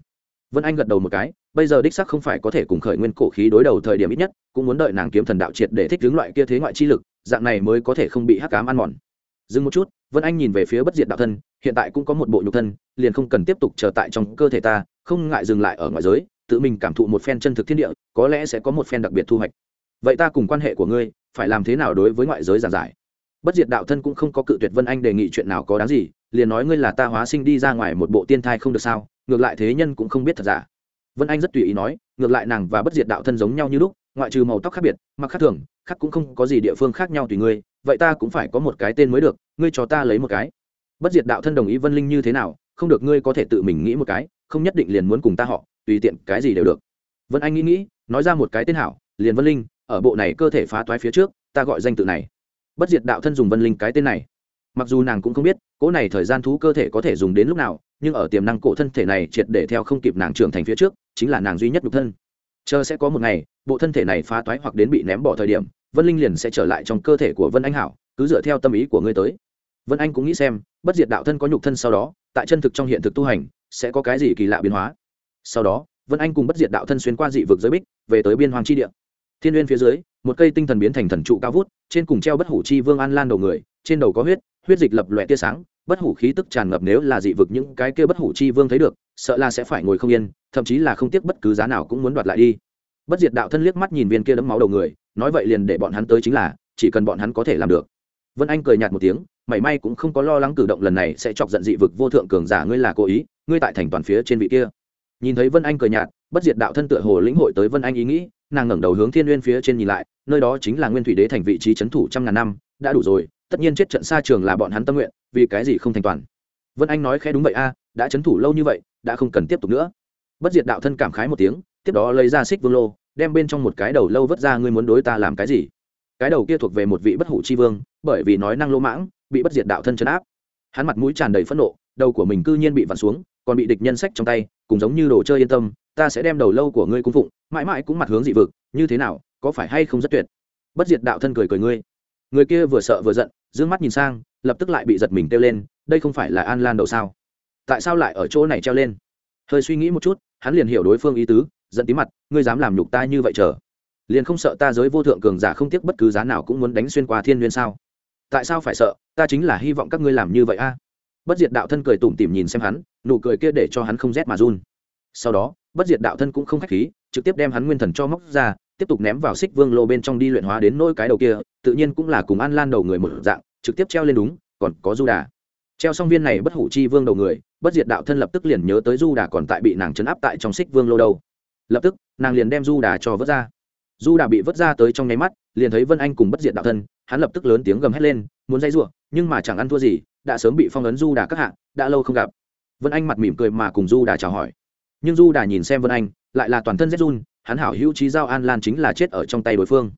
Vân anh gật đầu một cái, bây giờ đích sắc không phải có thể cùng khởi nguyên cổ khí đối đầu thời điểm ít nhất, cũng muốn đợi nàng kiếm thần đạo triệt để thích hướng loại kia thế ngoại chi lực, dạng này mới có thể không bị hắc ám ăn mòn. Dừng một chút vân anh nhìn về phía bất diệt đạo thân, hiện tại cũng có một bộ nhục thân, liền không cần tiếp tục chờ tại trong cơ thể ta, không ngại dừng lại ở ngoài giới, tự mình cảm thụ một phen chân thực thiên địa, có lẽ sẽ có một phen đặc biệt thu hoạch. Vậy ta cùng quan hệ của ngươi, phải làm thế nào đối với ngoại giới giảng giải? Bất diệt đạo thân cũng không có cự tuyệt vân anh đề nghị chuyện nào có đáng gì, liền nói ngươi là ta hóa sinh đi ra ngoài một bộ tiên thai không được sao, ngược lại thế nhân cũng không biết thật giả. Vân anh rất tùy ý nói, ngược lại nàng và bất diệt đạo thân giống nhau như lúc, ngoại trừ màu tóc khác biệt, mặc khác thường, khác cũng không có gì địa phương khác nhau tùy ngươi vậy ta cũng phải có một cái tên mới được, ngươi cho ta lấy một cái. Bất diệt đạo thân đồng ý vân linh như thế nào, không được ngươi có thể tự mình nghĩ một cái, không nhất định liền muốn cùng ta họ, tùy tiện cái gì đều được. Vân anh nghĩ nghĩ, nói ra một cái tên hảo, liền vân linh, ở bộ này cơ thể phá toái phía trước, ta gọi danh tự này. Bất diệt đạo thân dùng vân linh cái tên này. Mặc dù nàng cũng không biết, cỗ này thời gian thú cơ thể có thể dùng đến lúc nào, nhưng ở tiềm năng cổ thân thể này triệt để theo không kịp nàng trưởng thành phía trước, chính là nàng duy nhất nhục thân. Chờ sẽ có một ngày, bộ thân thể này phá toái hoặc đến bị ném bỏ thời điểm vân linh liền sẽ trở lại trong cơ thể của vân anh hảo, cứ dựa theo tâm ý của ngươi tới. Vân anh cũng nghĩ xem, bất diệt đạo thân có nhục thân sau đó, tại chân thực trong hiện thực tu hành, sẽ có cái gì kỳ lạ biến hóa. Sau đó, vân anh cùng bất diệt đạo thân xuyên qua dị vực giới bích, về tới biên hoàng chi địa. Thiên liên phía dưới, một cây tinh thần biến thành thần trụ cao vút, trên cùng treo bất hủ chi vương an lan đầu người, trên đầu có huyết huyết dịch lập loẹ tia sáng, bất hủ khí tức tràn ngập nếu là dị vực những cái kia bất hủ chi vương thấy được, sợ là sẽ phải ngồi không yên, thậm chí là không tiếc bất cứ giá nào cũng muốn đoạt lại đi. Bất diệt đạo thân liếc mắt nhìn viên kia đấm máu đầu người nói vậy liền để bọn hắn tới chính là, chỉ cần bọn hắn có thể làm được. Vân anh cười nhạt một tiếng, mảy may cũng không có lo lắng cử động lần này sẽ chọc giận dị vực vô thượng cường giả, ngươi là cố ý, ngươi tại thành toàn phía trên vị kia. Nhìn thấy vân anh cười nhạt, bất diệt đạo thân tựa hồ lĩnh hội tới vân anh ý nghĩ, nàng ngẩng đầu hướng thiên n phía trên nhìn lại, nơi đó chính là nguyên thủy đế thành vị trí c h ấ n thủ trăm ngàn năm, đã đủ rồi, tất nhiên chết trận xa trường là bọn hắn tâm nguyện, vì cái gì không thành toàn. Vân anh nói khẽ đúng vậy a, đã c h ấ n thủ lâu như vậy, đã không cần tiếp tục nữa. Bất diệt đạo thân cảm khái một tiếng, tiếp đó lấy ra xích vương lô đem bên trong một cái đầu lâu vứt ra, ngươi muốn đối ta làm cái gì? Cái đầu kia thuộc về một vị bất hủ chi vương, bởi vì nói năng lỗ mãng, bị bất diệt đạo thân chấn áp. Hắn mặt mũi tràn đầy phẫn nộ, đầu của mình cư nhiên bị vặn xuống, còn bị địch nhân sách trong tay, cùng giống như đồ chơi yên tâm, ta sẽ đem đầu lâu của ngươi cung phụng, mãi mãi cũng mặt hướng dị vực, như thế nào, có phải hay không rất tuyệt? Bất diệt đạo thân cười cười ngươi. Người kia vừa sợ vừa giận d ư ơ n g mắt nhìn sang, lập tức lại bị giật mình kêu lên, đây không phải là an lan đầu sao? Tại sao lại ở chỗ này treo lên? Hơi suy nghĩ một chút, hắn liền hiểu đối phương ý tứ giận tí mặt, ngươi dám làm nhục ta như vậy chờ. Liền không sợ ta giới vô thượng cường giả không tiếc bất cứ giá nào cũng muốn đánh xuyên qua thiên nguyên sao? Tại sao phải sợ? Ta chính là hy vọng các ngươi làm như vậy a. Bất diệt đạo thân cười tủm tỉm nhìn xem hắn, nụ cười kia để cho hắn không rét mà run. Sau đó, bất diệt đạo thân cũng không k h á c h khí, trực tiếp đem hắn nguyên thần cho móc ra, tiếp tục ném vào xích vương lô bên trong đi luyện hóa đến nỗi cái đầu kia, tự nhiên cũng là cùng an lan đầu người một dạng, trực tiếp treo lên đúng, còn có du đà. Treo xong viên này bất hủ chi vương đầu người, bất diệt đạo thân lập tức liền nhớ tới du đà còn tại bị nàng chấn áp tại trong xích vương lô đâu lập tức, nàng liền đem du đà cho vớt ra. Du đà bị vớt ra tới trong nháy mắt, liền thấy vân anh cùng bất diện đạo thân, hắn lập tức lớn tiếng gầm hét lên, muốn dây r nhưng mà chẳng ăn thua gì, đã sớm bị phong ấn du đà các hạng đã lâu không gặp. Vân anh mặt mỉm cười mà cùng du đà chào hỏi. Nhưng du đà nhìn xem vân anh, lại là toàn thân rét run, hắn hảo hữu trí giao an lan chính là chết ở trong tay đối phương.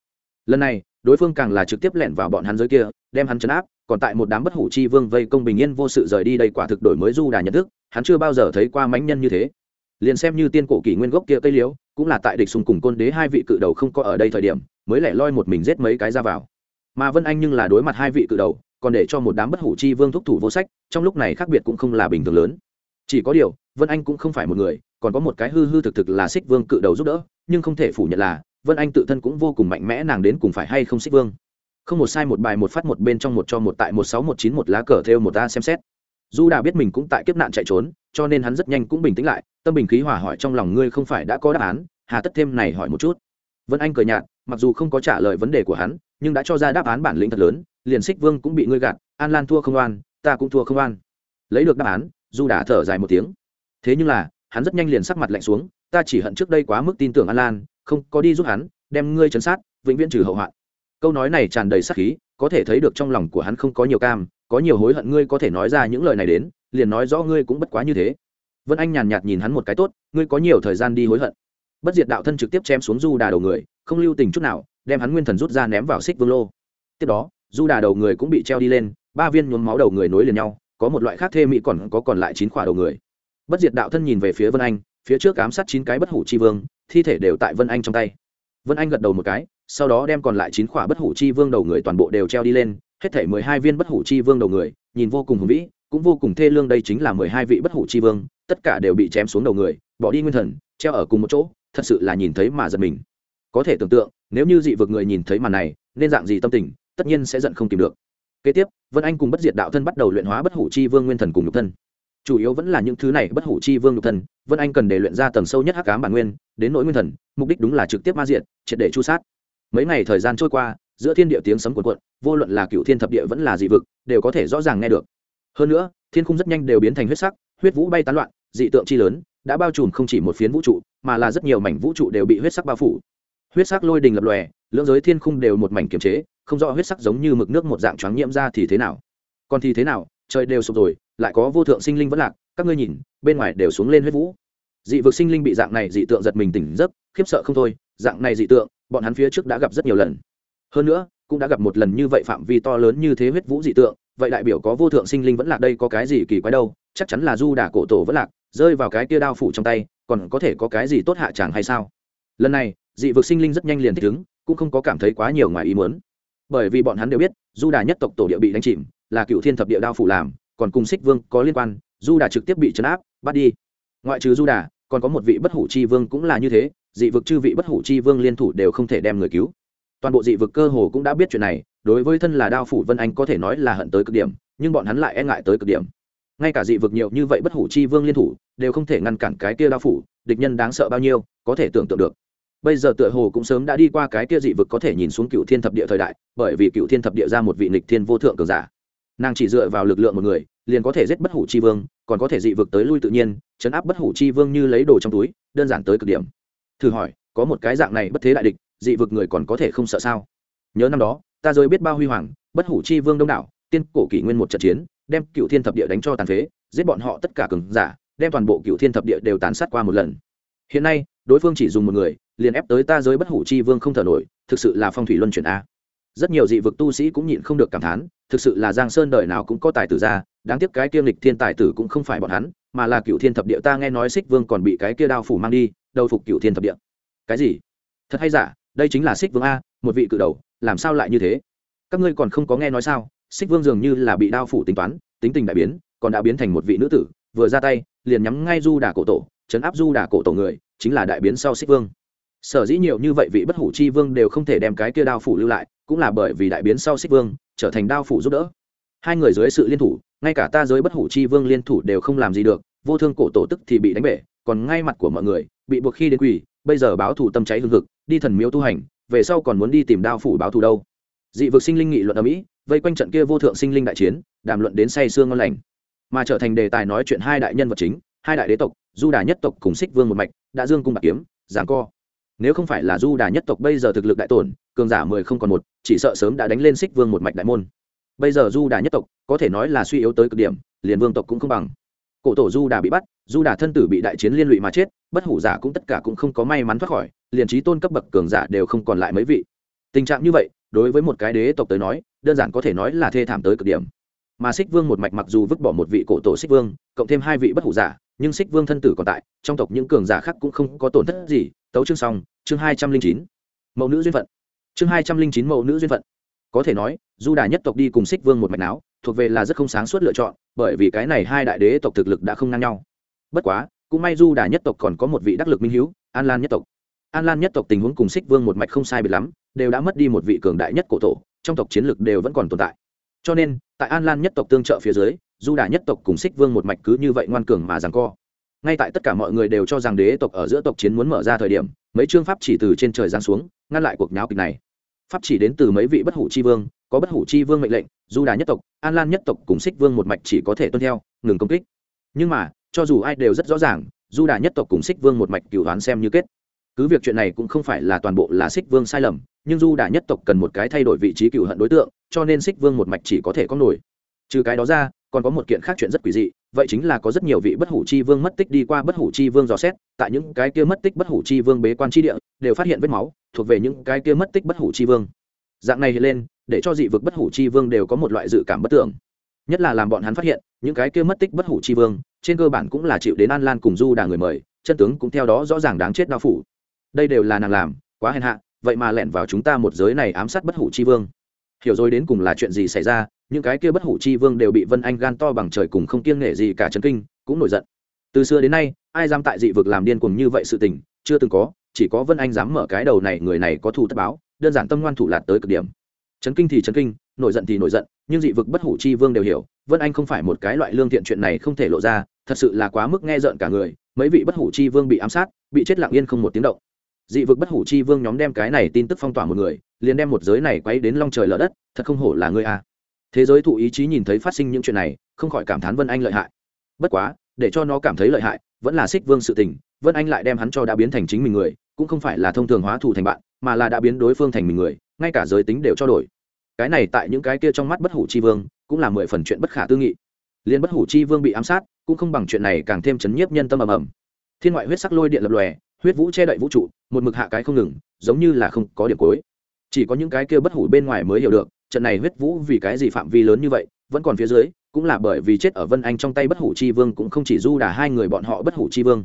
Lần này, đối phương càng là trực tiếp lẻn vào bọn hắn giới kia, đem hắn chấn áp, còn tại một đám bất hủ chi vương vây công bình yên vô sự rời đi đây quả thực đổi mới du đà nhận thức, hắn chưa bao giờ thấy qua mãnh nhân như thế liền xem như tiên cổ kỷ nguyên gốc kia cây liễu, cũng là tại địch xung cùng côn đế hai vị cự đầu không có ở đây thời điểm, mới lẻ loi một mình giết mấy cái ra vào. Mà vân anh nhưng là đối mặt hai vị cự đầu, còn để cho một đám bất hủ chi vương thúc thủ vô sách, trong lúc này khác biệt cũng không là bình thường lớn. Chỉ có điều, vân anh cũng không phải một người, còn có một cái hư hư thực thực là xích vương cự đầu giúp đỡ, nhưng không thể phủ nhận là vân anh tự thân cũng vô cùng mạnh mẽ nàng đến cùng phải hay không xích vương. Không một sai một bài một phát một bên trong một cho một tại một sáu một chín một lá cờ theo một ta xem xét. Du đà biết mình cũng tại kiếp nạn chạy trốn cho nên hắn rất nhanh cũng bình tĩnh lại tâm bình khí hỏa hỏi trong lòng ngươi không phải đã có đáp án hà tất thêm này hỏi một chút. Vân anh cười nhạt mặc dù không có trả lời vấn đề của hắn nhưng đã cho ra đáp án bản lĩnh thật lớn liền xích vương cũng bị ngươi gạt an lan thua không oan, ta cũng thua không oan. lấy được đáp án du đã thở dài một tiếng. Thế nhưng là hắn rất nhanh liền sắc mặt lạnh xuống ta chỉ hận trước đây quá mức tin tưởng an lan không có đi giúp hắn đem ngươi chấn sát vĩnh viễn trừ hậu hoạn. Câu nói này tràn đầy sắc khí có thể thấy được trong lòng của hắn không có nhiều cam có nhiều hối hận ngươi có thể nói ra những lời này đến liền nói rõ ngươi cũng bất quá như thế. Vân anh nhàn nhạt nhìn hắn một cái tốt, ngươi có nhiều thời gian đi hối hận. Bất diệt đạo thân trực tiếp chém xuống du đà đầu người, không lưu tình chút nào, đem hắn nguyên thần rút ra ném vào xích vương lô. Tiếp đó, du đà đầu người cũng bị treo đi lên, ba viên nhuốm máu đầu người nối liền nhau, có một loại khác thê mỹ còn có còn lại chín khỏa đầu người. Bất diệt đạo thân nhìn về phía vân anh, phía trước ám sát chín cái bất hủ chi vương, thi thể đều tại vân anh trong tay. Vân anh gật đầu một cái, sau đó đem còn lại chín khỏa bất hủ chi vương đầu người toàn bộ đều treo đi lên, hết thể mười hai viên bất hủ chi vương đầu người, nhìn vô cùng hùng vĩ cũng vô cùng thê lương đây chính là mười hai vị bất hủ chi vương, tất cả đều bị chém xuống đầu người, bỏ đi nguyên thần, treo ở cùng một chỗ, thật sự là nhìn thấy mà giật mình. Có thể tưởng tượng, nếu như dị vực người nhìn thấy màn này, nên dạng gì tâm tình, tất nhiên sẽ giận không tìm được. Kế tiếp, vân anh cùng bất diệt đạo thân bắt đầu luyện hóa bất hủ chi vương nguyên thần cùng nhục thân. Chủ yếu vẫn là những thứ này bất hủ chi vương nhục thân, vân anh cần để luyện ra tầng sâu nhất hắc cám bản nguyên, đến nỗi nguyên thần, mục đích đúng là trực tiếp ma diện triệt để chu sát. Mấy ngày thời gian trôi qua, giữa thiên địa tiếng sấm cuộn cuộn, vô luận là cựu thiên thập địa vẫn là dị vực, đều có thể rõ ràng nghe được hơn nữa, thiên khung rất nhanh đều biến thành huyết sắc, huyết vũ bay tán loạn, dị tượng chi lớn, đã bao trùm không chỉ một phiến vũ trụ, mà là rất nhiều mảnh vũ trụ đều bị huyết sắc bao phủ. Huyết sắc lôi đình lập lòe, lưỡng giới thiên khung đều một mảnh kiềm chế, không rõ huyết sắc giống như mực nước một dạng choáng nhiễm ra thì thế nào. Còn thì thế nào, trời đều sụp rồi, lại có vô thượng sinh linh vẫn lạc, các ngươi nhìn, bên ngoài đều xuống lên huyết vũ. Dị vực sinh linh bị dạng này dị tượng giật mình tỉnh giấc, khiếp sợ không thôi, dạng này dị tượng, bọn hắn phía trước đã gặp rất nhiều lần. Hơn nữa, cũng đã gặp một lần như vậy phạm vi to lớn như thế huyết vũ dị tượng vậy đại biểu có vô thượng sinh linh vẫn lạc đây có cái gì kỳ quái đâu, chắc chắn là du đả cổ tổ vẫn lạc, rơi vào cái kia đao phủ trong tay, còn có thể có cái gì tốt hạ chẳng hay sao? Lần này, dị vực sinh linh rất nhanh liền thích ứng, cũng không có cảm thấy quá nhiều ngoài ý muốn. Bởi vì bọn hắn đều biết, du đà nhất tộc tổ địa bị đánh chìm, là cựu thiên thập địa đao phủ làm, còn cùng xích vương có liên quan, du đà trực tiếp bị chấn áp, bắt đi. Ngoại trừ du đà, còn có một vị bất hủ chi vương cũng là như thế, dị vực chư vị bất hủ chi vương liên thủ đều không thể đem người cứu. Toàn bộ dị vực cơ hồ cũng đã biết chuyện này đối với thân là đao phủ vân anh có thể nói là hận tới cực điểm, nhưng bọn hắn lại e ngại tới cực điểm. Ngay cả dị vực nhiều như vậy bất hủ chi vương liên thủ, đều không thể ngăn cản cái kia đao phủ, địch nhân đáng sợ bao nhiêu, có thể tưởng tượng được. Bây giờ tựa hồ cũng sớm đã đi qua cái kia dị vực có thể nhìn xuống cựu thiên thập địa thời đại, bởi vì cựu thiên thập địa ra một vị nịch thiên vô thượng cường giả. Nàng chỉ dựa vào lực lượng một người, liền có thể giết bất hủ chi vương, còn có thể dị vực tới lui tự nhiên, chấn áp bất hủ chi vương như lấy đồ trong túi, đơn giản tới cực điểm. Thử hỏi, có một cái dạng này bất thế đại địch, dị vực người còn có thể không sợ sao? Nhớ năm đó ta rồi biết bao huy hoàng, bất hủ chi vương đông đảo, tiên cổ kỷ nguyên một trận chiến, đem cựu thiên thập địa đánh cho tàn phế, giết bọn họ tất cả cường giả, đem toàn bộ cựu thiên thập địa đều tàn sát qua một lần. Hiện nay, đối phương chỉ dùng một người, liền ép tới ta giới bất hủ chi vương không thở nổi, thực sự là phong thủy luân chuyển a. Rất nhiều dị vực tu sĩ cũng nhịn không được cảm thán, thực sự là giang sơn đời nào cũng có tài tử ra, đáng tiếc cái kiêm lịch thiên tài tử cũng không phải bọn hắn, mà là cựu thiên thập địa ta nghe nói xích vương còn bị cái kia đao phủ mang đi, đầu phục cựu thiên thập địa. Cái gì? Thật hay giả? Đây chính là xích vương a, một vị cự đầu làm sao lại như thế? Các ngươi còn không có nghe nói sao? Xích vương dường như là bị đao phủ tính toán, tính tình đại biến, còn đã biến thành một vị nữ tử, vừa ra tay, liền nhắm ngay du đà cổ tổ, chấn áp du đà cổ tổ người, chính là đại biến sau xích vương. Sở dĩ nhiều như vậy vị bất hủ chi vương đều không thể đem cái kia đao phủ lưu lại, cũng là bởi vì đại biến sau xích vương, trở thành đao phủ giúp đỡ. Hai người dưới sự liên thủ, ngay cả ta giới bất hủ chi vương liên thủ đều không làm gì được, vô thương cổ tổ tức thì bị đánh bể, còn ngay mặt của mọi người, bị buộc khi đến quỳ, bây giờ báo thủ tâm cháy hương thực đi thần miếu tu hành về sau còn muốn đi tìm đao phủ báo thù đâu. Dị vực sinh linh nghị luận ở mỹ, vây quanh trận kia vô thượng sinh linh đại chiến, đàm luận đến say sương ngon lành. Mà trở thành đề tài nói chuyện hai đại nhân vật chính, hai đại đế tộc, du đà nhất tộc cùng xích vương một mạch, đã dương cung bạc kiếm, giảng co. Nếu không phải là du đà nhất tộc bây giờ thực lực đại tổn, cường giả mười không còn một, chỉ sợ sớm đã đánh lên xích vương một mạch đại môn. Bây giờ du đà nhất tộc, có thể nói là suy yếu tới cực điểm, liền vương tộc cũng không bằng cổ tổ du đà bị bắt, du đà thân tử bị đại chiến liên lụy mà chết, bất hủ giả cũng tất cả cũng không có may mắn thoát khỏi, liền trí tôn cấp bậc cường giả đều không còn lại mấy vị. Tình trạng như vậy, đối với một cái đế tộc tới nói, đơn giản có thể nói là thê thảm tới cực điểm. Mà xích vương một mạch mặc dù vứt bỏ một vị cổ tổ xích vương, cộng thêm hai vị bất hủ giả, nhưng xích vương thân tử còn tại, trong tộc những cường giả khác cũng không có tổn thất gì. Tấu chương xong, chương hai trăm linh chín. Mẫu nữ duyên phận. Chương hai trăm linh chín mẫu nữ duyên phận. Có thể nói, du đà nhất tộc đi cùng xích vương một mạch não thuộc về là rất không sáng suốt lựa chọn, bởi vì cái này hai đại đế tộc thực lực đã không ngang nhau. Bất quá, cũng may du đà nhất tộc còn có một vị đắc lực minh hữu an lan nhất tộc. An lan nhất tộc tình huống cùng xích vương một mạch không sai biệt lắm, đều đã mất đi một vị cường đại nhất cổ tổ, trong tộc chiến lực đều vẫn còn tồn tại. Cho nên, tại an lan nhất tộc tương trợ phía dưới du đà nhất tộc cùng xích vương một mạch cứ như vậy ngoan cường mà rằng co. Ngay tại tất cả mọi người đều cho rằng đế tộc ở giữa tộc chiến muốn mở ra thời điểm, mấy chương pháp chỉ từ trên trời giáng xuống, ngăn lại cuộc nháo kịch này. Pháp chỉ đến từ mấy vị bất hủ chi vương, có bất hủ chi vương mệnh lệnh du đà nhất tộc, an lan nhất tộc cùng xích vương một mạch chỉ có thể tuân theo, ngừng công kích. Nhưng mà, cho dù ai đều rất rõ ràng du đà nhất tộc cùng xích vương một mạch cựu đoán xem như kết. Cứ việc chuyện này cũng không phải là toàn bộ là xích vương sai lầm, nhưng du đà nhất tộc cần một cái thay đổi vị trí cựu hận đối tượng, cho nên xích vương một mạch chỉ có thể có nổi. Trừ cái đó ra, còn có một kiện khác chuyện rất quỷ dị, vậy chính là có rất nhiều vị bất hủ chi vương mất tích đi qua bất hủ chi vương dò xét, tại những cái kia mất tích bất hủ chi vương bế quan chi địa, đều phát hiện vết máu, thuộc về những cái kia mất tích bất hủ chi vương. Dạng này hiện lên để cho dị vực bất hủ chi vương đều có một loại dự cảm bất tưởng. Nhất là làm bọn hắn phát hiện, những cái kia mất tích bất hủ chi vương, trên cơ bản cũng là chịu đến an lan cùng du đà người mời, chân tướng cũng theo đó rõ ràng đáng chết đao phủ. Đây đều là nàng làm, quá hèn hạ, vậy mà lẻn vào chúng ta một giới này ám sát bất hủ chi vương. Hiểu rồi đến cùng là chuyện gì xảy ra, những cái kia bất hủ chi vương đều bị vân anh gan to bằng trời cùng không kiêng nể gì cả chân kinh, cũng nổi giận. Từ xưa đến nay, ai dám tại dị vực làm điên cuồng như vậy sự tình, chưa từng có, chỉ có vân anh dám mở cái đầu này, người này có thù tất báo, đơn giản tâm ngoan thủ lạt tới cực điểm chấn kinh thì chấn kinh, nổi giận thì nổi giận, nhưng dị vực bất hủ chi vương đều hiểu, vân anh không phải một cái loại lương thiện chuyện này không thể lộ ra, thật sự là quá mức nghe rợn cả người, mấy vị bất hủ chi vương bị ám sát, bị chết lặng yên không một tiếng động. Dị vực bất hủ chi vương nhóm đem cái này tin tức phong tỏa một người, liền đem một giới này quay đến long trời lở đất, thật không hổ là ngươi a. Thế giới thụ ý chí nhìn thấy phát sinh những chuyện này, không khỏi cảm thán vân anh lợi hại. Bất quá, để cho nó cảm thấy lợi hại, vẫn là xích vương sự tình, vân anh lại đem hắn cho đã biến thành chính mình người cũng không phải là thông thường hóa thù thành bạn, mà là đã biến đối phương thành mình người, ngay cả giới tính đều cho đổi. Cái này tại những cái kia trong mắt bất hủ chi vương, cũng là mười phần chuyện bất khả tư nghị. Liên bất hủ chi vương bị ám sát, cũng không bằng chuyện này càng thêm chấn nhiếp nhân tâm ầm ầm. Thiên ngoại huyết sắc lôi điện lập lòe, huyết vũ che đậy vũ trụ, một mực hạ cái không ngừng, giống như là không có điểm cuối. Chỉ có những cái kia bất hủ bên ngoài mới hiểu được, trận này huyết vũ vì cái gì phạm vi lớn như vậy, vẫn còn phía dưới, cũng là bởi vì chết ở vân anh trong tay bất hủ chi vương cũng không chỉ du đà hai người bọn họ bất hủ chi vương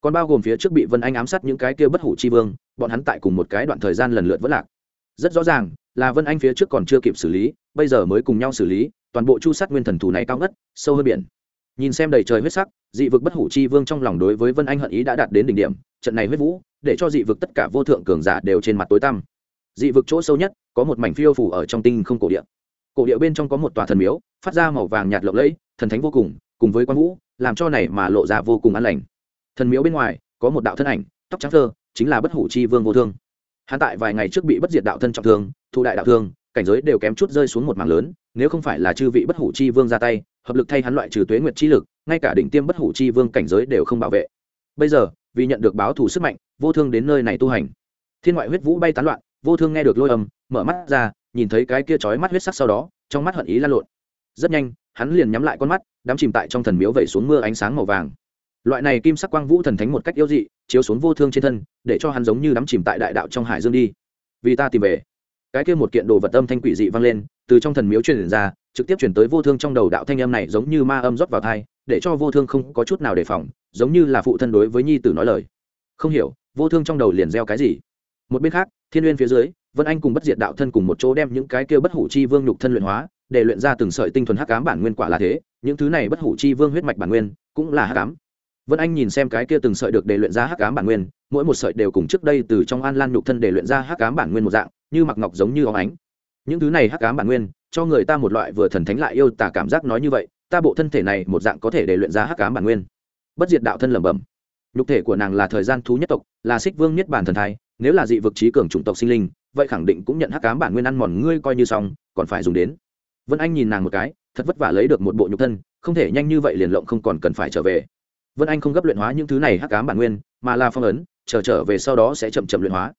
còn bao gồm phía trước bị vân anh ám sát những cái kia bất hủ chi vương, bọn hắn tại cùng một cái đoạn thời gian lần lượt vất lạc. Rất rõ ràng, là vân anh phía trước còn chưa kịp xử lý, bây giờ mới cùng nhau xử lý, toàn bộ chu sát nguyên thần thù này cao ngất, sâu hơn biển. Nhìn xem đầy trời huyết sắc, dị vực bất hủ chi vương trong lòng đối với vân anh hận ý đã đạt đến đỉnh điểm, trận này huyết vũ, để cho dị vực tất cả vô thượng cường giả đều trên mặt tối tăm. Dị vực chỗ sâu nhất, có một mảnh phiêu phủ ở trong tinh không cổ địa. Cổ địa bên trong có một tòa thần miếu, phát ra màu vàng nhạt lộng lẫy, thần thánh vô cùng cùng với quan vũ, làm cho này mà lộ ra vô cùng an lành thần miếu bên ngoài, có một đạo thân ảnh, tóc trắng thơ, chính là bất hủ chi vương vô thương. Hắn tại vài ngày trước bị bất diệt đạo thân trọng thương, thu đại đạo thương, cảnh giới đều kém chút rơi xuống một mảng lớn, nếu không phải là chư vị bất hủ chi vương ra tay, hợp lực thay hắn loại trừ tuế nguyệt chi lực, ngay cả đỉnh tiêm bất hủ chi vương cảnh giới đều không bảo vệ. Bây giờ, vì nhận được báo thù sức mạnh, vô thương đến nơi này tu hành. Thiên ngoại huyết vũ bay tán loạn, vô thương nghe được lôi âm, mở mắt ra, nhìn thấy cái kia chói mắt huyết sắc sau đó, trong mắt hận ý lan lộn. Rất nhanh, hắn liền nhắm lại con mắt, đắm chìm tại trong thần miếu vẩy xuống mưa ánh sáng màu vàng loại này kim sắc quang vũ thần thánh một cách yếu dị, chiếu xuống vô thương trên thân, để cho hắn giống như đắm chìm tại đại đạo trong hải dương đi. Vì ta tìm về. Cái kia một kiện đồ vật âm thanh quỷ dị vang lên, từ trong thần miếu truyền ra, trực tiếp chuyển tới vô thương trong đầu đạo thanh âm này giống như ma âm rót vào thai, để cho vô thương không có chút nào đề phòng, giống như là phụ thân đối với nhi tử nói lời. Không hiểu, vô thương trong đầu liền gieo cái gì? Một bên khác, thiên n g u y ê n phía dưới, vân anh cùng bất diệt đạo thân cùng một chỗ đem những cái kia bất hủ chi vương nhục thân luyện hóa, để luyện ra từng sợi tinh thuần hắc cám bản nguyên quả là thế, những thứ này bất hủ chi vương huyết mạch bản nguyên cũng là hắc cám vân anh nhìn xem cái kia từng sợi được để luyện ra hắc ám bản nguyên, mỗi một sợi đều cùng trước đây từ trong an lan nhục thân để luyện ra hắc ám bản nguyên một dạng, như mặc ngọc giống như óng ánh. Những thứ này hắc ám bản nguyên, cho người ta một loại vừa thần thánh lại yêu tả cảm giác nói như vậy, ta bộ thân thể này một dạng có thể để luyện ra hắc ám bản nguyên. Bất diệt đạo thân lẩm bẩm. Nhục thể của nàng là thời gian thú nhất tộc, là xích vương nhất bản thần thai, nếu là dị vực trí cường chủng tộc sinh linh, vậy khẳng định cũng nhận hắc ám bản nguyên ăn mòn ngươi coi như xong, còn phải dùng đến. Vân anh nhìn nàng một cái, thật vất vả lấy được một bộ nhục thân, không thể nhanh như vậy liền lộng không còn cần phải trở về vân anh không gấp luyện hóa những thứ này hắc cám bản nguyên, mà là phong ấn, chờ trở về sau đó sẽ chậm chậm luyện hóa.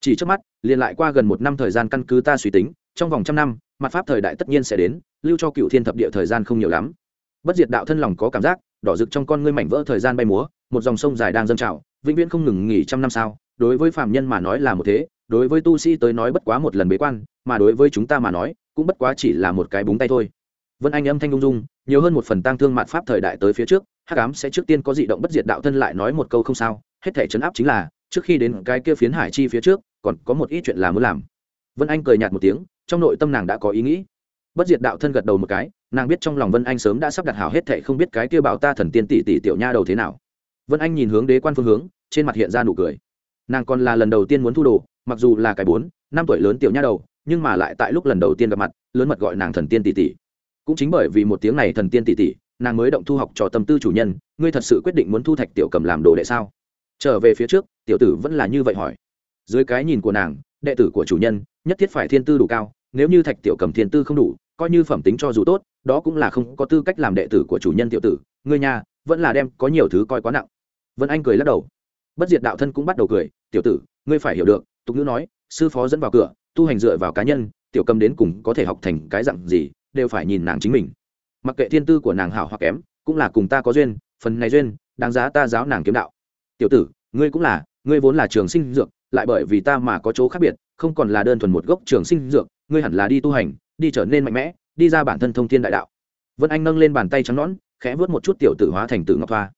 Chỉ trước mắt, liền lại qua gần một năm thời gian căn cứ ta suy tính, trong vòng trăm năm, mặt pháp thời đại tất nhiên sẽ đến, lưu cho cựu thiên thập địa thời gian không nhiều lắm. Bất diệt đạo thân lòng có cảm giác, đỏ rực trong con ngươi mảnh vỡ thời gian bay múa, một dòng sông dài đang dâng trào, vĩnh viễn không ngừng nghỉ trăm năm sao. Đối với phạm nhân mà nói là một thế, đối với tu sĩ tới nói bất quá một lần bế quan, mà đối với chúng ta mà nói, cũng bất quá chỉ là một cái búng tay thôi vân anh âm thanh ung dung, nhiều hơn một phần tăng thương mạn pháp thời đại tới phía trước, hắc ám sẽ trước tiên có dị động bất diệt đạo thân lại nói một câu không sao, hết thể chấn áp chính là, trước khi đến cái kia phiến hải chi phía trước, còn có một ít chuyện là muốn làm. Vân anh cười nhạt một tiếng, trong nội tâm nàng đã có ý nghĩ. Bất diệt đạo thân gật đầu một cái, nàng biết trong lòng vân anh sớm đã sắp đặt hảo hết thệ không biết cái kia bảo ta thần tiên tỷ tỷ tiểu nha đầu thế nào. Vân anh nhìn hướng đế quan phương hướng, trên mặt hiện ra nụ cười. Nàng còn là lần đầu tiên muốn thu đồ, mặc dù là cái bốn, năm tuổi lớn tiểu nha đầu, nhưng mà lại tại lúc lần đầu tiên gặp mặt, lớn mật gọi nàng thần tiên tỷ tỷ cũng chính bởi vì một tiếng này thần tiên tỷ tỷ, nàng mới động thu học trò tâm tư chủ nhân, ngươi thật sự quyết định muốn thu thạch tiểu cầm làm đồ đệ sao? Trở về phía trước, tiểu tử vẫn là như vậy hỏi. Dưới cái nhìn của nàng, đệ tử của chủ nhân, nhất thiết phải thiên tư đủ cao, nếu như thạch tiểu cầm thiên tư không đủ, coi như phẩm tính cho dù tốt, đó cũng là không có tư cách làm đệ tử của chủ nhân tiểu tử, ngươi nhà vẫn là đem có nhiều thứ coi quá nặng. Vân anh cười lắc đầu. Bất diệt đạo thân cũng bắt đầu cười, tiểu tử, ngươi phải hiểu được, tục ngữ nói, sư phó dẫn vào cửa, tu hành dựa vào cá nhân, tiểu cầm đến cùng có thể học thành cái dặn gì đều phải nhìn nàng chính mình. Mặc kệ thiên tư của nàng hảo hoặc kém, cũng là cùng ta có duyên, phần này duyên, đáng giá ta giáo nàng kiếm đạo. Tiểu tử, ngươi cũng là, ngươi vốn là trường sinh dược, lại bởi vì ta mà có chỗ khác biệt, không còn là đơn thuần một gốc trường sinh dược, ngươi hẳn là đi tu hành, đi trở nên mạnh mẽ, đi ra bản thân thông thiên đại đạo. Vân anh nâng lên bàn tay trắng nõn, khẽ vớt một chút tiểu tử hóa thành tử ngọc thoa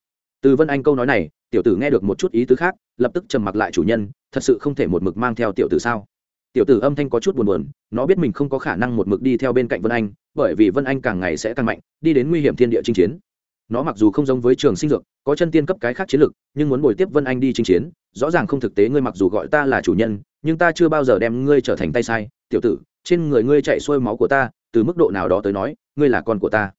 từ vân anh câu nói này, tiểu tử nghe được một chút ý tứ khác, lập tức trầm mặc lại chủ nhân, thật sự không thể một mực mang theo tiểu tử sao? Tiểu tử âm thanh có chút buồn buồn, nó biết mình không có khả năng một mực đi theo bên cạnh vân anh, bởi vì vân anh càng ngày sẽ càng mạnh, đi đến nguy hiểm thiên địa chinh chiến. Nó mặc dù không giống với trường sinh dược, có chân tiên cấp cái khác chiến lực, nhưng muốn bồi tiếp vân anh đi chinh chiến, rõ ràng không thực tế ngươi mặc dù gọi ta là chủ nhân, nhưng ta chưa bao giờ đem ngươi trở thành tay sai. Tiểu tử, trên người ngươi chạy xuôi máu của ta, từ mức độ nào đó tới nói, ngươi là con của ta.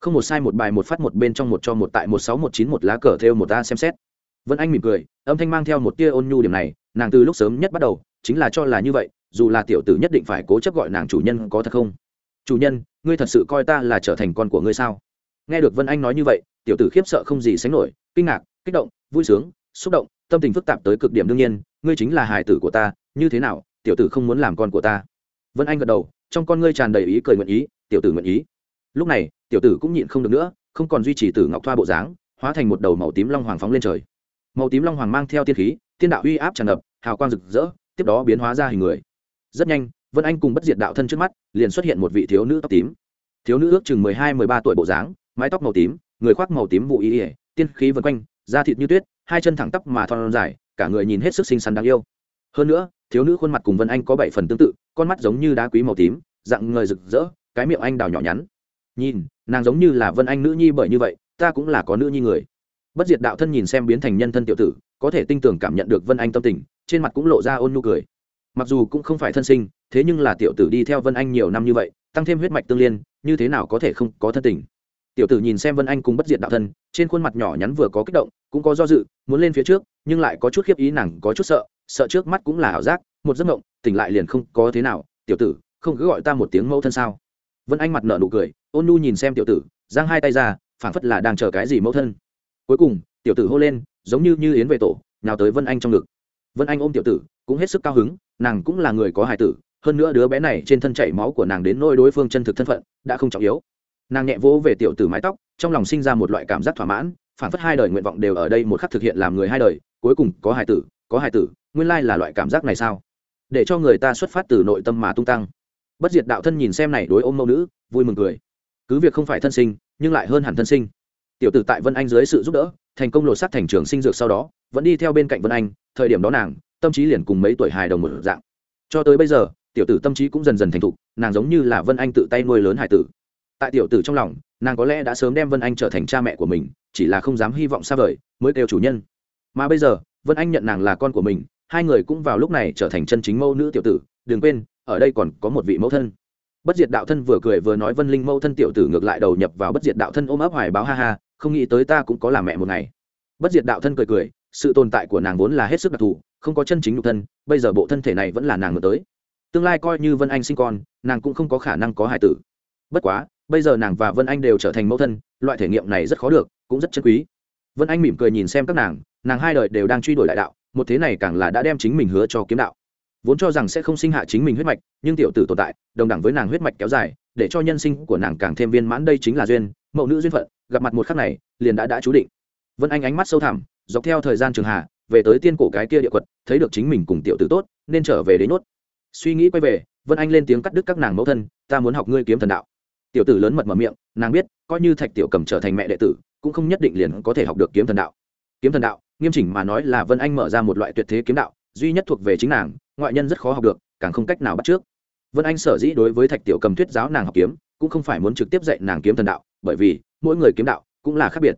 Không một sai một bài một phát một bên trong một cho một tại một sáu một chín một lá cờ theo một ta xem xét. Vân anh mỉm cười, âm thanh mang theo một tia ôn nhu điểm này, nàng từ lúc sớm nhất bắt đầu chính là cho là như vậy, dù là tiểu tử nhất định phải cố chấp gọi nàng chủ nhân có thật không? Chủ nhân, ngươi thật sự coi ta là trở thành con của ngươi sao? Nghe được vân anh nói như vậy, tiểu tử khiếp sợ không gì sánh nổi, kinh ngạc, kích động, vui sướng, xúc động, tâm tình phức tạp tới cực điểm đương nhiên, ngươi chính là hài tử của ta, như thế nào, tiểu tử không muốn làm con của ta? Vân anh gật đầu, trong con ngươi tràn đầy ý cười nguyện ý, tiểu tử nguyện ý. Lúc này, tiểu tử cũng nhịn không được nữa, không còn duy trì tử ngọc thoa bộ dáng, hóa thành một đầu màu tím long hoàng phóng lên trời. Màu tím long hoàng mang theo tiên khí, tiên đạo uy áp tràn ngập, hào quang rực rỡ tiếp đó biến hóa ra hình người. Rất nhanh, vân anh cùng bất diệt đạo thân trước mắt liền xuất hiện một vị thiếu nữ tóc tím. Thiếu nữ ước chừng mười hai, mười ba tuổi bộ dáng, mái tóc màu tím, người khoác màu tím vụ y ỉa tiên khí vân quanh, da thịt như tuyết, hai chân thẳng tắp mà thon dài, cả người nhìn hết sức xinh xắn đáng yêu. Hơn nữa, thiếu nữ khuôn mặt cùng vân anh có bảy phần tương tự, con mắt giống như đá quý màu tím, dạng người rực rỡ, cái miệng anh đào nhỏ nhắn. Nhìn, nàng giống như là vân anh nữ nhi bởi như vậy, ta cũng là có nữ nhi người. Bất diệt đạo thân nhìn xem biến thành nhân thân tiểu tử, có thể tinh tường cảm nhận được vân anh tâm tình trên mặt cũng lộ ra ôn nhu cười. Mặc dù cũng không phải thân sinh, thế nhưng là tiểu tử đi theo vân anh nhiều năm như vậy, tăng thêm huyết mạch tương liên, như thế nào có thể không có thân tình? Tiểu tử nhìn xem vân anh cùng bất diệt đạo thân, trên khuôn mặt nhỏ nhắn vừa có kích động, cũng có do dự, muốn lên phía trước, nhưng lại có chút khiếp ý nàng, có chút sợ sợ trước mắt cũng là ảo giác, một giấc mộng, tỉnh lại liền không có thế nào. Tiểu tử, không cứ gọi ta một tiếng mẫu thân sao? Vân anh mặt nở nụ cười, ôn nu nhìn xem tiểu tử, giang hai tay ra, phảng phất là đang chờ cái gì mẫu thân. Cuối cùng, tiểu tử hô lên, giống như như yến về tổ nào tới vân anh trong ngực vân anh ôm tiểu tử, cũng hết sức cao hứng, nàng cũng là người có hài tử, hơn nữa đứa bé này trên thân chảy máu của nàng đến nôi đối phương chân thực thân phận, đã không trọng yếu. Nàng nhẹ vỗ về tiểu tử mái tóc, trong lòng sinh ra một loại cảm giác thỏa mãn, phản phất hai đời nguyện vọng đều ở đây một khắc thực hiện làm người hai đời, cuối cùng có hài tử, có hài tử, nguyên lai là loại cảm giác này sao? Để cho người ta xuất phát từ nội tâm mà tung tăng. Bất diệt đạo thân nhìn xem này đối ôm mẫu nữ, vui mừng cười. Cứ việc không phải thân sinh, nhưng lại hơn hẳn thân sinh. Tiểu tử tại vân anh dưới sự giúp đỡ, thành công lột xác thành trường sinh dược sau đó, vẫn đi theo bên cạnh vân anh thời điểm đó nàng, tâm trí liền cùng mấy tuổi hài đồng một dạng. Cho tới bây giờ, tiểu tử tâm trí cũng dần dần thành thục, nàng giống như là vân anh tự tay nuôi lớn hải tử. Tại tiểu tử trong lòng, nàng có lẽ đã sớm đem vân anh trở thành cha mẹ của mình, chỉ là không dám hy vọng xa vời, mới kêu chủ nhân. Mà bây giờ, vân anh nhận nàng là con của mình, hai người cũng vào lúc này trở thành chân chính mẫu nữ tiểu tử, đừng quên, ở đây còn có một vị mẫu thân. Bất diệt đạo thân vừa cười vừa nói vân linh mẫu thân tiểu tử ngược lại đầu nhập vào bất diệt đạo thân ôm ấp hoài báo ha ha, không nghĩ tới ta cũng có làm mẹ một ngày. Bất diệt đạo thân cười cười sự tồn tại của nàng vốn là hết sức đặc thù, không có chân chính nhục thân, bây giờ bộ thân thể này vẫn là nàng ngược tới. Tương lai coi như vân anh sinh con, nàng cũng không có khả năng có hài tử. Bất quá, bây giờ nàng và vân anh đều trở thành mẫu thân, loại thể nghiệm này rất khó được, cũng rất chân quý. Vân anh mỉm cười nhìn xem các nàng nàng hai đời đều đang truy đuổi đại đạo, một thế này càng là đã đem chính mình hứa cho kiếm đạo. Vốn cho rằng sẽ không sinh hạ chính mình huyết mạch, nhưng tiểu tử tồn tại, đồng đẳng với nàng huyết mạch kéo dài, để cho nhân sinh của nàng càng thêm viên mãn đây chính là duyên, mẫu nữ duyên phận, gặp mặt một khắc này, liền đã đã chú định. Vân anh ánh mắt sâu thẳm dọc theo thời gian trường hạ về tới tiên cổ cái kia địa quật, thấy được chính mình cùng tiểu tử tốt, nên trở về đến nốt suy nghĩ quay về, vân anh lên tiếng cắt đứt các nàng mẫu thân, ta muốn học ngươi kiếm thần đạo. Tiểu tử lớn mật mở miệng, nàng biết, coi như thạch tiểu cầm trở thành mẹ đệ tử, cũng không nhất định liền có thể học được kiếm thần đạo. Kiếm thần đạo, nghiêm chỉnh mà nói là vân anh mở ra một loại tuyệt thế kiếm đạo, duy nhất thuộc về chính nàng, ngoại nhân rất khó học được, càng không cách nào bắt trước. Vân anh sở dĩ đối với thạch tiểu cầm thuyết giáo nàng học kiếm, cũng không phải muốn trực tiếp dạy nàng kiếm thần đạo, bởi vì mỗi người kiếm đạo cũng là khác biệt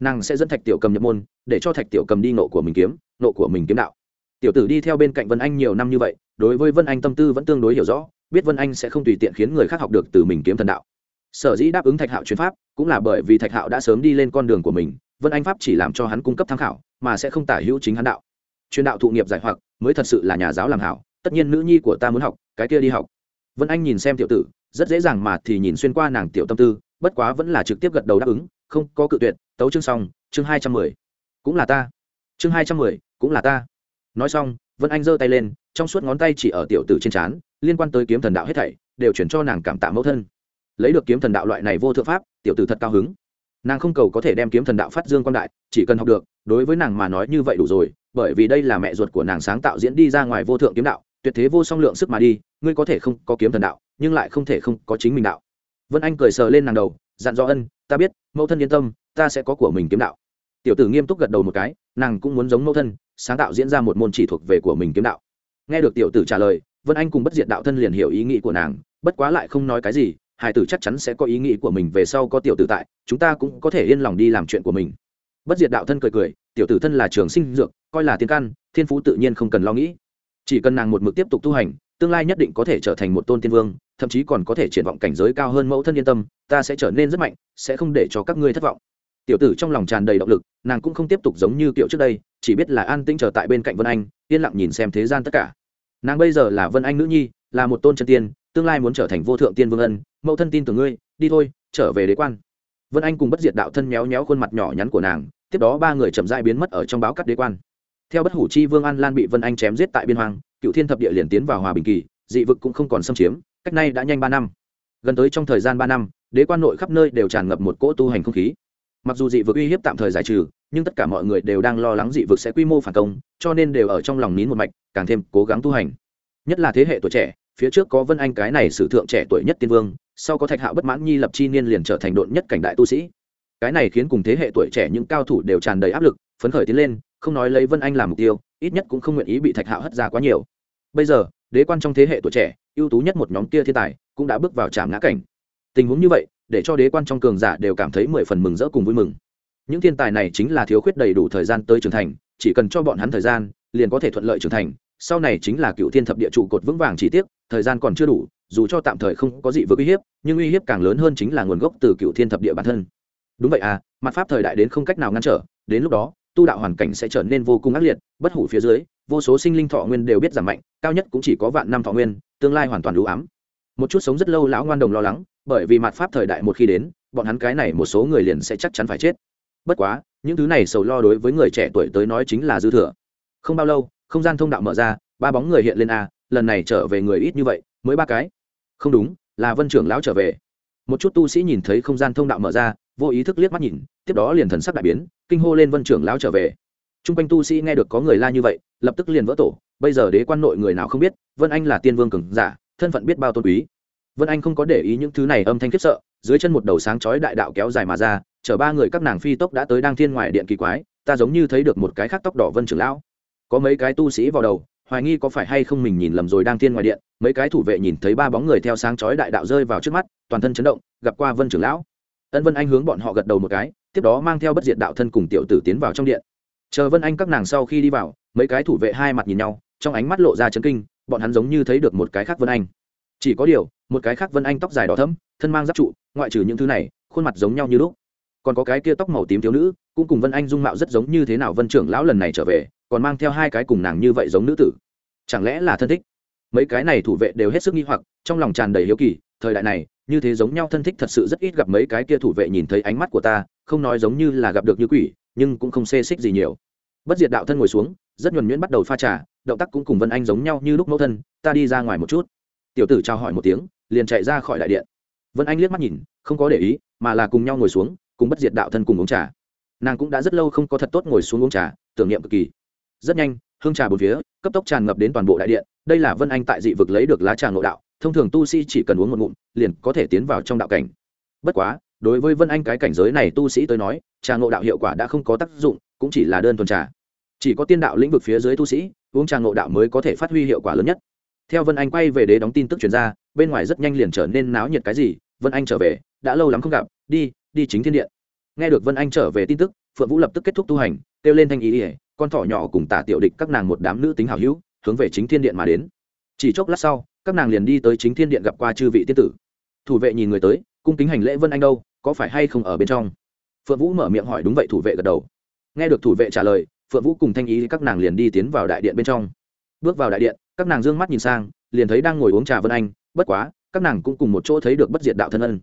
nàng sẽ dẫn thạch tiểu cầm nhập môn, để cho thạch tiểu cầm đi nộ của mình kiếm, nộ của mình kiếm đạo. Tiểu tử đi theo bên cạnh vân anh nhiều năm như vậy, đối với vân anh tâm tư vẫn tương đối hiểu rõ, biết vân anh sẽ không tùy tiện khiến người khác học được từ mình kiếm thần đạo. Sở dĩ đáp ứng thạch hạo chuyến pháp, cũng là bởi vì thạch hạo đã sớm đi lên con đường của mình, vân anh pháp chỉ làm cho hắn cung cấp tham khảo, mà sẽ không tả hữu chính hắn đạo. Truyền đạo thụ nghiệp giải hoặc, mới thật sự là nhà giáo làm hảo, tất nhiên nữ nhi của ta muốn học, cái kia đi học. Vân anh nhìn xem tiểu tử, rất dễ dàng mà thì nhìn xuyên qua nàng tiểu tâm tư, bất quá vẫn là trực tiếp gật đầu đáp ứng, không có cự tuyệt tấu chương xong, chương hai trăm mười. Cũng là ta. Chương hai trăm mười, cũng là ta. Nói xong, vân anh giơ tay lên, trong suốt ngón tay chỉ ở tiểu tử trên trán, liên quan tới kiếm thần đạo hết thảy, đều chuyển cho nàng cảm tạ mẫu thân. Lấy được kiếm thần đạo loại này vô thượng pháp, tiểu tử thật cao hứng. Nàng không cầu có thể đem kiếm thần đạo phát dương quan đại, chỉ cần học được, đối với nàng mà nói như vậy đủ rồi, bởi vì đây là mẹ ruột của nàng sáng tạo diễn đi ra ngoài vô thượng kiếm đạo, tuyệt thế vô song lượng sức mà đi, ngươi có thể không có kiếm thần đạo, nhưng lại không thể không có chính mình đạo. Vân anh cười sờ lên nàng đầu, dặn do ân, ta biết, mẫu thân yên tâm ta sẽ có của mình kiếm đạo. Tiểu tử nghiêm túc gật đầu một cái, nàng cũng muốn giống mẫu thân, sáng tạo diễn ra một môn chỉ thuộc về của mình kiếm đạo. Nghe được tiểu tử trả lời, vân anh cùng bất diệt đạo thân liền hiểu ý nghĩ của nàng, bất quá lại không nói cái gì hải tử chắc chắn sẽ có ý nghĩ của mình về sau có tiểu tử tại, chúng ta cũng có thể yên lòng đi làm chuyện của mình. Bất diệt đạo thân cười cười, tiểu tử thân là trường sinh dược, coi là tiên căn thiên phú tự nhiên không cần lo nghĩ. Chỉ cần nàng một mực tiếp tục tu hành, tương lai nhất định có thể trở thành một tôn tiên vương, thậm chí còn có thể triển vọng cảnh giới cao hơn mẫu thân yên tâm, ta sẽ trở nên rất mạnh, sẽ không để cho các ngươi thất vọng tiểu tử trong lòng tràn đầy động lực, nàng cũng không tiếp tục giống như kiểu trước đây, chỉ biết là an tĩnh trở tại bên cạnh vân anh, yên lặng nhìn xem thế gian tất cả. Nàng bây giờ là vân anh nữ nhi, là một tôn chân tiên, tương lai muốn trở thành vô thượng tiên vương ân, mẫu thân tin tưởng ngươi, đi thôi, trở về đế quan. Vân anh cùng bất diệt đạo thân méo méo khuôn mặt nhỏ nhắn của nàng, tiếp đó ba người chậm dại biến mất ở trong báo cắt đế quan. Theo bất hủ chi vương an lan bị vân anh chém giết tại biên hoàng cựu thiên thập địa liền tiến vào hòa bình kỳ, dị vực cũng không còn xâm chiếm, cách nay đã nhanh ba năm. Gần tới trong thời gian ba năm, đế quan nội khắp nơi đều tràn ngập một cỗ tu hành không khí mặc dù dị vực uy hiếp tạm thời giải trừ, nhưng tất cả mọi người đều đang lo lắng dị vực sẽ quy mô phản công, cho nên đều ở trong lòng nín một mạch, càng thêm cố gắng tu hành. Nhất là thế hệ tuổi trẻ, phía trước có vân anh cái này sử thượng trẻ tuổi nhất tiên vương, sau có thạch hạo bất mãn nhi lập chi niên liền trở thành độn nhất cảnh đại tu sĩ. Cái này khiến cùng thế hệ tuổi trẻ những cao thủ đều tràn đầy áp lực, phấn khởi tiến lên, không nói lấy vân anh làm mục tiêu, ít nhất cũng không nguyện ý bị thạch hạo hất ra quá nhiều. Bây giờ, đế quan trong thế hệ tuổi trẻ, ưu tú nhất một nhóm kia thiên tài, cũng đã bước vào trạm ngã cảnh. Tình huống như vậy để cho đế quan trong cường giả đều cảm thấy mười phần mừng rỡ cùng vui mừng. Những thiên tài này chính là thiếu khuyết đầy đủ thời gian tới trưởng thành, chỉ cần cho bọn hắn thời gian, liền có thể thuận lợi trưởng thành. Sau này chính là cựu thiên thập địa trụ cột vững vàng chỉ tiếc thời gian còn chưa đủ, dù cho tạm thời không có gì vượt uy hiếp, nhưng uy hiếp càng lớn hơn chính là nguồn gốc từ cựu thiên thập địa bản thân. Đúng vậy à mặt pháp thời đại đến không cách nào ngăn trở, đến lúc đó, tu đạo hoàn cảnh sẽ trở nên vô cùng ác liệt, bất hủ phía dưới, vô số sinh linh thọ nguyên đều biết giảm mạnh, cao nhất cũng chỉ có vạn năm thọ nguyên, tương lai hoàn toàn đủ ám. Một chút sống rất lâu lão ngoan đồng lo lắng bởi vì mặt pháp thời đại một khi đến, bọn hắn cái này một số người liền sẽ chắc chắn phải chết. Bất quá, những thứ này sầu lo đối với người trẻ tuổi tới nói chính là dư thừa. Không bao lâu, không gian thông đạo mở ra, ba bóng người hiện lên a, lần này trở về người ít như vậy, mới ba cái. Không đúng, là vân trưởng lão trở về. Một chút tu sĩ nhìn thấy không gian thông đạo mở ra, vô ý thức liếc mắt nhìn, tiếp đó liền thần sắc đại biến, kinh hô lên vân trưởng lão trở về. T r u n g quanh tu sĩ nghe được có người la như vậy, lập tức liền vỡ tổ. Bây giờ đế quan nội người nào không biết, vân anh là tiên vương cường giả, thân phận biết bao tôn quý vân anh không có để ý những thứ này âm thanh khiếp sợ, dưới chân một đầu sáng chói đại đạo kéo dài mà ra, chở ba người các nàng phi tốc đã tới đang thiên ngoài điện kỳ quái, ta giống như thấy được một cái khác tóc đỏ vân trưởng lão. Có mấy cái tu sĩ vào đầu, hoài nghi có phải hay không mình nhìn lầm rồi đang thiên ngoài điện, mấy cái thủ vệ nhìn thấy ba bóng người theo sáng chói đại đạo rơi vào trước mắt, toàn thân chấn động, gặp qua vân trưởng lão. Ân vân anh hướng bọn họ gật đầu một cái, tiếp đó mang theo bất diệt đạo thân cùng tiểu tử tiến vào trong điện. Chờ vân anh các nàng sau khi đi vào, mấy cái thủ vệ hai mặt nhìn nhau, trong ánh mắt lộ ra chấn kinh, bọn hắn giống như thấy được một cái khác vân anh. Chỉ có điều một cái khác vân anh tóc dài đỏ thấm thân mang giáp trụ, ngoại trừ những thứ này, khuôn mặt giống nhau như lúc. Còn có cái kia tóc màu tím thiếu nữ, cũng cùng vân anh dung mạo rất giống như thế nào vân trưởng lão lần này trở về, còn mang theo hai cái cùng nàng như vậy giống nữ tử. Chẳng lẽ là thân thích? Mấy cái này thủ vệ đều hết sức nghi hoặc, trong lòng tràn đầy hiếu kỳ, thời đại này, như thế giống nhau thân thích thật sự rất ít gặp mấy cái kia thủ vệ nhìn thấy ánh mắt của ta, không nói giống như là gặp được như quỷ, nhưng cũng không xê xích gì nhiều. Bất diệt đạo thân ngồi xuống, rất nhuần nhuyễn bắt đầu pha trà, động tác cũng cùng vân anh giống nhau như lúc mẫu thân, ta đi ra ngoài một chút tiểu tử trao hỏi một tiếng, liền chạy ra khỏi đại điện. Vân anh liếc mắt nhìn, không có để ý, mà là cùng nhau ngồi xuống, cùng bất diệt đạo thân cùng uống trà. Nàng cũng đã rất lâu không có thật tốt ngồi xuống uống trà, tưởng niệm cực kỳ. Rất nhanh, hương trà bốn phía, cấp tốc tràn ngập đến toàn bộ đại điện. Đây là vân anh tại dị vực lấy được lá trà ngộ đạo, thông thường tu sĩ chỉ cần uống một ngụm, liền có thể tiến vào trong đạo cảnh. Bất quá, đối với vân anh cái cảnh giới này tu sĩ tới nói, trà ngộ đạo hiệu quả đã không có tác dụng, cũng chỉ là đơn thuần trà. Chỉ có tiên đạo lĩnh vực phía dưới tu sĩ, uống trà ngộ đạo mới có thể phát huy hiệu quả lớn nhất theo vân anh quay về đế đóng tin tức chuyển ra, bên ngoài rất nhanh liền trở nên náo nhiệt cái gì, vân anh trở về, đã lâu lắm không gặp, đi đi chính thiên điện. Nghe được vân anh trở về tin tức, phượng vũ lập tức kết thúc tu hành, kêu lên thanh ý ỉa con thỏ nhỏ cùng tả tiểu địch các nàng một đám nữ tính hào hữu, hướng về chính thiên điện mà đến. Chỉ chốc lát sau, các nàng liền đi tới chính thiên điện gặp qua chư vị tiên tử. Thủ vệ nhìn người tới, cung kính hành lễ vân anh đâu, có phải hay không ở bên trong? Phượng vũ mở miệng hỏi đúng vậy thủ vệ gật đầu. Nghe được thủ vệ trả lời, phượng vũ cùng thanh ý các nàng liền đi tiến vào đại điện bên trong. Bước vào đại điện các nàng d ư ơ n g mắt nhìn sang, liền thấy đang ngồi uống trà vân anh, bất quá, các nàng cũng cùng một chỗ thấy được bất diệt đạo thân ân.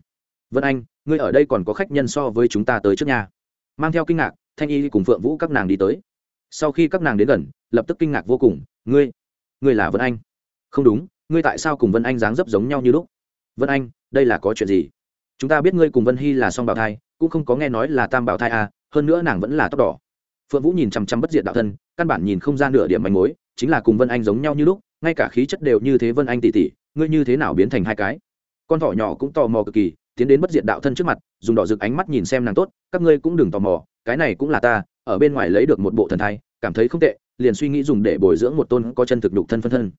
Vân anh, ngươi ở đây còn có khách nhân so với chúng ta tới trước nhà mang theo kinh ngạc, thanh y cùng phượng vũ các nàng đi tới. Sau khi các nàng đến gần, lập tức kinh ngạc vô cùng, ngươi ngươi là vân anh? Không đúng, ngươi tại sao cùng vân anh dáng dấp giống nhau như lúc? Vân anh, đây là có chuyện gì? Chúng ta biết ngươi cùng vân hy là song bảo thai, cũng không có nghe nói là tam bảo thai à hơn nữa nàng vẫn là tóc đỏ. Phượng vũ nhìn chằm chằm bất diệt đạo thân, căn bản nhìn không ra nửa điểm manh mối, chính là cùng vân anh giống nhau như lúc ngay cả khí chất đều như thế vân anh tỉ tỉ, ngươi như thế nào biến thành hai cái? Con thỏ nhỏ cũng tò mò cực kỳ, tiến đến bất diệt đạo thân trước mặt, dùng đỏ rực ánh mắt nhìn xem nàng tốt, các ngươi cũng đừng tò mò, cái này cũng là ta, ở bên ngoài lấy được một bộ thần thai, cảm thấy không tệ, liền suy nghĩ dùng để bồi dưỡng một tôn có chân thực đục thân phân thân.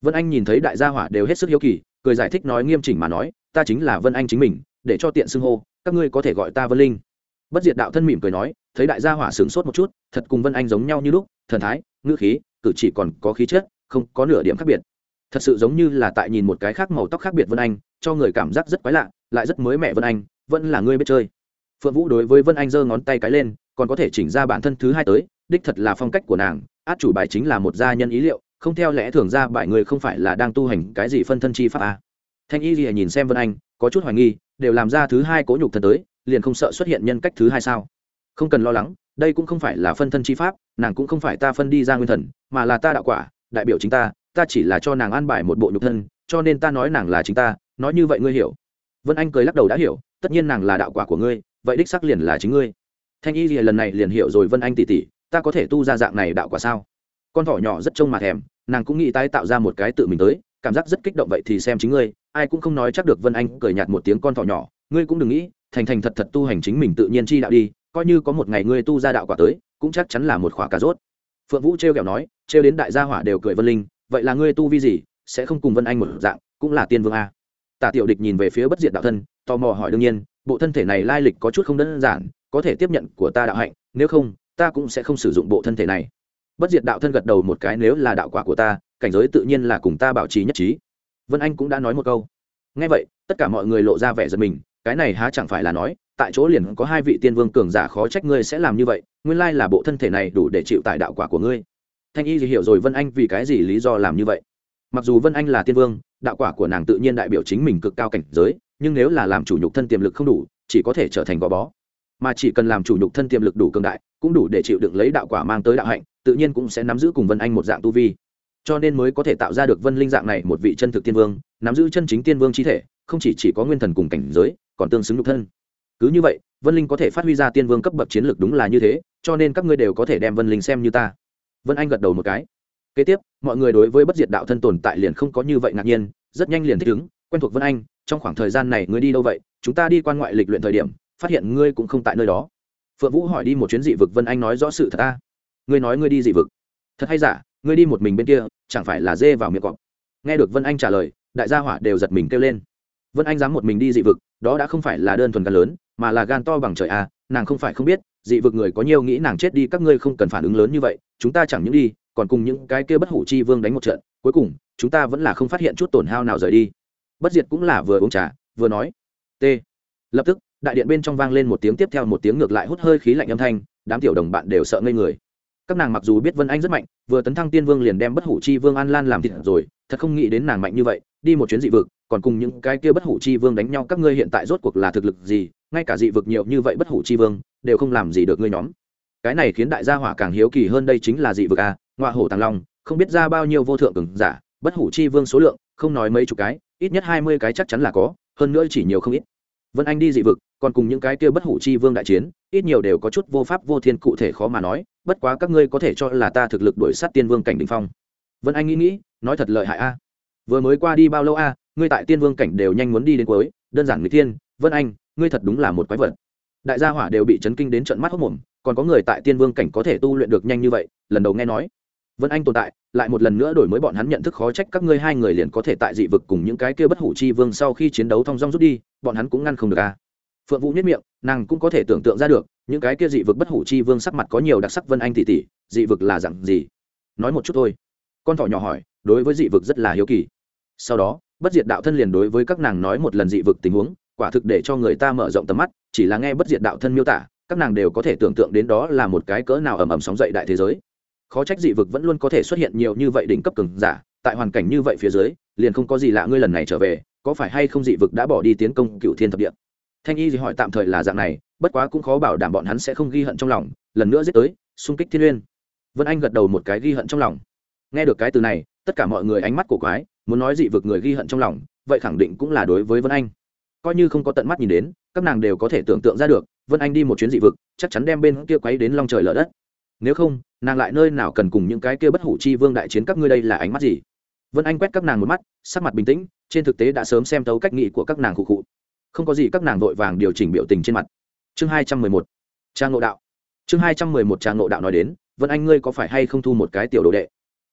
Vân anh nhìn thấy đại gia hỏa đều hết sức hiếu kỳ, cười giải thích nói nghiêm chỉnh mà nói, ta chính là vân anh chính mình, để cho tiện xưng hô, các ngươi có thể gọi ta vân linh. Bất diệt đạo thân mỉm cười nói, thấy đại gia hỏa sướng sốt một chút, thật cùng vân anh giống nhau như lúc, thần thái, ngữ khí, cử chỉ còn có khí chất không có nửa điểm khác biệt. Thật sự giống như là tại nhìn một cái khác màu tóc khác biệt vân anh, cho người cảm giác rất quái lạ, lại rất mới mẻ vân anh, vẫn là ngươi biết chơi. Phượng vũ đối với vân anh giơ ngón tay cái lên, còn có thể chỉnh ra bản thân thứ hai tới, đích thật là phong cách của nàng, át chủ bài chính là một gia nhân ý liệu, không theo lẽ thường ra bài người không phải là đang tu hành cái gì phân thân chi pháp à. thanh y gì nhìn xem vân anh, có chút hoài nghi, đều làm ra thứ hai cố nhục thân tới, liền không sợ xuất hiện nhân cách thứ hai sao? Không cần lo lắng, đây cũng không phải là phân thân chi pháp, nàng cũng không phải ta phân đi ra nguyên thần, mà là ta đạo quả đại biểu chính ta ta chỉ là cho nàng an bài một bộ nhục thân, cho nên ta nói nàng là chính ta, nói như vậy ngươi hiểu. Vân anh cười lắc đầu đã hiểu, tất nhiên nàng là đạo quả của ngươi, vậy đích sắc liền là chính ngươi. Thanh y gì lần này liền hiểu rồi vân anh tỉ tỉ ta có thể tu ra dạng này đạo quả sao? Con thỏ nhỏ rất trông mà thèm, nàng cũng nghĩ tái tạo ra một cái tự mình tới, cảm giác rất kích động vậy thì xem chính ngươi, ai cũng không nói chắc được vân anh cười nhạt một tiếng con thỏ nhỏ, ngươi cũng đừng nghĩ, thành thành thật thật tu hành chính mình tự nhiên chi đạo đi, coi như có một ngày ngươi tu ra đạo quả tới, cũng chắc chắn là một khỏa cà rốt phượng vũ t r kẹo nói t đến đại gia hỏa đều cười vân linh, vậy là ngươi tu vi gì, sẽ không cùng vân anh một dạng, cũng là tiên vương a? Tả tiểu địch nhìn về phía bất diệt đạo thân, tò mò hỏi đương nhiên, bộ thân thể này lai lịch có chút không đơn giản, có thể tiếp nhận của ta đạo hạnh, nếu không, ta cũng sẽ không sử dụng bộ thân thể này. Bất diệt đạo thân gật đầu một cái, nếu là đạo quả của ta, cảnh giới tự nhiên là cùng ta bảo trì nhất trí. Vân anh cũng đã nói một câu. Ngay vậy, tất cả mọi người lộ ra vẻ giật mình cái này há chẳng phải là nói, tại chỗ liền có hai vị tiên vương cường giả khó trách ngươi sẽ làm như vậy, nguyên lai là bộ thân thể này đủ để chịu tại đạo quả của ngươi. Thanh y thì hiểu rồi vân anh vì cái gì lý do làm như vậy. Mặc dù vân anh là tiên vương, đạo quả của nàng tự nhiên đại biểu chính mình cực cao cảnh giới, nhưng nếu là làm chủ nhục thân tiềm lực không đủ, chỉ có thể trở thành gò bó. Mà chỉ cần làm chủ nhục thân tiềm lực đủ cường đại, cũng đủ để chịu đựng lấy đạo quả mang tới đạo hạnh, tự nhiên cũng sẽ nắm giữ cùng vân anh một dạng tu vi. Cho nên mới có thể tạo ra được vân linh dạng này một vị chân thực tiên vương, nắm giữ chân chính tiên vương chi thể, không chỉ chỉ có nguyên thần cùng cảnh giới còn tương xứng nhục thân. Cứ như vậy, vân linh có thể phát huy ra tiên vương cấp bậc chiến lược đúng là như thế, cho nên các ngươi đều có thể đem vân linh xem như ta. Vân anh gật đầu một cái. Kế tiếp, mọi người đối với bất diệt đạo thân tồn tại liền không có như vậy ngạc nhiên, rất nhanh liền thích ứng, quen thuộc vân anh, trong khoảng thời gian này ngươi đi đâu vậy? Chúng ta đi quan ngoại lịch luyện thời điểm, phát hiện ngươi cũng không tại nơi đó. Phượng vũ hỏi đi một chuyến dị vực, vân anh nói rõ sự thật ta. Ngươi nói ngươi đi dị vực. Thật hay giả, ngươi đi một mình bên kia, chẳng phải là dê vào miệng cọp? Nghe được vân anh trả lời, đại gia hỏa đều giật mình kêu lên vân anh dám một mình đi dị vực, đó đã không phải là đơn thuần gan lớn, mà là gan to bằng trời à nàng không phải không biết, dị vực người có nhiều nghĩ nàng chết đi, các ngươi không cần phản ứng lớn như vậy, chúng ta chẳng những đi, còn cùng những cái kia bất hủ chi vương đánh một trận, cuối cùng, chúng ta vẫn là không phát hiện chút tổn hao nào rời đi. Bất diệt cũng là vừa uống trà, vừa nói, t. Lập tức, đại điện bên trong vang lên một tiếng tiếp theo, một tiếng ngược lại hút hơi khí lạnh âm thanh, đám tiểu đồng bạn đều sợ ngây người các nàng mặc dù biết vân anh rất mạnh vừa tấn thăng tiên vương liền đem bất hủ chi vương an lan làm thịt rồi thật không nghĩ đến nàng mạnh như vậy đi một chuyến dị vực còn cùng những cái kia bất hủ chi vương đánh nhau các ngươi hiện tại rốt cuộc là thực lực gì ngay cả dị vực nhiều như vậy bất hủ chi vương đều không làm gì được ngươi nhóm. Cái này khiến đại gia hỏa càng hiếu kỳ hơn đây chính là dị vực a à, ngoa hổ tàng long không biết ra bao nhiêu vô thượng cường giả bất hủ chi vương số lượng không nói mấy chục cái ít nhất hai mươi cái chắc chắn là có hơn nữa chỉ nhiều không ít. Vân anh đi dị vực còn cùng những cái kia bất hủ chi vương đại chiến ít nhiều đều có chút vô pháp vô thiên cụ thể khó mà nói bất quá các ngươi có thể cho là ta thực lực đuổi sát tiên vương cảnh đình phong. Vân anh nghĩ nghĩ, nói thật lợi hại a. Vừa mới qua đi bao lâu a, ngươi tại tiên vương cảnh đều nhanh muốn đi đến cuối, đơn giản người tiên vân anh, ngươi thật đúng là một quái vật. Đại gia hỏa đều bị chấn kinh đến trận mắt hốc mồm, còn có người tại tiên vương cảnh có thể tu luyện được nhanh như vậy, lần đầu nghe nói. Vân anh tồn tại, lại một lần nữa đổi mới bọn hắn nhận thức khó trách các ngươi hai người liền có thể tại dị vực cùng những cái kia bất hủ chi vương sau khi chiến đấu thong dong rút đi, bọn hắn cũng ngăn không được a. Phượng vũ nhất miệng, nàng cũng có thể tưởng tượng ra được những cái kia dị vực bất hủ chi vương sắc mặt có nhiều đặc sắc vân anh tỷ tỷ dị vực là dặn gì? Nói một chút thôi. Con thỏ nhỏ hỏi, đối với dị vực rất là hiếu kỳ. Sau đó, bất diệt đạo thân liền đối với các nàng nói một lần dị vực tình huống, quả thực để cho người ta mở rộng tầm mắt, chỉ là nghe bất diệt đạo thân miêu tả, các nàng đều có thể tưởng tượng đến đó là một cái cỡ nào ầm ầm sóng dậy đại thế giới. Khó trách dị vực vẫn luôn có thể xuất hiện nhiều như vậy đỉnh cấp cường giả, tại hoàn cảnh như vậy phía dưới, liền không có gì lạ ngươi lần này trở về, có phải hay không dị vực đã bỏ đi tiến công cựu thiên thập địa? Thanh y thì hỏi tạm thời là dạng này bất quá cũng khó bảo đảm bọn hắn sẽ không ghi hận trong lòng, lần nữa giết tới, xung kích thiên uyên vân anh gật đầu một cái ghi hận trong lòng. Nghe được cái từ này, tất cả mọi người ánh mắt của quái, muốn nói dị vực người ghi hận trong lòng, vậy khẳng định cũng là đối với vân anh. Coi như không có tận mắt nhìn đến, các nàng đều có thể tưởng tượng ra được, vân anh đi một chuyến dị vực, chắc chắn đem bên kia quấy đến long trời lở đất. Nếu không, nàng lại nơi nào cần cùng những cái kia bất hủ chi vương đại chiến các ngươi đây là ánh mắt gì? Vân anh quét các nàng một mắt, sắc mặt bình tĩnh, trên thực tế đã sớm xem tấu cách nghị của các nàng cụ cụ không có gì các nàng vội vàng điều chỉnh biểu tình trên mặt chương hai trăm mười một, trang ngộ đạo. Chương hai trăm mười một, trang ngộ đạo nói đến, vân anh ngươi có phải hay không thu một cái tiểu đồ đệ?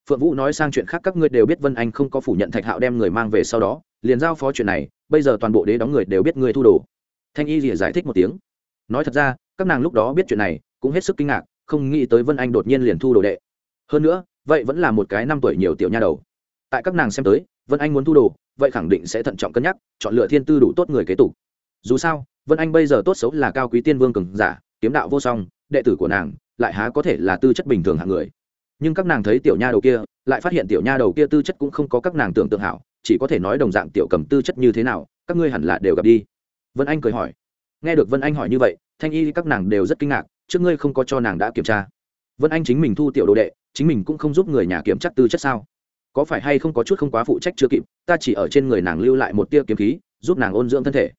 Phượng vũ nói sang chuyện khác các ngươi đều biết vân anh không có phủ nhận thạch hạo đem người mang về sau đó, liền giao phó chuyện này, bây giờ toàn bộ đế đóng người đều biết ngươi thu đồ. Thanh y rỉa giải thích một tiếng. Nói thật ra, các nàng lúc đó biết chuyện này, cũng hết sức kinh ngạc, không nghĩ tới vân anh đột nhiên liền thu đồ đệ. Hơn nữa, vậy vẫn là một cái năm tuổi nhiều tiểu nha đầu. Tại các nàng xem tới, vân anh muốn thu đồ, vậy khẳng định sẽ thận trọng cân nhắc, chọn lựa thiên tư đủ tốt người kế tục. Dù sao vân anh bây giờ tốt xấu là cao quý tiên vương cường giả, kiếm đạo vô song, đệ tử của nàng lại há có thể là tư chất bình thường hạng người. Nhưng các nàng thấy tiểu nha đầu kia, lại phát hiện tiểu nha đầu kia tư chất cũng không có các nàng tưởng tượng hảo, chỉ có thể nói đồng dạng tiểu cầm tư chất như thế nào, các ngươi hẳn là đều gặp đi. Vân anh cười hỏi. Nghe được vân anh hỏi như vậy, thanh y các nàng đều rất kinh ngạc, trước ngươi không có cho nàng đã kiểm tra. Vân anh chính mình thu tiểu đồ đệ, chính mình cũng không giúp người nhà kiểm chắc tư chất sao? Có phải hay không có chút không quá phụ trách chưa kịp, ta chỉ ở trên người nàng lưu lại một tia kiếm khí, giúp nàng ôn dưỡng thân thể.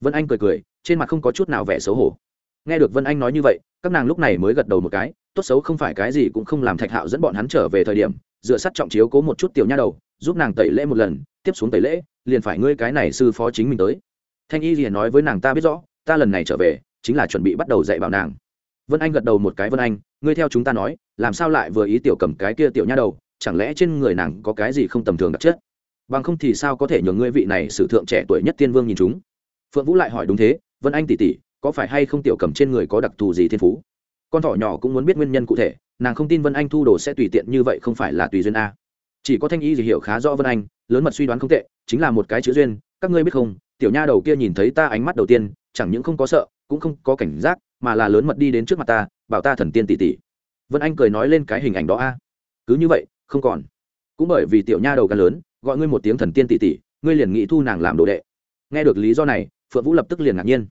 Vân anh cười cười trên mặt không có chút nào vẻ xấu hổ. Nghe được vân anh nói như vậy, các nàng lúc này mới gật đầu một cái, tốt xấu không phải cái gì cũng không làm thạch hạo dẫn bọn hắn trở về thời điểm, dựa sắt trọng chiếu cố một chút tiểu nha đầu, giúp nàng tẩy lễ một lần, tiếp xuống tẩy lễ, liền phải ngươi cái này sư phó chính mình tới. Thanh y liền nói với nàng ta biết rõ, ta lần này trở về, chính là chuẩn bị bắt đầu dạy bảo nàng. Vân anh gật đầu một cái vân anh, ngươi theo chúng ta nói, làm sao lại vừa ý tiểu cầm cái kia tiểu nha đầu, chẳng lẽ trên người nàng có cái gì không tầm thường đặc chất? Bằng không thì sao có thể nhường ngươi vị này sử thượng trẻ tuổi nhất tiên vương nhìn chúng? Phượng vũ lại hỏi đúng thế vân anh tỷ tỷ có phải hay không tiểu cầm trên người có đặc thù gì thiên phú? Con thỏ nhỏ cũng muốn biết nguyên nhân cụ thể, nàng không tin vân anh thu đồ sẽ tùy tiện như vậy không phải là tùy duyên a. Chỉ có thanh y gì hiểu khá rõ vân anh, lớn mật suy đoán không tệ, chính là một cái chữ duyên, các ngươi biết không? Tiểu nha đầu kia nhìn thấy ta ánh mắt đầu tiên, chẳng những không có sợ, cũng không có cảnh giác, mà là lớn mật đi đến trước mặt ta, bảo ta thần tiên tỷ tỷ vân anh cười nói lên cái hình ảnh đó a. Cứ như vậy, không còn. Cũng bởi vì tiểu nha đầu càng lớn, gọi ngươi một tiếng thần tiên tỷ tỷ ngươi liền nghĩ thu nàng làm đồ đệ. Nghe được lý do này phượng vũ lập tức liền ngạc nhiên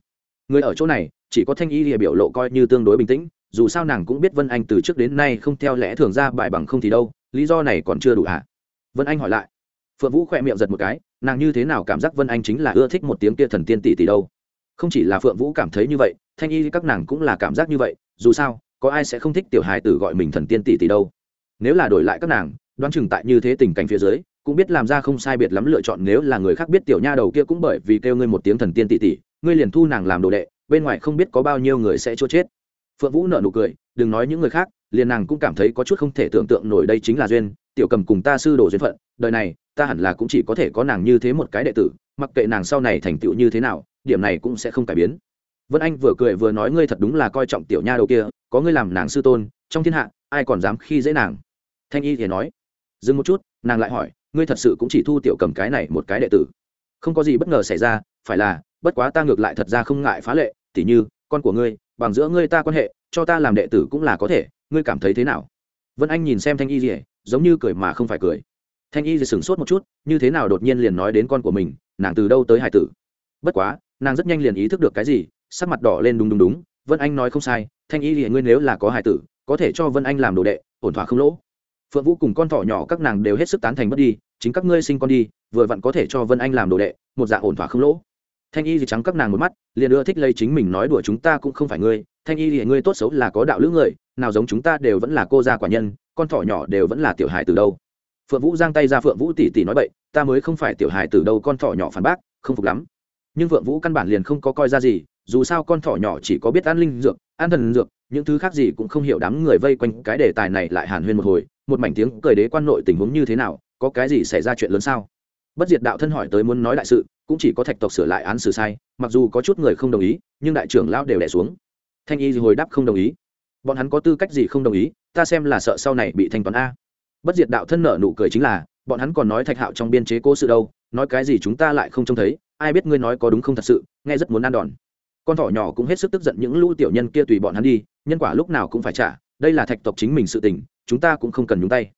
người ở chỗ này chỉ có thanh y lìa biểu lộ coi như tương đối bình tĩnh dù sao nàng cũng biết vân anh từ trước đến nay không theo lẽ thường ra bài bằng không thì đâu lý do này còn chưa đủ hả vân anh hỏi lại phượng vũ khỏe miệng giật một cái nàng như thế nào cảm giác vân anh chính là ưa thích một tiếng kia thần tiên tỷ tỷ đâu không chỉ là phượng vũ cảm thấy như vậy thanh y các nàng cũng là cảm giác như vậy dù sao có ai sẽ không thích tiểu hài tử gọi mình thần tiên tỷ tỷ đâu nếu là đổi lại các nàng đoán chừng tại như thế tình cảnh phía dưới cũng biết làm ra không sai biệt lắm lựa chọn nếu là người khác biết tiểu nha đầu kia cũng bởi vì kêu ngươi một tiếng thần tiên tỷ tỷ, ngươi liền thu nàng làm đồ đệ, bên ngoài không biết có bao nhiêu người sẽ chua chết. Phượng vũ nợ nụ cười, đừng nói những người khác, liền nàng cũng cảm thấy có chút không thể tưởng tượng nổi đây chính là duyên, tiểu cầm cùng ta sư đồ duyên phận, đời này, ta hẳn là cũng chỉ có thể có nàng như thế một cái đệ tử, mặc kệ nàng sau này thành tựu như thế nào, điểm này cũng sẽ không cải biến. Vân anh vừa cười vừa nói ngươi thật đúng là coi trọng tiểu nha đầu kia, có ngươi làm nàng sư tôn, trong thiên hạ, ai còn dám khi dễ nàng? Thanh y thì nói, dừng một chút. Nàng lại hỏi ngươi thật sự cũng chỉ thu tiểu cầm cái này một cái đệ tử. Không có gì bất ngờ xảy ra, phải là, bất quá ta ngược lại thật ra không ngại phá lệ, tỉ như, con của ngươi, bằng giữa ngươi ta quan hệ, cho ta làm đệ tử cũng là có thể, ngươi cảm thấy thế nào? Vân anh nhìn xem thanh y dỉa giống như cười mà không phải cười. Thanh y dỉa sửng sốt một chút, như thế nào đột nhiên liền nói đến con của mình, nàng từ đâu tới hải tử? Bất quá, nàng rất nhanh liền ý thức được cái gì, sắc mặt đỏ lên đúng đúng đúng vân anh nói không sai, thanh y dỉa ngươi nếu là có hải tử, có thể cho vân anh làm đồ đệ, ổn thỏa không lỗ. Phượng vũ cùng con thỏ nhỏ các nàng đều hết sức tán thành mất đi chính các ngươi sinh con đi, vừa vặn có thể cho vân anh làm đồ đệ, một dạng ổn thỏa không lỗ. Thanh y thì trắng các nàng một mắt, liền ưa thích lấy chính mình nói đùa chúng ta cũng không phải ngươi. Thanh y thì ngươi tốt xấu là có đạo lữ người, nào giống chúng ta đều vẫn là cô gia quả nhân, con thỏ nhỏ đều vẫn là tiểu hài từ đâu. Phượng vũ giang tay ra phượng vũ tỉ tỉ nói bậy, ta mới không phải tiểu hài từ đâu, con thỏ nhỏ phản bác, không phục lắm. Nhưng phượng vũ căn bản liền không có coi ra gì, dù sao con thỏ nhỏ chỉ có biết ăn linh dược, ăn thần dược, những thứ khác gì cũng không hiểu đám người vây quanh cái đề tài này lại hàn huyên một hồi, một mảnh tiếng cười đế quan nội tình huống như thế nào có cái gì xảy ra chuyện lớn sao? Bất diệt đạo thân hỏi tới muốn nói đại sự, cũng chỉ có thạch tộc sửa lại án xử sai, mặc dù có chút người không đồng ý, nhưng đại trưởng lão đều đẻ xuống. Thanh y hồi đáp không đồng ý. Bọn hắn có tư cách gì không đồng ý, ta xem là sợ sau này bị thanh toán a. Bất diệt đạo thân nợ nụ cười chính là, bọn hắn còn nói thạch hạo trong biên chế cố sự đâu, nói cái gì chúng ta lại không trông thấy, ai biết ngươi nói có đúng không thật sự, nghe rất muốn ăn đòn. Con thỏ nhỏ cũng hết sức tức giận những lũ tiểu nhân kia tùy bọn hắn đi, nhân quả lúc nào cũng phải trả, đây là thạch tộc chính mình sự tình, chúng ta cũng không cần nhúng tay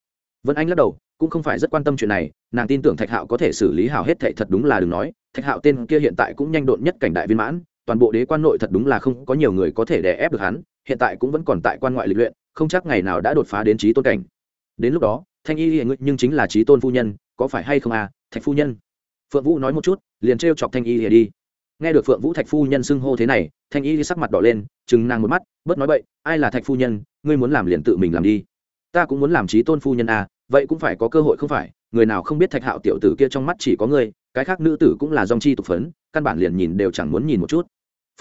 vân anh lắc đầu, cũng không phải rất quan tâm chuyện này, nàng tin tưởng thạch hạo có thể xử lý hào hết thệ thật đúng là đừng nói, thạch hạo tên kia hiện tại cũng nhanh độn nhất cảnh đại viên mãn, toàn bộ đế quan nội thật đúng là không có nhiều người có thể đè ép được hắn, hiện tại cũng vẫn còn tại quan ngoại lịch luyện, không chắc ngày nào đã đột phá đến trí tôn cảnh. Đến lúc đó, thanh y hiện nhưng chính là trí tôn phu nhân, có phải hay không à thạch phu nhân? Phượng vũ nói một chút, liền trêu chọc thanh y hiện đi. Nghe được phượng vũ thạch phu nhân xưng hô thế này, thanh y sắc mặt đỏ lên chừng nàng một mắt, bớt nói bậy, ai là thạch phu nhân, ngươi muốn làm liền tự mình làm đi ta cũng muốn làm trí tôn phu nhân à vậy cũng phải có cơ hội không phải? Người nào không biết thạch hạo tiểu tử kia trong mắt chỉ có ngươi, cái khác nữ tử cũng là dòng chi tục phấn, căn bản liền nhìn đều chẳng muốn nhìn một chút.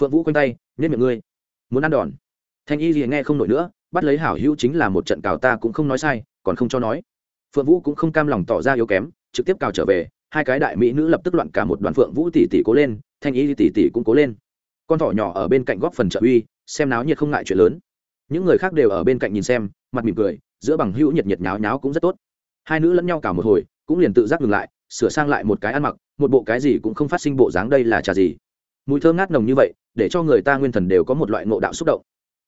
Phượng vũ quanh tay nên miệng ngươi, muốn ăn đòn. Thanh y gì nghe không nổi nữa, bắt lấy hảo hữu chính là một trận cào ta cũng không nói sai, còn không cho nói. Phượng vũ cũng không cam lòng tỏ ra yếu kém, trực tiếp cào trở về, hai cái đại mỹ nữ lập tức loạn cả một đoàn phượng vũ tỷ tỷ cố lên, thanh y tỷ tỷ cũng cố lên. Con thỏ nhỏ ở bên cạnh góp phần trợ uy, xem náo nhiệt không ngại chuyện lớn. Những người khác đều ở bên cạnh nhìn xem, mặt mỉm cười giữa bằng hữu nhiệt nhiệt nháo nháo cũng rất tốt. Hai nữ lẫn nhau cả một hồi, cũng liền tự giác ngừng lại, sửa sang lại một cái ăn mặc, một bộ cái gì cũng không phát sinh bộ dáng đây là trà gì. Mùi thơm ngát nồng như vậy, để cho người ta nguyên thần đều có một loại ngộ đạo xúc động.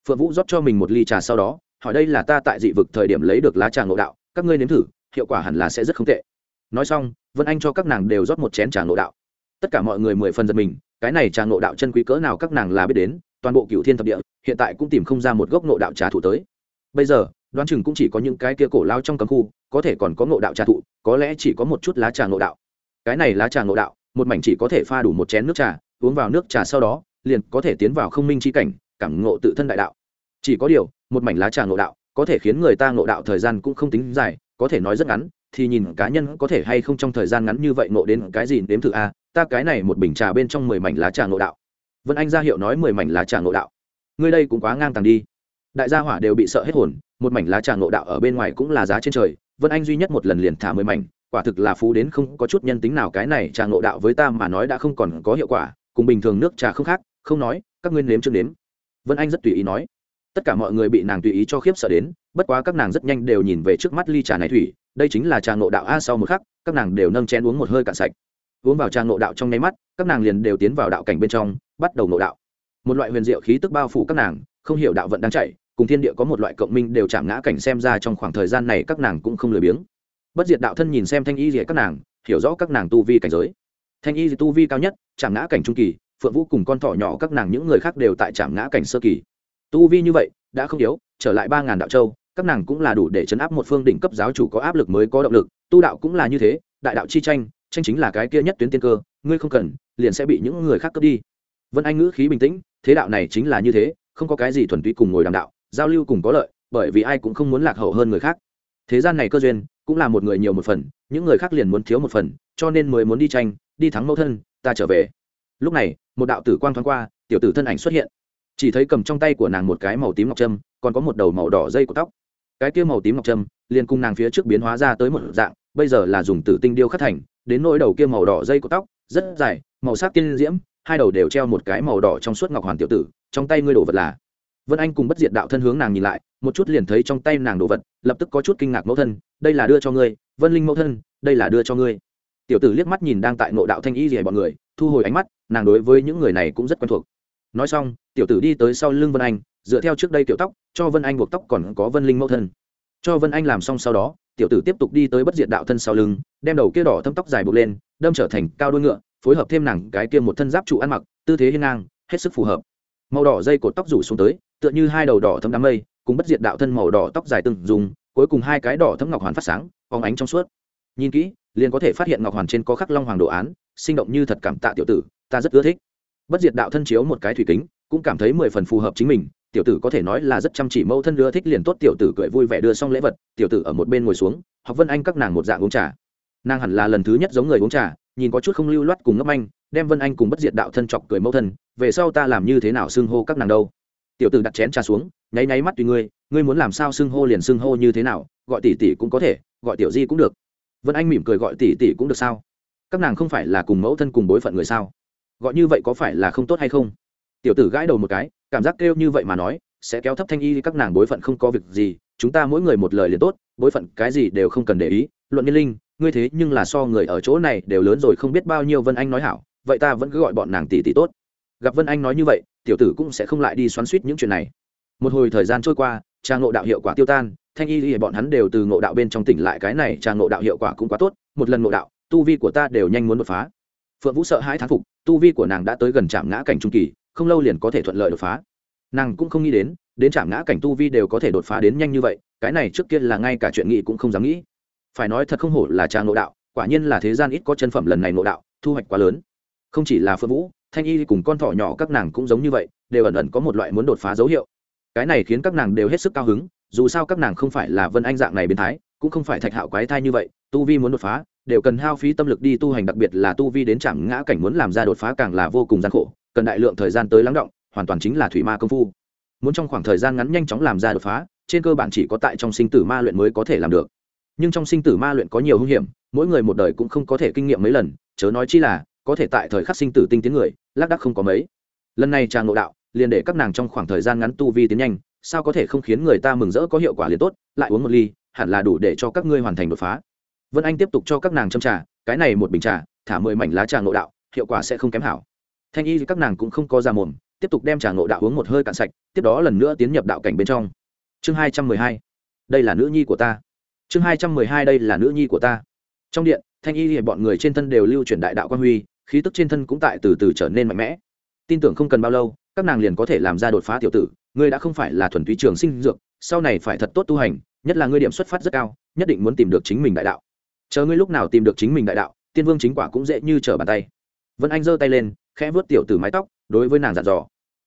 Phượng vũ rót cho mình một ly trà sau đó, hỏi đây là ta tại dị vực thời điểm lấy được lá trà ngộ đạo, các ngươi nếm thử, hiệu quả hẳn là sẽ rất không tệ. Nói xong, vân anh cho các nàng đều rót một chén trà ngộ đạo. Tất cả mọi người mười phần giật mình, cái này trà ngộ đạo chân quý cỡ nào các nàng là biết đến, toàn bộ cựu thiên thập địa, hiện tại cũng tìm không ra một gốc ngộ đạo trà thủ tới. Bây giờ đoán chừng cũng chỉ có những cái kia cổ lao trong cấm khu, có thể còn có ngộ đạo trà thụ, có lẽ chỉ có một chút lá trà ngộ đạo. Cái này lá trà ngộ đạo, một mảnh chỉ có thể pha đủ một chén nước trà, uống vào nước trà sau đó, liền có thể tiến vào không minh c h i cảnh, cảm ngộ tự thân đại đạo. Chỉ có điều, một mảnh lá trà ngộ đạo, có thể khiến người ta ngộ đạo thời gian cũng không tính dài, có thể nói rất ngắn, thì nhìn cá nhân có thể hay không trong thời gian ngắn như vậy ngộ đến cái gì nếm thử a, ta cái này một bình trà bên trong mười mảnh lá trà ngộ đạo. Vân anh ra hiệu nói mười mảnh lá trà ngộ đạo. Ngươi đây cũng quá ngang tàng đi. Đại gia hỏa đều bị sợ hết hồn một mảnh lá trà ngộ đạo ở bên ngoài cũng là giá trên trời, vân anh duy nhất một lần liền thả mười mảnh, quả thực là phú đến không có chút nhân tính nào, cái này trà ngộ đạo với ta mà nói đã không còn có hiệu quả, cùng bình thường nước trà không khác, không nói, các nguyên nếm chưa nếm. Vân anh rất tùy ý nói. Tất cả mọi người bị nàng tùy ý cho khiếp sợ đến, bất quá các nàng rất nhanh đều nhìn về trước mắt ly trà này thủy, đây chính là trà ngộ đạo a sau một khắc, các nàng đều nâng chén uống một hơi cạn sạch. Uống vào trà ngộ đạo trong nháy mắt, các nàng liền đều tiến vào đạo cảnh bên trong, bắt đầu ngộ đạo. Một loại huyền diệu khí tức bao phủ các nàng, không hiểu đạo vận đang chạy cùng thiên địa có một loại cộng minh đều chạm ngã cảnh xem ra trong khoảng thời gian này các nàng cũng không lười biếng. Bất diệt đạo thân nhìn xem thanh y gì các nàng, hiểu rõ các nàng tu vi cảnh giới. Thanh y tu vi cao nhất, chạm ngã cảnh trung kỳ, phượng vũ cùng con thỏ nhỏ các nàng những người khác đều tại chạm ngã cảnh sơ kỳ. Tu vi như vậy, đã không yếu, trở lại ba ngàn đạo châu, các nàng cũng là đủ để chấn áp một phương đỉnh cấp giáo chủ có áp lực mới có động lực. Tu đạo cũng là như thế, đại đạo chi tranh tranh chính là cái kia nhất tuyến tiên cơ, ngươi không cần, liền sẽ bị những người khác cướp đi. Vân anh ngữ khí bình tĩnh, thế đạo này chính là như thế, không có cái gì thuần túy cùng ngồi đàm đạo giao lưu cùng có lợi, bởi vì ai cũng không muốn lạc hậu hơn người khác. Thế gian này cơ duyên, cũng là một người nhiều một phần, những người khác liền muốn thiếu một phần, cho nên mới muốn đi tranh, đi thắng mẫu thân, ta trở về. Lúc này, một đạo tử quang thoáng qua, tiểu tử thân ảnh xuất hiện. Chỉ thấy cầm trong tay của nàng một cái màu tím ngọc trâm, còn có một đầu màu đỏ dây của tóc. Cái kia màu tím ngọc trâm, liền cùng nàng phía trước biến hóa ra tới một dạng, bây giờ là dùng tử tinh điêu khắc thành, đến nỗi đầu kia màu đỏ dây của tóc, rất dài, màu sắc tiên diễm, hai đầu đều treo một cái màu đỏ trong suốt ngọc hoàn tiểu tử, trong tay ngươi đổ vật là vân anh cùng bất diệt đạo thân hướng nàng nhìn lại, một chút liền thấy trong tay nàng đồ vật, lập tức có chút kinh ngạc mẫu thân, đây là đưa cho ngươi, vân linh mẫu thân, đây là đưa cho ngươi. Tiểu tử liếc mắt nhìn đang tại nội đạo thanh y rỉa bọn người, thu hồi ánh mắt, nàng đối với những người này cũng rất quen thuộc. Nói xong, tiểu tử đi tới sau lưng vân anh, dựa theo trước đây tiểu tóc, cho vân anh buộc tóc còn có vân linh mẫu thân. Cho vân anh làm xong sau đó, tiểu tử tiếp tục đi tới bất diệt đạo thân sau lưng, đem đầu kia đỏ thâm tóc dài buộc lên, đâm trở thành cao đuôi ngựa, phối hợp thêm nàng cái kia một thân giáp trụ ăn mặc, tư thế hiên ngang, hết sức phù hợp. Màu đỏ dây cột tóc rủ xuống tới tựa như hai đầu đỏ thấm đám mây, cùng bất diệt đạo thân màu đỏ tóc dài từng dùng, cuối cùng hai cái đỏ thấm ngọc hoàn phát sáng, phóng ánh trong suốt. Nhìn kỹ, liền có thể phát hiện ngọc hoàn trên có khắc long hoàng đồ án, sinh động như thật cảm tạ tiểu tử, ta rất ưa thích. Bất diệt đạo thân chiếu một cái thủy kính, cũng cảm thấy mười phần phù hợp chính mình, tiểu tử có thể nói là rất chăm chỉ mẫu thân đưa thích liền tốt, tiểu tử cười vui vẻ đưa xong lễ vật, tiểu tử ở một bên ngồi xuống, học vân anh các nàng một dạng uống trà. Nàng hẳn là lần thứ nhất giống người uống trà, nhìn có chút không lưu loát cùng ngấp anh, đem vân anh cùng bất diệt đạo thân chọc cười mẫu thân, về sau ta làm như thế nào xưng hô các nàng đâu? Tiểu tử đặt chén trà xuống, nháy nháy mắt tùy ngươi ngươi muốn làm sao xưng hô liền xưng hô như thế nào, gọi tỷ tỷ cũng có thể, gọi tiểu di cũng được. Vân anh mỉm cười gọi tỷ tỷ cũng được sao? Các nàng không phải là cùng mẫu thân cùng bối phận người sao? Gọi như vậy có phải là không tốt hay không? Tiểu tử gãi đầu một cái, cảm giác kêu như vậy mà nói, sẽ kéo thấp thanh y các nàng bối phận không có việc gì, chúng ta mỗi người một lời liền tốt, bối phận cái gì đều không cần để ý. Luận nhân linh, ngươi thế nhưng là so người ở chỗ này đều lớn rồi không biết bao nhiêu vân anh nói hảo, vậy ta vẫn cứ gọi bọn nàng tỷ tỷ tốt. Gặp vân anh nói như vậy tiểu tử cũng sẽ không lại đi xoắn suýt những chuyện này. Một hồi thời gian trôi qua trang ngộ đạo hiệu quả tiêu tan, thanh y thì bọn hắn đều từ ngộ đạo bên trong tỉnh lại, cái này trang ngộ đạo hiệu quả cũng quá tốt, một lần ngộ đạo, tu vi của ta đều nhanh muốn đột phá. Phượng vũ sợ hãi thán phục, tu vi của nàng đã tới gần trạm ngã cảnh trung kỳ, không lâu liền có thể thuận lợi đột phá. Nàng cũng không nghĩ đến đến trạm ngã cảnh tu vi đều có thể đột phá đến nhanh như vậy, cái này trước kia là ngay cả chuyện nghĩ cũng không dám nghĩ. Phải nói thật không hổ là trang ngộ đạo, quả nhiên là thế gian ít có chân phẩm lần này ngộ đạo, thu hoạch quá lớn. Không chỉ là phượng vũ thanh y cùng con thỏ nhỏ các nàng cũng giống như vậy, đều ẩn ẩn có một loại muốn đột phá dấu hiệu. Cái này khiến các nàng đều hết sức cao hứng, dù sao các nàng không phải là vân anh dạng này biến thái, cũng không phải thạch hạo quái thai như vậy, tu vi muốn đột phá, đều cần hao phí tâm lực đi tu hành, đặc biệt là tu vi đến chạm ngã cảnh muốn làm ra đột phá càng là vô cùng gian khổ, cần đại lượng thời gian tới lắng động, hoàn toàn chính là thủy ma công phu. Muốn trong khoảng thời gian ngắn nhanh chóng làm ra đột phá, trên cơ bản chỉ có tại trong sinh tử ma luyện mới có thể làm được. Nhưng trong sinh tử ma luyện có nhiều hung hiểm, mỗi người một đời cũng không có thể kinh nghiệm mấy lần, chớ nói chi là có thể tại thời khắc sinh tử tinh tiến người, lác đắc không có mấy. Lần này tràng ngộ đạo liền để các nàng trong khoảng thời gian ngắn tu vi tiến nhanh, sao có thể không khiến người ta mừng rỡ có hiệu quả liền tốt, lại uống một ly, hẳn là đủ để cho các ngươi hoàn thành đột phá. Vân anh tiếp tục cho các nàng châm trà, cái này một bình trà, thả mười mảnh lá trà ngộ đạo, hiệu quả sẽ không kém hảo. Thanh y các nàng cũng không có ra mồm, tiếp tục đem trà ngộ đạo uống một hơi cạn sạch, tiếp đó lần nữa tiến nhập đạo cảnh bên trong. Chương hai trăm mười hai, đây là nữ nhi của ta. Chương hai trăm mười hai, đây là nữ nhi của ta. Trong điện, thanh y thì bọn người trên thân đều lưu chuyển đại đạo quan huy khí tức trên thân cũng tại từ từ trở nên mạnh mẽ. Tin tưởng không cần bao lâu, các nàng liền có thể làm ra đột phá tiểu tử, ngươi đã không phải là thuần túy trường sinh dược, sau này phải thật tốt tu hành, nhất là ngươi điểm xuất phát rất cao, nhất định muốn tìm được chính mình đại đạo. Chờ ngươi lúc nào tìm được chính mình đại đạo, tiên vương chính quả cũng dễ như trở bàn tay. Vân anh giơ tay lên, khẽ vớt tiểu tử mái tóc, đối với nàng dặn dò.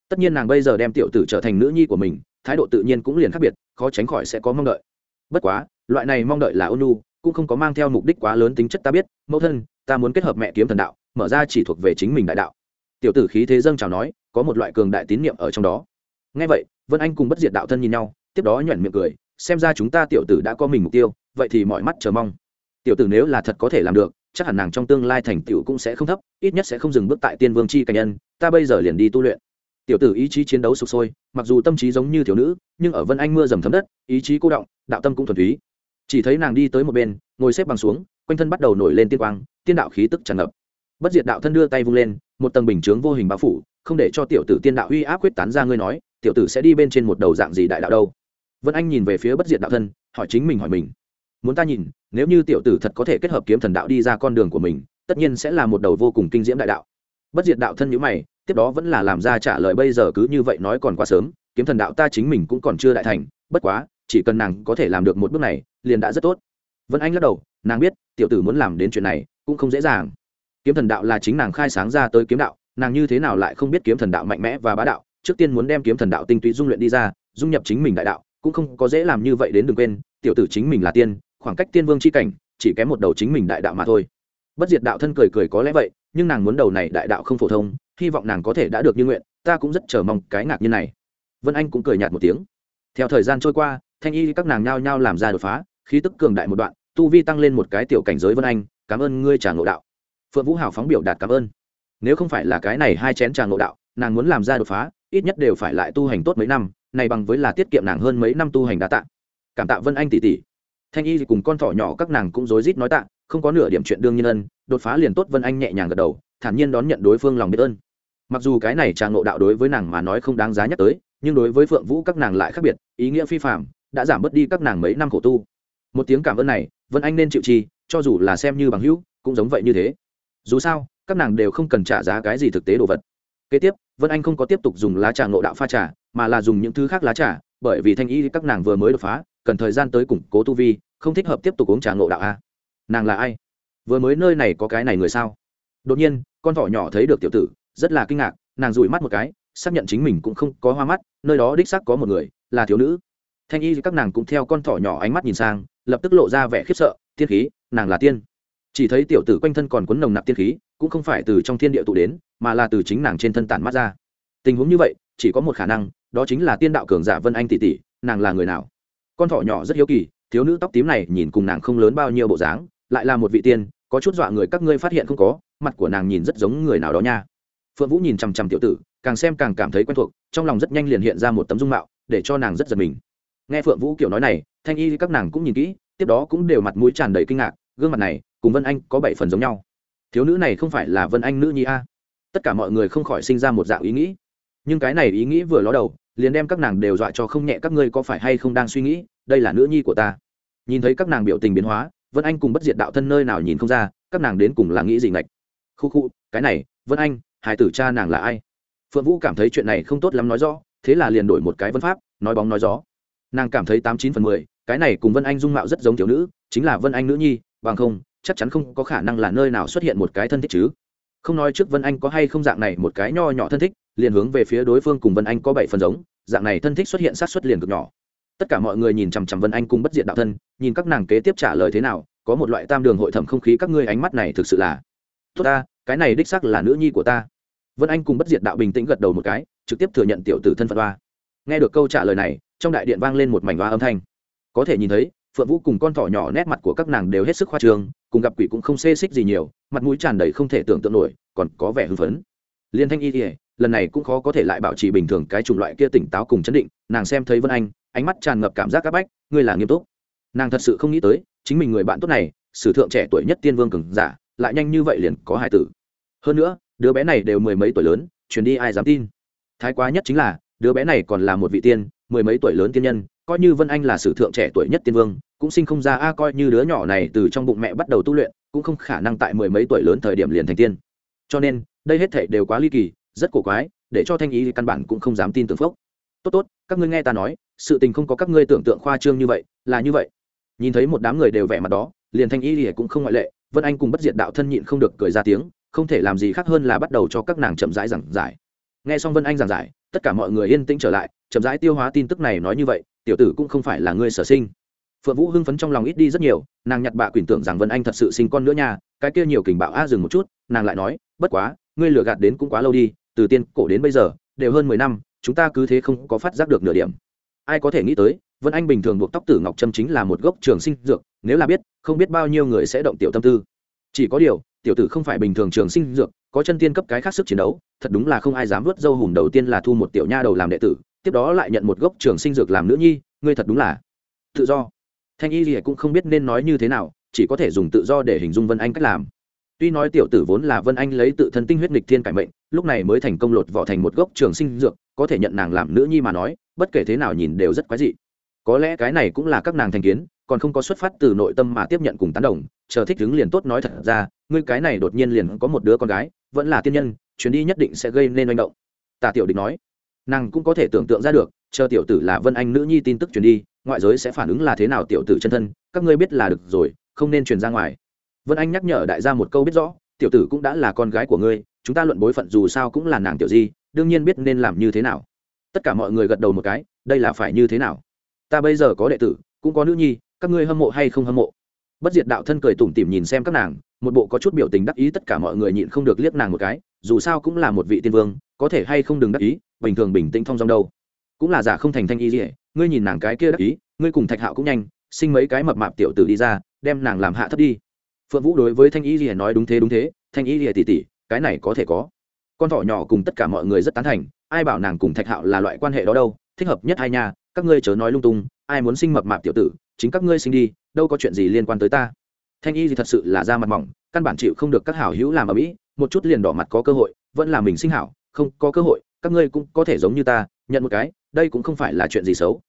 Tất nhiên nàng bây giờ đem tiểu tử trở thành nữ nhi của mình, thái độ tự nhiên cũng liền khác biệt, khó tránh khỏi sẽ có mong đợi. Bất quá, loại này mong đợi là ôn nu cũng không có mang theo mục đích quá lớn tính chất ta biết, mẫu thân, ta muốn kết hợp mẹ kiếm thần đạo mở ra chỉ thuộc về chính mình đại đạo. Tiểu tử khí thế dâng chào nói, có một loại cường đại tín niệm ở trong đó. Ngay vậy, vân anh cùng bất diệt đạo thân nhìn nhau, tiếp đó nhoẻn miệng cười, xem ra chúng ta tiểu tử đã có mình mục tiêu, vậy thì mọi mắt chờ mong. Tiểu tử nếu là thật có thể làm được, chắc hẳn nàng trong tương lai thành tựu cũng sẽ không thấp, ít nhất sẽ không dừng bước tại tiên vương chi cảnh nhân, ta bây giờ liền đi tu luyện. Tiểu tử ý chí chiến đấu sục sôi, mặc dù tâm trí giống như thiếu nữ, nhưng ở vân anh mưa dầm thấm đất, ý chí cô động, đạo tâm cũng thuần túy. Chỉ thấy nàng đi tới một bên, ngồi xếp bằng xuống, quanh thân bắt đầu nổi lên tiên quang, tiên đạo khí tức tràn ngập bất diệt đạo thân đưa tay vung lên, một tầng bình chướng vô hình bao phủ, không để cho tiểu tử tiên đạo uy áp quyết tán ra ngươi nói, tiểu tử sẽ đi bên trên một đầu dạng gì đại đạo đâu? Vân anh nhìn về phía bất diệt đạo thân, hỏi chính mình hỏi mình. Muốn ta nhìn, nếu như tiểu tử thật có thể kết hợp kiếm thần đạo đi ra con đường của mình, tất nhiên sẽ là một đầu vô cùng kinh diễm đại đạo. Bất diệt đạo thân nhữ mày, tiếp đó vẫn là làm ra trả lời bây giờ cứ như vậy nói còn quá sớm, kiếm thần đạo ta chính mình cũng còn chưa đại thành, bất quá, chỉ cần nàng có thể làm được một bước này, liền đã rất tốt. Vân anh lắc đầu, nàng biết, tiểu tử muốn làm đến chuyện này, cũng không dễ dàng kiếm thần đạo là chính nàng khai sáng ra tới kiếm đạo, nàng như thế nào lại không biết kiếm thần đạo mạnh mẽ và bá đạo, trước tiên muốn đem kiếm thần đạo tinh túy dung luyện đi ra, dung nhập chính mình đại đạo, cũng không có dễ làm như vậy đến đừng quên, tiểu tử chính mình là tiên, khoảng cách tiên vương c h i cảnh, chỉ kém một đầu chính mình đại đạo mà thôi. Bất diệt đạo thân cười cười có lẽ vậy, nhưng nàng muốn đầu này đại đạo không phổ thông, hy vọng nàng có thể đã được như nguyện, ta cũng rất chờ mong cái ngạc như này. Vân anh cũng cười nhạt một tiếng. Theo thời gian trôi qua, thanh y các nàng nhao nhao làm ra đột phá, khí tức cường đại một đoạn, tu vi tăng lên một cái tiểu cảnh giới vân anh, cảm ơn ngươi trả ngộ đạo phượng vũ hào phóng biểu đạt cảm ơn. Nếu không phải là cái này hai chén trà ngộ đạo, nàng muốn làm ra đột phá, ít nhất đều phải lại tu hành tốt mấy năm, này bằng với là tiết kiệm nàng hơn mấy năm tu hành đa tạ. Cảm tạ vân anh tỷ tỷ. Thanh y cùng con thỏ nhỏ các nàng cũng rối rít nói tạ, không có nửa điểm chuyện đương nhiên ân, đột phá liền tốt, vân anh nhẹ nhàng gật đầu, thản nhiên đón nhận đối phương lòng biết ơn. Mặc dù cái này trà ngộ đạo đối với nàng mà nói không đáng giá nhắc tới, nhưng đối với phượng vũ các nàng lại khác biệt, ý nghĩa phi phạm đã giảm bớt đi các nàng mấy năm khổ tu. Một tiếng cảm ơn này, vân anh nên chịu chi cho dù là xem như bằng hữu, cũng giống vậy như thế dù sao, các nàng đều không cần trả giá cái gì thực tế đồ vật. Kế tiếp, vân anh không có tiếp tục dùng lá trà ngộ đạo pha trà, mà là dùng những thứ khác lá trà, bởi vì thanh y các nàng vừa mới đột phá, cần thời gian tới củng cố tu vi, không thích hợp tiếp tục uống trà ngộ đạo a. Nàng là ai? Vừa mới nơi này có cái này người sao? Đột nhiên, con thỏ nhỏ thấy được tiểu tử, rất là kinh ngạc, nàng rủi mắt một cái, xác nhận chính mình cũng không có hoa mắt, nơi đó đích xác có một người, là thiếu nữ. Thanh y các nàng cũng theo con thỏ nhỏ ánh mắt nhìn sang, lập tức lộ ra vẻ khiếp sợ, tiên khí, nàng là tiên chỉ thấy tiểu tử quanh thân còn quấn nồng nặc tiên khí, cũng không phải từ trong thiên địa tụ đến, mà là từ chính nàng trên thân tản mát ra. Tình huống như vậy, chỉ có một khả năng, đó chính là tiên đạo cường giả vân anh tỷ tỷ, nàng là người nào? Con thỏ nhỏ rất hiếu kỳ, thiếu nữ tóc tím này nhìn cùng nàng không lớn bao nhiêu bộ dáng, lại là một vị tiên, có chút dọa người các ngươi phát hiện không có, mặt của nàng nhìn rất giống người nào đó nha. Phượng vũ nhìn chằm chằm tiểu tử, càng xem càng cảm thấy quen thuộc, trong lòng rất nhanh liền hiện ra một tấm dung mạo, để cho nàng rất giật mình. Nghe phượng vũ kiểu nói này, thanh y các nàng cũng nhìn kỹ, tiếp đó cũng đều mặt mũi tràn đầy kinh ngạc, gương mặt này cùng vân anh có bảy phần giống nhau. Thiếu nữ này không phải là vân anh nữ nhi a? Tất cả mọi người không khỏi sinh ra một dạng ý nghĩ. Nhưng cái này ý nghĩ vừa ló đầu, liền đem các nàng đều dọa cho không nhẹ các ngươi có phải hay không đang suy nghĩ, đây là nữ nhi của ta. Nhìn thấy các nàng biểu tình biến hóa, vân anh cùng bất diệt đạo thân nơi nào nhìn không ra, các nàng đến cùng là nghĩ gì ngạch? Khu khu, cái này, vân anh hải tử cha nàng là ai? Phượng vũ cảm thấy chuyện này không tốt lắm nói rõ, thế là liền đổi một cái vân pháp, nói bóng nói gió. Nàng cảm thấy tám chín phần mười, cái này cùng vân anh dung mạo rất giống thiếu nữ, chính là vân anh nữ nhi, bằng không chắc chắn không có khả năng là nơi nào xuất hiện một cái thân thích chứ. Không nói trước vân anh có hay không dạng này một cái nho nhỏ thân thích, liền hướng về phía đối phương cùng vân anh có bảy phần giống, dạng này thân thích xuất hiện sát xuất liền cực nhỏ. Tất cả mọi người nhìn chằm chằm vân anh cùng bất diện đạo thân, nhìn các nàng kế tiếp trả lời thế nào, có một loại tam đường hội thẩm không khí các ngươi ánh mắt này thực sự là tốt ta, cái này đích xác là nữ nhi của ta. Vân anh cùng bất diệt đạo bình tĩnh gật đầu một cái, trực tiếp thừa nhận tiểu tử thân phận hoa. Nghe được câu trả lời này, trong đại điện vang lên một mảnh hoa âm thanh. Có thể nhìn thấy phượng vũ cùng con thỏ nhỏ nét mặt của các nàng đều hết sức khoa trương, cùng gặp quỷ cũng không xê xích gì nhiều, mặt mũi tràn đầy không thể tưởng tượng nổi, còn có vẻ hưng phấn. Liên thanh y ỉa lần này cũng khó có thể lại bảo trì bình thường cái chủng loại kia tỉnh táo cùng chấn định, nàng xem thấy vân anh, ánh mắt tràn ngập cảm giác áp bách, ngươi là nghiêm túc. Nàng thật sự không nghĩ tới, chính mình người bạn tốt này, sử thượng trẻ tuổi nhất tiên vương cường giả, lại nhanh như vậy liền có hải tử. Hơn nữa, đứa bé này đều mười mấy tuổi lớn chuyển đi ai dám tin? Thái quá nhất chính là, đứa bé này còn là một vị tiên mười mấy tuổi lớn tiên nhân, coi như vân anh là sử thượng trẻ tuổi nhất tiên vương, cũng sinh không ra a, coi như đứa nhỏ này từ trong bụng mẹ bắt đầu tu luyện, cũng không khả năng tại mười mấy tuổi lớn thời điểm liền thành tiên. Cho nên, đây hết thể đều quá ly kỳ, rất cổ quái, để cho thanh ý căn bản cũng không dám tin tưởng phốc. Tốt tốt, các ngươi nghe ta nói, sự tình không có các ngươi tưởng tượng khoa trương như vậy, là như vậy. Nhìn thấy một đám người đều vẻ mặt đó, liền thanh ý thì cũng không ngoại lệ, vân anh cùng bất diệt đạo thân nhịn không được cười ra tiếng, không thể làm gì khác hơn là bắt đầu cho các nàng chậm rãi giảng giải nghe xong vân anh giảng giải, tất cả mọi người yên tĩnh trở lại, chậm rãi tiêu hóa tin tức này nói như vậy, tiểu tử cũng không phải là người sở sinh. Phượng vũ hưng phấn trong lòng ít đi rất nhiều, nàng nhặt bạ quỳnh tưởng rằng vân anh thật sự sinh con nữa nha, cái kia nhiều kình bạo a dừng một chút, nàng lại nói, bất quá, ngươi lừa gạt đến cũng quá lâu đi, từ tiên cổ đến bây giờ, đều hơn mười năm, chúng ta cứ thế không có phát giác được nửa điểm. Ai có thể nghĩ tới, vân anh bình thường buộc tóc tử ngọc trâm chính là một gốc trường sinh dược, nếu là biết, không biết bao nhiêu người sẽ động tiểu tâm tư chỉ có điều, tiểu tử không phải bình thường trường sinh dược, có chân tiên cấp cái khác sức chiến đấu, thật đúng là không ai dám vớt dâu hùm đầu tiên là thu một tiểu nha đầu làm đệ tử, tiếp đó lại nhận một gốc trường sinh dược làm nữ nhi, ngươi thật đúng là tự do. Thanh y gì cũng không biết nên nói như thế nào, chỉ có thể dùng tự do để hình dung vân anh cách làm. Tuy nói tiểu tử vốn là vân anh lấy tự thân tinh huyết nghịch thiên cải mệnh, lúc này mới thành công lột vỏ thành một gốc trường sinh dược, có thể nhận nàng làm nữ nhi mà nói, bất kể thế nào nhìn đều rất quái dị. Có lẽ cái này cũng là các nàng thành kiến còn không có xuất phát từ nội tâm mà tiếp nhận cùng tán đồng, chờ thích đứng liền tốt nói thật ra, ngươi cái này đột nhiên liền có một đứa con gái, vẫn là tiên nhân, chuyến đi nhất định sẽ gây nên manh động. Tả tiểu địch nói, nàng cũng có thể tưởng tượng ra được, chờ tiểu tử là vân anh nữ nhi tin tức truyền đi, ngoại giới sẽ phản ứng là thế nào tiểu tử chân thân, các ngươi biết là được rồi, không nên truyền ra ngoài. Vân anh nhắc nhở đại gia một câu biết rõ, tiểu tử cũng đã là con gái của ngươi, chúng ta luận bối phận dù sao cũng là nàng tiểu di, đương nhiên biết nên làm như thế nào. Tất cả mọi người gật đầu một cái, đây là phải như thế nào? Ta bây giờ có đệ tử, cũng có nữ nhi các ngươi hâm mộ hay không hâm mộ? Bất diệt đạo thân cười tủm tỉm nhìn xem các nàng, một bộ có chút biểu tình đắc ý tất cả mọi người nhịn không được liếc nàng một cái, dù sao cũng là một vị tiên vương, có thể hay không đừng đắc ý, bình thường bình tĩnh thong dong đâu. Cũng là giả không thành thanh y dỉa ngươi nhìn nàng cái kia đắc ý, ngươi cùng thạch hạo cũng nhanh, sinh mấy cái mập mạp tiểu tử đi ra, đem nàng làm hạ thấp đi. Phượng vũ đối với thanh y dỉa nói đúng thế đúng thế, thanh y dỉa tỉ tỉ, cái này có thể có. Con thỏ nhỏ cùng tất cả mọi người rất tán thành, ai bảo nàng cùng thạch hạo là loại quan hệ đó đâu, thích hợp nhất hai nhà các ngươi chớ nói lung tung, ai muốn sinh mập mạp tiểu tử chính các ngươi sinh đi, đâu có chuyện gì liên quan tới ta. Thanh y thì thật sự là da mặt mỏng, căn bản chịu không được các hảo hữu làm ở mỹ, một chút liền đỏ mặt có cơ hội, vẫn là mình sinh hảo, không có cơ hội, các ngươi cũng có thể giống như ta, nhận một cái, đây cũng không phải là chuyện gì xấu.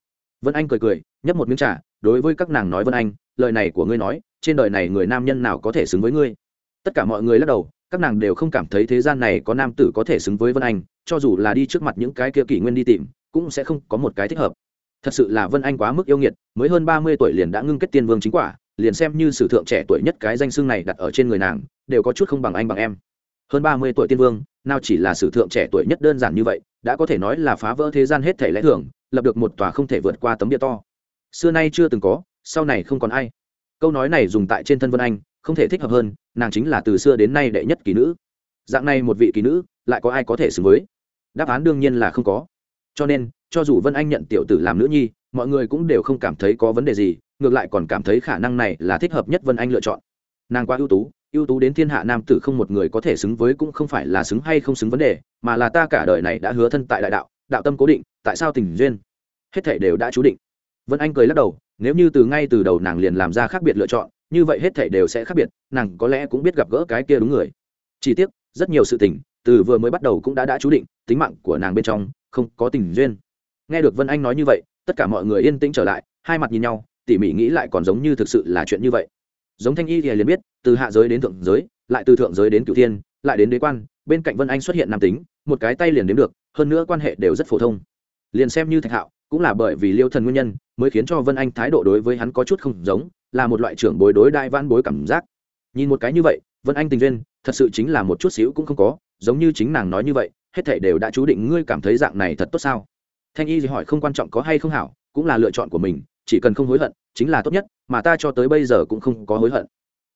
Vân anh cười cười, nhấp một miếng trà, đối với các nàng nói vân anh, lời này của ngươi nói, trên đời này người nam nhân nào có thể xứng với ngươi? Tất cả mọi người lắc đầu, các nàng đều không cảm thấy thế gian này có nam tử có thể xứng với vân anh, cho dù là đi trước mặt những cái kia kỷ nguyên đi tìm, cũng sẽ không có một cái thích hợp thật sự là vân anh quá mức yêu nghiệt, mới hơn ba mươi tuổi liền đã ngưng kết tiên vương chính quả, liền xem như sử thượng trẻ tuổi nhất cái danh xưng này đặt ở trên người nàng, đều có chút không bằng anh bằng em. Hơn ba mươi tuổi tiên vương, nào chỉ là sử thượng trẻ tuổi nhất đơn giản như vậy, đã có thể nói là phá vỡ thế gian hết thể lẽ thường, lập được một tòa không thể vượt qua tấm địa to. Xưa nay chưa từng có, sau này không còn ai. Câu nói này dùng tại trên thân vân anh, không thể thích hợp hơn, nàng chính là từ xưa đến nay đệ nhất kỳ nữ. Dạng này một vị kỳ nữ, lại có ai có thể xứng với? Đáp án đương nhiên là không có cho nên, cho dù vân anh nhận tiểu tử làm nữ nhi, mọi người cũng đều không cảm thấy có vấn đề gì, ngược lại còn cảm thấy khả năng này là thích hợp nhất vân anh lựa chọn. Nàng quá ưu tú ưu tú đến thiên hạ nam tử không một người có thể xứng với cũng không phải là xứng hay không xứng vấn đề, mà là ta cả đời này đã hứa thân tại đại đạo đạo tâm cố định, tại sao tình duyên? Hết thể đều đã chú định. Vân anh cười lắc đầu, nếu như từ ngay từ đầu nàng liền làm ra khác biệt lựa chọn, như vậy hết thể đều sẽ khác biệt, nàng có lẽ cũng biết gặp gỡ cái kia đúng người. Chỉ tiếc, rất nhiều sự tình, từ vừa mới bắt đầu cũng đã đã chú định, tính mạng của nàng bên trong không có tình duyên. Nghe được vân anh nói như vậy, tất cả mọi người yên tĩnh trở lại, hai mặt nhìn nhau, tỉ mỉ nghĩ lại còn giống như thực sự là chuyện như vậy. Giống thanh y thì liền biết, từ hạ giới đến thượng giới, lại từ thượng giới đến cửu thiên, lại đến đế quan, bên cạnh vân anh xuất hiện nam tính, một cái tay liền đến được, hơn nữa quan hệ đều rất phổ thông. Liền xem như thạch hạo, cũng là bởi vì liêu thần nguyên nhân, mới khiến cho vân anh thái độ đối với hắn có chút không giống, là một loại trưởng bối đối đại van bối cảm giác. Nhìn một cái như vậy, vân anh tình duyên, thật sự chính là một chút xíu cũng không có, giống như chính nàng nói như vậy hết thảy đều đã chú định ngươi cảm thấy dạng này thật tốt sao? Thanh y thì hỏi không quan trọng có hay không hảo, cũng là lựa chọn của mình, chỉ cần không hối hận, chính là tốt nhất, mà ta cho tới bây giờ cũng không có hối hận.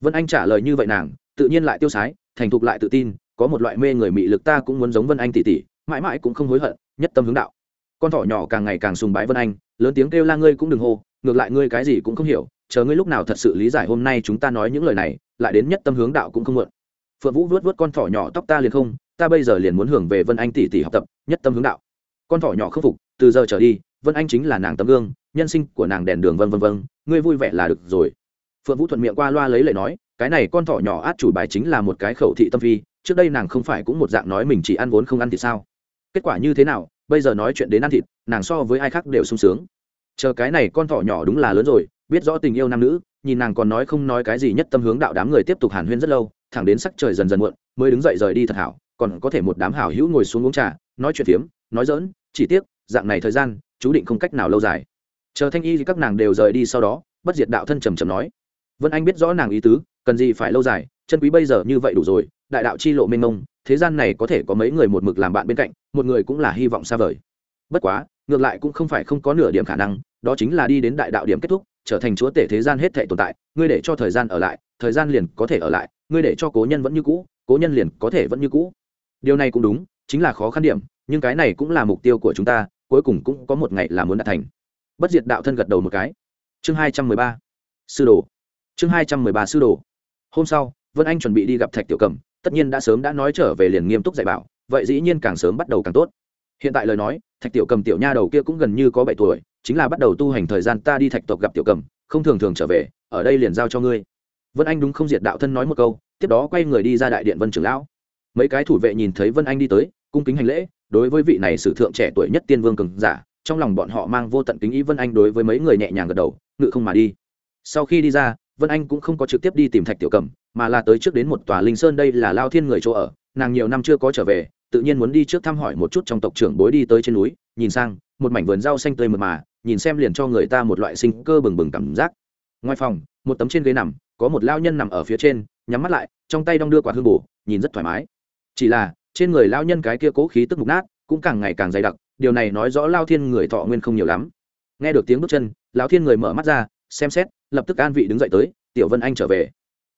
Vân anh trả lời như vậy nàng, tự nhiên lại tiêu sái, thành thục lại tự tin, có một loại mê người mị lực ta cũng muốn giống vân anh tỷ tỷ mãi mãi cũng không hối hận, nhất tâm hướng đạo. Con thỏ nhỏ càng ngày càng sùng bái vân anh, lớn tiếng kêu la ngươi cũng đừng hô, ngược lại ngươi cái gì cũng không hiểu, chờ ngươi lúc nào thật sự lý giải hôm nay chúng ta nói những lời này, lại đến nhất tâm hướng đạo cũng không muộn phượng vũ vuốt vuốt con thỏ nhỏ tóc ta liền không, ta bây giờ liền muốn hưởng về vân anh tỷ tỷ học tập, nhất tâm hướng đạo. Con thỏ nhỏ khâm phục, từ giờ trở đi, vân anh chính là nàng tấm gương, nhân sinh của nàng đèn đường vân vân vân, ngươi vui vẻ là được rồi. Phượng vũ thuận miệng qua loa lấy lời nói, cái này con thỏ nhỏ át chủ bài chính là một cái khẩu thị tâm phi, trước đây nàng không phải cũng một dạng nói mình chỉ ăn vốn không ăn thì sao? Kết quả như thế nào, bây giờ nói chuyện đến ăn thịt, nàng so với ai khác đều sung sướng. Chờ cái này con thỏ nhỏ đúng là lớn rồi, biết rõ tình yêu nam nữ nhìn nàng còn nói không nói cái gì nhất tâm hướng đạo đám người tiếp tục hàn huyên rất lâu, thẳng đến sắc trời dần dần muộn, mới đứng dậy rời đi thật hảo, còn có thể một đám hảo hữu ngồi xuống uống trà, nói chuyện phiếm, nói dỡn chỉ tiếc, dạng này thời gian, chú định không cách nào lâu dài. Chờ thanh y thì các nàng đều rời đi sau đó, bất diệt đạo thân trầm trầm nói, vân anh biết rõ nàng ý tứ, cần gì phải lâu dài, chân quý bây giờ như vậy đủ rồi, đại đạo chi lộ mênh mông, thế gian này có thể có mấy người một mực làm bạn bên cạnh, một người cũng là hy vọng xa vời. Bất quá, ngược lại cũng không phải không có nửa điểm khả năng, đó chính là đi đến đại đạo điểm kết thúc trở thành chúa tể thế gian hết thể tồn tại, ngươi để cho thời gian ở lại, thời gian liền có thể ở lại, ngươi để cho cố nhân vẫn như cũ, cố nhân liền có thể vẫn như cũ. Điều này cũng đúng, chính là khó khăn điểm, nhưng cái này cũng là mục tiêu của chúng ta, cuối cùng cũng có một ngày là muốn đạt thành. Bất diệt đạo thân gật đầu một cái. Chương hai trăm mười ba. Sư đồ. Chương hai trăm mười ba sư đồ. Hôm sau, vân anh chuẩn bị đi gặp thạch tiểu cầm, tất nhiên đã sớm đã nói trở về liền nghiêm túc dạy bảo, vậy dĩ nhiên càng sớm bắt đầu càng tốt hiện tại lời nói, thạch tiểu cầm tiểu nha đầu kia cũng gần như có bảy tuổi, chính là bắt đầu tu hành thời gian ta đi thạch tộc gặp tiểu cầm, không thường thường trở về, ở đây liền giao cho ngươi. Vân anh đúng không diệt đạo thân nói một câu, tiếp đó quay người đi ra đại điện vân trưởng lão. Mấy cái thủ vệ nhìn thấy vân anh đi tới, cung kính hành lễ, đối với vị này sử thượng trẻ tuổi nhất tiên vương cường giả, trong lòng bọn họ mang vô tận kính ý vân anh đối với mấy người nhẹ nhàng gật đầu, ngự không mà đi. Sau khi đi ra, vân anh cũng không có trực tiếp đi tìm thạch tiểu cầm, mà là tới trước đến một tòa linh sơn đây là lao thiên người chỗ ở, nàng nhiều năm chưa có trở về tự nhiên muốn đi trước thăm hỏi một chút trong tộc trưởng bối đi tới trên núi, nhìn sang, một mảnh vườn rau xanh tươi mượt mà, nhìn xem liền cho người ta một loại sinh cơ bừng bừng cảm giác. Ngoài phòng, một tấm trên ghế nằm, có một lao nhân nằm ở phía trên, nhắm mắt lại, trong tay đong đưa quả hương bổ, nhìn rất thoải mái. Chỉ là, trên người lao nhân cái kia cố khí tức mục nát, cũng càng ngày càng dày đặc, điều này nói rõ lao thiên người thọ nguyên không nhiều lắm. Nghe được tiếng bước chân, lao thiên người mở mắt ra, xem xét, lập tức an vị đứng dậy tới, tiểu vân anh trở về.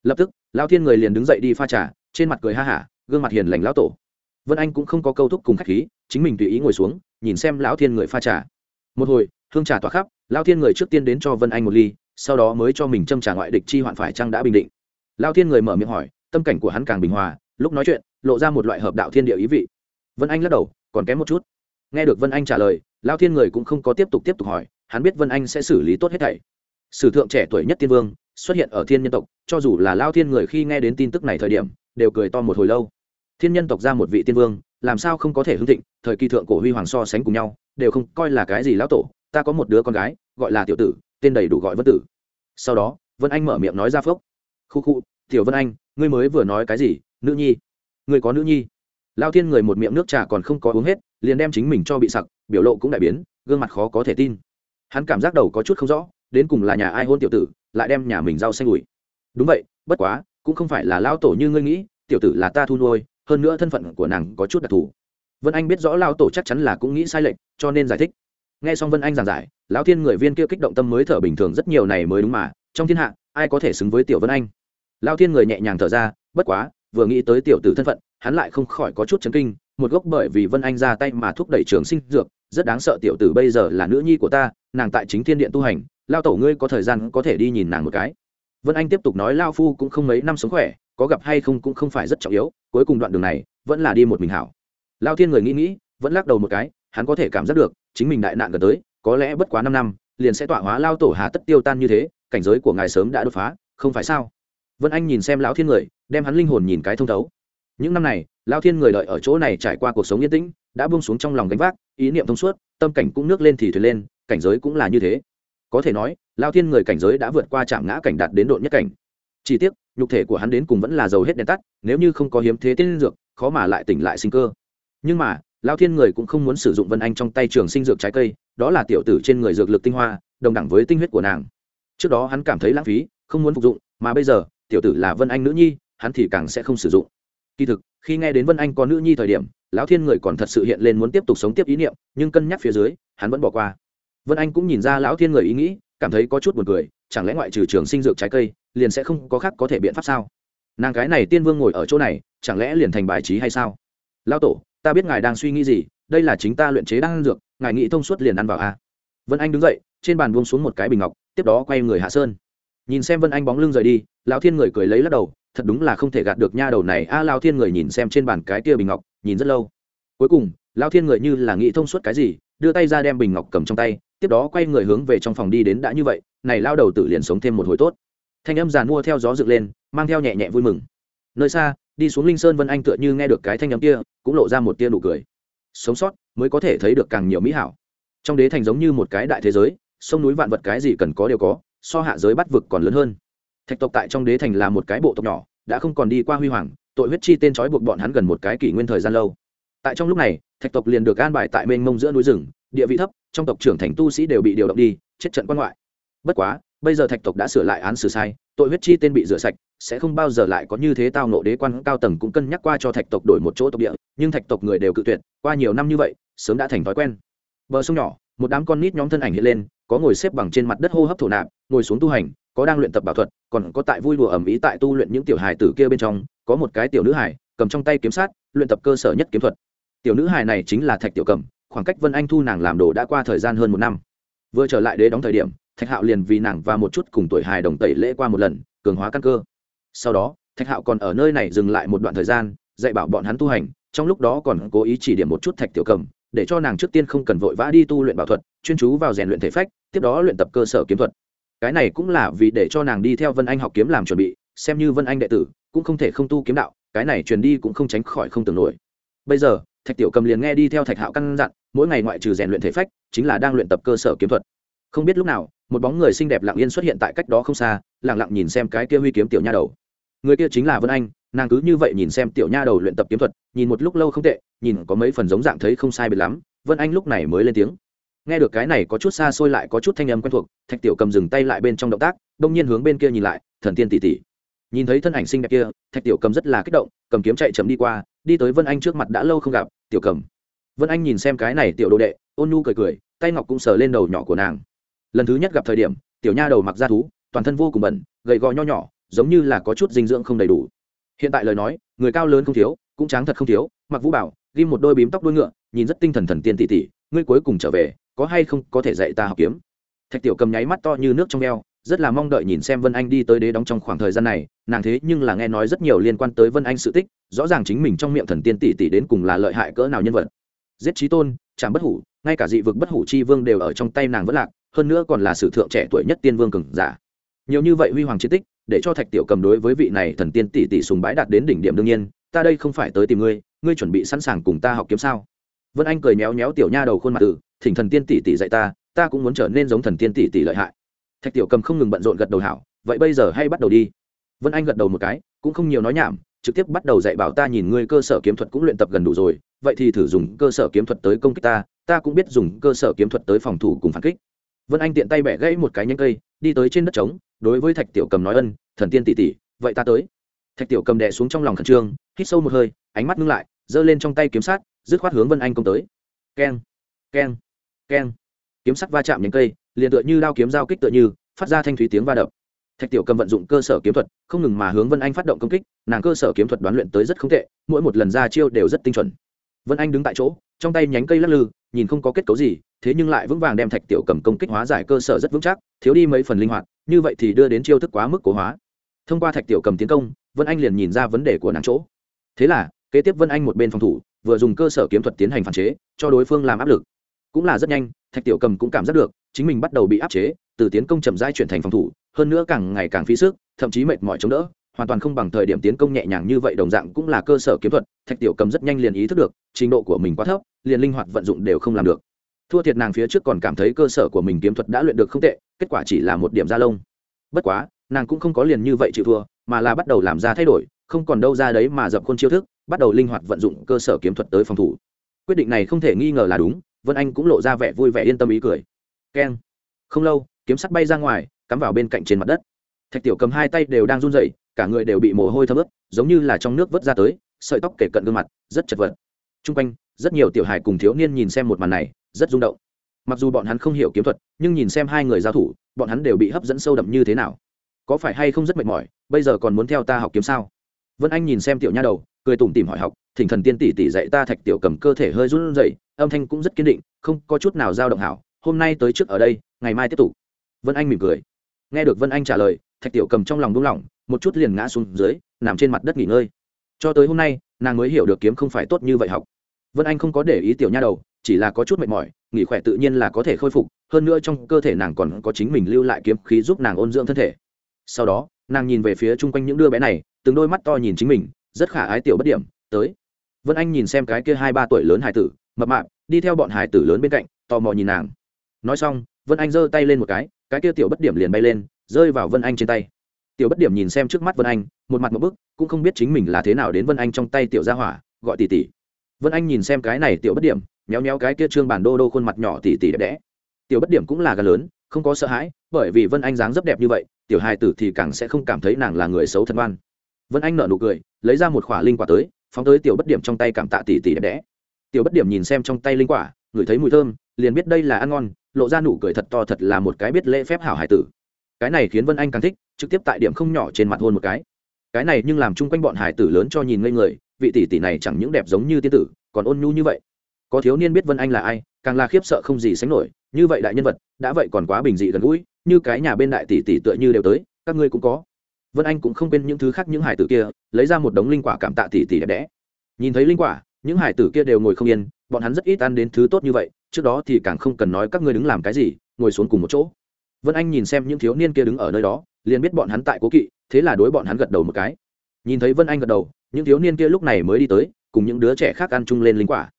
Lập tức, lao thiên người liền đứng dậy đi pha trà, trên mặt cười ha hả, gương mặt hiền lành lão tổ vân anh cũng không có câu thúc cùng khách khí, chính mình tùy ý ngồi xuống, nhìn xem lão thiên người pha trà. Một hồi, hương trà tỏa khắp lao thiên người trước tiên đến cho vân anh một ly, sau đó mới cho mình châm trà ngoại địch chi hoạn phải chăng đã bình định. Lao thiên người mở miệng hỏi, tâm cảnh của hắn càng bình hòa, lúc nói chuyện, lộ ra một loại hợp đạo thiên địa ý vị. Vân anh lắc đầu, còn kém một chút. Nghe được vân anh trả lời lao thiên người cũng không có tiếp tục tiếp tục hỏi, hắn biết vân anh sẽ xử lý tốt hết thảy. Sử thượng trẻ tuổi nhất tiên vương, xuất hiện ở thiên nhân tộc, cho dù là lao thiên người khi nghe đến tin tức này thời điểm, đều cười to một hồi lâu thiên nhân tộc ra một vị tiên vương, làm sao không có thể hưng thịnh, thời kỳ thượng cổ huy hoàng so sánh cùng nhau, đều không coi là cái gì lão tổ, ta có một đứa con gái, gọi là tiểu tử, tên đầy đủ gọi vân tử. Sau đó, vân anh mở miệng nói ra phốc. Khu khu, tiểu vân anh, ngươi mới vừa nói cái gì, nữ nhi? Ngươi có nữ nhi? Lao thiên người một miệng nước trà còn không có uống hết, liền đem chính mình cho bị sặc, biểu lộ cũng đại biến, gương mặt khó có thể tin. Hắn cảm giác đầu có chút không rõ, đến cùng là nhà ai hôn tiểu tử, lại đem nhà mình rau xanh ủi. Đúng vậy, bất quá, cũng không phải là lao tổ như ngươi nghĩ, tiểu tử là ta thu nuôi hơn nữa thân phận của nàng có chút đặc thù. Vân anh biết rõ lao tổ chắc chắn là cũng nghĩ sai lệch, cho nên giải thích. Nghe xong vân anh giảng giải, lão thiên người viên kia kích động tâm mới thở bình thường rất nhiều này mới đúng mà, trong thiên hạ, ai có thể xứng với tiểu vân anh? Lao thiên người nhẹ nhàng thở ra, bất quá, vừa nghĩ tới tiểu tử thân phận, hắn lại không khỏi có chút chấn kinh, một gốc bởi vì vân anh ra tay mà thúc đẩy trường sinh dược, rất đáng sợ tiểu tử bây giờ là nữ nhi của ta, nàng tại chính thiên điện tu hành, lao tổ ngươi có thời gian có thể đi nhìn nàng một cái. Vân anh tiếp tục nói lao phu cũng không mấy năm sống khỏe có gặp hay không cũng không phải rất trọng yếu, cuối cùng đoạn đường này vẫn là đi một mình hảo. Lao thiên người nghĩ nghĩ, vẫn lắc đầu một cái, hắn có thể cảm giác được, chính mình đại nạn gần tới, có lẽ bất quá năm năm, liền sẽ tọa hóa lao tổ hà tất tiêu tan như thế, cảnh giới của ngài sớm đã đột phá, không phải sao? Vân anh nhìn xem lão thiên người, đem hắn linh hồn nhìn cái thông thấu. Những năm này, lao thiên người đợi ở chỗ này trải qua cuộc sống yên tĩnh, đã buông xuống trong lòng gánh vác, ý niệm thông suốt, tâm cảnh cũng nước lên thì thuyền lên, cảnh giới cũng là như thế. Có thể nói, lao thiên người cảnh giới đã vượt qua trạm ngã cảnh đạt đến độ nhất cảnh chỉ tiếc, nhục thể của hắn đến cùng vẫn là dầu hết đèn tắt, nếu như không có hiếm thế tiên dược, khó mà lại tỉnh lại sinh cơ. Nhưng mà, lao thiên người cũng không muốn sử dụng vân anh trong tay trường sinh dược trái cây, đó là tiểu tử trên người dược lực tinh hoa, đồng đẳng với tinh huyết của nàng. Trước đó hắn cảm thấy lãng phí, không muốn phục dụng, mà bây giờ, tiểu tử là vân anh nữ nhi, hắn thì càng sẽ không sử dụng. Kỳ thực, khi nghe đến vân anh có nữ nhi thời điểm, lão thiên người còn thật sự hiện lên muốn tiếp tục sống tiếp ý niệm, nhưng cân nhắc phía dưới, hắn vẫn bỏ qua. Vân anh cũng nhìn ra lão thiên người ý nghĩ, cảm thấy có chút buồn cười, chẳng lẽ ngoại trừ trường sinh dược trái cây liền sẽ không có khác có thể biện pháp sao? Nàng cái này tiên vương ngồi ở chỗ này chẳng lẽ liền thành bài trí hay sao? Lão tổ ta biết ngài đang suy nghĩ gì đây là chính ta luyện chế đang dược ngài nghĩ thông suốt liền ăn vào a vân anh đứng dậy trên bàn buông xuống một cái bình ngọc tiếp đó quay người hạ sơn. Nhìn xem vân anh bóng lưng rời đi lão thiên người cười lấy lắc đầu thật đúng là không thể gạt được nha đầu này. A à, lao thiên người nhìn xem trên bàn cái kia bình ngọc nhìn rất lâu. Cuối cùng lao thiên người như là nghĩ thông suốt cái gì đưa tay ra đem bình ngọc cầm trong tay tiếp đó quay người hướng về trong phòng đi đến đã như vậy này lao đầu tự liền sống thêm một hồi tốt thanh âm giàn mua theo gió dựng lên, mang theo nhẹ nhẹ vui mừng. Nơi xa, đi xuống linh sơn vân anh tựa như nghe được cái thanh âm kia, cũng lộ ra một tia nụ cười. Sống sót mới có thể thấy được càng nhiều mỹ hảo. Trong đế thành giống như một cái đại thế giới, sông núi vạn vật cái gì cần có đều có, so hạ giới bắt vực còn lớn hơn. Thạch tộc tại trong đế thành là một cái bộ tộc nhỏ, đã không còn đi qua huy hoàng, tội huyết chi tên trói buộc bọn hắn gần một cái kỷ nguyên thời gian lâu. Tại trong lúc này, thạch tộc liền được an bài tại mênh mông giữa núi rừng, địa vị thấp, trong tộc trưởng thành tu sĩ đều bị điều động đi, chết trận quan ngoại. Bất quá bây giờ thạch tộc đã sửa lại án xử sai, tội huyết chi tên bị rửa sạch, sẽ không bao giờ lại có như thế tao nộ đế quan cao tầng cũng cân nhắc qua cho thạch tộc đổi một chỗ tộc địa, nhưng thạch tộc người đều cự tuyệt, qua nhiều năm như vậy, sớm đã thành thói quen. Bờ sông nhỏ, một đám con nít nhóm thân ảnh hiện lên, có ngồi xếp bằng trên mặt đất hô hấp thổ nạp, ngồi xuống tu hành, có đang luyện tập bảo thuật, còn có tại vui đùa ẩm ý tại tu luyện những tiểu hài tử kia bên trong, có một cái tiểu nữ hài, cầm trong tay kiếm sát, luyện tập cơ sở nhất kiếm thuật. Tiểu nữ hài này chính là thạch tiểu cầm khoảng cách vân anh thu nàng làm đồ đã qua thời gian hơn một năm. Vừa trở lại đế đóng thời điểm thạch hạo liền vì nàng và một chút cùng tuổi hài đồng tẩy lễ qua một lần, cường hóa căn cơ. Sau đó, thạch hạo còn ở nơi này dừng lại một đoạn thời gian, dạy bảo bọn hắn tu hành, trong lúc đó còn cố ý chỉ điểm một chút thạch tiểu cầm, để cho nàng trước tiên không cần vội vã đi tu luyện bảo thuật, chuyên chú vào rèn luyện thể phách, tiếp đó luyện tập cơ sở kiếm thuật. Cái này cũng là vì để cho nàng đi theo vân anh học kiếm làm chuẩn bị, xem như vân anh đệ tử, cũng không thể không tu kiếm đạo, cái này truyền đi cũng không tránh khỏi không tưởng nổi. Bây giờ, thạch tiểu cầm liền nghe đi theo thạch hạo căn dặn, mỗi ngày ngoại trừ rèn luyện thể phách, chính là đang luyện tập cơ sở kiếm thuật không biết lúc nào, một bóng người xinh đẹp lặng yên xuất hiện tại cách đó không xa, lặng lặng nhìn xem cái kia huy kiếm tiểu nha đầu. Người kia chính là vân anh, nàng cứ như vậy nhìn xem tiểu nha đầu luyện tập kiếm thuật, nhìn một lúc lâu không tệ, nhìn có mấy phần giống dạng thấy không sai biệt lắm, vân anh lúc này mới lên tiếng. Nghe được cái này có chút xa xôi lại có chút thanh âm quen thuộc, thạch tiểu cầm dừng tay lại bên trong động tác, đông nhiên hướng bên kia nhìn lại, thần tiên tỷ tỷ. Nhìn thấy thân ảnh xinh đẹp kia, thạch tiểu cầm rất là kích động, cầm kiếm chạy chậm đi qua, đi tới vân anh trước mặt đã lâu không gặp, tiểu cầm. Vân anh nhìn xem cái này tiểu đồ đệ, ôn nhu cười cười, tay ngọc cũng sờ lên đầu nhỏ của nàng lần thứ nhất gặp thời điểm, tiểu nha đầu mặc ra thú, toàn thân vô cùng bẩn, gầy gò nho nhỏ, giống như là có chút dinh dưỡng không đầy đủ. Hiện tại lời nói, người cao lớn không thiếu, cũng tráng thật không thiếu, mặc vũ bảo, ghim một đôi bím tóc đuôi ngựa, nhìn rất tinh thần thần tiên tỷ tỷ, ngươi cuối cùng trở về, có hay không có thể dạy ta học kiếm? Thạch tiểu cầm nháy mắt to như nước trong eo, rất là mong đợi nhìn xem vân anh đi tới đế đóng trong khoảng thời gian này, nàng thế nhưng là nghe nói rất nhiều liên quan tới vân anh sự tích, rõ ràng chính mình trong miệng thần tiên tỷ tỷ đến cùng là lợi hại cỡ nào nhân vật. Giết trí tôn chạm bất hủ, ngay cả dị vực bất hủ chi vương đều ở trong tay nàng vẫn lạc, hơn nữa còn là sử thượng trẻ tuổi nhất tiên vương cường giả. Nhiều như vậy huy hoàng chiến tích, để cho thạch tiểu cầm đối với vị này thần tiên tỷ tỷ sùng bái đạt đến đỉnh điểm đương nhiên, ta đây không phải tới tìm ngươi ngươi chuẩn bị sẵn sàng cùng ta học kiếm sao? Vân anh cười méo méo tiểu nha đầu khuôn mặt tử thỉnh thần tiên tỷ tỷ dạy ta ta cũng muốn trở nên giống thần tiên tỷ tỷ lợi hại. Thạch tiểu cầm không ngừng bận rộn gật đầu hảo, vậy bây giờ hay bắt đầu đi. Vân anh gật đầu một cái, cũng không nhiều nói nhảm, trực tiếp bắt đầu dạy bảo ta nhìn ngươi cơ sở kiếm thuật cũng luyện tập gần đủ rồi vậy thì thử dùng cơ sở kiếm thuật tới công kích ta ta cũng biết dùng cơ sở kiếm thuật tới phòng thủ cùng phản kích. Vân anh tiện tay bẻ gãy một cái nhánh cây, đi tới trên đất trống, đối với thạch tiểu cầm nói ân, thần tiên tỷ tỷ, vậy ta tới. Thạch tiểu cầm đè xuống trong lòng khẩn trương, hít sâu một hơi, ánh mắt ngưng lại, giơ lên trong tay kiếm sát dứt khoát hướng vân anh công tới. Keng keng keng. Kiếm sắt va chạm nhánh cây, liền tựa như đao kiếm giao kích tựa như, phát ra thanh thúy tiếng va đập. Thạch tiểu cầm vận dụng cơ sở kiếm thuật, không ngừng mà hướng vân anh phát động công kích, nàng cơ sở kiếm thuật đoán luyện tới rất không tệ, mỗi một lần ra chiêu đều rất tinh chuẩn vân anh đứng tại chỗ, trong tay nhánh cây lắc lư, nhìn không có kết cấu gì, thế nhưng lại vững vàng đem thạch tiểu cầm công kích hóa giải cơ sở rất vững chắc, thiếu đi mấy phần linh hoạt, như vậy thì đưa đến chiêu thức quá mức cố hóa. Thông qua thạch tiểu cầm tiến công, vân anh liền nhìn ra vấn đề của nàng chỗ. Thế là, kế tiếp vân anh một bên phòng thủ, vừa dùng cơ sở kiếm thuật tiến hành phản chế, cho đối phương làm áp lực. Cũng là rất nhanh, thạch tiểu cầm cũng cảm giác được, chính mình bắt đầu bị áp chế, từ tiến công chậm rãi chuyển thành phòng thủ, hơn nữa càng ngày càng phí sức, thậm chí mệt mỏi chống đỡ hoàn toàn không bằng thời điểm tiến công nhẹ nhàng như vậy đồng dạng cũng là cơ sở kiếm thuật, thạch tiểu cầm rất nhanh liền ý thức được, trình độ của mình quá thấp, liền linh hoạt vận dụng đều không làm được. Thua thiệt nàng phía trước còn cảm thấy cơ sở của mình kiếm thuật đã luyện được không tệ, kết quả chỉ là một điểm da lông. Bất quá, nàng cũng không có liền như vậy chịu thua, mà là bắt đầu làm ra thay đổi, không còn đâu ra đấy mà dập khuôn chiêu thức, bắt đầu linh hoạt vận dụng cơ sở kiếm thuật tới phòng thủ. Quyết định này không thể nghi ngờ là đúng, vân anh cũng lộ ra vẻ vui vẻ yên tâm ý cười. Keng. Không lâu, kiếm sắt bay ra ngoài, cắm vào bên cạnh trên mặt đất. Thạch tiểu cầm hai tay đều đang run rẩy cả người đều bị mồ hôi thấm ướt, giống như là trong nước vớt ra tới, sợi tóc kể cận gương mặt, rất chật vật. T r u n g quanh, rất nhiều tiểu hài cùng thiếu niên nhìn xem một màn này, rất rung động. Mặc dù bọn hắn không hiểu kiếm thuật, nhưng nhìn xem hai người giao thủ, bọn hắn đều bị hấp dẫn sâu đậm như thế nào? Có phải hay không rất mệt mỏi, bây giờ còn muốn theo ta học kiếm sao? Vân anh nhìn xem tiểu nha đầu, cười tủm tìm hỏi học, thỉnh thần tiên tỷ tỷ dạy ta thạch tiểu cầm cơ thể hơi run rẩy, âm thanh cũng rất kiên định, không có chút nào dao động hảo, hôm nay tới trước ở đây, ngày mai tiếp tục. Vân anh mỉm cười. Nghe được vân anh trả lời, thạch tiểu cầm trong lòng đúng lòng một chút liền ngã xuống dưới, nằm trên mặt đất nghỉ ngơi. Cho tới hôm nay, nàng mới hiểu được kiếm không phải tốt như vậy học. Vân anh không có để ý tiểu nha đầu, chỉ là có chút mệt mỏi, nghỉ khỏe tự nhiên là có thể khôi phục, hơn nữa trong cơ thể nàng còn có chính mình lưu lại kiếm khí giúp nàng ôn dưỡng thân thể. Sau đó, nàng nhìn về phía chung quanh những đứa bé này, từng đôi mắt to nhìn chính mình, rất khả ái tiểu bất điểm, tới. Vân anh nhìn xem cái kia hai ba tuổi lớn hải tử, mập mạp, đi theo bọn hải tử lớn bên cạnh, tò mò nhìn nàng. Nói xong, vân anh giơ tay lên một cái cái kia tiểu bất điểm liền bay lên, rơi vào vân anh trên tay tiểu bất điểm nhìn xem trước mắt vân anh, một mặt một bức, cũng không biết chính mình là thế nào đến vân anh trong tay tiểu gia hỏa, gọi tỷ tỷ. Vân anh nhìn xem cái này tiểu bất điểm, méo méo cái kia trương bản đô đô khuôn mặt nhỏ tỷ tỷ đẹp đẽ. Tiểu bất điểm cũng là gà lớn, không có sợ hãi, bởi vì vân anh dáng rất đẹp như vậy, tiểu hài tử thì càng sẽ không cảm thấy nàng là người xấu thân văn. vân anh nở nụ cười, lấy ra một khỏa linh quả tới, phóng tới tiểu bất điểm trong tay cảm tạ tỷ tỷ đẹp đẽ. Tiểu bất điểm nhìn xem trong tay linh quả, ngửi thấy mùi thơm, liền biết đây là ăn ngon, lộ ra nụ cười thật to thật là một cái biết lễ phép hảo hải tử cái này khiến vân anh càng thích, trực tiếp tại điểm không nhỏ trên mặt hôn một cái. Cái này nhưng làm chung quanh bọn hải tử lớn cho nhìn ngây người, vị tỷ tỷ này chẳng những đẹp giống như tiên tử, còn ôn nhu như vậy. Có thiếu niên biết vân anh là ai, càng là khiếp sợ không gì sánh nổi, như vậy đại nhân vật, đã vậy còn quá bình dị gần gũi, như cái nhà bên đại tỷ tỷ tựa như đều tới, các ngươi cũng có. Vân anh cũng không quên những thứ khác những hải tử kia, lấy ra một đống linh quả cảm tạ tỷ tỷ đẹp đẽ. Nhìn thấy linh quả, những hải tử kia đều ngồi không yên, bọn hắn rất ít ăn đến thứ tốt như vậy, trước đó thì càng không cần nói các ngươi đứng làm cái gì, ngồi xuống cùng một chỗ vân anh nhìn xem những thiếu niên kia đứng ở nơi đó, liền biết bọn hắn tại cố kỵ, thế là đối bọn hắn gật đầu một cái. Nhìn thấy vân anh gật đầu, những thiếu niên kia lúc này mới đi tới, cùng những đứa trẻ khác ăn chung lên linh quả.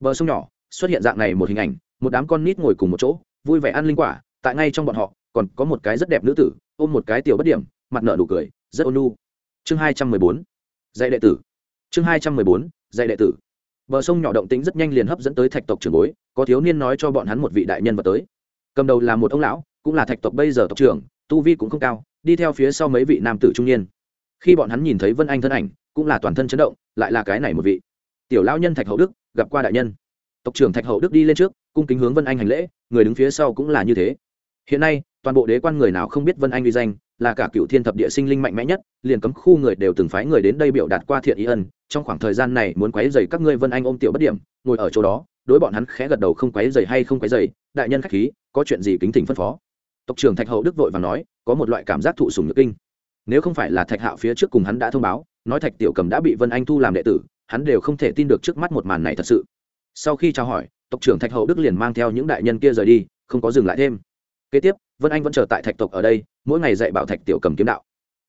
Bờ sông nhỏ, xuất hiện dạng này một hình ảnh, một đám con nít ngồi cùng một chỗ, vui vẻ ăn linh quả, tại ngay trong bọn họ, còn có một cái rất đẹp nữ tử, ôm một cái tiểu bất điểm, mặt nở nụ cười, rất ôn nu chương hai trăm mười bốn, dạy đệ tử. Chương hai trăm mười bốn, dạy đệ tử. Bờ sông nhỏ động tính rất nhanh liền hấp dẫn tới thạch tộc trường bối, có thiếu niên nói cho bọn hắn một vị đại nhân vật tới cầm đầu là một ông lão, cũng là thạch tộc bây giờ tộc trưởng, tu vi cũng không cao, đi theo phía sau mấy vị nam tử trung niên. Khi bọn hắn nhìn thấy vân anh thân ảnh, cũng là toàn thân chấn động, lại là cái này một vị. Tiểu lão nhân thạch hậu đức, gặp qua đại nhân. Tộc trưởng thạch hậu đức đi lên trước, cung kính hướng vân anh hành lễ, người đứng phía sau cũng là như thế. Hiện nay, toàn bộ đế quan người nào không biết vân anh uy danh, là cả cựu thiên thập địa sinh linh mạnh mẽ nhất, liền cấm khu người đều từng phái người đến đây biểu đạt qua thiện ý ân, trong khoảng thời gian này muốn quấy dày các ngươi vân anh ôm tiểu bất điểm, ngồi ở chỗ đó đối bọn hắn khẽ gật đầu không quấy dày hay không quấy dày đại nhân khách khí, có chuyện gì kính thỉnh phân phó. Tộc trưởng thạch hậu đức vội và nói, có một loại cảm giác thụ sùng nhược kinh. Nếu không phải là thạch hạo phía trước cùng hắn đã thông báo, nói thạch tiểu cầm đã bị vân anh thu làm đệ tử, hắn đều không thể tin được trước mắt một màn này thật sự. Sau khi trao hỏi, tộc trưởng thạch hậu đức liền mang theo những đại nhân kia rời đi, không có dừng lại thêm. Kế tiếp, vân anh vẫn chờ tại thạch tộc ở đây, mỗi ngày dạy bảo thạch tiểu cầm kiếm đạo.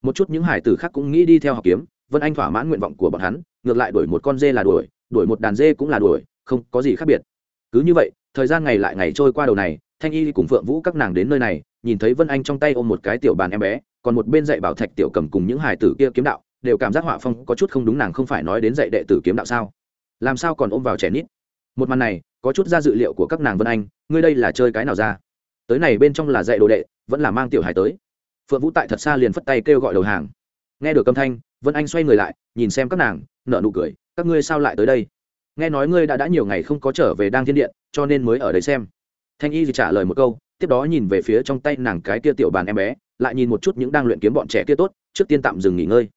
Một chút những hải tử khác cũng nghĩ đi theo học kiếm, vân anh thỏa mãn nguyện vọng của bọn hắn, ngược lại đuổi một con dê là đuổi đuổi một đàn dê cũng là đuổi không có gì khác biệt. Cứ như vậy, thời gian ngày lại ngày trôi qua đầu này, thanh y cùng phượng vũ các nàng đến nơi này, nhìn thấy vân anh trong tay ôm một cái tiểu bàn em bé, còn một bên dạy bảo thạch tiểu cầm cùng những hài tử kia kiếm đạo, đều cảm giác họa phong có chút không đúng nàng không phải nói đến dạy đệ tử kiếm đạo sao? Làm sao còn ôm vào trẻ nít? Một màn này, có chút ra dự liệu của các nàng vân anh, ngươi đây là chơi cái nào ra? Tới này bên trong là dạy đồ đệ, vẫn là mang tiểu hải tới. Phượng vũ tại thật xa liền phất tay kêu gọi đầu hàng. Nghe được âm thanh, vân anh xoay người lại, nhìn xem các nàng nợ nụ cười, các ngươi sao lại tới đây? Nghe nói ngươi đã đã nhiều ngày không có trở về đang thiên điện, cho nên mới ở đấy xem. Thanh y thì trả lời một câu, tiếp đó nhìn về phía trong tay nàng cái kia tiểu bàn em bé, lại nhìn một chút những đang luyện kiếm bọn trẻ kia tốt, trước tiên tạm dừng nghỉ ngơi.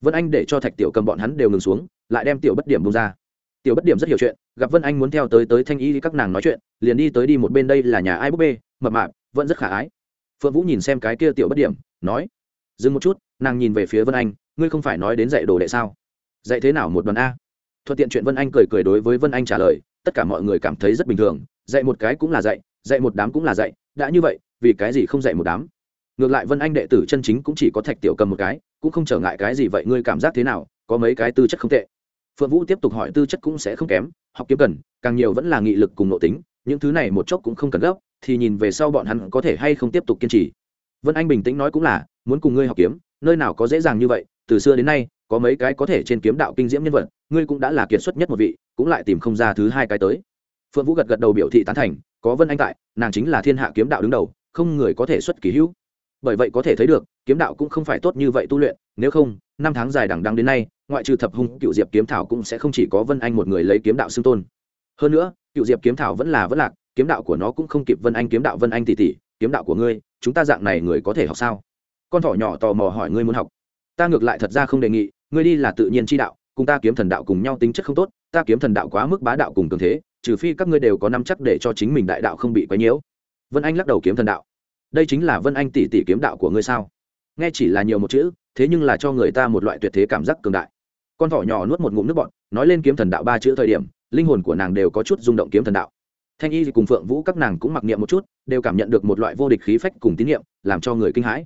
Vân anh để cho thạch tiểu cầm bọn hắn đều ngừng xuống, lại đem tiểu bất điểm bông ra. Tiểu bất điểm rất hiểu chuyện, gặp vân anh muốn theo tới tới thanh y các nàng nói chuyện, liền đi tới đi một bên đây là nhà ai búp bê, mập mạp, vẫn rất khả ái. Phượng vũ nhìn xem cái kia tiểu bất điểm, nói, dừng một chút, nàng nhìn về phía vân anh, ngươi không phải nói đến dạy đồ đệ sao? Dạy thế nào một đoàn a? Thuận tiện chuyện vân anh cười cười đối với vân anh trả lời, tất cả mọi người cảm thấy rất bình thường, dạy một cái cũng là dạy dạy một đám cũng là dạy, đã như vậy, vì cái gì không dạy một đám? Ngược lại vân anh đệ tử chân chính cũng chỉ có thạch tiểu cầm một cái, cũng không trở ngại cái gì vậy, ngươi cảm giác thế nào? Có mấy cái tư chất không tệ. Phượng vũ tiếp tục hỏi tư chất cũng sẽ không kém, học kiếm cần, càng nhiều vẫn là nghị lực cùng nội tính, những thứ này một chốc cũng không cần gấp, thì nhìn về sau bọn hắn có thể hay không tiếp tục kiên trì. Vân anh bình tĩnh nói cũng là, muốn cùng ngươi học kiếm, nơi nào có dễ dàng như vậy, từ xưa đến nay có mấy cái có thể trên kiếm đạo kinh diễm nhân vật, ngươi cũng đã là kiệt xuất nhất một vị, cũng lại tìm không ra thứ hai cái tới. Phượng vũ gật gật đầu biểu thị tán thành, có vân anh tại, nàng chính là thiên hạ kiếm đạo đứng đầu, không người có thể xuất kỳ hữu. Bởi vậy có thể thấy được, kiếm đạo cũng không phải tốt như vậy tu luyện, nếu không, năm tháng dài đằng đăng đến nay, ngoại trừ thập hung cựu diệp kiếm thảo cũng sẽ không chỉ có vân anh một người lấy kiếm đạo xưng tôn. Hơn nữa, cựu diệp kiếm thảo vẫn là vẫn lạc, kiếm đạo của nó cũng không kịp vân anh kiếm đạo vân anh tỷ tỷ, kiếm đạo của ngươi, chúng ta dạng này người có thể học sao? Con thỏ nhỏ tò mò hỏi ngươi muốn học ta ngược lại thật ra không đề nghị, ngươi đi là tự nhiên chi đạo, cùng ta kiếm thần đạo cùng nhau tính chất không tốt, ta kiếm thần đạo quá mức bá đạo cùng cường thế, trừ phi các ngươi đều có năm chắc để cho chính mình đại đạo không bị quấy nhiễu. Vân anh lắc đầu kiếm thần đạo. Đây chính là vân anh tỷ tỷ kiếm đạo của ngươi sao? Nghe chỉ là nhiều một chữ, thế nhưng là cho người ta một loại tuyệt thế cảm giác cường đại. Con thỏ nhỏ nuốt một ngụm nước bọn nói lên kiếm thần đạo ba chữ thời điểm, linh hồn của nàng đều có chút rung động kiếm thần đạo. Thanh y cùng phượng vũ các nàng cũng mặc niệm một chút, đều cảm nhận được một loại vô địch khí phách cùng tín nhiệm làm cho người kinh hãi.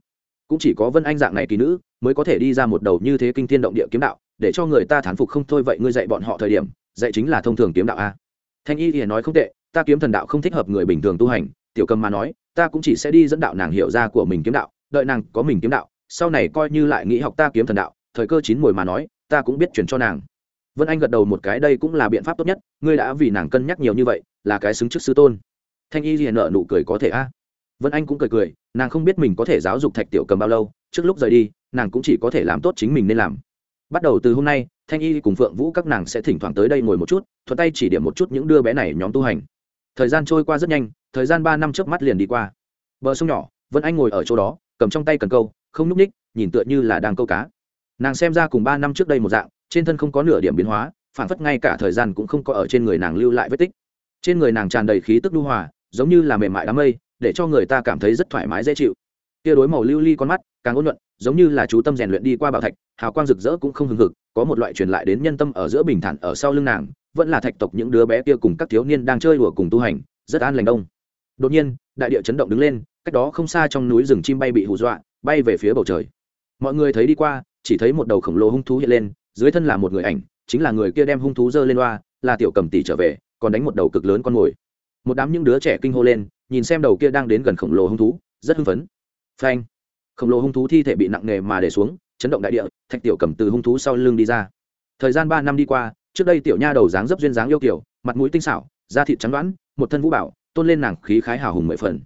Cũng chỉ có vân anh dạng này kỳ nữ mới có thể đi ra một đầu như thế kinh thiên động địa kiếm đạo, để cho người ta thán phục không thôi. Vậy ngươi dạy bọn họ thời điểm, dạy chính là thông thường kiếm đạo a? Thanh y thì nói không tệ, ta kiếm thần đạo không thích hợp người bình thường tu hành. Tiểu cầm mà nói, ta cũng chỉ sẽ đi dẫn đạo nàng hiểu ra của mình kiếm đạo, đợi nàng có mình kiếm đạo, sau này coi như lại nghĩ học ta kiếm thần đạo, thời cơ chín mùi mà nói, ta cũng biết chuyển cho nàng. Vân anh gật đầu một cái, đây cũng là biện pháp tốt nhất, ngươi đã vì nàng cân nhắc nhiều như vậy, là cái xứng trước sư tôn. Thanh y liền nợ nụ cười có thể a? Vân anh cũng cười cười, nàng không biết mình có thể giáo dục thạch tiểu cầm bao lâu, trước lúc rời đi, nàng cũng chỉ có thể làm tốt chính mình nên làm. Bắt đầu từ hôm nay, thanh y cùng phượng vũ các nàng sẽ thỉnh thoảng tới đây ngồi một chút, thuận tay chỉ điểm một chút những đứa bé này nhóm tu hành. Thời gian trôi qua rất nhanh, thời gian ba năm trước mắt liền đi qua. Bờ sông nhỏ, vân anh ngồi ở chỗ đó, cầm trong tay cần câu, không nhúc ních nhìn tựa như là đang câu cá. Nàng xem ra cùng ba năm trước đây một dạng, trên thân không có nửa điểm biến hóa phản phất ngay cả thời gian cũng không có ở trên người nàng lưu lại vết tích. Trên người nàng tràn đầy khí tức đu hòa, giống như là mềm mại đám mây để cho người ta cảm thấy rất thoải mái dễ chịu. Tia đối màu lưu ly li con mắt, càng ôn nhuận, giống như là chú tâm rèn luyện đi qua bảo thạch, hào quang rực rỡ cũng không hừng hực, có một loại truyền lại đến nhân tâm ở giữa bình thản ở sau lưng nàng, vẫn là thạch tộc những đứa bé kia cùng các thiếu niên đang chơi đùa cùng tu hành, rất an lành đông. Đột nhiên, đại địa chấn động đứng lên, cách đó không xa trong núi rừng chim bay bị hù dọa, bay về phía bầu trời. Mọi người thấy đi qua, chỉ thấy một đầu khổng lồ hung thú hiện lên, dưới thân là một người ảnh, chính là người kia đem hung thú dơ lên loa, là tiểu cầm tỷ trở về, còn đánh một đầu cực lớn con mồi. Một đám những đứa trẻ kinh hô lên nhìn xem đầu kia đang đến gần khổng lồ hung thú, rất hưng phấn. Phanh! Khổng lồ hung thú thi thể bị nặng nề mà để xuống, chấn động đại địa, thạch tiểu cầm từ hung thú sau lưng đi ra. Thời gian ba năm đi qua, trước đây tiểu nha đầu dáng dấp duyên dáng yêu kiểu mặt mũi tinh xảo, da thịt trắng đoán, một thân vũ bảo tôn lên nàng khí khái hào hùng mười phần.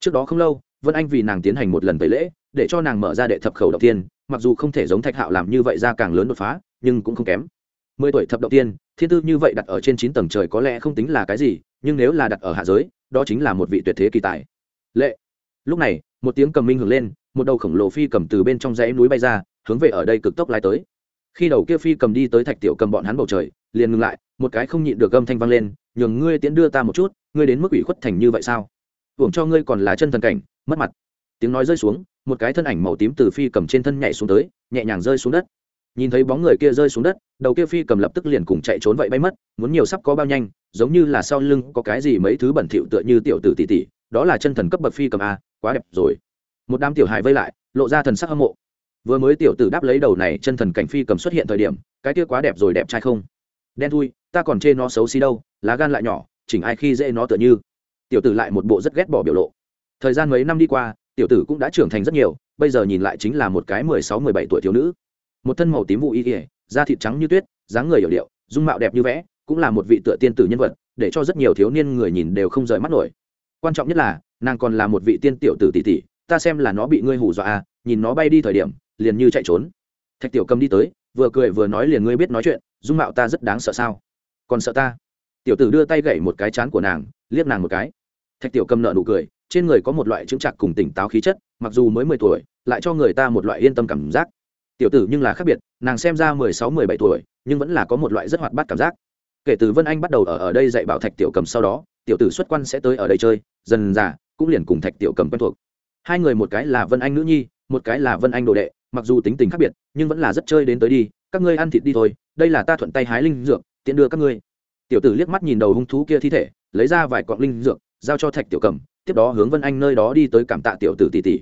Trước đó không lâu, vân anh vì nàng tiến hành một lần tẩy lễ, để cho nàng mở ra đệ thập khẩu đầu tiên, mặc dù không thể giống thạch hạo làm như vậy ra càng lớn đột phá, nhưng cũng không kém. Mười tuổi thập đầu tiên, thiên tư như vậy đặt ở trên chín tầng trời có lẽ không tính là cái gì, nhưng nếu là đặt ở hạ giới đó chính là một vị tuyệt thế kỳ tài. Lệ. Lúc này, một tiếng cầm minh hưởng lên, một đầu khổng lồ phi cầm từ bên trong dãy núi bay ra, hướng về ở đây cực tốc lái tới. Khi đầu kia phi cầm đi tới thạch tiểu cầm bọn hắn bầu trời, liền ngừng lại, một cái không nhịn được gâm thanh vang lên, nhường ngươi tiến đưa ta một chút, ngươi đến mức ủy khuất thành như vậy sao? Hưởng cho ngươi còn là chân thần cảnh, mất mặt. Tiếng nói rơi xuống, một cái thân ảnh màu tím từ phi cầm trên thân nhảy xuống tới, nhẹ nhàng rơi xuống đất. Nhìn thấy bóng người kia rơi xuống đất, đầu kia phi cầm lập tức liền cùng chạy trốn vậy bay mất, muốn nhiều sắp có bao nhanh giống như là sau lưng có cái gì mấy thứ bẩn thỉu tựa như tiểu tử tỷ tỷ đó là chân thần cấp bậc phi cầm a quá đẹp rồi. Một đám tiểu hài vây lại lộ ra thần sắc hâm mộ. Vừa mới tiểu tử đáp lấy đầu này chân thần cảnh phi cầm xuất hiện thời điểm cái kia quá đẹp rồi đẹp trai không? Đen thui ta còn chê nó xấu xí đâu lá gan lại nhỏ chỉnh ai khi dễ nó tựa như. Tiểu tử lại một bộ rất ghét bỏ biểu lộ. Thời gian mấy năm đi qua tiểu tử cũng đã trưởng thành rất nhiều bây giờ nhìn lại chính là một cái mười sáu mười bảy tuổi thiếu nữ. Một thân màu tím vụ y y, da thịt trắng như tuyết dáng người hiểu điệu dung mạo đẹp như vẽ cũng là một vị tựa tiên tử nhân vật, để cho rất nhiều thiếu niên người nhìn đều không rời mắt nổi. Quan trọng nhất là, nàng còn là một vị tiên tiểu tử tỷ tỷ, ta xem là nó bị ngươi hù dọa à nhìn nó bay đi thời điểm, liền như chạy trốn. Thạch tiểu cầm đi tới, vừa cười vừa nói liền ngươi biết nói chuyện, dung mạo ta rất đáng sợ sao? Còn sợ ta? Tiểu tử đưa tay gậy một cái chán của nàng, liếc nàng một cái. Thạch tiểu cầm nợ nụ cười, trên người có một loại chứng chặt cùng tỉnh táo khí chất, mặc dù mới mười tuổi, lại cho người ta một loại yên tâm cảm giác. Tiểu tử nhưng là khác biệt, nàng xem ra mười sáu, mười bảy tuổi, nhưng vẫn là có một loại rất hoạt bát cảm giác kể từ vân anh bắt đầu ở ở đây dạy bảo thạch tiểu cầm sau đó, tiểu tử xuất quan sẽ tới ở đây chơi, dần dà, cũng liền cùng thạch tiểu cầm quen thuộc. Hai người một cái là vân anh nữ nhi, một cái là vân anh đồ đệ, mặc dù tính tình khác biệt, nhưng vẫn là rất chơi đến tới đi, các ngươi ăn thịt đi thôi, đây là ta thuận tay hái linh dược, tiện đưa các ngươi. Tiểu tử liếc mắt nhìn đầu hung thú kia thi thể, lấy ra vài cọng linh dược, giao cho thạch tiểu cầm, tiếp đó hướng vân anh nơi đó đi tới cảm tạ tiểu tử tỷ tỷ.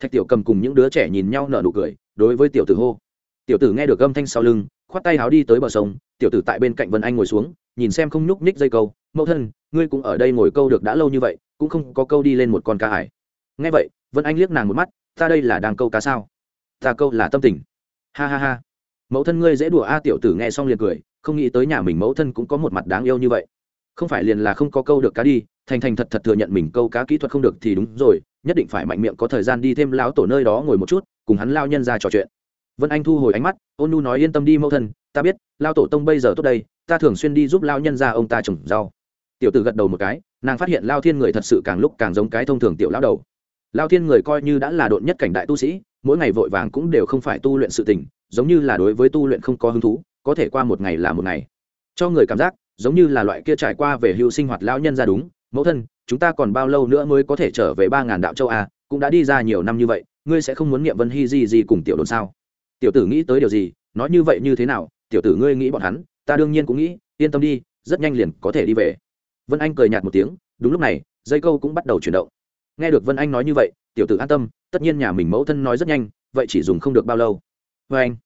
Thạch tiểu cầm cùng những đứa trẻ nhìn nhau nở nụ cười, đối với tiểu tử hô. Tiểu tử nghe được âm thanh sau lưng, khoát tay háo đi tới bờ sông tiểu tử tại bên cạnh vân anh ngồi xuống, nhìn xem không nhúc nhích dây câu, mẫu thân, ngươi cũng ở đây ngồi câu được đã lâu như vậy, cũng không có câu đi lên một con cá hải nghe vậy, vân anh liếc nàng một mắt, ta đây là đang câu cá sao? Ta câu là tâm tình. Ha ha ha. Mẫu thân ngươi dễ đùa a, tiểu tử. Nghe xong liền cười, không nghĩ tới nhà mình mẫu thân cũng có một mặt đáng yêu như vậy. Không phải liền là không có câu được cá đi, thành thành thật thật thừa nhận mình câu cá kỹ thuật không được thì đúng rồi, nhất định phải mạnh miệng có thời gian đi thêm lão tổ nơi đó ngồi một chút, cùng hắn lao nhân ra trò chuyện. Vân anh thu hồi ánh mắt, ôn nu nói, yên tâm đi, mẫu thân ta biết, lao tổ tông bây giờ tốt đây, ta thường xuyên đi giúp lao nhân ra ông ta trồng rau. Tiểu tử gật đầu một cái, nàng phát hiện lao thiên người thật sự càng lúc càng giống cái thông thường tiểu lão đầu. Lao thiên người coi như đã là độn nhất cảnh đại tu sĩ, mỗi ngày vội vàng cũng đều không phải tu luyện sự tình, giống như là đối với tu luyện không có hứng thú, có thể qua một ngày là một ngày. Cho người cảm giác, giống như là loại kia trải qua về hưu sinh hoạt lão nhân ra đúng, mẫu thân, chúng ta còn bao lâu nữa mới có thể trở về ba ngàn đạo châu a, cũng đã đi ra nhiều năm như vậy, ngươi sẽ không muốn nghiệm vân hy gì gì cùng tiểu đồn sao? Tiểu tử nghĩ tới điều gì, nói như vậy như thế nào tiểu tử ngươi nghĩ bọn hắn, ta đương nhiên cũng nghĩ, yên tâm đi, rất nhanh liền có thể đi về. Vân anh cười nhạt một tiếng, đúng lúc này, dây câu cũng bắt đầu chuyển động. Nghe được vân anh nói như vậy, tiểu tử an tâm, tất nhiên nhà mình mẫu thân nói rất nhanh, vậy chỉ dùng không được bao lâu. Vê anh.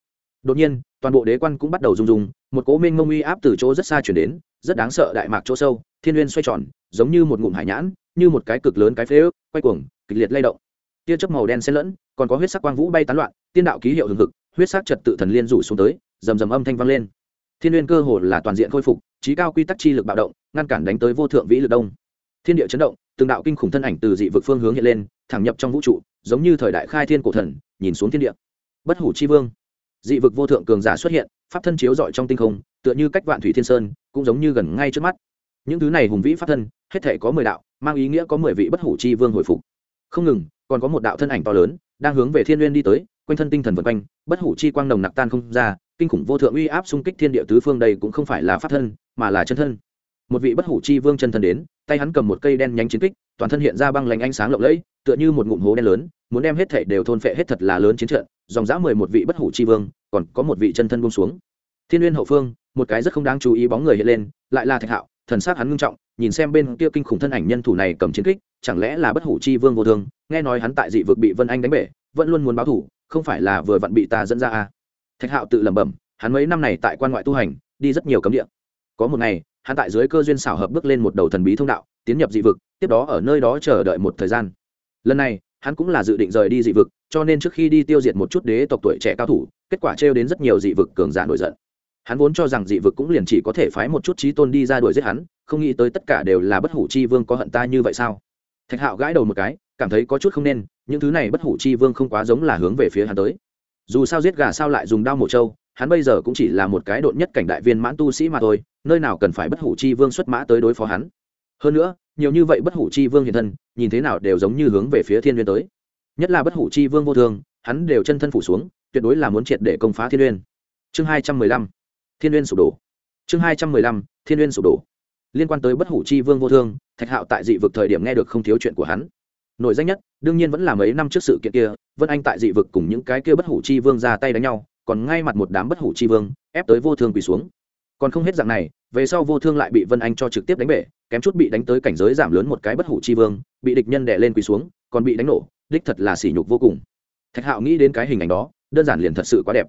Đột nhiên, toàn bộ đế quan cũng bắt đầu rung rung, một cố minh mông uy áp từ chỗ rất xa chuyển đến, rất đáng sợ đại mạc chỗ sâu, thiên n xoay tròn, giống như một ngụm hải nhãn, như một cái cực lớn cái phế ước, quay cuồng, kịch liệt lay động. Tia chớp màu đen xen lẫn, còn có huyết sắc quang vũ bay tán loạn, tiên đạo ký hiệu hừng hực, huyết sắc trật tự thần liên rủ xuống tới rầm rầm âm thanh vang lên. Thiên n cơ hồ là toàn diện khôi phục, trí cao quy tắc chi lực bạo động, ngăn cản đánh tới vô thượng vĩ lực đông. Thiên địa chấn động, từng đạo kinh khủng thân ảnh từ dị vực phương hướng hiện lên, thẳng nhập trong vũ trụ, giống như thời đại khai thiên cổ thần, nhìn xuống thiên địa. Bất hủ chi vương. Dị vực vô thượng cường giả xuất hiện, pháp thân chiếu rọi trong tinh không, tựa như cách vạn thủy thiên sơn, cũng giống như gần ngay trước mắt. Những thứ này hùng vĩ pháp thân, hết thể có mười đạo, mang ý nghĩa có mười vị bất hủ chi vương hồi phục. Không ngừng, còn có một đạo thân ảnh to lớn, đang hướng về thiên n đi tới, quanh thân tinh thần vần quanh, bất hủ chi quang nồng nặc tan không ra kinh khủng vô thượng uy áp xung kích thiên địa tứ phương đây cũng không phải là pháp thân, mà là chân thân một vị bất hủ chi vương chân thân đến, tay hắn cầm một cây đen nhánh chiến kích, toàn thân hiện ra băng lạnh ánh sáng lộng lẫy, tựa như một ngụm hố đen lớn, muốn đem hết thể đều thôn phệ hết thật là lớn chiến trận, dòng dã mười một vị bất hủ chi vương, còn có một vị chân thân buông xuống thiên nguyên hậu phương, một cái rất không đáng chú ý bóng người hiện lên, lại là thạch hạo, thần sắc hắn ngưng trọng, nhìn xem bên kia kinh khủng thân ảnh nhân thủ này cầm chiến kích, chẳng lẽ là bất hủ chi vương vô thương nghe nói hắn tại dị vực bị vân anh đánh bể, vẫn luôn muốn báo thủ, không phải là vừa vặn bị ta dẫn ra à thạch hạo tự lẩm bẩm, hắn mấy năm này tại quan ngoại tu hành, đi rất nhiều cấm địa. Có một ngày, hắn tại dưới cơ duyên xảo hợp bước lên một đầu thần bí thông đạo, tiến nhập dị vực, tiếp đó ở nơi đó chờ đợi một thời gian. Lần này, hắn cũng là dự định rời đi dị vực, cho nên trước khi đi tiêu diệt một chút đế tộc tuổi trẻ cao thủ, kết quả trêu đến rất nhiều dị vực cường giả nổi giận. Hắn vốn cho rằng dị vực cũng liền chỉ có thể phái một chút trí tôn đi ra đuổi giết hắn, không nghĩ tới tất cả đều là bất hủ chi vương có hận ta như vậy sao? Thạch hạo gãi đầu một cái, cảm thấy có chút không nên, những thứ này bất hủ chi vương không quá giống là hướng về phía hắn tới dù sao giết gà sao lại dùng đao mổ trâu, hắn bây giờ cũng chỉ là một cái độn nhất cảnh đại viên mãn tu sĩ mà thôi, nơi nào cần phải bất hủ chi vương xuất mã tới đối phó hắn. Hơn nữa, nhiều như vậy bất hủ chi vương hiện thân, nhìn thế nào đều giống như hướng về phía thiên liên tới. Nhất là bất hủ chi vương vô thương hắn đều chân thân phủ xuống, tuyệt đối là muốn triệt để công phá thiên liên chương hai trăm mười lăm, thiên liên sụp đổ. Chương hai trăm mười lăm, thiên liên sụp đổ. Liên quan tới bất hủ chi vương vô thương thạch hạo tại dị vực thời điểm nghe được không thiếu chuyện của hắn. Nổi danh nhất, đương nhiên vẫn là mấy năm trước sự kiện kia vân anh tại dị vực cùng những cái kia bất hủ chi vương ra tay đánh nhau, còn ngay mặt một đám bất hủ chi vương, ép tới vô thương quỳ xuống. Còn không hết dạng này, về sau vô thương lại bị vân anh cho trực tiếp đánh bể, kém chút bị đánh tới cảnh giới giảm lớn một cái bất hủ chi vương, bị địch nhân đè lên quỳ xuống, còn bị đánh nổ, đích thật là sỉ nhục vô cùng. Thạch hạo nghĩ đến cái hình ảnh đó, đơn giản liền thật sự quá đẹp.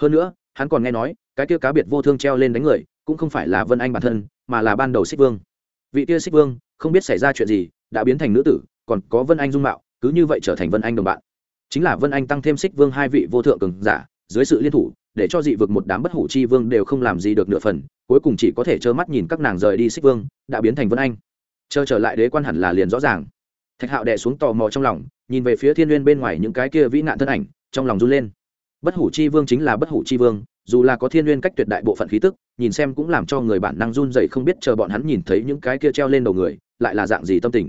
Hơn nữa, hắn còn nghe nói, cái kia cá biệt vô thương treo lên đánh người, cũng không phải là vân anh bản thân, mà là ban đầu xích vương. Vị kia xích vương, không biết xảy ra chuyện gì, đã biến thành nữ tử, còn có vân anh dung mạo, cứ như vậy trở thành vân anh đồng bạn chính là vân anh tăng thêm xích vương hai vị vô thượng cường giả dưới sự liên thủ để cho dị vực một đám bất hủ chi vương đều không làm gì được nửa phần, cuối cùng chỉ có thể trơ mắt nhìn các nàng rời đi xích vương, đã biến thành vân anh. Chờ trở lại đế quan hẳn là liền rõ ràng. Thạch hạo đè xuống tò mò trong lòng, nhìn về phía thiên n g u y ê n bên ngoài những cái kia vĩ nạn thân ảnh, trong lòng run lên. Bất hủ chi vương chính là bất hủ chi vương, dù là có thiên n cách tuyệt đại bộ phận khí tức, nhìn xem cũng làm cho người bản năng run dậy không biết chờ bọn hắn nhìn thấy những cái kia treo lên đầu người, lại là dạng gì tâm tình.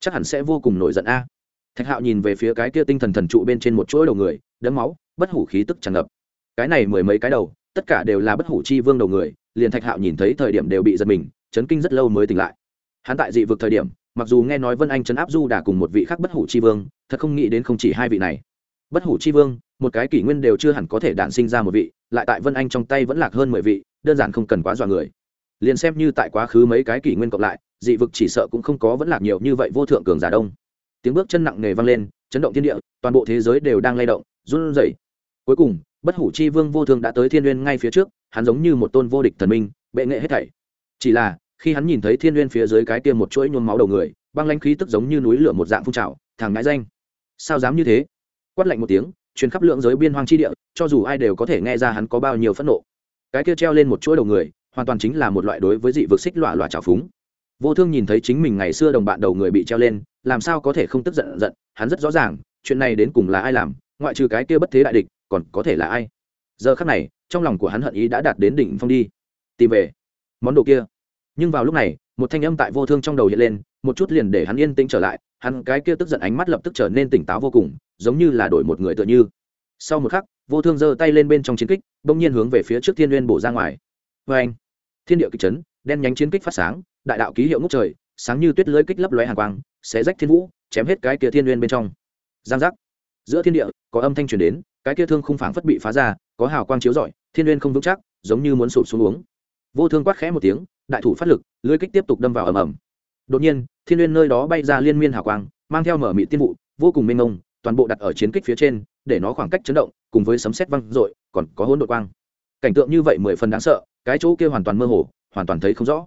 Chắc hẳn sẽ vô cùng nổi giận a thạch hạo nhìn về phía cái kia tinh thần thần trụ bên trên một chuỗi đầu người đấm máu, bất hủ khí tức tràn ngập. Cái này mười mấy cái đầu, tất cả đều là bất hủ chi vương đầu người, liền thạch hạo nhìn thấy thời điểm đều bị giật mình, chấn kinh rất lâu mới tỉnh lại. Hắn tại dị vực thời điểm, mặc dù nghe nói vân anh chấn áp du đà cùng một vị khác bất hủ chi vương, thật không nghĩ đến không chỉ hai vị này. Bất hủ chi vương, một cái kỷ nguyên đều chưa hẳn có thể đản sinh ra một vị, lại tại vân anh trong tay vẫn lạc hơn mười vị, đơn giản không cần quá dọa người. Liền xem như tại quá khứ mấy cái kỷ nguyên cộng lại, dị vực chỉ sợ cũng không có vẫn lạc nhiều như vậy vô thượng cường giả đông tiếng bước chân nặng nề vang lên, chấn động thiên địa, toàn bộ thế giới đều đang lay động, run rẩy. Cuối cùng, bất hủ chi vương vô thương đã tới thiên n ngay phía trước, hắn giống như một tôn vô địch thần minh, bệ nghệ hết thảy. Chỉ là, khi hắn nhìn thấy thiên n phía dưới cái tiêm một chuỗi nhuốm máu đầu người, băng lãnh khí tức giống như núi lửa một dạng phun trào thằng ngãi danh. Sao dám như thế? Quát lạnh một tiếng, truyền khắp lượng giới biên hoang chi địa, cho dù ai đều có thể nghe ra hắn có bao nhiêu phẫn nộ. Cái kia treo lên một chuỗi đầu người, hoàn toàn chính là một loại đối với dị vực xích lọa lọa trào phúng. Vô thương nhìn thấy chính mình ngày xưa đồng bạn đầu người bị treo lên làm sao có thể không tức giận giận. Hắn rất rõ ràng, chuyện này đến cùng là ai làm, ngoại trừ cái kia bất thế đại địch, còn có thể là ai? Giờ khắc này, trong lòng của hắn hận ý đã đạt đến đỉnh phong đi. Tìm về món đồ kia. Nhưng vào lúc này, một thanh âm tại vô thương trong đầu hiện lên, một chút liền để hắn yên tĩnh trở lại. Hắn cái kia tức giận ánh mắt lập tức trở nên tỉnh táo vô cùng, giống như là đổi một người tựa như. Sau một khắc, vô thương giơ tay lên bên trong chiến kích, bỗng nhiên hướng về phía trước thiên n bổ ra ngoài. Vê anh, thiên địa kịch chấn, đen nhánh chiến kích phát sáng, đại đạo ký hiệu ngốc trời, sáng như tuyết lưới kích lấp lóe hàng quang sẽ rách thiên vũ chém hết cái kia thiên nguyên bên trong. Giang giác. Giữa thiên địa có âm thanh truyền đến cái kia thương không phảng phất bị phá ra có hào quang chiếu rọi thiên nguyên không vững chắc giống như muốn sụp xuống uống. Vô thương quát khẽ một tiếng đại thủ phát lực lưới kích tiếp tục đâm vào ầm ầm. Đột nhiên thiên nguyên nơi đó bay ra liên miên hào quang mang theo mở mị tiên vụ vô cùng mênh mông toàn bộ đặt ở chiến kích phía trên để nó khoảng cách chấn động cùng với sấm sét văng rội, còn có hỗn độn quang. Cảnh tượng như vậy mười phần đáng sợ cái chỗ kia hoàn toàn mơ hồ hoàn toàn thấy không rõ.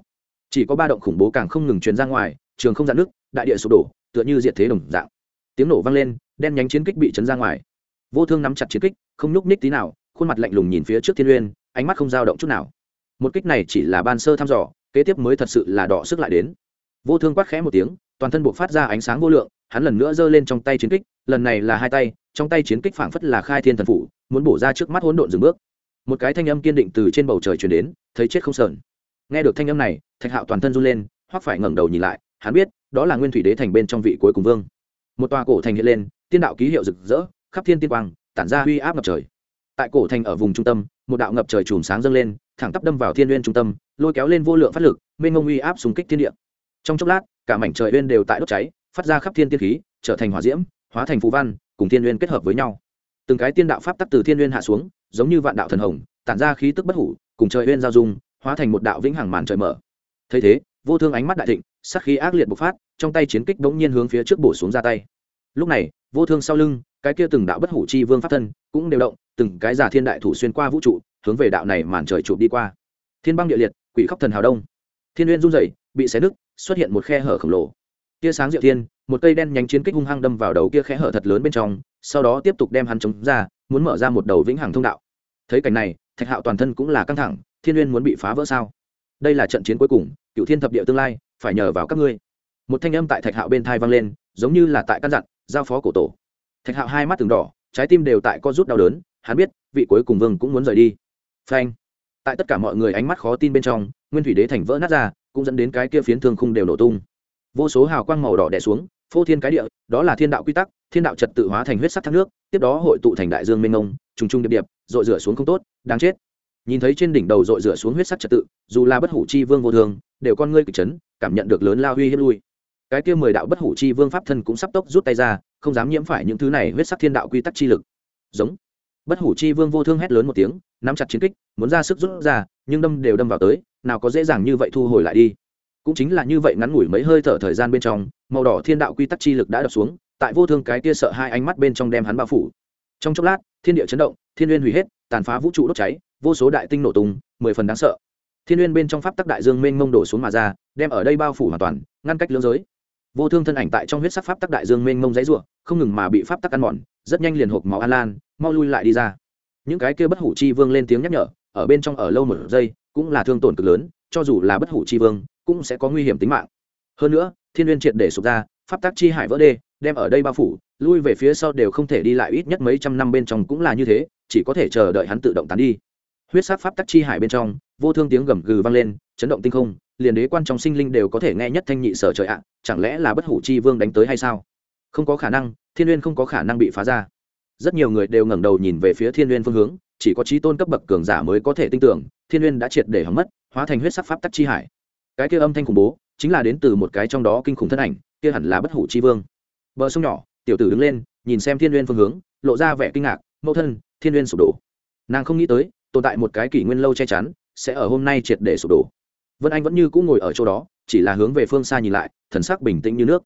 Chỉ có ba động khủng bố càng không ngừng truyền ra ngoài trường không dạn nước, đại địa sụp đổ, tựa như diệt thế đồng dạng. Tiếng nổ vang lên, đen nhánh chiến kích bị chấn ra ngoài. Vô thương nắm chặt chiến kích, không nhúc ních tí nào, khuôn mặt lạnh lùng nhìn phía trước thiên uyên ánh mắt không dao động chút nào. Một kích này chỉ là ban sơ thăm dò, kế tiếp mới thật sự là đỏ sức lại đến. Vô thương quát khẽ một tiếng, toàn thân buộc phát ra ánh sáng vô lượng, hắn lần nữa giơ lên trong tay chiến kích, lần này là hai tay, trong tay chiến kích phảng phất là khai thiên thần phủ, muốn bổ ra trước mắt hỗn độn dừng bước. Một cái thanh âm kiên định từ trên bầu trời truyền đến, thấy chết không sờn. Nghe được thanh âm này, thạch hạo toàn thân run lên, hoắc phải ngẩng đầu nhìn lại hắn biết, đó là nguyên thủy đế thành bên trong vị cuối cùng vương. Một tòa cổ thành hiện lên, tiên đạo ký hiệu rực rỡ, khắp thiên tiên quang, tản ra uy áp ngập trời. Tại cổ thành ở vùng trung tâm, một đạo ngập trời chùm sáng dâng lên, thẳng tắp đâm vào thiên uyên trung tâm, lôi kéo lên vô lượng phát lực, mênh ngông uy áp xung kích thiên địa. Trong chốc lát, cả mảnh trời uyên đều tại đốt cháy, phát ra khắp thiên tiên khí, trở thành hỏa diễm, hóa thành phù văn, cùng thiên uyên kết hợp với nhau. Từng cái tiên đạo pháp tắc từ thiên uyên hạ xuống, giống như vạn đạo thần hồng, tản ra khí tức bất hủ, cùng trời uyên giao dung, hóa thành một đạo vĩnh hằng màn trời mở. Thấy thế, vô thương ánh mắt đại thịnh sắc khí ác liệt bộc phát, trong tay chiến kích bỗng nhiên hướng phía trước bổ xuống ra tay. Lúc này, vô thương sau lưng, cái kia từng đạo bất hủ chi vương pháp thân cũng đều động, từng cái giả thiên đại thủ xuyên qua vũ trụ, hướng về đạo này màn trời chụp đi qua. Thiên băng địa liệt, quỷ khóc thần hào đông. Thiên uyên run rẩy, bị xé nứt, xuất hiện một khe hở khổng lồ. Tia sáng diệu thiên, một cây đen nhánh chiến kích hung hăng đâm vào đầu kia khe hở thật lớn bên trong, sau đó tiếp tục đem hắn chống ra, muốn mở ra một đầu vĩnh hằng thông đạo. Thấy cảnh này, thạch hạo toàn thân cũng là căng thẳng, thiên uyên muốn bị phá vỡ sao? Đây là trận chiến cuối cùng cựu thiên thập địa tương lai phải nhờ vào các ngươi. Một thanh âm tại thạch hạo bên thai vang lên, giống như là tại căn dặn, giao phó cổ tổ. Thạch hạo hai mắt từng đỏ, trái tim đều tại co rút đau đớn, hắn biết, vị cuối cùng vương cũng muốn rời đi. Phanh. Tại tất cả mọi người ánh mắt khó tin bên trong, nguyên thủy đế thành vỡ nát ra, cũng dẫn đến cái kia phiến thương khung đều nổ tung. Vô số hào quang màu đỏ đẻ xuống, phô thiên cái địa, đó là thiên đạo quy tắc, thiên đạo trật tự hóa thành huyết sắc thác nước, tiếp đó hội tụ thành đại dương mênh mông, trùng trùng điệp điệp dội rửa xuống không tốt, đáng chết nhìn thấy trên đỉnh đầu dội rửa xuống huyết sắc trật tự, dù là bất hủ chi vương vô thường, đều con ngươi kịch chấn, cảm nhận được lớn lao huy hiếp lui. Cái kia mười đạo bất hủ chi vương pháp thân cũng sắp tốc rút tay ra, không dám nhiễm phải những thứ này huyết sắc thiên đạo quy tắc chi lực. Giống. Bất hủ chi vương vô thương hét lớn một tiếng, nắm chặt chiến kích, muốn ra sức rút ra, nhưng đâm đều đâm vào tới, nào có dễ dàng như vậy thu hồi lại đi. Cũng chính là như vậy ngắn ngủi mấy hơi thở thời gian bên trong, màu đỏ thiên đạo quy tắc chi lực đã đập xuống, tại vô thương cái kia sợ hai ánh mắt bên trong đem hắn bao phủ. Trong chốc lát, thiên địa chấn động, thiên uyên hủy hết, tàn phá vũ trụ đốt cháy vô số đại tinh nổ tung, mười phần đáng sợ. Thiên n bên trong pháp tắc đại dương mênh mông đổ xuống mà ra, đem ở đây bao phủ hoàn toàn, ngăn cách lưỡng giới. Vô thương thân ảnh tại trong huyết sắc pháp tắc đại dương mênh mông dãy ruộng không ngừng mà bị pháp tắc ăn mòn, rất nhanh liền hộp máu an lan, mau lui lại đi ra. Những cái kia bất hủ chi vương lên tiếng nhắc nhở, ở bên trong ở lâu một giây, cũng là thương tổn cực lớn, cho dù là bất hủ chi vương, cũng sẽ có nguy hiểm tính mạng. Hơn nữa, thiên liên triệt để sụp ra, pháp tắc chi hải vỡ đê, đem ở đây bao phủ, lui về phía sau đều không thể đi lại, ít nhất mấy trăm năm bên trong cũng là như thế, chỉ có thể chờ đợi hắn tự động tán đi huyết sắc pháp tắc chi hải bên trong, vô thương tiếng gầm gừ vang lên, chấn động tinh không, liền đế quan trong sinh linh đều có thể nghe nhất thanh nhị sở trời ạ, chẳng lẽ là bất hủ chi vương đánh tới hay sao? Không có khả năng, thiên uyên không có khả năng bị phá ra. Rất nhiều người đều ngẩng đầu nhìn về phía thiên uyên phương hướng, chỉ có trí tôn cấp bậc cường giả mới có thể tin tưởng, thiên uyên đã triệt để hỏng mất, hóa thành huyết sắc pháp tắc chi hải. Cái kia âm thanh khủng bố, chính là đến từ một cái trong đó kinh khủng thân ảnh, kia hẳn là bất hủ chi vương. Bờ sông nhỏ, tiểu tử đứng lên, nhìn xem thiên uyên phương hướng, lộ ra vẻ kinh ngạc, mẫu thân, thiên uyên sụp đổ. Nàng không nghĩ tới tồn tại một cái kỷ nguyên lâu che chắn, sẽ ở hôm nay triệt để sụp đổ. Vân anh vẫn như cũng ngồi ở chỗ đó, chỉ là hướng về phương xa nhìn lại, thần sắc bình tĩnh như nước.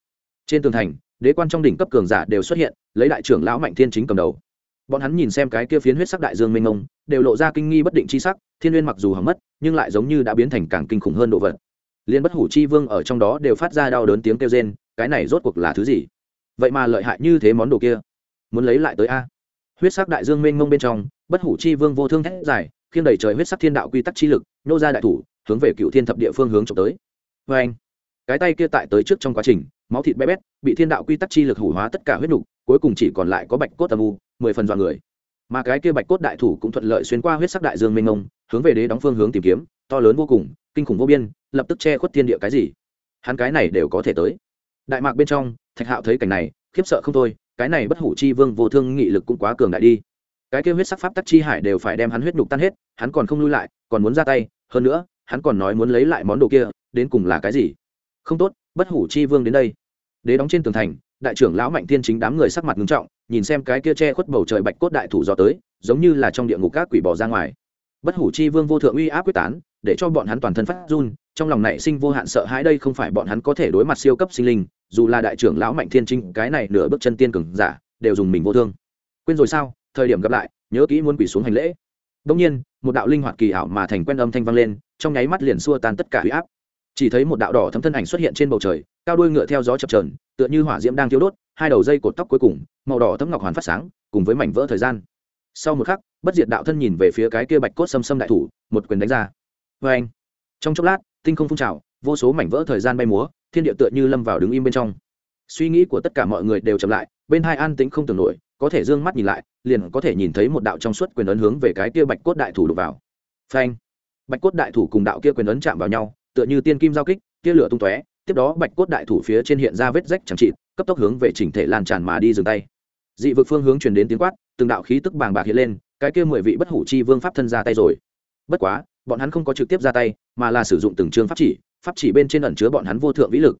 Trên tường thành, đế quan trong đỉnh cấp cường giả đều xuất hiện, lấy đại trưởng lão mạnh thiên chính cầm đầu. Bọn hắn nhìn xem cái kia phiến huyết sắc đại dương mênh mông, đều lộ ra kinh nghi bất định chi sắc, thiên uyên mặc dù hỏng mất, nhưng lại giống như đã biến thành càng kinh khủng hơn độ vật. Liên bất hủ chi vương ở trong đó đều phát ra đau đớn tiếng kêu rên, cái này rốt cuộc là thứ gì? Vậy mà lợi hại như thế món đồ kia, muốn lấy lại tới a? Huyết sắc đại dương mênh mông bên trong, bất hủ chi vương vô thương thét dài, khiêng đầy trời huyết sắc thiên đạo quy tắc chi lực, nô ra đại thủ, hướng về cựu thiên thập địa phương hướng trộm tới. Vê anh, cái tay kia tại tới trước trong quá trình, máu thịt bé bét, bị thiên đạo quy tắc chi lực hủ hóa tất cả huyết nục, cuối cùng chỉ còn lại có bạch cốt âm u, mười phần dọa người. Mà cái kia bạch cốt đại thủ cũng thuận lợi xuyên qua huyết sắc đại dương mênh mông, hướng về đế đóng phương hướng tìm kiếm, to lớn vô cùng, kinh khủng vô biên, lập tức che khuất thiên địa cái gì? Hắn cái này đều có thể tới. Đại mạc bên trong, thạch hạo thấy cảnh này, khiếp sợ không thôi cái này bất hủ chi vương vô thương nghị lực cũng quá cường đại đi. Cái kêu huyết sắc pháp tắc chi hải đều phải đem hắn huyết nhục tan hết, hắn còn không lui lại, còn muốn ra tay, hơn nữa, hắn còn nói muốn lấy lại món đồ kia, đến cùng là cái gì? Không tốt, bất hủ chi vương đến đây. Đế đóng trên tường thành, đại trưởng lão mạnh tiên chính đám người sắc mặt ngưng trọng, nhìn xem cái kia che khuất bầu trời bạch cốt đại thủ do tới, giống như là trong địa ngục các quỷ bỏ ra ngoài. Bất hủ chi vương vô thượng uy áp quyết tán, để cho bọn hắn toàn thân phát run trong lòng nảy sinh vô hạn sợ hãi đây không phải bọn hắn có thể đối mặt siêu cấp sinh linh, dù là đại trưởng lão mạnh thiên trinh, cái này nửa bước chân tiên cường giả, đều dùng mình vô thương. Quên rồi sao, thời điểm gặp lại, nhớ kỹ muốn quỷ xuống hành lễ. Đông nhiên, một đạo linh hoạt kỳ ảo mà thành quen âm thanh vang lên, trong nháy mắt liền xua tan tất cả huy áp. Chỉ thấy một đạo đỏ thấm thân ảnh xuất hiện trên bầu trời, cao đuôi ngựa theo gió chập trờn tựa như hỏa diễm đang thiếu đốt, hai đầu dây cột tóc cuối cùng, màu đỏ thấm ngọc hoàn phát sáng, cùng với mảnh vỡ thời gian. Sau một khắc, bất diệt đạo thân nhìn về phía cái kia bạch cốt xâm xâm đại thủ, một quyền đánh ra. Vê anh trong chốc lát tinh không phun trào, vô số mảnh vỡ thời gian bay múa, thiên địa tựa như lâm vào đứng im bên trong. Suy nghĩ của tất cả mọi người đều chậm lại, bên hai an tĩnh không tưởng nổi, có thể d ư ơ n g mắt nhìn lại, liền có thể nhìn thấy một đạo trong suốt quyền ấn hướng về cái kia bạch cốt đại thủ đục vào. Phanh! Bạch cốt đại thủ cùng đạo kia quyền ấn chạm vào nhau, tựa như tiên kim giao kích, tia lửa tung tóe, tiếp đó bạch cốt đại thủ phía trên hiện ra vết rách chẳng trịt cấp tốc hướng về chỉnh thể lan tràn mà đi dừng tay. Dị vực phương hướng truyền đến tiếng quát, từng đạo khí tức bàng bạc hiện lên, cái kia mười vị bất hủ chi vương pháp thân ra tay rồi. Bất quá, bọn hắn không có trực tiếp ra tay mà là sử dụng từng chương pháp chỉ pháp chỉ bên trên ẩn chứa bọn hắn vô thượng vĩ lực.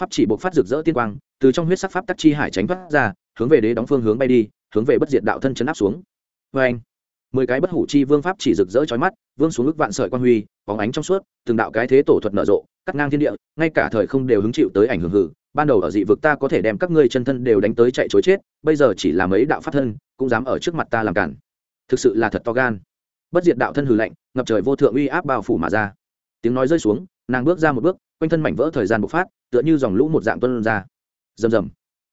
Pháp chỉ buộc phát rực rỡ tiên quang, từ trong huyết sắc pháp tắc chi hải tránh thoát ra, hướng về đế đóng phương hướng bay đi, hướng về bất diệt đạo thân chấn áp xuống. Vê anh, mười cái bất hủ chi vương pháp chỉ rực rỡ chói mắt, vương xuống ức vạn sợi quan huy, bóng ánh trong suốt, từng đạo cái thế tổ thuật nở rộ, cắt ngang thiên địa, ngay cả thời không đều hứng chịu tới ảnh hưởng hử. Ban đầu ở dị vực ta có thể đem các ngươi chân thân đều đánh tới chạy chối chết, bây giờ chỉ là mấy đạo pháp thân, cũng dám ở trước mặt ta làm cản. Thực sự là thật to gan. Bất diệt đạo thân hừ lạnh, ngập trời vô thượng uy áp bao phủ mà ra tiếng nói rơi xuống, nàng bước ra một bước, quanh thân mảnh vỡ thời gian bộc phát, tựa như dòng lũ một dạng tuân ra. Rầm rầm.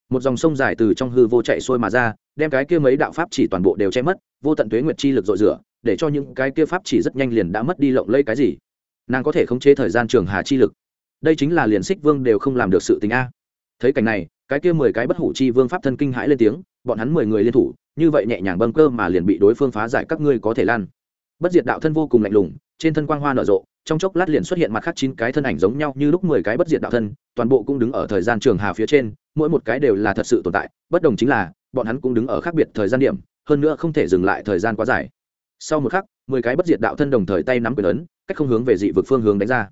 Một dòng sông dài từ trong hư vô chạy xuôi mà ra, đem cái kia mấy đạo pháp chỉ toàn bộ đều che mất, vô tận tuế nguyệt chi lực dội rửa, để cho những cái kia pháp chỉ rất nhanh liền đã mất đi lộng lây cái gì. Nàng có thể khống chế thời gian trường hà chi lực. Đây chính là liền xích vương đều không làm được sự tình a. Thấy cảnh này, cái kia mười cái bất hủ chi vương pháp thân kinh hãi lên tiếng, bọn hắn mười người liên thủ, như vậy nhẹ nhàng bâng cơ mà liền bị đối phương phá giải, các ngươi có thể lan bất diệt đạo thân vô cùng lạnh lùng, trên thân quang hoa nở rộ, trong chốc lát liền xuất hiện mặt khác chín cái thân ảnh giống nhau như lúc mười cái bất diệt đạo thân, toàn bộ cũng đứng ở thời gian trường hà phía trên, mỗi một cái đều là thật sự tồn tại, bất đồng chính là, bọn hắn cũng đứng ở khác biệt thời gian điểm, hơn nữa không thể dừng lại thời gian quá dài. Sau một khắc, mười cái bất diệt đạo thân đồng thời tay nắm quyền ấn, cách không hướng về dị vực phương hướng đánh ra.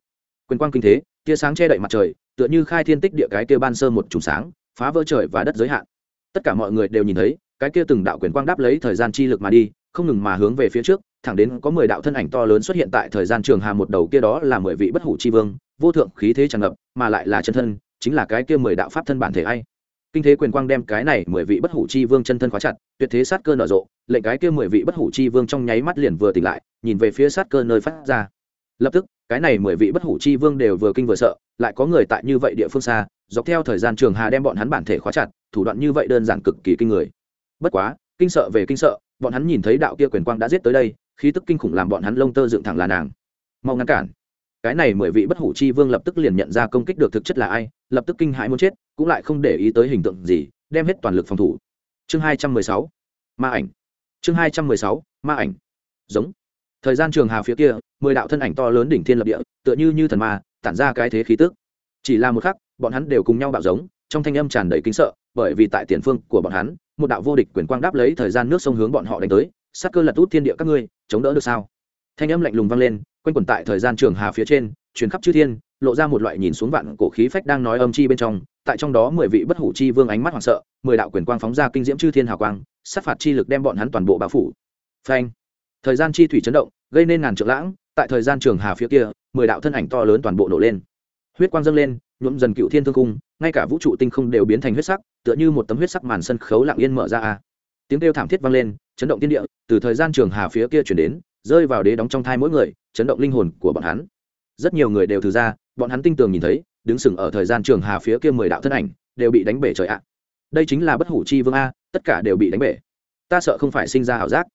Quyền quang kinh thế, tia sáng che đậy mặt trời, tựa như khai thiên tích địa cái kia ban sơ một trùng sáng, phá vỡ trời và đất giới hạn. Tất cả mọi người đều nhìn thấy, cái kia từng đạo quyền quang đáp lấy thời gian chi lực mà đi, không ngừng mà hướng về phía trước thẳng đến có mười đạo thân ảnh to lớn xuất hiện tại thời gian trường hà một đầu kia đó là mười vị bất hủ chi vương, vô thượng khí thế tràn ngập, mà lại là chân thân, chính là cái kia mười đạo pháp thân bản thể ai. Kinh thế quyền quang đem cái này mười vị bất hủ chi vương chân thân khóa chặt, tuyệt thế sát cơ nở rộ, lệnh cái kia mười vị bất hủ chi vương trong nháy mắt liền vừa tỉnh lại, nhìn về phía sát cơ nơi phát ra. Lập tức, cái này mười vị bất hủ chi vương đều vừa kinh vừa sợ, lại có người tại như vậy địa phương xa, dọc theo thời gian trường hà đem bọn hắn bản thể khóa chặt, thủ đoạn như vậy đơn giản cực kỳ kinh người. Bất quá, kinh sợ về kinh sợ, bọn hắn nhìn thấy đạo kia quyền quang đã giết tới đây khí tức kinh khủng làm bọn hắn lông tơ dựng thẳng là nàng. Mau ngăn cản. Cái này mười vị bất hủ chi vương lập tức liền nhận ra công kích được thực chất là ai, lập tức kinh hãi muốn chết, cũng lại không để ý tới hình tượng gì, đem hết toàn lực phòng thủ. Chương hai trăm mười sáu, ma ảnh. Chương hai trăm mười sáu, ma ảnh. Giống. Thời gian trường hà phía kia, mười đạo thân ảnh to lớn đỉnh thiên lập địa, tựa như như thần ma, tản ra cái thế khí tức. Chỉ là một khắc, bọn hắn đều cùng nhau bạo giống, trong thanh âm tràn đầy kính sợ, bởi vì tại tiền phương của bọn hắn, một đạo vô địch quyền quang đáp lấy thời gian nước sông hướng bọn họ đánh tới, sát cơ lật út thiên địa các ngươi chống đỡ được sao? Thanh âm lạnh lùng vang lên, quanh quẩn tại thời gian trường hà phía trên, truyền khắp chư thiên, lộ ra một loại nhìn xuống vạn cổ khí phách đang nói âm chi bên trong, tại trong đó mười vị bất hủ chi vương ánh mắt hoảng sợ, mười đạo quyền quang phóng ra kinh diễm chư thiên hào quang, sát phạt chi lực đem bọn hắn toàn bộ bao phủ. Phanh! Thời gian chi thủy chấn động, gây nên ngàn trượng lãng, tại thời gian trường hà phía kia, mười đạo thân ảnh to lớn toàn bộ nổ lên. Huyết quang dâng lên, nhuộm dần cựu thiên thương cung, ngay cả vũ trụ tinh không đều biến thành huyết sắc, tựa như một tấm huyết sắc màn sân khấu lặng yên mở ra a. Tiếng kêu thảm thiết vang lên chấn động tiên địa, từ thời gian trường hà phía kia chuyển đến, rơi vào đế đóng trong thai mỗi người, chấn động linh hồn của bọn hắn. Rất nhiều người đều từ ra, bọn hắn tinh tường nhìn thấy, đứng sừng ở thời gian trường hà phía kia mười đạo thân ảnh, đều bị đánh bể trời ạ. Đây chính là bất hủ chi vương a, tất cả đều bị đánh bể. Ta sợ không phải sinh ra ảo giác.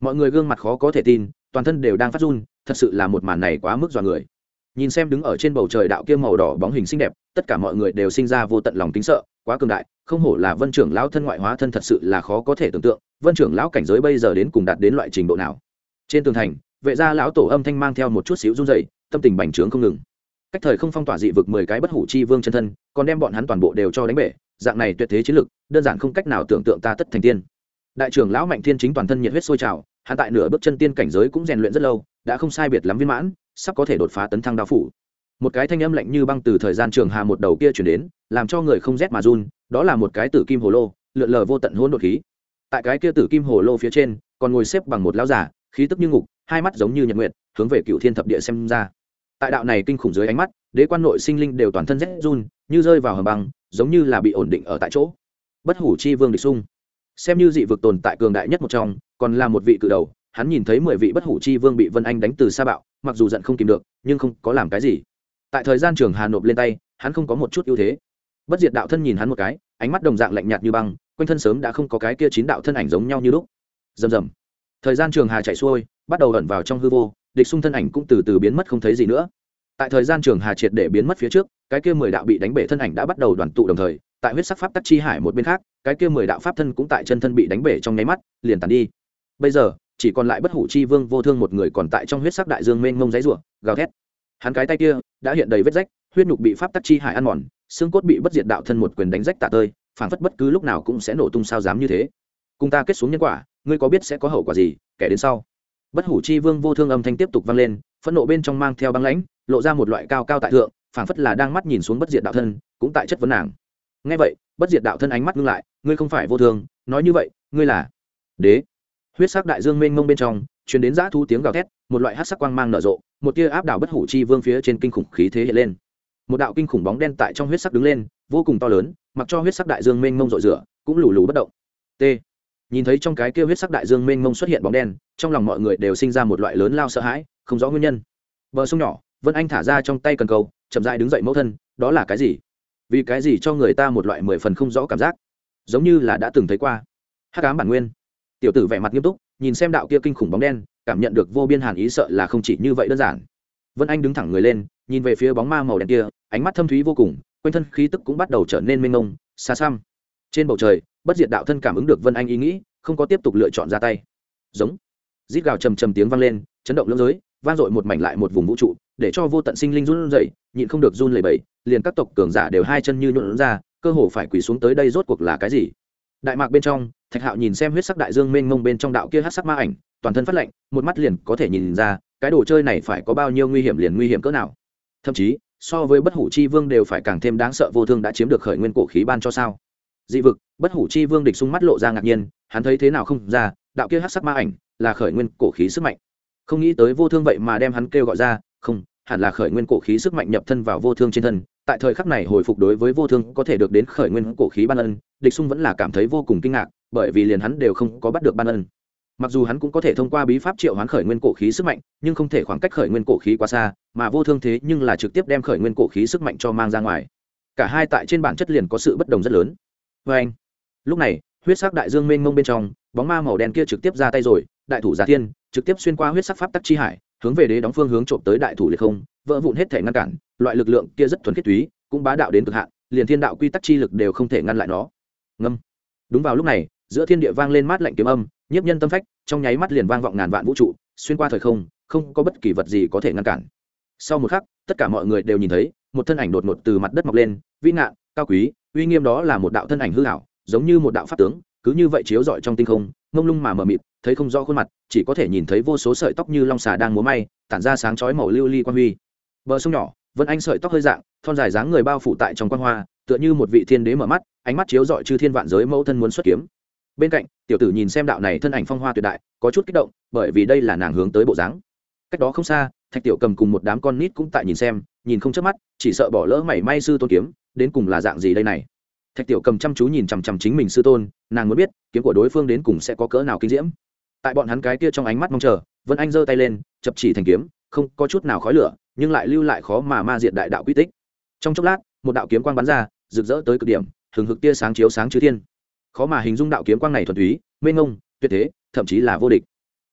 Mọi người gương mặt khó có thể tin, toàn thân đều đang phát run, thật sự là một màn này quá mức dọa người. Nhìn xem đứng ở trên bầu trời đạo kia màu đỏ bóng hình xinh đẹp, tất cả mọi người đều sinh ra vô tận lòng kính sợ, quá cường đại không hổ là vân trưởng lão thân ngoại hóa thân thật sự là khó có thể tưởng tượng, vân trưởng lão cảnh giới bây giờ đến cùng đạt đến loại trình độ nào. Trên tường thành, vệ gia lão tổ âm thanh mang theo một chút xíu run dày tâm tình bành trướng không ngừng. Cách thời không phong tỏa dị vực mười cái bất hủ chi vương chân thân, còn đem bọn hắn toàn bộ đều cho đánh bể, dạng này tuyệt thế chiến lực, đơn giản không cách nào tưởng tượng ta tất thành tiên. Đại trưởng lão mạnh thiên chính toàn thân nhiệt huyết sôi trào hạ tại nửa bước chân tiên cảnh giới cũng rèn luyện rất lâu, đã không sai biệt lắm viên mãn, sắp có thể đột phá tấn thăng đao phủ. Một cái thanh âm lạnh như băng từ thời gian trường hà một đầu kia chuyển đến, làm cho người không rét mà run đó là một cái tử kim hồ lô, lượn lờ vô tận hỗn đột khí. Tại cái kia tử kim hồ lô phía trên, còn ngồi xếp bằng một lão giả khí tức như ngục, hai mắt giống như nhật nguyện hướng về cựu thiên thập địa xem ra. Tại đạo này kinh khủng dưới ánh mắt, đế quan nội sinh linh đều toàn thân rét run, như rơi vào hầm băng, giống như là bị ổn định ở tại chỗ. Bất hủ chi vương địch sung xem như dị vực tồn tại cường đại nhất một trong, còn là một vị cự đầu, hắn nhìn thấy mười vị bất hủ chi vương bị vân anh đánh từ xa bạo, mặc dù giận không kìm được, nhưng không có làm cái gì. Tại thời gian trường hà nộp lên tay, hắn không có một chút ưu thế. Bất diệt đạo thân nhìn hắn một cái ánh mắt đồng dạng lạnh nhạt như băng, quanh thân sớm đã không có cái kia chín đạo thân ảnh giống nhau như lúc. Rầm rầm. Thời gian trường hà chạy xuôi, bắt đầu ẩn vào trong hư vô, địch xung thân ảnh cũng từ từ biến mất không thấy gì nữa. Tại thời gian trường hà triệt để biến mất phía trước, cái kia mười đạo bị đánh bể thân ảnh đã bắt đầu đoàn tụ đồng thời, tại huyết sắc pháp tắc chi hải một bên khác, cái kia mười đạo pháp thân cũng tại chân thân bị đánh bể trong nháy mắt, liền tàn đi. Bây giờ, chỉ còn lại bất hủ chi vương vô thương một người còn tại trong huyết sắc đại dương mênh mông giấy rủa gào thét. Hắn cái tay kia đã hiện đầy vết rách, huyết nhục bị pháp tắc chi hải ăn mòn xương cốt bị bất diệt đạo thân một quyền đánh rách tạ tơi phản phất bất cứ lúc nào cũng sẽ nổ tung sao dám như thế. Cùng ta kết xuống nhân quả, ngươi có biết sẽ có hậu quả gì, kẻ đến sau? Bất hủ chi vương vô thương âm thanh tiếp tục vang lên, phẫn nộ bên trong mang theo băng lãnh, lộ ra một loại cao cao tại thượng phản phất là đang mắt nhìn xuống bất diệt đạo thân, cũng tại chất vấn nàng. Ngay vậy, bất diệt đạo thân ánh mắt ngưng lại, ngươi không phải vô thương, nói như vậy, ngươi là đế. Huyết sắc đại dương mênh mông bên trong chuyển đến giã thu tiếng gào thét, một loại hát sắc quang mang nở rộ, một tia áp đảo bất hủ chi vương phía trên kinh khủng khí thế hiện lên một đạo kinh khủng bóng đen tại trong huyết sắc đứng lên vô cùng to lớn mặc cho huyết sắc đại dương mênh mông rội rửa cũng lù lù bất động. T. Nhìn thấy trong cái kia huyết sắc đại dương mênh mông xuất hiện bóng đen trong lòng mọi người đều sinh ra một loại lớn lao sợ hãi không rõ nguyên nhân. Bờ sông nhỏ vân anh thả ra trong tay cần câu, chậm dại đứng dậy mẫu thân đó là cái gì? Vì cái gì cho người ta một loại mười phần không rõ cảm giác? Giống như là đã từng thấy qua. Hát cám bản nguyên. Tiểu tử vẻ mặt nghiêm túc nhìn xem đạo kia kinh khủng bóng đen cảm nhận được vô biên hàn ý sợ là không chỉ như vậy đơn giản. Vân anh đứng thẳng người lên nhìn về phía bóng ma màu đen kia, ánh mắt thâm thúy vô cùng, quanh thân khí tức cũng bắt đầu trở nên mênh mông, xa xăm. Trên bầu trời, bất diệt đạo thân cảm ứng được vân anh ý nghĩ, không có tiếp tục lựa chọn ra tay. Giống. Rít gào trầm trầm tiếng vang lên, chấn động lưỡng giới, vang dội một mảnh lại một vùng vũ trụ, để cho vô tận sinh linh run rẩy, nhịn không được run lẩy bẩy, liền các tộc cường giả đều hai chân như nhuộn ra, cơ hồ phải quỳ xuống tới đây rốt cuộc là cái gì? Đại mạc bên trong, thạch hạo nhìn xem huyết sắc đại dương mênh mông bên trong đạo kia hát sắc ma ảnh, toàn thân phát lệnh một mắt liền có thể nhìn ra, cái đồ chơi này phải có bao nhiêu nguy hiểm liền nguy hiểm cỡ nào thậm chí, so với bất hủ chi vương đều phải càng thêm đáng sợ vô thương đã chiếm được khởi nguyên cổ khí ban cho sao. Dị vực, bất hủ chi vương địch sung mắt lộ ra ngạc nhiên, hắn thấy thế nào không ra, đạo kia hát sắc ma ảnh là khởi nguyên cổ khí sức mạnh. Không nghĩ tới vô thương vậy mà đem hắn kêu gọi ra, không, hẳn là khởi nguyên cổ khí sức mạnh nhập thân vào vô thương trên thân, tại thời khắc này hồi phục đối với vô thương có thể được đến khởi nguyên cổ khí ban ân, địch sung vẫn là cảm thấy vô cùng kinh ngạc, bởi vì liền hắn đều không có bắt được ban ân. Mặc dù hắn cũng có thể thông qua bí pháp triệu hoán khởi nguyên cổ khí sức mạnh, nhưng không thể khoảng cách khởi nguyên cổ khí quá xa mà vô thương thế nhưng là trực tiếp đem khởi nguyên cổ khí sức mạnh cho mang ra ngoài. Cả hai tại trên bản chất liền có sự bất đồng rất lớn. Vê anh, lúc này, huyết sắc đại dương mênh mông bên trong, bóng ma màu đen kia trực tiếp ra tay rồi, đại thủ giả thiên, trực tiếp xuyên qua huyết sắc pháp tắc chi hải, hướng về đế đóng phương hướng trộm tới đại thủ liệt không, vỡ vụn hết thể ngăn cản, loại lực lượng kia rất thuần khiết túy, cũng bá đạo đến cực hạn, liền thiên đạo quy tắc chi lực đều không thể ngăn lại nó. Ngâm. Đúng vào lúc này, giữa thiên địa vang lên mát lạnh kiếm âm, nhiếp nhân tâm phách, trong nháy mắt liền vang vọng ngàn vạn vũ trụ, xuyên qua thời không không có bất kỳ vật gì có thể ngăn cản sau một khắc, tất cả mọi người đều nhìn thấy, một thân ảnh đột ngột từ mặt đất mọc lên, vĩ ngạn, cao quý, uy nghiêm đó là một đạo thân ảnh hư hảo giống như một đạo pháp tướng, cứ như vậy chiếu rọi trong tinh không, mông lung mà mờ mịt, thấy không rõ khuôn mặt, chỉ có thể nhìn thấy vô số sợi tóc như long xà đang múa may, tản ra sáng chói màu lưu ly li quan huy. Bờ sông nhỏ vân anh sợi tóc hơi dạng, thon dài dáng người bao phủ tại trong quan hoa, tựa như một vị thiên đế mở mắt, ánh mắt chiếu rọi chư thiên vạn giới mẫu thân muốn xuất kiếm. Bên cạnh, tiểu tử nhìn xem đạo này thân ảnh phong hoa tuyệt đại, có chút kích động, bởi vì đây là nàng hướng tới bộ dáng. Cách đó không xa thạch tiểu cầm cùng một đám con nít cũng tại nhìn xem, nhìn không chớp mắt, chỉ sợ bỏ lỡ mảy may sư tôn kiếm, đến cùng là dạng gì đây này. Thạch tiểu cầm chăm chú nhìn chằm chằm chính mình sư tôn, nàng muốn biết, kiếm của đối phương đến cùng sẽ có cỡ nào kinh diễm. Tại bọn hắn cái kia trong ánh mắt mong chờ, vân anh giơ tay lên, chập chỉ thành kiếm, không có chút nào khói lửa, nhưng lại lưu lại khó mà ma diện đại đạo quy tích. Trong chốc lát, một đạo kiếm quang bắn ra, rực rỡ tới cực điểm, hừng hực tia sáng chiếu sáng chư thiên. Khó mà hình dung đạo kiếm quang này thuần túy, mênh ngông tuyệt thế, thậm chí là vô địch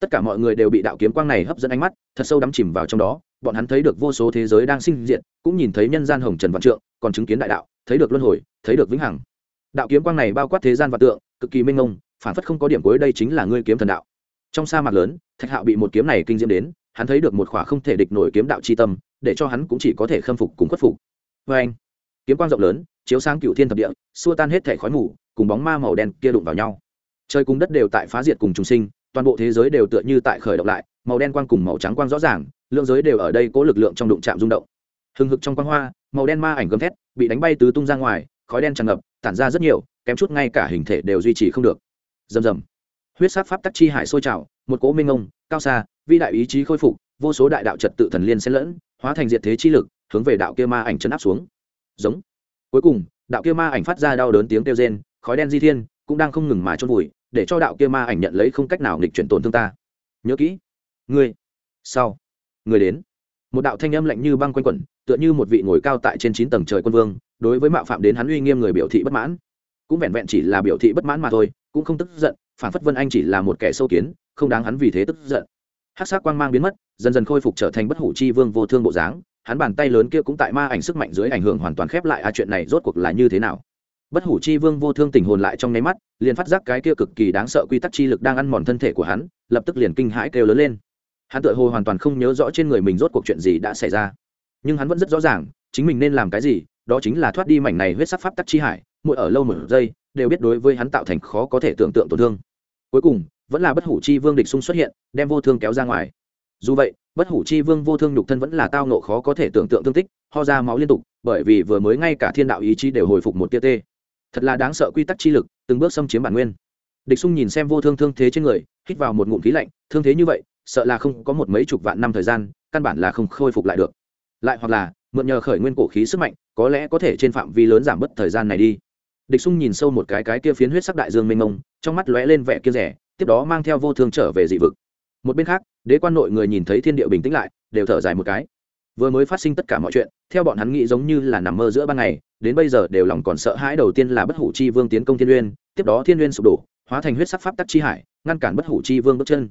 tất cả mọi người đều bị đạo kiếm quang này hấp dẫn ánh mắt, thật sâu đắm chìm vào trong đó. Bọn hắn thấy được vô số thế giới đang sinh diện cũng nhìn thấy nhân gian hồng trần vạn trượng, còn chứng kiến đại đạo, thấy được luân hồi, thấy được vĩnh hằng. Đạo kiếm quang này bao quát thế gian vạn tượng, cực kỳ mênh mông, phản phất không có điểm cuối đây chính là ngươi kiếm thần đạo. Trong sa mạc lớn, thạch hạo bị một kiếm này kinh diễm đến, hắn thấy được một khỏa không thể địch nổi kiếm đạo chi tâm, để cho hắn cũng chỉ có thể khâm phục cùng khuất phục. Vê anh, kiếm quang rộng lớn, chiếu sáng cựu thiên thập địa, xua tan hết thể khói mù, cùng bóng ma màu đen kia đụng vào nhau. Trời cùng đất đều tại phá diệt cùng trùng sinh toàn bộ thế giới đều tựa như tại khởi động lại, màu đen quang cùng màu trắng quang rõ ràng, lượng giới đều ở đây cố lực lượng trong đụng chạm rung động. Hừng hực trong quang hoa, màu đen ma ảnh gầm thét, bị đánh bay tứ tung ra ngoài, khói đen tràn ngập, tản ra rất nhiều, kém chút ngay cả hình thể đều duy trì không được. Rầm rầm. Huyết sát pháp tắc chi hải sôi trào, một cỗ minh ông cao xa vi đại ý chí khôi phục, vô số đại đạo trật tự thần liên xen lẫn, hóa thành diệt thế chi lực, hướng về đạo kia ma ảnh chấn áp xuống. Giống. Cuối cùng, đạo kia ma ảnh phát ra đau đớn tiếng kêu rên, khói đen di thiên, cũng đang không ngừng mà chôn vùi để cho đạo kia ma ảnh nhận lấy không cách nào nghịch chuyển tổn thương ta. Nhớ kỹ. Ngươi. Sau. Người đến. Một đạo thanh âm lạnh như băng quanh quẩn, tựa như một vị ngồi cao tại trên chín tầng trời quân vương, đối với mạo phạm đến hắn uy nghiêm người biểu thị bất mãn. Cũng vẹn vẹn chỉ là biểu thị bất mãn mà thôi, cũng không tức giận, phản phất vân anh chỉ là một kẻ sâu kiến, không đáng hắn vì thế tức giận. Hát sắc quang mang biến mất, dần dần khôi phục trở thành bất hủ chi vương vô thương bộ dáng, hắn bàn tay lớn kia cũng tại ma ảnh sức mạnh dưới ảnh hưởng hoàn toàn khép lại a chuyện này rốt cuộc là như thế nào? Bất hủ chi vương vô thương tình hồn lại trong nháy mắt, liền phát giác cái kia cực kỳ đáng sợ quy tắc chi lực đang ăn mòn thân thể của hắn, lập tức liền kinh hãi kêu lớn lên. Hắn tự hồ hoàn toàn không nhớ rõ trên người mình rốt cuộc chuyện gì đã xảy ra. Nhưng hắn vẫn rất rõ ràng, chính mình nên làm cái gì, đó chính là thoát đi mảnh này huyết sắc pháp tắc chi hải, mỗi ở lâu một giây, đều biết đối với hắn tạo thành khó có thể tưởng tượng tổn thương. Cuối cùng, vẫn là bất hủ chi vương địch xung xuất hiện, đem vô thương kéo ra ngoài. Dù vậy, bất hủ chi vương vô thương nhục thân vẫn là tao nộ khó có thể tưởng tượng thương tích, ho ra máu liên tục, bởi vì vừa mới ngay cả thiên đạo ý chí đều hồi phục một tia tê thật là đáng sợ quy tắc chi lực, từng bước xâm chiếm bản nguyên. Địch xung nhìn xem vô thương thương thế trên người, hít vào một ngụm khí lạnh, thương thế như vậy, sợ là không có một mấy chục vạn năm thời gian, căn bản là không khôi phục lại được. Lại hoặc là, mượn nhờ khởi nguyên cổ khí sức mạnh, có lẽ có thể trên phạm vi lớn giảm bớt thời gian này đi. Địch xung nhìn sâu một cái cái kia phiến huyết sắc đại dương mênh mông, trong mắt lóe lên vẻ kia rẻ, tiếp đó mang theo vô thương trở về dị vực. Một bên khác, đế quan nội người nhìn thấy thiên địa bình tĩnh lại, đều thở dài một cái vừa mới phát sinh tất cả mọi chuyện, theo bọn hắn nghĩ giống như là nằm mơ giữa ban ngày, đến bây giờ đều lòng còn sợ hãi đầu tiên là bất hủ chi vương tiến công thiên uyên, tiếp đó thiên uyên sụp đổ, hóa thành huyết sắc pháp tắc chi hải, ngăn cản bất hủ chi vương bước chân.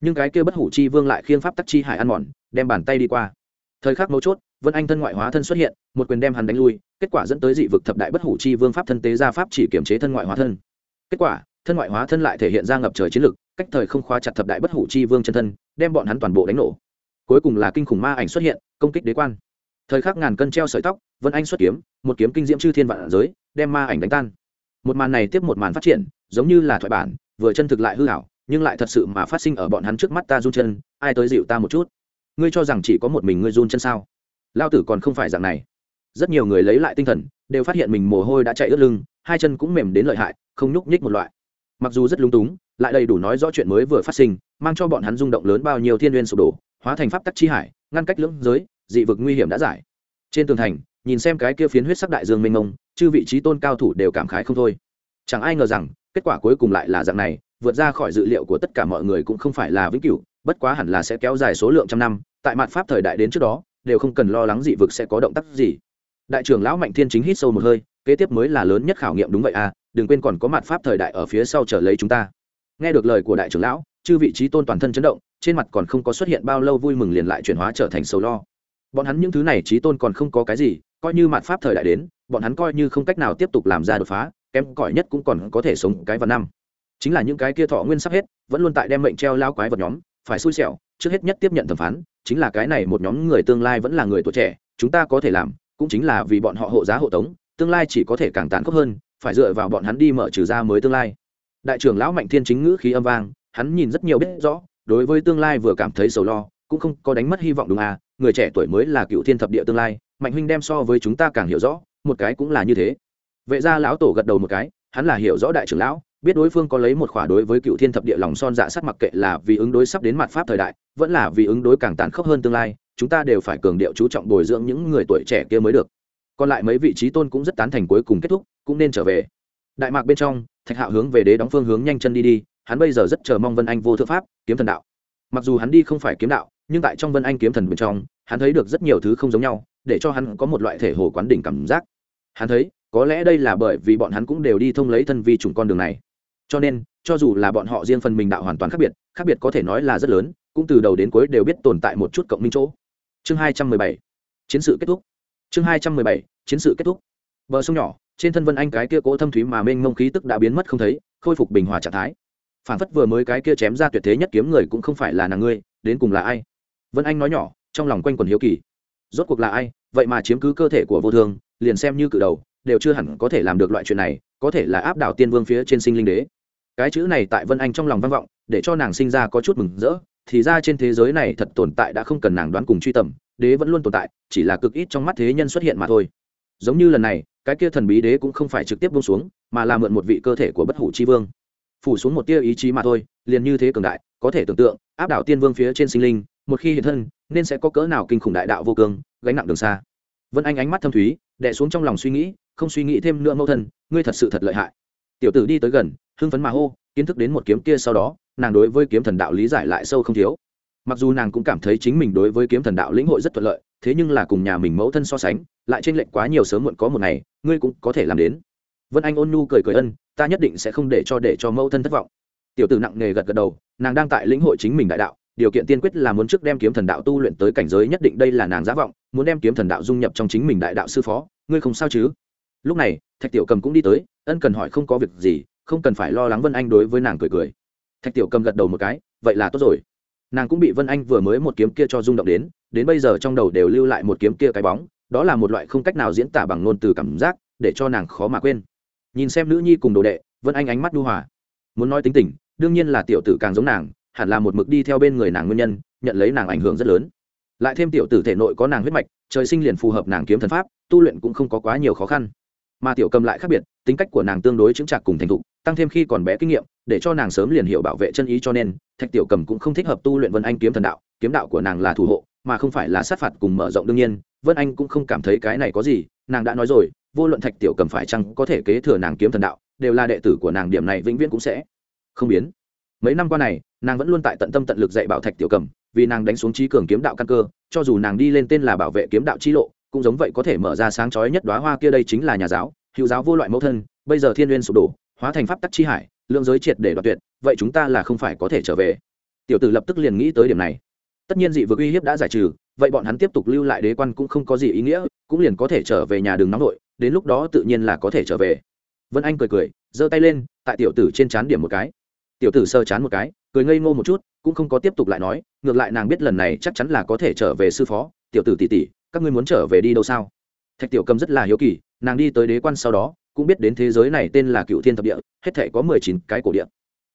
Nhưng cái kia bất hủ chi vương lại khiêng pháp tắc chi hải ăn mòn, đem bàn tay đi qua. Thời khắc mấu chốt, vân anh thân ngoại hóa thân xuất hiện, một quyền đem hắn đánh lui, kết quả dẫn tới dị vực thập đại bất hủ chi vương pháp thân tế ra pháp chỉ kiểm chế thân ngoại hóa thân. Kết quả, thân ngoại hóa thân lại thể hiện ra ngập trời chiến lực, cách thời không khóa chặt thập đại bất hủ chi vương chân thân, đem bọn hắn toàn bộ đánh nổ cuối cùng là kinh khủng ma ảnh xuất hiện, công kích đế quan. Thời khắc ngàn cân treo sợi tóc, vân anh xuất kiếm, một kiếm kinh diễm chư thiên vạn giới, đem ma ảnh đánh tan. Một màn này tiếp một màn phát triển, giống như là thoại bản, vừa chân thực lại hư hảo nhưng lại thật sự mà phát sinh ở bọn hắn trước mắt ta run chân, ai tới dịu ta một chút? Ngươi cho rằng chỉ có một mình ngươi run chân sao? Lao tử còn không phải dạng này. Rất nhiều người lấy lại tinh thần, đều phát hiện mình mồ hôi đã chạy ướt lưng, hai chân cũng mềm đến lợi hại, không nhúc nhích một loại. Mặc dù rất lung túng, lại đầy đủ nói rõ chuyện mới vừa phát sinh, mang cho bọn hắn rung động lớn bao nhiêu thiên n sụp đổ hóa thành pháp tắc chi hải, ngăn cách lưỡng giới, dị vực nguy hiểm đã giải. Trên tường thành, nhìn xem cái kia phiến huyết sắc đại dương mênh mông, chư vị trí tôn cao thủ đều cảm khái không thôi. Chẳng ai ngờ rằng, kết quả cuối cùng lại là dạng này, vượt ra khỏi dự liệu của tất cả mọi người cũng không phải là vĩnh cửu, bất quá hẳn là sẽ kéo dài số lượng trăm năm, tại mặt pháp thời đại đến trước đó, đều không cần lo lắng dị vực sẽ có động tác gì. Đại trưởng lão mạnh thiên chính hít sâu một hơi, kế tiếp mới là lớn nhất khảo nghiệm đúng vậy à đừng quên còn có mặt pháp thời đại ở phía sau chờ lấy chúng ta. Nghe được lời của đại trưởng lão chư vị trí tôn toàn thân chấn động, trên mặt còn không có xuất hiện bao lâu vui mừng liền lại chuyển hóa trở thành sầu lo. Bọn hắn những thứ này trí tôn còn không có cái gì, coi như mặt pháp thời đại đến, bọn hắn coi như không cách nào tiếp tục làm ra đột phá, kém cỏi nhất cũng còn có thể sống cái vào năm. Chính là những cái kia thọ nguyên sắp hết, vẫn luôn tại đem mệnh treo lao quái vật nhóm, phải xui xẻo, trước hết nhất tiếp nhận thẩm phán, chính là cái này một nhóm người tương lai vẫn là người tuổi trẻ, chúng ta có thể làm, cũng chính là vì bọn họ hộ giá hộ tống, tương lai chỉ có thể càng tàn khốc hơn, phải dựa vào bọn hắn đi mở trừ ra mới tương lai. Đại trưởng lão mạnh thiên chính ngữ khí âm vang hắn nhìn rất nhiều biết rõ, đối với tương lai vừa cảm thấy sầu lo, cũng không có đánh mất hy vọng đúng à người trẻ tuổi mới là cựu thiên thập địa tương lai, mạnh huynh đem so với chúng ta càng hiểu rõ, một cái cũng là như thế. Vệ gia lão tổ gật đầu một cái, hắn là hiểu rõ đại trưởng lão, biết đối phương có lấy một khỏa đối với cựu thiên thập địa lòng son dạ sắt mặc kệ là vì ứng đối sắp đến mặt pháp thời đại, vẫn là vì ứng đối càng tàn khốc hơn tương lai, chúng ta đều phải cường điệu chú trọng bồi dưỡng những người tuổi trẻ kia mới được. Còn lại mấy vị trí tôn cũng rất tán thành cuối cùng kết thúc, cũng nên trở về. Đại mạc bên trong, thạch hạo hướng về đế đóng phương hướng nhanh chân đi đi hắn bây giờ rất chờ mong vân anh vô thượng pháp, kiếm thần đạo. Mặc dù hắn đi không phải kiếm đạo, nhưng tại trong vân anh kiếm thần bên trong, hắn thấy được rất nhiều thứ không giống nhau, để cho hắn có một loại thể hồ quán đỉnh cảm giác. Hắn thấy, có lẽ đây là bởi vì bọn hắn cũng đều đi thông lấy thân vi chủng con đường này. Cho nên, cho dù là bọn họ riêng phần mình đạo hoàn toàn khác biệt khác biệt có thể nói là rất lớn, cũng từ đầu đến cuối đều biết tồn tại một chút cộng minh chỗ. Chương hai trăm mười bảy. Chiến sự kết thúc. Chương hai trăm mười bảy. Chiến sự kết thúc. Bờ sông nhỏ, trên thân vân anh cái kia cỗ thâm thúy mà mênh mông khí tức đã biến mất không thấy, khôi phục bình hòa trạng thái phản phất vừa mới cái kia chém ra tuyệt thế nhất kiếm người cũng không phải là nàng ngươi, đến cùng là ai? Vân anh nói nhỏ, trong lòng quanh quần hiếu kỳ. Rốt cuộc là ai? Vậy mà chiếm cứ cơ thể của vô thương liền xem như cự đầu, đều chưa hẳn có thể làm được loại chuyện này, có thể là áp đảo tiên vương phía trên sinh linh đế. Cái chữ này tại vân anh trong lòng vang vọng, để cho nàng sinh ra có chút mừng rỡ, thì ra trên thế giới này thật tồn tại đã không cần nàng đoán cùng truy tầm, đế vẫn luôn tồn tại, chỉ là cực ít trong mắt thế nhân xuất hiện mà thôi. Giống như lần này, cái kia thần bí đế cũng không phải trực tiếp bông xuống, mà là mượn một vị cơ thể của bất hủ chi vương phủ xuống một tia ý chí mà thôi, liền như thế cường đại, có thể tưởng tượng, áp đảo tiên vương phía trên sinh linh, một khi hiện thân, nên sẽ có cỡ nào kinh khủng đại đạo vô cương, gánh nặng đường xa. Vân anh ánh mắt thâm thúy đẻ xuống trong lòng suy nghĩ, không suy nghĩ thêm nữa mâu thân, ngươi thật sự thật lợi hại. Tiểu tử đi tới gần, hưng phấn mà hô, kiến thức đến một kiếm kia sau đó, nàng đối với kiếm thần đạo lý giải lại sâu không thiếu. Mặc dù nàng cũng cảm thấy chính mình đối với kiếm thần đạo lĩnh hội rất thuận lợi, thế nhưng là cùng nhà mình mẫu thân so sánh, lại trên lệch quá nhiều sớm muộn có một ngày, ngươi cũng có thể làm đến. Vân anh ôn nhu cười cười ân ta nhất định sẽ không để cho để cho mẫu thân thất vọng. Tiểu tử nặng nề gật gật đầu, nàng đang tại lĩnh hội chính mình đại đạo, điều kiện tiên quyết là muốn trước đem kiếm thần đạo tu luyện tới cảnh giới nhất định, đây là nàng giả vọng, muốn đem kiếm thần đạo dung nhập trong chính mình đại đạo sư phó, ngươi không sao chứ? Lúc này, thạch tiểu cầm cũng đi tới, ân cần hỏi không có việc gì, không cần phải lo lắng vân anh đối với nàng cười cười. Thạch tiểu cầm gật đầu một cái, vậy là tốt rồi. Nàng cũng bị vân anh vừa mới một kiếm kia cho rung động đến đến bây giờ trong đầu đều lưu lại một kiếm kia cái bóng, đó là một loại không cách nào diễn tả bằng ngôn từ cảm giác, để cho nàng khó mà quên nhìn xem nữ nhi cùng đồ đệ, vân anh ánh mắt đu hòa. Muốn nói tính tình, đương nhiên là tiểu tử càng giống nàng, hẳn là một mực đi theo bên người nàng nguyên nhân, nhận lấy nàng ảnh hưởng rất lớn. Lại thêm tiểu tử thể nội có nàng huyết mạch, trời sinh liền phù hợp nàng kiếm thần pháp, tu luyện cũng không có quá nhiều khó khăn. Mà tiểu cầm lại khác biệt, tính cách của nàng tương đối chững chạc cùng thành thục, tăng thêm khi còn bé kinh nghiệm, để cho nàng sớm liền hiểu bảo vệ chân ý cho nên, thạch tiểu cầm cũng không thích hợp tu luyện vân anh kiếm thần đạo, kiếm đạo của nàng là thủ hộ, mà không phải là sát phạt cùng mở rộng đương nhiên, vân anh cũng không cảm thấy cái này có gì, nàng đã nói rồi vô luận thạch tiểu cầm phải chăng có thể kế thừa nàng kiếm thần đạo, đều là đệ tử của nàng, điểm này vĩnh viễn cũng sẽ không biến. Mấy năm qua này, nàng vẫn luôn tại tận tâm tận lực dạy bảo thạch tiểu cầm, vì nàng đánh xuống trí cường kiếm đạo căn cơ, cho dù nàng đi lên tên là bảo vệ kiếm đạo chi lộ, cũng giống vậy có thể mở ra sáng chói nhất đoá hoa kia đây chính là nhà giáo, hữu giáo vô loại mẫu thân, bây giờ thiên n sụp đổ, hóa thành pháp tắc chi hải, lượng giới triệt để đoạt tuyệt, vậy chúng ta là không phải có thể trở về. Tiểu tử lập tức liền nghĩ tới điểm này. Tất nhiên dị vực uy hiếp đã giải trừ, vậy bọn hắn tiếp tục lưu lại đế quan cũng không có gì ý nghĩa, cũng liền có thể trở về nhà đường nóng nội đến lúc đó tự nhiên là có thể trở về. Vân anh cười cười, giơ tay lên, tại tiểu tử trên chán điểm một cái. Tiểu tử sơ chán một cái, cười ngây ngô một chút, cũng không có tiếp tục lại nói, ngược lại nàng biết lần này chắc chắn là có thể trở về sư phó. Tiểu tử tỷ tỷ, các ngươi muốn trở về đi đâu sao? Thạch tiểu cầm rất là hiếu kỳ, nàng đi tới đế quan sau đó, cũng biết đến thế giới này tên là cựu thiên thập địa, hết thể có mười chín cái cổ địa.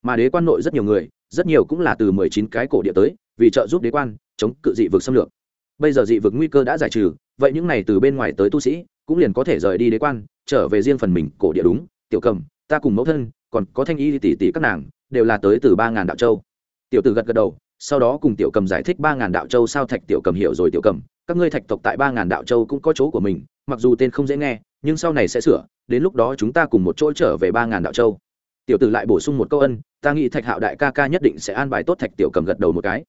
Mà đế quan nội rất nhiều người, rất nhiều cũng là từ mười chín cái cổ địa tới, vì trợ giúp đế quan chống cự dị vực xâm lược. Bây giờ dị vực nguy cơ đã giải trừ, vậy những này từ bên ngoài tới tu sĩ cũng liền có thể rời đi đế quan, trở về riêng phần mình cổ địa đúng. Tiểu cầm, ta cùng mẫu thân, còn có thanh y tỷ tỷ các nàng, đều là tới từ ba ngàn đạo châu. Tiểu tử gật gật đầu, sau đó cùng tiểu cầm giải thích ba ngàn đạo châu sao thạch tiểu cầm hiểu rồi tiểu cầm, các ngươi thạch tộc tại ba ngàn đạo châu cũng có chỗ của mình, mặc dù tên không dễ nghe, nhưng sau này sẽ sửa, đến lúc đó chúng ta cùng một chỗ trở về ba ngàn đạo châu. Tiểu tử lại bổ sung một câu ân, ta nghĩ thạch hạo đại ca ca nhất định sẽ an bài tốt thạch tiểu cầm gật đầu một cái.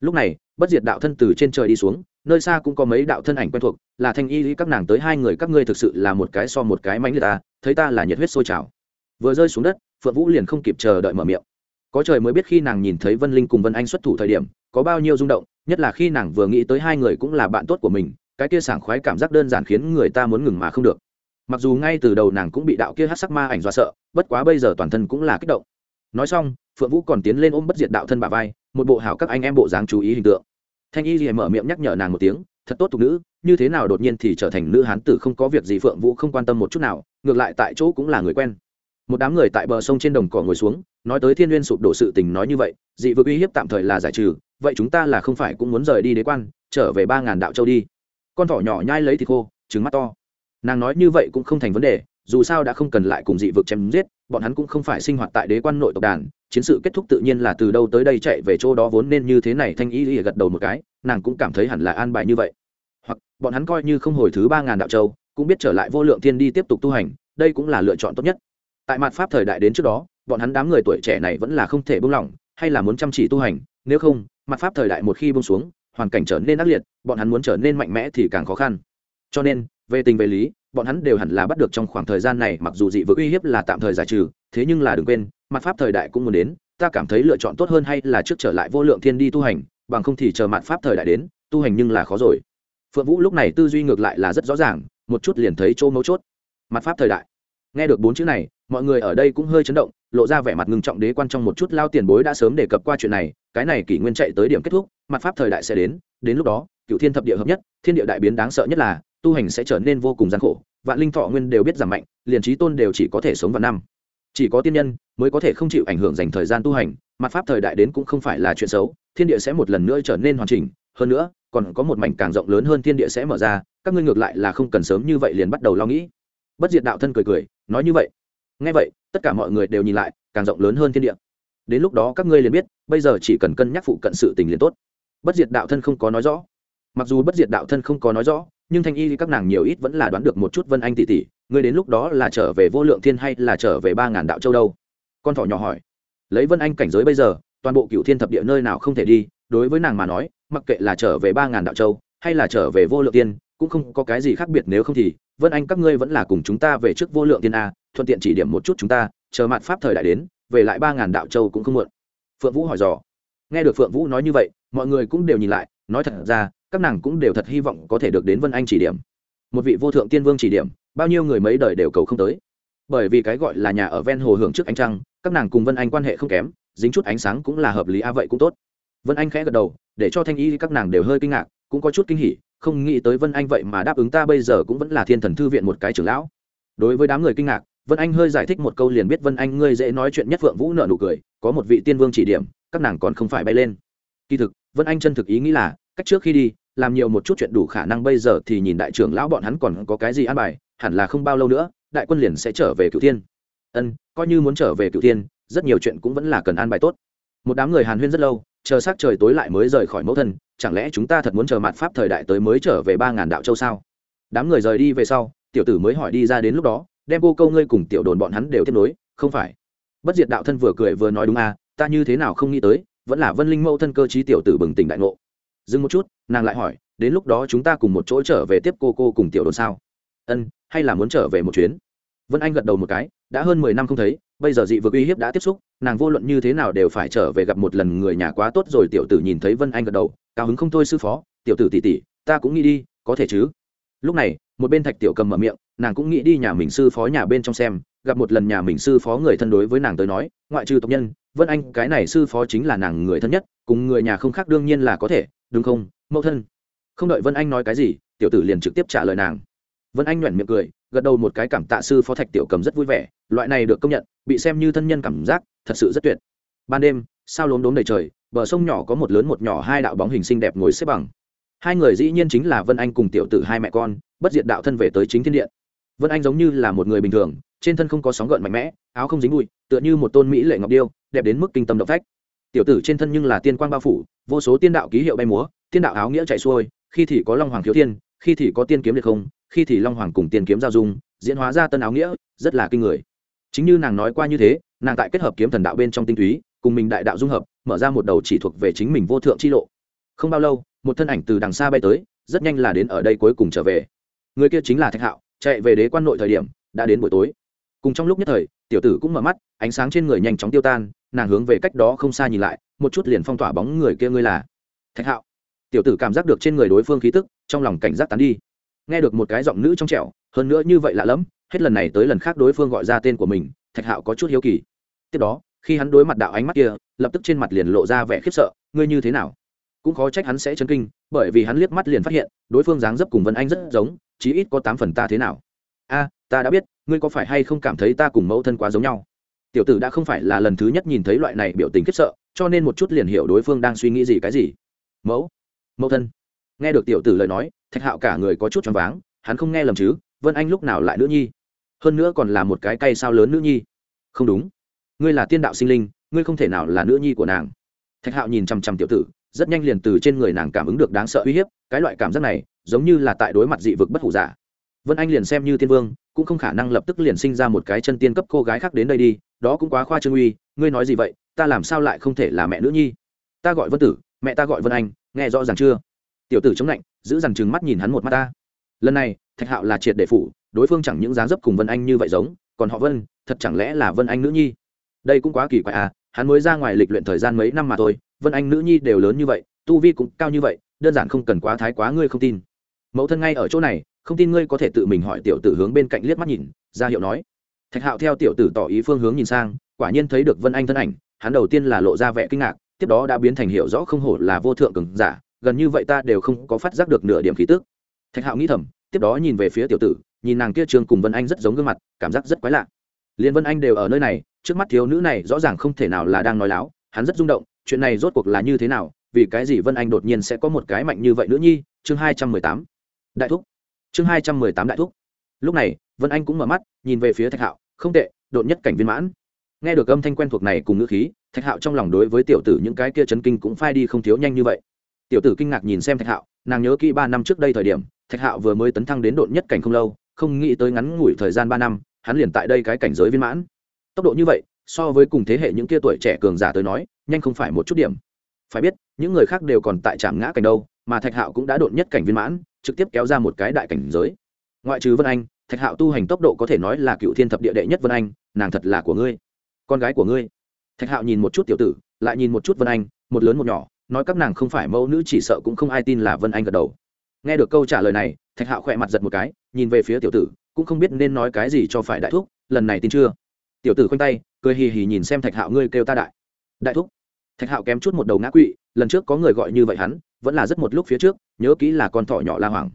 Lúc này, bất diệt đạo thân từ trên trời đi xuống nơi xa cũng có mấy đạo thân ảnh quen thuộc, là thanh y lý, các nàng tới hai người, các ngươi thực sự là một cái so một cái mánh liệt ta, thấy ta là nhiệt huyết sôi trào. Vừa rơi xuống đất, phượng vũ liền không kịp chờ đợi mở miệng. Có trời mới biết khi nàng nhìn thấy vân linh cùng vân anh xuất thủ thời điểm, có bao nhiêu rung động, nhất là khi nàng vừa nghĩ tới hai người cũng là bạn tốt của mình, cái kia sảng khoái cảm giác đơn giản khiến người ta muốn ngừng mà không được. Mặc dù ngay từ đầu nàng cũng bị đạo kia hát sắc ma ảnh do sợ, bất quá bây giờ toàn thân cũng là kích động. Nói xong, phượng vũ còn tiến lên ôm bất diệt đạo thân bà vai, một bộ hảo các anh em bộ dáng chú ý hình tượng thanh y gì mở miệng nhắc nhở nàng một tiếng, thật tốt tục nữ, như thế nào đột nhiên thì trở thành nữ hán tử không có việc gì phượng vũ không quan tâm một chút nào, ngược lại tại chỗ cũng là người quen. Một đám người tại bờ sông trên đồng cỏ ngồi xuống, nói tới thiên n sụp đổ sự tình nói như vậy, dị vực uy hiếp tạm thời là giải trừ, vậy chúng ta là không phải cũng muốn rời đi đế quan, trở về ba ngàn đạo châu đi. Con thỏ nhỏ nhai lấy thì khô trứng mắt to. Nàng nói như vậy cũng không thành vấn đề, dù sao đã không cần lại cùng dị vực chém giết, bọn hắn cũng không phải sinh hoạt tại đế quan nội tộc đàn chiến sự kết thúc tự nhiên là từ đâu tới đây chạy về chỗ đó vốn nên như thế này, thanh y lìa gật đầu một cái, nàng cũng cảm thấy hẳn là an bài như vậy. Hoặc, bọn hắn coi như không hồi thứ ba ngàn đạo châu, cũng biết trở lại vô lượng thiên đi tiếp tục tu hành, đây cũng là lựa chọn tốt nhất. Tại mặt pháp thời đại đến trước đó, bọn hắn đám người tuổi trẻ này vẫn là không thể buông lỏng, hay là muốn chăm chỉ tu hành, nếu không, mặt pháp thời đại một khi buông xuống, hoàn cảnh trở nên ác liệt, bọn hắn muốn trở nên mạnh mẽ thì càng khó khăn. Cho nên, về tình về lý, bọn hắn đều hẳn là bắt được trong khoảng thời gian này, mặc dù dị vực uy hiếp là tạm thời giải trừ, thế nhưng là đừng quên mặt pháp thời đại cũng muốn đến, ta cảm thấy lựa chọn tốt hơn hay là trước trở lại vô lượng thiên đi tu hành, bằng không thì chờ mặt pháp thời đại đến, tu hành nhưng là khó rồi. Phượng vũ lúc này tư duy ngược lại là rất rõ ràng, một chút liền thấy chỗ mấu chốt. Mặt pháp thời đại. Nghe được bốn chữ này, mọi người ở đây cũng hơi chấn động, lộ ra vẻ mặt ngừng trọng đế quan trong một chút lao tiền bối đã sớm đề cập qua chuyện này, cái này kỷ nguyên chạy tới điểm kết thúc, mặt pháp thời đại sẽ đến đến lúc đó, cựu thiên thập địa hợp nhất, thiên địa đại biến đáng sợ nhất là, tu hành sẽ trở nên vô cùng gian khổ, vạn linh thọ nguyên đều biết giảm mạnh, liền trí tôn đều chỉ có thể sống vào năm chỉ có tiên nhân mới có thể không chịu ảnh hưởng dành thời gian tu hành mặt pháp thời đại đến cũng không phải là chuyện xấu, thiên địa sẽ một lần nữa trở nên hoàn chỉnh. Hơn nữa, còn có một mảnh càng rộng lớn hơn thiên địa sẽ mở ra, các ngươi ngược lại là không cần sớm như vậy liền bắt đầu lo nghĩ. Bất diệt đạo thân cười cười, nói như vậy. Ngay vậy, tất cả mọi người đều nhìn lại, càng rộng lớn hơn thiên địa. Đến lúc đó các ngươi liền biết, bây giờ chỉ cần cân nhắc phụ cận sự tình liền tốt. Bất diệt đạo thân không có nói rõ. Mặc dù bất diệt đạo thân không có nói rõ, nhưng thanh y các nàng nhiều ít vẫn là đoán được một chút vân anh tỷ tỷ ngươi đến lúc đó là trở về vô lượng thiên hay là trở về ba ngàn đạo châu đâu? Con thỏ nhỏ hỏi. Lấy vân anh cảnh giới bây giờ, toàn bộ cựu thiên thập địa nơi nào không thể đi, đối với nàng mà nói, mặc kệ là trở về ba ngàn đạo châu, hay là trở về vô lượng tiên cũng không có cái gì khác biệt nếu không thì, vân anh các ngươi vẫn là cùng chúng ta về trước vô lượng tiên a, thuận tiện chỉ điểm một chút chúng ta, chờ mặt pháp thời đại đến, về lại ba ngàn đạo châu cũng không muộn. Phượng vũ hỏi dò. Nghe được phượng vũ nói như vậy, mọi người cũng đều nhìn lại, nói thật ra, các nàng cũng đều thật hy vọng có thể được đến vân anh chỉ điểm. Một vị vô thượng tiên vương chỉ điểm bao nhiêu người mấy đời đều cầu không tới. Bởi vì cái gọi là nhà ở ven hồ hưởng trước ánh trăng, các nàng cùng vân anh quan hệ không kém, dính chút ánh sáng cũng là hợp lý, a à vậy cũng tốt. Vân anh khẽ gật đầu, để cho thanh y các nàng đều hơi kinh ngạc, cũng có chút kinh hỉ, không nghĩ tới vân anh vậy mà đáp ứng ta bây giờ cũng vẫn là thiên thần thư viện một cái trưởng lão. Đối với đám người kinh ngạc, vân anh hơi giải thích một câu liền biết vân anh ngươi dễ nói chuyện nhất vượng vũ nợ nụ cười, có một vị tiên vương chỉ điểm, các nàng còn không phải bay lên. Kỳ thực, vân anh chân thực ý nghĩ là, cách trước khi đi, làm nhiều một chút chuyện đủ khả năng bây giờ thì nhìn đại trưởng lão bọn hắn còn có cái gì an bài hẳn là không bao lâu nữa, đại quân liền sẽ trở về cựu tiên ân, coi như muốn trở về cựu tiên rất nhiều chuyện cũng vẫn là cần an bài tốt. Một đám người hàn huyên rất lâu, chờ s trời tối lại mới rời khỏi mẫu thân, chẳng lẽ chúng ta thật muốn chờ mặt pháp thời đại tới mới trở về ba ngàn đạo châu sao? Đám người rời đi về sau, tiểu tử mới hỏi đi ra đến lúc đó, đem cô câu ngươi cùng tiểu đồn bọn hắn đều tiếp nối, không phải. Bất diệt đạo thân vừa cười vừa nói đúng à ta như thế nào không nghĩ tới, vẫn là vân linh mẫu thân cơ chí tiểu tử bừng tỉnh đại ngộ. Dừng một chút, nàng lại hỏi, đến lúc đó chúng ta cùng một chỗ trở về tiếp cô cô cùng tiểu đồn sao? Ân hay là muốn trở về một chuyến? Vân anh gật đầu một cái, đã hơn mười năm không thấy, bây giờ dị vực uy hiếp đã tiếp xúc, nàng vô luận như thế nào đều phải trở về gặp một lần người nhà quá tốt rồi, tiểu tử nhìn thấy vân anh gật đầu, cao hứng không thôi sư phó, tiểu tử tỉ tỉ ta cũng nghĩ đi, có thể chứ? Lúc này, một bên thạch tiểu cầm mở miệng, nàng cũng nghĩ đi nhà mình sư phó nhà bên trong xem, gặp một lần nhà mình sư phó người thân đối với nàng tới nói, ngoại trừ tộc nhân, vân anh, cái này sư phó chính là nàng người thân nhất, cùng người nhà không khác đương nhiên là có thể, đúng không, mẫu thân? Không đợi vân anh nói cái gì, tiểu tử liền trực tiếp trả lời nàng vân anh nhoẻn miệng cười, gật đầu một cái cảm tạ sư phó thạch tiểu cầm rất vui vẻ, loại này được công nhận, bị xem như thân nhân cảm giác, thật sự rất tuyệt. Ban đêm, sao lốm đốm đầy trời, bờ sông nhỏ có một lớn một nhỏ hai đạo bóng hình xinh đẹp ngồi xếp bằng. Hai người dĩ nhiên chính là vân anh cùng tiểu tử hai mẹ con, bất diệt đạo thân về tới chính thiên điện. Vân anh giống như là một người bình thường, trên thân không có sóng gợn mạnh mẽ, áo không dính bụi, tựa như một tôn mỹ lệ ngọc điêu, đẹp đến mức kinh tâm động phách. Tiểu tử trên thân nhưng là tiên quang bao phủ, vô số tiên đạo ký hiệu bay múa, tiên đạo áo nghĩa chạy xuôi, khi thì có long hoàng thiếu thiên, khi thì có tiên kiếm liệt không khi thì long hoàng cùng tiền kiếm giao dung, diễn hóa ra tân áo nghĩa, rất là kinh người. Chính như nàng nói qua như thế, nàng tại kết hợp kiếm thần đạo bên trong tinh túy, cùng mình đại đạo dung hợp, mở ra một đầu chỉ thuộc về chính mình vô thượng chi lộ. Không bao lâu, một thân ảnh từ đằng xa bay tới, rất nhanh là đến ở đây cuối cùng trở về. Người kia chính là thạch hạo, chạy về đế quan nội thời điểm, đã đến buổi tối. Cùng trong lúc nhất thời, tiểu tử cũng mở mắt, ánh sáng trên người nhanh chóng tiêu tan, nàng hướng về cách đó không xa nhìn lại, một chút liền phong tỏa bóng người kia ngươi là. Thạch hạo. Tiểu tử cảm giác được trên người đối phương khí tức, trong lòng cảnh giác tán đi nghe được một cái giọng nữ trong trẻo, hơn nữa như vậy lạ lẫm, hết lần này tới lần khác đối phương gọi ra tên của mình, thạch hạo có chút hiếu kỳ. Tiếp đó, khi hắn đối mặt đạo ánh mắt kia, lập tức trên mặt liền lộ ra vẻ khiếp sợ, ngươi như thế nào? Cũng khó trách hắn sẽ chấn kinh, bởi vì hắn liếc mắt liền phát hiện, đối phương dáng dấp cùng vân anh rất giống, chí ít có tám phần ta thế nào. A, ta đã biết, ngươi có phải hay không cảm thấy ta cùng mẫu thân quá giống nhau? Tiểu tử đã không phải là lần thứ nhất nhìn thấy loại này biểu tình khiếp sợ, cho nên một chút liền hiểu đối phương đang suy nghĩ gì cái gì. Mẫu mẫu thân nghe được tiểu tử lời nói, thạch hạo cả người có chút choáng váng, hắn không nghe lầm chứ, vân anh lúc nào lại nữ nhi? Hơn nữa còn là một cái cây sao lớn nữ nhi. Không đúng. Ngươi là tiên đạo sinh linh, ngươi không thể nào là nữ nhi của nàng. Thạch hạo nhìn chằm chằm tiểu tử, rất nhanh liền từ trên người nàng cảm ứng được đáng sợ uy hiếp, cái loại cảm giác này, giống như là tại đối mặt dị vực bất hủ giả. Vân anh liền xem như tiên vương, cũng không khả năng lập tức liền sinh ra một cái chân tiên cấp cô gái khác đến đây đi, đó cũng quá khoa trương uy, ngươi nói gì vậy, ta làm sao lại không thể là mẹ nữ nhi? Ta gọi vân tử, mẹ ta gọi vân anh, nghe rõ ràng chưa? Tiểu tử chống lạnh, giữ dằn chừng mắt nhìn hắn một mắt ta. Lần này, thạch hạo là triệt để phủ, đối phương chẳng những dáng dấp cùng vân anh như vậy giống, còn họ vân, thật chẳng lẽ là vân anh nữ nhi? Đây cũng quá kỳ quái à hắn mới ra ngoài lịch luyện thời gian mấy năm mà thôi, vân anh nữ nhi đều lớn như vậy, tu vi cũng cao như vậy, đơn giản không cần quá thái quá ngươi không tin. Mẫu thân ngay ở chỗ này, không tin ngươi có thể tự mình hỏi tiểu tử hướng bên cạnh liếc mắt nhìn, ra hiệu nói. Thạch hạo theo tiểu tử tỏ ý phương hướng nhìn sang, quả nhiên thấy được vân anh thân ảnh, hắn đầu tiên là lộ ra vẻ kinh ngạc, tiếp đó đã biến thành hiệu rõ không hổ là vô thượng cường giả gần như vậy ta đều không có phát giác được nửa điểm khí tức. Thạch hạo nghĩ thầm, tiếp đó nhìn về phía tiểu tử, nhìn nàng kia trường cùng vân anh rất giống gương mặt, cảm giác rất quái lạ. Liên vân anh đều ở nơi này, trước mắt thiếu nữ này rõ ràng không thể nào là đang nói láo, hắn rất rung động, chuyện này rốt cuộc là như thế nào, vì cái gì vân anh đột nhiên sẽ có một cái mạnh như vậy nữa nhi? Chương hai trăm mười tám. Đại thúc. Chương hai trăm mười tám đại thúc. Lúc này, vân anh cũng mở mắt, nhìn về phía thạch hạo, không tệ, đột nhất cảnh viên mãn. Nghe được âm thanh quen thuộc này cùng ngữ khí, thạch hạo trong lòng đối với tiểu tử những cái kia chấn kinh cũng phai đi không thiếu nhanh như vậy tiểu tử kinh ngạc nhìn xem thạch hạo, nàng nhớ kỹ ba năm trước đây thời điểm, thạch hạo vừa mới tấn thăng đến độn nhất cảnh không lâu, không nghĩ tới ngắn ngủi thời gian ba năm, hắn liền tại đây cái cảnh giới viên mãn. Tốc độ như vậy, so với cùng thế hệ những kia tuổi trẻ cường giả tới nói, nhanh không phải một chút điểm. Phải biết, những người khác đều còn tại trạm ngã cảnh đâu, mà thạch hạo cũng đã độn nhất cảnh viên mãn, trực tiếp kéo ra một cái đại cảnh giới. Ngoại trừ vân anh, thạch hạo tu hành tốc độ có thể nói là cựu thiên thập địa đệ nhất vân anh, nàng thật là của ngươi. Con gái của ngươi. Thạch hạo nhìn một chút tiểu tử, lại nhìn một chút vân anh, một lớn một nhỏ nói các nàng không phải mẫu nữ chỉ sợ cũng không ai tin là vân anh gật đầu. Nghe được câu trả lời này, thạch hạo khỏe mặt giật một cái, nhìn về phía tiểu tử, cũng không biết nên nói cái gì cho phải đại thúc, lần này tin chưa? Tiểu tử khoanh tay, cười hì hì nhìn xem thạch hạo, ngươi kêu ta đại. Đại thúc. Thạch hạo kém chút một đầu ngã quỵ, lần trước có người gọi như vậy hắn, vẫn là rất một lúc phía trước, nhớ kỹ là con thỏ nhỏ la hoàng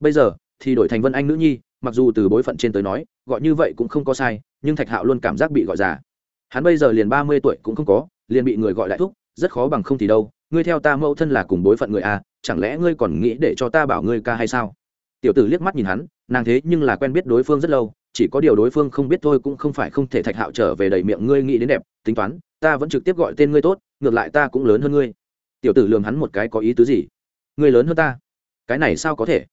bây giờ, thì đổi thành vân anh nữ nhi, mặc dù từ bối phận trên tới nói, gọi như vậy cũng không có sai, nhưng thạch hạo luôn cảm giác bị gọi già. Hắn bây giờ liền ba mươi tuổi cũng không có, liền bị người gọi đại thúc rất khó bằng không thì đâu, ngươi theo ta mẫu thân là cùng bối phận người à chẳng lẽ ngươi còn nghĩ để cho ta bảo ngươi ca hay sao? Tiểu tử liếc mắt nhìn hắn, nàng thế nhưng là quen biết đối phương rất lâu, chỉ có điều đối phương không biết thôi cũng không phải không thể thạch hạo trở về đầy miệng ngươi nghĩ đến đẹp, tính toán, ta vẫn trực tiếp gọi tên ngươi tốt, ngược lại ta cũng lớn hơn ngươi. Tiểu tử lường hắn một cái có ý tứ gì? Ngươi lớn hơn ta? Cái này sao có thể?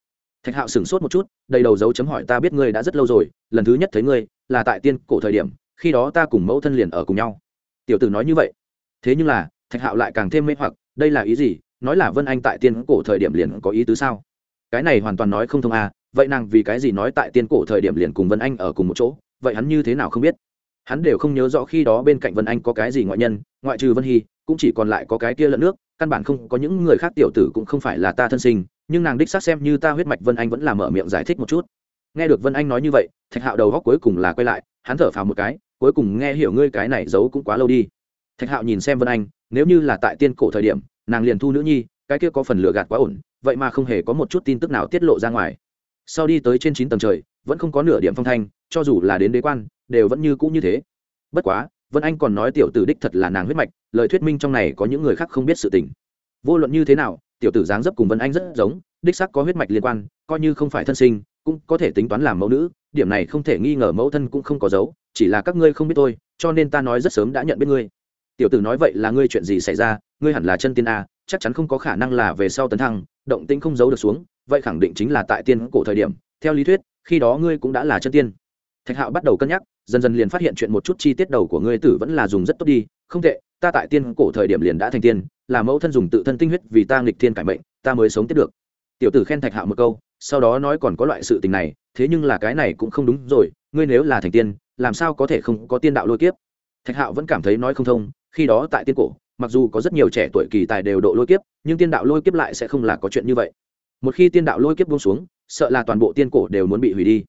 Thạch hạo sửng sốt một chút, đầy đầu dấu chấm hỏi ta biết ngươi đã rất lâu rồi, lần thứ nhất thấy ngươi, là tại tiên cổ thời điểm, khi đó ta cùng mẫu thân liền ở cùng nhau. Tiểu tử nói như vậy. Thế nhưng là thạch hạo lại càng thêm mê hoặc, đây là ý gì? Nói là vân anh tại tiên cổ thời điểm liền có ý tứ sao? Cái này hoàn toàn nói không thông à vậy nàng vì cái gì nói tại tiên cổ thời điểm liền cùng vân anh ở cùng một chỗ? Vậy hắn như thế nào không biết? Hắn đều không nhớ rõ khi đó bên cạnh vân anh có cái gì ngoại nhân, ngoại trừ vân hy, cũng chỉ còn lại có cái kia lẫn nước, căn bản không có những người khác tiểu tử cũng không phải là ta thân sinh, nhưng nàng đích xác xem như ta huyết mạch vân anh vẫn là mở miệng giải thích một chút. Nghe được vân anh nói như vậy, thạch hạo đầu góc cuối cùng là quay lại, hắn thở phào một cái, cuối cùng nghe hiểu ngươi cái này giấu cũng quá lâu đi thạch hạo nhìn xem vân anh, nếu như là tại tiên cổ thời điểm, nàng liền thu nữ nhi, cái kia có phần lừa gạt quá ổn, vậy mà không hề có một chút tin tức nào tiết lộ ra ngoài. Sau đi tới trên chín tầng trời, vẫn không có nửa điểm phong thanh, cho dù là đến đế quan, đều vẫn như cũ như thế. Bất quá, vân anh còn nói tiểu tử đích thật là nàng huyết mạch, lời thuyết minh trong này có những người khác không biết sự tình. Vô luận như thế nào, tiểu tử dáng dấp cùng vân anh rất giống, đích sắc có huyết mạch liên quan, coi như không phải thân sinh, cũng có thể tính toán làm mẫu nữ, điểm này không thể nghi ngờ mẫu thân cũng không có dấu, chỉ là các ngươi không biết tôi cho nên ta nói rất sớm đã nhận biết ngươi tiểu tử nói vậy là ngươi chuyện gì xảy ra? Ngươi hẳn là chân tiên a, chắc chắn không có khả năng là về sau tấn thăng, động tĩnh không giấu được xuống, vậy khẳng định chính là tại tiên cổ thời điểm. Theo lý thuyết, khi đó ngươi cũng đã là chân tiên. Thạch hạo bắt đầu cân nhắc, dần dần liền phát hiện chuyện một chút chi tiết đầu của ngươi tử vẫn là dùng rất tốt đi. Không tệ, ta tại tiên cổ thời điểm liền đã thành tiên, là mẫu thân dùng tự thân tinh huyết vì ta nghịch thiên cải mệnh, ta mới sống tiếp được. Tiểu tử khen thạch hạo một câu, sau đó nói còn có loại sự tình này, thế nhưng là cái này cũng không đúng rồi, ngươi nếu là thành tiên, làm sao có thể không có tiên đạo lôi kiếp? Thạch hạo vẫn cảm thấy nói không thông khi đó tại tiên cổ, mặc dù có rất nhiều trẻ tuổi kỳ tài đều độ lôi kiếp, nhưng tiên đạo lôi kiếp lại sẽ không là có chuyện như vậy. Một khi tiên đạo lôi kiếp buông xuống, sợ là toàn bộ tiên cổ đều muốn bị hủy đi.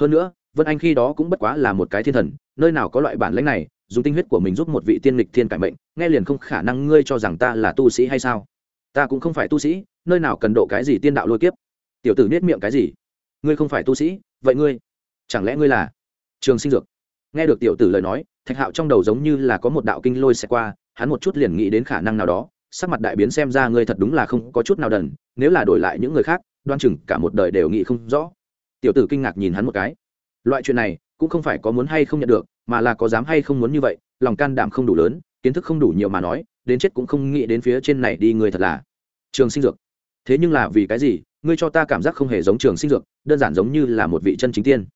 Hơn nữa, vân anh khi đó cũng bất quá là một cái thiên thần, nơi nào có loại bản lãnh này, dùng tinh huyết của mình giúp một vị tiên lịch thiên cải mệnh, nghe liền không khả năng ngươi cho rằng ta là tu sĩ hay sao? Ta cũng không phải tu sĩ, nơi nào cần độ cái gì tiên đạo lôi kiếp? Tiểu tử nết miệng cái gì? Ngươi không phải tu sĩ, vậy ngươi, chẳng lẽ ngươi là trường sinh dược? Nghe được tiểu tử lời nói thạch hạo trong đầu giống như là có một đạo kinh lôi xẹt qua, hắn một chút liền nghĩ đến khả năng nào đó, sắc mặt đại biến xem ra ngươi thật đúng là không có chút nào đần, nếu là đổi lại những người khác, đoan chừng cả một đời đều nghĩ không rõ. Tiểu tử kinh ngạc nhìn hắn một cái. Loại chuyện này, cũng không phải có muốn hay không nhận được, mà là có dám hay không muốn như vậy, lòng can đảm không đủ lớn, kiến thức không đủ nhiều mà nói, đến chết cũng không nghĩ đến phía trên này đi người thật là. Trường sinh dược. Thế nhưng là vì cái gì, ngươi cho ta cảm giác không hề giống trường sinh dược, đơn giản giống như là một vị chân chính tiên.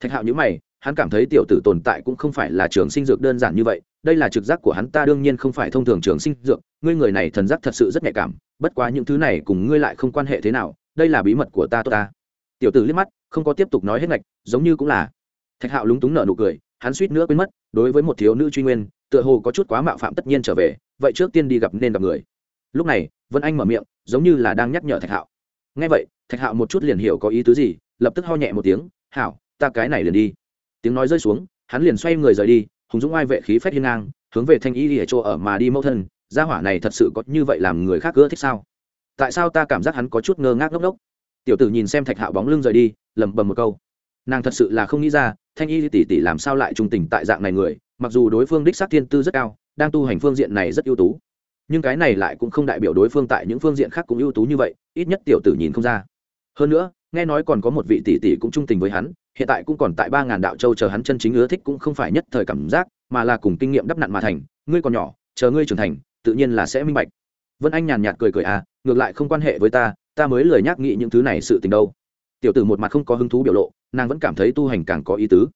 Thạch hạo nhữ mày hắn cảm thấy tiểu tử tồn tại cũng không phải là trường sinh dược đơn giản như vậy, đây là trực giác của hắn, ta đương nhiên không phải thông thường trường sinh dược, ngươi người này thần giác thật sự rất nhạy cảm, bất quá những thứ này cùng ngươi lại không quan hệ thế nào, đây là bí mật của ta tốt ta. Tiểu tử liếc mắt, không có tiếp tục nói hết ngạch, giống như cũng là. Thạch hạo lúng túng nợ nụ cười, hắn suýt nữa quên mất, đối với một thiếu nữ truy nguyên, tựa hồ có chút quá mạo phạm tất nhiên trở về, vậy trước tiên đi gặp nên gặp người. Lúc này, vân anh mở miệng, giống như là đang nhắc nhở thạch hạo. Ngay vậy, thạch hạo một chút liền hiểu có ý tứ gì, lập tức ho nhẹ một tiếng, hảo, ta cái này liền đi tiếng nói rơi xuống, hắn liền xoay người rời đi, hùng dũng ai vệ khí phách hiên ngang, hướng về thanh y lìa chỗ ở mà đi mẫu thân, gia hỏa này thật sự có như vậy làm người khác ưa thích sao? Tại sao ta cảm giác hắn có chút ngơ ngác ngốc ngốc? Tiểu tử nhìn xem thạch hạo bóng lưng rời đi, lẩm bẩm một câu. Nàng thật sự là không nghĩ ra, thanh y tỷ tỷ làm sao lại trung tình tại dạng này người, mặc dù đối phương đích xác thiên tư rất cao, đang tu hành phương diện này rất ưu tú. Nhưng cái này lại cũng không đại biểu đối phương tại những phương diện khác cũng ưu tú như vậy, ít nhất tiểu tử nhìn không ra. Hơn nữa nghe nói còn có một vị tỷ tỷ cũng trung tình với hắn, hiện tại cũng còn tại ba ngàn đạo châu chờ hắn chân chính ưa thích cũng không phải nhất thời cảm giác, mà là cùng kinh nghiệm đắp nặn mà thành, ngươi còn nhỏ, chờ ngươi trưởng thành, tự nhiên là sẽ minh bạch. Vân anh nhàn nhạt cười cười à ngược lại không quan hệ với ta ta mới lời nhắc nghĩ những thứ này sự tình đâu. Tiểu tử một mặt không có hứng thú biểu lộ, nàng vẫn cảm thấy tu hành càng có ý tứ.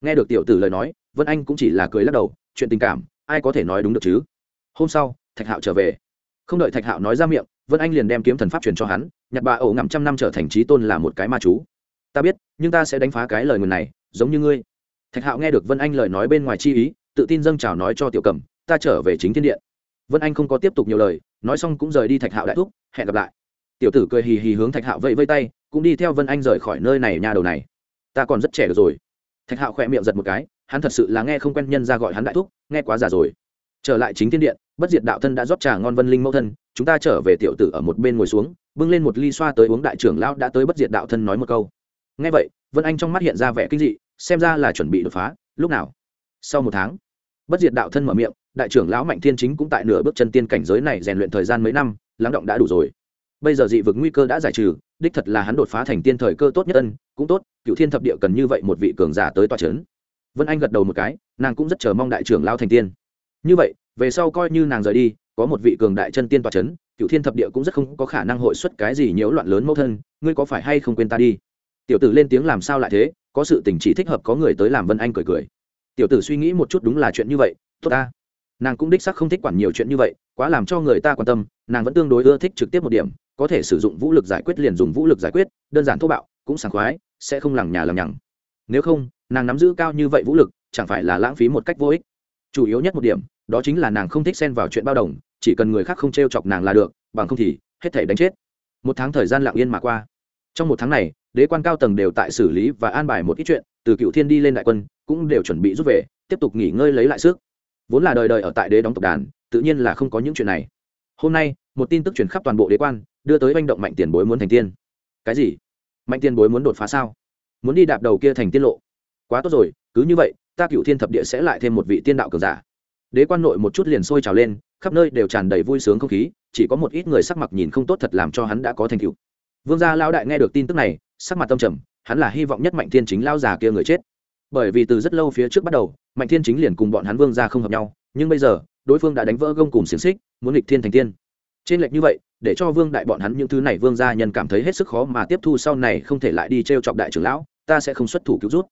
Nghe được tiểu tử lời nói, vân anh cũng chỉ là cười lắc đầu, chuyện tình cảm, ai có thể nói đúng được chứ? Hôm sau, thạch hạo trở về. Không đợi thạch hạo nói ra miệng vân anh liền đem kiếm thần pháp truyền cho hắn, nhặt bà ổ ngậm trăm năm trở thành trí tôn là một cái ma chú. Ta biết, nhưng ta sẽ đánh phá cái lời nguyền này, giống như ngươi. Thạch hạo nghe được vân anh lời nói bên ngoài chi ý, tự tin dâng trào nói cho tiểu cầm, ta trở về chính thiên điện. Vân anh không có tiếp tục nhiều lời, nói xong cũng rời đi thạch hạo đại thúc, hẹn gặp lại. Tiểu tử cười hì hì hướng thạch hạo vẫy vây tay, cũng đi theo vân anh rời khỏi nơi này nhà đầu này. Ta còn rất trẻ được rồi. Thạch hạo khỏe miệng giật một cái, hắn thật sự là nghe không quen nhân ra gọi hắn đại thúc, nghe quá già rồi trở lại chính thiên điện, bất diệt đạo thân đã rót trà ngon vân linh mẫu thân, chúng ta trở về tiểu tử ở một bên ngồi xuống, bưng lên một ly xoa tới uống đại trưởng lão đã tới bất diệt đạo thân nói một câu. Nghe vậy, vân anh trong mắt hiện ra vẻ kinh dị, xem ra là chuẩn bị đột phá, lúc nào? Sau một tháng, bất diệt đạo thân mở miệng, đại trưởng lão mạnh thiên chính cũng tại nửa bước chân tiên cảnh giới này rèn luyện thời gian mấy năm, lắng động đã đủ rồi. Bây giờ dị vực nguy cơ đã giải trừ, đích thật là hắn đột phá thành tiên thời cơ tốt nhất ân, cũng tốt, cựu thiên thập địa cần như vậy một vị cường giả tới toa c h ấ n vân anh gật đầu một cái, nàng cũng rất chờ mong đại trưởng lao thành tiên như vậy, về sau coi như nàng rời đi, có một vị cường đại chân tiên tòa c h ấ n cựu thiên thập địa cũng rất không có khả năng hội xuất cái gì nhiễu loạn lớn mẫu thân, ngươi có phải hay không quên ta đi? Tiểu tử lên tiếng làm sao lại thế, có sự tình chỉ thích hợp có người tới làm vân anh cười cười. Tiểu tử suy nghĩ một chút đúng là chuyện như vậy, tốt ta. Nàng cũng đích sắc không thích quản nhiều chuyện như vậy, quá làm cho người ta quan tâm, nàng vẫn tương đối ưa thích trực tiếp một điểm, có thể sử dụng vũ lực giải quyết liền dùng vũ lực giải quyết, đơn giản thô bạo, cũng sảng khoái, sẽ không lằng nhà lằng nhằng. Nếu không, nàng nắm giữ cao như vậy vũ lực, chẳng phải là lãng phí một cách vô ích chủ yếu nhất một điểm, đó chính là nàng không thích xen vào chuyện bao đồng, chỉ cần người khác không t r e o chọc nàng là được, bằng không thì hết thể đánh chết. Một tháng thời gian lặng yên mà qua. Trong một tháng này, đế quan cao tầng đều tại xử lý và an bài một ít chuyện, từ cựu thiên đi lên đại quân, cũng đều chuẩn bị rút về, tiếp tục nghỉ ngơi lấy lại sức. Vốn là đời đời ở tại đế đóng tộc đàn, tự nhiên là không có những chuyện này. Hôm nay, một tin tức truyền khắp toàn bộ đế quan, đưa tới manh động mạnh tiền bối muốn thành tiên. Cái gì? Mạnh tiền bối muốn đột phá sao? Muốn đi đạp đầu kia thành tiên lộ. Quá tốt rồi, cứ như vậy ta cựu thiên thập địa sẽ lại thêm một vị tiên đạo cường giả. Đế quan nội một chút liền sôi trào lên, khắp nơi đều tràn đầy vui sướng không khí, chỉ có một ít người sắc mặt nhìn không tốt thật làm cho hắn đã có thành cựu vương gia lao đại nghe được tin tức này, sắc mặt tâm trầm, hắn là hy vọng nhất mạnh thiên chính lao già kia người chết. Bởi vì từ rất lâu phía trước bắt đầu, mạnh thiên chính liền cùng bọn hắn vương gia không hợp nhau, nhưng bây giờ, đối phương đã đánh vỡ gông cùng xiềng xích, muốn nghịch thiên thành tiên. Trên lệch như vậy, để cho vương đại bọn hắn những thứ này vương gia nhân cảm thấy hết sức khó mà tiếp thu sau này không thể lại đi t r e o chọc đại trưởng lão, ta sẽ không xuất thủ cứu rút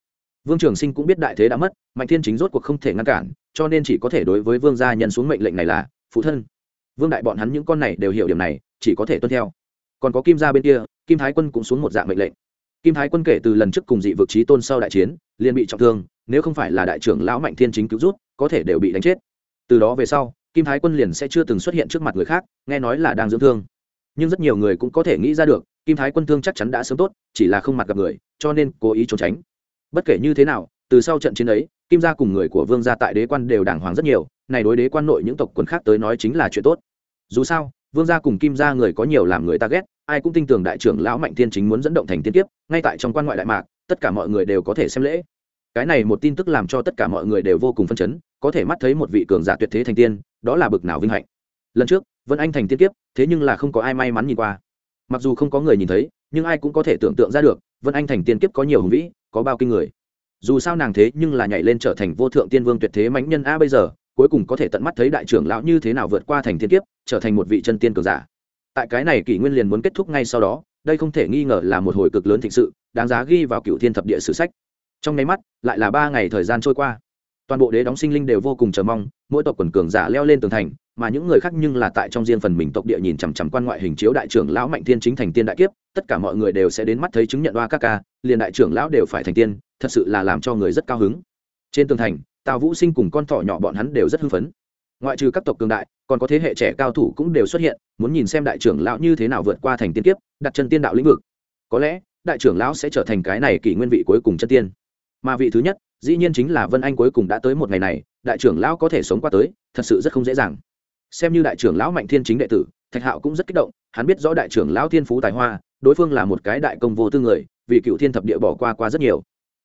vương trường sinh cũng biết đại thế đã mất, mạnh thiên chính rốt cuộc không thể ngăn cản, cho nên chỉ có thể đối với vương gia nhân xuống mệnh lệnh này là, phụ thân, vương đại bọn hắn những con này đều hiểu điểm này, chỉ có thể tuân theo. Còn có kim gia bên kia, kim thái quân cũng xuống một dạng mệnh lệnh. Kim thái quân kể từ lần trước cùng dị vực trí tôn sau đại chiến, liền bị trọng thương, nếu không phải là đại trưởng lão mạnh thiên chính cứu rút có thể đều bị đánh chết. Từ đó về sau, kim thái quân liền sẽ chưa từng xuất hiện trước mặt người khác, nghe nói là đang dưỡng thương. Nhưng rất nhiều người cũng có thể nghĩ ra được, kim thái quân thương chắc chắn đã sớm tốt, chỉ là không mặt gặp người, cho nên cố ý trốn tránh bất kể như thế nào, từ sau trận chiến ấy, kim gia cùng người của vương gia tại đế quan đều đàng hoàng rất nhiều, này đối đế quan nội những tộc quần khác tới nói chính là chuyện tốt. Dù sao, vương gia cùng kim gia người có nhiều làm người ta ghét, ai cũng tin tưởng đại trưởng lão mạnh thiên chính muốn dẫn động thành tiên kiếp, ngay tại trong quan ngoại đại mạc, tất cả mọi người đều có thể xem lễ. Cái này một tin tức làm cho tất cả mọi người đều vô cùng phân chấn, có thể mắt thấy một vị cường giả tuyệt thế thành tiên, đó là bực nào vinh hạnh. Lần trước, vân anh thành tiên kiếp, thế nhưng là không có ai may mắn nhìn qua. Mặc dù không có người nhìn thấy nhưng ai cũng có thể tưởng tượng ra được, vân anh thành tiên kiếp có nhiều hùng vĩ, có bao kinh người. Dù sao nàng thế nhưng là nhảy lên trở thành vô thượng tiên vương tuyệt thế mãnh nhân a bây giờ, cuối cùng có thể tận mắt thấy đại trưởng lão như thế nào vượt qua thành tiên kiếp, trở thành một vị chân tiên cường giả. Tại cái này kỷ nguyên liền muốn kết thúc ngay sau đó, đây không thể nghi ngờ là một hồi cực lớn thịnh sự, đáng giá ghi vào cựu thiên thập địa sử sách. Trong nháy mắt, lại là ba ngày thời gian trôi qua. Toàn bộ đế đóng sinh linh đều vô cùng chờ mong, mỗi tộc quần cường giả leo lên tường thành mà những người khác nhưng là tại trong riêng phần mình tộc địa nhìn chằm chằm quan ngoại hình chiếu đại trưởng lão mạnh thiên chính thành tiên đại kiếp, tất cả mọi người đều sẽ đến mắt thấy chứng nhận đoa các ca, liền đại trưởng lão đều phải thành tiên, thật sự là làm cho người rất cao hứng. Trên tường thành, tào vũ sinh cùng con thỏ nhỏ bọn hắn đều rất hưng phấn. Ngoại trừ các tộc cường đại, còn có thế hệ trẻ cao thủ cũng đều xuất hiện, muốn nhìn xem đại trưởng lão như thế nào vượt qua thành tiên kiếp, đặt chân tiên đạo lĩnh vực. Có lẽ, đại trưởng lão sẽ trở thành cái này kỷ nguyên vị cuối cùng chân tiên. Mà vị thứ nhất, dĩ nhiên chính là vân anh cuối cùng đã tới một ngày này, đại trưởng lão có thể sống qua tới, thật sự rất không dễ dàng xem như đại trưởng lão mạnh thiên chính đệ tử, thạch hạo cũng rất kích động, hắn biết rõ đại trưởng lão thiên phú tài hoa, đối phương là một cái đại công vô tư người, vì cựu thiên thập địa bỏ qua qua rất nhiều.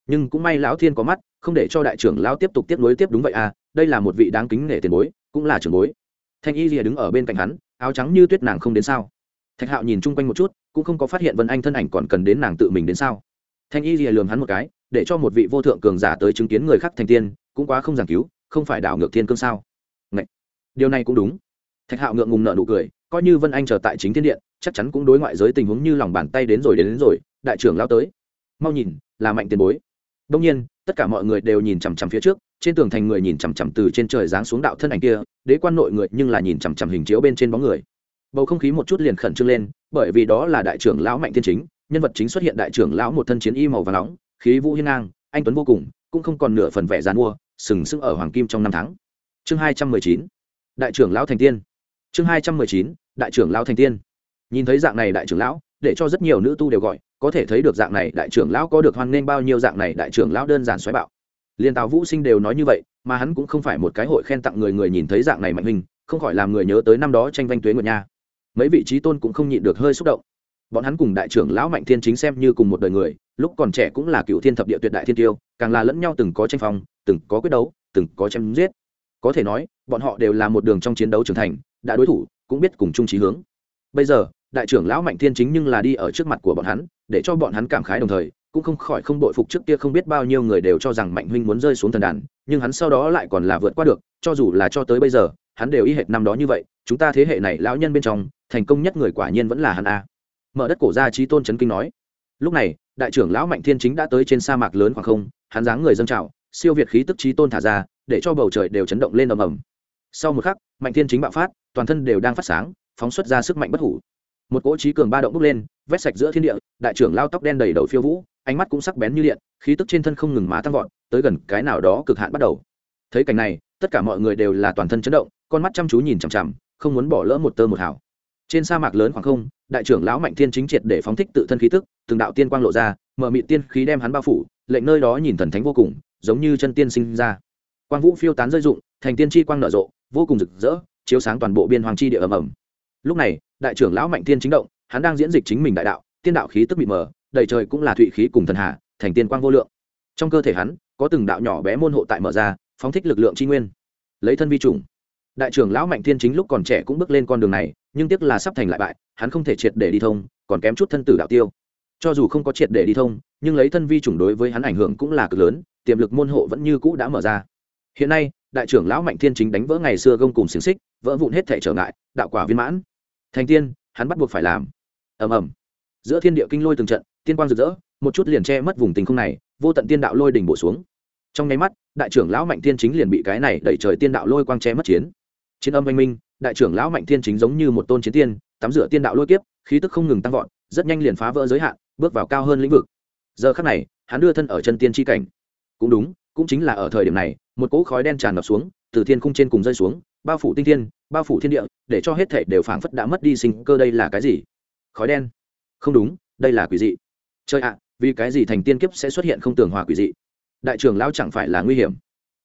Nhưng cũng may lão thiên có mắt, không để cho đại trưởng lão tiếp tục tiếp nối tiếp đúng vậy à đây là một vị đáng kính nể tiền bối, cũng là trưởng bối. Thanh y rìa đứng ở bên cạnh hắn, áo trắng như tuyết nàng không đến sao. Thạch hạo nhìn chung quanh một chút, cũng không có phát hiện vân anh thân ảnh còn cần đến nàng tự mình đến sao. Thanh y rìa lường hắn một cái, để cho một vị vô thượng cường giả tới chứng kiến người khác thành tiên, cũng quá không giảng cứu, không phải đảo ngược thiên cương sao điều này cũng đúng. Thạch hạo ngượng ngùng nợ nụ cười coi như vân anh chờ tại chính thiên điện chắc chắn cũng đối ngoại giới tình huống như lòng bàn tay đến rồi đến, đến rồi đại trưởng lao tới. Mau nhìn là mạnh tiền bối. Đông nhiên tất cả mọi người đều nhìn chằm chằm phía trước trên tường thành người nhìn chằm chằm từ trên trời giáng xuống đạo thân ảnh kia đế quan nội người nhưng là nhìn chằm chằm hình chiếu bên trên bóng người. Bầu không khí một chút liền khẩn trương lên bởi vì đó là đại trưởng lão mạnh thiên chính nhân vật chính xuất hiện đại trưởng lão một thân chiến y màu và nóng khí vũ hiên ngang anh tuấn vô cùng cũng không còn nửa phần vẻ dàn mua sừng sững ở hoàng kim trong năm tháng. Chương hai trăm mười chín đại trưởng lão thành tiên. Chương hai trăm mười chín, đại trưởng lão thành tiên. Nhìn thấy dạng này đại trưởng lão, để cho rất nhiều nữ tu đều gọi, có thể thấy được dạng này đại trưởng lão có được hoan nghênh bao nhiêu dạng này đại trưởng lão đơn giản xoáy bạo. Liên tào vũ sinh đều nói như vậy, mà hắn cũng không phải một cái hội khen tặng người người nhìn thấy dạng này mạnh hình, không khỏi làm người nhớ tới năm đó tranh vanh tuế nguyệt nha. Mấy vị trí tôn cũng không nhịn được hơi xúc động. Bọn hắn cùng đại trưởng lão mạnh thiên chính xem như cùng một đời người, lúc còn trẻ cũng là cựu thiên thập địa tuyệt đại thiên tiêu, càng là lẫn nhau từng có tranh phong, từng có quyết đấu, từng có chém giết. Có thể nói bọn họ đều là một đường trong chiến đấu trưởng thành, đã đối thủ, cũng biết cùng chung trí hướng. Bây giờ, đại trưởng lão mạnh thiên chính nhưng là đi ở trước mặt của bọn hắn, để cho bọn hắn cảm khái đồng thời, cũng không khỏi không đội phục trước kia không biết bao nhiêu người đều cho rằng mạnh huynh muốn rơi xuống thần đàn, nhưng hắn sau đó lại còn là vượt qua được, cho dù là cho tới bây giờ, hắn đều y hệt năm đó như vậy, chúng ta thế hệ này lão nhân bên trong, thành công nhất người quả nhiên vẫn là hắn a. Mở đất cổ ra trí tôn trấn kinh nói. Lúc này, đại trưởng lão mạnh thiên chính đã tới trên sa mạc lớn khoảng không, hắn dáng người dâng trào, siêu việt khí tức trí tôn thả ra, để cho bầu trời đều chấn động lên ầm ầm sau một khắc mạnh thiên chính bạo phát toàn thân đều đang phát sáng phóng xuất ra sức mạnh bất hủ. Một cỗ trí cường ba động bốc lên vét sạch giữa thiên địa đại trưởng lao tóc đen đầy đầu phiêu vũ ánh mắt cũng sắc bén như điện khí tức trên thân không ngừng má tăng vọt tới gần cái nào đó cực hạn bắt đầu. Thấy cảnh này tất cả mọi người đều là toàn thân chấn động con mắt chăm chú nhìn chằm chằm không muốn bỏ lỡ một tơ một hào. Trên sa mạc lớn khoảng không đại trưởng lão mạnh thiên chính triệt để phóng thích tự thân khí tức từng đạo tiên quang lộ ra mở mị tiên khí đem hắn bao phủ lệnh nơi đó nhìn thần thánh vô cùng giống như chân tiên sinh ra. Quang vũ phiêu tán rơi rụng, thành tiên chi quang nở rộ vô cùng rực rỡ, chiếu sáng toàn bộ biên hoàng chi địa ầm ầm. Lúc này, đại trưởng lão mạnh tiên chính động, hắn đang diễn dịch chính mình đại đạo, tiên đạo khí tức bị mờ, đầy trời cũng là thụy khí cùng thần hạ thành tiên quang vô lượng. Trong cơ thể hắn, có từng đạo nhỏ bé môn hộ tại mở ra, phóng thích lực lượng tri nguyên. Lấy thân vi chủng đại trưởng lão mạnh thiên chính lúc còn trẻ cũng bước lên con đường này, nhưng tiếc là sắp thành lại bại, hắn không thể triệt để đi thông, còn kém chút thân tử đạo tiêu. Cho dù không có triệt để đi thông, nhưng lấy thân vi chủng đối với hắn ảnh hưởng cũng là cực lớn, tiềm lực môn hộ vẫn như cũ đã mở ra. Hiện nay đại trưởng lão mạnh thiên chính đánh vỡ ngày xưa gông cùng xiềng xích, vỡ vụn hết thể trở ngại, đạo quả viên mãn. Thành tiên, hắn bắt buộc phải làm. Ầm ầm. Giữa thiên địa kinh lôi từng trận, tiên quang rực rỡ, một chút liền che mất vùng tình không này, vô tận tiên đạo lôi đỉnh bổ xuống. Trong nháy mắt, đại trưởng lão mạnh thiên chính liền bị cái này đẩy trời tiên đạo lôi quang che mất chiến. Chiến âm anh minh, đại trưởng lão mạnh thiên chính giống như một tôn chiến tiên, tắm rửa tiên đạo lôi kiếp, khí tức không ngừng tăng vọt, rất nhanh liền phá vỡ giới hạn, bước vào cao hơn lĩnh vực. Giờ khắc này, hắn đưa thân ở chân tiên tri cảnh. Cũng đúng cũng chính là ở thời điểm này, một cỗ khói đen tràn ngập xuống, từ thiên khung trên cùng rơi xuống, bao phủ tinh thiên, bao phủ thiên địa, để cho hết thể đều phảng phất đã mất đi sinh cơ đây là cái gì? Khói đen. Không đúng, đây là quỷ dị. Chơi ạ, vì cái gì thành tiên kiếp sẽ xuất hiện không tường hòa quỷ dị? Đại trưởng lão chẳng phải là nguy hiểm.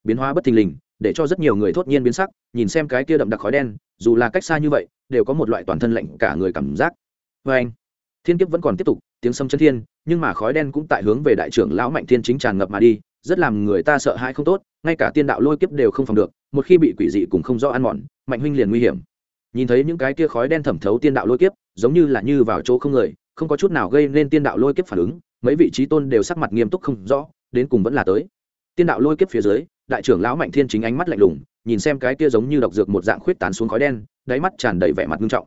Biến hóa bất thình lình, để cho rất nhiều người thốt nhiên biến sắc, nhìn xem cái kia đậm đặc khói đen, dù là cách xa như vậy, đều có một loại toàn thân lạnh cả người cảm giác. Vê anh, thiên kiếp vẫn còn tiếp tục, tiếng sâm chân thiên, nhưng mà khói đen cũng tại hướng về đại trưởng lão mạnh thiên chính tràn ngập mà đi rất làm người ta sợ hãi không tốt, ngay cả tiên đạo lôi kiếp đều không phòng được, một khi bị quỷ dị cũng không rõ ăn mòn, mạnh huynh liền nguy hiểm. Nhìn thấy những cái kia khói đen thẩm thấu tiên đạo lôi kiếp, giống như là như vào chỗ không người, không có chút nào gây nên tiên đạo lôi kiếp phản ứng, mấy vị trí tôn đều sắc mặt nghiêm túc không rõ, đến cùng vẫn là tới. Tiên đạo lôi kiếp phía dưới, đại trưởng lão mạnh thiên chính ánh mắt lạnh lùng, nhìn xem cái kia giống như độc dược một dạng khuyết tán xuống khói đen, đáy mắt tràn đầy vẻ mặt nghiêm trọng.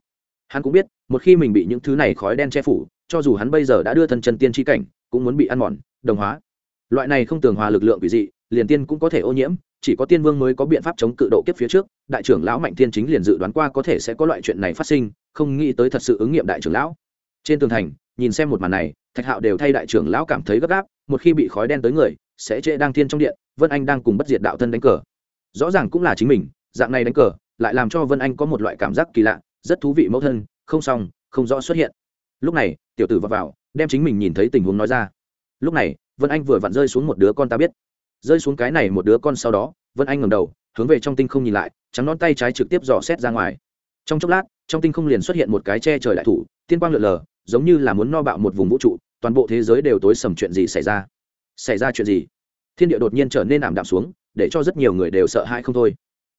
Hắn cũng biết, một khi mình bị những thứ này khói đen che phủ, cho dù hắn bây giờ đã đưa thân chân tiên tri cảnh, cũng muốn bị ăn mòn, đồng hóa loại này không tường hòa lực lượng quỷ dị liền tiên cũng có thể ô nhiễm chỉ có tiên vương mới có biện pháp chống cự độ kiếp phía trước đại trưởng lão mạnh thiên chính liền dự đoán qua có thể sẽ có loại chuyện này phát sinh không nghĩ tới thật sự ứng nghiệm đại trưởng lão. Trên tường thành nhìn xem một màn này thạch hạo đều thay đại trưởng lão cảm thấy gấp gáp một khi bị khói đen tới người sẽ trễ đang thiên trong điện vân anh đang cùng bất diệt đạo thân đánh cờ. Rõ ràng cũng là chính mình dạng này đánh cờ lại làm cho vân anh có một loại cảm giác kỳ lạ rất thú vị mẫu thân không xong không rõ xuất hiện. Lúc này tiểu tử vào, vào đem chính mình nhìn thấy tình huống nói ra. Lúc này vân anh vừa vặn rơi xuống một đứa con ta biết rơi xuống cái này một đứa con sau đó vân anh ngầm đầu hướng về trong tinh không nhìn lại trắng non tay trái trực tiếp dò xét ra ngoài trong chốc lát trong tinh không liền xuất hiện một cái che trời đại thủ tiên quang lượn lờ giống như là muốn no bạo một vùng vũ trụ toàn bộ thế giới đều tối sầm chuyện gì xảy ra xảy ra chuyện gì thiên địa đột nhiên trở nên ảm đạm xuống để cho rất nhiều người đều sợ hãi không thôi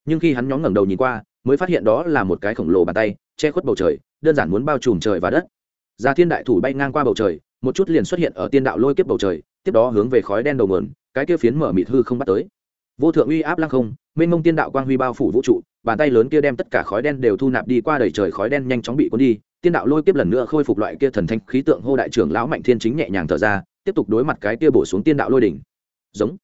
nhưng khi hắn nhóm ngẩng đầu nhìn qua mới phát hiện đó là một cái khổng lồ bàn tay che khuất bầu trời đơn giản muốn bao trùm trời và đất ra thiên đại thủ bay ngang qua bầu trời một chút liền xuất hiện ở tiên đạo lôi kiếp bầu trời tiếp đó hướng về khói đen đầu nguồn, cái kia phiến mở mịt hư không bắt tới. Vô thượng uy áp lăng không, mênh mông tiên đạo quang huy bao phủ vũ trụ, bàn tay lớn kia đem tất cả khói đen đều thu nạp đi qua đầy trời khói đen nhanh chóng bị cuốn đi, tiên đạo lôi kiếp lần nữa khôi phục loại kia thần thanh khí tượng hô đại trưởng lão mạnh thiên chính nhẹ nhàng thở ra, tiếp tục đối mặt cái kia bổ xuống tiên đạo lôi đỉnh. Giống.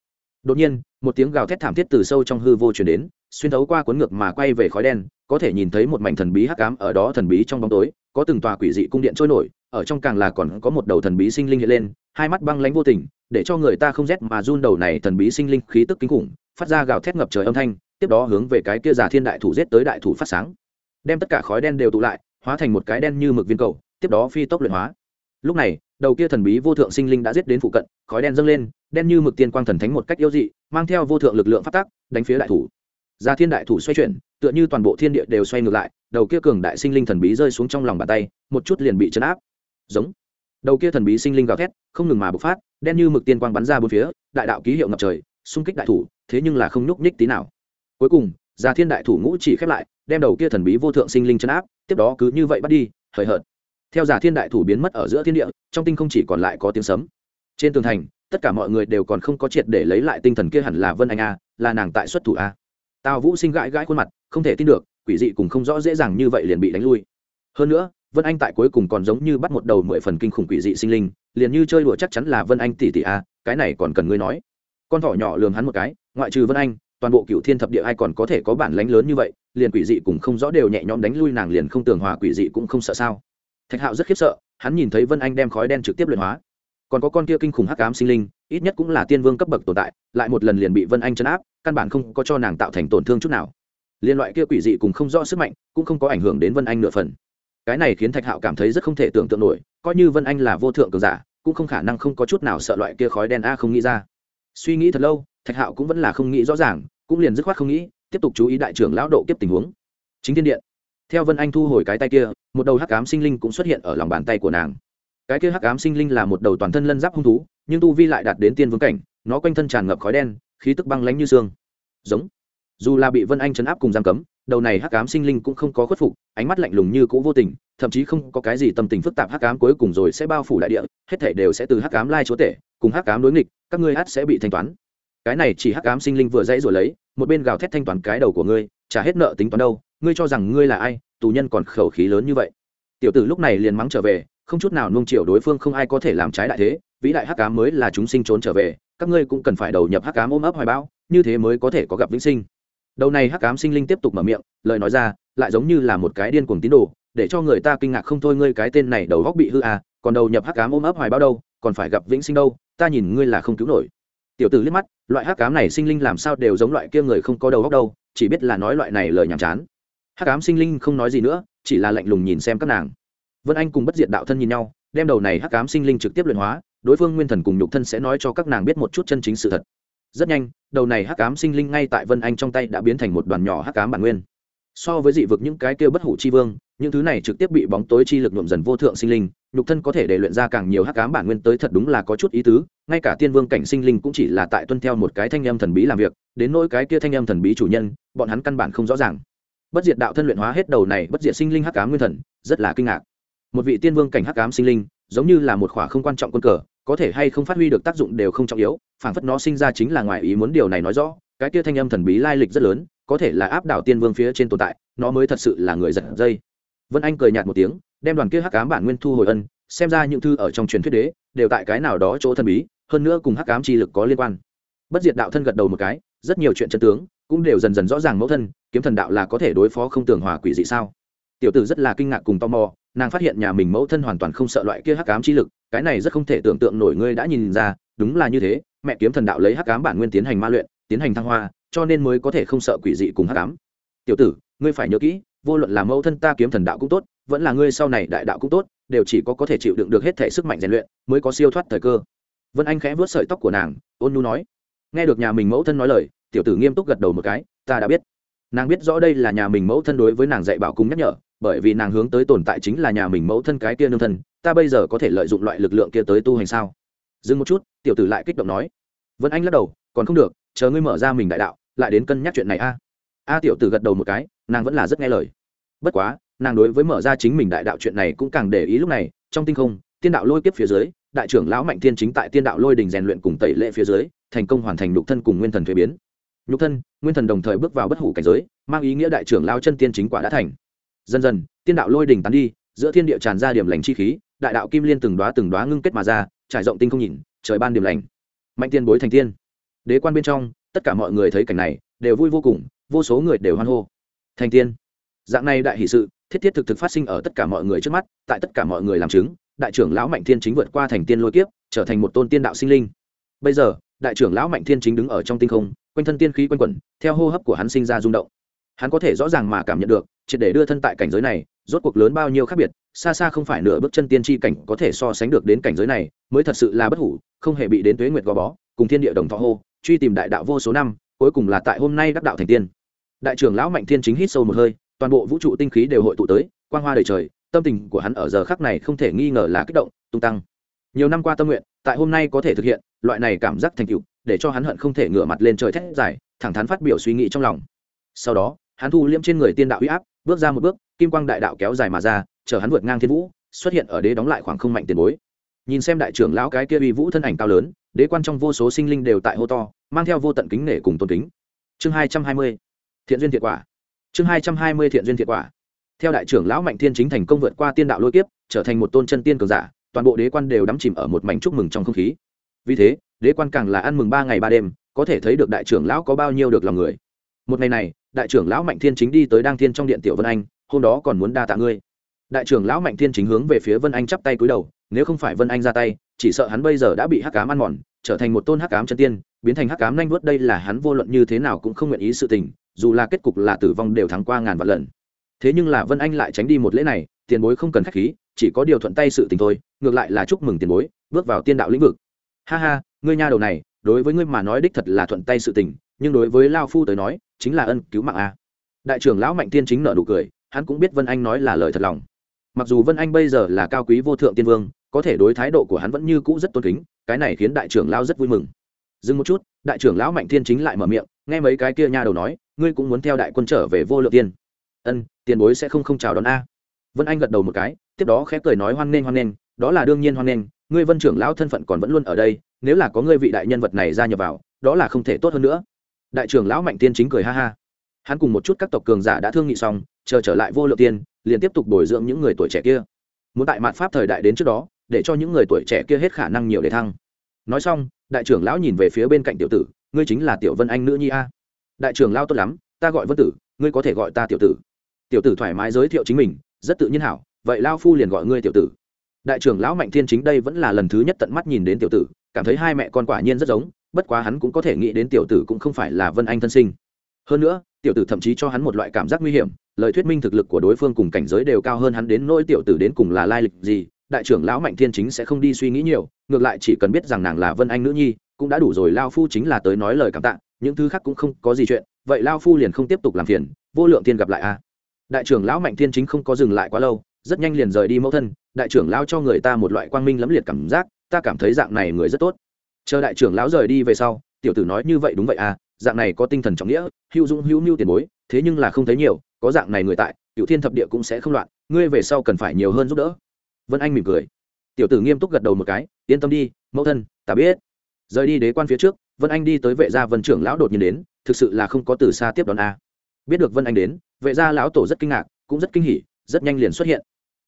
Đột nhiên, một tiếng gào thét thảm thiết từ sâu trong hư vô truyền đến, xuyên thấu qua cuốn ngược mà quay về khói đen, có thể nhìn thấy một mảnh thần bí hắc ám ở đó thần bí trong bóng tối, có từng tòa quỷ dị cung điện trôi nổi, ở trong càng là còn có một đầu thần bí sinh linh hiện lên hai mắt băng lánh vô tình, để cho người ta không rét mà run đầu này thần bí sinh linh khí tức kinh khủng, phát ra gào thét ngập trời âm thanh, tiếp đó hướng về cái kia giả thiên đại thủ giết tới đại thủ phát sáng. Đem tất cả khói đen đều tụ lại, hóa thành một cái đen như mực viên cầu, tiếp đó phi tốc luyện hóa. Lúc này, đầu kia thần bí vô thượng sinh linh đã giết đến phụ cận, khói đen dâng lên, đen như mực tiên quang thần thánh một cách yếu dị, mang theo vô thượng lực lượng phát tác đánh phía đại thủ. Gia thiên đại thủ xoay chuyển, tựa như toàn bộ thiên địa đều xoay ngược lại, đầu kia cường đại sinh linh thần bí rơi xuống trong lòng bàn tay, một chút liền bị chấn áp. Giống đầu kia thần bí sinh linh gào thét, không ngừng mà bộc phát, đen như mực tiên quang bắn ra bốn phía, đại đạo ký hiệu ngập trời, xung kích đại thủ, thế nhưng là không nhúc nhích tí nào. Cuối cùng, già thiên đại thủ ngũ chỉ khép lại, đem đầu kia thần bí vô thượng sinh linh chấn áp, tiếp đó cứ như vậy bắt đi, hời hợt. Theo giả thiên đại thủ biến mất ở giữa thiên địa, trong tinh không chỉ còn lại có tiếng sấm. Trên tường thành, tất cả mọi người đều còn không có triệt để lấy lại tinh thần kia hẳn là vân anh a, là nàng tại xuất thủ a. Tào vũ sinh gãi gãi khuôn mặt, không thể tin được, quỷ dị cùng không rõ dễ dàng như vậy liền bị đánh lui. Hơn nữa vân anh tại cuối cùng còn giống như bắt một đầu mười phần kinh khủng quỷ dị sinh linh, liền như chơi đùa chắc chắn là vân anh tỷ tỷ a, cái này còn cần ngươi nói. Con thỏ nhỏ lường hắn một cái, ngoại trừ vân anh, toàn bộ cựu thiên thập địa ai còn có thể có bản lánh lớn như vậy, liền quỷ dị cũng không rõ đều nhẹ nhõm đánh lui nàng liền không tường hòa quỷ dị cũng không sợ sao. Thạch hạo rất khiếp sợ, hắn nhìn thấy vân anh đem khói đen trực tiếp luyện hóa. Còn có con kia kinh khủng hắc ám sinh linh, ít nhất cũng là tiên vương cấp bậc tồn tại, lại một lần liền bị vân anh chấn áp, căn bản không có cho nàng tạo thành tổn thương chút nào. Liên loại kia quỷ dị cùng không rõ sức mạnh, cũng không có ảnh hưởng đến vân anh nửa phần cái này khiến thạch hạo cảm thấy rất không thể tưởng tượng nổi, coi như vân anh là vô thượng cường giả, cũng không khả năng không có chút nào sợ loại kia khói đen a không nghĩ ra. Suy nghĩ thật lâu, thạch hạo cũng vẫn là không nghĩ rõ ràng, cũng liền dứt khoát không nghĩ, tiếp tục chú ý đại trưởng lão độ kiếp tình huống. Chính thiên điện. Theo vân anh thu hồi cái tay kia, một đầu hắc ám sinh linh cũng xuất hiện ở lòng bàn tay của nàng. Cái kia hắc ám sinh linh là một đầu toàn thân lân giáp hung thú, nhưng tu vi lại đạt đến tiên vương cảnh, nó quanh thân tràn ngập khói đen, khí tức băng lánh như xương. Giống. Dù là bị vân anh chấn áp cùng giam cấm đầu này hắc ám sinh linh cũng không có khuất phục, ánh mắt lạnh lùng như cũ vô tình, thậm chí không có cái gì tâm tình phức tạp hắc ám cuối cùng rồi sẽ bao phủ đại địa, hết thể đều sẽ từ hắc ám lai chúa tể, cùng hắc ám đối nghịch, các ngươi hát sẽ bị thanh toán. Cái này chỉ hắc ám sinh linh vừa dãy rồi lấy, một bên gào thét thanh toán cái đầu của ngươi trả hết nợ tính toán đâu, ngươi cho rằng ngươi là ai, tù nhân còn khẩu khí lớn như vậy. Tiểu tử lúc này liền mắng trở về, không chút nào nung chiều đối phương không ai có thể làm trái đại thế, vĩ đại hắc ám mới là chúng sinh trốn trở về, các ngươi cũng cần phải đầu nhập hắc ám ôm ấp hoài bão, như thế mới có thể có gặp vĩnh sinh đầu này hắc cám sinh linh tiếp tục mở miệng, lời nói ra, lại giống như là một cái điên cuồng tín đồ, để cho người ta kinh ngạc không thôi, ngươi cái tên này đầu góc bị hư à còn đầu nhập hắc cám ôm ấp hoài bao đâu, còn phải gặp vĩnh sinh đâu, ta nhìn ngươi là không cứu nổi. Tiểu tử liếc mắt, loại hắc cám này sinh linh làm sao đều giống loại kia người không có đầu góc đâu, chỉ biết là nói loại này lời nhàm chán. Hắc cám sinh linh không nói gì nữa, chỉ là lạnh lùng nhìn xem các nàng. Vân anh cùng bất diệt đạo thân nhìn nhau, đem đầu này hắc cám sinh linh trực tiếp luyện hóa, đối phương nguyên thần cùng nhục thân sẽ nói cho các nàng biết một chút chân chính sự thật rất nhanh, đầu này hắc ám sinh linh ngay tại vân anh trong tay đã biến thành một đoàn nhỏ hắc ám bản nguyên. So với dị vực những cái kia bất hủ chi vương, những thứ này trực tiếp bị bóng tối chi lực nhuộm dần vô thượng sinh linh, nhục thân có thể để luyện ra càng nhiều hắc ám bản nguyên tới thật đúng là có chút ý tứ, ngay cả tiên vương cảnh sinh linh cũng chỉ là tại tuân theo một cái thanh âm thần bí làm việc, đến nỗi cái kia thanh âm thần bí chủ nhân, bọn hắn căn bản không rõ ràng. Bất diệt đạo thân luyện hóa hết đầu này bất diệt sinh linh hắc ám nguyên thần, rất là kinh ngạc. Một vị tiên vương cảnh hắc ám sinh linh, giống như là một khỏa không quan trọng quân cờ có thể hay không phát huy được tác dụng đều không trọng yếu, phảng phất nó sinh ra chính là ngoài ý muốn điều này nói rõ, cái kia thanh âm thần bí lai lịch rất lớn, có thể là áp đảo tiên vương phía trên tồn tại, nó mới thật sự là người giật dây. Vân anh cười nhạt một tiếng, đem đoàn kia hắc ám bản nguyên thu hồi ân, xem ra những thư ở trong truyền thuyết đế, đều tại cái nào đó chỗ thần bí, hơn nữa cùng hắc ám chi lực có liên quan. Bất diệt đạo thân gật đầu một cái, rất nhiều chuyện chân tướng, cũng đều dần dần rõ ràng mẫu thân, kiếm thần đạo là có thể đối phó không tưởng hòa quỷ dị sao? Tiểu tử rất là kinh ngạc cùng tò mò, nàng phát hiện nhà mình mẫu thân hoàn toàn không sợ loại kia hắc ám chi lực, cái này rất không thể tưởng tượng nổi ngươi đã nhìn ra, đúng là như thế, mẹ kiếm thần đạo lấy hắc ám bản nguyên tiến hành ma luyện, tiến hành thăng hoa, cho nên mới có thể không sợ quỷ dị cùng hắc ám. Tiểu tử, ngươi phải nhớ kỹ, vô luận là mẫu thân ta kiếm thần đạo cũng tốt, vẫn là ngươi sau này đại đạo cũng tốt, đều chỉ có có thể chịu đựng được hết thể sức mạnh rèn luyện, mới có siêu thoát thời cơ. Vân anh khẽ vuốt sợi tóc của nàng, ôn nhu nói. Nghe được nhà mình mẫu thân nói lời, tiểu tử nghiêm túc gật đầu một cái, ta đã biết. Nàng biết rõ đây là nhà mình mẫu thân đối với nàng dạy bảo cùng nhắc nhở bởi vì nàng hướng tới tồn tại chính là nhà mình mẫu thân cái kia nương thân, ta bây giờ có thể lợi dụng loại lực lượng kia tới tu hành sao? Dừng một chút, tiểu tử lại kích động nói. Vân anh lắc đầu, còn không được, chờ ngươi mở ra mình đại đạo, lại đến cân nhắc chuyện này a. A tiểu tử gật đầu một cái, nàng vẫn là rất nghe lời. Bất quá, nàng đối với mở ra chính mình đại đạo chuyện này cũng càng để ý lúc này, trong tinh không, tiên đạo lôi kiếp phía dưới, đại trưởng lão mạnh thiên chính tại tiên đạo lôi đình rèn luyện cùng tẩy lệ phía dưới, thành công hoàn thành nhục thân cùng nguyên thần thuế biến. Nhục thân, nguyên thần đồng thời bước vào bất hủ cảnh giới, mang ý nghĩa đại trưởng lao chân tiên chính quả đã thành dần dần, tiên đạo lôi đỉnh tán đi, giữa thiên địa tràn ra điểm lành chi khí, đại đạo kim liên từng đoá từng đoá ngưng kết mà ra, trải rộng tinh không nhìn, trời ban điểm lành. Mạnh tiên bối thành tiên. Đế quan bên trong, tất cả mọi người thấy cảnh này, đều vui vô cùng, vô số người đều hoan hô. Thành tiên. Dạng này đại hỷ sự, thiết thiết thực thực phát sinh ở tất cả mọi người trước mắt, tại tất cả mọi người làm chứng, đại trưởng lão mạnh thiên chính vượt qua thành tiên lôi kiếp, trở thành một tôn tiên đạo sinh linh. Bây giờ, đại trưởng lão mạnh thiên chính đứng ở trong tinh không, quanh thân tiên khí quanh quẩn, theo hô hấp của hắn sinh ra rung động. Hắn có thể rõ ràng mà cảm nhận được triệt để đưa thân tại cảnh giới này, rốt cuộc lớn bao nhiêu khác biệt, xa xa không phải nửa bước chân tiên tri cảnh có thể so sánh được đến cảnh giới này, mới thật sự là bất hủ, không hề bị đến tuế nguyệt gò bó, cùng thiên địa đồng thọ hô, truy tìm đại đạo vô số năm, cuối cùng là tại hôm nay đắc đạo thành tiên. Đại trưởng lão mạnh thiên chính hít sâu một hơi, toàn bộ vũ trụ tinh khí đều hội tụ tới, quang hoa đầy trời, tâm tình của hắn ở giờ khắc này không thể nghi ngờ là kích động, tung tăng. Nhiều năm qua tâm nguyện, tại hôm nay có thể thực hiện, loại này cảm giác thành tựu, để cho hắn hận không thể ngửa mặt lên trời thét dài, thẳng thắn phát biểu suy nghĩ trong lòng. Sau đó hắn thu liễm trên người tiên đạo huy áp, bước ra một bước, kim quang đại đạo kéo dài mà ra chờ hắn vượt ngang thiên vũ, xuất hiện ở đế đóng lại khoảng không mạnh tiền bối. Nhìn xem đại trưởng lão cái kia uy vũ thân ảnh cao lớn, đế quan trong vô số sinh linh đều tại hô to, mang theo vô tận kính nể cùng tôn kính. Chương hai trăm hai mươi, thiện duyên thiện quả. Chương hai trăm hai mươi, thiện duyên thiện quả. Theo đại trưởng lão mạnh thiên chính thành công vượt qua tiên đạo lôi kiếp, trở thành một tôn chân tiên cường giả, toàn bộ đế quan đều đắm chìm ở một mảnh chúc mừng trong không khí. Vì thế, đế quan càng là ăn mừng ba ngày ba đêm, có thể thấy được đại trưởng lão có bao nhiêu được lòng người. Một ngày này đại trưởng lão mạnh thiên chính đi tới đang thiên trong điện tiểu vân anh, hôm đó còn muốn đa tạ ngươi. Đại trưởng lão mạnh thiên chính hướng về phía vân anh chắp tay cúi đầu, nếu không phải vân anh ra tay, chỉ sợ hắn bây giờ đã bị hắc cám ăn mòn, trở thành một tôn hắc cám chân tiên, biến thành hắc cám nhanh vuốt, đây là hắn vô luận như thế nào cũng không nguyện ý sự tình, dù là kết cục là tử vong đều thắng qua ngàn vạn lần. Thế nhưng là vân anh lại tránh đi một lễ này, tiền bối không cần khách khí, chỉ có điều thuận tay sự tình thôi, ngược lại là chúc mừng tiền bối, bước vào tiên đạo lĩnh vực. Ha ha, ngươi nha đầu này, đối với ngươi mà nói đích thật là thuận tay sự tình nhưng đối với lao phu tới nói, chính là ân cứu mạng a. Đại trưởng lão mạnh tiên chính nợ nụ cười, hắn cũng biết vân anh nói là lời thật lòng. Mặc dù vân anh bây giờ là cao quý vô thượng tiên vương, có thể đối thái độ của hắn vẫn như cũ rất tôn kính, cái này khiến đại trưởng lão rất vui mừng. Dừng một chút, đại trưởng lão mạnh Thiên chính lại mở miệng, nghe mấy cái kia nha đầu nói, ngươi cũng muốn theo đại quân trở về vô lượng tiên. Ân, tiền bối sẽ không không chào đón a. Vân anh gật đầu một cái, tiếp đó khẽ cười nói hoan nghênh hoan nghênh, đó là đương nhiên hoan nghênh, ngươi vân trưởng lão thân phận còn vẫn luôn ở đây, nếu là có ngươi vị đại nhân vật này gia nhập vào, đó là không thể tốt hơn nữa đại trưởng lão mạnh tiên chính cười ha ha. Hắn cùng một chút các tộc cường giả đã thương nghị xong, chờ trở lại vô lượng tiên, liền tiếp tục bồi dưỡng những người tuổi trẻ kia. Muốn tại mạn pháp thời đại đến trước đó, để cho những người tuổi trẻ kia hết khả năng nhiều để thăng. Nói xong, đại trưởng lão nhìn về phía bên cạnh tiểu tử, ngươi chính là tiểu vân anh nữ nhi a? Đại trưởng lão tốt lắm, ta gọi vân tử, ngươi có thể gọi ta tiểu tử. Tiểu tử thoải mái giới thiệu chính mình, rất tự nhiên hảo, vậy lao phu liền gọi ngươi tiểu tử. Đại trưởng lão mạnh thiên chính đây vẫn là lần thứ nhất tận mắt nhìn đến tiểu tử, cảm thấy hai mẹ con quả nhiên rất giống bất quá hắn cũng có thể nghĩ đến tiểu tử cũng không phải là vân anh thân sinh. Hơn nữa, tiểu tử thậm chí cho hắn một loại cảm giác nguy hiểm, lời thuyết minh thực lực của đối phương cùng cảnh giới đều cao hơn hắn đến nỗi tiểu tử đến cùng là lai lịch gì, đại trưởng lão mạnh thiên chính sẽ không đi suy nghĩ nhiều, ngược lại chỉ cần biết rằng nàng là vân anh nữ nhi, cũng đã đủ rồi lao phu chính là tới nói lời cảm tạ, những thứ khác cũng không có gì chuyện, vậy lao phu liền không tiếp tục làm phiền, vô lượng thiên gặp lại a. À. Đại trưởng lão mạnh thiên chính không có dừng lại quá lâu, rất nhanh liền rời đi mẫu thân, đại trưởng lão cho người ta một loại quang minh lẫm liệt cảm giác, ta cảm thấy dạng này người rất tốt chờ đại trưởng lão rời đi về sau, tiểu tử nói như vậy đúng vậy à dạng này có tinh thần trọng nghĩa, hữu dũng hữu mưu tiền bối, thế nhưng là không thấy nhiều, có dạng này người tại cựu thiên thập địa cũng sẽ không loạn, ngươi về sau cần phải nhiều hơn giúp đỡ. Vân anh mỉm cười. Tiểu tử nghiêm túc gật đầu một cái, yên tâm đi, mẫu thân, ta biết. Rời đi đế quan phía trước, vân anh đi tới vệ gia vân trưởng lão đột nhiên đến, thực sự là không có từ xa tiếp đón a. Biết được vân anh đến, vệ gia lão tổ rất kinh ngạc, cũng rất kinh hỉ, rất nhanh liền xuất hiện.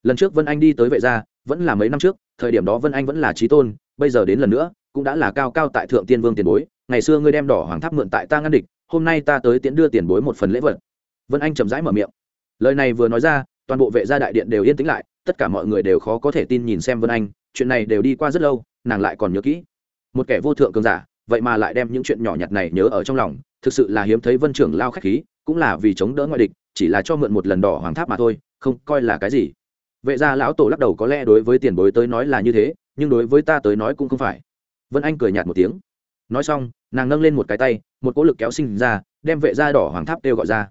Lần trước vân anh đi tới vệ gia, vẫn là mấy năm trước, thời điểm đó vân anh vẫn là trí tôn, bây giờ đến lần nữa cũng đã là cao cao tại thượng tiên vương tiền bối, ngày xưa ngươi đem đỏ hoàng tháp mượn tại ta ngăn địch, hôm nay ta tới tiễn đưa tiền bối một phần lễ vật. Vân anh chậm rãi mở miệng. Lời này vừa nói ra, toàn bộ vệ gia đại điện đều yên tĩnh lại, tất cả mọi người đều khó có thể tin nhìn xem vân anh, chuyện này đều đi qua rất lâu, nàng lại còn nhớ kỹ. Một kẻ vô thượng cường giả, vậy mà lại đem những chuyện nhỏ nhặt này nhớ ở trong lòng, thực sự là hiếm thấy vân trưởng lao khách khí, cũng là vì chống đỡ ngoại địch, chỉ là cho mượn một lần đỏ hoàng tháp mà thôi, không coi là cái gì. Vệ gia lão tổ lắc đầu có lẽ đối với tiền bối tới nói là như thế, nhưng đối với ta tới nói cũng không phải vân anh cười nhạt một tiếng. Nói xong, nàng nâng lên một cái tay, một cỗ lực kéo sinh ra, đem vệ gia đỏ hoàng tháp đều gọi ra.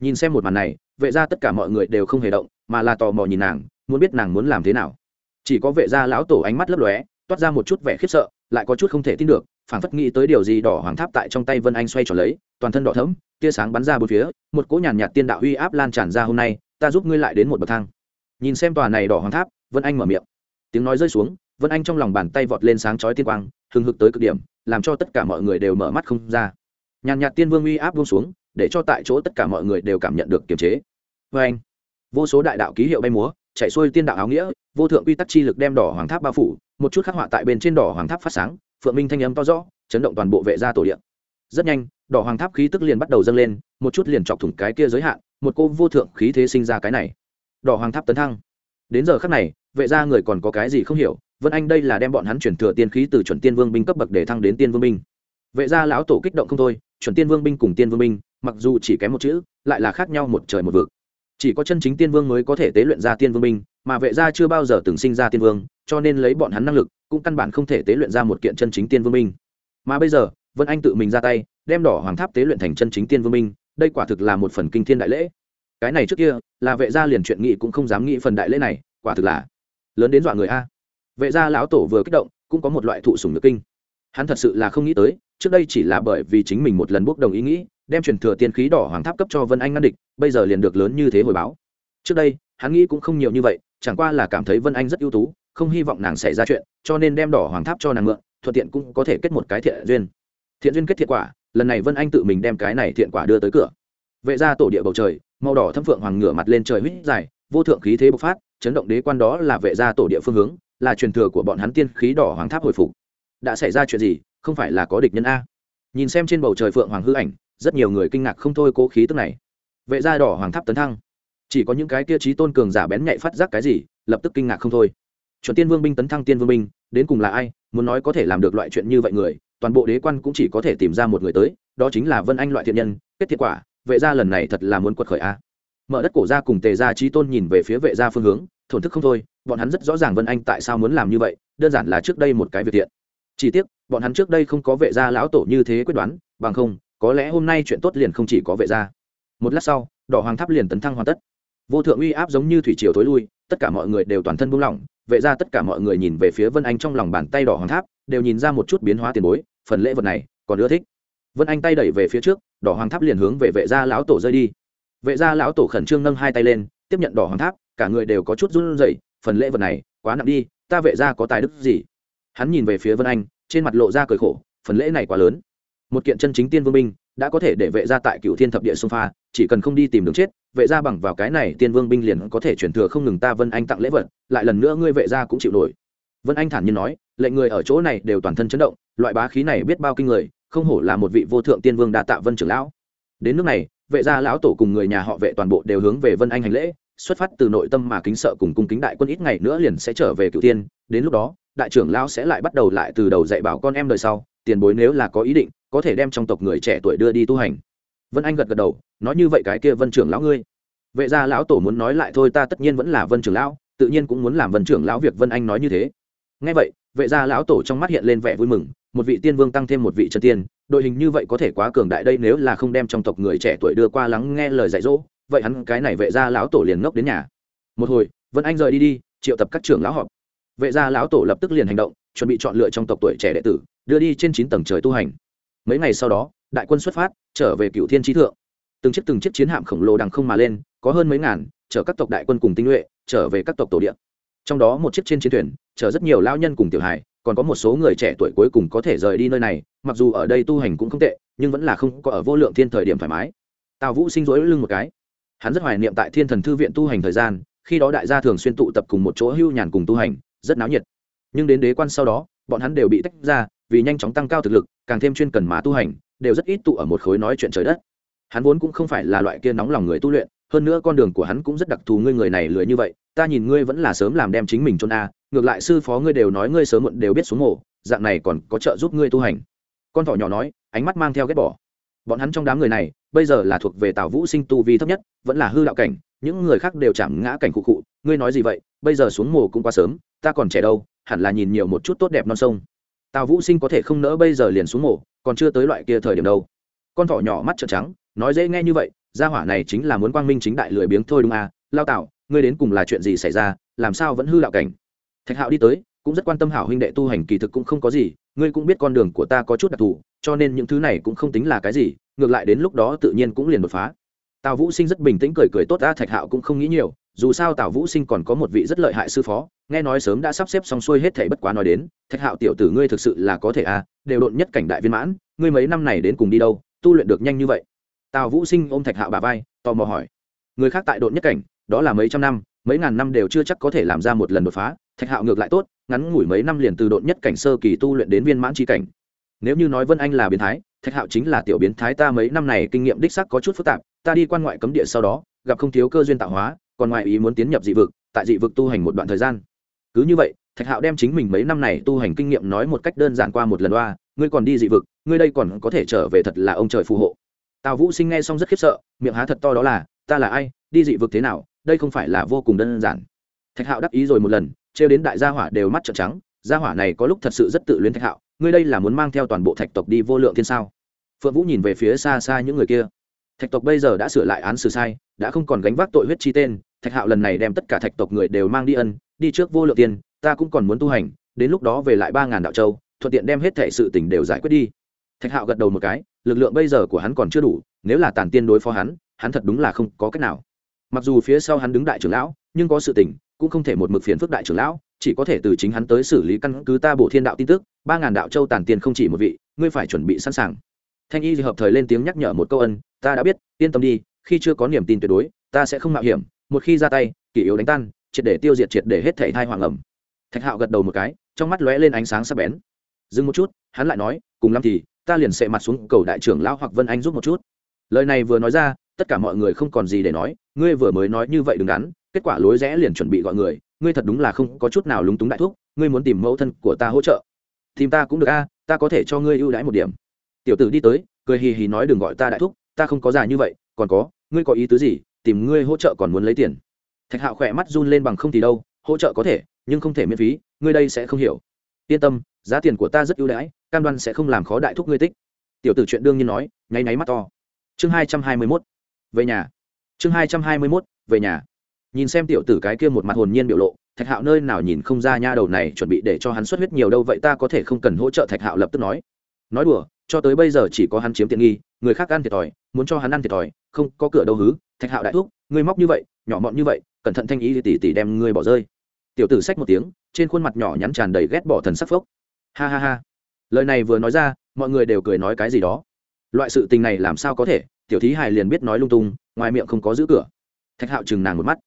Nhìn xem một màn này, vệ gia tất cả mọi người đều không hề động, mà là tò mò nhìn nàng, muốn biết nàng muốn làm thế nào. Chỉ có vệ gia lão tổ ánh mắt lấp lóe, toát ra một chút vẻ khiếp sợ, lại có chút không thể tin được, phảng phất nghĩ tới điều gì đỏ hoàng tháp tại trong tay vân anh xoay tròn lấy, toàn thân đỏ thẫm, tia sáng bắn ra bốn phía, một cỗ nhàn nhạt tiên đạo uy áp lan tràn ra hôm nay, ta giúp ngươi lại đến một bậc thang. Nhìn xem tòa này đỏ hoàng tháp, vân anh mở miệng. Tiếng nói rơi xuống, vân anh trong lòng bàn tay vọt lên sáng chói tiên quang hừng hực tới cực điểm, làm cho tất cả mọi người đều mở mắt không ra. Nhàn nhạt tiên vương uy áp buông xuống, để cho tại chỗ tất cả mọi người đều cảm nhận được kiềm chế. Vê anh, vô số đại đạo ký hiệu bay múa, chạy xuôi tiên đạo áo nghĩa, vô thượng quy tắc chi lực đem đỏ hoàng tháp bao phủ, một chút khắc họa tại bên trên đỏ hoàng tháp phát sáng, phượng minh thanh âm to rõ, chấn động toàn bộ vệ gia tổ điện rất nhanh, đỏ hoàng tháp khí tức liền bắt đầu dâng lên, một chút liền chọc thủng cái kia giới hạn, một cô vô thượng khí thế sinh ra cái này. Đỏ hoàng tháp tấn thăng. Đến giờ khắc này, vệ gia người còn có cái gì không hiểu vân anh đây là đem bọn hắn chuyển thừa tiên khí từ chuẩn tiên vương binh cấp bậc để thăng đến tiên vương binh. Vệ gia lão tổ kích động không thôi, chuẩn tiên vương binh cùng tiên vương binh, mặc dù chỉ kém một chữ, lại là khác nhau một trời một vực. Chỉ có chân chính tiên vương mới có thể tế luyện ra tiên vương binh, mà vệ gia chưa bao giờ từng sinh ra tiên vương, cho nên lấy bọn hắn năng lực, cũng căn bản không thể tế luyện ra một kiện chân chính tiên vương binh. Mà bây giờ, vân anh tự mình ra tay, đem đỏ hoàng tháp tế luyện thành chân chính tiên vương binh, đây quả thực là một phần kinh thiên đại lễ. Cái này trước kia, là vệ gia liền chuyện nghị cũng không dám nghĩ phần đại lễ này, quả thực là lớn đến dọa người a vệ gia lão tổ vừa kích động, cũng có một loại thụ sủng nhược kinh. Hắn thật sự là không nghĩ tới, trước đây chỉ là bởi vì chính mình một lần bốc đồng ý nghĩ, đem truyền thừa tiên khí đỏ hoàng tháp cấp cho vân anh ngăn địch, bây giờ liền được lớn như thế hồi báo. Trước đây, hắn nghĩ cũng không nhiều như vậy, chẳng qua là cảm thấy vân anh rất ưu tú, không hy vọng nàng xảy ra chuyện, cho nên đem đỏ hoàng tháp cho nàng mượn, thuận tiện cũng có thể kết một cái thiện duyên. Thiện duyên kết thiện quả, lần này vân anh tự mình đem cái này thiện quả đưa tới cửa. Vệ ra tổ địa bầu trời, màu đỏ thâm phượng hoàng ngửa mặt lên trời huýt dài, vô thượng khí thế bộc phát, chấn động đế quan đó là vệ gia tổ địa phương hướng là truyền thừa của bọn hắn tiên khí đỏ hoàng tháp hồi phục. Đã xảy ra chuyện gì? Không phải là có địch nhân a. Nhìn xem trên bầu trời phượng hoàng hư ảnh, rất nhiều người kinh ngạc không thôi cố khí tức này. Vệ gia đỏ hoàng tháp tấn thăng. Chỉ có những cái kia trí tôn cường giả bén nhạy phát giác cái gì, lập tức kinh ngạc không thôi. Chuẩn tiên vương binh tấn thăng tiên vương binh, đến cùng là ai? Muốn nói có thể làm được loại chuyện như vậy người, toàn bộ đế quan cũng chỉ có thể tìm ra một người tới, đó chính là vân anh loại thiện nhân, kết thiệt quả, vệ gia lần này thật là muốn quật khởi a. Mở đất cổ ra cùng tề gia trí tôn nhìn về phía vệ gia phương hướng thổn thức không thôi, bọn hắn rất rõ ràng vân anh tại sao muốn làm như vậy, đơn giản là trước đây một cái việc thiện. Chỉ tiếc, bọn hắn trước đây không có vệ gia lão tổ như thế quyết đoán, bằng không, có lẽ hôm nay chuyện tốt liền không chỉ có vệ gia. Một lát sau, đỏ hoàng tháp liền tấn thăng hoàn tất. Vô thượng uy áp giống như thủy triều tối lui, tất cả mọi người đều toàn thân buông lỏng, vệ ra tất cả mọi người nhìn về phía vân anh trong lòng bàn tay đỏ hoàng tháp, đều nhìn ra một chút biến hóa tiền bối, phần lễ vật này còn ưa thích. Vân anh tay đẩy về phía trước, đỏ hoàng tháp liền hướng về vệ gia lão tổ rơi đi. Vệ gia lão tổ khẩn trương nâng hai tay lên, tiếp nhận đỏ hoàng tháp cả người đều có chút run rẩy, phần lễ vật này, quá nặng đi, ta vệ gia có tài đức gì? Hắn nhìn về phía vân anh, trên mặt lộ ra cười khổ, phần lễ này quá lớn. Một kiện chân chính tiên vương binh, đã có thể để vệ gia tại cựu thiên thập địa sông pha, chỉ cần không đi tìm đường chết, vệ gia bằng vào cái này tiên vương binh liền có thể chuyển thừa không ngừng ta vân anh tặng lễ vật, lại lần nữa ngươi vệ gia cũng chịu nổi. Vân anh thản nhiên nói, lệnh người ở chỗ này đều toàn thân chấn động, loại bá khí này biết bao kinh người, không hổ là một vị vô thượng tiên vương đa tạ vân trưởng lão. Đến nước này, vệ gia lão tổ cùng người nhà họ vệ toàn bộ đều hướng về vân anh hành lễ xuất phát từ nội tâm mà kính sợ cùng cung kính đại quân ít ngày nữa liền sẽ trở về cựu tiên, đến lúc đó, đại trưởng lão sẽ lại bắt đầu lại từ đầu dạy bảo con em đời sau, tiền bối nếu là có ý định, có thể đem trong tộc người trẻ tuổi đưa đi tu hành. Vân anh gật gật đầu, nói như vậy cái kia vân trưởng lão ngươi. Vệ gia lão tổ muốn nói lại thôi, ta tất nhiên vẫn là vân trưởng lão, tự nhiên cũng muốn làm vân trưởng lão việc vân anh nói như thế. Ngay vậy, vệ gia lão tổ trong mắt hiện lên vẻ vui mừng, một vị tiên vương tăng thêm một vị chân tiên, đội hình như vậy có thể quá cường đại đây nếu là không đem trong tộc người trẻ tuổi đưa qua lắng nghe lời dạy dỗ vậy hắn cái này vệ gia lão tổ liền ngốc đến nhà. Một hồi, vân anh rời đi đi, triệu tập các trưởng lão họp. Vệ gia lão tổ lập tức liền hành động, chuẩn bị chọn lựa trong tộc tuổi trẻ đệ tử, đưa đi trên chín tầng trời tu hành. Mấy ngày sau đó, đại quân xuất phát, trở về cựu thiên trí thượng. Từng chiếc từng chiếc chiến hạm khổng lồ đằng không mà lên, có hơn mấy ngàn, chở các tộc đại quân cùng tinh nhuệ, trở về các tộc tổ địa. Trong đó một chiếc trên chiến thuyền, chở rất nhiều lao nhân cùng tiểu hài, còn có một số người trẻ tuổi cuối cùng có thể rời đi nơi này, mặc dù ở đây tu hành cũng không tệ, nhưng vẫn là không có ở vô lượng thiên thời điểm thoải mái. Tào vũ sinh rối lưng một cái hắn rất hoài niệm tại thiên thần thư viện tu hành thời gian, khi đó đại gia thường xuyên tụ tập cùng một chỗ hưu nhàn cùng tu hành, rất náo nhiệt. Nhưng đến đế quan sau đó, bọn hắn đều bị tách ra, vì nhanh chóng tăng cao thực lực, càng thêm chuyên cần má tu hành, đều rất ít tụ ở một khối nói chuyện trời đất. Hắn vốn cũng không phải là loại kia nóng lòng người tu luyện, hơn nữa con đường của hắn cũng rất đặc thù ngươi người này lười như vậy, ta nhìn ngươi vẫn là sớm làm đem chính mình chôn a, ngược lại sư phó ngươi đều nói ngươi sớm muộn đều biết xuống mổ dạng này còn có trợ giúp ngươi tu hành. Con thỏ nhỏ nói, ánh mắt mang theo ghét bỏ bọn hắn trong đám người này, bây giờ là thuộc về tào vũ sinh tu vi thấp nhất, vẫn là hư đạo cảnh, những người khác đều chạm ngã cảnh cụ cụ ngươi nói gì vậy? Bây giờ xuống mồ cũng quá sớm, ta còn trẻ đâu, hẳn là nhìn nhiều một chút tốt đẹp non sông. Tào vũ sinh có thể không nỡ bây giờ liền xuống mồ, còn chưa tới loại kia thời điểm đâu. Con thỏ nhỏ mắt trợn trắng, nói dễ nghe như vậy, gia hỏa này chính là muốn quang minh chính đại lười biếng thôi đúng à? Lao tạo ngươi đến cùng là chuyện gì xảy ra? Làm sao vẫn hư đạo cảnh? Thạch hạo đi tới, cũng rất quan tâm hảo huynh đệ tu hành kỳ thực cũng không có gì ngươi cũng biết con đường của ta có chút đặc thù, cho nên những thứ này cũng không tính là cái gì, ngược lại đến lúc đó tự nhiên cũng liền đột phá. Tào vũ sinh rất bình tĩnh cười cười tốt ta thạch hạo cũng không nghĩ nhiều, dù sao tào vũ sinh còn có một vị rất lợi hại sư phó, nghe nói sớm đã sắp xếp xong xuôi hết thảy bất quá nói đến, thạch hạo tiểu tử ngươi thực sự là có thể à đều độn nhất cảnh đại viên mãn, ngươi mấy năm này đến cùng đi đâu, tu luyện được nhanh như vậy? Tào vũ sinh ôm thạch hạo bà vai, tò mò hỏi. Người khác tại độn nhất cảnh, đó là mấy trăm năm, mấy ngàn năm đều chưa chắc có thể làm ra một lần đột phá, thạch hạo ngược lại tốt ngắn ngủi mấy năm liền từ độn nhất cảnh sơ kỳ tu luyện đến viên mãn tri cảnh. Nếu như nói vân anh là biến thái, thạch hạo chính là tiểu biến thái ta mấy năm này kinh nghiệm đích sắc có chút phức tạp, ta đi quan ngoại cấm địa sau đó, gặp không thiếu cơ duyên tạo hóa, còn ngoại ý muốn tiến nhập dị vực, tại dị vực tu hành một đoạn thời gian. Cứ như vậy, thạch hạo đem chính mình mấy năm này tu hành kinh nghiệm nói một cách đơn giản qua một lần đoa ngươi còn đi dị vực, ngươi đây còn có thể trở về thật là ông trời phù hộ. Tào vũ sinh nghe xong rất khiếp sợ, miệng há thật to đó là, ta là ai, đi dị vực thế nào, đây không phải là vô cùng đơn giản. Thạch hạo đắc ý rồi một lần trêu đến đại gia hỏa đều mắt trợn trắng, gia hỏa này có lúc thật sự rất tự luyến thạch hạo, ngươi đây là muốn mang theo toàn bộ thạch tộc đi vô lượng thiên sao? Phượng vũ nhìn về phía xa xa những người kia. Thạch tộc bây giờ đã sửa lại án xử sai, đã không còn gánh vác tội huyết chi tên, thạch hạo lần này đem tất cả thạch tộc người đều mang đi ân, đi trước vô lượng tiên ta cũng còn muốn tu hành, đến lúc đó về lại ba ngàn đạo châu, thuận tiện đem hết thể sự tình đều giải quyết đi. Thạch hạo gật đầu một cái, lực lượng bây giờ của hắn còn chưa đủ, nếu là tàn tiên đối phó hắn hắn thật đúng là không có cách nào. Mặc dù phía sau hắn đứng đại trưởng lão, nhưng có sự tình cũng không thể một mực phiền phức đại trưởng lão, chỉ có thể từ chính hắn tới xử lý căn cứ ta bổ thiên đạo tin tức, ba ngàn đạo châu tàn tiền không chỉ một vị, ngươi phải chuẩn bị sẵn sàng. Thanh y hợp thời lên tiếng nhắc nhở một câu ân, ta đã biết, yên tâm đi, khi chưa có niềm tin tuyệt đối, ta sẽ không mạo hiểm, một khi ra tay, kỷ yếu đánh tan, triệt để tiêu diệt triệt để hết thể thai hoàng ẩm. Thạch hạo gật đầu một cái, trong mắt lóe lên ánh sáng sắc bén. Dừng một chút, hắn lại nói, cùng lắm thì, ta liền sệ mặt xuống cầu đại trưởng lão hoặc vân anh giúp một chút. Lời này vừa nói ra, tất cả mọi người không còn gì để nói, ngươi vừa mới nói như vậy đừng đắn kết quả lối rẽ liền chuẩn bị gọi người, ngươi thật đúng là không có chút nào lúng túng đại thúc. ngươi muốn tìm mẫu thân của ta hỗ trợ. Tìm ta cũng được a, ta có thể cho ngươi ưu đãi một điểm. Tiểu tử đi tới, cười hì hì nói đừng gọi ta đại thúc, ta không có già như vậy, còn có, ngươi có ý tứ gì, tìm ngươi hỗ trợ còn muốn lấy tiền. Thạch hạo khỏe mắt run lên bằng không thì đâu, hỗ trợ có thể, nhưng không thể miễn phí, ngươi đây sẽ không hiểu. Yên tâm, giá tiền của ta rất ưu đãi, cam đoan sẽ không làm khó đại thúc ngươi tích. Tiểu tử chuyện đương nhiên nói, nháy nháy mắt to. Chương hai trăm hai mươi mốt, về nhà. Chương hai trăm hai mươi mốt, về nhà nhìn xem tiểu tử cái kia một mặt hồn nhiên biểu lộ, thạch hạo nơi nào nhìn không ra nha đầu này chuẩn bị để cho hắn xuất huyết nhiều đâu vậy ta có thể không cần hỗ trợ thạch hạo lập tức nói. Nói đùa, cho tới bây giờ chỉ có hắn chiếm tiện nghi, người khác ăn thiệt thòi, muốn cho hắn ăn thiệt thòi, không có cửa đâu hứ, thạch hạo đại thúc, ngươi móc như vậy, nhỏ mọn như vậy, cẩn thận thanh ý tỉ tỉ đem ngươi bỏ rơi. Tiểu tử xách một tiếng, trên khuôn mặt nhỏ nhắn tràn đầy ghét bỏ thần sắc phốc. Ha ha ha. Lời này vừa nói ra, mọi người đều cười nói cái gì đó. Loại sự tình này làm sao có thể, tiểu thí hài liền biết nói lung tung, ngoài miệng không có giữ cửa. Thạch hạo chừng nàng một mắt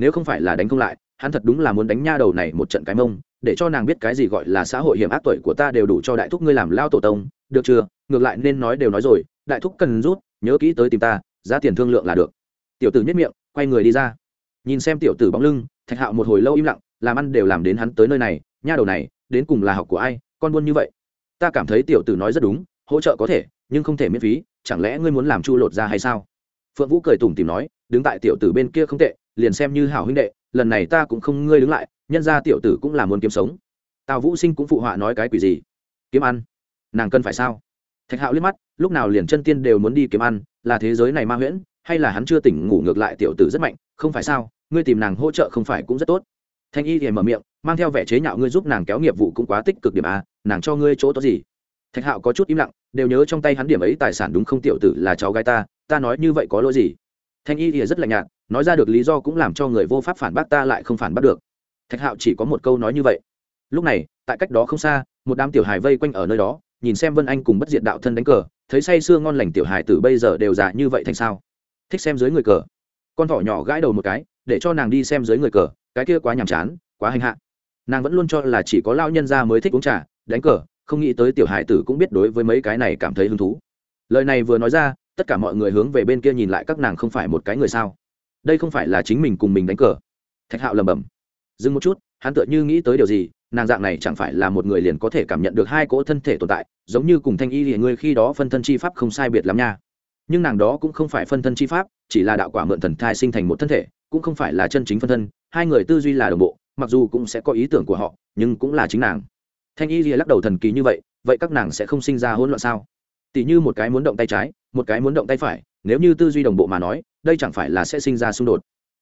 nếu không phải là đánh không lại, hắn thật đúng là muốn đánh nha đầu này một trận cái mông, để cho nàng biết cái gì gọi là xã hội hiểm ác tuổi của ta đều đủ cho đại thúc ngươi làm lao tổ tông. Được chưa? Ngược lại nên nói đều nói rồi, đại thúc cần rút, nhớ kỹ tới tìm ta, giá tiền thương lượng là được. Tiểu tử nhất miệng, quay người đi ra. Nhìn xem tiểu tử bóng lưng, thạch hạo một hồi lâu im lặng, làm ăn đều làm đến hắn tới nơi này, nha đầu này, đến cùng là học của ai, con buôn như vậy. Ta cảm thấy tiểu tử nói rất đúng, hỗ trợ có thể, nhưng không thể miễn phí, chẳng lẽ ngươi muốn làm chu lột ra hay sao? Phượng vũ cười tủm tìm nói đứng tại tiểu tử bên kia không tệ, liền xem như hảo huynh đệ, lần này ta cũng không ngươi đứng lại, nhân ra tiểu tử cũng là muốn kiếm sống. Tào vũ sinh cũng phụ họa nói cái quỷ gì? Kiếm ăn. Nàng cần phải sao? Thạch hạo liếc mắt, lúc nào liền chân tiên đều muốn đi kiếm ăn, là thế giới này ma huyễn, hay là hắn chưa tỉnh ngủ ngược lại tiểu tử rất mạnh, không phải sao? Ngươi tìm nàng hỗ trợ không phải cũng rất tốt. Thanh y thì mở miệng, mang theo vẻ chế nhạo ngươi giúp nàng kéo nghiệp vụ cũng quá tích cực điểm a nàng cho ngươi chỗ tốt gì? Thạch hạo có chút im lặng, đều nhớ trong tay hắn điểm ấy tài sản đúng không tiểu tử là cháu gái ta ta nói như vậy có lỗi gì? Thanh y thì rất lạnh nhạt, nói ra được lý do cũng làm cho người vô pháp phản bác ta lại không phản bác được. Thạch hạo chỉ có một câu nói như vậy. Lúc này, tại cách đó không xa, một đám tiểu hài vây quanh ở nơi đó, nhìn xem vân anh cùng bất diệt đạo thân đánh cờ, thấy say sưa ngon lành tiểu hài từ bây giờ đều già như vậy thành sao? Thích xem dưới người cờ. Con thỏ nhỏ gãi đầu một cái, để cho nàng đi xem dưới người cờ, cái kia quá nhàm chán, quá hành hạ. Nàng vẫn luôn cho là chỉ có lao nhân gia mới thích uống trà, đánh cờ, không nghĩ tới tiểu hài tử cũng biết đối với mấy cái này cảm thấy hứng thú. Lời này vừa nói ra tất cả mọi người hướng về bên kia nhìn lại các nàng không phải một cái người sao? Đây không phải là chính mình cùng mình đánh cờ. Thạch hạo lầm bầm dừng một chút, hắn tựa như nghĩ tới điều gì, nàng dạng này chẳng phải là một người liền có thể cảm nhận được hai cỗ thân thể tồn tại, giống như cùng thanh y thì ngươi khi đó phân thân chi pháp không sai biệt lắm nha. Nhưng nàng đó cũng không phải phân thân chi pháp, chỉ là đạo quả mượn thần thai sinh thành một thân thể, cũng không phải là chân chính phân thân, hai người tư duy là đồng bộ, mặc dù cũng sẽ có ý tưởng của họ, nhưng cũng là chính nàng. Thanh y thì lắc đầu thần kỳ như vậy vậy các nàng sẽ không sinh ra hỗn loạn sao? Tỷ như một cái muốn động tay trái, một cái muốn động tay phải, nếu như tư duy đồng bộ mà nói, đây chẳng phải là sẽ sinh ra xung đột.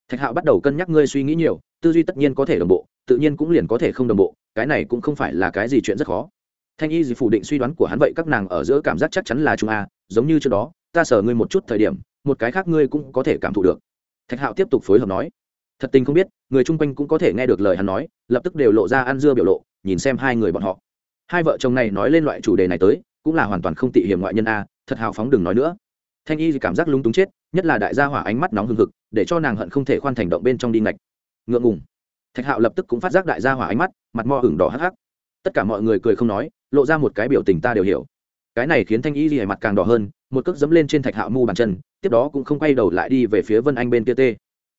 Thạch hạo bắt đầu cân nhắc ngươi suy nghĩ nhiều, tư duy tất nhiên có thể đồng bộ, tự nhiên cũng liền có thể không đồng bộ, cái này cũng không phải là cái gì chuyện rất khó. Thanh y gì phủ định suy đoán của hắn vậy các nàng ở giữa cảm giác chắc chắn là chúng a, giống như trước đó, ta sờ ngươi một chút thời điểm, một cái khác ngươi cũng có thể cảm thụ được. Thạch hạo tiếp tục phối hợp nói, thật tình không biết, người chung quanh cũng có thể nghe được lời hắn nói, lập tức đều lộ ra ăn dưa biểu lộ, nhìn xem hai người bọn họ. Hai vợ chồng này nói lên loại chủ đề này tới cũng là hoàn toàn không tị hiểm ngoại nhân a, thật hào phóng đừng nói nữa. Thanh y thì cảm giác lúng túng chết, nhất là đại gia hỏa ánh mắt nóng hừng hực, để cho nàng hận không thể khoan thành động bên trong đi ngạch. Ngượng ngùng. Thạch hạo lập tức cũng phát giác đại gia hỏa ánh mắt, mặt mo hừng đỏ hắc hắc. Tất cả mọi người cười không nói, lộ ra một cái biểu tình ta đều hiểu. Cái này khiến thanh y thì mặt càng đỏ hơn, một cước dẫm lên trên thạch hạo mu bàn chân, tiếp đó cũng không quay đầu lại đi về phía vân anh bên kia tê.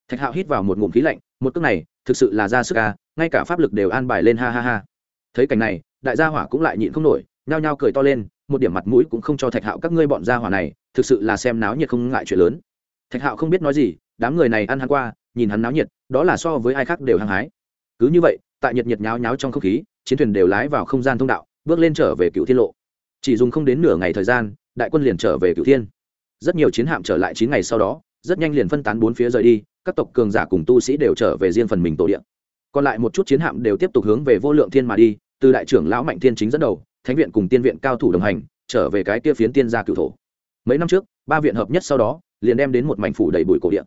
Thạch hạo hít vào một ngụm khí lạnh, một cước này, thực sự là ra sức ca ngay cả pháp lực đều an bài lên, ha ha ha. Thấy cảnh này, đại gia hỏa cũng lại nhịn không nổi, nhao nhao cười to lên một điểm mặt mũi cũng không cho thạch hạo các ngươi bọn gia hỏa này, thực sự là xem náo nhiệt không ngại chuyện lớn. Thạch hạo không biết nói gì, đám người này ăn hắn qua, nhìn hắn náo nhiệt, đó là so với ai khác đều hăng hái. Cứ như vậy, tại nhiệt nhiệt nháo nháo trong không khí, chiến thuyền đều lái vào không gian thông đạo, bước lên trở về cựu thiên lộ. Chỉ dùng không đến nửa ngày thời gian, đại quân liền trở về cựu thiên. Rất nhiều chiến hạm trở lại chín ngày sau đó, rất nhanh liền phân tán bốn phía rời đi, các tộc cường giả cùng tu sĩ đều trở về riêng phần mình tổ điện còn lại một chút chiến hạm đều tiếp tục hướng về vô lượng thiên mà đi từ đại trưởng lão mạnh thiên chính dẫn đầu, thánh viện cùng tiên viện cao thủ đồng hành, trở về cái kia phiến tiên gia cựu thổ. Mấy năm trước, ba viện hợp nhất sau đó, liền đem đến một mảnh phủ đầy bụi cổ địa.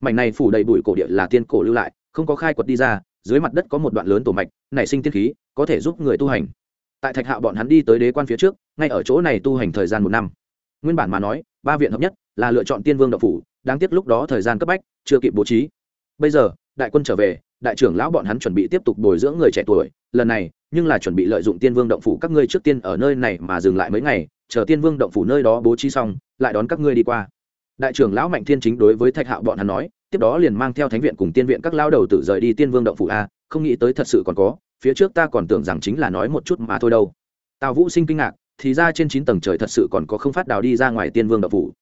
Mảnh này phủ đầy bụi cổ địa là tiên cổ lưu lại, không có khai quật đi ra, dưới mặt đất có một đoạn lớn tổ mạch, nảy sinh tiên khí, có thể giúp người tu hành. Tại thạch hạo bọn hắn đi tới đế quan phía trước, ngay ở chỗ này tu hành thời gian một năm. Nguyên bản mà nói, ba viện hợp nhất là lựa chọn tiên vương đậu phủ, đáng tiếc lúc đó thời gian cấp bách, chưa kịp bố trí. Bây giờ, đại quân trở về đại trưởng lão bọn hắn chuẩn bị tiếp tục bồi dưỡng người trẻ tuổi, lần này, nhưng là chuẩn bị lợi dụng tiên vương động phủ các ngươi trước tiên ở nơi này mà dừng lại mấy ngày, chờ tiên vương động phủ nơi đó bố trí xong, lại đón các ngươi đi qua. Đại trưởng lão mạnh thiên chính đối với thạch hạo bọn hắn nói, tiếp đó liền mang theo thánh viện cùng tiên viện các lao đầu tử rời đi tiên vương động phủ a, không nghĩ tới thật sự còn có, phía trước ta còn tưởng rằng chính là nói một chút mà thôi đâu. Tào vũ sinh kinh ngạc, thì ra trên chín tầng trời thật sự còn có không phát đào đi ra ngoài tiên vương động phủ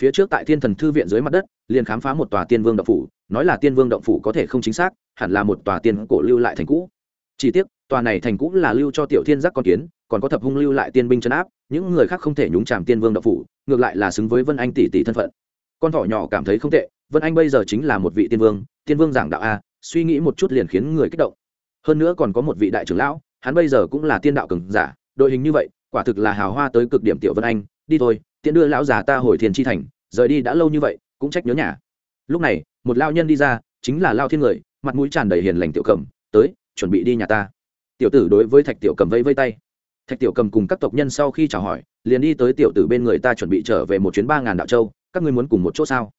phía trước tại thiên thần thư viện dưới mặt đất, liền khám phá một tòa tiên vương động phủ, nói là tiên vương động phủ có thể không chính xác, hẳn là một tòa tiên cổ lưu lại thành cũ. Chỉ tiếc, tòa này thành cũ là lưu cho tiểu thiên giác con kiến, còn có thập hung lưu lại tiên binh chấn áp, những người khác không thể nhúng chàm tiên vương động phủ, ngược lại là xứng với vân anh tỷ tỷ thân phận. Con thỏ nhỏ cảm thấy không tệ, vân anh bây giờ chính là một vị tiên vương tiên vương giảng đạo a, suy nghĩ một chút liền khiến người kích động. Hơn nữa còn có một vị đại trưởng lão, hắn bây giờ cũng là tiên đạo cường giả, đội hình như vậy, quả thực là hào hoa tới cực điểm tiểu vân anh, đi thôi tiễn đưa lão già ta hồi thiền chi thành, rời đi đã lâu như vậy, cũng trách nhớ nhà. Lúc này, một lao nhân đi ra, chính là lao thiên người, mặt mũi tràn đầy hiền lành tiểu cầm, tới, chuẩn bị đi nhà ta. Tiểu tử đối với thạch tiểu cầm vây vây tay. Thạch tiểu cầm cùng các tộc nhân sau khi chào hỏi, liền đi tới tiểu tử bên người ta chuẩn bị trở về một chuyến ba ngàn đạo châu, các ngươi muốn cùng một chỗ sao?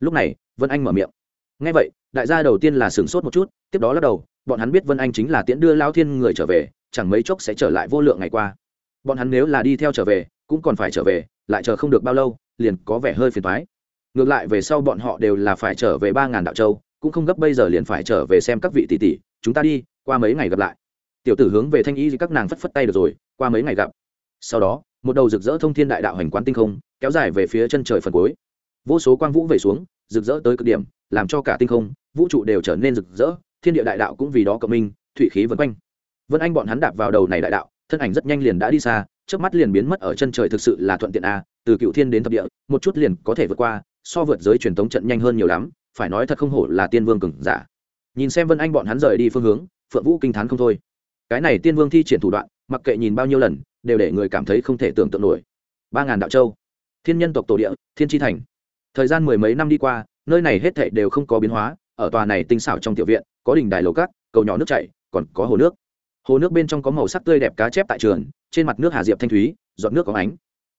Lúc này, vân anh mở miệng. Ngay vậy, đại gia đầu tiên là sửng sốt một chút, tiếp đó lắc đầu, bọn hắn biết vân anh chính là tiễn đưa lao thiên người trở về, chẳng mấy chốc sẽ trở lại vô lượng ngày qua. Bọn hắn nếu là đi theo trở về cũng còn phải trở về, lại chờ không được bao lâu, liền có vẻ hơi phiền thoái ngược lại về sau bọn họ đều là phải trở về ba ngàn đạo châu, cũng không gấp bây giờ liền phải trở về xem các vị tỷ tỷ, chúng ta đi, qua mấy ngày gặp lại. Tiểu tử hướng về thanh y các nàng phất phất tay được rồi, qua mấy ngày gặp. Sau đó, một đầu rực rỡ thông thiên đại đạo hành quán tinh không, kéo dài về phía chân trời phần cuối. Vô số quang vũ về xuống, rực rỡ tới cực điểm, làm cho cả tinh không, vũ trụ đều trở nên rực rỡ, thiên địa đại đạo cũng vì đó cộng minh thụy khí vân quanh. Vân anh bọn hắn đạp vào đầu này đại đạo, thân ảnh rất nhanh liền đã đi xa trước mắt liền biến mất ở chân trời thực sự là thuận tiện a, từ cựu thiên đến thập địa, một chút liền có thể vượt qua, so vượt giới truyền thống trận nhanh hơn nhiều lắm, phải nói thật không hổ là tiên vương cừng giả. Nhìn xem vân anh bọn hắn rời đi phương hướng, phượng vũ kinh t h á n không thôi. Cái này tiên vương thi triển thủ đoạn, mặc kệ nhìn bao nhiêu lần, đều để người cảm thấy không thể tưởng tượng nổi. Ba ngàn đạo châu. Thiên nhân tộc tổ địa, thiên tri thành. Thời gian mười mấy năm đi qua, nơi này hết thệ đều không có biến hóa, ở tòa này tinh xảo trong tiểu viện, có đình đài lầu cát, cầu nhỏ nước chảy, còn có hồ nước. Hồ nước bên trong có màu sắc tươi đẹp cá chép tại trường trên mặt nước hà diệp thanh thúy, giọt nước có ánh.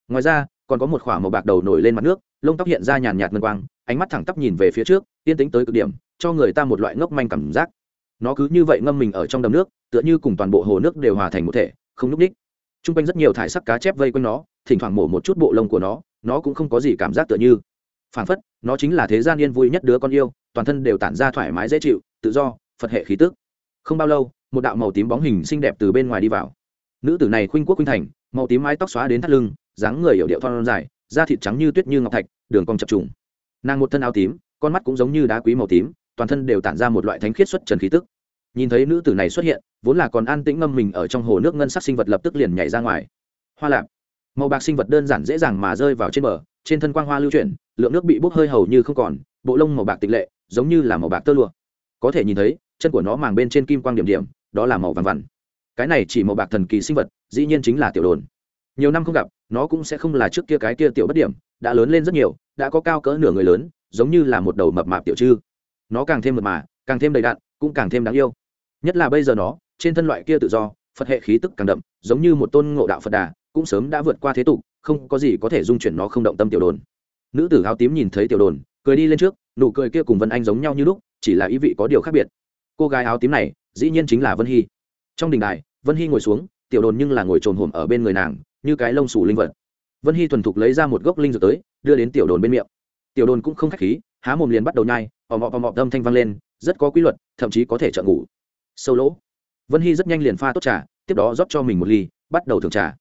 Ngoài ra, còn có một k h ỏ a màu bạc đầu nổi lên mặt nước, lông tóc hiện ra nhàn nhạt ngân quang, ánh mắt thẳng tắp nhìn về phía trước, yên tĩnh tới cực điểm, cho người ta một loại ngốc manh cảm giác. Nó cứ như vậy ngâm mình ở trong đầm nước, tựa như cùng toàn bộ hồ nước đều hòa thành một thể, không núp ních t r u n g quanh rất nhiều thải sắc cá chép vây quanh nó, thỉnh thoảng mổ một chút bộ lông của nó nó cũng không có gì cảm giác tựa như. Phản phất, nó chính là thế gian yên vui nhất đứa con yêu, toàn thân đều tản ra thoải mái dễ chịu, tự do, phật hệ khí tức. Không bao lâu, một đạo màu tím bóng hình xinh đẹp từ bên ngoài đi vào nữ tử này khuynh quốc khuynh thành, màu tím mái tóc xóa đến thắt lưng, dáng người hiệu điệu thon dài, da thịt trắng như tuyết như ngọc thạch, đường cong chập trùng. Nàng một thân áo tím, con mắt cũng giống như đá quý màu tím, toàn thân đều tản ra một loại thánh khiết xuất trần khí tức. Nhìn thấy nữ tử này xuất hiện, vốn là còn an tĩnh ngâm mình ở trong hồ nước ngân sắc sinh vật lập tức liền nhảy ra ngoài. Hoa lạp. Màu bạc sinh vật đơn giản dễ dàng mà rơi vào trên bờ, trên thân quang hoa lưu chuyển, lượng nước bị bốc hơi hầu như không còn, bộ lông màu bạc tịch lệ, giống như là màu bạc tơ lụa. Có thể nhìn thấy, chân của nó màng bên trên kim quang điểm điểm, đó là màu vàng vằn cái này chỉ màu bạc thần kỳ sinh vật, dĩ nhiên chính là tiểu đồn. Nhiều năm không gặp, nó cũng sẽ không là trước kia cái kia tiểu bất điểm, đã lớn lên rất nhiều, đã có cao cỡ nửa người lớn, giống như là một đầu mập mạp tiểu trư nó càng thêm mật mà, càng thêm đầy đạn cũng càng thêm đáng yêu. Nhất là bây giờ nó, trên thân loại kia tự do, phật hệ khí tức càng đậm, giống như một tôn ngộ đạo phật đà, cũng sớm đã vượt qua thế tục, không có gì có thể dung chuyển nó không động tâm tiểu đồn. Nữ tử áo tím nhìn thấy tiểu đồn, cười đi lên trước, nụ cười kia cùng vân anh giống nhau như lúc, chỉ là ý vị có điều khác biệt. Cô gái áo tím này, dĩ nhiên chính là vân hy. Trong đình đài vân hy ngồi xuống, tiểu đồn nhưng là ngồi trồn hồm ở bên người nàng, như cái lông xù linh vật. Vân hy thuần thục lấy ra một gốc linh dược tới, đưa đến tiểu đồn bên miệng. Tiểu đồn cũng không k h á c h khí, há mồm liền bắt đầu nhai, ò mọ ò mọ âm thanh vang lên, rất có quy luật, thậm chí có thể trợ ngủ. Sâu lỗ. Vân hy rất nhanh liền pha tốt trà, tiếp đó rót cho mình một ly, bắt đầu thưởng trà.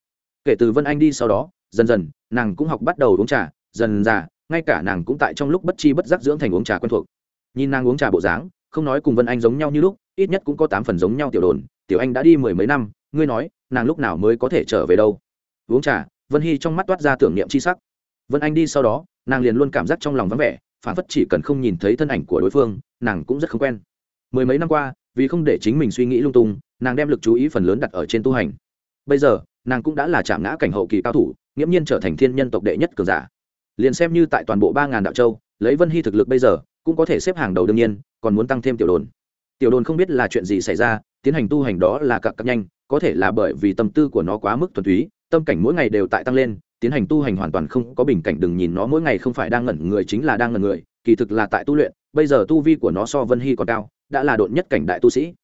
Kể từ vân anh đi sau đó, dần dần, nàng cũng học bắt đầu uống trà, dần già ngay cả nàng cũng tại trong lúc bất chi bất giác dưỡng thành uống trà quen thuộc. Nhìn nàng uống trà bộ dáng, không nói cùng vân anh giống nhau như lúc, ít nhất cũng có tám phần giống nhau tiểu đồn tiểu anh đã đi mười mấy năm, ngươi nói, nàng lúc nào mới có thể trở về đâu? Uống trà, vân hy trong mắt toát ra tưởng niệm c h i sắc. Vân anh đi sau đó, nàng liền luôn cảm giác trong lòng vắng vẻ, phản phất chỉ cần không nhìn thấy thân ảnh của đối phương, nàng cũng rất không quen. Mười mấy năm qua, vì không để chính mình suy nghĩ lung tung, nàng đem lực chú ý phần lớn đặt ở trên tu hành. Bây giờ, nàng cũng đã là chạm ngã cảnh hậu kỳ cao thủ, nghiễm nhiên trở thành thiên nhân tộc đệ nhất cường giả. Liền xem như tại toàn bộ ba ngàn đạo châu, lấy vân hy thực lực bây giờ, cũng có thể xếp hàng đầu đương nhiên, còn muốn tăng thêm tiểu đồn tiểu đồn không biết là chuyện gì xảy ra, tiến hành tu hành đó là cặp cặp nhanh, có thể là bởi vì tâm tư của nó quá mức thuần túy, tâm cảnh mỗi ngày đều tại tăng lên, tiến hành tu hành hoàn toàn không có bình cảnh, đừng nhìn nó mỗi ngày không phải đang ngẩn người chính là đang ngẩn người, kỳ thực là tại tu luyện, bây giờ tu vi của nó so vân hy còn cao, đã là độn nhất cảnh đại tu sĩ.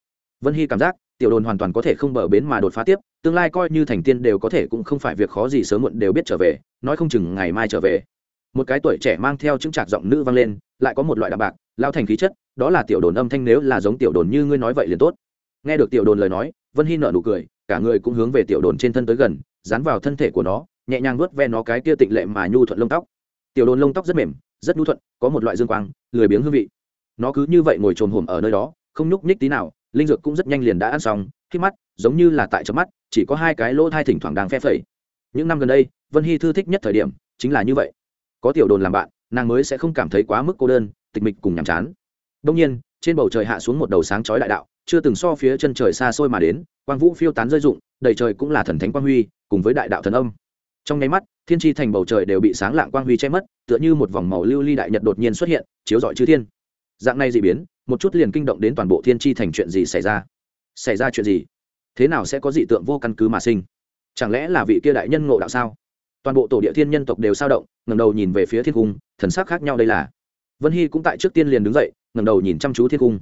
Vân hy cảm giác, tiểu đồn hoàn toàn có thể không bờ bến mà đột phá tiếp, tương lai coi như thành tiên đều có thể cũng không phải việc khó gì sớm muộn đều biết trở về, nói không chừng ngày mai trở về một cái tuổi trẻ mang theo chứng trạc giọng nữ vang lên, lại có một loại đạm bạc lao thành khí chất, đó là tiểu đồn âm thanh nếu là giống tiểu đồn như ngươi nói vậy liền tốt. Nghe được tiểu đồn lời nói, vân hy nợ nụ cười, cả người cũng hướng về tiểu đồn trên thân tới gần, dán vào thân thể của nó, nhẹ nhàng vuốt ve nó cái kia tịnh lệ mà nhu thuận lông tóc. Tiểu đồn lông tóc rất mềm, rất nhu thuận, có một loại dương quang, lười biếng hương vị. Nó cứ như vậy ngồi trồn hổm ở nơi đó, không nhúc nhích tí nào, linh dược cũng rất nhanh liền đã ăn xong, khi mắt, giống như là tại chớp mắt, chỉ có hai cái lỗ thai thỉnh thoảng đang phe phẩy. Những năm gần đây, vân hy thư thích nhất thời điểm chính là như vậy có tiểu đồn làm bạn, nàng mới sẽ không cảm thấy quá mức cô đơn, tịch mịch cùng nhàm chán. Đông nhiên, trên bầu trời hạ xuống một đầu sáng chói đại đạo, chưa từng so phía chân trời xa xôi mà đến, quang vũ phiêu tán rơi rụng, đầy trời cũng là thần thánh quang huy, cùng với đại đạo thần âm. Trong nháy mắt, thiên tri thành bầu trời đều bị sáng lạng quang huy che mất, tựa như một vòng màu lưu ly đại nhật đột nhiên xuất hiện, chiếu rọi chư thiên. Dạng này dị biến, một chút liền kinh động đến toàn bộ thiên tri thành chuyện gì xảy ra? Xảy ra chuyện gì? Thế nào sẽ có dị tượng vô căn cứ mà sinh? Chẳng lẽ là vị kia đại nhân ngộ đạo sao? Toàn bộ tổ địa thiên nhân tộc đều sao động ngầm đầu nhìn về phía thiên cung, thần sắc khác nhau đây là. Vân hy cũng tại trước tiên liền đứng dậy ngầm đầu nhìn chăm chú thiên cung.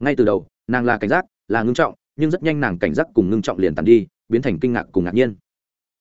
Ngay từ đầu, nàng là cảnh giác, là ngưng trọng, nhưng rất nhanh nàng cảnh giác cùng ngưng trọng liền tàn đi, biến thành kinh ngạc cùng ngạc nhiên.